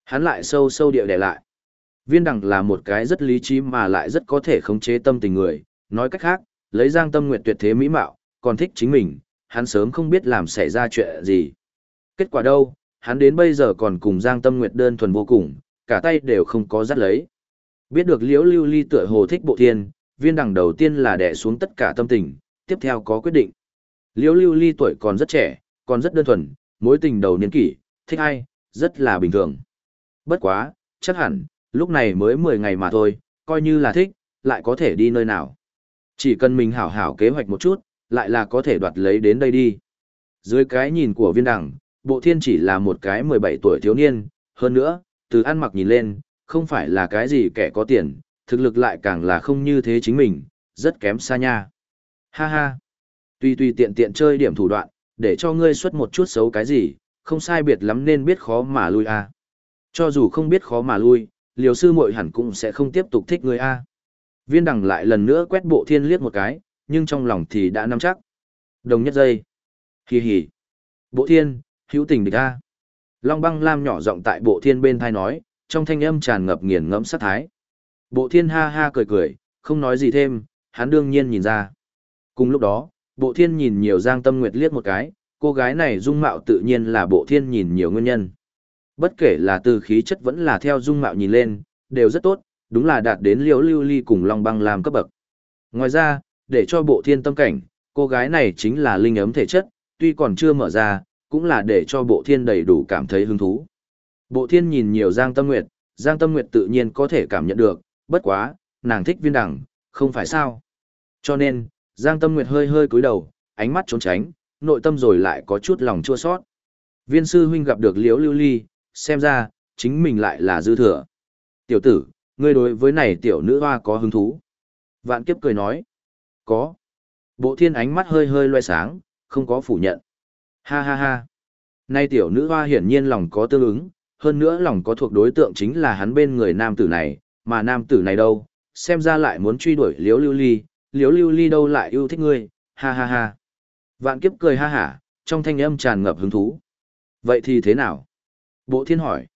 hắn lại sâu sâu địa đẻ lại. Viên đằng là một cái rất lý trí mà lại rất có thể khống chế tâm tình người, nói cách khác, lấy giang tâm Nguyệt tuyệt thế mỹ mạo, còn thích chính mình, hắn sớm không biết làm xảy ra chuyện gì. Kết quả đâu, hắn đến bây giờ còn cùng giang tâm Nguyệt đơn thuần vô cùng, cả tay đều không có dắt lấy. Biết được liễu lưu ly tựa hồ thích bộ thiên, viên đằng đầu tiên là đè xuống tất cả tâm tình, tiếp theo có quyết định. Liễu lưu ly tuổi còn rất trẻ, còn rất đơn thuần, mối tình đầu niên kỷ, thích ai, rất là bình thường. Bất quá, chắc hẳn, lúc này mới 10 ngày mà thôi, coi như là thích, lại có thể đi nơi nào. Chỉ cần mình hảo hảo kế hoạch một chút, lại là có thể đoạt lấy đến đây đi. Dưới cái nhìn của viên đẳng, bộ thiên chỉ là một cái 17 tuổi thiếu niên, hơn nữa, từ ăn mặc nhìn lên, không phải là cái gì kẻ có tiền, thực lực lại càng là không như thế chính mình, rất kém xa nha. Ha ha, tuy tuy tiện tiện chơi điểm thủ đoạn, để cho ngươi xuất một chút xấu cái gì, không sai biệt lắm nên biết khó mà lui à? Cho dù không biết khó mà lui, liều sư muội hẳn cũng sẽ không tiếp tục thích ngươi a. Viên đằng lại lần nữa quét bộ thiên liếc một cái, nhưng trong lòng thì đã nắm chắc. Đồng nhất giây. Hì hì. Bộ thiên, hữu tình địch a. Long băng lam nhỏ giọng tại bộ thiên bên thai nói, trong thanh âm tràn ngập nghiền ngẫm sát thái. Bộ thiên ha ha cười cười, không nói gì thêm, hắn đương nhiên nhìn ra. Cùng lúc đó, bộ thiên nhìn nhiều giang tâm nguyệt liếc một cái, cô gái này dung mạo tự nhiên là bộ thiên nhìn nhiều nguyên nhân. Bất kể là từ khí chất vẫn là theo dung mạo nhìn lên, đều rất tốt, đúng là đạt đến liễu lưu ly cùng long băng làm cấp bậc. Ngoài ra, để cho bộ thiên tâm cảnh, cô gái này chính là linh ấm thể chất, tuy còn chưa mở ra, cũng là để cho bộ thiên đầy đủ cảm thấy hứng thú. Bộ thiên nhìn nhiều Giang Tâm Nguyệt, Giang Tâm Nguyệt tự nhiên có thể cảm nhận được, bất quá, nàng thích viên đẳng, không phải sao. Cho nên, Giang Tâm Nguyệt hơi hơi cúi đầu, ánh mắt trốn tránh, nội tâm rồi lại có chút lòng chua sót. Viên sư huynh gặp được liễu lưu ly, xem ra, chính mình lại là dư thừa. Tiểu tử, ngươi đối với này tiểu nữ hoa có hứng thú. Vạn kiếp cười nói. Có. Bộ thiên ánh mắt hơi hơi loe sáng, không có phủ nhận. Ha ha ha. Nay tiểu nữ hoa hiển nhiên lòng có tương ứng, hơn nữa lòng có thuộc đối tượng chính là hắn bên người nam tử này, mà nam tử này đâu, xem ra lại muốn truy đuổi liếu lưu ly, liếu lưu ly đâu lại yêu thích ngươi, ha ha ha. Vạn kiếp cười ha hả, trong thanh âm tràn ngập hứng thú. Vậy thì thế nào? Bộ thiên hỏi.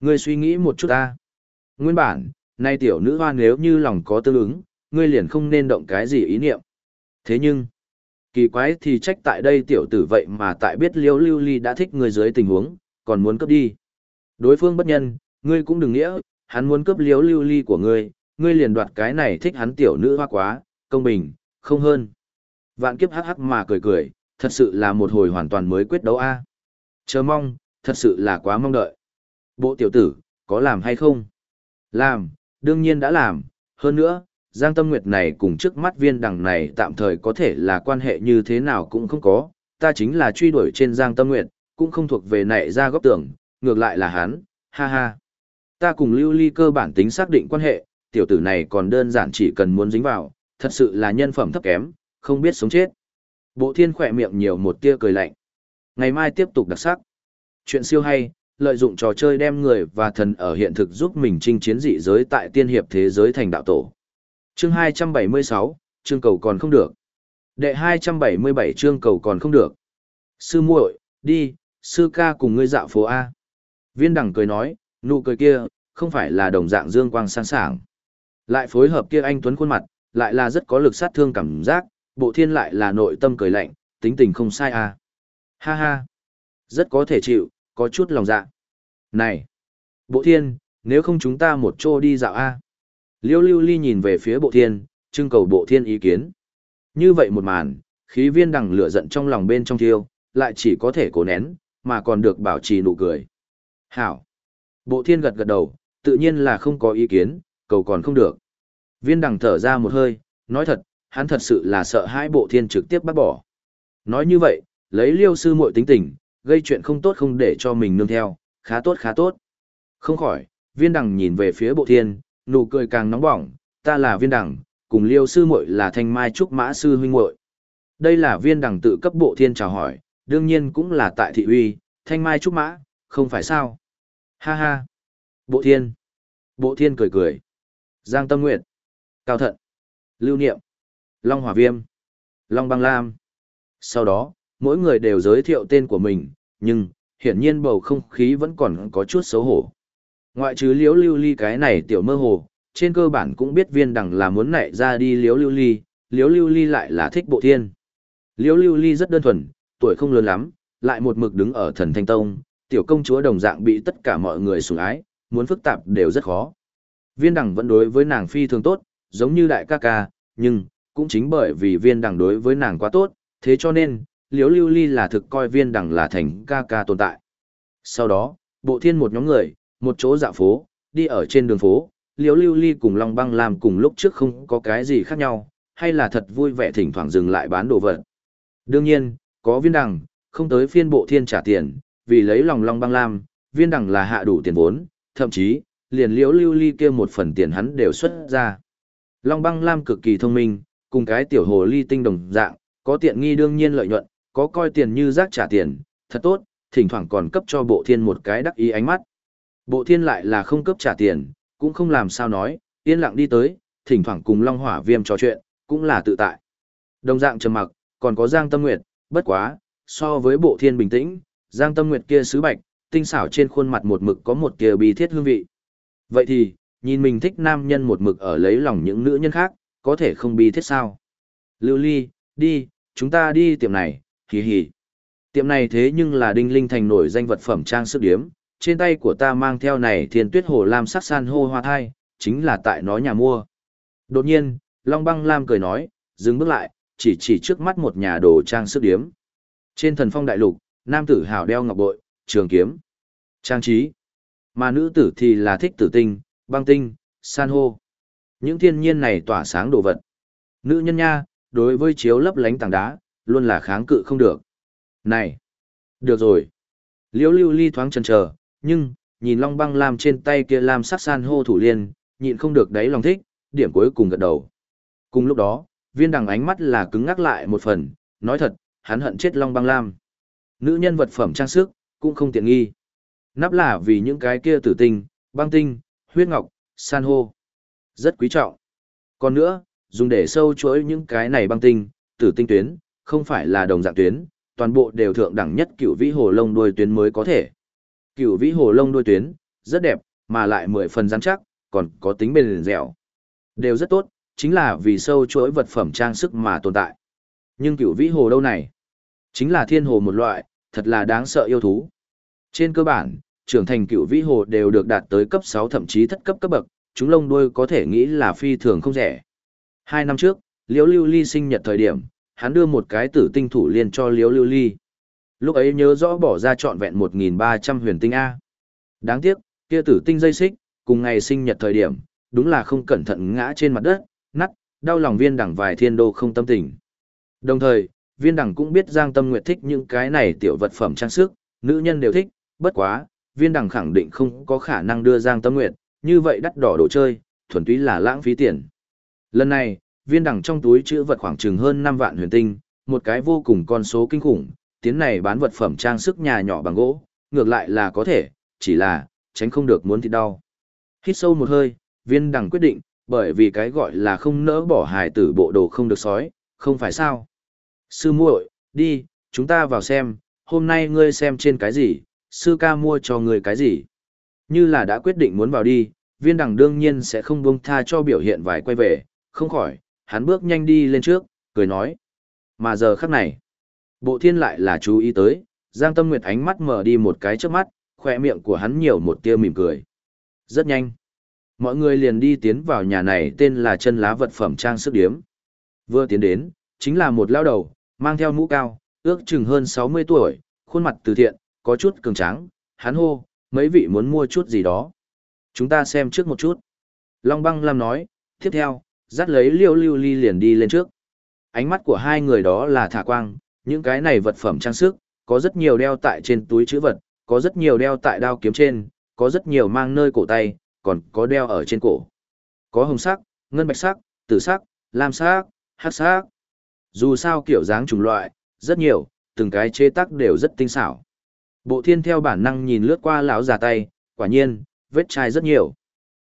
Ngươi suy nghĩ một chút ta. Nguyên bản, nay tiểu nữ hoa nếu như lòng có tương ứng, ngươi liền không nên động cái gì ý niệm. Thế nhưng, kỳ quái thì trách tại đây tiểu tử vậy mà tại biết liêu lưu ly đã thích ngươi dưới tình huống, còn muốn cướp đi. Đối phương bất nhân, ngươi cũng đừng nghĩa, hắn muốn cướp liêu lưu ly của ngươi, ngươi liền đoạt cái này thích hắn tiểu nữ hoa quá, công bình, không hơn. Vạn kiếp hắc hắc mà cười cười, thật sự là một hồi hoàn toàn mới quyết đấu a. Chờ mong, thật sự là quá mong đợi. Bộ tiểu tử, có làm hay không? Làm, đương nhiên đã làm, hơn nữa, Giang Tâm Nguyệt này cùng trước mắt viên đằng này tạm thời có thể là quan hệ như thế nào cũng không có, ta chính là truy đuổi trên Giang Tâm Nguyệt, cũng không thuộc về nảy ra góc tưởng, ngược lại là hắn, ha ha. Ta cùng Lưu Ly cơ bản tính xác định quan hệ, tiểu tử này còn đơn giản chỉ cần muốn dính vào, thật sự là nhân phẩm thấp kém, không biết sống chết. Bộ thiên khỏe miệng nhiều một tia cười lạnh. Ngày mai tiếp tục đặc sắc. Chuyện siêu hay, lợi dụng trò chơi đem người và thần ở hiện thực giúp mình chinh chiến dị giới tại tiên hiệp thế giới thành đạo tổ. Chương 276, chương cầu còn không được. Đệ 277 chương cầu còn không được. Sư muội, đi, sư ca cùng ngươi dạo phố A. Viên đẳng cười nói, Nụ cười kia, không phải là đồng dạng dương quang sáng sảng. Lại phối hợp kia anh Tuấn khuôn mặt, lại là rất có lực sát thương cảm giác, bộ thiên lại là nội tâm cười lạnh, tính tình không sai a. Ha ha, rất có thể chịu, có chút lòng dạ. Này, bộ thiên, nếu không chúng ta một chỗ đi dạo a Liêu lưu ly nhìn về phía bộ thiên, trưng cầu bộ thiên ý kiến. Như vậy một màn, khí viên đằng lửa giận trong lòng bên trong thiêu, lại chỉ có thể cố nén, mà còn được bảo trì nụ cười. Hảo. Bộ thiên gật gật đầu, tự nhiên là không có ý kiến, cầu còn không được. Viên đằng thở ra một hơi, nói thật, hắn thật sự là sợ hai bộ thiên trực tiếp bắt bỏ. Nói như vậy, lấy liêu sư muội tính tình, gây chuyện không tốt không để cho mình nương theo, khá tốt khá tốt. Không khỏi, viên đằng nhìn về phía bộ thiên, nụ cười càng nóng bỏng, ta là viên đằng, cùng liêu sư muội là thanh mai trúc mã sư huynh muội. Đây là viên đằng tự cấp bộ thiên chào hỏi, đương nhiên cũng là tại thị uy, thanh mai trúc mã, không phải sao. Ha ha. Bộ thiên. Bộ thiên cười cười. Giang tâm nguyện. Cao thận. Lưu niệm. Long hỏa viêm. Long băng lam. Sau đó, mỗi người đều giới thiệu tên của mình, nhưng, hiển nhiên bầu không khí vẫn còn có chút xấu hổ. Ngoại trừ liếu lưu ly cái này tiểu mơ hồ, trên cơ bản cũng biết viên đằng là muốn nảy ra đi liếu lưu ly, liếu lưu ly lại là thích bộ thiên. Liếu lưu ly rất đơn thuần, tuổi không lớn lắm, lại một mực đứng ở thần thanh tông, tiểu công chúa đồng dạng bị tất cả mọi người sủng ái, muốn phức tạp đều rất khó. Viên đằng vẫn đối với nàng phi thường tốt, giống như đại ca ca, nhưng, cũng chính bởi vì viên đằng đối với nàng quá tốt, thế cho nên, liếu lưu ly là thực coi viên đằng là thành ca ca tồn tại. Sau đó, bộ thiên một nhóm người, một chỗ dạo phố, đi ở trên đường phố, liếu lưu ly cùng Long băng làm cùng lúc trước không có cái gì khác nhau, hay là thật vui vẻ thỉnh thoảng dừng lại bán đồ vật. Đương nhiên, có viên đằng, không tới phiên bộ thiên trả tiền, vì lấy lòng Long băng lam, viên đằng là hạ đủ tiền vốn, thậm chí, liền liễu lưu ly kia một phần tiền hắn đều xuất ra. Long băng lam cực kỳ thông minh, cùng cái tiểu hồ ly tinh đồng dạng, có tiện nghi đương nhiên lợi nhuận, có coi tiền như rác trả tiền, thật tốt, thỉnh thoảng còn cấp cho bộ thiên một cái đắc ý ánh mắt. Bộ thiên lại là không cấp trả tiền, cũng không làm sao nói, yên lặng đi tới, thỉnh thoảng cùng Long Hỏa Viêm trò chuyện, cũng là tự tại. Đồng dạng trầm mặc, còn có Giang Tâm Nguyệt, bất quá, so với bộ thiên bình tĩnh, Giang Tâm Nguyệt kia sứ bạch, tinh xảo trên khuôn mặt một mực có một tia bi thiết hương vị. Vậy thì, nhìn mình thích nam nhân một mực ở lấy lòng những nữ nhân khác, có thể không bi thiết sao? Lưu Ly, đi, chúng ta đi tiệm này, hì hì. Tiệm này thế nhưng là đinh linh thành nổi danh vật phẩm trang sức điếm, trên tay của ta mang theo này thiên tuyết hồ lam sắc san hô hoa thai, chính là tại nó nhà mua. Đột nhiên, Long băng lam cười nói, dừng bước lại, chỉ chỉ trước mắt một nhà đồ trang sức điếm. Trên thần phong đại lục, nam tử hào đeo ngọc bội, trường kiếm, trang trí. Mà nữ tử thì là thích tử tinh, băng tinh, san hô. Những thiên nhiên này tỏa sáng đồ vật. Nữ nhân nha, đối với chiếu lấp lánh tảng đá, luôn là kháng cự không được. Này! Được rồi! Liễu lưu ly thoáng chần chờ, nhưng, nhìn long băng lam trên tay kia lam sắc san hô thủ liên, nhịn không được đáy lòng thích, điểm cuối cùng gật đầu. Cùng lúc đó, viên đằng ánh mắt là cứng ngắc lại một phần, nói thật, hắn hận chết long băng lam. Nữ nhân vật phẩm trang sức, cũng không tiện nghi. Nắp là vì những cái kia tử tinh, băng tinh, huyết ngọc, san hô. Rất quý trọng. Còn nữa, dùng để sâu chuỗi những cái này băng tinh, tử tinh tuyến, không phải là đồng dạng tuyến, toàn bộ đều thượng đẳng nhất cửu vĩ hồ lông đuôi tuyến mới có thể. Cửu vĩ hồ lông đuôi tuyến, rất đẹp, mà lại mười phần rắn chắc, còn có tính bền dẻo. Đều rất tốt, chính là vì sâu chuỗi vật phẩm trang sức mà tồn tại. Nhưng cửu vĩ hồ đâu này? Chính là thiên hồ một loại, thật là đáng sợ yêu thú. Trên cơ bản, trưởng thành cửu vĩ hồ đều được đạt tới cấp 6 thậm chí thất cấp cấp bậc, chúng lông đuôi có thể nghĩ là phi thường không rẻ. Hai năm trước, Liễu Lưu Ly sinh nhật thời điểm, hắn đưa một cái tử tinh thủ liên cho Liễu Lưu Ly. Lúc ấy nhớ rõ bỏ ra trọn vẹn 1.300 huyền tinh A. Đáng tiếc, kia tử tinh dây xích, cùng ngày sinh nhật thời điểm, đúng là không cẩn thận ngã trên mặt đất, nắt, đau lòng viên đẳng vài thiên đô không tâm tình. Đồng thời, viên đẳng cũng biết Giang Tâm Nguyệt thích những cái này tiểu vật phẩm trang sức, nữ nhân đều thích, bất quá, viên đẳng khẳng định không có khả năng đưa Giang Tâm Nguyệt, như vậy đắt đỏ đồ chơi, thuần túy là lãng phí tiền. Lần này, viên đẳng trong túi chữ vật khoảng chừng hơn 5 vạn huyền tinh, một cái vô cùng con số kinh khủng, tiến này bán vật phẩm trang sức nhà nhỏ bằng gỗ, ngược lại là có thể, chỉ là, tránh không được muốn thì đau. Hít sâu một hơi, viên đẳng quyết định, bởi vì cái gọi là không nỡ bỏ hài tử bộ đồ không được sói, không phải sao. Sư muội, đi, chúng ta vào xem, hôm nay ngươi xem trên cái gì, sư ca mua cho ngươi cái gì. Như là đã quyết định muốn vào đi, viên đằng đương nhiên sẽ không buông tha cho biểu hiện vài quay về, không khỏi, hắn bước nhanh đi lên trước, cười nói. Mà giờ khắc này, bộ thiên lại là chú ý tới, Giang Tâm Nguyệt ánh mắt mở đi một cái trước mắt, khỏe miệng của hắn nhiều một tia mỉm cười. Rất nhanh. Mọi người liền đi tiến vào nhà này tên là chân lá vật phẩm trang sức điếm. Vừa tiến đến, chính là một lao đầu, mang theo mũ cao, ước chừng hơn 60 tuổi, khuôn mặt từ thiện, có chút cường tráng, hắn hô, mấy vị muốn mua chút gì đó. Chúng ta xem trước một chút. Long băng làm nói, tiếp theo, dắt lấy liêu lưu ly liền đi lên trước. Ánh mắt của hai người đó là thả quang, những cái này vật phẩm trang sức, có rất nhiều đeo tại trên túi chữ vật, có rất nhiều đeo tại đao kiếm trên, có rất nhiều mang nơi cổ tay, còn có đeo ở trên cổ. Có hồng sắc, ngân bạch sắc, tử sắc, lam sắc, hắc sắc. Dù sao kiểu dáng chủng loại, rất nhiều, từng cái chế tác đều rất tinh xảo. Bộ thiên theo bản năng nhìn lướt qua lão già tay, quả nhiên, vết chai rất nhiều.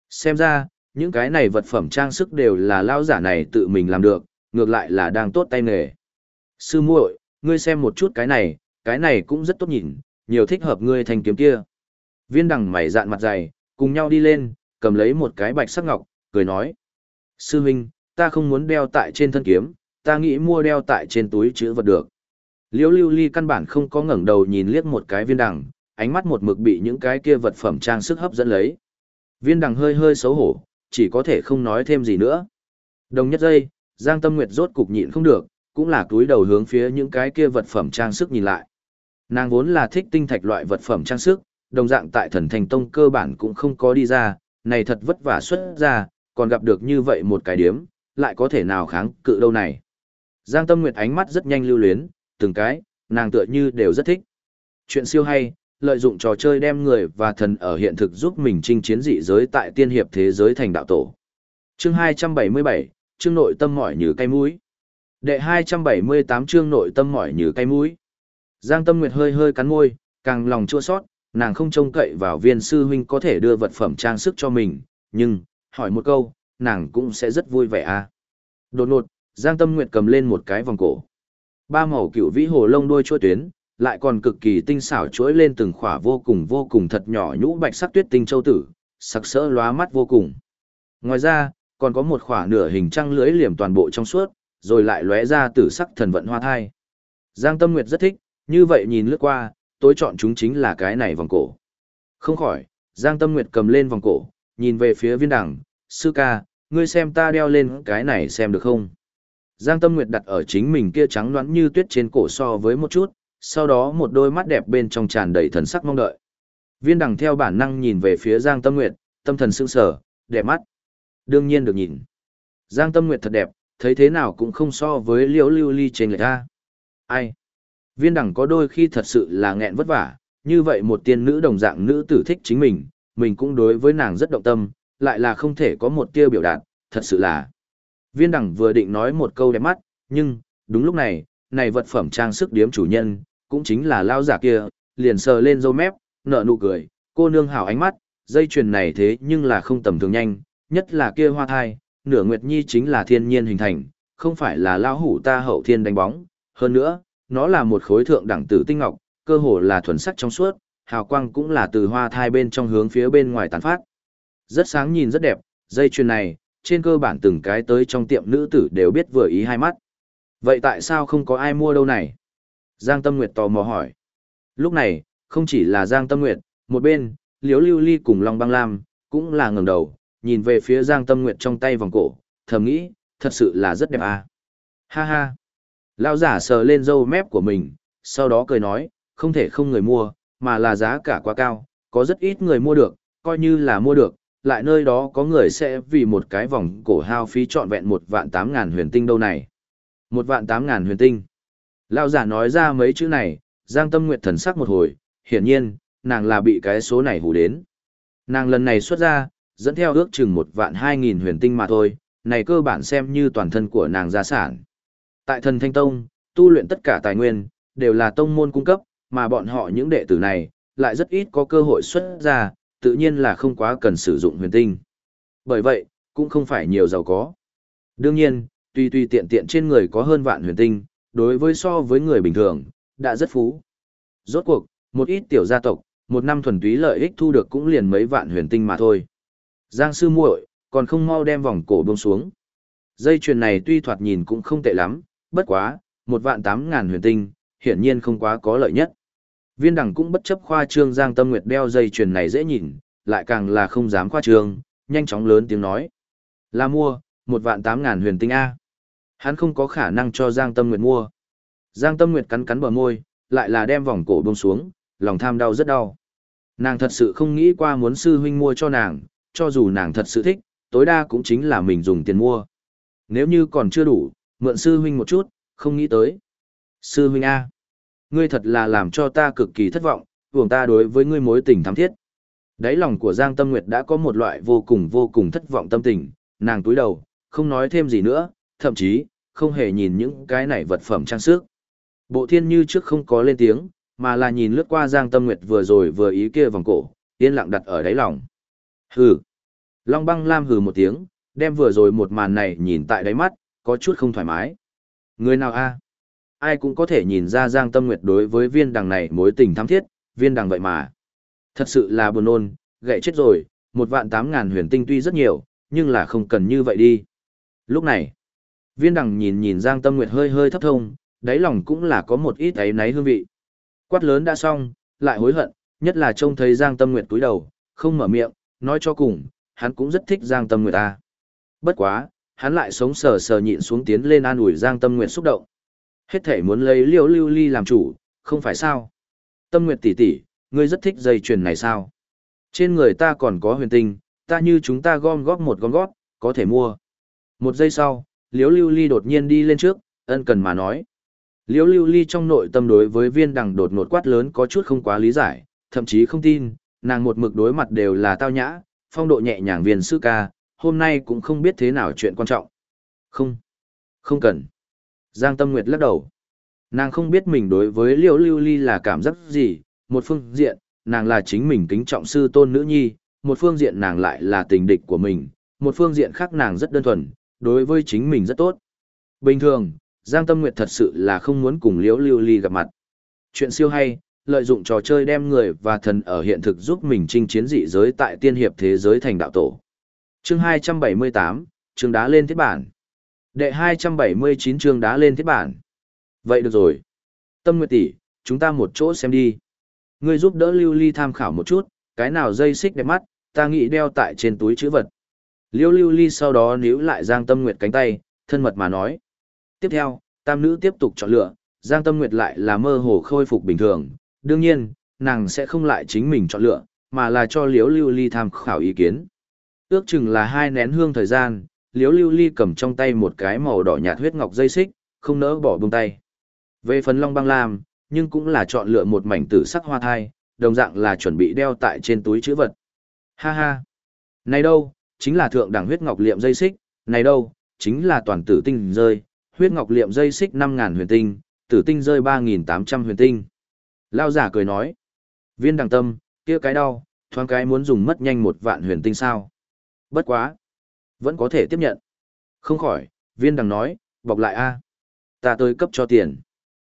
Xem ra, những cái này vật phẩm trang sức đều là lao giả này tự mình làm được, ngược lại là đang tốt tay nghề. Sư muội, ngươi xem một chút cái này, cái này cũng rất tốt nhìn, nhiều thích hợp ngươi thành kiếm kia. Viên đằng mày dạn mặt dày, cùng nhau đi lên, cầm lấy một cái bạch sắc ngọc, cười nói. Sư huynh, ta không muốn đeo tại trên thân kiếm, ta nghĩ mua đeo tại trên túi chữ vật được. Liễu lưu ly căn bản không có ngẩng đầu nhìn liếc một cái viên đằng, ánh mắt một mực bị những cái kia vật phẩm trang sức hấp dẫn lấy. Viên đằng hơi hơi xấu hổ, chỉ có thể không nói thêm gì nữa. Đồng nhất giây, Giang Tâm Nguyệt rốt cục nhịn không được, cũng là túi đầu hướng phía những cái kia vật phẩm trang sức nhìn lại. Nàng vốn là thích tinh thạch loại vật phẩm trang sức, đồng dạng tại thần thành tông cơ bản cũng không có đi ra, này thật vất vả xuất ra, còn gặp được như vậy một cái điếm, lại có thể nào kháng cự đâu này. Giang Tâm Nguyệt ánh mắt rất nhanh lưu luyến, từng cái, nàng tựa như đều rất thích. Chuyện siêu hay, lợi dụng trò chơi đem người và thần ở hiện thực giúp mình chinh chiến dị giới tại tiên hiệp thế giới thành đạo tổ. Chương 277, chương nội tâm mỏi như cây mũi. Đệ 278 chương nội tâm mỏi như cây mũi. Giang Tâm Nguyệt hơi hơi cắn môi, càng lòng chua xót nàng không trông cậy vào viên sư huynh có thể đưa vật phẩm trang sức cho mình, nhưng, hỏi một câu, nàng cũng sẽ rất vui vẻ à. Đột ngột, Giang Tâm Nguyệt cầm lên một cái vòng cổ. Ba màu cựu vĩ hồ lông đuôi chua tuyến, lại còn cực kỳ tinh xảo chuỗi lên từng khỏa vô cùng vô cùng thật nhỏ nhũ bạch sắc tuyết tinh châu tử, sặc sỡ lóa mắt vô cùng. Ngoài ra, còn có một khỏa nửa hình trăng lưới liềm toàn bộ trong suốt, rồi lại lóe ra tử sắc thần vận hoa thai. Giang Tâm Nguyệt rất thích, như vậy nhìn lướt qua, tối chọn chúng chính là cái này vòng cổ. Không khỏi, Giang Tâm Nguyệt cầm lên vòng cổ, nhìn về phía viên đằng, sư ca, ngươi xem ta đeo lên cái này xem được không? Giang Tâm Nguyệt đặt ở chính mình kia trắng nõn như tuyết trên cổ so với một chút, sau đó một đôi mắt đẹp bên trong tràn đầy thần sắc mong đợi. Viên đằng theo bản năng nhìn về phía Giang Tâm Nguyệt, tâm thần sững sờ, đẹp mắt. Đương nhiên được nhìn. Giang Tâm Nguyệt thật đẹp, thấy thế nào cũng không so với Liễu Lưu Ly trên người ta Ai? Viên đằng có đôi khi thật sự là nghẹn vất vả, như vậy một tiên nữ đồng dạng nữ tử thích chính mình, mình cũng đối với nàng rất động tâm, lại là không thể có một tiêu biểu đạt, thật sự là. Viên đằng vừa định nói một câu đẹp mắt, nhưng, đúng lúc này, này vật phẩm trang sức điếm chủ nhân, cũng chính là lao giả kia, liền sờ lên râu mép, nở nụ cười, cô nương hảo ánh mắt, dây chuyền này thế nhưng là không tầm thường nhanh, nhất là kia hoa thai, nửa nguyệt nhi chính là thiên nhiên hình thành, không phải là lao hủ ta hậu thiên đánh bóng, hơn nữa, nó là một khối thượng đẳng tử tinh ngọc, cơ hồ là thuần sắc trong suốt, hào quang cũng là từ hoa thai bên trong hướng phía bên ngoài tán phát. Rất sáng nhìn rất đẹp, dây chuyền này, trên cơ bản từng cái tới trong tiệm nữ tử đều biết vừa ý hai mắt. Vậy tại sao không có ai mua đâu này? Giang Tâm Nguyệt tò mò hỏi. Lúc này, không chỉ là Giang Tâm Nguyệt, một bên, Liễu Lưu Ly cùng Long Băng Lam, cũng là ngẩng đầu, nhìn về phía Giang Tâm Nguyệt trong tay vòng cổ, thầm nghĩ, thật sự là rất đẹp à. Ha ha. Lão giả sờ lên râu mép của mình, sau đó cười nói, không thể không người mua, mà là giá cả quá cao, có rất ít người mua được, coi như là mua được, lại nơi đó có người sẽ vì một cái vòng cổ hao phí trọn vẹn một vạn tám ngàn huyền tinh đâu này. Một vạn tám ngàn huyền tinh. Lão giả nói ra mấy chữ này, Giang Tâm Nguyệt thần sắc một hồi, hiển nhiên, nàng là bị cái số này hù đến. Nàng lần này xuất ra, dẫn theo ước chừng một vạn hai nghìn huyền tinh mà thôi, này cơ bản xem như toàn thân của nàng gia sản. Tại thần Thanh Tông, tu luyện tất cả tài nguyên, đều là tông môn cung cấp, mà bọn họ những đệ tử này, lại rất ít có cơ hội xuất ra, tự nhiên là không quá cần sử dụng huyền tinh. Bởi vậy, cũng không phải nhiều giàu có. Đương nhiên, tuy tuy tiện tiện trên người có hơn vạn huyền tinh, đối với so với người bình thường, đã rất phú. Rốt cuộc, một ít tiểu gia tộc, một năm thuần túy lợi ích thu được cũng liền mấy vạn huyền tinh mà thôi. Giang sư muội, còn không mau đem vòng cổ buông xuống. Dây chuyền này tuy thoạt nhìn cũng không tệ lắm, bất quá, một vạn tám ngàn huyền tinh, hiển nhiên không quá có lợi nhất. Viên đẳng cũng bất chấp khoa trương Giang Tâm Nguyệt đeo dây chuyền này dễ nhìn, lại càng là không dám khoa trương, nhanh chóng lớn tiếng nói. Là mua, một vạn tám ngàn huyền tinh A. Hắn không có khả năng cho Giang Tâm Nguyệt mua. Giang Tâm Nguyệt cắn cắn bờ môi, lại là đem vòng cổ buông xuống, lòng tham đau rất đau. Nàng thật sự không nghĩ qua muốn sư huynh mua cho nàng, cho dù nàng thật sự thích, tối đa cũng chính là mình dùng tiền mua. Nếu như còn chưa đủ, mượn sư huynh một chút, không nghĩ tới. Sư huynh A. Ngươi thật là làm cho ta cực kỳ thất vọng, vùng ta đối với ngươi mối tình thắm thiết. Đáy lòng của Giang Tâm Nguyệt đã có một loại vô cùng vô cùng thất vọng tâm tình, nàng túi đầu, không nói thêm gì nữa, thậm chí, không hề nhìn những cái này vật phẩm trang sức. Bộ thiên như trước không có lên tiếng, mà là nhìn lướt qua Giang Tâm Nguyệt vừa rồi vừa ý kia vòng cổ, yên lặng đặt ở đáy lòng. Hừ. Long băng lam hừ một tiếng, đem vừa rồi một màn này nhìn tại đáy mắt, có chút không thoải mái. Người nào a? Ai cũng có thể nhìn ra Giang Tâm Nguyệt đối với viên đằng này mối tình thắm thiết, viên đằng vậy mà. Thật sự là buồn ôn, gậy chết rồi, một vạn tám ngàn huyền tinh tuy rất nhiều, nhưng là không cần như vậy đi. Lúc này, viên đằng nhìn nhìn Giang Tâm Nguyệt hơi hơi thấp thông, đáy lòng cũng là có một ít ấy náy hương vị. Quát lớn đã xong, lại hối hận, nhất là trông thấy Giang Tâm Nguyệt túi đầu, không mở miệng, nói cho cùng, hắn cũng rất thích Giang Tâm Nguyệt ta. Bất quá, hắn lại sống sờ sờ nhịn xuống tiến lên an ủi Giang Tâm Nguyệt xúc động. Hết thể muốn lấy Liễu Lưu Ly làm chủ, không phải sao? Tâm Nguyệt tỷ tỷ, ngươi rất thích dây chuyền này sao? Trên người ta còn có huyền tinh, ta như chúng ta gom góp một gom góp, có thể mua. Một giây sau, Liễu Lưu Ly đột nhiên đi lên trước, ân cần mà nói. Liễu Lưu Ly trong nội tâm đối với viên đằng đột ngột quát lớn có chút không quá lý giải, thậm chí không tin, nàng một mực đối mặt đều là tao nhã, phong độ nhẹ nhàng viên sư ca, hôm nay cũng không biết thế nào chuyện quan trọng. Không, không cần. Giang Tâm Nguyệt lắc đầu. Nàng không biết mình đối với Liễu Lưu Ly là cảm giác gì, một phương diện, nàng là chính mình kính trọng sư tôn nữ nhi, một phương diện nàng lại là tình địch của mình, một phương diện khác nàng rất đơn thuần, đối với chính mình rất tốt. Bình thường, Giang Tâm Nguyệt thật sự là không muốn cùng Liễu Lưu Ly gặp mặt. Chuyện siêu hay, lợi dụng trò chơi đem người và thần ở hiện thực giúp mình chinh chiến dị giới tại tiên hiệp thế giới thành đạo tổ. Chương 278, chương đá lên thiết bản. Đệ 279 chương đá lên thiết bản. Vậy được rồi. Tâm Nguyệt tỷ, chúng ta một chỗ xem đi. Ngươi giúp đỡ Lưu Ly tham khảo một chút, cái nào dây xích đẹp mắt, ta nghĩ đeo tại trên túi chữ vật. Liêu Lưu Ly sau đó níu lại Giang Tâm Nguyệt cánh tay, thân mật mà nói. Tiếp theo, tam nữ tiếp tục chọn lựa, Giang Tâm Nguyệt lại là mơ hồ khôi phục bình thường, đương nhiên, nàng sẽ không lại chính mình chọn lựa, mà là cho Liễu Lưu Ly tham khảo ý kiến. Ước chừng là hai nén hương thời gian, Liễu Lưu Ly cầm trong tay một cái màu đỏ nhạt huyết ngọc dây xích, không nỡ bỏ buông tay. Về phần Long Băng Lam, nhưng cũng là chọn lựa một mảnh tử sắc hoa thai, đồng dạng là chuẩn bị đeo tại trên túi chữ vật. Ha ha! Này đâu, chính là thượng đẳng huyết ngọc liệm dây xích, này đâu, chính là toàn tử tinh rơi, huyết ngọc liệm dây xích 5000 huyền tinh, tử tinh rơi 3.800 huyền tinh. Lao giả cười nói, viên đằng tâm, kia cái đau, thoáng cái muốn dùng mất nhanh một vạn huyền tinh sao. Bất quá, vẫn có thể tiếp nhận. Không khỏi, viên đằng nói, bọc lại a ta tới cấp cho tiền.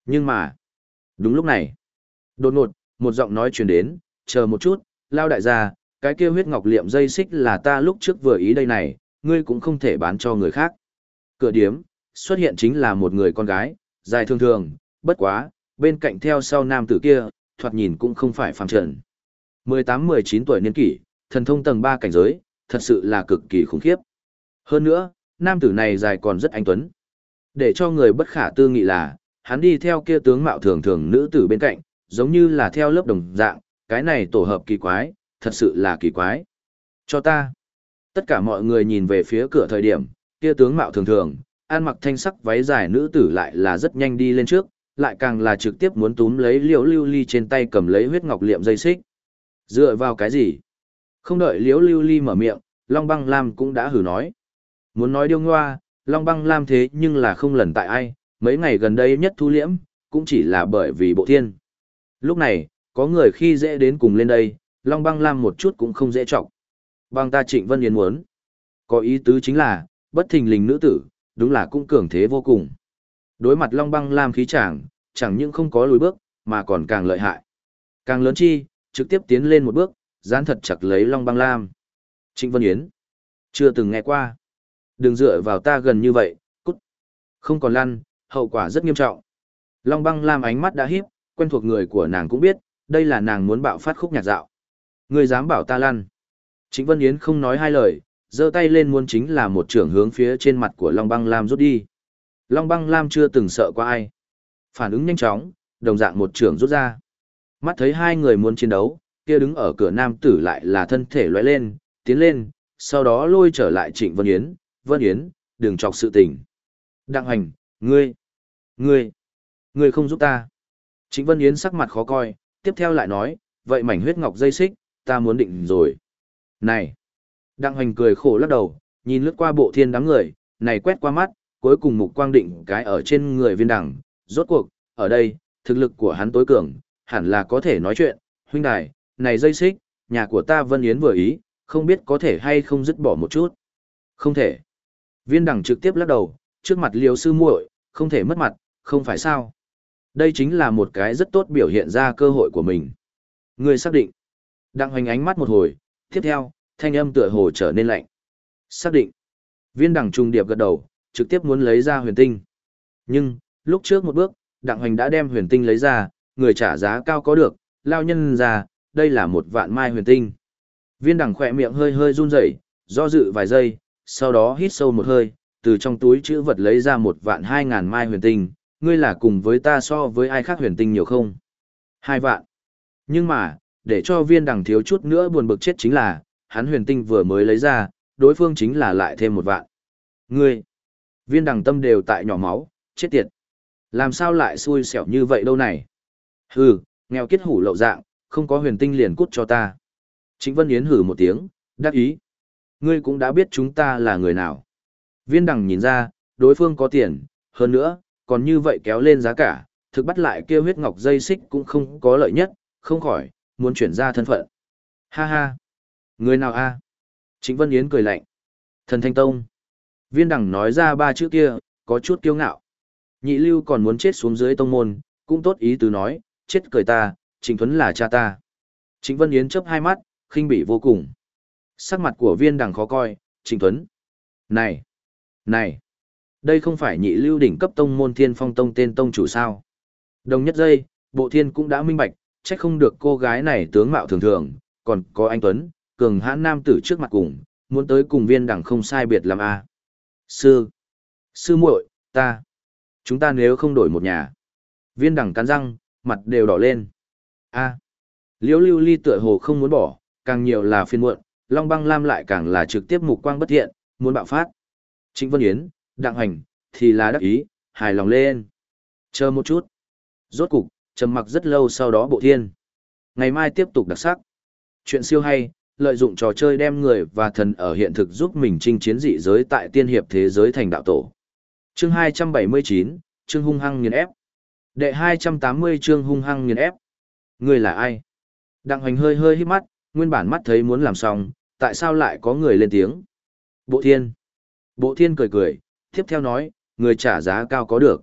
Nhưng mà, đúng lúc này, đột ngột, một giọng nói truyền đến, chờ một chút, lao đại gia, cái kia huyết ngọc liệm dây xích là ta lúc trước vừa ý đây này, ngươi cũng không thể bán cho người khác. Cửa điếm, xuất hiện chính là một người con gái, dài thường thường, bất quá, bên cạnh theo sau nam tử kia, thoạt nhìn cũng không phải phàm trần. 18-19 tuổi niên kỷ, thần thông tầng 3 cảnh giới, thật sự là cực kỳ khủng khiếp. Hơn nữa, nam tử này dài còn rất anh tuấn. Để cho người bất khả tư nghị là, hắn đi theo kia tướng mạo thường thường nữ tử bên cạnh, giống như là theo lớp đồng dạng, cái này tổ hợp kỳ quái, thật sự là kỳ quái. Cho ta. Tất cả mọi người nhìn về phía cửa thời điểm, kia tướng mạo thường thường, an mặc thanh sắc váy dài nữ tử lại là rất nhanh đi lên trước, lại càng là trực tiếp muốn túm lấy liễu lưu ly trên tay cầm lấy huyết ngọc liệm dây xích. Dựa vào cái gì? Không đợi liễu lưu ly mở miệng, Long băng lam cũng đã hử nói. Muốn nói điêu ngoa, Long băng lam thế nhưng là không lần tại ai, mấy ngày gần đây nhất thu liễm, cũng chỉ là bởi vì bộ thiên. Lúc này, có người khi dễ đến cùng lên đây, Long băng lam một chút cũng không dễ trọng. Băng ta trịnh vân yến muốn. Có ý tứ chính là, bất thình lình nữ tử, đúng là cũng cường thế vô cùng. Đối mặt Long Băng Lam khí chàng, chẳng những không có lùi bước, mà còn càng lợi hại. Càng lớn chi, trực tiếp tiến lên một bước, dán thật chặt lấy Long Băng Lam. Trịnh Vân Yến. Chưa từng nghe qua. Đừng dựa vào ta gần như vậy, cút. Không còn lăn, hậu quả rất nghiêm trọng. Long Băng Lam ánh mắt đã híp, quen thuộc người của nàng cũng biết, đây là nàng muốn bạo phát khúc nhạc dạo. Ngươi dám bảo ta lăn. Trịnh Vân Yến không nói hai lời, giơ tay lên muốn chính là một trưởng hướng phía trên mặt của Long Băng Lam rút đi. Long Băng Lam chưa từng sợ qua ai. Phản ứng nhanh chóng, đồng dạng một trưởng rút ra. Mắt thấy hai người muốn chiến đấu, kia đứng ở cửa nam tử lại là thân thể lóe lên, tiến lên, sau đó lôi trở lại Trịnh Vân Yến, Vân Yến, đừng chọc sự tình. Đặng hành, ngươi, ngươi, ngươi không giúp ta. Trịnh Vân Yến sắc mặt khó coi, tiếp theo lại nói, vậy mảnh huyết ngọc dây xích, ta muốn định rồi. Này! Đặng hoành cười khổ lắc đầu, nhìn lướt qua bộ thiên đám người, này quét qua mắt, cuối cùng mục quang định cái ở trên người viên đẳng. Rốt cuộc, ở đây, thực lực của hắn tối cường, hẳn là có thể nói chuyện, huynh đài, này dây xích, nhà của ta Vân Yến vừa ý, không biết có thể hay không dứt bỏ một chút. Không thể. Viên đẳng trực tiếp lắc đầu, trước mặt liều sư muội, không thể mất mặt, không phải sao. Đây chính là một cái rất tốt biểu hiện ra cơ hội của mình. Người xác định. Đặng hoành ánh mắt một hồi, tiếp theo, thanh âm tựa hồ trở nên lạnh. Xác định. Viên đẳng trung điệp gật đầu, trực tiếp muốn lấy ra huyền tinh. Nhưng, lúc trước một bước, đặng hoành đã đem huyền tinh lấy ra, người trả giá cao có được, lao nhân ra, đây là một vạn mai huyền tinh. Viên đẳng khỏe miệng hơi hơi run rẩy, do dự vài giây, sau đó hít sâu một hơi, từ trong túi chữ vật lấy ra một vạn hai ngàn mai huyền tinh, ngươi là cùng với ta so với ai khác huyền tinh nhiều không? Hai vạn. Nhưng mà, để cho viên đằng thiếu chút nữa buồn bực chết chính là, hắn huyền tinh vừa mới lấy ra, đối phương chính là lại thêm một vạn. Ngươi, viên đằng tâm đều tại nhỏ máu, chết tiệt. Làm sao lại xui xẻo như vậy đâu này? Hừ, nghèo kết hủ lậu dạng, không có huyền tinh liền cút cho ta. Trịnh Vân Yến hử một tiếng, đắc ý. Ngươi cũng đã biết chúng ta là người nào. Viên đằng nhìn ra, đối phương có tiền, hơn nữa, còn như vậy kéo lên giá cả, thực bắt lại kia huyết ngọc dây xích cũng không có lợi nhất, không khỏi, muốn chuyển ra thân phận. Ha ha! Người nào a? À? Trịnh Vân Yến cười lạnh. Thần Thanh Tông. Viên đẳng nói ra ba chữ kia, có chút kiêu ngạo. Nhị lưu còn muốn chết xuống dưới tông môn, cũng tốt ý từ nói, chết cười ta, Trịnh Thuấn là cha ta. Trịnh Vân Yến chớp hai mắt, khinh bỉ vô cùng. Sắc mặt của viên đẳng khó coi, Trịnh Thuấn. Này! Này! Đây không phải nhị lưu đỉnh cấp tông môn thiên phong tông tên tông chủ sao. Đồng nhất giây, bộ thiên cũng đã minh bạch, trách không được cô gái này tướng mạo thường thường, còn có anh Tuấn, cường hãn nam tử trước mặt cùng, muốn tới cùng viên đẳng không sai biệt làm a à. Sư! Sư muội ta! Chúng ta nếu không đổi một nhà. Viên đẳng cắn răng, mặt đều đỏ lên. a Liễu lưu ly tựa hồ không muốn bỏ, càng nhiều là phiên muộn, Long băng lam lại càng là trực tiếp mục quang bất thiện, muốn bạo phát. Trịnh Vân Yến, đặng hành, thì là đắc ý, hài lòng lên. Chờ một chút. Rốt cục, trầm mặc rất lâu sau đó bộ thiên. Ngày mai tiếp tục đặc sắc. Chuyện siêu hay, lợi dụng trò chơi đem người và thần ở hiện thực giúp mình chinh chiến dị giới tại tiên hiệp thế giới thành đạo tổ. Chương 279, chương hung hăng nghiền ép. Đệ 280 chương hung hăng nghiền ép. Người là ai? Đặng hoành hơi hơi hít mắt, nguyên bản mắt thấy muốn làm xong, tại sao lại có người lên tiếng? Bộ thiên. Bộ thiên cười cười, tiếp theo nói, người trả giá cao có được.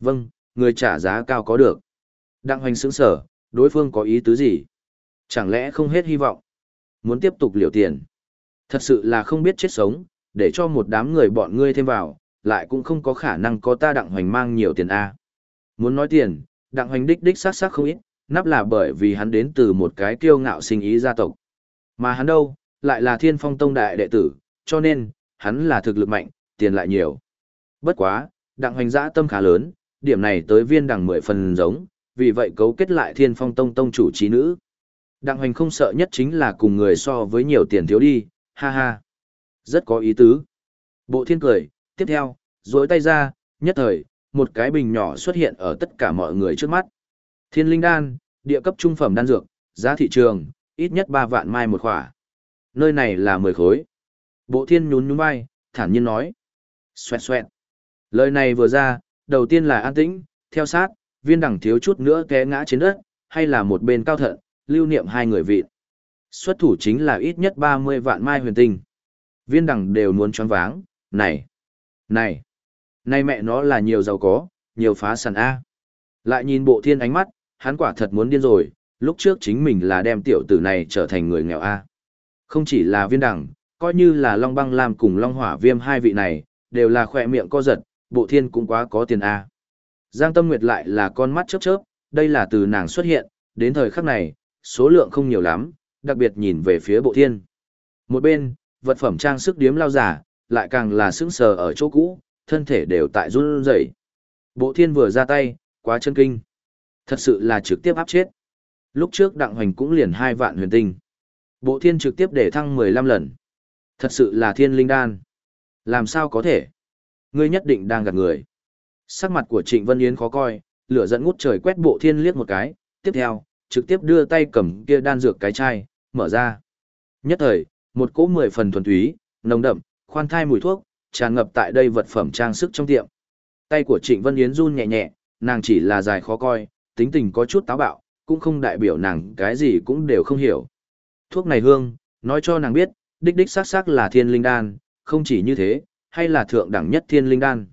Vâng, người trả giá cao có được. Đặng hoành sững sở, đối phương có ý tứ gì? Chẳng lẽ không hết hy vọng? Muốn tiếp tục liều tiền? Thật sự là không biết chết sống, để cho một đám người bọn ngươi thêm vào, lại cũng không có khả năng có ta đặng hoành mang nhiều tiền A. Muốn nói tiền, đặng hoành đích đích sát sát không ít, nắp là bởi vì hắn đến từ một cái kiêu ngạo sinh ý gia tộc. Mà hắn đâu, lại là thiên phong tông đại đệ tử, cho nên, hắn là thực lực mạnh, tiền lại nhiều. Bất quá, đặng hoành giã tâm khá lớn, điểm này tới viên đằng mười phần giống, vì vậy cấu kết lại thiên phong tông tông chủ trí nữ. Đặng hoành không sợ nhất chính là cùng người so với nhiều tiền thiếu đi, ha ha. Rất có ý tứ. Bộ thiên cười, tiếp theo, duỗi tay ra, nhất thời, một cái bình nhỏ xuất hiện ở tất cả mọi người trước mắt. Thiên linh đan, địa cấp trung phẩm đan dược, giá thị trường, ít nhất 3 vạn mai một khỏa. Nơi này là 10 khối. Bộ thiên nhún nhún vai, thản nhiên nói. Xoẹt xoẹt. Lời này vừa ra, đầu tiên là an tĩnh, theo sát, viên đẳng thiếu chút nữa té ngã trên đất, hay là một bên cao thận, lưu niệm hai người vị. Xuất thủ chính là ít nhất 30 vạn mai huyền tinh. Viên đẳng đều muốn choáng váng, này, này, này mẹ nó là nhiều giàu có, nhiều phá sản A. Lại nhìn bộ thiên ánh mắt, hắn quả thật muốn điên rồi, lúc trước chính mình là đem tiểu tử này trở thành người nghèo A. Không chỉ là viên đẳng, coi như là Long Băng Lam cùng Long Hỏa Viêm hai vị này, đều là khỏe miệng co giật, bộ thiên cũng quá có tiền A. Giang Tâm Nguyệt lại là con mắt chớp chớp, đây là từ nàng xuất hiện, đến thời khắc này, số lượng không nhiều lắm, đặc biệt nhìn về phía bộ thiên. Một bên, vật phẩm trang sức điếm lao giả, lại càng là sững sờ ở chỗ cũ, thân thể đều tại run rẩy. Bộ thiên vừa ra tay, quá chân kinh. Thật sự là trực tiếp áp chết. Lúc trước đặng hoành cũng liền hai vạn huyền tinh. Bộ thiên trực tiếp để thăng 15 lần. Thật sự là thiên linh đan. Làm sao có thể? Ngươi nhất định đang gạt người. Sắc mặt của Trịnh Vân Yến khó coi, lửa dẫn ngút trời quét bộ thiên liếc một cái, tiếp theo, trực tiếp đưa tay cầm kia đan dược cái chai, mở ra. Nhất thời, một cỗ mười phần thuần túy, nồng đậm, khoan thai mùi thuốc, tràn ngập tại đây vật phẩm trang sức trong tiệm. Tay của Trịnh Vân Yến run nhẹ nhẹ, nàng chỉ là dài khó coi, tính tình có chút táo bạo, cũng không đại biểu nàng cái gì cũng đều không hiểu. Thuốc này hương, nói cho nàng biết, đích đích xác xác là thiên linh đan, không chỉ như thế, hay là thượng đẳng nhất thiên linh đan.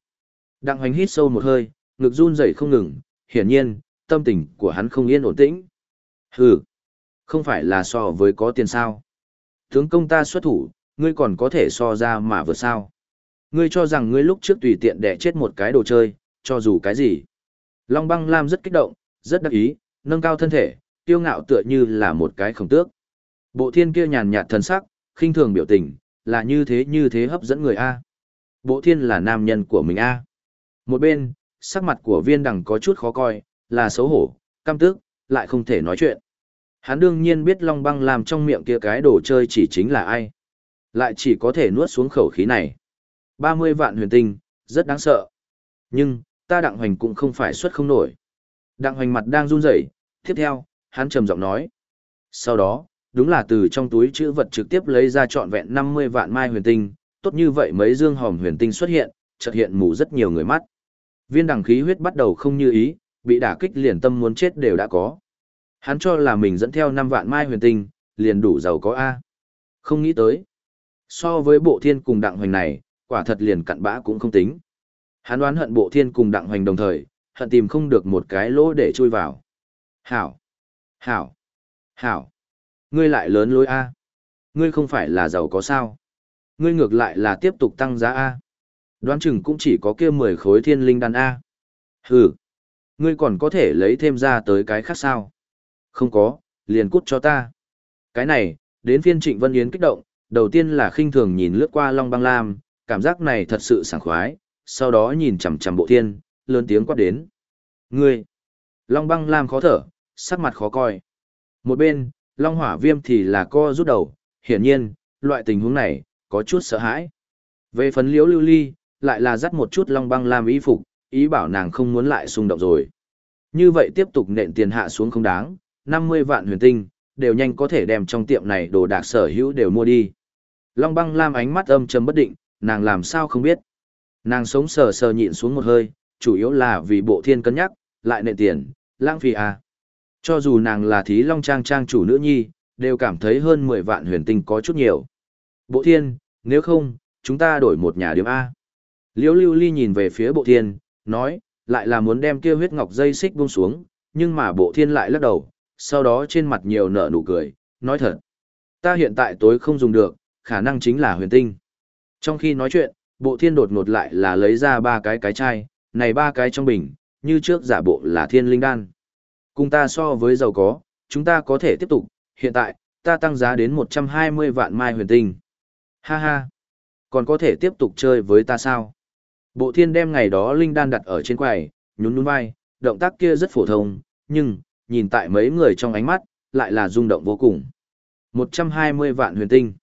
Đặng hoành hít sâu một hơi, ngực run rẩy không ngừng, hiển nhiên, tâm tình của hắn không yên ổn tĩnh. Hừ, không phải là so với có tiền sao. Tướng công ta xuất thủ, ngươi còn có thể so ra mà vừa sao. Ngươi cho rằng ngươi lúc trước tùy tiện đẻ chết một cái đồ chơi, cho dù cái gì. Long băng lam rất kích động, rất đắc ý, nâng cao thân thể, tiêu ngạo tựa như là một cái khổng tước. Bộ thiên kia nhàn nhạt thần sắc, khinh thường biểu tình, là như thế như thế hấp dẫn người A. Bộ thiên là nam nhân của mình A. Một bên, sắc mặt của viên đằng có chút khó coi, là xấu hổ, căm tức, lại không thể nói chuyện. Hắn đương nhiên biết Long Băng làm trong miệng kia cái đồ chơi chỉ chính là ai. Lại chỉ có thể nuốt xuống khẩu khí này. 30 vạn huyền tinh, rất đáng sợ. Nhưng, ta đặng hoành cũng không phải xuất không nổi. Đặng hoành mặt đang run rẩy, tiếp theo, hắn trầm giọng nói. Sau đó, đúng là từ trong túi chữ vật trực tiếp lấy ra trọn vẹn 50 vạn mai huyền tinh, tốt như vậy mấy dương hòm huyền tinh xuất hiện, chợt hiện mù rất nhiều người mắt. Viên đằng khí huyết bắt đầu không như ý, bị đả kích liền tâm muốn chết đều đã có. Hắn cho là mình dẫn theo 5 vạn mai huyền tinh, liền đủ giàu có A. Không nghĩ tới. So với bộ thiên cùng đặng hoành này, quả thật liền cặn bã cũng không tính. Hắn đoán hận bộ thiên cùng đặng hoành đồng thời, hận tìm không được một cái lỗ để chui vào. Hảo! Hảo! Hảo! Ngươi lại lớn lối A. Ngươi không phải là giàu có sao. Ngươi ngược lại là tiếp tục tăng giá A. Đoán chừng cũng chỉ có kia 10 khối thiên linh đan A. Hừ! Ngươi còn có thể lấy thêm ra tới cái khác sao? Không có, liền cút cho ta. Cái này, đến phiên Trịnh Vân Yến kích động, đầu tiên là khinh thường nhìn lướt qua Long Băng Lam, cảm giác này thật sự sảng khoái, sau đó nhìn chằm chằm bộ thiên, lớn tiếng quát đến. Ngươi! Long Băng Lam khó thở, sắc mặt khó coi. Một bên, Long Hỏa Viêm thì là co rút đầu, hiển nhiên, loại tình huống này, có chút sợ hãi. Về phần liễu lưu ly, lại là dắt một chút Long Băng Lam y phục, ý bảo nàng không muốn lại xung động rồi. Như vậy tiếp tục nện tiền hạ xuống không đáng, 50 vạn huyền tinh, đều nhanh có thể đem trong tiệm này đồ đạc sở hữu đều mua đi. Long băng lam ánh mắt âm trầm bất định, nàng làm sao không biết. Nàng sống sờ sờ nhịn xuống một hơi, chủ yếu là vì bộ thiên cân nhắc, lại nệ tiền, lãng phí à. Cho dù nàng là thí long trang trang chủ nữ nhi, đều cảm thấy hơn 10 vạn huyền tinh có chút nhiều. Bộ thiên, nếu không, chúng ta đổi một nhà điểm A. Liễu lưu ly nhìn về phía bộ thiên, nói, lại là muốn đem kia huyết ngọc dây xích buông xuống, nhưng mà bộ thiên lại lắc đầu, sau đó trên mặt nhiều nở nụ cười, nói thật. Ta hiện tại tối không dùng được, khả năng chính là huyền tinh. Trong khi nói chuyện, bộ thiên đột ngột lại là lấy ra ba cái cái chai, này ba cái trong bình, như trước giả bộ là thiên linh đan. Cùng ta so với giàu có, chúng ta có thể tiếp tục, hiện tại, ta tăng giá đến 120 vạn mai huyền tinh. Ha ha, còn có thể tiếp tục chơi với ta sao? Bộ thiên đem ngày đó linh đan đặt ở trên quầy, nhún nhún vai, động tác kia rất phổ thông, nhưng, nhìn tại mấy người trong ánh mắt, lại là rung động vô cùng. 120 vạn huyền tinh.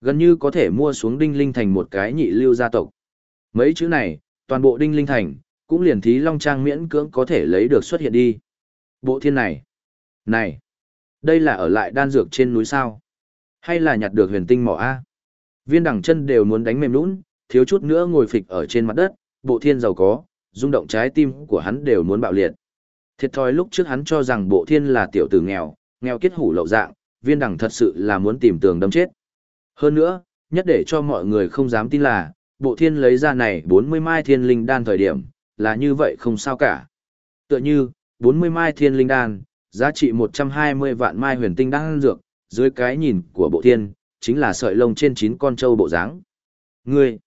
Gần như có thể mua xuống đinh linh thành một cái nhị lưu gia tộc. Mấy chữ này, toàn bộ đinh linh thành, cũng liền thí long trang miễn cưỡng có thể lấy được xuất hiện đi. Bộ thiên này. Này. Đây là ở lại đan dược trên núi sao? Hay là nhặt được huyền tinh mỏ A? Viên đẳng chân đều muốn đánh mềm nũng, thiếu chút nữa ngồi phịch ở trên mặt đất, bộ thiên giàu có, rung động trái tim của hắn đều muốn bạo liệt. Thiệt thòi lúc trước hắn cho rằng bộ thiên là tiểu tử nghèo, nghèo kết hủ lậu dạng, viên đẳng thật sự là muốn tìm tường đâm chết. Hơn nữa, nhất để cho mọi người không dám tin là, bộ thiên lấy ra này 40 mai thiên linh đan thời điểm, là như vậy không sao cả. Tựa như, 40 mai thiên linh đan, giá trị 120 vạn mai huyền tinh đan dược, dưới cái nhìn của bộ thiên, chính là sợi lông trên 9 con trâu bộ dáng. Ngươi,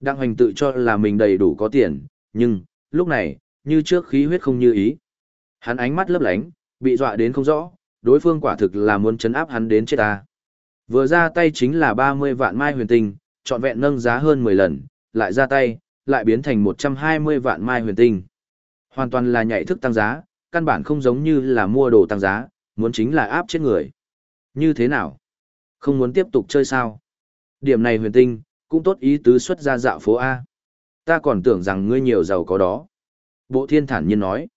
Đặng Hoành tự cho là mình đầy đủ có tiền, nhưng, lúc này, như trước khí huyết không như ý. Hắn ánh mắt lấp lánh, bị dọa đến không rõ, đối phương quả thực là muốn chấn áp hắn đến chết ta. Vừa ra tay chính là 30 vạn mai huyền tinh, trọn vẹn nâng giá hơn 10 lần, lại ra tay, lại biến thành 120 vạn mai huyền tinh. Hoàn toàn là nhảy thức tăng giá, căn bản không giống như là mua đồ tăng giá, muốn chính là áp chết người. Như thế nào? Không muốn tiếp tục chơi sao? Điểm này huyền tinh, cũng tốt ý tứ xuất ra dạo phố A. Ta còn tưởng rằng ngươi nhiều giàu có đó. Bộ thiên thản nhiên nói.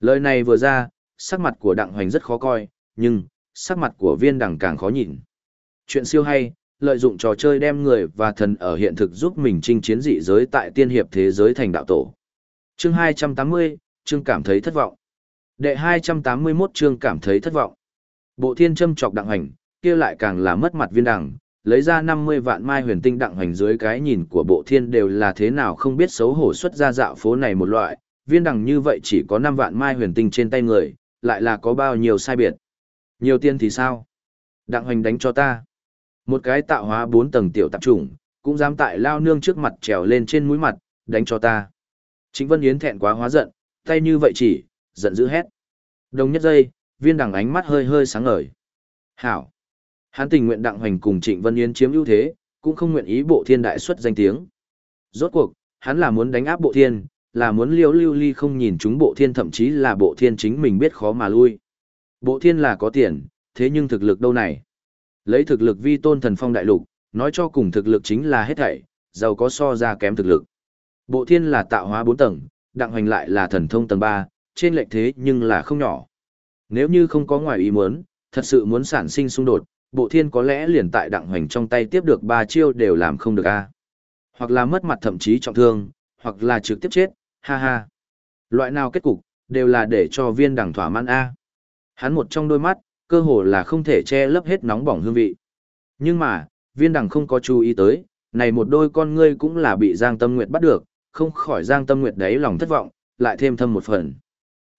Lời này vừa ra, sắc mặt của đặng hoành rất khó coi, nhưng, sắc mặt của viên đằng càng khó nhìn. Chuyện siêu hay, lợi dụng trò chơi đem người và thần ở hiện thực giúp mình chinh chiến dị giới tại tiên hiệp thế giới thành đạo tổ. Chương 280, chương cảm thấy thất vọng. Đệ 281 chương cảm thấy thất vọng. Bộ thiên châm chọc đặng hành, kia lại càng là mất mặt viên đằng, lấy ra 50 vạn mai huyền tinh đặng hành dưới cái nhìn của bộ thiên đều là thế nào không biết xấu hổ xuất ra dạo phố này một loại, viên đằng như vậy chỉ có 5 vạn mai huyền tinh trên tay người, lại là có bao nhiêu sai biệt. Nhiều tiền thì sao? Đặng hành đánh cho ta. Một cái tạo hóa 4 tầng tiểu tạp trùng, cũng dám tại lao nương trước mặt trèo lên trên mũi mặt, đánh cho ta. Chính Vân Yến thẹn quá hóa giận, tay như vậy chỉ, giận dữ hét. Đồng nhất giây, viên đằng ánh mắt hơi hơi sáng ngời. Hảo. Hắn tình nguyện đặng hoành cùng Trịnh Vân Yến chiếm ưu thế, cũng không nguyện ý bộ thiên đại xuất danh tiếng. Rốt cuộc, hắn là muốn đánh áp bộ thiên, là muốn liêu lưu ly không nhìn chúng bộ thiên thậm chí là bộ thiên chính mình biết khó mà lui. Bộ thiên là có tiền, thế nhưng thực lực đâu này? Lấy thực lực vi tôn thần phong đại lục, nói cho cùng thực lực chính là hết thảy, giàu có so ra kém thực lực. Bộ thiên là tạo hóa 4 tầng, đặng hoành lại là thần thông tầng 3, trên lệch thế nhưng là không nhỏ. Nếu như không có ngoài ý muốn, thật sự muốn sản sinh xung đột, bộ thiên có lẽ liền tại đặng hoành trong tay tiếp được ba chiêu đều làm không được a Hoặc là mất mặt thậm chí trọng thương, hoặc là trực tiếp chết, ha ha. Loại nào kết cục, đều là để cho viên đằng thỏa mãn a Hắn một trong đôi mắt, cơ hồ là không thể che lấp hết nóng bỏng hương vị. Nhưng mà, viên đằng không có chú ý tới, này một đôi con ngươi cũng là bị Giang Tâm Nguyệt bắt được, không khỏi Giang Tâm Nguyệt đấy lòng thất vọng, lại thêm thâm một phần.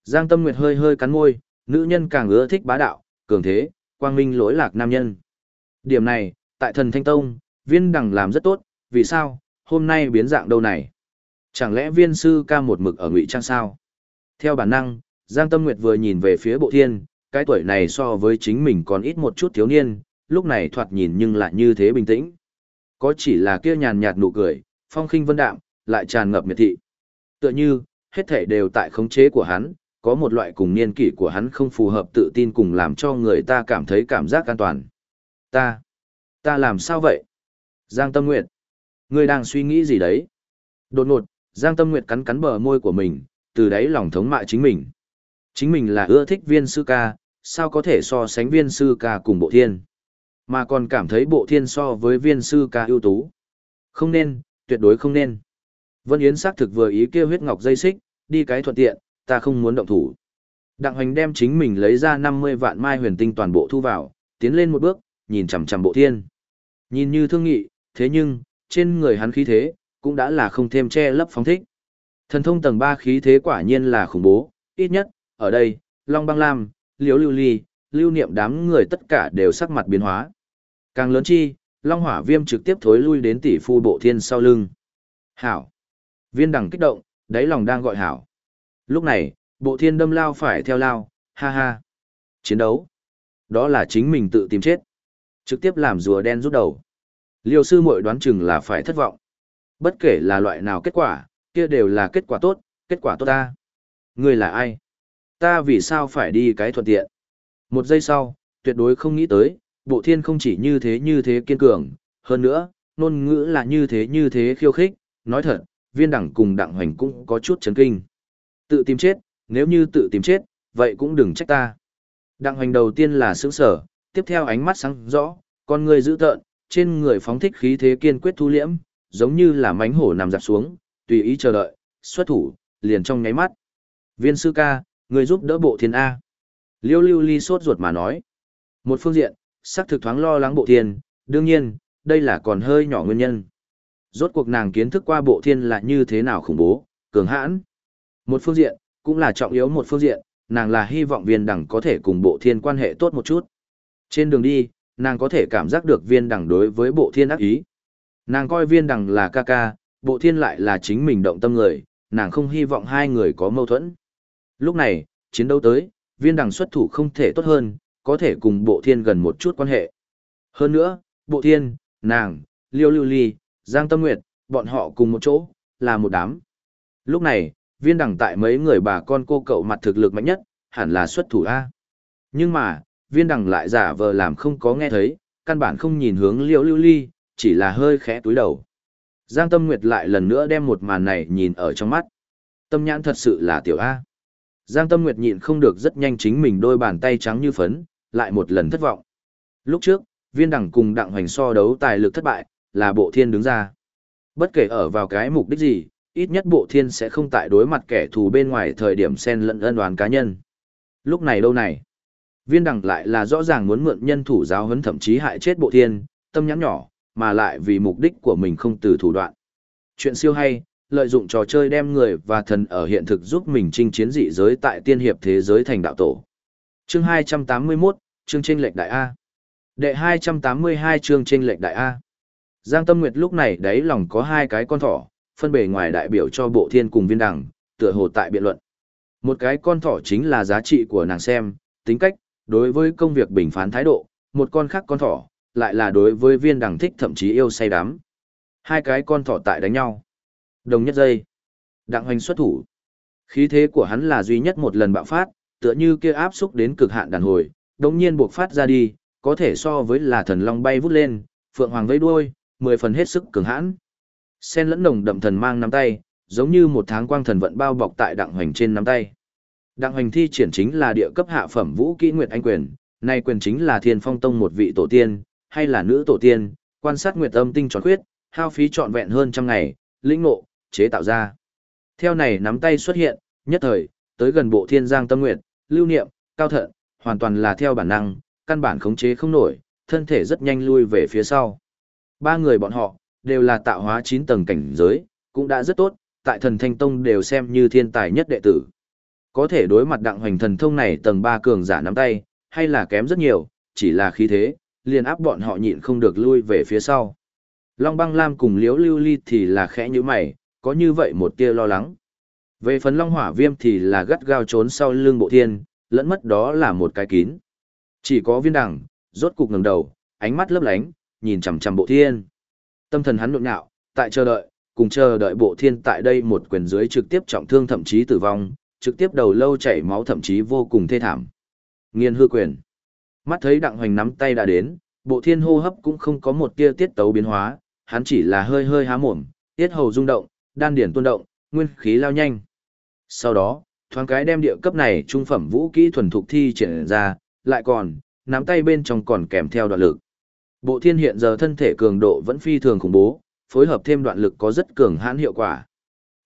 Giang Tâm Nguyệt hơi hơi cắn môi, nữ nhân càng ưa thích bá đạo, cường thế, quang minh lỗi lạc nam nhân. Điểm này, tại thần Thanh Tông, viên đẳng làm rất tốt, vì sao, hôm nay biến dạng đâu này? Chẳng lẽ viên sư ca một mực ở ngụy trang sao? Theo bản năng, Giang Tâm Nguyệt vừa nhìn về phía bộ thiên, cái tuổi này so với chính mình còn ít một chút thiếu niên, lúc này thoạt nhìn nhưng lại như thế bình tĩnh. Có chỉ là kia nhàn nhạt nụ cười, phong khinh vân đạm, lại tràn ngập miệt thị. Tựa như, hết thể đều tại khống chế của hắn, có một loại cùng niên kỷ của hắn không phù hợp tự tin cùng làm cho người ta cảm thấy cảm giác an toàn. Ta, ta làm sao vậy? Giang Tâm Nguyệt, ngươi đang suy nghĩ gì đấy? Đột ngột, Giang Tâm Nguyệt cắn cắn bờ môi của mình, từ đấy lòng thống mại chính mình. Chính mình là ưa thích viên sư ca, sao có thể so sánh viên sư ca cùng bộ thiên. Mà còn cảm thấy bộ thiên so với viên sư ca ưu tú. Không nên, tuyệt đối không nên. Vân Yến xác thực vừa ý kêu huyết ngọc dây xích, đi cái thuận tiện, ta không muốn động thủ. Đặng hoành đem chính mình lấy ra 50 vạn mai huyền tinh toàn bộ thu vào, tiến lên một bước, nhìn chằm chằm bộ thiên. Nhìn như thương nghị, thế nhưng, trên người hắn khí thế, cũng đã là không thêm che lấp phóng thích. Thần thông tầng 3 khí thế quả nhiên là khủng bố, ít nhất, ở đây, Long Băng Lam, Liễu Lưu Ly, lưu niệm đám người tất cả đều sắc mặt biến hóa. Càng lớn chi, Long Hỏa Viêm trực tiếp thối lui đến tỷ phu bộ thiên sau lưng. Hảo. Viên đằng kích động, đáy lòng đang gọi hảo. Lúc này, bộ thiên đâm lao phải theo lao, ha ha. Chiến đấu. Đó là chính mình tự tìm chết. Trực tiếp làm rùa đen rút đầu. Liêu sư muội đoán chừng là phải thất vọng. Bất kể là loại nào kết quả, kia đều là kết quả tốt, kết quả tốt ta. Ngươi là ai? Ta vì sao phải đi cái thuận tiện? Một giây sau, tuyệt đối không nghĩ tới, bộ thiên không chỉ như thế như thế kiên cường, hơn nữa, ngôn ngữ là như thế như thế khiêu khích, nói thật, viên đẳng cùng đặng hoành cũng có chút chấn kinh. Tự tìm chết, nếu như tự tìm chết, vậy cũng đừng trách ta. Đặng hoành đầu tiên là sướng sở, tiếp theo ánh mắt sáng rõ, con người giữ tợn, trên người phóng thích khí thế kiên quyết thu liễm, giống như là mánh hổ nằm dạp xuống, tùy ý chờ đợi, xuất thủ, liền trong nháy mắt. Viên sư ca, người giúp đỡ bộ thiên A. Liêu lưu ly sốt ruột mà nói. Một phương diện, sắc thực thoáng lo lắng bộ thiên, đương nhiên, đây là còn hơi nhỏ nguyên nhân. Rốt cuộc nàng kiến thức qua bộ thiên là như thế nào khủng bố, cường hãn. Một phương diện, cũng là trọng yếu một phương diện, nàng là hy vọng viên đẳng có thể cùng bộ thiên quan hệ tốt một chút. Trên đường đi, nàng có thể cảm giác được viên đẳng đối với bộ thiên ác ý. Nàng coi viên đẳng là ca ca, bộ thiên lại là chính mình động tâm người, nàng không hy vọng hai người có mâu thuẫn. Lúc này, chiến đấu tới, viên đẳng xuất thủ không thể tốt hơn, có thể cùng bộ thiên gần một chút quan hệ. Hơn nữa, bộ thiên, nàng, liêu lưu ly, giang tâm nguyệt, bọn họ cùng một chỗ, là một đám. Lúc này, viên đẳng tại mấy người bà con cô cậu mặt thực lực mạnh nhất, hẳn là xuất thủ A. Nhưng mà, viên đẳng lại giả vờ làm không có nghe thấy, căn bản không nhìn hướng liễu lưu ly, chỉ là hơi khẽ túi đầu. Giang Tâm Nguyệt lại lần nữa đem một màn này nhìn ở trong mắt. Tâm nhãn thật sự là tiểu A. Giang Tâm Nguyệt nhịn không được rất nhanh chính mình đôi bàn tay trắng như phấn, lại một lần thất vọng. Lúc trước, viên đẳng cùng đặng hoành so đấu tài lực thất bại, là bộ thiên đứng ra. Bất kể ở vào cái mục đích gì, ít nhất bộ thiên sẽ không tại đối mặt kẻ thù bên ngoài thời điểm xen lẫn ân đoán cá nhân. Lúc này đâu này, viên đẳng lại là rõ ràng muốn mượn nhân thủ giáo huấn thậm chí hại chết bộ thiên, tâm nhắn nhỏ, mà lại vì mục đích của mình không từ thủ đoạn. Chuyện siêu hay, lợi dụng trò chơi đem người và thần ở hiện thực giúp mình chinh chiến dị giới tại tiên hiệp thế giới thành đạo tổ. Chương 281, chương tranh lệch đại A. Đệ 282 chương tranh lệch đại A. Giang Tâm Nguyệt lúc này đấy lòng có hai cái con thỏ, phân bề ngoài đại biểu cho bộ thiên cùng viên đẳng, tựa hồ tại biện luận. Một cái con thỏ chính là giá trị của nàng xem, tính cách, đối với công việc bình phán thái độ, một con khác con thỏ, lại là đối với viên đẳng thích thậm chí yêu say đắm. Hai cái con thỏ tại đánh nhau. Đồng nhất giây. Đặng hoành xuất thủ. Khí thế của hắn là duy nhất một lần bạo phát, tựa như kia áp xúc đến cực hạn đàn hồi, đồng nhiên buộc phát ra đi, có thể so với là thần long bay vút lên, phượng hoàng vây đuôi, mười phần hết sức cường hãn. Sen lẫn nồng đậm thần mang nắm tay, giống như một tháng quang thần vận bao bọc tại đặng hoành trên nắm tay. Đặng hoành thi triển chính là địa cấp hạ phẩm vũ kỹ nguyệt anh quyền, nay quyền chính là thiên phong tông một vị tổ tiên, hay là nữ tổ tiên, quan sát nguyệt âm tinh tròn khuyết, hao phí trọn vẹn hơn trăm ngày, lĩnh ngộ, chế tạo ra. Theo này nắm tay xuất hiện, nhất thời, tới gần bộ thiên giang tâm nguyệt, lưu niệm, cao thận, hoàn toàn là theo bản năng, căn bản khống chế không nổi, thân thể rất nhanh lui về phía sau. Ba người bọn họ, đều là tạo hóa 9 tầng cảnh giới, cũng đã rất tốt, tại thần thanh tông đều xem như thiên tài nhất đệ tử. Có thể đối mặt đặng hoành thần thông này tầng 3 cường giả nắm tay, hay là kém rất nhiều, chỉ là khí thế, liền áp bọn họ nhịn không được lui về phía sau. Long băng lam cùng liếu lưu ly thì là khẽ như mày, có như vậy một tia lo lắng. Về phần long hỏa viêm thì là gắt gao trốn sau lưng bộ thiên, lẫn mất đó là một cái kín. Chỉ có viên đẳng, rốt cục ngẩng đầu, ánh mắt lấp lánh, nhìn chằm chằm bộ thiên. Tâm thần hắn nộn nhạo, tại chờ đợi, cùng chờ đợi bộ thiên tại đây một quyền dưới trực tiếp trọng thương thậm chí tử vong, trực tiếp đầu lâu chảy máu thậm chí vô cùng thê thảm. Nghiên hư quyền. Mắt thấy đặng hoành nắm tay đã đến, bộ thiên hô hấp cũng không có một tia tiết tấu biến hóa, hắn chỉ là hơi hơi há mồm, tiết hầu rung động, đan điển tuôn động, nguyên khí lao nhanh. Sau đó, thoáng cái đem địa cấp này trung phẩm vũ kỹ thuần thục thi triển ra, lại còn, nắm tay bên trong còn kèm theo đoạn lực. Bộ thiên hiện giờ thân thể cường độ vẫn phi thường khủng bố, phối hợp thêm đoạn lực có rất cường hãn hiệu quả.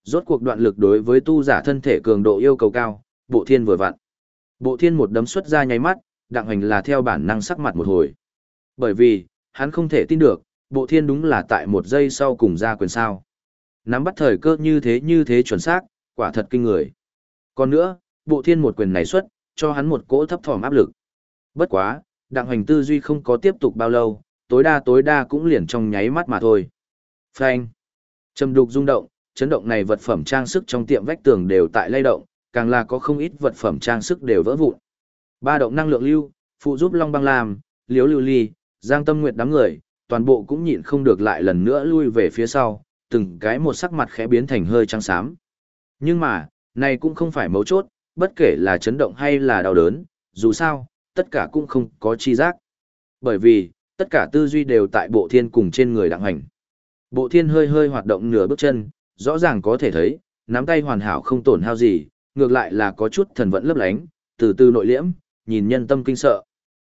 Rốt cuộc đoạn lực đối với tu giả thân thể cường độ yêu cầu cao, bộ thiên vừa vặn. Bộ thiên một đấm xuất ra nháy mắt, đặng hành là theo bản năng sắc mặt một hồi. Bởi vì, hắn không thể tin được, bộ thiên đúng là tại một giây sau cùng ra quyền sao. Nắm bắt thời cơ như thế như thế chuẩn xác, quả thật kinh người. Còn nữa, bộ thiên một quyền này xuất, cho hắn một cỗ thấp thỏm áp lực. Bất quá, đặng hành tư duy không có tiếp tục bao lâu, tối đa tối đa cũng liền trong nháy mắt mà thôi. Phanh. Trầm đục rung động, chấn động này vật phẩm trang sức trong tiệm vách tường đều tại lay động, càng là có không ít vật phẩm trang sức đều vỡ vụn. Ba động năng lượng lưu, phụ giúp Long Băng làm, Liếu Lưu Ly, Giang Tâm Nguyệt đám người, toàn bộ cũng nhịn không được lại lần nữa lui về phía sau, từng cái một sắc mặt khẽ biến thành hơi trắng xám. Nhưng mà, này cũng không phải mấu chốt, bất kể là chấn động hay là đau đớn, dù sao, tất cả cũng không có chi giác. Bởi vì, tất cả tư duy đều tại bộ thiên cùng trên người đặng hành. Bộ thiên hơi hơi hoạt động nửa bước chân, rõ ràng có thể thấy, nắm tay hoàn hảo không tổn hao gì, ngược lại là có chút thần vận lấp lánh, từ từ nội liễm, nhìn nhân tâm kinh sợ.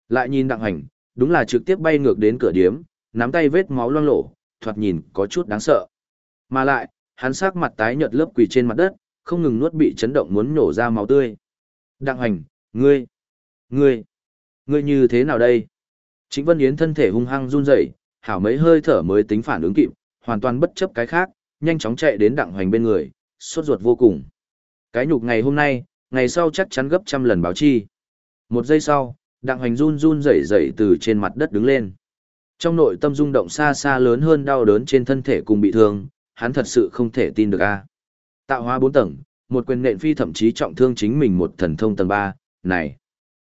Lại nhìn đặng hành, đúng là trực tiếp bay ngược đến cửa điếm, nắm tay vết máu loang lổ, thoạt nhìn có chút đáng sợ. Mà lại, hắn sắc mặt tái nhợt lớp quỳ trên mặt đất, không ngừng nuốt bị chấn động muốn nổ ra máu tươi. Đặng hành, ngươi, ngươi, ngươi như thế nào đây? Chính Vân Yến thân thể hung hăng run rẩy, hảo mấy hơi thở mới tính phản ứng kịp, hoàn toàn bất chấp cái khác, nhanh chóng chạy đến đặng hoành bên người, sốt ruột vô cùng. Cái nhục ngày hôm nay, ngày sau chắc chắn gấp trăm lần báo chi. Một giây sau, đặng hoành run run rẩy rẩy từ trên mặt đất đứng lên. Trong nội tâm rung động xa xa lớn hơn đau đớn trên thân thể cùng bị thương, hắn thật sự không thể tin được a. Tạo hóa bốn tầng, một quyền nện phi thậm chí trọng thương chính mình một thần thông tầng ba, này.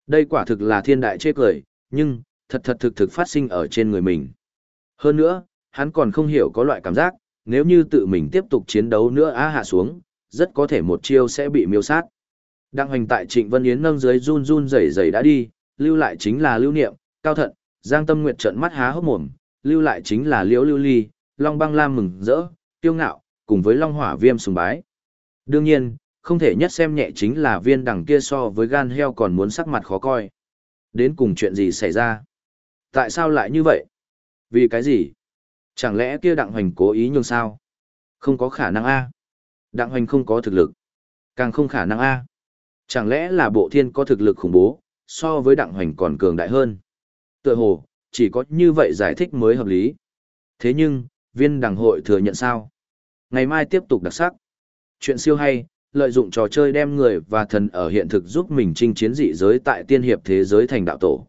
Đây quả thực là thiên đại chê cười, nhưng, thật thật thực thực phát sinh ở trên người mình. Hơn nữa, hắn còn không hiểu có loại cảm giác, nếu như tự mình tiếp tục chiến đấu nữa á hạ xuống, rất có thể một chiêu sẽ bị miêu sát. Đặng hoành tại Trịnh Vân Yến nâng dưới run run rẩy rẩy đã đi, lưu lại chính là lưu niệm, cao thận, Giang Tâm Nguyệt trợn mắt há hốc mồm, lưu lại chính là Liễu Lưu Ly, Long Băng Lam mừng rỡ, tiêu ngạo, cùng với Long Hỏa Viêm sùng bái. Đương nhiên, không thể nhất xem nhẹ chính là viên đằng kia so với gan heo còn muốn sắc mặt khó coi. Đến cùng chuyện gì xảy ra? Tại sao lại như vậy? Vì cái gì? Chẳng lẽ kia đặng hoành cố ý nhường sao? Không có khả năng A. Đặng hoành không có thực lực. Càng không khả năng A. Chẳng lẽ là bộ thiên có thực lực khủng bố, so với đặng hoành còn cường đại hơn? Tựa hồ, chỉ có như vậy giải thích mới hợp lý. Thế nhưng, viên đằng hội thừa nhận sao? Ngày mai tiếp tục đặc sắc. Chuyện siêu hay, lợi dụng trò chơi đem người và thần ở hiện thực giúp mình chinh chiến dị giới tại tiên hiệp thế giới thành đạo tổ.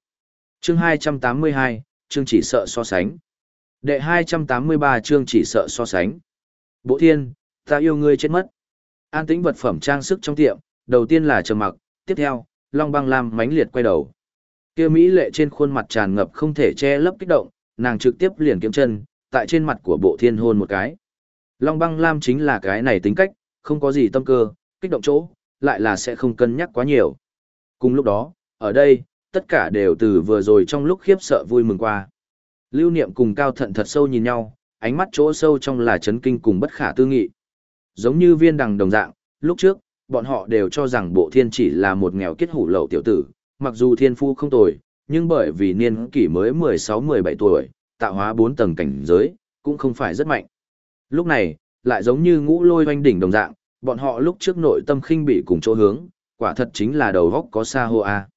Chương 282, chương chỉ sợ so sánh. Đệ 283 chương chỉ sợ so sánh. Bộ thiên, ta yêu ngươi chết mất. An tĩnh vật phẩm trang sức trong tiệm, đầu tiên là trầm mặc, tiếp theo, Long băng lam mánh liệt quay đầu. Kia Mỹ lệ trên khuôn mặt tràn ngập không thể che lấp kích động, nàng trực tiếp liền kiếm chân, tại trên mặt của bộ thiên hôn một cái. Long băng lam chính là cái này tính cách, không có gì tâm cơ, kích động chỗ, lại là sẽ không cân nhắc quá nhiều. Cùng lúc đó, ở đây, tất cả đều từ vừa rồi trong lúc khiếp sợ vui mừng qua. Lưu niệm cùng cao thận thật sâu nhìn nhau, ánh mắt chỗ sâu trong là chấn kinh cùng bất khả tư nghị. Giống như viên đằng đồng dạng, lúc trước, bọn họ đều cho rằng bộ thiên chỉ là một nghèo kết hủ lậu tiểu tử, mặc dù thiên phu không tồi, nhưng bởi vì niên kỷ mới 16-17 tuổi, tạo hóa 4 tầng cảnh giới, cũng không phải rất mạnh. Lúc này, lại giống như ngũ lôi hoanh đỉnh đồng dạng, bọn họ lúc trước nội tâm khinh bị cùng chỗ hướng, quả thật chính là đầu góc có xa hô a.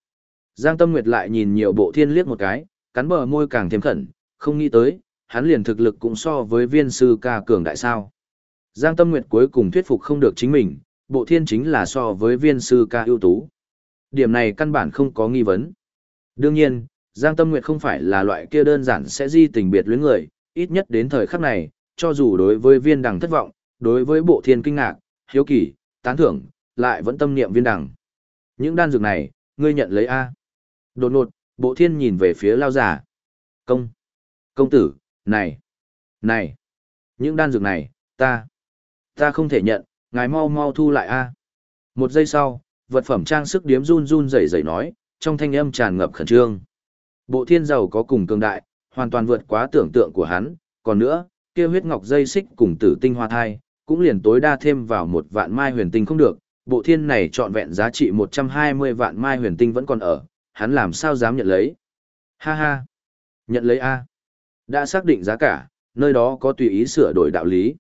Giang Tâm Nguyệt lại nhìn nhiều bộ thiên liếc một cái, cắn bờ môi càng thêm khẩn, không nghĩ tới, hắn liền thực lực cũng so với viên sư ca cường đại sao. Giang Tâm Nguyệt cuối cùng thuyết phục không được chính mình, bộ thiên chính là so với viên sư ca ưu tú. Điểm này căn bản không có nghi vấn. Đương nhiên, Giang Tâm Nguyệt không phải là loại kia đơn giản sẽ di tình biệt luyến người, ít nhất đến thời khắc này, cho dù đối với viên đằng thất vọng, đối với bộ thiên kinh ngạc, hiếu kỳ, tán thưởng, lại vẫn tâm niệm viên đằng. Những đan dược này, ngươi nhận lấy A. Đột ngột, bộ thiên nhìn về phía lao giả. Công! Công tử, này! Này! Những đan dược này, ta! Ta không thể nhận, ngài mau mau thu lại A. À. Một giây sau, vật phẩm trang sức điếm run run rẩy rẩy nói, trong thanh âm tràn ngập khẩn trương. Bộ thiên giàu có cùng cường đại, hoàn toàn vượt quá tưởng tượng của hắn, còn nữa, kia huyết ngọc dây xích cùng tử tinh hoa thai, cũng liền tối đa thêm vào một vạn mai huyền tinh không được, bộ thiên này trọn vẹn giá trị 120 vạn mai huyền tinh vẫn còn ở, hắn làm sao dám nhận lấy. Ha ha, nhận lấy A. Đã xác định giá cả, nơi đó có tùy ý sửa đổi đạo lý.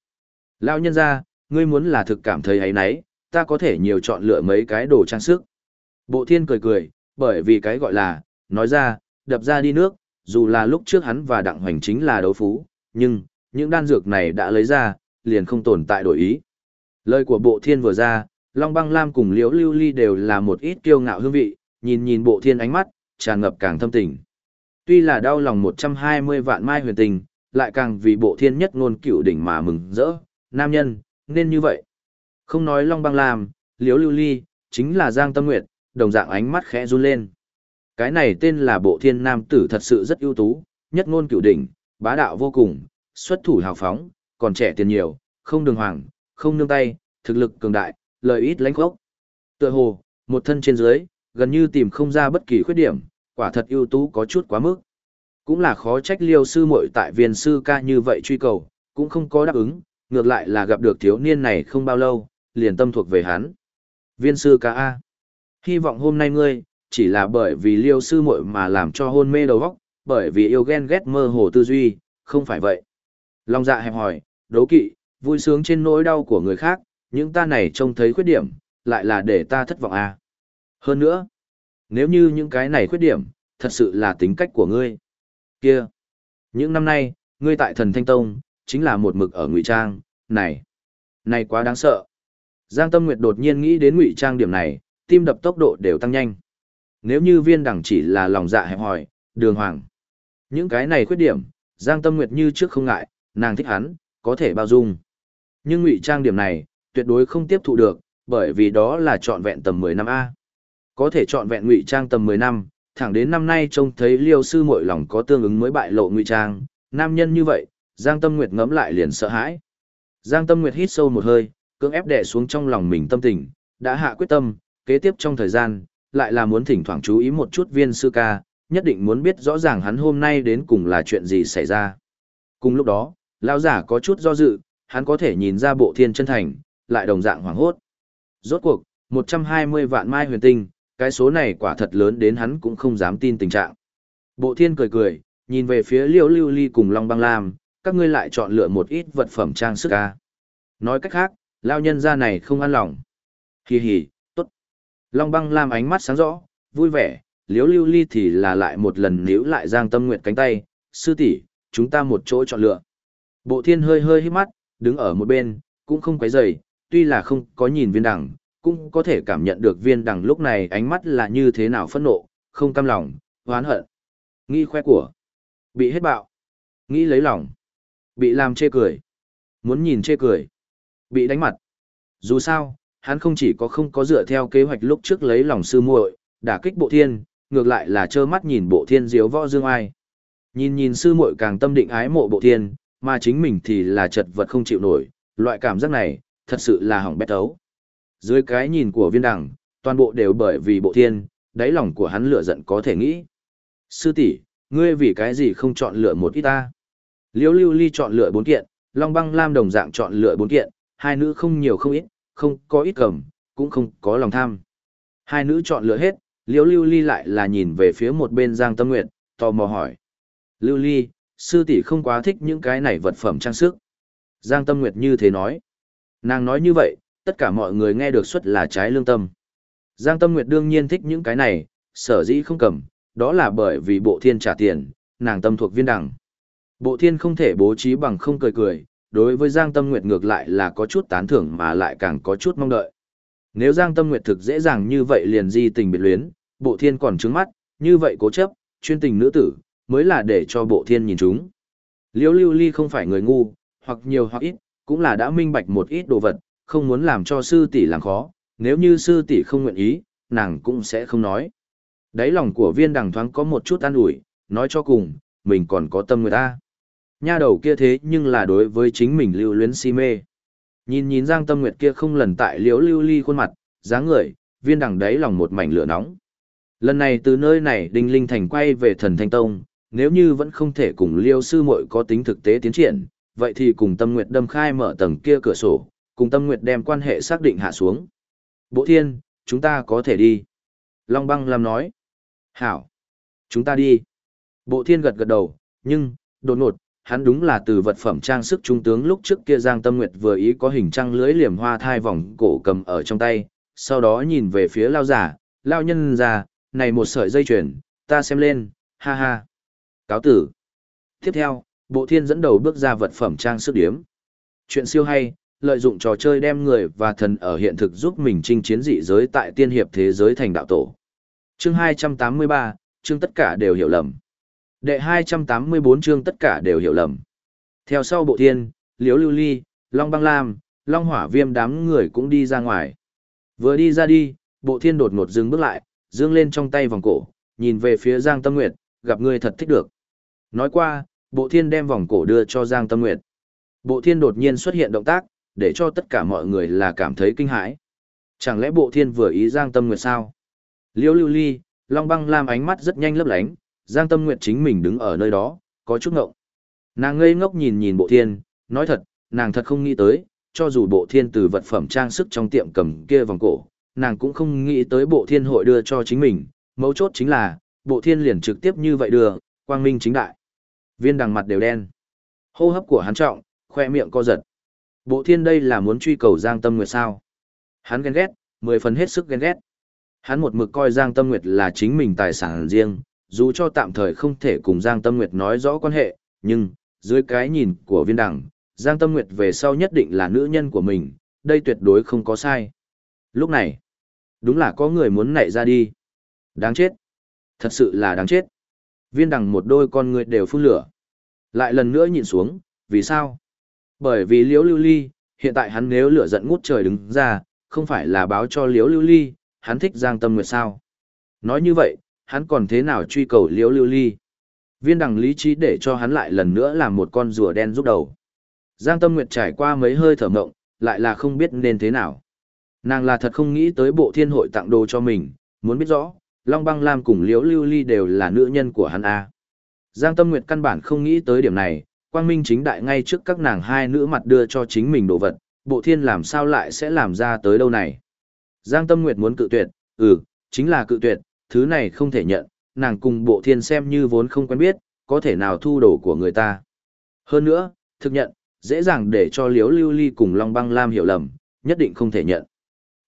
Lao nhân ra, ngươi muốn là thực cảm thấy ấy nấy, ta có thể nhiều chọn lựa mấy cái đồ trang sức. Bộ thiên cười cười, bởi vì cái gọi là, nói ra, đập ra đi nước, dù là lúc trước hắn và đặng hoành chính là đấu phú, nhưng, những đan dược này đã lấy ra, liền không tồn tại đổi ý. Lời của bộ thiên vừa ra, Long băng lam cùng liễu lưu ly đều là một ít kiêu ngạo hương vị, nhìn nhìn bộ thiên ánh mắt, tràn ngập càng thâm tình. Tuy là đau lòng 120 vạn mai huyền tình, lại càng vì bộ thiên nhất ngôn cửu đỉnh mà mừng rỡ, nam nhân, nên như vậy. Không nói Long băng lam, liễu lưu ly, chính là Giang Tâm Nguyệt, đồng dạng ánh mắt khẽ run lên. Cái này tên là bộ thiên nam tử thật sự rất ưu tú, nhất ngôn cửu đỉnh, bá đạo vô cùng, xuất thủ hào phóng, còn trẻ tiền nhiều, không đường hoàng, không nương tay, thực lực cường đại, lời ít lãnh khốc. Tựa hồ, một thân trên dưới, gần như tìm không ra bất kỳ khuyết điểm, quả thật ưu tú có chút quá mức. Cũng là khó trách liêu sư muội tại viên sư ca như vậy truy cầu, cũng không có đáp ứng, ngược lại là gặp được thiếu niên này không bao lâu, liền tâm thuộc về hắn. Viên sư ca A. Hy vọng hôm nay ngươi, chỉ là bởi vì liêu sư muội mà làm cho hôn mê đầu óc, bởi vì yêu ghen ghét mơ hồ tư duy, không phải vậy. Long dạ hẹp hỏi, đấu kỵ, vui sướng trên nỗi đau của người khác, những ta này trông thấy khuyết điểm, lại là để ta thất vọng à. Hơn nữa, nếu như những cái này khuyết điểm, thật sự là tính cách của ngươi. Kia, những năm nay, ngươi tại thần Thanh Tông, chính là một mực ở ngụy trang, này, này quá đáng sợ. Giang Tâm Nguyệt đột nhiên nghĩ đến ngụy trang điểm này, tim đập tốc độ đều tăng nhanh. Nếu như viên đẳng chỉ là lòng dạ hẹp hòi, đường hoàng. Những cái này khuyết điểm, Giang Tâm Nguyệt như trước không ngại, nàng thích hắn, có thể bao dung. Nhưng ngụy trang điểm này, tuyệt đối không tiếp thụ được, bởi vì đó là trọn vẹn tầm 10 năm A. Có thể chọn vẹn ngụy trang tầm 10 năm, thẳng đến năm nay trông thấy liêu sư muội lòng có tương ứng mới bại lộ ngụy trang, nam nhân như vậy, Giang Tâm Nguyệt ngẫm lại liền sợ hãi. Giang Tâm Nguyệt hít sâu một hơi, cưỡng ép đè xuống trong lòng mình tâm tình, đã hạ quyết tâm, kế tiếp trong thời gian, lại là muốn thỉnh thoảng chú ý một chút viên sư ca, nhất định muốn biết rõ ràng hắn hôm nay đến cùng là chuyện gì xảy ra. Cùng lúc đó, lão giả có chút do dự, hắn có thể nhìn ra bộ thiên chân thành, lại đồng dạng hoảng hốt. Rốt cuộc, 120 vạn mai huyền tinh, cái số này quả thật lớn đến hắn cũng không dám tin tình trạng. Bộ thiên cười cười, nhìn về phía liễu lưu ly cùng long băng lam, các ngươi lại chọn lựa một ít vật phẩm trang sức ca. Nói cách khác, lao nhân ra này không an lòng. Hì hì, tốt. Long băng lam ánh mắt sáng rõ, vui vẻ, liễu lưu ly thì là lại một lần níu lại giang tâm nguyện cánh tay, sư tỷ chúng ta một chỗ chọn lựa. Bộ thiên hơi hơi hít mắt, đứng ở một bên, cũng không quấy rầy, tuy là không có nhìn viên đẳng cũng có thể cảm nhận được viên đằng lúc này ánh mắt là như thế nào phẫn nộ, không cam lòng, hoán hận. Nghi khoe của. Bị hết bạo. Nghĩ lấy lòng. Bị làm chê cười. Muốn nhìn chê cười. Bị đánh mặt. Dù sao, hắn không chỉ có không có dựa theo kế hoạch lúc trước lấy lòng sư muội, đả kích bộ thiên, ngược lại là trơ mắt nhìn bộ thiên diếu võ dương ai. Nhìn nhìn sư muội càng tâm định ái mộ bộ thiên, mà chính mình thì là chật vật không chịu nổi, loại cảm giác này, thật sự là hỏng bét ấu. Dưới cái nhìn của viên đẳng, toàn bộ đều bởi vì bộ thiên, đáy lòng của hắn lửa giận có thể nghĩ. Sư tỷ ngươi vì cái gì không chọn lựa một ít ta? Liễu lưu ly chọn lựa bốn kiện, Long băng lam đồng dạng chọn lựa bốn kiện, hai nữ không nhiều không ít, không có ít cầm, cũng không có lòng tham. Hai nữ chọn lựa hết, Liễu Lưu Ly lại là nhìn về phía một bên Giang Tâm Nguyệt, tò mò hỏi. Lưu Ly, sư tỷ không quá thích những cái này vật phẩm trang sức. Giang Tâm Nguyệt như thế nói. Nàng nói như vậy, tất cả mọi người nghe được suất là trái lương tâm. Giang Tâm Nguyệt đương nhiên thích những cái này, sở dĩ không cầm, đó là bởi vì bộ thiên trả tiền, nàng tâm thuộc viên đẳng. Bộ thiên không thể bố trí bằng không cười cười, đối với Giang Tâm Nguyệt ngược lại là có chút tán thưởng mà lại càng có chút mong đợi. Nếu Giang Tâm Nguyệt thực dễ dàng như vậy liền di tình biệt luyến, bộ thiên còn trứng mắt, như vậy cố chấp, chuyên tình nữ tử, mới là để cho bộ thiên nhìn chúng. Liễu lưu ly không phải người ngu, hoặc nhiều hoặc ít, cũng là đã minh bạch một ít đồ vật, không muốn làm cho sư tỷ làm khó, nếu như sư tỷ không nguyện ý, nàng cũng sẽ không nói. Đáy lòng của viên đằng thoáng có một chút an ủi, nói cho cùng, mình còn có tâm người ta. Nha đầu kia thế nhưng là đối với chính mình lưu luyến si mê. Nhìn nhìn Giang Tâm Nguyệt kia không lần tại liễu lưu ly khuôn mặt, dáng người, viên đằng đáy lòng một mảnh lửa nóng. Lần này từ nơi này Đinh Linh Thành quay về thần Thanh Tông, nếu như vẫn không thể cùng liêu sư muội có tính thực tế tiến triển, vậy thì cùng Tâm Nguyệt đâm khai mở tầng kia cửa sổ, cùng Tâm Nguyệt đem quan hệ xác định hạ xuống. Bộ thiên, chúng ta có thể đi. Long băng làm nói. Hảo. Chúng ta đi. Bộ thiên gật gật đầu, nhưng, đột ngột, hắn đúng là từ vật phẩm trang sức trung tướng lúc trước kia Giang Tâm Nguyệt vừa ý có hình trăng lưới liềm hoa thai vòng cổ cầm ở trong tay, sau đó nhìn về phía lao giả, lao nhân già, này một sợi dây chuyền, ta xem lên, ha ha. Cáo tử. Tiếp theo, bộ thiên dẫn đầu bước ra vật phẩm trang sức điếm. Chuyện siêu hay, lợi dụng trò chơi đem người và thần ở hiện thực giúp mình chinh chiến dị giới tại tiên hiệp thế giới thành đạo tổ. Chương 283, chương tất cả đều hiểu lầm. Đệ 284 chương tất cả đều hiểu lầm. Theo sau bộ thiên, liễu lưu ly, long băng lam, long hỏa viêm đám người cũng đi ra ngoài. Vừa đi ra đi, bộ thiên đột ngột dừng bước lại, dương lên trong tay vòng cổ, nhìn về phía Giang Tâm Nguyệt, gặp người thật thích được. Nói qua, bộ thiên đem vòng cổ đưa cho Giang Tâm Nguyệt. Bộ thiên đột nhiên xuất hiện động tác, để cho tất cả mọi người là cảm thấy kinh hãi. Chẳng lẽ bộ thiên vừa ý Giang Tâm Nguyệt sao? Liêu lưu ly, Long băng lam ánh mắt rất nhanh lấp lánh, Giang Tâm Nguyệt chính mình đứng ở nơi đó, có chút ngộng. Nàng ngây ngốc nhìn nhìn bộ thiên, nói thật, nàng thật không nghĩ tới, cho dù bộ thiên từ vật phẩm trang sức trong tiệm cầm kia vòng cổ, nàng cũng không nghĩ tới bộ thiên hội đưa cho chính mình, mấu chốt chính là, bộ thiên liền trực tiếp như vậy đưa, quang minh chính đại. Viên đằng mặt đều đen. Hô hấp của hắn trọng, khoe miệng co giật. Bộ thiên đây là muốn truy cầu Giang Tâm Nguyệt sao? Hắn ghen ghét, mười phần hết sức ghen ghét. Hắn một mực coi Giang Tâm Nguyệt là chính mình tài sản riêng, dù cho tạm thời không thể cùng Giang Tâm Nguyệt nói rõ quan hệ, nhưng, dưới cái nhìn của viên đằng, Giang Tâm Nguyệt về sau nhất định là nữ nhân của mình, đây tuyệt đối không có sai. Lúc này, Đúng là có người muốn nảy ra đi. Đáng chết. Thật sự là đáng chết. Viên đằng một đôi con người đều phun lửa. Lại lần nữa nhìn xuống, vì sao? Bởi vì liễu lưu ly, hiện tại hắn nếu lửa giận ngút trời đứng ra, không phải là báo cho liễu lưu ly, hắn thích giang tâm nguyệt sao. Nói như vậy, hắn còn thế nào truy cầu liễu lưu ly? Viên đằng lý trí để cho hắn lại lần nữa làm một con rùa đen rút đầu. Giang tâm nguyệt trải qua mấy hơi thở mộng, lại là không biết nên thế nào. Nàng là thật không nghĩ tới bộ thiên hội tặng đồ cho mình, muốn biết rõ, Long Băng Lam cùng Liễu Lưu Ly đều là nữ nhân của hắn A. Giang Tâm Nguyệt căn bản không nghĩ tới điểm này, Quang Minh chính đại ngay trước các nàng hai nữ mặt đưa cho chính mình đồ vật, bộ thiên làm sao lại sẽ làm ra tới đâu này. Giang Tâm Nguyệt muốn cự tuyệt, ừ, chính là cự tuyệt, thứ này không thể nhận, nàng cùng bộ thiên xem như vốn không quen biết, có thể nào thu đồ của người ta. Hơn nữa, thực nhận, dễ dàng để cho Liễu Lưu Ly cùng Long Băng Lam hiểu lầm, nhất định không thể nhận.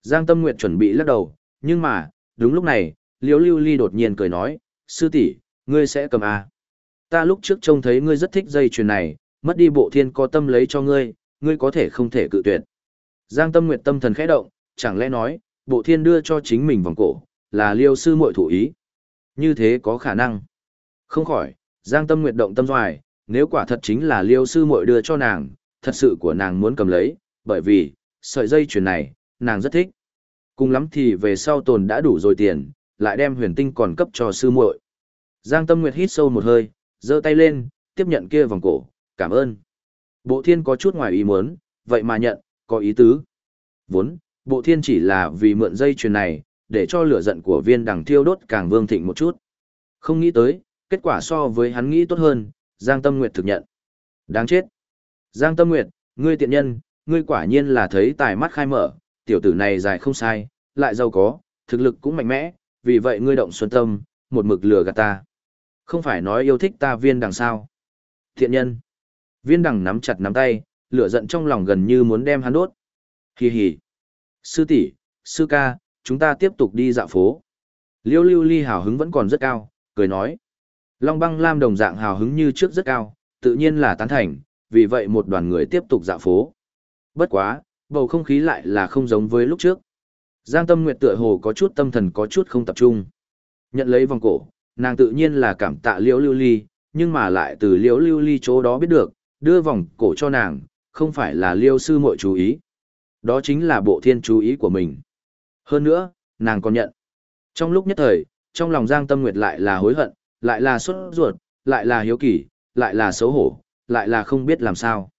Giang Tâm Nguyệt chuẩn bị lắc đầu, nhưng mà, đúng lúc này, Liễu Lưu Ly đột nhiên cười nói, sư tỷ, ngươi sẽ cầm à? Ta lúc trước trông thấy ngươi rất thích dây chuyền này, mất đi bộ thiên có tâm lấy cho ngươi, ngươi có thể không thể cự tuyệt. Giang Tâm Nguyệt tâm thần khẽ động, chẳng lẽ nói, bộ thiên đưa cho chính mình vòng cổ, là Liêu sư muội thủ ý. Như thế có khả năng. Không khỏi, Giang Tâm Nguyệt động tâm doài, nếu quả thật chính là Liêu sư muội đưa cho nàng, thật sự của nàng muốn cầm lấy, bởi vì, sợi dây chuyền này, nàng rất thích. Cùng lắm thì về sau tồn đã đủ rồi tiền, lại đem huyền tinh còn cấp cho sư muội. Giang Tâm Nguyệt hít sâu một hơi, giơ tay lên, tiếp nhận kia vòng cổ, cảm ơn. Bộ thiên có chút ngoài ý muốn, vậy mà nhận, có ý tứ. Vốn, bộ thiên chỉ là vì mượn dây chuyền này, để cho lửa giận của viên đằng thiêu đốt càng vương thịnh một chút. Không nghĩ tới, kết quả so với hắn nghĩ tốt hơn, Giang Tâm Nguyệt thực nhận. Đáng chết. Giang Tâm Nguyệt, ngươi tiện nhân, ngươi quả nhiên là thấy tài mắt khai mở, tiểu tử này dài không sai, lại giàu có, thực lực cũng mạnh mẽ, vì vậy ngươi động xuân tâm, một mực lừa gạt ta. Không phải nói yêu thích ta viên đằng sao. Thiện nhân. Viên đằng nắm chặt nắm tay, lửa giận trong lòng gần như muốn đem hắn đốt. Hì hì. Sư tỷ, sư ca, chúng ta tiếp tục đi dạo phố. Liêu lưu ly hào hứng vẫn còn rất cao, cười nói. Long băng lam đồng dạng hào hứng như trước rất cao, tự nhiên là tán thành, vì vậy một đoàn người tiếp tục dạo phố. Bất quá, bầu không khí lại là không giống với lúc trước. Giang Tâm Nguyệt tựa hồ có chút tâm thần có chút không tập trung. Nhận lấy vòng cổ, nàng tự nhiên là cảm tạ Liễu Lưu Ly, nhưng mà lại từ Liễu Lưu Ly chỗ đó biết được, đưa vòng cổ cho nàng, không phải là Liêu sư muội chú ý. Đó chính là bộ thiên chú ý của mình. Hơn nữa, nàng còn nhận. Trong lúc nhất thời, trong lòng Giang Tâm Nguyệt lại là hối hận, lại là sốt ruột, lại là hiếu kỳ, lại là xấu hổ, lại là không biết làm sao.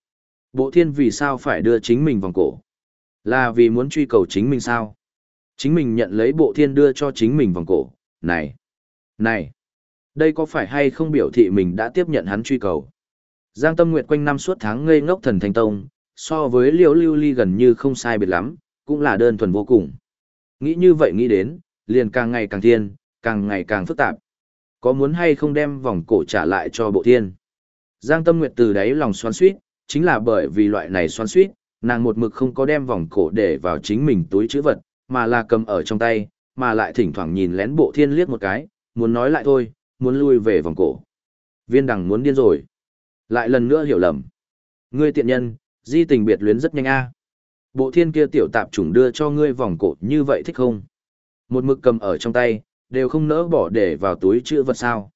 Bộ thiên vì sao phải đưa chính mình vòng cổ? Là vì muốn truy cầu chính mình sao? Chính mình nhận lấy bộ thiên đưa cho chính mình vòng cổ. Này! Này! Đây có phải hay không biểu thị mình đã tiếp nhận hắn truy cầu? Giang Tâm Nguyệt quanh năm suốt tháng ngây ngốc thần thành tông, so với liễu lưu ly gần như không sai biệt lắm, cũng là đơn thuần vô cùng. Nghĩ như vậy nghĩ đến, liền càng ngày càng thiên, càng ngày càng phức tạp. Có muốn hay không đem vòng cổ trả lại cho bộ thiên? Giang Tâm Nguyệt từ đáy lòng xoắn suýt, chính là bởi vì loại này xoắn suýt, nàng một mực không có đem vòng cổ để vào chính mình túi chữ vật, mà là cầm ở trong tay, mà lại thỉnh thoảng nhìn lén bộ thiên liếc một cái, muốn nói lại thôi, muốn lui về vòng cổ. Viên đằng muốn điên rồi. Lại lần nữa hiểu lầm. Ngươi tiện nhân, di tình biệt luyến rất nhanh a. Bộ thiên kia tiểu tạp chủng đưa cho ngươi vòng cổ như vậy thích không? Một mực cầm ở trong tay, đều không nỡ bỏ để vào túi chữ vật sao.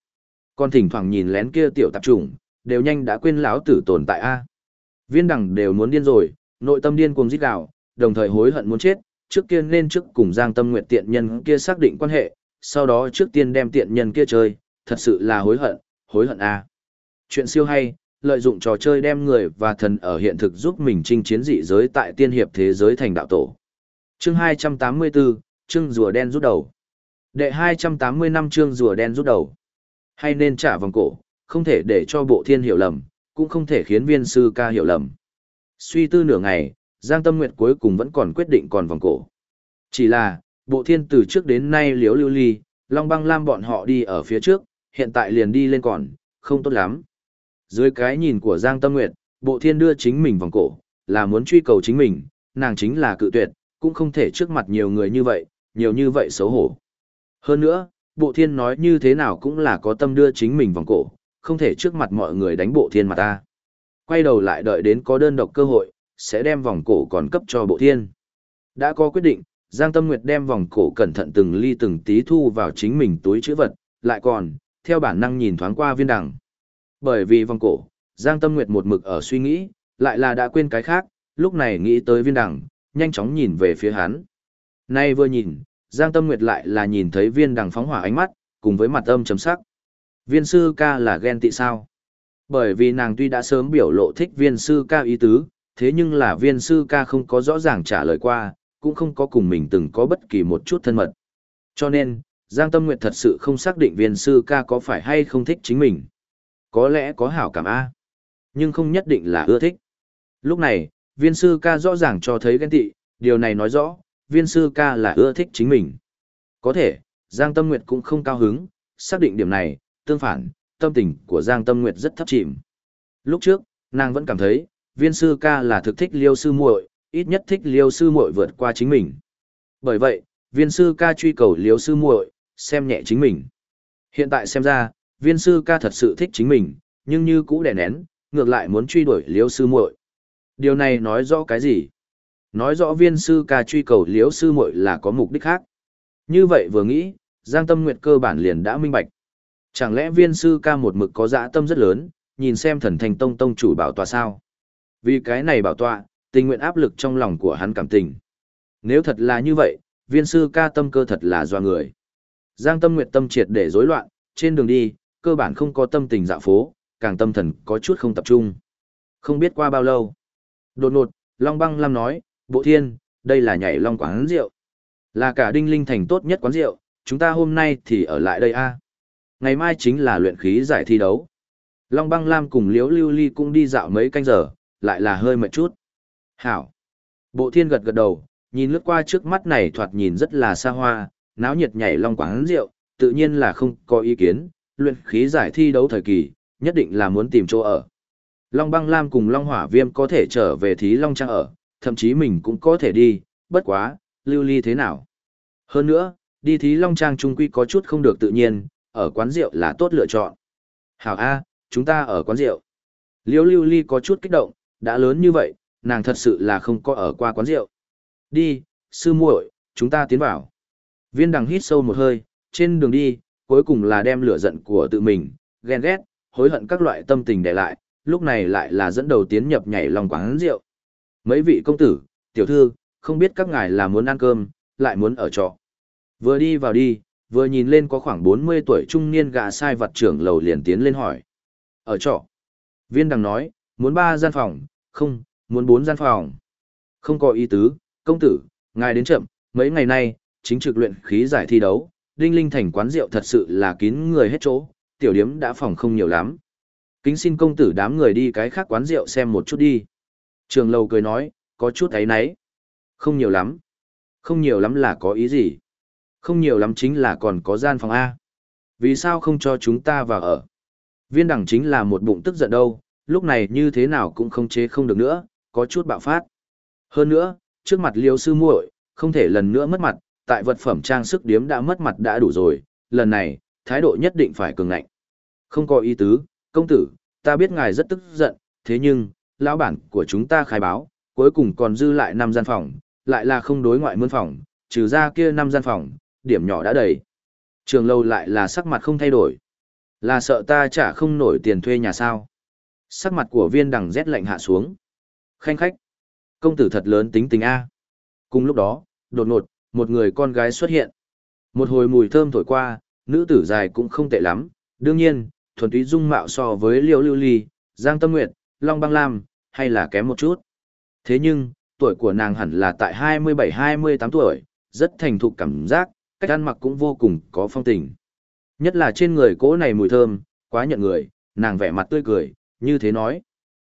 Còn thỉnh thoảng nhìn lén kia tiểu tạp chủng, đều nhanh đã quên lão tử tồn tại a. Viên đằng đều muốn điên rồi, nội tâm điên cuồng giết gào, đồng thời hối hận muốn chết, trước kia nên trước cùng Giang Tâm Nguyệt tiện nhân kia xác định quan hệ, sau đó trước tiên đem tiện nhân kia chơi, thật sự là hối hận, hối hận a. Chuyện siêu hay, lợi dụng trò chơi đem người và thần ở hiện thực giúp mình chinh chiến dị giới tại tiên hiệp thế giới thành đạo tổ. Chương 284, chương rùa đen rút đầu. Đệ 280 năm chương rùa đen rút đầu. Hay nên trả vòng cổ, không thể để cho bộ thiên hiểu lầm, cũng không thể khiến viên sư ca hiểu lầm. Suy tư nửa ngày, Giang Tâm Nguyệt cuối cùng vẫn còn quyết định còn vòng cổ. Chỉ là, bộ thiên từ trước đến nay liếu lưu ly, Long băng lam bọn họ đi ở phía trước, hiện tại liền đi lên còn, không tốt lắm. Dưới cái nhìn của Giang Tâm Nguyệt, bộ thiên đưa chính mình vòng cổ, là muốn truy cầu chính mình, nàng chính là cự tuyệt, cũng không thể trước mặt nhiều người như vậy, nhiều như vậy xấu hổ. Hơn nữa, bộ thiên nói như thế nào cũng là có tâm đưa chính mình vòng cổ, không thể trước mặt mọi người đánh bộ thiên mà ta. Quay đầu lại đợi đến có đơn độc cơ hội, sẽ đem vòng cổ còn cấp cho bộ thiên. Đã có quyết định, Giang Tâm Nguyệt đem vòng cổ cẩn thận từng ly từng tí thu vào chính mình túi chữ vật, lại còn, theo bản năng nhìn thoáng qua viên đằng. Bởi vì vòng cổ, Giang Tâm Nguyệt một mực ở suy nghĩ, lại là đã quên cái khác, lúc này nghĩ tới viên đằng, nhanh chóng nhìn về phía hắn. Nay vừa nhìn, Giang Tâm Nguyệt lại là nhìn thấy viên đằng phóng hỏa ánh mắt, cùng với mặt âm chấm sắc. Viên sư ca là ghen tị sao? Bởi vì nàng tuy đã sớm biểu lộ thích viên sư ca ý tứ, thế nhưng là viên sư ca không có rõ ràng trả lời qua, cũng không có cùng mình từng có bất kỳ một chút thân mật. Cho nên, Giang Tâm Nguyệt thật sự không xác định viên sư ca có phải hay không thích chính mình. Có lẽ có hảo cảm A, nhưng không nhất định là ưa thích. Lúc này, viên sư ca rõ ràng cho thấy ghen tị, điều này nói rõ, viên sư ca là ưa thích chính mình. Có thể, Giang Tâm Nguyệt cũng không cao hứng, xác định điểm này, tương phản, tâm tình của Giang Tâm Nguyệt rất thấp chìm. Lúc trước, nàng vẫn cảm thấy, viên sư ca là thực thích liêu sư muội, ít nhất thích liêu sư muội vượt qua chính mình. Bởi vậy, viên sư ca truy cầu liêu sư muội, xem nhẹ chính mình. Hiện tại xem ra, viên sư ca thật sự thích chính mình, nhưng như cũ đè nén, ngược lại muốn truy đuổi liêu sư muội. Điều này nói rõ cái gì? Nói rõ viên sư ca truy cầu liêu sư muội là có mục đích khác. Như vậy vừa nghĩ, Giang Tâm Nguyệt cơ bản liền đã minh bạch. Chẳng lẽ viên sư ca một mực có dã tâm rất lớn, nhìn xem thần thành tông tông chủ bảo tọa sao? Vì cái này bảo tọa, tình nguyện áp lực trong lòng của hắn cảm tình. Nếu thật là như vậy, viên sư ca tâm cơ thật là doa người. Giang tâm nguyện tâm triệt để rối loạn, trên đường đi, cơ bản không có tâm tình dạo phố, càng tâm thần có chút không tập trung. Không biết qua bao lâu. Đột ngột, Long Băng Lam nói, Bộ Thiên, đây là nhảy long quán rượu. Là cả đinh linh thành tốt nhất quán rượu, chúng ta hôm nay thì ở lại đây a. Ngày mai chính là luyện khí giải thi đấu. Long Băng Lam cùng Liễu Lưu Ly cũng đi dạo mấy canh giờ, lại là hơi mệt chút. Hảo. Bộ thiên gật gật đầu, nhìn lướt qua trước mắt này thoạt nhìn rất là xa hoa, náo nhiệt nhảy long quán rượu, tự nhiên là không có ý kiến, luyện khí giải thi đấu thời kỳ, nhất định là muốn tìm chỗ ở. Long băng lam cùng Long hỏa viêm có thể trở về thí Long Trang ở, thậm chí mình cũng có thể đi, bất quá, lưu ly thế nào. Hơn nữa, đi thí Long Trang trung quy có chút không được tự nhiên, ở quán rượu là tốt lựa chọn. Hảo A, chúng ta ở quán rượu. Liêu lưu ly có chút kích động, đã lớn như vậy, nàng thật sự là không có ở qua quán rượu. Đi, sư muội, chúng ta tiến vào. Viên đằng hít sâu một hơi, trên đường đi, cuối cùng là đem lửa giận của tự mình, ghen ghét, hối hận các loại tâm tình để lại, lúc này lại là dẫn đầu tiến nhập nhảy lòng quán rượu. Mấy vị công tử, tiểu thư, không biết các ngài là muốn ăn cơm, lại muốn ở trọ. Vừa đi vào đi, vừa nhìn lên có khoảng 40 tuổi trung niên gã sai vật trưởng lầu liền tiến lên hỏi. Ở trọ. Viên đằng nói, muốn ba gian phòng, không, muốn bốn gian phòng. Không có ý tứ, công tử, ngài đến chậm, mấy ngày nay, chính trực luyện khí giải thi đấu, đinh linh thành quán rượu thật sự là kín người hết chỗ, tiểu điếm đã phòng không nhiều lắm. Kính xin công tử đám người đi cái khác quán rượu xem một chút đi. Trường lầu cười nói, có chút ấy nấy. Không nhiều lắm. Không nhiều lắm là có ý gì? Không nhiều lắm chính là còn có gian phòng A. Vì sao không cho chúng ta vào ở? Viên đẳng chính là một bụng tức giận đâu, lúc này như thế nào cũng không chế không được nữa, có chút bạo phát. Hơn nữa, trước mặt liêu sư muội, không thể lần nữa mất mặt, tại vật phẩm trang sức điếm đã mất mặt đã đủ rồi, lần này, thái độ nhất định phải cường ngạnh. Không có ý tứ, công tử, ta biết ngài rất tức giận, thế nhưng, lão bản của chúng ta khai báo, cuối cùng còn dư lại 5 gian phòng, lại là không đối ngoại mươn phòng, trừ ra kia 5 gian phòng, điểm nhỏ đã đầy. Trường lâu lại là sắc mặt không thay đổi. Là sợ ta trả không nổi tiền thuê nhà sao. Sắc mặt của viên đằng rét lạnh hạ xuống. Khanh khách. Công tử thật lớn tính tình A. Cùng lúc đó, đột ngột, một người con gái xuất hiện. Một hồi mùi thơm thổi qua, nữ tử dài cũng không tệ lắm. Đương nhiên, thuần túy dung mạo so với Liễu lưu ly, giang tâm nguyệt, long băng lam, hay là kém một chút. Thế nhưng, tuổi của nàng hẳn là tại 27-28 tuổi, rất thành thục cảm giác, cách ăn mặc cũng vô cùng có phong tình. Nhất là trên người cỗ này mùi thơm, quá nhận người, nàng vẻ mặt tươi cười, như thế nói.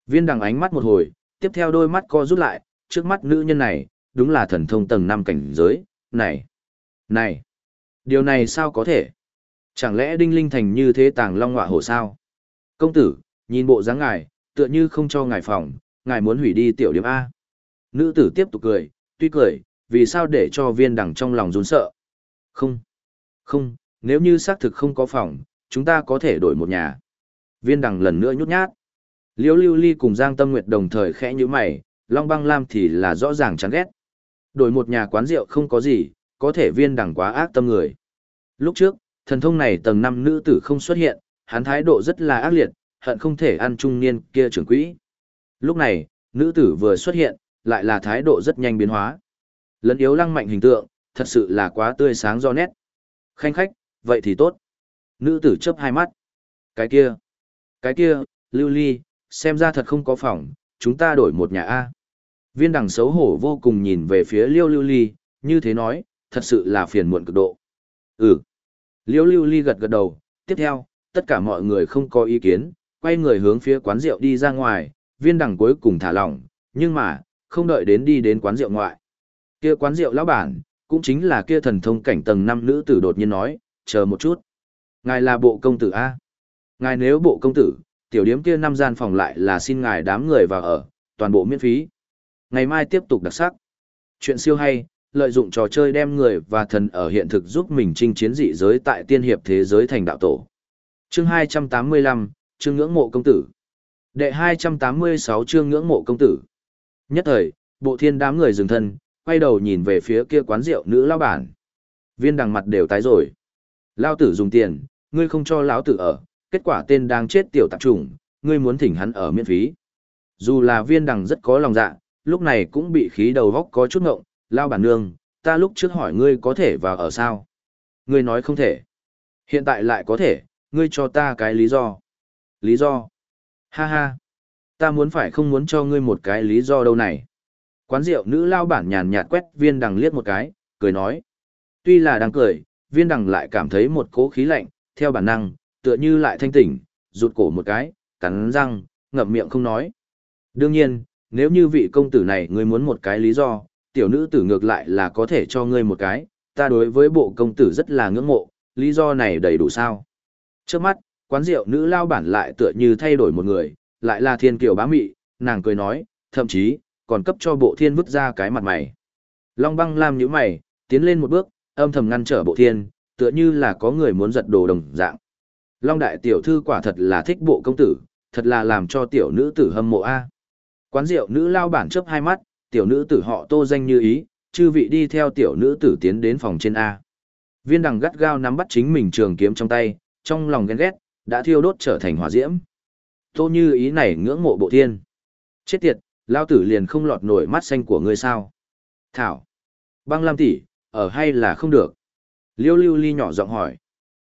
Viên đằng ánh mắt một hồi, tiếp theo đôi mắt co rút lại, trước mắt nữ nhân này, đúng là thần thông tầng 5 cảnh giới, này, này, điều này sao có thể? Chẳng lẽ đinh linh thành như thế tàng long ngọa hổ sao? Công tử, nhìn bộ dáng ngài, tựa như không cho ngài phòng, ngài muốn hủy đi tiểu điểm A. Nữ tử tiếp tục cười, tuy cười, vì sao để cho viên đằng trong lòng run sợ? Không, không, nếu như xác thực không có phòng, chúng ta có thể đổi một nhà. Viên đằng lần nữa nhút nhát. Liễu Lưu Ly cùng Giang Tâm Nguyệt đồng thời khẽ như mày, Long Băng Lam thì là rõ ràng chán ghét. Đổi một nhà quán rượu không có gì, có thể viên đẳng quá ác tâm người. Lúc trước, thần thông này tầng 5 nữ tử không xuất hiện, hắn thái độ rất là ác liệt, hận không thể ăn trung niên kia trưởng quỹ. Lúc này, nữ tử vừa xuất hiện, lại là thái độ rất nhanh biến hóa. Lấn yếu lăng mạnh hình tượng, thật sự là quá tươi sáng do nét. Khanh khách, vậy thì tốt. Nữ tử chớp hai mắt. Cái kia, cái kia, lưu ly, xem ra thật không có phòng, chúng ta đổi một nhà A. Viên đằng xấu hổ vô cùng nhìn về phía liêu lưu ly, như thế nói, thật sự là phiền muộn cực độ. Ừ. Liêu lưu ly gật gật đầu, tiếp theo, tất cả mọi người không có ý kiến, quay người hướng phía quán rượu đi ra ngoài, viên đằng cuối cùng thả lỏng, nhưng mà, không đợi đến đi đến quán rượu ngoại. Kia quán rượu lão bản, cũng chính là kia thần thông cảnh tầng năm nữ tử đột nhiên nói, chờ một chút. Ngài là bộ công tử A. Ngài nếu bộ công tử, tiểu điếm kia năm gian phòng lại là xin ngài đám người vào ở, toàn bộ miễn phí. Ngày mai tiếp tục đặc sắc. Chuyện siêu hay, lợi dụng trò chơi đem người và thần ở hiện thực giúp mình chinh chiến dị giới tại tiên hiệp thế giới thành đạo tổ. Chương 285, chương ngưỡng mộ công tử. Đệ 286 chương ngưỡng mộ công tử. Nhất thời, bộ thiên đám người dừng thân, quay đầu nhìn về phía kia quán rượu nữ lao bản. Viên đằng mặt đều tái rồi. Lao tử dùng tiền, ngươi không cho lão tử ở, kết quả tên đang chết tiểu tạp trùng, ngươi muốn thỉnh hắn ở miễn phí. Dù là viên đằng rất có lòng dạ, lúc này cũng bị khí đầu góc có chút ngộng, lao bản nương, ta lúc trước hỏi ngươi có thể vào ở sao? Ngươi nói không thể. Hiện tại lại có thể, ngươi cho ta cái lý do. Lý do? Ha ha. Ta muốn phải không muốn cho ngươi một cái lý do đâu này. Quán rượu nữ lao bản nhàn nhạt quét viên đằng liếc một cái, cười nói. Tuy là đang cười, viên đằng lại cảm thấy một cố khí lạnh, theo bản năng, tựa như lại thanh tỉnh, rụt cổ một cái, cắn răng, ngậm miệng không nói. Đương nhiên, nếu như vị công tử này ngươi muốn một cái lý do, tiểu nữ tử ngược lại là có thể cho ngươi một cái, ta đối với bộ công tử rất là ngưỡng mộ, lý do này đầy đủ sao. Trước mắt, quán rượu nữ lao bản lại tựa như thay đổi một người, lại là thiên kiều bá mị, nàng cười nói, thậm chí, còn cấp cho bộ thiên vứt ra cái mặt mày. Long băng làm như mày, tiến lên một bước, âm thầm ngăn trở bộ thiên, tựa như là có người muốn giật đồ đồng dạng. Long đại tiểu thư quả thật là thích bộ công tử, thật là làm cho tiểu nữ tử hâm mộ a. Quán rượu nữ lao bản chớp hai mắt, tiểu nữ tử họ tô danh như ý, chư vị đi theo tiểu nữ tử tiến đến phòng trên A. Viên đằng gắt gao nắm bắt chính mình trường kiếm trong tay, trong lòng ghen ghét, đã thiêu đốt trở thành hỏa diễm. Tô như ý này ngưỡng mộ bộ thiên. Chết tiệt, lao tử liền không lọt nổi mắt xanh của ngươi sao. Thảo. Băng Lam tỷ, ở hay là không được? Liêu lưu ly nhỏ giọng hỏi.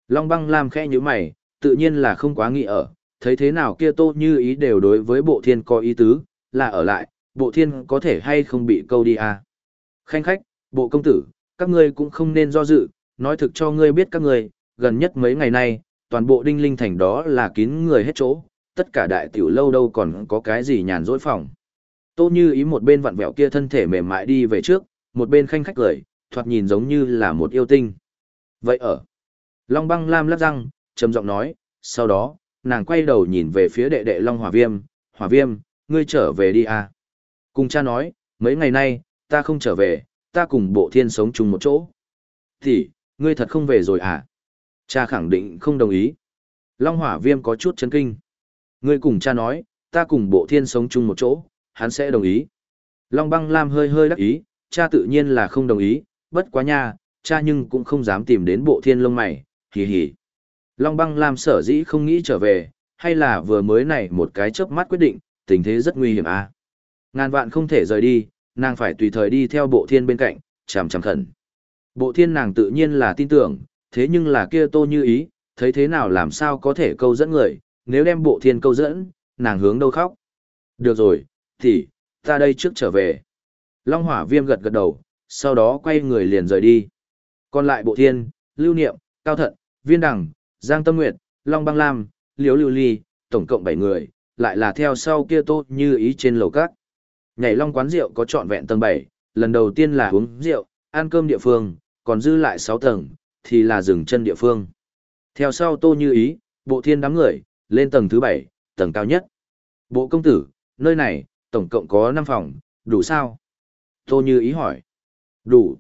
Long băng Lam khẽ như mày, tự nhiên là không quá nghĩ ở, thấy thế nào kia tô như ý đều đối với bộ thiên có ý tứ, là ở lại, bộ thiên có thể hay không bị câu đi à. Khanh khách, bộ công tử, các ngươi cũng không nên do dự, nói thực cho ngươi biết các ngươi, gần nhất mấy ngày nay, toàn bộ đinh linh thành đó là kín người hết chỗ, tất cả đại tiểu lâu đâu còn có cái gì nhàn rỗi phòng. Tô như ý một bên vặn vẹo kia thân thể mềm mại đi về trước, một bên khanh khách cười, thoạt nhìn giống như là một yêu tinh. Vậy ở, Long băng lam lắp răng, trầm giọng nói, sau đó, nàng quay đầu nhìn về phía đệ đệ Long hỏa viêm, hỏa viêm, ngươi trở về đi à. Cùng cha nói, mấy ngày nay, ta không trở về, ta cùng bộ thiên sống chung một chỗ. Thì, ngươi thật không về rồi à? Cha khẳng định không đồng ý. Long hỏa viêm có chút chấn kinh. Ngươi cùng cha nói, ta cùng bộ thiên sống chung một chỗ, hắn sẽ đồng ý. Long băng lam hơi hơi đắc ý, cha tự nhiên là không đồng ý, bất quá nha, cha nhưng cũng không dám tìm đến bộ thiên lông mày, hì hì. Long băng làm sở dĩ không nghĩ trở về, hay là vừa mới này một cái chớp mắt quyết định, tình thế rất nguy hiểm à. Ngàn vạn không thể rời đi, nàng phải tùy thời đi theo bộ thiên bên cạnh, chằm chằm khẩn. Bộ thiên nàng tự nhiên là tin tưởng, thế nhưng là kia tô như ý, thấy thế nào làm sao có thể câu dẫn người, nếu đem bộ thiên câu dẫn, nàng hướng đâu khóc. Được rồi, thì, ta đây trước trở về. Long hỏa viêm gật gật đầu, sau đó quay người liền rời đi. Còn lại bộ thiên, lưu niệm, cao thận, viên đằng, giang tâm nguyệt, long băng lam, Liễu lưu ly, tổng cộng 7 người, lại là theo sau kia tốt như ý trên lầu cát. Nhảy long quán rượu có trọn vẹn tầng 7, lần đầu tiên là uống rượu, ăn cơm địa phương, còn dư lại 6 tầng, thì là dừng chân địa phương. Theo sau tô như ý, bộ thiên đám người, lên tầng thứ 7, tầng cao nhất. Bộ công tử, nơi này, tổng cộng có 5 phòng, đủ sao? Tô như ý hỏi. Đủ.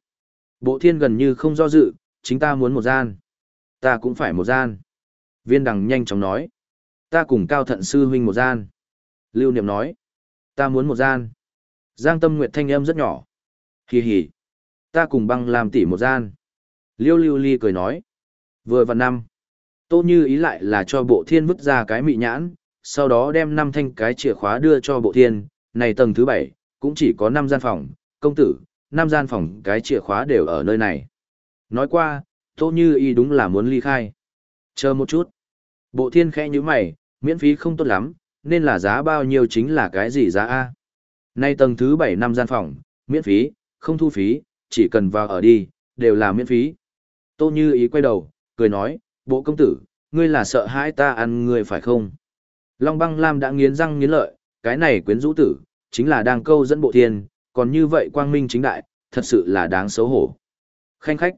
Bộ thiên gần như không do dự, chính ta muốn một gian. Ta cũng phải một gian. Viên đằng nhanh chóng nói. Ta cùng cao thận sư huynh một gian. Lưu niệm nói. Ta muốn một gian. Giang tâm nguyệt thanh âm rất nhỏ. Hì hì. Ta cùng băng làm tỉ một gian. Liêu lưu ly cười nói. Vừa vào năm. Tô như ý lại là cho bộ thiên vứt ra cái mị nhãn, sau đó đem năm thanh cái chìa khóa đưa cho bộ thiên, này tầng thứ bảy, cũng chỉ có năm gian phòng, công tử, năm gian phòng cái chìa khóa đều ở nơi này. Nói qua, Tô Như Y đúng là muốn ly khai. Chờ một chút. Bộ thiên khẽ như mày, miễn phí không tốt lắm, nên là giá bao nhiêu chính là cái gì giá A. Nay tầng thứ bảy năm gian phòng, miễn phí, không thu phí, chỉ cần vào ở đi, đều là miễn phí. Tô Như Ý quay đầu, cười nói, bộ công tử, ngươi là sợ hãi ta ăn ngươi phải không? Long băng lam đã nghiến răng nghiến lợi, cái này quyến rũ tử, chính là đang câu dẫn bộ thiên, còn như vậy quang minh chính đại, thật sự là đáng xấu hổ. Khanh khách,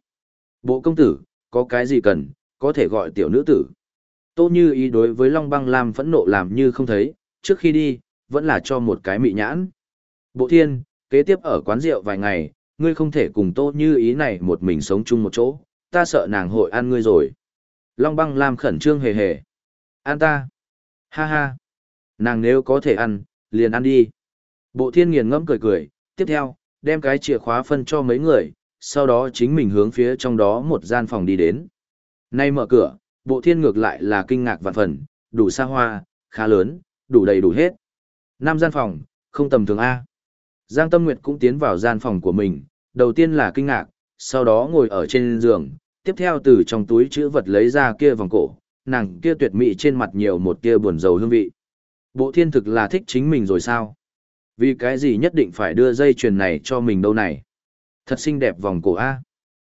bộ công tử, có cái gì cần, có thể gọi tiểu nữ tử. Tô như ý đối với Long băng lam phẫn nộ làm như không thấy, trước khi đi, vẫn là cho một cái mị nhãn. Bộ thiên, kế tiếp ở quán rượu vài ngày, ngươi không thể cùng tô như ý này một mình sống chung một chỗ, ta sợ nàng hội ăn ngươi rồi. Long băng lam khẩn trương hề hề. An ta. Ha ha. Nàng nếu có thể ăn, liền ăn đi. Bộ thiên nghiền ngẫm cười cười, tiếp theo, đem cái chìa khóa phân cho mấy người, sau đó chính mình hướng phía trong đó một gian phòng đi đến. Nay mở cửa, bộ thiên ngược lại là kinh ngạc vạn phần, đủ xa hoa, khá lớn, đủ đầy đủ hết. Năm gian phòng, không tầm thường A. Giang Tâm Nguyệt cũng tiến vào gian phòng của mình, đầu tiên là kinh ngạc, sau đó ngồi ở trên giường, tiếp theo từ trong túi chữ vật lấy ra kia vòng cổ, nàng kia tuyệt mỹ trên mặt nhiều một kia buồn rầu hương vị. Bộ thiên thực là thích chính mình rồi sao? Vì cái gì nhất định phải đưa dây chuyền này cho mình đâu này? Thật xinh đẹp vòng cổ A.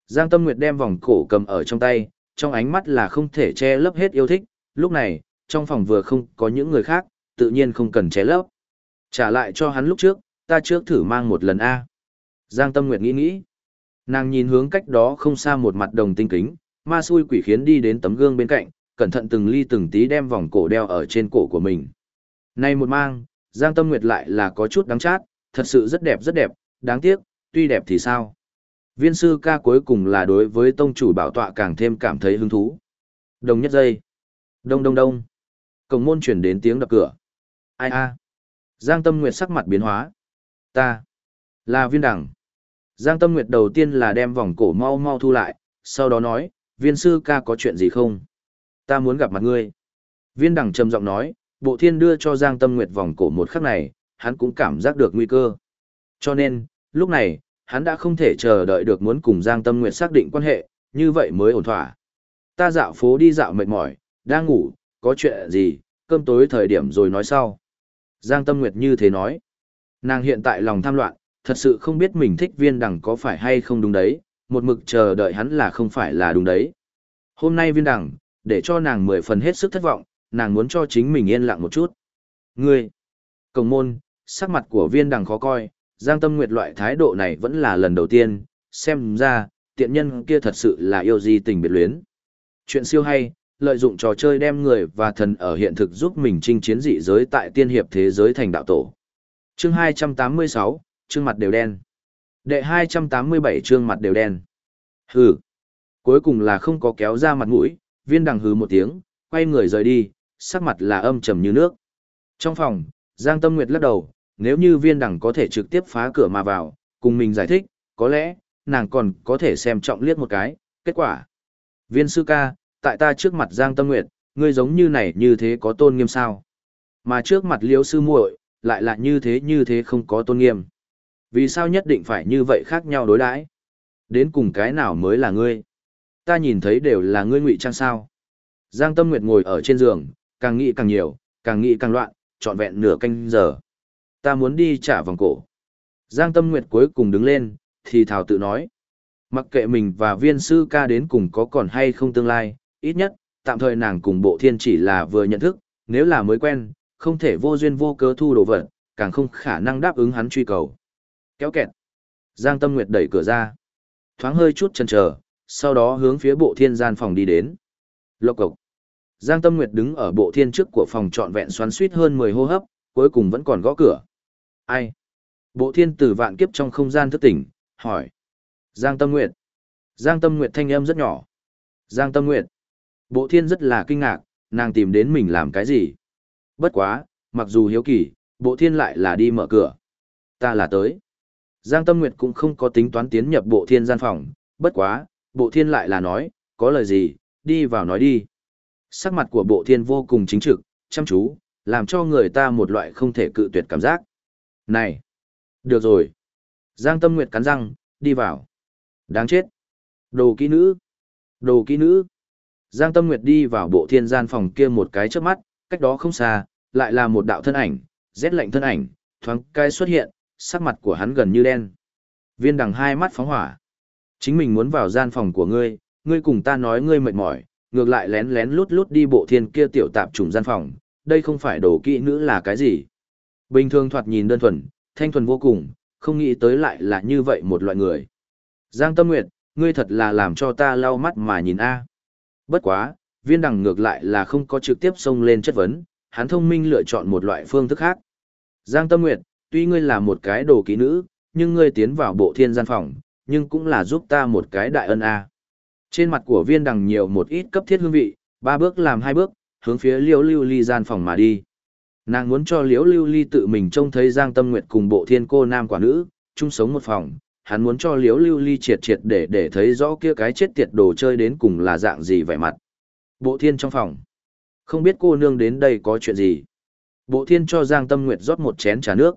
Giang Tâm Nguyệt đem vòng cổ cầm ở trong tay, trong ánh mắt là không thể che lấp hết yêu thích, lúc này, trong phòng vừa không có những người khác, tự nhiên không cần che lấp. Trả lại cho hắn lúc trước, ta trước thử mang một lần A. Giang Tâm Nguyệt nghĩ nghĩ. Nàng nhìn hướng cách đó không xa một mặt đồng tinh kính, ma xui quỷ khiến đi đến tấm gương bên cạnh, cẩn thận từng ly từng tí đem vòng cổ đeo ở trên cổ của mình. Này một mang, Giang Tâm Nguyệt lại là có chút đáng chát, thật sự rất đẹp rất đẹp, đáng tiếc, tuy đẹp thì sao. Viên sư ca cuối cùng là đối với tông chủ bảo tọa càng thêm cảm thấy hứng thú. Đồng nhất giây. Đông đông đông. Cổng môn chuyển đến tiếng đập cửa. Ai a? Giang Tâm Nguyệt sắc mặt biến hóa. Ta. Là viên đẳng. Giang Tâm Nguyệt đầu tiên là đem vòng cổ mau mau thu lại, sau đó nói, viên sư ca có chuyện gì không? Ta muốn gặp mặt ngươi. Viên đẳng trầm giọng nói, bộ thiên đưa cho Giang Tâm Nguyệt vòng cổ một khắc này, hắn cũng cảm giác được nguy cơ. Cho nên, lúc này, hắn đã không thể chờ đợi được muốn cùng Giang Tâm Nguyệt xác định quan hệ, như vậy mới ổn thỏa. Ta dạo phố đi dạo mệt mỏi, đang ngủ, có chuyện gì, cơm tối thời điểm rồi nói sau. Giang Tâm Nguyệt như thế nói. Nàng hiện tại lòng tham loạn, thật sự không biết mình thích viên đằng có phải hay không đúng đấy, một mực chờ đợi hắn là không phải là đúng đấy. Hôm nay viên đằng, để cho nàng mười phần hết sức thất vọng, nàng muốn cho chính mình yên lặng một chút. Ngươi, cổng môn, sắc mặt của viên đằng khó coi, Giang Tâm Nguyệt loại thái độ này vẫn là lần đầu tiên, xem ra, tiện nhân kia thật sự là yêu di tình biệt luyến. Chuyện siêu hay, lợi dụng trò chơi đem người và thần ở hiện thực giúp mình chinh chiến dị giới tại tiên hiệp thế giới thành đạo tổ. Chương 286, chương mặt đều đen. Đệ 287 chương mặt đều đen. Hừ. Cuối cùng là không có kéo ra mặt mũi, viên đằng hừ một tiếng, quay người rời đi, sắc mặt là âm trầm như nước. Trong phòng, Giang Tâm Nguyệt lắc đầu, nếu như viên đằng có thể trực tiếp phá cửa mà vào, cùng mình giải thích, có lẽ, nàng còn có thể xem trọng liếc một cái, kết quả. Viên sư ca, tại ta trước mặt Giang Tâm Nguyệt, ngươi giống như này như thế có tôn nghiêm sao? Mà trước mặt liễu sư muội, lại là như thế như thế không có tôn nghiêm. Vì sao nhất định phải như vậy khác nhau đối đãi? Đến cùng cái nào mới là ngươi? Ta nhìn thấy đều là ngươi ngụy trang sao? Giang Tâm Nguyệt ngồi ở trên giường, càng nghĩ càng nhiều, càng nghĩ càng loạn, trọn vẹn nửa canh giờ. Ta muốn đi trả vòng cổ. Giang Tâm Nguyệt cuối cùng đứng lên, thì thảo tự nói. Mặc kệ mình và viên sư ca đến cùng có còn hay không tương lai, ít nhất, tạm thời nàng cùng bộ thiên chỉ là vừa nhận thức, nếu là mới quen, không thể vô duyên vô cớ thu đồ vật, càng không khả năng đáp ứng hắn truy cầu. Kéo kẹt. Giang Tâm Nguyệt đẩy cửa ra. Thoáng hơi chút chần chờ, sau đó hướng phía bộ thiên gian phòng đi đến. Lộc cộc. Giang Tâm Nguyệt đứng ở bộ thiên trước của phòng trọn vẹn xoắn suýt hơn 10 hô hấp, cuối cùng vẫn còn gõ cửa. Ai? Bộ thiên tử vạn kiếp trong không gian thức tỉnh, hỏi. Giang Tâm Nguyệt. Giang Tâm Nguyệt thanh âm rất nhỏ. Giang Tâm Nguyệt. Bộ thiên rất là kinh ngạc, nàng tìm đến mình làm cái gì? Bất quá, mặc dù hiếu kỳ, bộ thiên lại là đi mở cửa. Ta là tới. Giang Tâm Nguyệt cũng không có tính toán tiến nhập bộ thiên gian phòng, bất quá, bộ thiên lại là nói, có lời gì, đi vào nói đi. Sắc mặt của bộ thiên vô cùng chính trực, chăm chú, làm cho người ta một loại không thể cự tuyệt cảm giác. Này! Được rồi! Giang Tâm Nguyệt cắn răng, đi vào. Đáng chết! Đồ kỹ nữ! Đồ kỹ nữ! Giang Tâm Nguyệt đi vào bộ thiên gian phòng kia một cái trước mắt, cách đó không xa, lại là một đạo thân ảnh, rét lạnh thân ảnh, thoáng cái xuất hiện, sắc mặt của hắn gần như đen. Viên đằng hai mắt phóng hỏa. Chính mình muốn vào gian phòng của ngươi, ngươi cùng ta nói ngươi mệt mỏi, ngược lại lén lén lút lút đi bộ thiên kia tiểu tạp trùng gian phòng, đây không phải đồ kỹ nữ là cái gì. Bình thường thoạt nhìn đơn thuần, thanh thuần vô cùng, không nghĩ tới lại là như vậy một loại người. Giang Tâm Nguyệt, ngươi thật là làm cho ta lau mắt mà nhìn a. Bất quá, viên đằng ngược lại là không có trực tiếp xông lên chất vấn, hắn thông minh lựa chọn một loại phương thức khác. Giang Tâm Nguyệt, tuy ngươi là một cái đồ kỹ nữ, nhưng ngươi tiến vào bộ thiên gian phòng, nhưng cũng là giúp ta một cái đại ân a. Trên mặt của viên đằng nhiều một ít cấp thiết hương vị, ba bước làm hai bước, hướng phía liễu lưu ly gian phòng mà đi. Nàng muốn cho liễu lưu ly tự mình trông thấy Giang Tâm Nguyệt cùng bộ thiên cô nam quả nữ, chung sống một phòng. Hắn muốn cho liễu lưu ly triệt triệt để để thấy rõ kia cái chết tiệt đồ chơi đến cùng là dạng gì vẻ mặt. Bộ thiên trong phòng. Không biết cô nương đến đây có chuyện gì. Bộ thiên cho Giang Tâm Nguyệt rót một chén trà nước.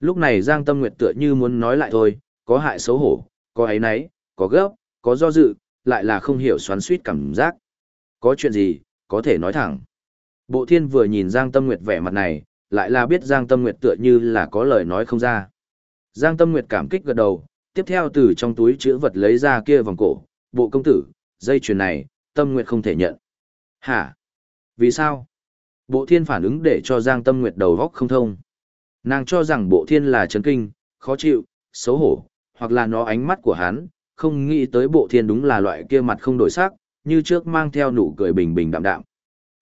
Lúc này Giang Tâm Nguyệt tựa như muốn nói lại thôi, có hại xấu hổ, có ấy nấy, có gấp, có do dự, lại là không hiểu xoắn suýt cảm giác. Có chuyện gì, có thể nói thẳng. Bộ thiên vừa nhìn Giang Tâm Nguyệt vẻ mặt này, lại là biết Giang Tâm Nguyệt tựa như là có lời nói không ra. Giang Tâm Nguyệt cảm kích gật đầu, tiếp theo từ trong túi chữ vật lấy ra kia vòng cổ, bộ công tử, dây chuyền này, Tâm Nguyệt không thể nhận. Hả? Vì sao? Bộ thiên phản ứng để cho Giang Tâm Nguyệt đầu góc không thông. Nàng cho rằng bộ thiên là chấn kinh, khó chịu, xấu hổ, hoặc là nó ánh mắt của hắn, không nghĩ tới bộ thiên đúng là loại kia mặt không đổi sắc, như trước mang theo nụ cười bình bình đạm đạm.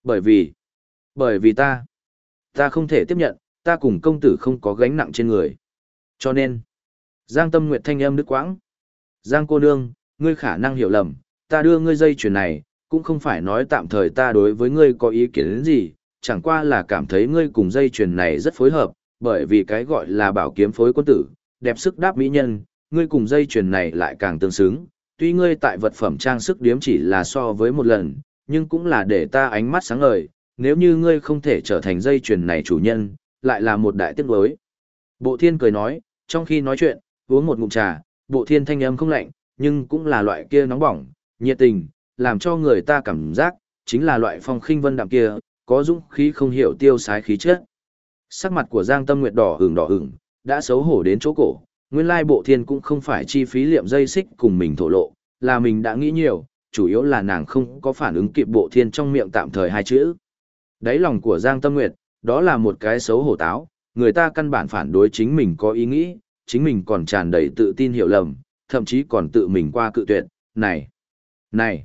Bởi vì, bởi vì ta, ta không thể tiếp nhận, ta cùng công tử không có gánh nặng trên người. Cho nên, Giang Tâm Nguyệt thanh âm đứt quãng. Giang cô nương, ngươi khả năng hiểu lầm, ta đưa ngươi dây chuyền này, cũng không phải nói tạm thời ta đối với ngươi có ý kiến đến gì, chẳng qua là cảm thấy ngươi cùng dây chuyền này rất phối hợp, bởi vì cái gọi là bảo kiếm phối quân tử, đẹp sức đáp mỹ nhân, ngươi cùng dây chuyền này lại càng tương xứng, tuy ngươi tại vật phẩm trang sức điếm chỉ là so với một lần, nhưng cũng là để ta ánh mắt sáng ngời, nếu như ngươi không thể trở thành dây chuyền này chủ nhân, lại là một đại tiếc đối. Bộ thiên cười nói, trong khi nói chuyện, uống một ngụm trà, bộ thiên thanh âm không lạnh, nhưng cũng là loại kia nóng bỏng, nhiệt tình, làm cho người ta cảm giác, chính là loại phong khinh vân đạm kia, có dũng khí không hiểu tiêu sái khí chất. Sắc mặt của Giang Tâm Nguyệt đỏ ửng đỏ ửng, đã xấu hổ đến chỗ cổ, nguyên lai bộ thiên cũng không phải chi phí liệm dây xích cùng mình thổ lộ, là mình đã nghĩ nhiều, chủ yếu là nàng không có phản ứng kịp bộ thiên trong miệng tạm thời hai chữ. Đáy lòng của Giang Tâm Nguyệt, đó là một cái xấu hổ táo, người ta căn bản phản đối chính mình có ý nghĩ, chính mình còn tràn đầy tự tin hiểu lầm, thậm chí còn tự mình qua cự tuyệt, này, này,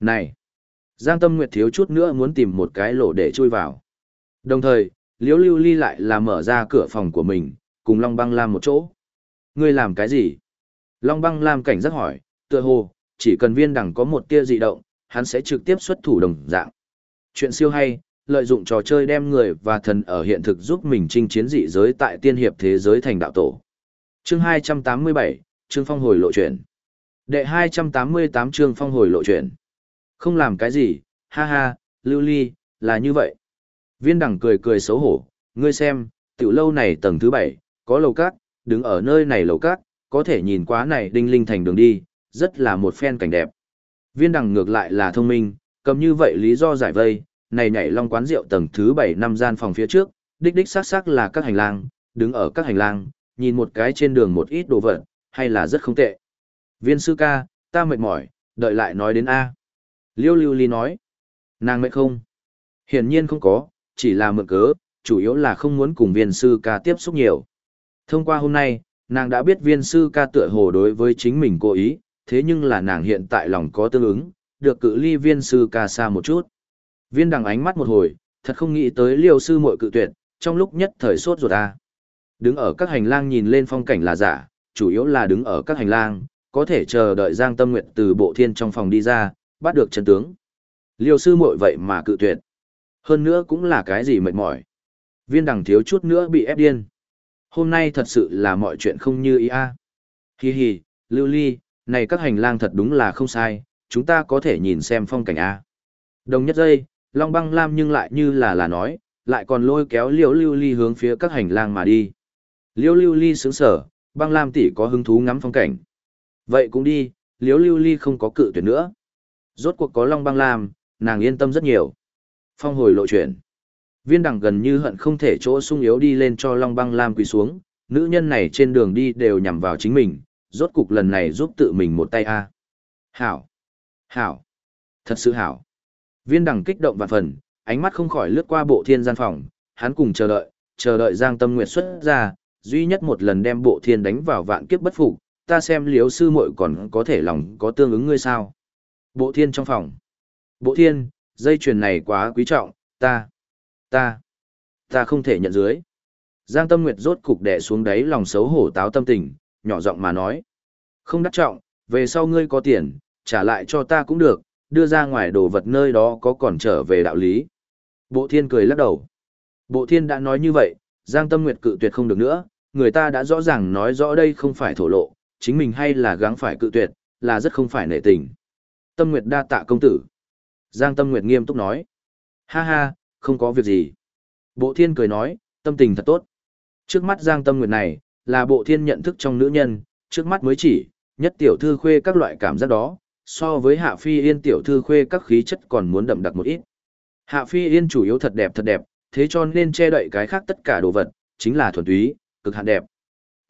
này. Giang Tâm Nguyệt thiếu chút nữa muốn tìm một cái lỗ để chui vào. Đồng thời, Liễu Lưu Ly lại là mở ra cửa phòng của mình, cùng Long Băng Lam một chỗ. Ngươi làm cái gì? Long Băng Lam cảnh giác hỏi, tựa hồ, chỉ cần viên Đằng có một tia dị động, hắn sẽ trực tiếp xuất thủ đồng dạng. Chuyện siêu hay, lợi dụng trò chơi đem người và thần ở hiện thực giúp mình chinh chiến dị giới tại tiên hiệp thế giới thành đạo tổ. Chương 287, chương phong hồi lộ truyện. Đệ 288 chương phong hồi lộ truyện. Không làm cái gì, ha ha, lưu ly, là như vậy. Viên đẳng cười cười xấu hổ, ngươi xem, tiểu lâu này tầng thứ bảy, có lầu cát, đứng ở nơi này lầu cát, có thể nhìn quá này đinh linh thành đường đi, rất là một phen cảnh đẹp. Viên đẳng ngược lại là thông minh, cầm như vậy lý do giải vây, này nhảy long quán rượu tầng thứ 7 năm gian phòng phía trước, đích đích xác xác là các hành lang, đứng ở các hành lang, nhìn một cái trên đường một ít đồ vật, hay là rất không tệ. Viên sư ca, ta mệt mỏi, đợi lại nói đến A. Liêu lưu ly nói, nàng mệt không? Hiển nhiên không có, chỉ là mượn cớ, chủ yếu là không muốn cùng viên sư ca tiếp xúc nhiều. Thông qua hôm nay, nàng đã biết viên sư ca tựa hồ đối với chính mình cố ý, thế nhưng là nàng hiện tại lòng có tương ứng, được cự ly viên sư ca xa một chút. Viên đằng ánh mắt một hồi, thật không nghĩ tới liêu sư muội cự tuyệt, trong lúc nhất thời sốt ruột ta. Đứng ở các hành lang nhìn lên phong cảnh là giả, chủ yếu là đứng ở các hành lang, có thể chờ đợi Giang Tâm Nguyệt từ bộ thiên trong phòng đi ra, bắt được chân tướng. Liêu sư muội vậy mà cự tuyệt. Hơn nữa cũng là cái gì mệt mỏi. Viên đằng thiếu chút nữa bị ép điên. Hôm nay thật sự là mọi chuyện không như ý a. Hi hi, Lưu Ly, này các hành lang thật đúng là không sai, chúng ta có thể nhìn xem phong cảnh a. Đồng nhất giây, Long Băng Lam nhưng lại như là là nói, lại còn lôi kéo Liễu Lưu Ly hướng phía các hành lang mà đi. Liễu Lưu Ly sững sở, Băng Lam tỷ có hứng thú ngắm phong cảnh. Vậy cũng đi, Liễu Lưu Ly không có cự tuyệt nữa. Rốt cuộc có Long Băng Lam, nàng yên tâm rất nhiều. Phong hồi lộ chuyển. Viên đẳng gần như hận không thể chỗ sung yếu đi lên cho Long Băng Lam quỳ xuống, nữ nhân này trên đường đi đều nhằm vào chính mình, rốt cục lần này giúp tự mình một tay a. Hảo! Hảo! Thật sự hảo! Viên đẳng kích động vạn phần, ánh mắt không khỏi lướt qua bộ thiên gian phòng, hắn cùng chờ đợi, chờ đợi Giang Tâm Nguyệt xuất ra, duy nhất một lần đem bộ thiên đánh vào vạn kiếp bất phục, ta xem liếu sư muội còn có thể lòng có tương ứng ngươi sao. Bộ thiên trong phòng. Bộ thiên, dây chuyền này quá quý trọng, ta, ta, ta không thể nhận dưới. Giang Tâm Nguyệt rốt cục đè xuống đáy lòng xấu hổ táo tâm tình, nhỏ giọng mà nói. Không đắc trọng, về sau ngươi có tiền, trả lại cho ta cũng được, đưa ra ngoài đồ vật nơi đó có còn trở về đạo lý. Bộ thiên cười lắc đầu. Bộ thiên đã nói như vậy, Giang Tâm Nguyệt cự tuyệt không được nữa, người ta đã rõ ràng nói rõ đây không phải thổ lộ, chính mình hay là gắng phải cự tuyệt, là rất không phải nể tình. Tâm Nguyệt đa tạ công tử. Giang Tâm Nguyệt nghiêm túc nói. Ha ha, không có việc gì. Bộ thiên cười nói, tâm tình thật tốt. Trước mắt Giang Tâm Nguyệt này, là bộ thiên nhận thức trong nữ nhân, trước mắt mới chỉ, nhất tiểu thư khuê các loại cảm giác đó, so với Hạ Phi Yên tiểu thư khuê các khí chất còn muốn đậm đặc một ít. Hạ Phi Yên chủ yếu thật đẹp thật đẹp, thế cho nên che đậy cái khác tất cả đồ vật, chính là thuần túy, cực hạn đẹp.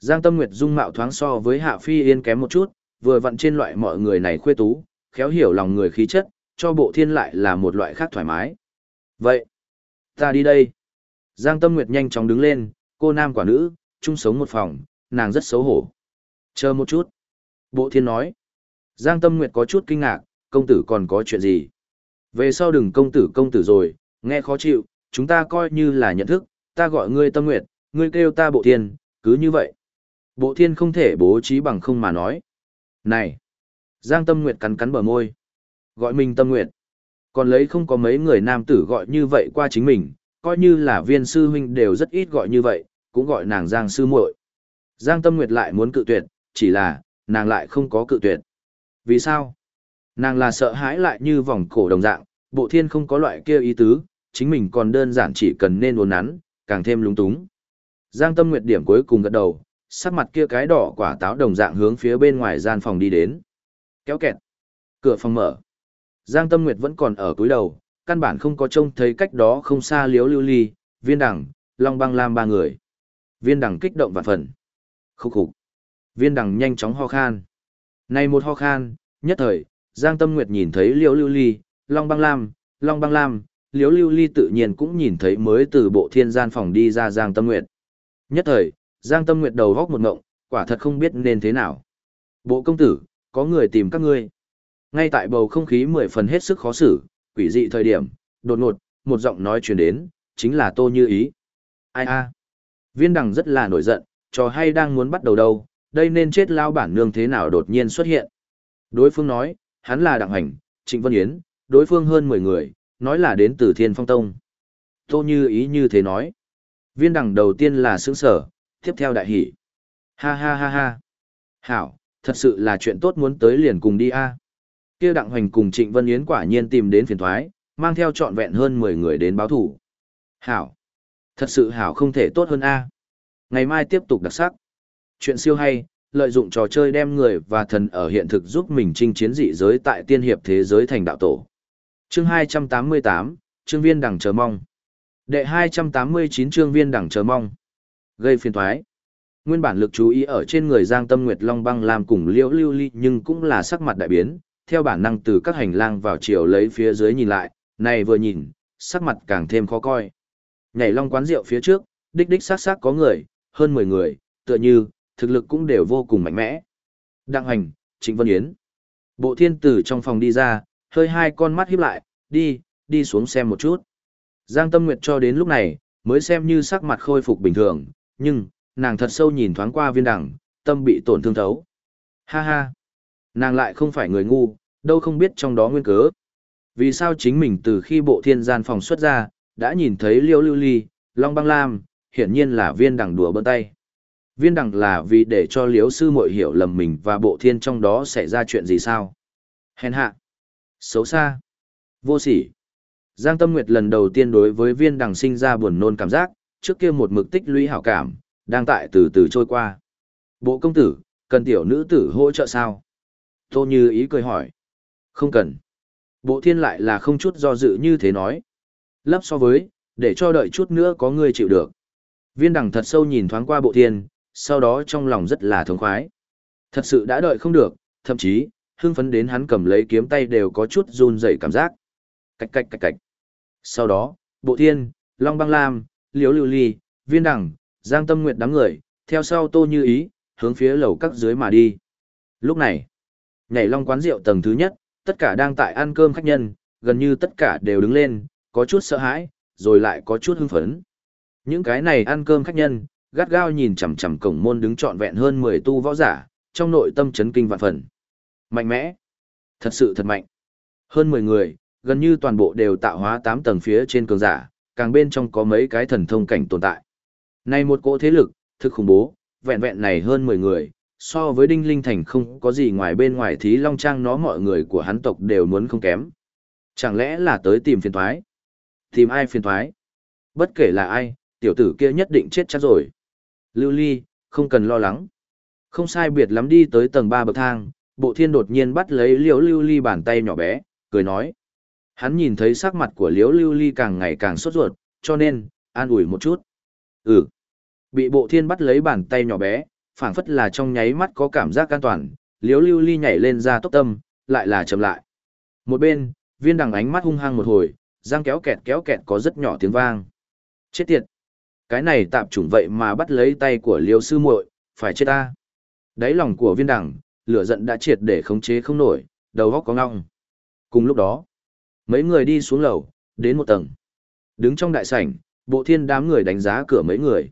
Giang Tâm Nguyệt dung mạo thoáng so với Hạ Phi Yên kém một chút, vừa vặn trên loại mọi người này khuê tú, khéo hiểu lòng người khí chất, cho bộ thiên lại là một loại khác thoải mái. Vậy, ta đi đây. Giang Tâm Nguyệt nhanh chóng đứng lên, cô nam quả nữ, chung sống một phòng, nàng rất xấu hổ. Chờ một chút. Bộ thiên nói. Giang Tâm Nguyệt có chút kinh ngạc, công tử còn có chuyện gì? Về sau đừng công tử công tử rồi, nghe khó chịu, chúng ta coi như là nhận thức, ta gọi ngươi Tâm Nguyệt, ngươi kêu ta bộ thiên, cứ như vậy. Bộ thiên không thể bố trí bằng không mà nói. Này! Giang Tâm Nguyệt cắn cắn bờ môi. Gọi mình Tâm Nguyệt. Còn lấy không có mấy người nam tử gọi như vậy qua chính mình, coi như là viên sư huynh đều rất ít gọi như vậy, cũng gọi nàng Giang sư muội. Giang Tâm Nguyệt lại muốn cự tuyệt, chỉ là, nàng lại không có cự tuyệt. Vì sao? Nàng là sợ hãi lại như vòng cổ đồng dạng, bộ thiên không có loại kia ý tứ, chính mình còn đơn giản chỉ cần nên uốn nắn, càng thêm lúng túng. Giang Tâm Nguyệt điểm cuối cùng gật đầu, sắc mặt kia cái đỏ quả táo đồng dạng hướng phía bên ngoài gian phòng đi đến. Kéo kẹt. Cửa phòng mở. Giang Tâm Nguyệt vẫn còn ở túi đầu, căn bản không có trông thấy cách đó không xa liếu lưu ly, viên đẳng, long băng lam ba người. Viên đẳng kích động vạn phần. Khúc khục. Viên đẳng nhanh chóng ho khan. Này một ho khan, nhất thời, Giang Tâm Nguyệt nhìn thấy Liễu lưu ly, long băng lam, long băng lam, Liễu lưu ly tự nhiên cũng nhìn thấy mới từ bộ thiên gian phòng đi ra Giang Tâm Nguyệt. Nhất thời, Giang Tâm Nguyệt đầu góc một ngộng, quả thật không biết nên thế nào. Bộ công tử, có người tìm các ngươi. Ngay tại bầu không khí mười phần hết sức khó xử, quỷ dị thời điểm, đột ngột, một giọng nói truyền đến, chính là Tô Như Ý. Ai a? Viên đằng rất là nổi giận, trò hay đang muốn bắt đầu đâu, đây nên chết lao bản nương thế nào đột nhiên xuất hiện. Đối phương nói, hắn là Đặng Hành, Trịnh Vân Yến, đối phương hơn 10 người, nói là đến từ Thiên Phong Tông. Tô Như Ý như thế nói. Viên đằng đầu tiên là sướng sở, tiếp theo đại hỷ. Ha ha ha ha. Hảo, thật sự là chuyện tốt muốn tới liền cùng đi a. Kia Đặng Hoành cùng Trịnh Vân Yến quả nhiên tìm đến phiền thoái, mang theo trọn vẹn hơn 10 người đến báo thủ. Hảo. Thật sự hảo không thể tốt hơn a. Ngày mai tiếp tục đặc sắc. Chuyện siêu hay, lợi dụng trò chơi đem người và thần ở hiện thực giúp mình chinh chiến dị giới tại tiên hiệp thế giới thành đạo tổ. Chương 288, chương viên đẳng chờ mong. Đệ 289 chương viên đẳng chờ mong. Gây phiền thoái. Nguyên bản lực chú ý ở trên người Giang Tâm Nguyệt Long Băng làm cùng Liễu Lưu Ly nhưng cũng là sắc mặt đại biến, theo bản năng từ các hành lang vào chiều lấy phía dưới nhìn lại, này vừa nhìn, sắc mặt càng thêm khó coi. Nhảy long quán rượu phía trước, đích đích sát sát có người, hơn 10 người, tựa như, thực lực cũng đều vô cùng mạnh mẽ. Đặng hành, Trịnh Vân Yến. Bộ thiên tử trong phòng đi ra, hơi hai con mắt híp lại, đi, đi xuống xem một chút. Giang Tâm Nguyệt cho đến lúc này, mới xem như sắc mặt khôi phục bình thường, nhưng, nàng thật sâu nhìn thoáng qua viên đẳng, tâm bị tổn thương thấu. Ha ha, nàng lại không phải người ngu, đâu không biết trong đó nguyên cớ. Vì sao chính mình từ khi bộ thiên gian phòng xuất ra, đã nhìn thấy liêu lưu ly, long băng lam, hiển nhiên là viên đẳng đùa bỡn tay. Viên đằng là vì để cho liếu sư mội hiểu lầm mình và bộ thiên trong đó xảy ra chuyện gì sao? Hèn hạ. Xấu xa. Vô sỉ. Giang Tâm Nguyệt lần đầu tiên đối với viên đằng sinh ra buồn nôn cảm giác, trước kia một mực tích lũy hảo cảm, đang tại từ từ trôi qua. Bộ công tử, cần tiểu nữ tử hỗ trợ sao? Tô Như ý cười hỏi. Không cần. Bộ thiên lại là không chút do dự như thế nói. Lấp so với, để cho đợi chút nữa có người chịu được. Viên đằng thật sâu nhìn thoáng qua bộ thiên, sau đó trong lòng rất là thống khoái. Thật sự đã đợi không được, thậm chí, hưng phấn đến hắn cầm lấy kiếm tay đều có chút run rẩy cảm giác. Cạch cạch cạch cạch. Sau đó, bộ thiên, long băng lam, liễu lưu ly, viên đằng, giang tâm nguyệt đám người, theo sau tô như ý, hướng phía lầu các dưới mà đi. Lúc này, nhảy long quán rượu tầng thứ nhất, tất cả đang tại ăn cơm khách nhân, gần như tất cả đều đứng lên, có chút sợ hãi, rồi lại có chút hưng phấn. Những cái này ăn cơm khách nhân, gắt gao nhìn chằm chằm cổng môn đứng trọn vẹn hơn 10 tu võ giả, trong nội tâm chấn kinh vạn phần. Mạnh mẽ. Thật sự thật mạnh. Hơn 10 người, gần như toàn bộ đều tạo hóa 8 tầng phía trên cường giả, càng bên trong có mấy cái thần thông cảnh tồn tại. Này một cỗ thế lực, thực khủng bố, vẹn vẹn này hơn 10 người, so với Đinh Linh Thành không có gì ngoài bên ngoài thí long trang nó mọi người của hắn tộc đều muốn không kém. Chẳng lẽ là tới tìm phiền thoái? Tìm ai phiền thoái? Bất kể là ai, tiểu tử kia nhất định chết chắc rồi. Lưu Ly, không cần lo lắng. Không sai biệt lắm đi tới tầng 3 bậc thang, bộ thiên đột nhiên bắt lấy liễu Lưu Ly bàn tay nhỏ bé, cười nói. Hắn nhìn thấy sắc mặt của liễu Lưu Ly càng ngày càng sốt ruột, cho nên, an ủi một chút. Ừ. Bị bộ thiên bắt lấy bàn tay nhỏ bé, phảng phất là trong nháy mắt có cảm giác an toàn, Liễu lưu ly nhảy lên ra tốc tâm, lại là chậm lại. Một bên, viên đằng ánh mắt hung hăng một hồi, răng kéo kẹt kéo kẹt có rất nhỏ tiếng vang. Chết tiệt! Cái này tạm chủng vậy mà bắt lấy tay của liêu sư muội, phải chết ta. Đáy lòng của viên đẳng lửa giận đã triệt để khống chế không nổi, đầu góc có ngọng. Cùng lúc đó, mấy người đi xuống lầu, đến một tầng. Đứng trong đại sảnh, bộ thiên đám người đánh giá cửa mấy người.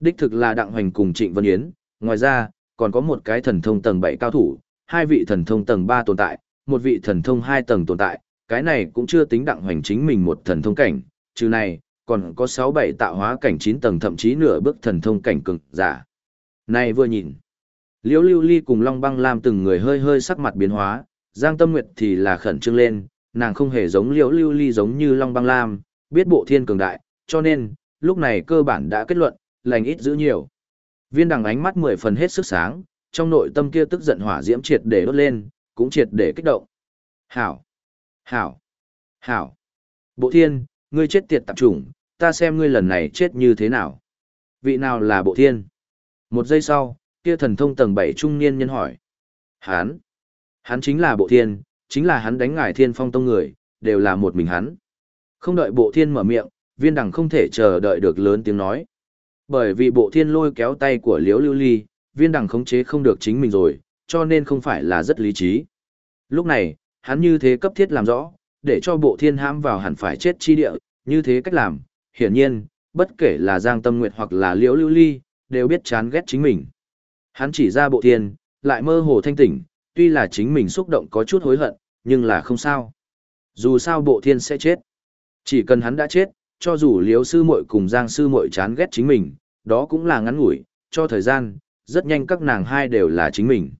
Đích thực là Đặng Hoành cùng Trịnh Vân Yến, ngoài ra, còn có một cái thần thông tầng bảy cao thủ, hai vị thần thông tầng ba tồn tại, một vị thần thông hai tầng tồn tại, cái này cũng chưa tính Đặng Hoành chính mình một thần thông cảnh, trừ này, còn có 6-7 tạo hóa cảnh 9 tầng thậm chí nửa bước thần thông cảnh cực giả. Này vừa nhìn, Liễu Lưu Ly cùng Long Băng Lam từng người hơi hơi sắc mặt biến hóa, Giang Tâm Nguyệt thì là khẩn trương lên, nàng không hề giống Liễu Lưu Ly giống như Long Băng Lam, biết bộ thiên cường đại, cho nên, lúc này cơ bản đã kết luận, lành ít giữ nhiều. Viên đằng ánh mắt mười phần hết sức sáng, trong nội tâm kia tức giận hỏa diễm triệt để đốt lên, cũng triệt để kích động. Hảo! Hảo! Hảo! Bộ thiên, ngươi chết tiệt tạp chủng, ta xem ngươi lần này chết như thế nào. Vị nào là bộ thiên? Một giây sau, kia thần thông tầng 7 trung niên nhân hỏi. Hán! Hắn chính là bộ thiên, chính là hắn đánh ngải thiên phong tông người, đều là một mình hắn. Không đợi bộ thiên mở miệng, viên đằng không thể chờ đợi được lớn tiếng nói. Bởi vì bộ thiên lôi kéo tay của liễu lưu ly, viên đằng khống chế không được chính mình rồi, cho nên không phải là rất lý trí. Lúc này, hắn như thế cấp thiết làm rõ, để cho bộ thiên hãm vào hẳn phải chết chi địa, như thế cách làm, hiển nhiên, bất kể là Giang Tâm Nguyệt hoặc là Liễu Lưu Ly, đều biết chán ghét chính mình. Hắn chỉ ra bộ thiên, lại mơ hồ thanh tỉnh, tuy là chính mình xúc động có chút hối hận, nhưng là không sao. Dù sao bộ thiên sẽ chết. Chỉ cần hắn đã chết, cho dù liễu sư muội cùng giang sư muội chán ghét chính mình, đó cũng là ngắn ngủi, cho thời gian, rất nhanh các nàng hai đều là chính mình.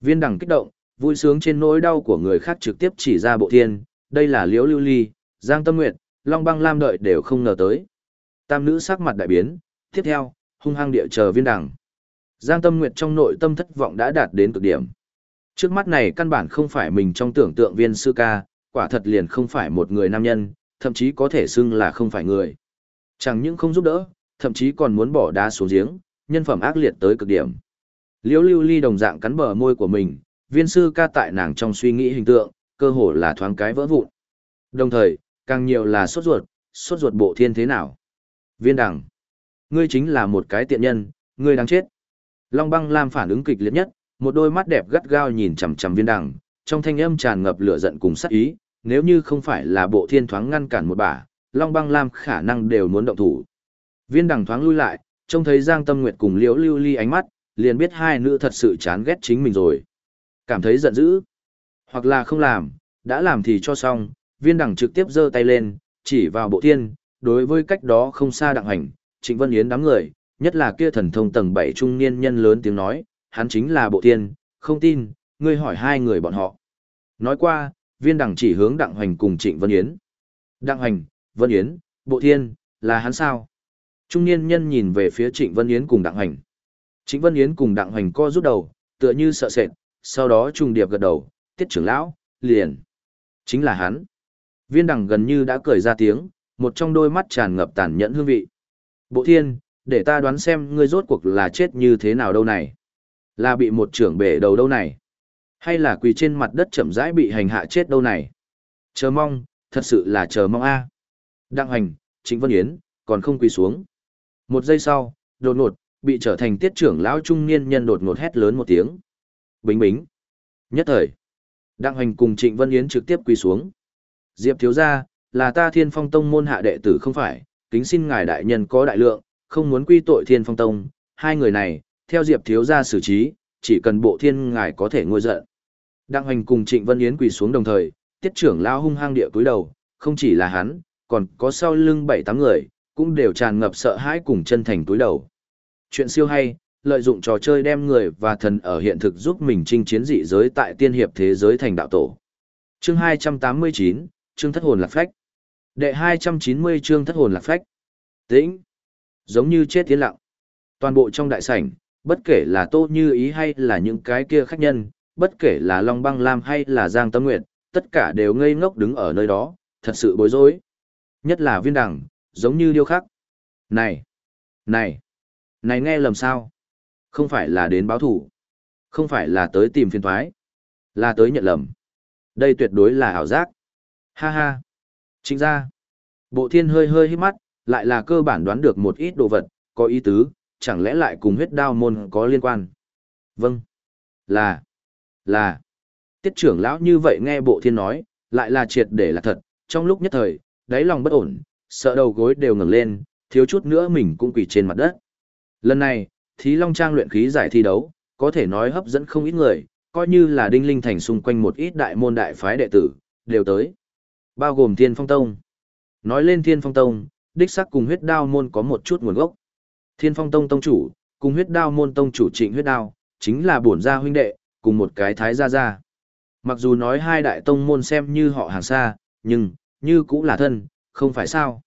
Viên đằng kích động, vui sướng trên nỗi đau của người khác trực tiếp chỉ ra bộ thiên, đây là Liễu lưu ly, giang tâm nguyệt, long băng lam đợi đều không ngờ tới. Tam nữ sắc mặt đại biến, tiếp theo, hung hăng địa chờ viên đằng. Giang tâm nguyệt trong nội tâm thất vọng đã đạt đến cực điểm. Trước mắt này căn bản không phải mình trong tưởng tượng viên sư ca, quả thật liền không phải một người nam nhân, thậm chí có thể xưng là không phải người. Chẳng những không giúp đỡ, thậm chí còn muốn bỏ đá xuống giếng, nhân phẩm ác liệt tới cực điểm. Liễu Lưu Ly đồng dạng cắn bờ môi của mình, viên sư ca tại nàng trong suy nghĩ hình tượng, cơ hồ là thoáng cái vỡ vụn. Đồng thời, càng nhiều là sốt ruột, sốt ruột bộ thiên thế nào. Viên đằng, ngươi chính là một cái tiện nhân, ngươi đáng chết. Long băng lam phản ứng kịch liệt nhất, một đôi mắt đẹp gắt gao nhìn chằm chằm viên đằng, trong thanh âm tràn ngập lửa giận cùng sát ý, nếu như không phải là bộ thiên thoáng ngăn cản một bả, Long băng lam khả năng đều muốn động thủ. Viên đằng thoáng lui lại, trông thấy Giang Tâm Nguyệt cùng Liễu Lưu Ly ánh mắt, liền biết hai nữ thật sự chán ghét chính mình rồi. Cảm thấy giận dữ. Hoặc là không làm, đã làm thì cho xong, viên đằng trực tiếp giơ tay lên, chỉ vào bộ tiên đối với cách đó không xa đặng hành, Trịnh Vân Yến đám người, nhất là kia thần thông tầng 7 trung niên nhân lớn tiếng nói, hắn chính là bộ tiên, không tin, ngươi hỏi hai người bọn họ. Nói qua, viên đẳng chỉ hướng Đặng Hoành cùng Trịnh Vân Yến. Đặng Hoành, Vân Yến, bộ thiên, là hắn sao? Trung niên nhân nhìn về phía Trịnh Vân Yến cùng Đặng Hoành. Trịnh Vân Yến cùng Đặng Hoành co rút đầu, tựa như sợ sệt, sau đó trùng điệp gật đầu, tiết trưởng lão, liền. Chính là hắn. Viên đẳng gần như đã cười ra tiếng, một trong đôi mắt tràn ngập tàn nhẫn hương vị. Bộ thiên, để ta đoán xem ngươi rốt cuộc là chết như thế nào đâu này. Là bị một trưởng bể đầu đâu này. Hay là quỳ trên mặt đất chậm rãi bị hành hạ chết đâu này. Chờ mong, thật sự là chờ mong a. Đặng hành, Trịnh Vân Yến, còn không quỳ xuống. Một giây sau, đột ngột, bị trở thành tiết trưởng lão trung niên nhân đột ngột hét lớn một tiếng. Bính bính. Nhất thời. Đặng hành cùng Trịnh Vân Yến trực tiếp quỳ xuống. Diệp thiếu gia, là ta thiên phong tông môn hạ đệ tử không phải, kính xin ngài đại nhân có đại lượng, không muốn quy tội thiên phong tông, hai người này, theo Diệp thiếu gia xử trí, chỉ cần bộ thiên ngài có thể ngôi giận. Đặng Hoành cùng Trịnh Vân Yến quỳ xuống đồng thời, tiết trưởng lao hung hăng địa cúi đầu, không chỉ là hắn, còn có sau lưng bảy tám người, cũng đều tràn ngập sợ hãi cùng chân thành túi đầu. Chuyện siêu hay, lợi dụng trò chơi đem người và thần ở hiện thực giúp mình chinh chiến dị giới tại tiên hiệp thế giới thành đạo tổ. Chương 289, chương thất hồn lạc phách. Đệ 290 chương thất hồn lạc phách. Tĩnh. Giống như chết tiến lặng. Toàn bộ trong đại sảnh, bất kể là Tô Như Ý hay là những cái kia khách nhân, bất kể là Long Băng Lam hay là Giang Tâm Nguyệt, tất cả đều ngây ngốc đứng ở nơi đó, thật sự bối rối. Nhất là viên đẳng, giống như điêu khắc. Này! Này! Này nghe lầm sao? Không phải là đến báo thủ. Không phải là tới tìm phiên thoái. Là tới nhận lầm. Đây tuyệt đối là ảo giác. Ha ha! Chính ra! Bộ thiên hơi hơi hít mắt, lại là cơ bản đoán được một ít đồ vật, có ý tứ, chẳng lẽ lại cùng huyết đao môn có liên quan? Vâng. Là. Là. Tiết trưởng lão như vậy nghe bộ thiên nói, lại là triệt để là thật, trong lúc nhất thời, đáy lòng bất ổn, sợ đầu gối đều ngẩng lên, thiếu chút nữa mình cũng quỳ trên mặt đất. Lần này, Thí Long Trang luyện khí giải thi đấu, có thể nói hấp dẫn không ít người, coi như là đinh linh thành xung quanh một ít đại môn đại phái đệ tử, đều tới. Bao gồm Thiên Phong Tông. Nói lên Thiên Phong Tông, đích xác cùng huyết đao môn có một chút nguồn gốc. Thiên Phong Tông Tông chủ, cùng huyết đao môn Tông chủ trịnh huyết đao, chính là bổn gia huynh đệ, cùng một cái thái gia gia. Mặc dù nói hai đại tông môn xem như họ hàng xa, nhưng, như cũng là thân, không phải sao.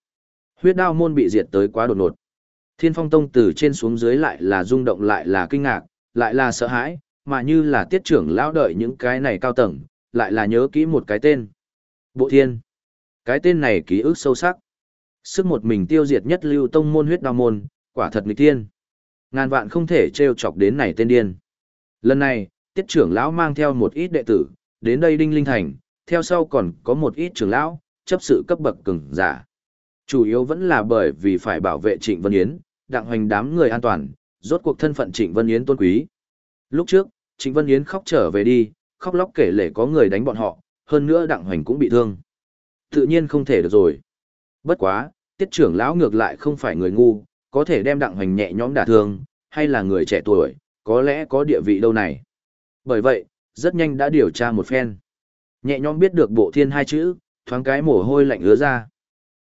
Huyết đao môn bị diệt tới quá đột ngột. Thiên phong tông từ trên xuống dưới lại là rung động lại là kinh ngạc, lại là sợ hãi, mà như là tiết trưởng lão đợi những cái này cao tầng, lại là nhớ kỹ một cái tên. Bộ thiên. Cái tên này ký ức sâu sắc. Sức một mình tiêu diệt nhất lưu tông môn huyết đao môn, quả thật nghịch tiên. Ngàn vạn không thể trêu chọc đến này tên điên. Lần này, tiết trưởng lão mang theo một ít đệ tử, đến đây đinh linh thành, theo sau còn có một ít trưởng lão, chấp sự cấp bậc cường giả. Chủ yếu vẫn là bởi vì phải bảo vệ Trịnh Vân Yến, đặng hoành đám người an toàn, rốt cuộc thân phận Trịnh Vân Yến tôn quý. Lúc trước, Trịnh Vân Yến khóc trở về đi, khóc lóc kể lể có người đánh bọn họ, hơn nữa đặng hoành cũng bị thương. Tự nhiên không thể được rồi. Bất quá, tiết trưởng lão ngược lại không phải người ngu, có thể đem đặng hoành nhẹ nhõm đả thương, hay là người trẻ tuổi, có lẽ có địa vị đâu này. Bởi vậy, rất nhanh đã điều tra một phen. Nhẹ nhõm biết được bộ thiên hai chữ, thoáng cái mồ hôi lạnh ứa ra.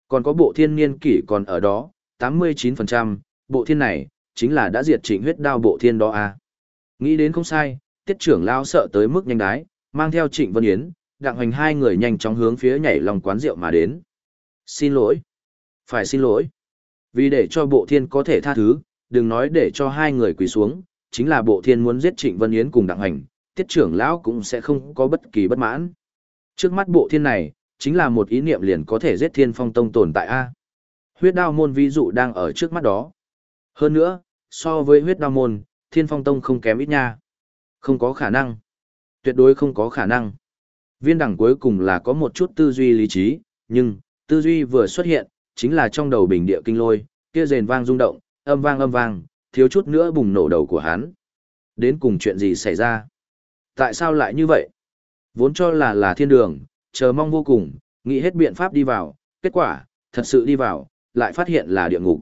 Còn có bộ thiên niên kỷ còn ở đó, 89%, bộ thiên này, chính là đã diệt trịnh huyết đao bộ thiên đó à. Nghĩ đến không sai, tiết trưởng lao sợ tới mức nhanh đái, mang theo trịnh Vân Yến, đặng hoành hai người nhanh chóng hướng phía nhảy lòng quán rượu mà đến. Xin lỗi. Phải xin lỗi. Vì để cho bộ thiên có thể tha thứ, đừng nói để cho hai người quỳ xuống, chính là bộ thiên muốn giết trịnh Vân Yến cùng đặng hoành, tiết trưởng lão cũng sẽ không có bất kỳ bất mãn. Trước mắt bộ thiên này, chính là một ý niệm liền có thể giết thiên phong tông tồn tại A. Huyết đao môn ví dụ đang ở trước mắt đó. Hơn nữa, so với huyết đao môn, thiên phong tông không kém ít nha. Không có khả năng. Tuyệt đối không có khả năng. Viên đẳng cuối cùng là có một chút tư duy lý trí, nhưng, tư duy vừa xuất hiện, chính là trong đầu bình địa kinh lôi, kia rền vang rung động, âm vang âm vang, thiếu chút nữa bùng nổ đầu của hắn. Đến cùng chuyện gì xảy ra? Tại sao lại như vậy? Vốn cho là là thiên đường, chờ mong vô cùng, nghĩ hết biện pháp đi vào, kết quả, thật sự đi vào, lại phát hiện là địa ngục.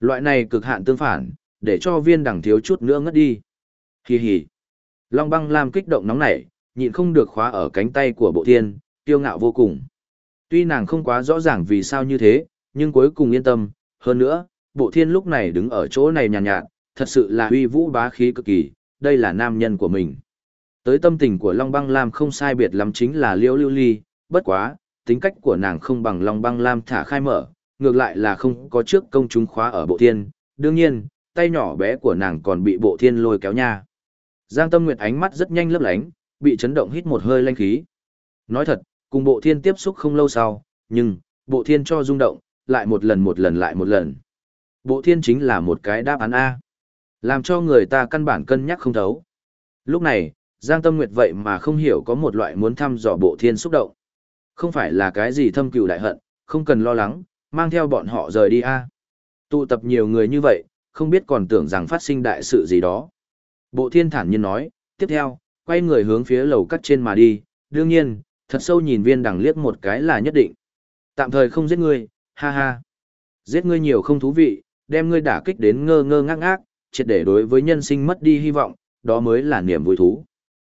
Loại này cực hạn tương phản, để cho viên đẳng thiếu chút nữa ngất đi. Hi hi. Long băng lam kích động nóng nảy, nhịn không được khóa ở cánh tay của bộ thiên, tiêu ngạo vô cùng. Tuy nàng không quá rõ ràng vì sao như thế, nhưng cuối cùng yên tâm, hơn nữa, bộ thiên lúc này đứng ở chỗ này nhàn nhạt, nhạt, thật sự là uy vũ bá khí cực kỳ, đây là nam nhân của mình. Tới tâm tình của Long Băng Lam không sai biệt lắm chính là liễu lưu ly, bất quá, tính cách của nàng không bằng Long Băng Lam thả khai mở, ngược lại là không có trước công chúng khóa ở bộ thiên, đương nhiên, tay nhỏ bé của nàng còn bị bộ thiên lôi kéo nha. Giang Tâm Nguyệt ánh mắt rất nhanh lấp lánh, bị chấn động hít một hơi lanh khí. Nói thật, cùng bộ thiên tiếp xúc không lâu sau, nhưng, bộ thiên cho rung động, lại một lần một lần lại một lần. Bộ thiên chính là một cái đáp án A. Làm cho người ta căn bản cân nhắc không thấu. Lúc này, Giang Tâm Nguyệt vậy mà không hiểu có một loại muốn thăm dò bộ thiên xúc động. Không phải là cái gì thâm cừu đại hận, không cần lo lắng, mang theo bọn họ rời đi A. Tụ tập nhiều người như vậy, không biết còn tưởng rằng phát sinh đại sự gì đó. Bộ thiên thản nhiên nói, tiếp theo, quay người hướng phía lầu cắt trên mà đi, đương nhiên, thật sâu nhìn viên đằng liếc một cái là nhất định. Tạm thời không giết ngươi, ha ha. Giết ngươi nhiều không thú vị, đem ngươi đả kích đến ngơ ngơ ngác ngác, triệt để đối với nhân sinh mất đi hy vọng, đó mới là niềm vui thú.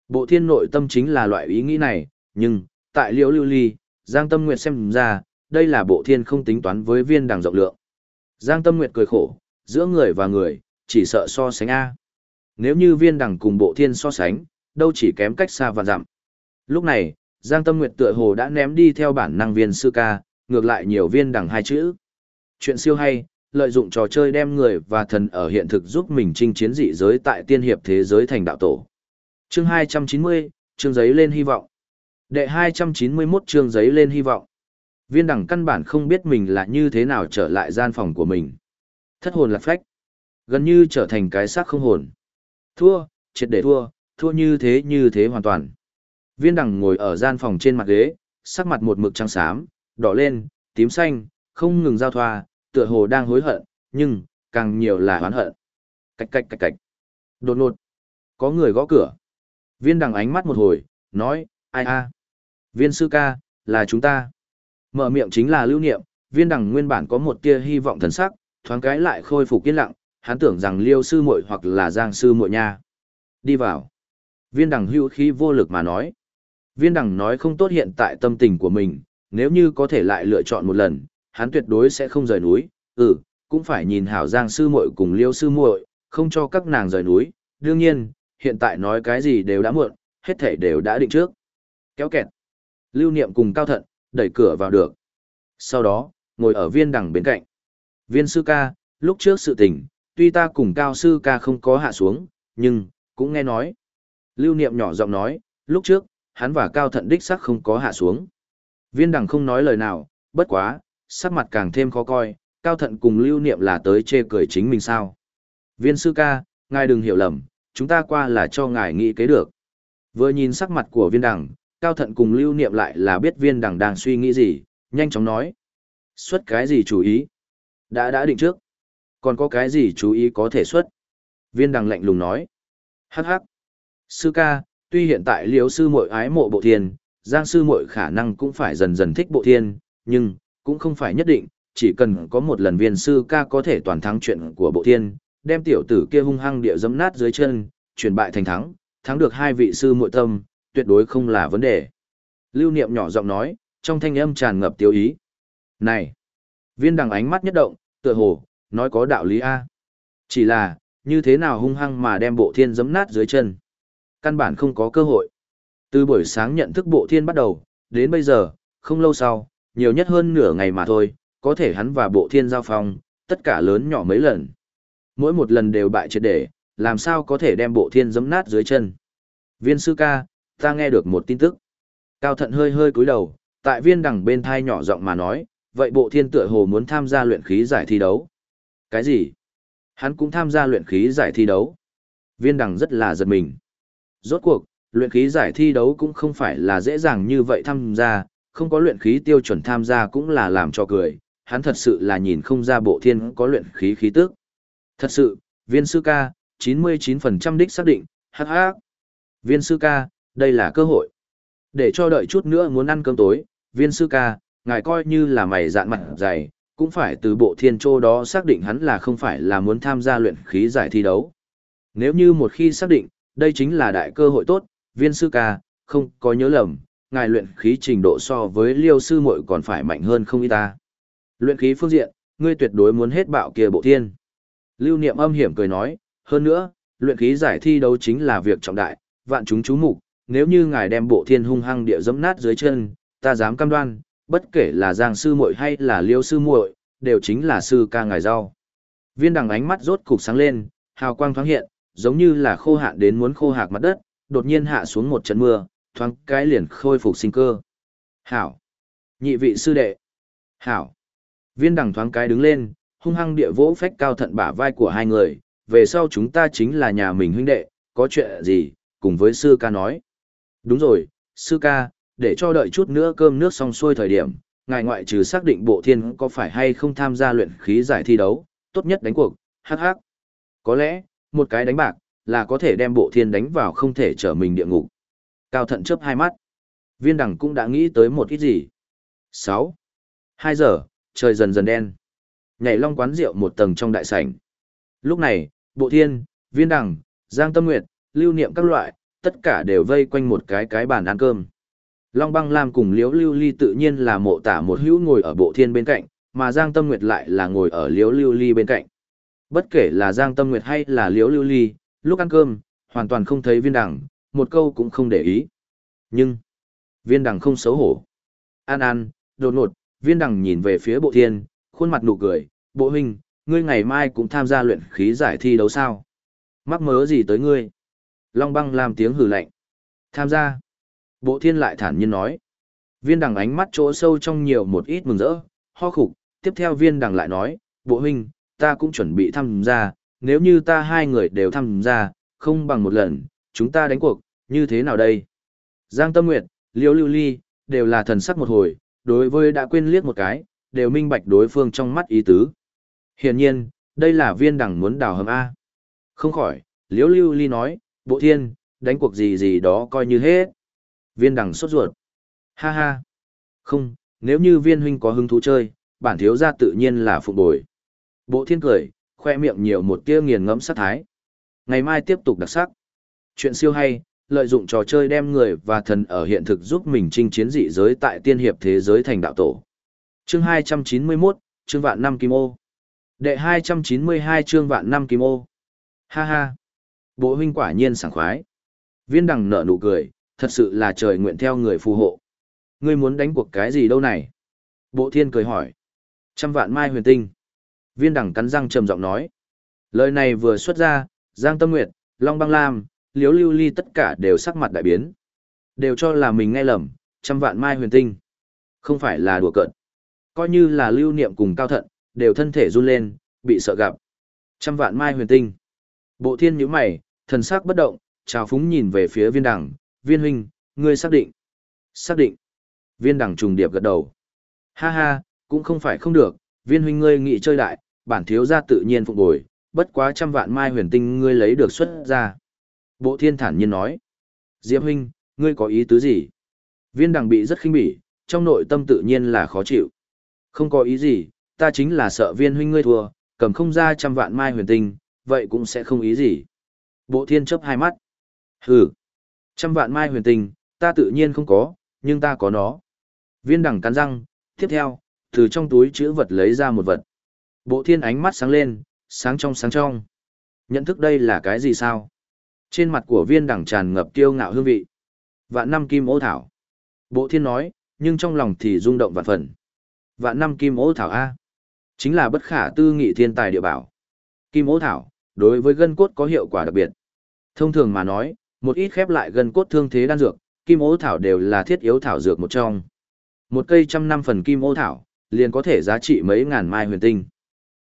Bộ thiên nội tâm chính là loại ý nghĩ này, nhưng, tại liễu lưu ly, Giang Tâm Nguyệt xem ra, đây là bộ thiên không tính toán với viên đằng rộng lượng. Giang Tâm Nguyệt cười khổ, giữa người và người, chỉ sợ so sánh A. Nếu như viên đằng cùng bộ thiên so sánh, đâu chỉ kém cách xa và dặm. Lúc này, Giang Tâm Nguyệt tựa hồ đã ném đi theo bản năng viên sư ca, ngược lại nhiều viên đằng hai chữ. Chuyện siêu hay, lợi dụng trò chơi đem người và thần ở hiện thực giúp mình chinh chiến dị giới tại tiên hiệp thế giới thành đạo tổ. Chương 290, chương giấy lên hy vọng. Đệ 291 chương giấy lên hy vọng. Viên đẳng căn bản không biết mình là như thế nào trở lại gian phòng của mình. Thất hồn lạc phách. Gần như trở thành cái xác không hồn. Thua, triệt để thua, thua như thế như thế hoàn toàn. Viên đẳng ngồi ở gian phòng trên mặt ghế, sắc mặt một mực trắng xám, đỏ lên, tím xanh, không ngừng giao thoa, tựa hồ đang hối hận, nhưng, càng nhiều là oán hận. Cạch cạch cạch cạch. Đột ngột. Có người gõ cửa. Viên đằng ánh mắt một hồi, nói, ai a Viên sư ca, là chúng ta. Mở miệng chính là lưu niệm, viên đằng nguyên bản có một tia hy vọng thần sắc, thoáng cái lại khôi phục yên lặng, hắn tưởng rằng liêu sư muội hoặc là giang sư muội nha. Đi vào. Viên đằng hưu khí vô lực mà nói. Viên đằng nói không tốt hiện tại tâm tình của mình, nếu như có thể lại lựa chọn một lần, hắn tuyệt đối sẽ không rời núi, ừ, cũng phải nhìn hảo giang sư muội cùng liêu sư muội, không cho các nàng rời núi, đương nhiên, hiện tại nói cái gì đều đã muộn, hết thể đều đã định trước. Kéo kẹt. Lưu niệm cùng cao thận, đẩy cửa vào được. Sau đó, ngồi ở viên đằng bên cạnh. Viên sư ca, lúc trước sự tình, tuy ta cùng cao sư ca không có hạ xuống, nhưng, cũng nghe nói. Lưu niệm nhỏ giọng nói, lúc trước, hắn và cao thận đích sắc không có hạ xuống. Viên đằng không nói lời nào, bất quá, sắc mặt càng thêm khó coi, cao thận cùng lưu niệm là tới chê cười chính mình sao. Viên sư ca, ngài đừng hiểu lầm, chúng ta qua là cho ngài nghĩ kế được. Vừa nhìn sắc mặt của viên đằng, cao thận cùng lưu niệm lại là biết viên đằng đang suy nghĩ gì, nhanh chóng nói. Xuất cái gì chú ý? Đã đã định trước. Còn có cái gì chú ý có thể xuất? Viên đằng lạnh lùng nói. Hắc hắc. Sư ca, tuy hiện tại liếu sư muội ái mộ bộ thiên, giang sư muội khả năng cũng phải dần dần thích bộ thiên, nhưng, cũng không phải nhất định, chỉ cần có một lần viên sư ca có thể toàn thắng chuyện của bộ thiên, đem tiểu tử kia hung hăng địa dẫm nát dưới chân, chuyển bại thành thắng, thắng được hai vị sư muội tâm, tuyệt đối không là vấn đề. Lưu Niệm nhỏ giọng nói, trong thanh âm tràn ngập tiêu ý. Này! Viên đằng ánh mắt nhất động, tựa hồ, nói có đạo lý A. Chỉ là, như thế nào hung hăng mà đem bộ thiên giấm nát dưới chân. Căn bản không có cơ hội. Từ buổi sáng nhận thức bộ thiên bắt đầu, đến bây giờ, không lâu sau, nhiều nhất hơn nửa ngày mà thôi, có thể hắn và bộ thiên giao phong, tất cả lớn nhỏ mấy lần. Mỗi một lần đều bại triệt để, làm sao có thể đem bộ thiên giấm nát dưới chân. Viên sư ca, ta nghe được một tin tức. Cao thận hơi hơi cúi đầu, tại viên đằng bên thai nhỏ giọng mà nói, vậy bộ thiên tựa hồ muốn tham gia luyện khí giải thi đấu. Cái gì? Hắn cũng tham gia luyện khí giải thi đấu. Viên đằng rất là giật mình. Rốt cuộc, luyện khí giải thi đấu cũng không phải là dễ dàng như vậy tham gia, không có luyện khí tiêu chuẩn tham gia cũng là làm cho cười, hắn thật sự là nhìn không ra bộ thiên có luyện khí khí tức. Thật sự, viên sư ca, 99% đích xác định, hắc hắc. Viên sư ca, đây là cơ hội. Để cho đợi chút nữa muốn ăn cơm tối, viên sư ca, ngài coi như là mày dạn mặt dày, cũng phải từ bộ thiên trô đó xác định hắn là không phải là muốn tham gia luyện khí giải thi đấu. Nếu như một khi xác định, đây chính là đại cơ hội tốt, viên sư ca, không có nhớ lầm, ngài luyện khí trình độ so với liêu sư muội còn phải mạnh hơn không ít ta. Luyện khí phương diện, ngươi tuyệt đối muốn hết bạo kia bộ thiên. Lưu niệm âm hiểm cười nói, hơn nữa, luyện khí giải thi đấu chính là việc trọng đại, vạn chúng chú mục, nếu như ngài đem bộ thiên hung hăng địa dẫm nát dưới chân, ta dám cam đoan, bất kể là Giang sư muội hay là Liêu sư muội, đều chính là sư ca ngài rau. Viên đằng ánh mắt rốt cục sáng lên, hào quang thoáng hiện, giống như là khô hạn đến muốn khô hạc mặt đất, đột nhiên hạ xuống một trận mưa, thoáng cái liền khôi phục sinh cơ. Hảo! Nhị vị sư đệ! Hảo! Viên đằng thoáng cái đứng lên, hung hăng địa vỗ phách cao thận bả vai của hai người, về sau chúng ta chính là nhà mình huynh đệ, có chuyện gì, cùng với sư ca nói. Đúng rồi, sư ca, để cho đợi chút nữa cơm nước xong xuôi thời điểm, ngài ngoại trừ xác định bộ thiên có phải hay không tham gia luyện khí giải thi đấu, tốt nhất đánh cuộc, hắc hắc. Có lẽ, một cái đánh bạc, là có thể đem bộ thiên đánh vào không thể trở mình địa ngục. Cao thận chớp hai mắt. Viên đẳng cũng đã nghĩ tới một ít gì. 6. 2 giờ, trời dần dần đen. Nhảy long quán rượu một tầng trong đại sảnh. Lúc này, bộ thiên, viên đẳng, giang tâm nguyệt, lưu niệm các loại, tất cả đều vây quanh một cái cái bàn ăn cơm. Long băng lam cùng liếu lưu ly tự nhiên là mộ tả một hữu ngồi ở bộ thiên bên cạnh, mà giang tâm nguyệt lại là ngồi ở liếu lưu ly bên cạnh. Bất kể là giang tâm nguyệt hay là liếu lưu ly, lúc ăn cơm, hoàn toàn không thấy viên đẳng, một câu cũng không để ý. Nhưng, viên đẳng không xấu hổ. An an, đột ngột, viên đẳng nhìn về phía bộ thiên, khuôn mặt nụ cười, bộ huynh, ngươi ngày mai cũng tham gia luyện khí giải thi đấu sao? Mắc mớ gì tới ngươi? Long băng làm tiếng hử lạnh. Tham gia. Bộ thiên lại thản nhiên nói. Viên đằng ánh mắt chỗ sâu trong nhiều một ít mừng rỡ, ho khục. Tiếp theo viên đằng lại nói, bộ huynh, ta cũng chuẩn bị tham gia, nếu như ta hai người đều tham gia, không bằng một lần, chúng ta đánh cuộc, như thế nào đây? Giang Tâm Nguyệt, Liêu Lưu Ly, đều là thần sắc một hồi, đối với đã quên liếc một cái, đều minh bạch đối phương trong mắt ý tứ. Hiển nhiên, đây là viên đằng muốn đào hầm A. Không khỏi, Liêu Lưu Ly nói, bộ thiên, đánh cuộc gì gì đó coi như hết. Viên đằng sốt ruột. Ha ha. Không, nếu như viên huynh có hứng thú chơi, bản thiếu gia tự nhiên là phụ bồi. Bộ thiên cười, khoe miệng nhiều một tia nghiền ngẫm sát thái. Ngày mai tiếp tục đặc sắc. Chuyện siêu hay, lợi dụng trò chơi đem người và thần ở hiện thực giúp mình chinh chiến dị giới tại tiên hiệp thế giới thành đạo tổ. Chương 291, chương vạn năm kim ô. Đệ 292 chương vạn năm kim ô. Ha ha. Bộ huynh quả nhiên sảng khoái. Viên đằng nở nụ cười, thật sự là trời nguyện theo người phù hộ. Ngươi muốn đánh cuộc cái gì đâu này? Bộ thiên cười hỏi. Trăm vạn mai huyền tinh. Viên đằng cắn răng trầm giọng nói. Lời này vừa xuất ra, Giang Tâm Nguyệt, Long Băng Lam, Liếu Lưu Ly tất cả đều sắc mặt đại biến. Đều cho là mình nghe lầm, trăm vạn mai huyền tinh. Không phải là đùa cợt. Coi như là lưu niệm cùng cao thận, đều thân thể run lên, bị sợ gặp. Trăm vạn mai huyền tinh. Bộ thiên nhíu mày, thần sắc bất động, trào phúng nhìn về phía viên đằng, viên huynh, ngươi xác định. Xác định. Viên đằng trùng điệp gật đầu. Ha ha, cũng không phải không được, viên huynh ngươi nghị chơi đại, bản thiếu gia tự nhiên phục bồi, bất quá trăm vạn mai huyền tinh ngươi lấy được xuất ra. Bộ thiên thản nhiên nói. Diệp huynh, ngươi có ý tứ gì? Viên đằng bị rất khinh bỉ, trong nội tâm tự nhiên là khó chịu. Không có ý gì, ta chính là sợ viên huynh ngươi thua, cầm không ra trăm vạn mai huyền tinh, vậy cũng sẽ không ý gì. Bộ thiên chấp hai mắt. Hừ, trăm vạn mai huyền tinh, ta tự nhiên không có, nhưng ta có nó. Viên đằng cắn răng, tiếp theo, từ trong túi chữ vật lấy ra một vật. Bộ thiên ánh mắt sáng lên, sáng trong sáng trong. Nhận thức đây là cái gì sao? Trên mặt của viên đằng tràn ngập kiêu ngạo hương vị. Vạn năm kim ô thảo. Bộ thiên nói, nhưng trong lòng thì rung động vạn phần. Vạn năm kim ô thảo A. Chính là bất khả tư nghị thiên tài địa bảo. Kim ô thảo, đối với gân cốt có hiệu quả đặc biệt. Thông thường mà nói, một ít khép lại gân cốt thương thế đan dược, kim ô thảo đều là thiết yếu thảo dược một trong. Một cây trăm năm phần kim ô thảo, liền có thể giá trị mấy ngàn mai huyền tinh.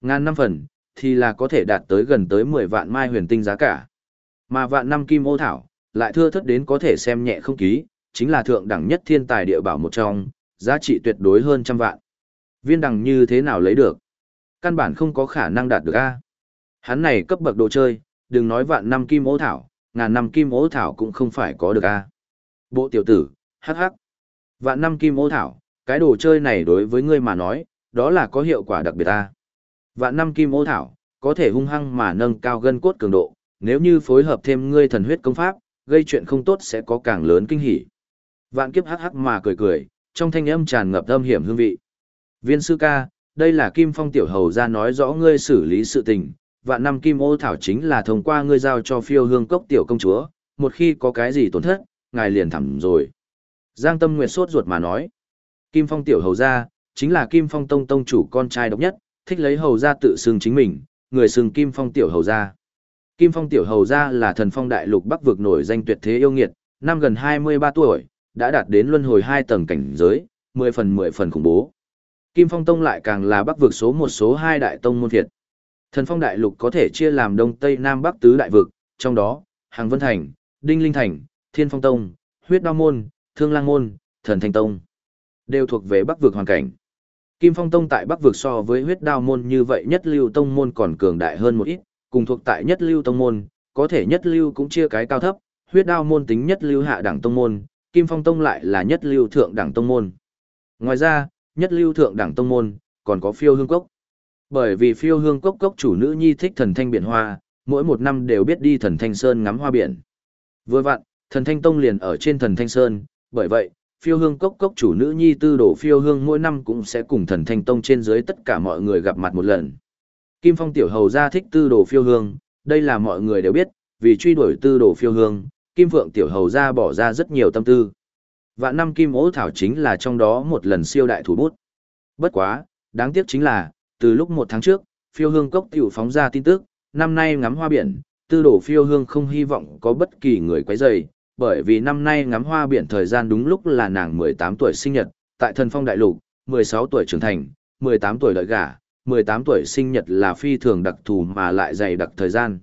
Ngàn năm phần, thì là có thể đạt tới gần tới 10 vạn mai huyền tinh giá cả. Mà vạn năm kim ô thảo, lại thưa thất đến có thể xem nhẹ không ký, chính là thượng đẳng nhất thiên tài địa bảo một trong, giá trị tuyệt đối hơn trăm vạn. Viên đằng như thế nào lấy được? Căn bản không có khả năng đạt được A. Hắn này cấp bậc đồ chơi, đừng nói vạn năm kim ố thảo, ngàn năm kim ố thảo cũng không phải có được A. Bộ tiểu tử, hắc hắc. Vạn năm kim ố thảo, cái đồ chơi này đối với ngươi mà nói, đó là có hiệu quả đặc biệt A. Vạn năm kim ố thảo, có thể hung hăng mà nâng cao gân cốt cường độ, nếu như phối hợp thêm ngươi thần huyết công pháp, gây chuyện không tốt sẽ có càng lớn kinh hỉ. Vạn kiếp hắc hắc mà cười cười, trong thanh âm tràn ngập âm hiểm hương vị. Viên sư ca, đây là Kim Phong tiểu hầu ra nói rõ ngươi xử lý sự tình, vạn năm Kim ô thảo chính là thông qua ngươi giao cho phiêu hương cốc tiểu công chúa, một khi có cái gì tổn thất, ngài liền thẳng rồi. Giang Tâm Nguyệt sốt ruột mà nói, Kim Phong tiểu hầu gia chính là Kim Phong tông tông chủ con trai độc nhất, thích lấy hầu gia tự xưng chính mình, người xưng Kim Phong tiểu hầu gia Kim Phong tiểu hầu gia là thần phong đại lục bắc vực nổi danh tuyệt thế yêu nghiệt, năm gần 23 tuổi, đã đạt đến luân hồi hai tầng cảnh giới, 10 phần 10 phần khủng bố. Kim Phong Tông lại càng là bắc vực số một số hai đại tông môn thiệt. Thần Phong Đại Lục có thể chia làm Đông Tây Nam Bắc tứ đại vực, trong đó, Hàng Vân Thành, Đinh Linh Thành, Thiên Phong Tông, Huyết Đao Môn, Thương Lang Môn, Thần Thanh Tông, đều thuộc về bắc vực hoàn cảnh. Kim Phong Tông tại bắc vực so với Huyết Đao Môn như vậy nhất lưu tông môn còn cường đại hơn một ít, cùng thuộc tại nhất lưu tông môn, có thể nhất lưu cũng chia cái cao thấp, Huyết Đao Môn tính nhất lưu hạ đẳng tông môn, Kim Phong Tông lại là nhất lưu thượng đẳng tông môn. Ngoài ra, nhất lưu thượng đẳng tông môn, còn có phiêu hương cốc. Bởi vì phiêu hương cốc cốc chủ nữ nhi thích thần thanh biển hoa, mỗi một năm đều biết đi thần thanh sơn ngắm hoa biển. Vừa vặn, thần thanh tông liền ở trên thần thanh sơn, bởi vậy, phiêu hương cốc cốc chủ nữ nhi tư đổ phiêu hương mỗi năm cũng sẽ cùng thần thanh tông trên dưới tất cả mọi người gặp mặt một lần. Kim Phong tiểu hầu gia thích tư đồ phiêu hương, đây là mọi người đều biết, vì truy đuổi tư đồ phiêu hương, Kim Phượng tiểu hầu gia bỏ ra rất nhiều tâm tư. Vạn năm kim ố thảo chính là trong đó một lần siêu đại thủ bút. Bất quá, đáng tiếc chính là, từ lúc một tháng trước, phiêu hương cốc tiểu phóng ra tin tức, năm nay ngắm hoa biển, tư đổ phiêu hương không hy vọng có bất kỳ người quấy rầy, bởi vì năm nay ngắm hoa biển thời gian đúng lúc là nàng 18 tuổi sinh nhật, tại thần phong đại lục, 16 tuổi trưởng thành, 18 tuổi đợi gả, 18 tuổi sinh nhật là phi thường đặc thù mà lại dày đặc thời gian.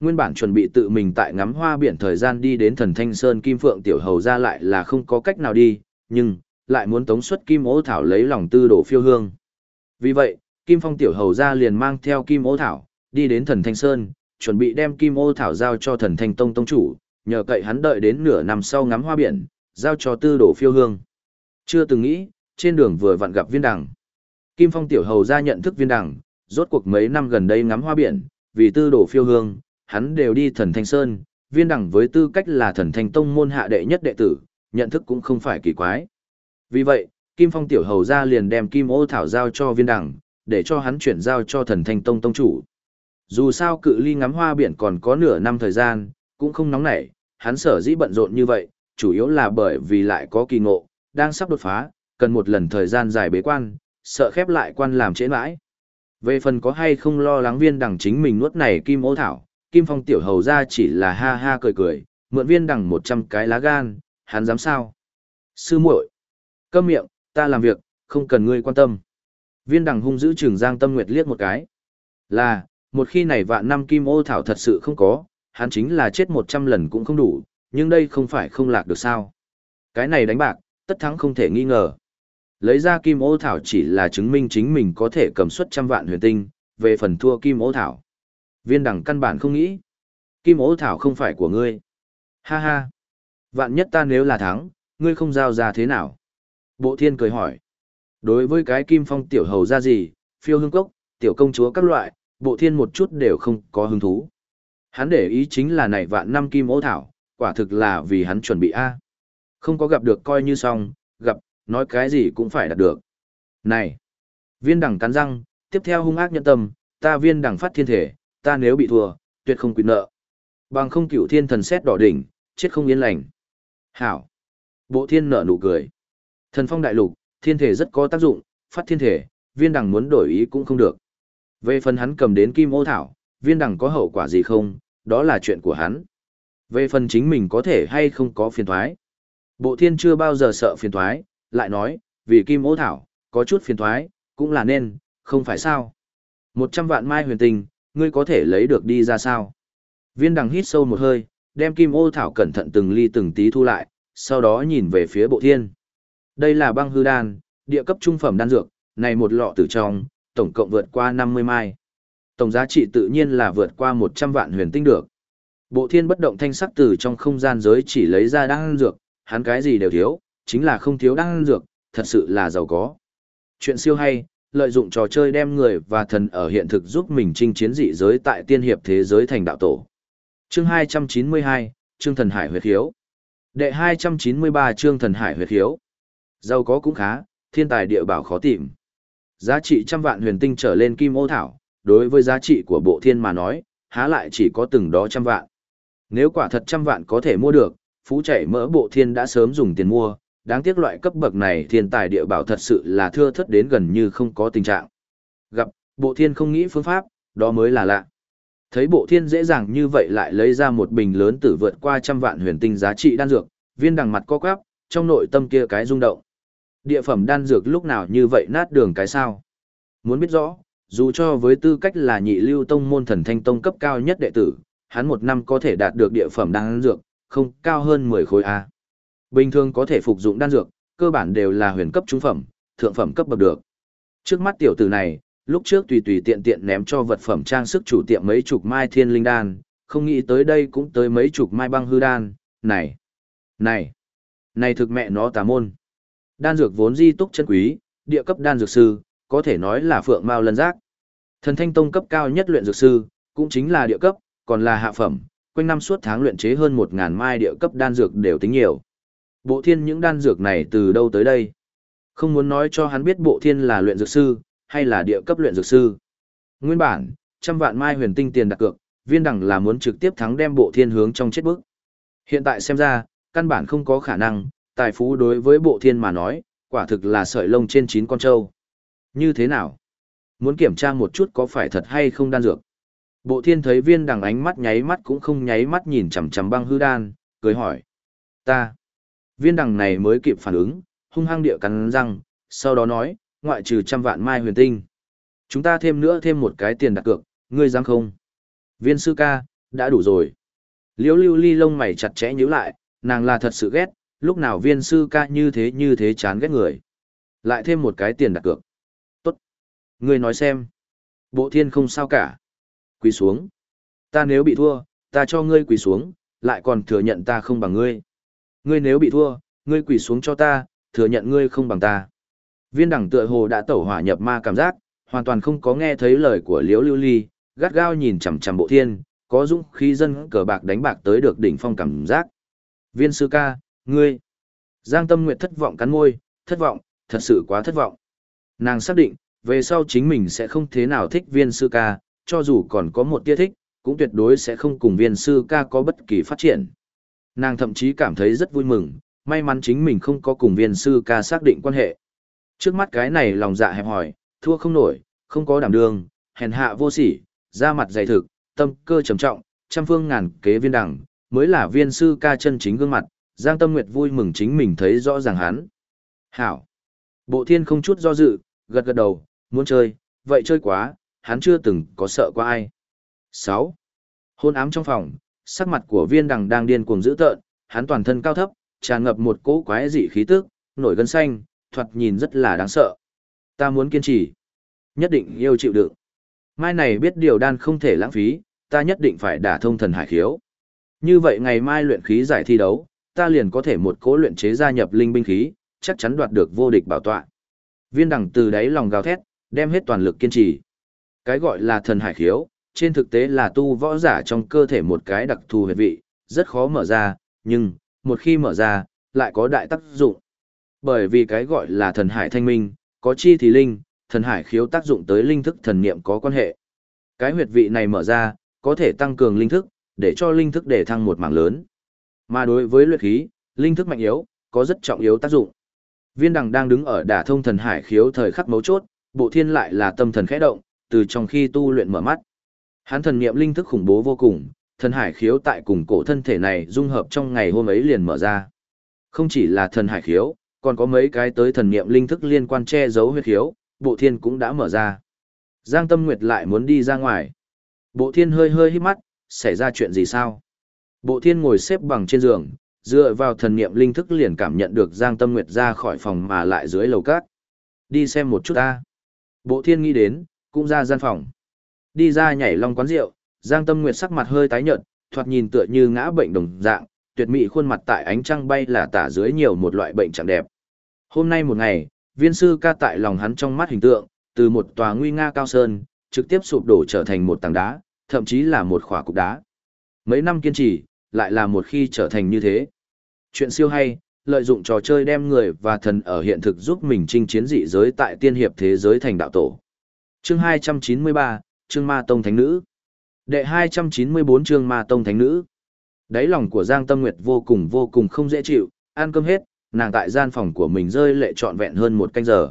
Nguyên bản chuẩn bị tự mình tại ngắm hoa biển thời gian đi đến thần thanh sơn kim phượng tiểu hầu ra lại là không có cách nào đi, nhưng, lại muốn tống xuất kim ố thảo lấy lòng tư đổ phiêu hương. Vì vậy, kim phong tiểu hầu ra liền mang theo kim Ô thảo, đi đến thần thanh sơn, chuẩn bị đem kim ô thảo giao cho thần thanh tông tông chủ, nhờ cậy hắn đợi đến nửa năm sau ngắm hoa biển, giao cho tư đổ phiêu hương. Chưa từng nghĩ, trên đường vừa vặn gặp viên đằng. Kim phong tiểu hầu ra nhận thức viên đằng, rốt cuộc mấy năm gần đây ngắm hoa biển, vì tư đổ phiêu hương, hắn đều đi thần thanh sơn, viên đẳng với tư cách là thần thanh tông môn hạ đệ nhất đệ tử, nhận thức cũng không phải kỳ quái. Vì vậy, Kim Phong tiểu hầu ra liền đem Kim ô thảo giao cho viên đẳng, để cho hắn chuyển giao cho thần thanh tông tông chủ. Dù sao cự ly ngắm hoa biển còn có nửa năm thời gian, cũng không nóng nảy, hắn sở dĩ bận rộn như vậy, chủ yếu là bởi vì lại có kỳ ngộ, đang sắp đột phá, cần một lần thời gian dài bế quan, sợ khép lại quan làm trễ mãi. Về phần có hay không lo lắng viên đẳng chính mình nuốt này kim ô thảo, Kim Phong tiểu hầu ra chỉ là ha ha cười cười, mượn viên đằng một trăm cái lá gan, hắn dám sao? Sư muội, câm miệng, ta làm việc, không cần ngươi quan tâm. Viên đằng hung giữ trường Giang Tâm Nguyệt liếc một cái. Là, một khi này vạn năm kim ô thảo thật sự không có, hắn chính là chết một trăm lần cũng không đủ, nhưng đây không phải không lạc được sao. Cái này đánh bạc, tất thắng không thể nghi ngờ. Lấy ra kim ô thảo chỉ là chứng minh chính mình có thể cầm suất trăm vạn huyền tinh, về phần thua kim ô thảo. Viên Đằng căn bản không nghĩ. Kim Ô thảo không phải của ngươi. Ha ha. Vạn nhất ta nếu là thắng, ngươi không giao ra thế nào? Bộ thiên cười hỏi. Đối với cái kim phong tiểu hầu ra gì, phiêu hương cốc, tiểu công chúa các loại, bộ thiên một chút đều không có hứng thú. Hắn để ý chính là này vạn năm kim ô thảo, quả thực là vì hắn chuẩn bị A. Không có gặp được coi như xong, gặp, nói cái gì cũng phải đạt được. Này! Viên đẳng cắn răng, tiếp theo hung ác nhận tâm, ta viên đẳng phát thiên thể, ta nếu bị thua, tuyệt không quyết nợ. Bằng không cửu thiên thần xét đỏ đỉnh, chết không yên lành. Hảo. Bộ thiên nở nụ cười. Thần phong đại lục, thiên thể rất có tác dụng, phát thiên thể, viên đằng muốn đổi ý cũng không được. Về phần hắn cầm đến kim ô thảo, viên đằng có hậu quả gì không, đó là chuyện của hắn. Về phần chính mình có thể hay không có phiền thoái. Bộ thiên chưa bao giờ sợ phiền thoái, lại nói, vì kim ô thảo, có chút phiền thoái, cũng là nên, không phải sao. Một trăm vạn mai huyền tinh, ngươi có thể lấy được đi ra sao? Viên đằng hít sâu một hơi, đem kim ô thảo cẩn thận từng ly từng tí thu lại, sau đó nhìn về phía bộ thiên. Đây là băng hư đan, địa cấp trung phẩm đan dược, này một lọ tử trong, tổng cộng vượt qua 50 mai. Tổng giá trị tự nhiên là vượt qua 100 vạn huyền tinh được. Bộ thiên bất động thanh sắc từ trong không gian giới chỉ lấy ra đan dược, hắn cái gì đều thiếu, chính là không thiếu đan dược, thật sự là giàu có. Chuyện siêu hay, lợi dụng trò chơi đem người và thần ở hiện thực giúp mình chinh chiến dị giới tại tiên hiệp thế giới thành đạo tổ. Chương 292, Trương Thần Hải huyệt hiếu. Đệ 293 Trương Thần Hải huyệt hiếu. Giàu có cũng khá, thiên tài địa bảo khó tìm. Giá trị trăm vạn huyền tinh trở lên kim ô thảo, đối với giá trị của bộ thiên mà nói, há lại chỉ có từng đó trăm vạn. Nếu quả thật trăm vạn có thể mua được, phú chạy mỡ bộ thiên đã sớm dùng tiền mua, đáng tiếc loại cấp bậc này thiên tài địa bảo thật sự là thưa thất đến gần như không có tình trạng. Gặp, bộ thiên không nghĩ phương pháp, đó mới là lạ. Thấy bộ thiên dễ dàng như vậy lại lấy ra một bình lớn tử vượt qua trăm vạn huyền tinh giá trị đan dược, viên đằng mặt co quắp, trong nội tâm kia cái rung động. Địa phẩm đan dược lúc nào như vậy nát đường cái sao? Muốn biết rõ, dù cho với tư cách là nhị lưu tông môn thần thanh tông cấp cao nhất đệ tử, hắn một năm có thể đạt được địa phẩm đan dược, không cao hơn 10 khối A. Bình thường có thể phục dụng đan dược, cơ bản đều là huyền cấp trung phẩm, thượng phẩm cấp bậc được. Trước mắt tiểu tử này, lúc trước tùy tùy tiện tiện ném cho vật phẩm trang sức chủ tiệm mấy chục mai thiên linh đan, không nghĩ tới đây cũng tới mấy chục mai băng hư đan, này, này, này thực mẹ nó tà môn. Đan dược vốn di túc chân quý, địa cấp đan dược sư, có thể nói là phượng mao lân giác. Thần thanh tông cấp cao nhất luyện dược sư, cũng chính là địa cấp, còn là hạ phẩm, quanh năm suốt tháng luyện chế hơn một ngàn mai địa cấp đan dược đều tính nhiều. Bộ thiên những đan dược này từ đâu tới đây? Không muốn nói cho hắn biết bộ thiên là luyện dược sư, hay là địa cấp luyện dược sư. Nguyên bản, trăm vạn mai huyền tinh tiền đặt cược, viên đẳng là muốn trực tiếp thắng đem bộ thiên hướng trong chết bức. Hiện tại xem ra, căn bản không có khả năng, tài phú đối với bộ thiên mà nói, quả thực là sợi lông trên chín con trâu. Như thế nào? Muốn kiểm tra một chút có phải thật hay không đan dược. Bộ thiên thấy viên đằng ánh mắt nháy mắt cũng không nháy mắt nhìn chằm chằm băng hư đan, cười hỏi. Ta. Viên đằng này mới kịp phản ứng, hung hăng địa cắn răng, sau đó nói, ngoại trừ trăm vạn mai huyền tinh. Chúng ta thêm nữa thêm một cái tiền đặt cược, ngươi dám không? Viên sư ca, đã đủ rồi. Liễu lưu ly lông mày chặt chẽ nhíu lại, nàng là thật sự ghét, lúc nào viên sư ca như thế như thế chán ghét người. Lại thêm một cái tiền đặt cược. Tốt. Ngươi nói xem. Bộ thiên không sao cả. Quỳ xuống. Ta nếu bị thua, ta cho ngươi quỳ xuống, lại còn thừa nhận ta không bằng ngươi. Ngươi nếu bị thua, ngươi quỳ xuống cho ta, thừa nhận ngươi không bằng ta. Viên đẳng tựa hồ đã tẩu hỏa nhập ma cảm giác, hoàn toàn không có nghe thấy lời của liễu lưu ly, gắt gao nhìn chằm chằm bộ thiên, có dũng khí dân cờ bạc đánh bạc tới được đỉnh phong cảm giác. Viên sư ca, ngươi. Giang tâm nguyệt thất vọng cắn môi, thất vọng, thật sự quá thất vọng. Nàng xác định, về sau chính mình sẽ không thế nào thích viên sư ca, cho dù còn có một tia thích, cũng tuyệt đối sẽ không cùng viên sư ca có bất kỳ phát triển. Nàng thậm chí cảm thấy rất vui mừng, may mắn chính mình không có cùng viên sư ca xác định quan hệ. Trước mắt cái này lòng dạ hẹp hỏi, thua không nổi, không có đảm đương, hèn hạ vô sỉ, da mặt dày thực, tâm cơ trầm trọng, trăm phương ngàn kế viên đẳng, mới là viên sư ca chân chính gương mặt, Giang Tâm Nguyệt vui mừng chính mình thấy rõ ràng hắn. Hảo! Bộ thiên không chút do dự, gật gật đầu, muốn chơi, vậy chơi quá, hắn chưa từng có sợ qua ai. 6. Hôn ám trong phòng, sắc mặt của viên đằng đang điên cuồng dữ tợn, hắn toàn thân cao thấp, tràn ngập một cỗ quái dị khí tức, nổi gân xanh, thoạt nhìn rất là đáng sợ. Ta muốn kiên trì, nhất định yêu chịu đựng. Mai này biết điều đan không thể lãng phí, ta nhất định phải đả thông thần hải khiếu. Như vậy ngày mai luyện khí giải thi đấu, ta liền có thể một cố luyện chế gia nhập linh binh khí, chắc chắn đoạt được vô địch bảo tọa. Viên đằng từ đáy lòng gào thét, đem hết toàn lực kiên trì. Cái gọi là thần hải khiếu, trên thực tế là tu võ giả trong cơ thể một cái đặc thù huyệt vị, rất khó mở ra, nhưng, một khi mở ra, lại có đại tác dụng. Bởi vì cái gọi là thần hải thanh minh, có chi thì linh, thần hải khiếu tác dụng tới linh thức thần niệm có quan hệ. Cái huyệt vị này mở ra, có thể tăng cường linh thức, để cho linh thức để thăng một mảng lớn. Mà đối với luyện khí, linh thức mạnh yếu, có rất trọng yếu tác dụng. Viên đằng đang đứng ở đả thông thần hải khiếu thời khắc mấu chốt, bộ thiên lại là tâm thần khẽ động, từ trong khi tu luyện mở mắt. Hắn thần niệm linh thức khủng bố vô cùng, thần hải khiếu tại cùng cổ thân thể này dung hợp trong ngày hôm ấy liền mở ra. Không chỉ là thần hải khiếu, còn có mấy cái tới thần niệm linh thức liên quan che giấu huyết khiếu, bộ thiên cũng đã mở ra. Giang Tâm Nguyệt lại muốn đi ra ngoài. Bộ thiên hơi hơi hít mắt, xảy ra chuyện gì sao? Bộ thiên ngồi xếp bằng trên giường, dựa vào thần niệm linh thức liền cảm nhận được Giang Tâm Nguyệt ra khỏi phòng mà lại dưới lầu cát. Đi xem một chút ta. Bộ thiên nghĩ đến, cũng ra gian phòng. Đi ra nhảy long quán rượu, Giang Tâm Nguyệt sắc mặt hơi tái nhợt, thoạt nhìn tựa như ngã bệnh đồng dạng, tuyệt mỹ khuôn mặt tại ánh trăng bay là tả dưới nhiều một loại bệnh chẳng đẹp. Hôm nay một ngày, viên sư ca tại lòng hắn trong mắt hình tượng, từ một tòa nguy nga cao sơn, trực tiếp sụp đổ trở thành một tảng đá, thậm chí là một khỏa cục đá. Mấy năm kiên trì, lại là một khi trở thành như thế. Chuyện siêu hay, lợi dụng trò chơi đem người và thần ở hiện thực giúp mình chinh chiến dị giới tại tiên hiệp thế giới thành đạo tổ. Chương 293, Chương Ma Tông Thánh Nữ Đệ 294 Chương Ma Tông Thánh Nữ Đáy lòng của Giang Tâm Nguyệt vô cùng vô cùng không dễ chịu, ăn cơm hết, nàng tại gian phòng của mình rơi lệ trọn vẹn hơn một canh giờ.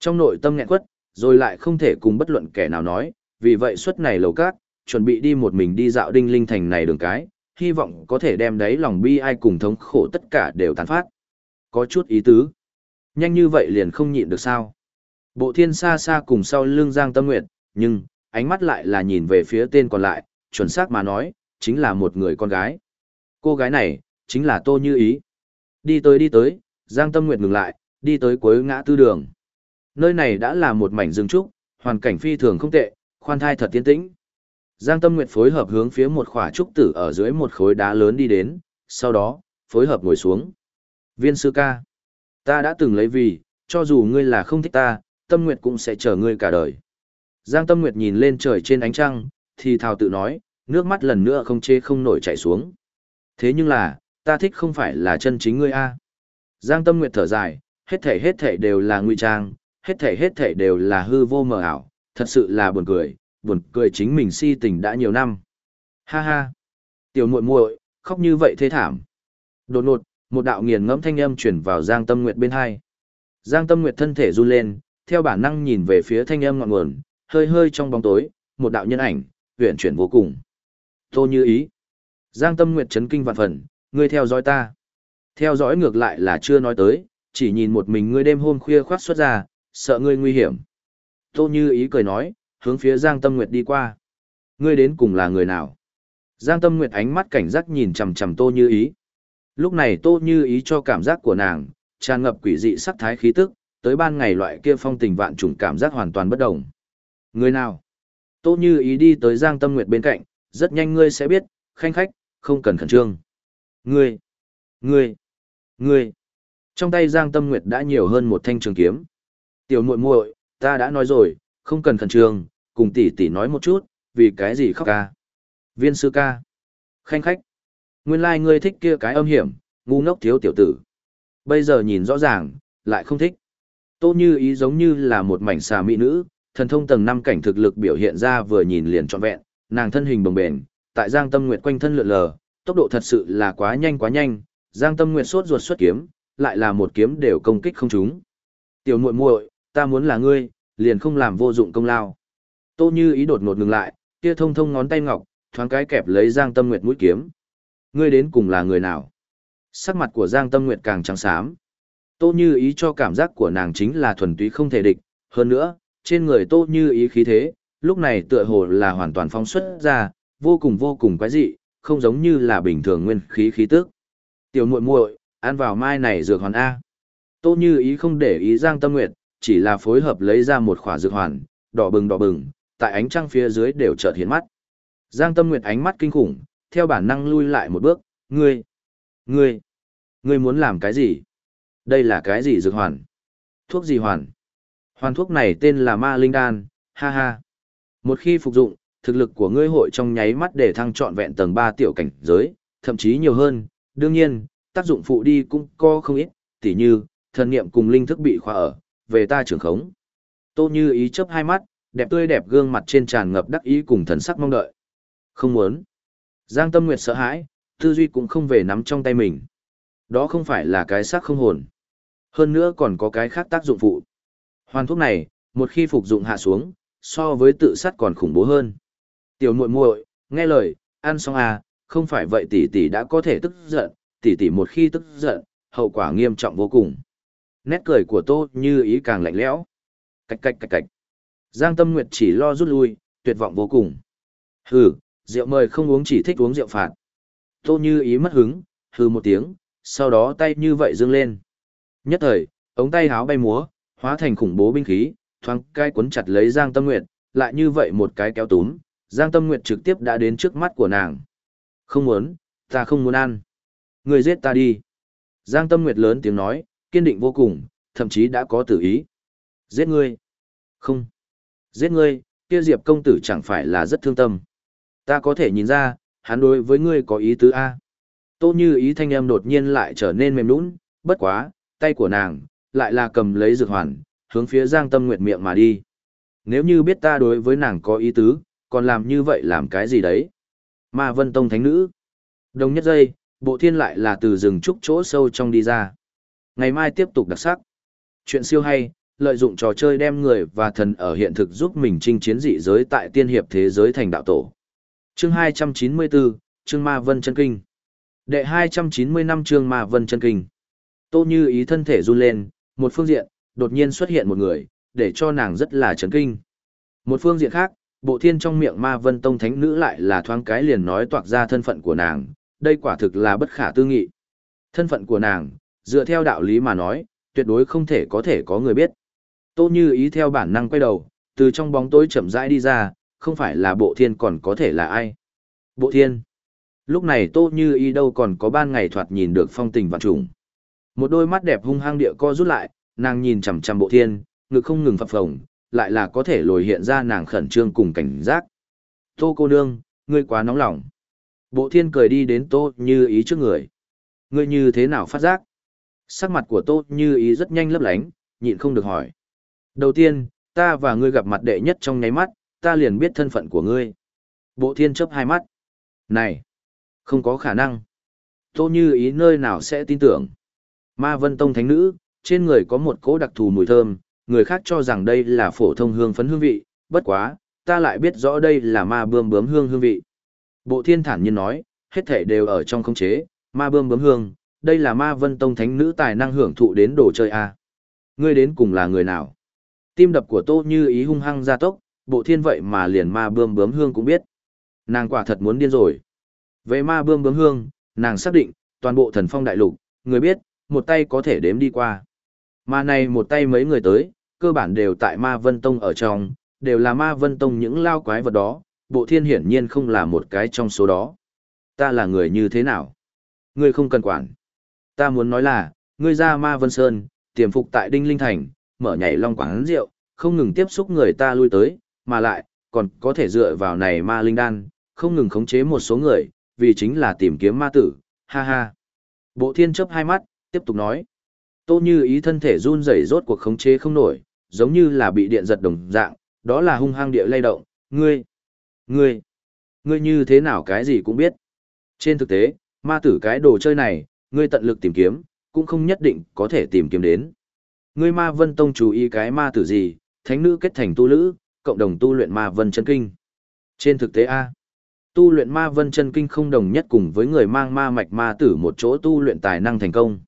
Trong nội tâm nghẹn quất, rồi lại không thể cùng bất luận kẻ nào nói, vì vậy suất này lầu cát, chuẩn bị đi một mình đi dạo đinh linh thành này đường cái, hy vọng có thể đem đấy lòng bi ai cùng thống khổ tất cả đều tán phát. Có chút ý tứ. Nhanh như vậy liền không nhịn được sao. Bộ thiên xa xa cùng sau lưng Giang Tâm Nguyệt, nhưng, ánh mắt lại là nhìn về phía tên còn lại, chuẩn xác mà nói, chính là một người con gái. Cô gái này, chính là Tô Như Ý. Đi tới đi tới, Giang Tâm Nguyệt ngừng lại, đi tới cuối ngã tư đường. Nơi này đã là một mảnh rừng trúc, hoàn cảnh phi thường không tệ, khoan thai thật tiến tĩnh. Giang Tâm Nguyệt phối hợp hướng phía một khỏa trúc tử ở dưới một khối đá lớn đi đến, sau đó, phối hợp ngồi xuống. Viên sư ca, ta đã từng lấy vì, cho dù ngươi là không thích ta, Tâm Nguyệt cũng sẽ chờ ngươi cả đời. Giang Tâm Nguyệt nhìn lên trời trên ánh trăng, thì thào tự nói, nước mắt lần nữa không chê không nổi chảy xuống. Thế nhưng là, ta thích không phải là chân chính ngươi a. Giang Tâm Nguyệt thở dài, hết thể hết thể đều là ngụy trang, hết thể hết thể đều là hư vô mờ ảo, thật sự là buồn cười, buồn cười chính mình si tình đã nhiều năm. Ha ha. Tiểu muội muội, khóc như vậy thế thảm. Đột ngột, một đạo nghiền ngẫm thanh âm truyền vào Giang Tâm Nguyệt bên hai. Giang Tâm Nguyệt thân thể run lên, theo bản năng nhìn về phía thanh âm ngọn nguồn, hơi hơi trong bóng tối, một đạo nhân ảnh, huyền chuyển vô cùng. Tô Như Ý. Giang Tâm Nguyệt chấn kinh vạn phần, ngươi theo dõi ta. Theo dõi ngược lại là chưa nói tới, chỉ nhìn một mình ngươi đêm hôm khuya khoát xuất ra, sợ ngươi nguy hiểm. Tô Như Ý cười nói, hướng phía Giang Tâm Nguyệt đi qua. Ngươi đến cùng là người nào? Giang Tâm Nguyệt ánh mắt cảnh giác nhìn chằm chằm Tô Như Ý. Lúc này Tô Như Ý cho cảm giác của nàng, tràn ngập quỷ dị sắc thái khí tức, tới ban ngày loại kia phong tình vạn trùng cảm giác hoàn toàn bất động. Người nào? Tô Như Ý đi tới Giang Tâm Nguyệt bên cạnh, rất nhanh ngươi sẽ biết, khanh khách, không cần khẩn trương. Ngươi, ngươi, ngươi. Trong tay Giang Tâm Nguyệt đã nhiều hơn một thanh trường kiếm. Tiểu muội muội, ta đã nói rồi, không cần khẩn trương, cùng tỷ tỷ nói một chút, vì cái gì khóc ca. Viên sư ca. Khanh khách. Nguyên lai like ngươi thích kia cái âm hiểm, ngu ngốc thiếu tiểu tử. Bây giờ nhìn rõ ràng, lại không thích. Tô như ý giống như là một mảnh xà mỹ nữ, thần thông tầng năm cảnh thực lực biểu hiện ra vừa nhìn liền trọn vẹn, nàng thân hình bồng bềnh, tại Giang Tâm Nguyệt quanh thân lượn lờ, tốc độ thật sự là quá nhanh quá nhanh, Giang Tâm Nguyệt sốt ruột xuất kiếm, lại là một kiếm đều công kích không trúng. Tiểu muội muội, ta muốn là ngươi, liền không làm vô dụng công lao. Tô Như ý đột ngột ngừng lại, kia thông thông ngón tay ngọc, thoáng cái kẹp lấy Giang Tâm Nguyệt mũi kiếm. Ngươi đến cùng là người nào? Sắc mặt của Giang Tâm Nguyệt càng trắng xám. Tô Như ý cho cảm giác của nàng chính là thuần túy không thể địch, hơn nữa, trên người Tô Như ý khí thế, lúc này tựa hồ là hoàn toàn phóng xuất ra, vô cùng vô cùng quái dị, không giống như là bình thường nguyên khí khí tức. Tiểu muội muội, ăn vào mai này dược hoàn a. Tô Như ý không để ý Giang Tâm Nguyệt, chỉ là phối hợp lấy ra một khỏa dược hoàn, đỏ bừng đỏ bừng, tại ánh trăng phía dưới đều chợt hiện mắt. Giang Tâm Nguyệt ánh mắt kinh khủng, theo bản năng lui lại một bước, ngươi, ngươi, ngươi muốn làm cái gì? Đây là cái gì dược hoàn? Thuốc gì hoàn? Hoàn thuốc này tên là ma linh đan, ha ha. Một khi phục dụng, thực lực của ngươi hội trong nháy mắt để thăng trọn vẹn tầng 3 tiểu cảnh giới, thậm chí nhiều hơn. Đương nhiên, tác dụng phụ đi cũng có không ít, tỉ như, thần niệm cùng linh thức bị khóa ở, về ta trưởng khống. Tô Như ý chớp hai mắt, đẹp tươi đẹp gương mặt trên tràn ngập đắc ý cùng thần sắc mong đợi. Không muốn. Giang Tâm Nguyệt sợ hãi, tư duy cũng không về nắm trong tay mình. Đó không phải là cái xác không hồn. Hơn nữa còn có cái khác tác dụng phụ. Hoàn thuốc này, một khi phục dụng hạ xuống, so với tự sát còn khủng bố hơn. Tiểu muội muội, nghe lời, ăn xong à, không phải vậy tỷ tỷ đã có thể tức giận, tỷ tỷ một khi tức giận, hậu quả nghiêm trọng vô cùng. Nét cười của Tô Như ý càng lạnh lẽo. Cạch cạch cạch cạch. Giang Tâm Nguyệt chỉ lo rút lui, tuyệt vọng vô cùng. Hừ, rượu mời không uống chỉ thích uống rượu phạt. Tô Như ý mất hứng, hừ một tiếng, sau đó tay như vậy dâng lên. Nhất thời, ống tay háo bay múa, hóa thành khủng bố binh khí, thoáng cai cuốn chặt lấy Giang Tâm Nguyệt, lại như vậy một cái kéo túm, Giang Tâm Nguyệt trực tiếp đã đến trước mắt của nàng. Không muốn, ta không muốn ăn. Người giết ta đi. Giang Tâm Nguyệt lớn tiếng nói, kiên định vô cùng, thậm chí đã có tử ý. Giết ngươi. Không. Giết ngươi, kia Diệp công tử chẳng phải là rất thương tâm. Ta có thể nhìn ra, hắn đối với ngươi có ý tứ A. Tô như ý thanh em đột nhiên lại trở nên mềm nũng, Bất quá, tay của nàng, lại là cầm lấy dược hoàn, hướng phía Giang Tâm Nguyệt miệng mà đi. Nếu như biết ta đối với nàng có ý tứ, còn làm như vậy làm cái gì đấy? Ma Vân Tông Thánh Nữ. Đồng nhất giây, bộ thiên lại là từ rừng trúc chỗ sâu trong đi ra. Ngày mai tiếp tục đặc sắc. Chuyện siêu hay, lợi dụng trò chơi đem người và thần ở hiện thực giúp mình chinh chiến dị giới tại tiên hiệp thế giới thành đạo tổ. Chương 294, Chương Ma Vân Chân Kinh. Đệ 290 năm Chương Ma Vân Chân Kinh. Tô Như ý thân thể run lên, một phương diện, đột nhiên xuất hiện một người, để cho nàng rất là chấn kinh. Một phương diện khác, bộ thiên trong miệng Ma Vân Tông Thánh Nữ lại là thoáng cái liền nói toạc ra thân phận của nàng, đây quả thực là bất khả tư nghị. Thân phận của nàng, dựa theo đạo lý mà nói, tuyệt đối không thể có thể có người biết. Tô Như ý theo bản năng quay đầu, từ trong bóng tối chậm rãi đi ra, không phải là bộ thiên còn có thể là ai. Bộ thiên. Lúc này Tô Như ý đâu còn có ban ngày thoạt nhìn được phong tình vạn trùng. Một đôi mắt đẹp hung hăng địa co rút lại, nàng nhìn chằm chằm bộ thiên, ngực không ngừng phập phồng, lại là có thể lồi hiện ra nàng khẩn trương cùng cảnh giác. Tô cô nương, ngươi quá nóng lòng. Bộ thiên cười đi đến Tô Như ý trước người. Ngươi như thế nào phát giác? Sắc mặt của Tô Như ý rất nhanh lấp lánh, nhịn không được hỏi. Đầu tiên, ta và ngươi gặp mặt đệ nhất trong nháy mắt, ta liền biết thân phận của ngươi. Bộ thiên chấp hai mắt. Này, không có khả năng. Tô Như ý nơi nào sẽ tin tưởng. Ma Vân Tông Thánh Nữ, trên người có một cỗ đặc thù mùi thơm, người khác cho rằng đây là phổ thông hương phấn hương vị, bất quá, ta lại biết rõ đây là ma bươm bướm hương hương vị. Bộ thiên thản nhiên nói, hết thể đều ở trong khống chế, ma bươm bướm hương, đây là ma vân tông thánh nữ tài năng hưởng thụ đến đồ chơi a à. Ngươi đến cùng là người nào? Tim đập của tô như ý hung hăng gia tốc, bộ thiên vậy mà liền ma bươm bướm hương cũng biết. Nàng quả thật muốn điên rồi. Về ma bươm bướm hương, nàng xác định, toàn bộ thần phong đại lục, người biết, một tay có thể đếm đi qua. Mà này một tay mấy người tới, cơ bản đều tại Ma Vân Tông ở trong, đều là Ma Vân Tông những lao quái vật đó, bộ thiên hiển nhiên không là một cái trong số đó. Ta là người như thế nào? Ngươi không cần quản. Ta muốn nói là, ngươi ra Ma Vân Sơn, tiềm phục tại Đinh Linh Thành, mở nhảy long quán rượu, không ngừng tiếp xúc người ta lui tới, mà lại, còn có thể dựa vào này Ma Linh Đan, không ngừng khống chế một số người, vì chính là tìm kiếm ma tử, ha ha. Bộ thiên chấp hai mắt, tiếp tục nói. Tô Như ý thân thể run rẩy rốt cuộc khống chế không nổi, giống như là bị điện giật đồng dạng, đó là hung hăng địa lay động, ngươi, ngươi, ngươi như thế nào cái gì cũng biết. Trên thực tế, ma tử cái đồ chơi này, ngươi tận lực tìm kiếm, cũng không nhất định có thể tìm kiếm đến. Ngươi ma vân tông chú ý cái ma tử gì, thánh nữ kết thành tu lữ, cộng đồng tu luyện ma vân chân kinh. Trên thực tế A, tu luyện ma vân chân kinh không đồng nhất cùng với người mang ma mạch ma tử một chỗ tu luyện tài năng thành công.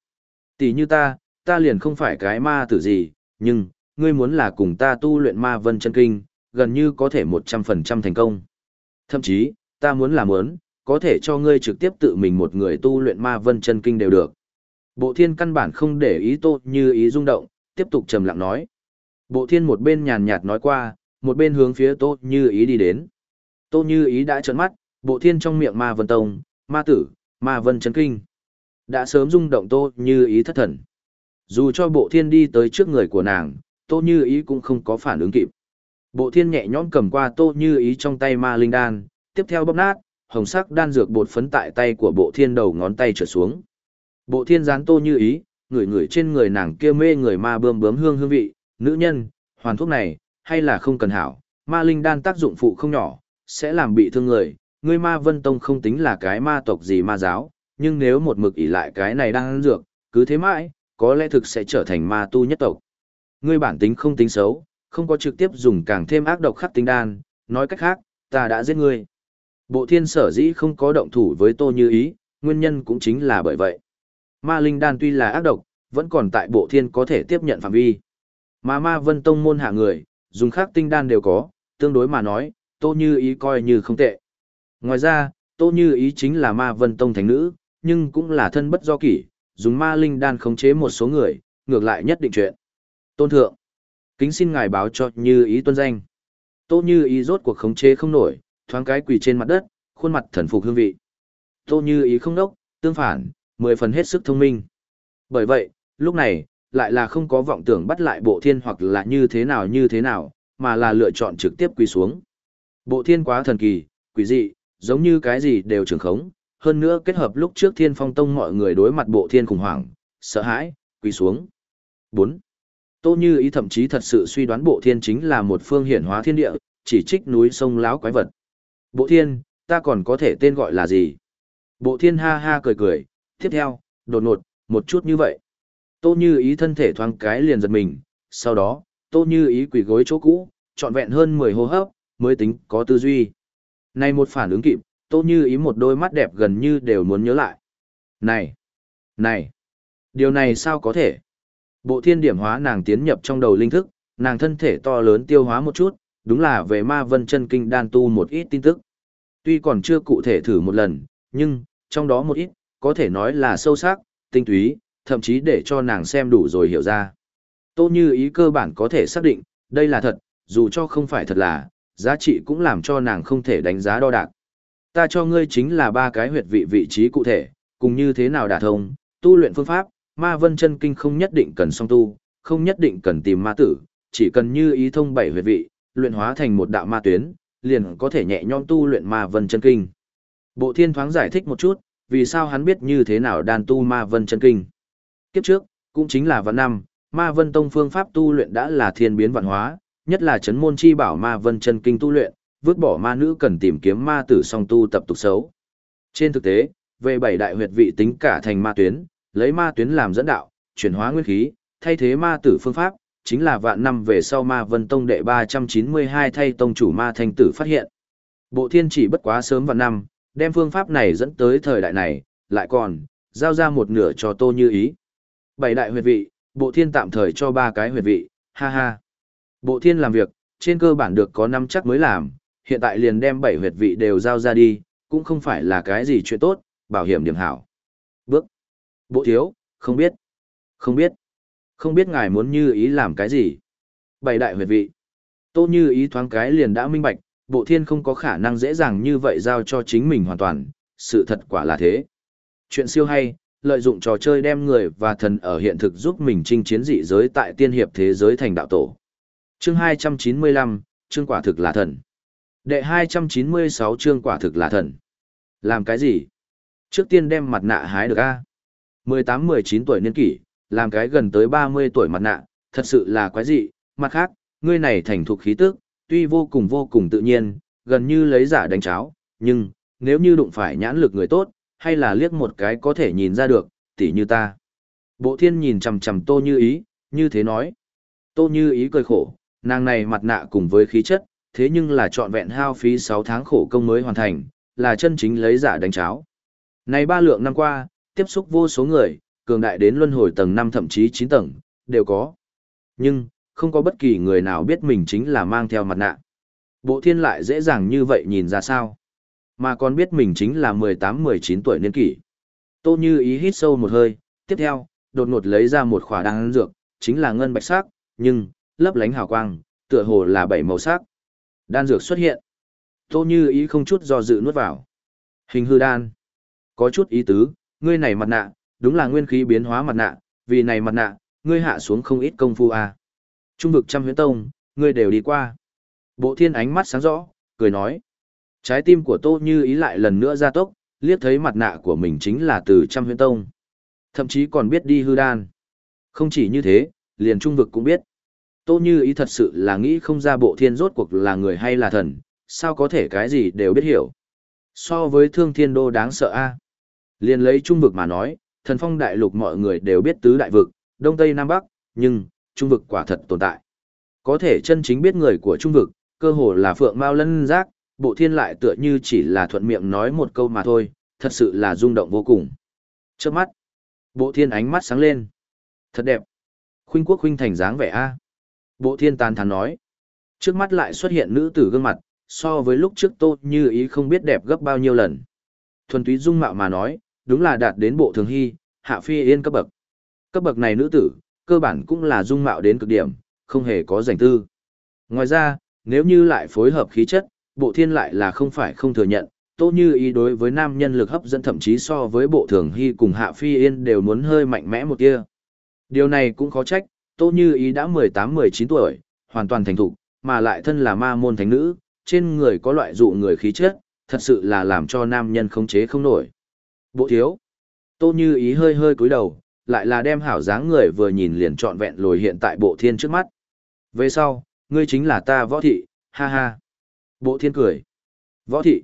Tỷ như ta, ta liền không phải cái ma tử gì, nhưng, ngươi muốn là cùng ta tu luyện ma vân chân kinh, gần như có thể 100% thành công. Thậm chí, ta muốn là muốn, có thể cho ngươi trực tiếp tự mình một người tu luyện ma vân chân kinh đều được. Bộ thiên căn bản không để ý tô như ý rung động, tiếp tục trầm lặng nói. Bộ thiên một bên nhàn nhạt nói qua, một bên hướng phía tô như ý đi đến. Tô như ý đã trợn mắt, bộ thiên trong miệng ma vân tông, ma tử, ma vân chân kinh. Đã sớm rung động tô như ý thất thần. Dù cho bộ thiên đi tới trước người của nàng, tô như ý cũng không có phản ứng kịp. Bộ thiên nhẹ nhõm cầm qua tô như ý trong tay ma linh đan, tiếp theo bóp nát, hồng sắc đan dược bột phấn tại tay của bộ thiên đầu ngón tay trở xuống. Bộ thiên gián tô như ý, ngửi ngửi trên người nàng kia mê người ma bơm bướm hương hương vị, nữ nhân, hoàn thuốc này, hay là không cần hảo, ma linh đan tác dụng phụ không nhỏ, sẽ làm bị thương người, ngươi ma vân tông không tính là cái ma tộc gì ma giáo, nhưng nếu một mực ỷ lại cái này đang ăn dược, cứ thế mãi, có lẽ thực sẽ trở thành ma tu nhất tộc. Ngươi bản tính không tính xấu, không có trực tiếp dùng càng thêm ác độc khắc tính đan, nói cách khác, ta đã giết ngươi. Bộ thiên sở dĩ không có động thủ với tô như ý, nguyên nhân cũng chính là bởi vậy. Ma linh đan tuy là ác độc, vẫn còn tại bộ thiên có thể tiếp nhận phạm vi. Mà ma vân tông môn hạ người, dùng khác tinh đan đều có, tương đối mà nói, tô như ý coi như không tệ. Ngoài ra, tô như ý chính là ma vân tông thánh nữ, nhưng cũng là thân bất do kỷ, dùng ma linh đan khống chế một số người, ngược lại nhất định chuyện. Tôn thượng, kính xin ngài báo cho như ý tuân danh. Tô như ý rốt cuộc khống chế không nổi, thoáng cái quỳ trên mặt đất, khuôn mặt thần phục hương vị. Tô như ý không đốc, tương phản, mười phần hết sức thông minh. Bởi vậy, lúc này, lại là không có vọng tưởng bắt lại bộ thiên hoặc là như thế nào như thế nào, mà là lựa chọn trực tiếp quỳ xuống. Bộ thiên quá thần kỳ, quỷ dị, giống như cái gì đều trường khống, hơn nữa kết hợp lúc trước thiên phong tông mọi người đối mặt bộ thiên khủng hoảng, sợ hãi, quỳ xuống. 4. Tô Như ý thậm chí thật sự suy đoán bộ thiên chính là một phương hiển hóa thiên địa, chỉ trích núi sông láo quái vật. Bộ thiên, ta còn có thể tên gọi là gì? Bộ thiên ha ha cười cười, tiếp theo, đột ngột, một chút như vậy. Tô Như ý thân thể thoáng cái liền giật mình, sau đó, Tô Như ý quỳ gối chỗ cũ, trọn vẹn hơn 10 hô hấp, mới tính có tư duy. Này một phản ứng kịp, Tô Như ý một đôi mắt đẹp gần như đều muốn nhớ lại. Này! Này! Điều này sao có thể? Bộ thiên điểm hóa nàng tiến nhập trong đầu linh thức, nàng thân thể to lớn tiêu hóa một chút, đúng là về ma vân chân kinh đan tu một ít tin tức. Tuy còn chưa cụ thể thử một lần, nhưng, trong đó một ít, có thể nói là sâu sắc, tinh túy, thậm chí để cho nàng xem đủ rồi hiểu ra. Tô như ý cơ bản có thể xác định, đây là thật, dù cho không phải thật là, giá trị cũng làm cho nàng không thể đánh giá đo đạc. Ta cho ngươi chính là ba cái huyệt vị vị trí cụ thể, cùng như thế nào đả thông, tu luyện phương pháp, ma vân chân kinh không nhất định cần song tu, không nhất định cần tìm ma tử, chỉ cần như ý thông bảy huyệt vị, luyện hóa thành một đạo ma tuyến, liền có thể nhẹ nhõm tu luyện ma vân chân kinh. Bộ thiên thoáng giải thích một chút, vì sao hắn biết như thế nào đàn tu ma vân chân kinh. Kiếp trước, cũng chính là vạn năm, ma vân tông phương pháp tu luyện đã là thiên biến vạn hóa, nhất là chấn môn chi bảo ma vân chân kinh tu luyện, vứt bỏ ma nữ cần tìm kiếm ma tử song tu tập tục xấu. Trên thực tế, về bảy đại huyệt vị tính cả thành ma tuyến, lấy ma tuyến làm dẫn đạo, chuyển hóa nguyên khí, thay thế ma tử phương pháp, chính là vạn năm về sau ma vân tông đệ 392 thay tông chủ ma thanh tử phát hiện. Bộ thiên chỉ bất quá sớm vạn năm, đem phương pháp này dẫn tới thời đại này, lại còn, giao ra một nửa cho tô như ý. Bảy đại huyệt vị, bộ thiên tạm thời cho ba cái huyệt vị, ha ha. Bộ thiên làm việc, trên cơ bản được có năm chắc mới làm, hiện tại liền đem bảy huyệt vị đều giao ra đi, cũng không phải là cái gì chuyện tốt, bảo hiểm điểm hảo. Bước. Bộ thiếu, không biết. Không biết. Không biết ngài muốn như ý làm cái gì. Bảy đại huyệt vị. Tô như ý thoáng cái liền đã minh bạch, bộ thiên không có khả năng dễ dàng như vậy giao cho chính mình hoàn toàn, sự thật quả là thế. Chuyện siêu hay, lợi dụng trò chơi đem người và thần ở hiện thực giúp mình chinh chiến dị giới tại tiên hiệp thế giới thành đạo tổ. Chương 295, chương quả thực là thần. Đệ 296 chương quả thực là thần. Làm cái gì? Trước tiên đem mặt nạ hái được a. 18-19 tuổi niên kỷ, làm cái gần tới 30 tuổi mặt nạ, thật sự là quái dị, mặt khác, ngươi này thành thục khí tức, tuy vô cùng vô cùng tự nhiên, gần như lấy giả đánh cháo, nhưng, nếu như đụng phải nhãn lực người tốt, hay là liếc một cái có thể nhìn ra được, tỉ như ta. Bộ thiên nhìn chầm chầm tô như ý, như thế nói. Tô như ý cười khổ, nàng này mặt nạ cùng với khí chất, thế nhưng là trọn vẹn hao phí 6 tháng khổ công mới hoàn thành, là chân chính lấy giả đánh cháo. Này ba lượng năm qua, tiếp xúc vô số người, cường đại đến luân hồi tầng 5 thậm chí 9 tầng, đều có. Nhưng, không có bất kỳ người nào biết mình chính là mang theo mặt nạ. Bộ thiên lại dễ dàng như vậy nhìn ra sao. Mà còn biết mình chính là 18-19 tuổi niên kỷ. Tô như ý hít sâu một hơi, tiếp theo, đột ngột lấy ra một khỏa đan dược, chính là ngân bạch sắc, nhưng, lấp lánh hào quang, tựa hồ là bảy màu sắc. Đan dược xuất hiện. Tô như ý không chút do dự nuốt vào. Hình hư đan. Có chút ý tứ, ngươi này mặt nạ, đúng là nguyên khí biến hóa mặt nạ, vì này mặt nạ, ngươi hạ xuống không ít công phu à. Trung vực trăm huyễn tông, ngươi đều đi qua. Bộ thiên ánh mắt sáng rõ, cười nói. Trái tim của Tô Như ý lại lần nữa ra tốc, liếc thấy mặt nạ của mình chính là từ trăm huyễn tông. Thậm chí còn biết đi hư đan. Không chỉ như thế, liền trung vực cũng biết. Tô Như ý thật sự là nghĩ không ra bộ thiên rốt cuộc là người hay là thần, sao có thể cái gì đều biết hiểu. So với thương thiên đô đáng sợ a Liền lấy trung vực mà nói, thần phong đại lục mọi người đều biết tứ đại vực, đông tây nam bắc, nhưng, trung vực quả thật tồn tại. Có thể chân chính biết người của trung vực, cơ hồ là phượng mao lân giác, bộ thiên lại tựa như chỉ là thuận miệng nói một câu mà thôi, thật sự là rung động vô cùng. Trước mắt, bộ thiên ánh mắt sáng lên. Thật đẹp. Khuynh quốc khuynh thành dáng vẻ A. Bộ thiên tàn thán nói. Trước mắt lại xuất hiện nữ tử gương mặt, so với lúc trước tô như ý không biết đẹp gấp bao nhiêu lần. Thuần túy dung mạo mà nói, đúng là đạt đến bộ thường hy, hạ phi yên cấp bậc. Cấp bậc này nữ tử, cơ bản cũng là dung mạo đến cực điểm, không hề có rảnh tư. Ngoài ra, nếu như lại phối hợp khí chất, bộ thiên lại là không phải không thừa nhận, tô như ý đối với nam nhân lực hấp dẫn thậm chí so với bộ thường hy cùng hạ phi yên đều muốn hơi mạnh mẽ một kia. Điều này cũng khó trách, tô như ý đã 18-19 tuổi, hoàn toàn thành thục, mà lại thân là ma môn thánh nữ, trên người có loại dụ người khí chất, thật sự là làm cho nam nhân khống chế không nổi. Bộ thiếu. Tô như ý hơi hơi cúi đầu, lại là đem hảo dáng người vừa nhìn liền trọn vẹn lồi hiện tại bộ thiên trước mắt. Về sau, ngươi chính là ta võ thị, ha ha. Bộ thiên cười. Võ thị.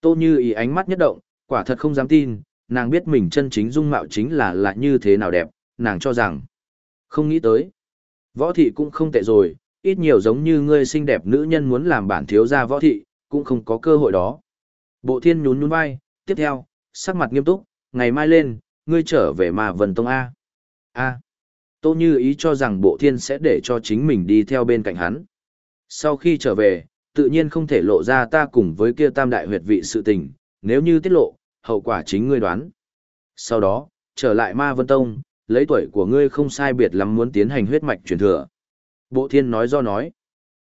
Tô như ý ánh mắt nhất động, quả thật không dám tin, nàng biết mình chân chính dung mạo chính là là như thế nào đẹp, nàng cho rằng. Không nghĩ tới. Võ thị cũng không tệ rồi, ít nhiều giống như ngươi xinh đẹp nữ nhân muốn làm bản thiếu gia võ thị, cũng không có cơ hội đó. Bộ thiên nhún nhún vai, tiếp theo, sắc mặt nghiêm túc, ngày mai lên, ngươi trở về mà vần tông A. A. Tô Như ý cho rằng bộ thiên sẽ để cho chính mình đi theo bên cạnh hắn. Sau khi trở về, tự nhiên không thể lộ ra ta cùng với kia tam đại huyệt vị sự tình, nếu như tiết lộ, hậu quả chính ngươi đoán. Sau đó, trở lại ma vân tông, lấy tuổi của ngươi không sai biệt lắm muốn tiến hành huyết mạch truyền thừa. Bộ thiên nói do nói,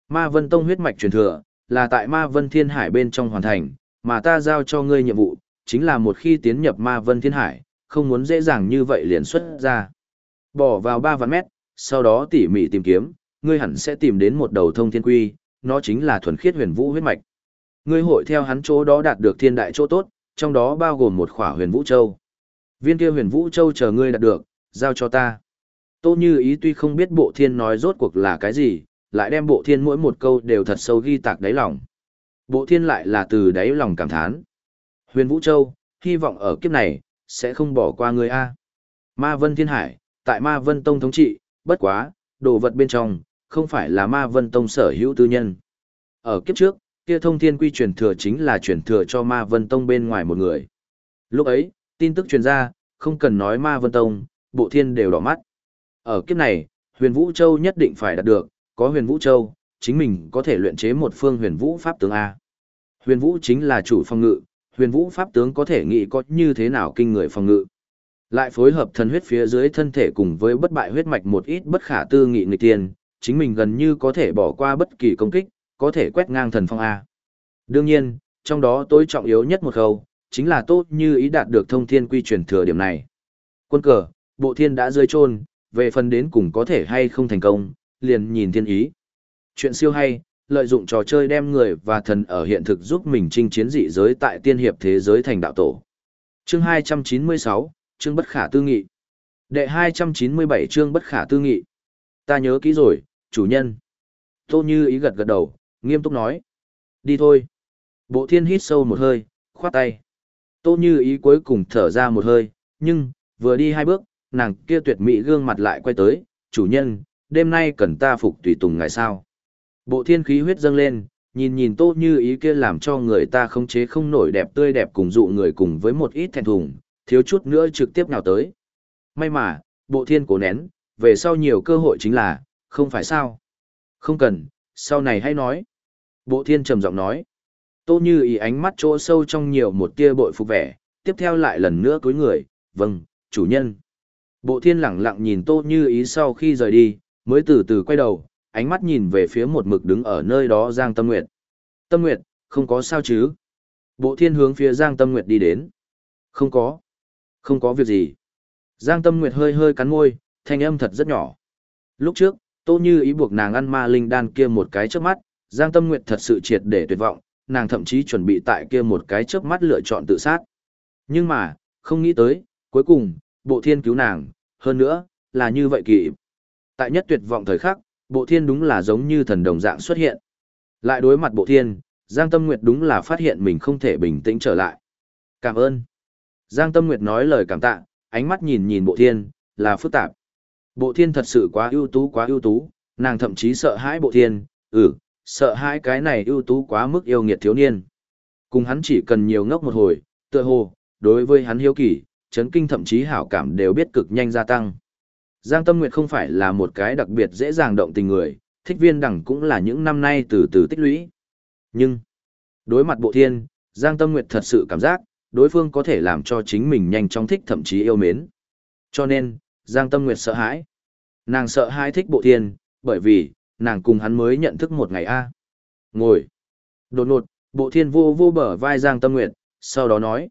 ma vân tông huyết mạch truyền thừa, là tại ma vân thiên hải bên trong hoàn thành, mà ta giao cho ngươi nhiệm vụ, chính là một khi tiến nhập ma vân thiên hải, không muốn dễ dàng như vậy liền xuất ra. Bỏ vào 3 vạn mét, sau đó tỉ mỉ tìm kiếm, ngươi hẳn sẽ tìm đến một đầu thông thiên quy, nó chính là thuần khiết huyền vũ huyết mạch. Ngươi hội theo hắn chỗ đó đạt được thiên đại chỗ tốt, trong đó bao gồm một khỏa huyền vũ châu. Viên kia huyền vũ châu chờ ngươi đạt được, giao cho ta. Tô Như ý tuy không biết bộ thiên nói rốt cuộc là cái gì, lại đem bộ thiên mỗi một câu đều thật sâu ghi tạc đáy lòng. Bộ thiên lại là từ đáy lòng cảm thán. Huyền Vũ Châu, hy vọng ở kiếp này, sẽ không bỏ qua người A. Ma Vân Thiên Hải, tại Ma Vân Tông thống trị, bất quá, đồ vật bên trong, không phải là Ma Vân Tông sở hữu tư nhân. Ở kiếp trước, kia thông thiên quy truyền thừa chính là truyền thừa cho Ma Vân Tông bên ngoài một người. Lúc ấy, tin tức truyền ra, không cần nói Ma Vân Tông, bộ thiên đều đỏ mắt. Ở kiếp này, huyền Vũ Châu nhất định phải đạt được, có huyền Vũ Châu, chính mình có thể luyện chế một phương huyền Vũ Pháp tướng A. Huyền Vũ chính là chủ phong ngự, huyền Vũ Pháp tướng có thể nghĩ có như thế nào kinh người phong ngự. Lại phối hợp thần huyết phía dưới thân thể cùng với bất bại huyết mạch một ít bất khả tư nghị nghịch tiền, chính mình gần như có thể bỏ qua bất kỳ công kích, có thể quét ngang thần phong A. Đương nhiên, trong đó tôi trọng yếu nhất một khâu, chính là tốt như ý đạt được thông thiên quy truyền thừa điểm này. Quân cờ, bộ thiên đã rơi trôn, về phần đến cùng có thể hay không thành công, liền nhìn thiên ý. Chuyện siêu hay, lợi dụng trò chơi đem người và thần ở hiện thực giúp mình chinh chiến dị giới tại tiên hiệp thế giới thành đạo tổ. Chương 296, chương bất khả tư nghị. Đệ 297 chương bất khả tư nghị. Ta nhớ kỹ rồi, chủ nhân. Tô Như ý gật gật đầu, nghiêm túc nói. Đi thôi. Bộ thiên hít sâu một hơi, khoát tay. Tô Như ý cuối cùng thở ra một hơi, nhưng, vừa đi hai bước, nàng kia tuyệt mỹ gương mặt lại quay tới, chủ nhân, đêm nay cần ta phục tùy tùng ngài sao. Bộ thiên khí huyết dâng lên, nhìn nhìn tô như ý kia làm cho người ta không chế không nổi đẹp tươi đẹp cùng dụ người cùng với một ít thẹn thùng, thiếu chút nữa trực tiếp nào tới. May mà, bộ thiên cố nén, về sau nhiều cơ hội chính là, không phải sao. Không cần, sau này hãy nói. Bộ thiên trầm giọng nói. Tô như ý ánh mắt chỗ sâu trong nhiều một tia bội phục vẻ, tiếp theo lại lần nữa cúi người, vâng, chủ nhân. Bộ thiên lẳng lặng nhìn tô như ý sau khi rời đi, mới từ từ quay đầu, ánh mắt nhìn về phía một mực đứng ở nơi đó Giang Tâm Nguyệt. Tâm Nguyệt, không có sao chứ? Bộ thiên hướng phía Giang Tâm Nguyệt đi đến. Không có. Không có việc gì. Giang Tâm Nguyệt hơi hơi cắn môi, thanh âm thật rất nhỏ. Lúc trước, Tô Như ý buộc nàng ăn ma linh đan kia một cái trước mắt, Giang Tâm Nguyệt thật sự triệt để tuyệt vọng, nàng thậm chí chuẩn bị tại kia một cái chớp mắt lựa chọn tự sát. Nhưng mà, không nghĩ tới, cuối cùng, bộ thiên cứu nàng, hơn nữa, là như vậy kỳ. Tại nhất tuyệt vọng thời khắc, bộ thiên đúng là giống như thần đồng dạng xuất hiện. Lại đối mặt bộ thiên, Giang Tâm Nguyệt đúng là phát hiện mình không thể bình tĩnh trở lại. Cảm ơn. Giang Tâm Nguyệt nói lời cảm tạ, ánh mắt nhìn nhìn bộ thiên, là phức tạp. Bộ thiên thật sự quá ưu tú quá ưu tú, nàng thậm chí sợ hãi bộ thiên, ừ, sợ hãi cái này ưu tú quá mức yêu nghiệt thiếu niên. Cùng hắn chỉ cần nhiều ngốc một hồi, tựa hồ, đối với hắn hiếu kỳ, chấn kinh thậm chí hảo cảm đều biết cực nhanh gia tăng. Giang Tâm Nguyệt không phải là một cái đặc biệt dễ dàng động tình người, thích viên đẳng cũng là những năm nay từ từ tích lũy. Nhưng, đối mặt bộ thiên, Giang Tâm Nguyệt thật sự cảm giác, đối phương có thể làm cho chính mình nhanh chóng thích thậm chí yêu mến. Cho nên, Giang Tâm Nguyệt sợ hãi. Nàng sợ hãi thích bộ thiên, bởi vì, nàng cùng hắn mới nhận thức một ngày a. Ngồi. Đột ngột, bộ thiên vô vô bờ vai Giang Tâm Nguyệt, sau đó nói.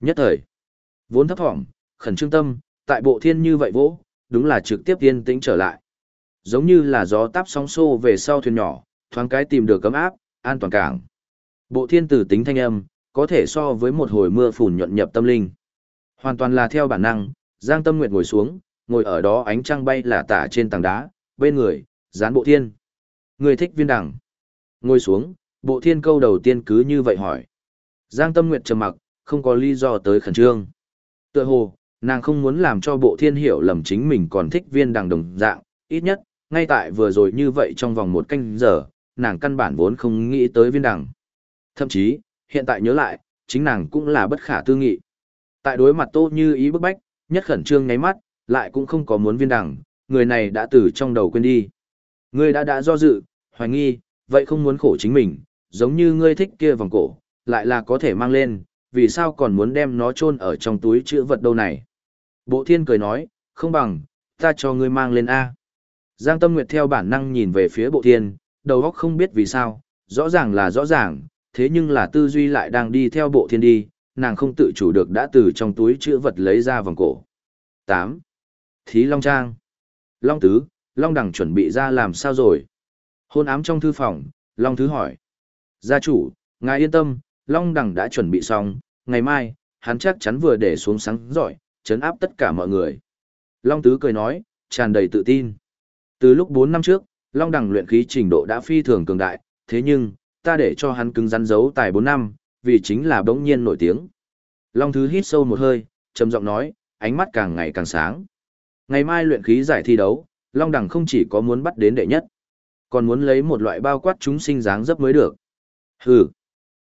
Nhất thời. Vốn thấp thỏm, khẩn trương tâm, tại bộ thiên như vậy vỗ, đúng là trực tiếp yên tĩnh trở lại. Giống như là gió táp sóng xô về sau thuyền nhỏ, thoáng cái tìm được cấm áp, an toàn cảng. Bộ thiên tử tính thanh âm, có thể so với một hồi mưa phùn nhuận nhập tâm linh. Hoàn toàn là theo bản năng, Giang Tâm Nguyệt ngồi xuống, ngồi ở đó ánh trăng bay là tả trên tảng đá, bên người, dán bộ thiên. Người thích viên đẳng, Ngồi xuống, bộ thiên câu đầu tiên cứ như vậy hỏi. Giang Tâm Nguyệt trầm mặc, không có lý do tới khẩn trương. Tựa hồ, nàng không muốn làm cho bộ thiên hiểu lầm chính mình còn thích viên đằng đồng dạng, ít nhất, ngay tại vừa rồi như vậy trong vòng một canh giờ, nàng căn bản vốn không nghĩ tới viên đằng. Thậm chí, hiện tại nhớ lại, chính nàng cũng là bất khả tư nghị. Tại đối mặt tô như ý bức bách, nhất khẩn trương ngáy mắt, lại cũng không có muốn viên đằng, người này đã từ trong đầu quên đi. Ngươi đã đã do dự, hoài nghi, vậy không muốn khổ chính mình, giống như ngươi thích kia vòng cổ, lại là có thể mang lên, vì sao còn muốn đem nó chôn ở trong túi chữ vật đâu này. Bộ thiên cười nói, không bằng, ta cho ngươi mang lên A. Giang Tâm Nguyệt theo bản năng nhìn về phía bộ thiên, đầu óc không biết vì sao, rõ ràng là rõ ràng, thế nhưng là tư duy lại đang đi theo bộ thiên đi, nàng không tự chủ được đã từ trong túi chữ vật lấy ra vòng cổ. 8. Thí Long Trang Long Tứ, Long Đằng chuẩn bị ra làm sao rồi? Hôn ám trong thư phòng, Long Thứ hỏi. Gia chủ, ngài yên tâm, Long Đằng đã chuẩn bị xong, ngày mai, hắn chắc chắn vừa để xuống sáng giỏi, chấn áp tất cả mọi người. Long Tứ cười nói, tràn đầy tự tin. Từ lúc 4 năm trước, Long Đằng luyện khí trình độ đã phi thường cường đại, thế nhưng, ta để cho hắn cứng rắn giấu tài 4 năm, vì chính là bỗng nhiên nổi tiếng. Long Thứ hít sâu một hơi, trầm giọng nói, ánh mắt càng ngày càng sáng. Ngày mai luyện khí giải thi đấu, Long Đằng không chỉ có muốn bắt đến đệ nhất, còn muốn lấy một loại bao quát chúng sinh dáng dấp mới được. Hừ,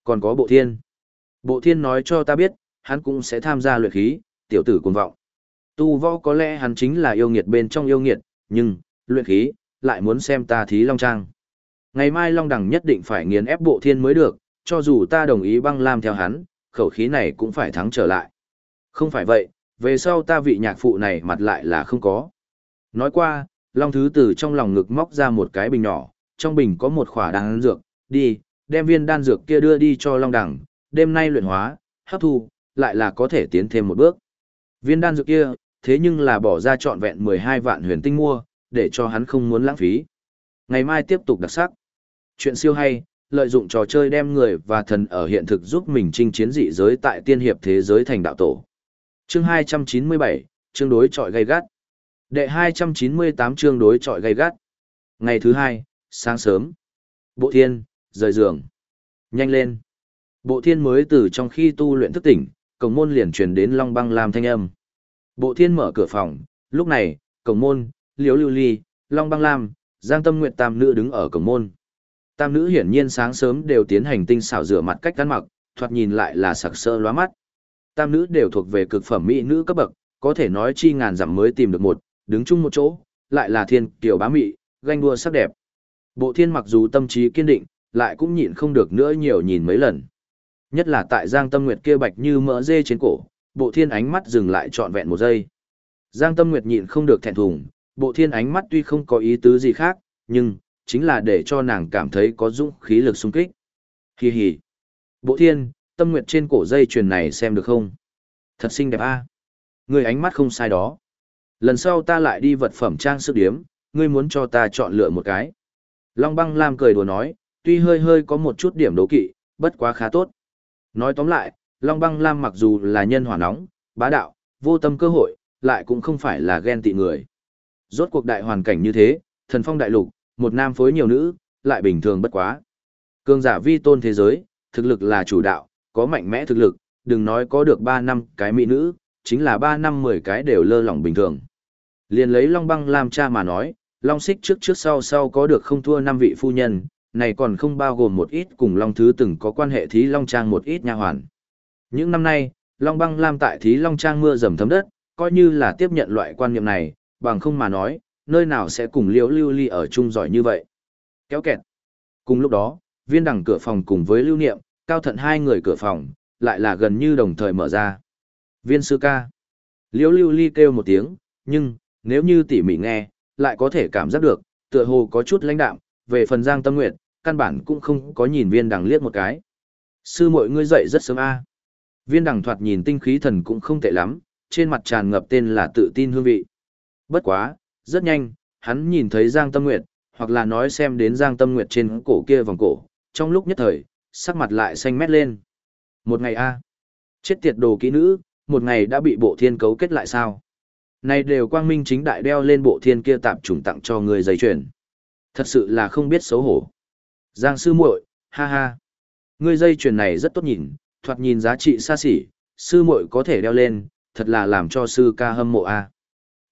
còn có bộ thiên. Bộ thiên nói cho ta biết, hắn cũng sẽ tham gia luyện khí, tiểu tử cuồng vọng. Tu võ có lẽ hắn chính là yêu nghiệt bên trong yêu nghiệt, nhưng, luyện khí, lại muốn xem ta thí Long Trang. Ngày mai Long Đằng nhất định phải nghiền ép bộ thiên mới được, cho dù ta đồng ý băng lam theo hắn, khẩu khí này cũng phải thắng trở lại. Không phải vậy, về sau ta vị nhạc phụ này mặt lại là không có. Nói qua, Long Thứ tử trong lòng ngực móc ra một cái bình nhỏ, trong bình có một khỏa đan dược, đi, đem viên đan dược kia đưa đi cho Long Đằng, đêm nay luyện hóa, hấp thu, lại là có thể tiến thêm một bước. Viên đan dược kia, thế nhưng là bỏ ra trọn vẹn 12 vạn huyền tinh mua, để cho hắn không muốn lãng phí. Ngày mai tiếp tục đặc sắc. Chuyện siêu hay, lợi dụng trò chơi đem người và thần ở hiện thực giúp mình chinh chiến dị giới tại tiên hiệp thế giới thành đạo tổ. Chương 297, chương đối trọi gay gắt. Đệ 298 chương đối trọi gay gắt. Ngày thứ hai, sáng sớm. Bộ thiên, rời giường. Nhanh lên. Bộ thiên mới từ trong khi tu luyện thức tỉnh, cổng môn liền truyền đến long băng Lam thanh âm. Bộ thiên mở cửa phòng, lúc này, cổng môn, liếu lưu ly, long băng lam, giang tâm Nguyệt tam nữ đứng ở cổng môn. Tam nữ hiển nhiên sáng sớm đều tiến hành tinh xảo rửa mặt cách ăn mặc, thoạt nhìn lại là sặc sỡ lóa mắt. Tam nữ đều thuộc về cực phẩm mỹ nữ cấp bậc, có thể nói chi ngàn dặm mới tìm được một, đứng chung một chỗ, lại là thiên kiều bá mị, ganh đua sắc đẹp. Bộ thiên mặc dù tâm trí kiên định, lại cũng nhịn không được nữa nhiều nhìn mấy lần. Nhất là tại Giang Tâm Nguyệt kia bạch như mỡ dê trên cổ, bộ thiên ánh mắt dừng lại trọn vẹn một giây. Giang Tâm Nguyệt nhịn không được thẹn thùng, bộ thiên ánh mắt tuy không có ý tứ gì khác, nhưng, chính là để cho nàng cảm thấy có dũng khí lực xung kích. Hì hì. Bộ thiên, Tâm Nguyệt trên cổ dây chuyền này xem được không? Thật xinh đẹp a. Người ánh mắt không sai đó. Lần sau ta lại đi vật phẩm trang sức điếm, ngươi muốn cho ta chọn lựa một cái. Long băng lam cười đùa nói, tuy hơi hơi có một chút điểm đố kỵ, bất quá khá tốt. Nói tóm lại, Long băng lam mặc dù là nhân hỏa nóng, bá đạo, vô tâm cơ hội, lại cũng không phải là ghen tị người. Rốt cuộc đại hoàn cảnh như thế, thần phong đại lục, một nam phối nhiều nữ, lại bình thường bất quá. Cương giả vi tôn thế giới, thực lực là chủ đạo, có mạnh mẽ thực lực, đừng nói có được 3 năm cái mỹ nữ, chính là 3 năm 10 cái đều lơ lỏng bình thường. Liền lấy Long Băng lam cha mà nói, Long Xích trước trước sau sau có được không thua năm vị phu nhân, này còn không bao gồm một ít cùng Long Thứ từng có quan hệ thí Long Trang một ít nha hoàn. Những năm nay, Long Băng Lam tại thí Long Trang mưa dầm thấm đất, coi như là tiếp nhận loại quan niệm này, bằng không mà nói, nơi nào sẽ cùng liễu lưu ly ở chung giỏi như vậy. Kéo kẹt. Cùng lúc đó, viên đằng cửa phòng cùng với lưu niệm, cao thận hai người cửa phòng, lại là gần như đồng thời mở ra. Viên sư ca. Liễu lưu ly kêu một tiếng, nhưng, nếu như tỉ mỉ nghe, lại có thể cảm giác được, tựa hồ có chút lãnh đạm, về phần giang tâm nguyện, căn bản cũng không có nhìn viên đằng liếc một cái. Sư mội ngươi dậy rất sớm a. Viên đằng thoạt nhìn tinh khí thần cũng không tệ lắm, trên mặt tràn ngập tên là tự tin hương vị. Bất quá, rất nhanh, hắn nhìn thấy Giang Tâm Nguyệt, hoặc là nói xem đến Giang Tâm Nguyệt trên cổ kia vòng cổ, trong lúc nhất thời, sắc mặt lại xanh mét lên. Một ngày a Chết tiệt đồ kỹ nữ, một ngày đã bị bộ thiên cấu kết lại sao? Này đều quang minh chính đại đeo lên bộ thiên kia tạp trùng tặng cho người dây chuyển. Thật sự là không biết xấu hổ. Giang sư muội, ha ha. Ngươi dây chuyền này rất tốt nhìn, thoạt nhìn giá trị xa xỉ, sư muội có thể đeo lên, thật là làm cho sư ca hâm mộ a. À.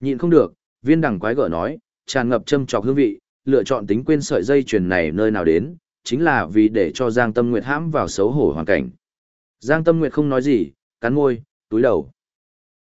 Nhịn không được, viên đẳng quái gở nói, tràn ngập châm trọc hương vị, lựa chọn tính quên sợi dây chuyền này nơi nào đến, chính là vì để cho Giang Tâm Nguyệt hãm vào xấu hổ hoàn cảnh. Giang Tâm Nguyệt không nói gì, cắn môi, túi đầu.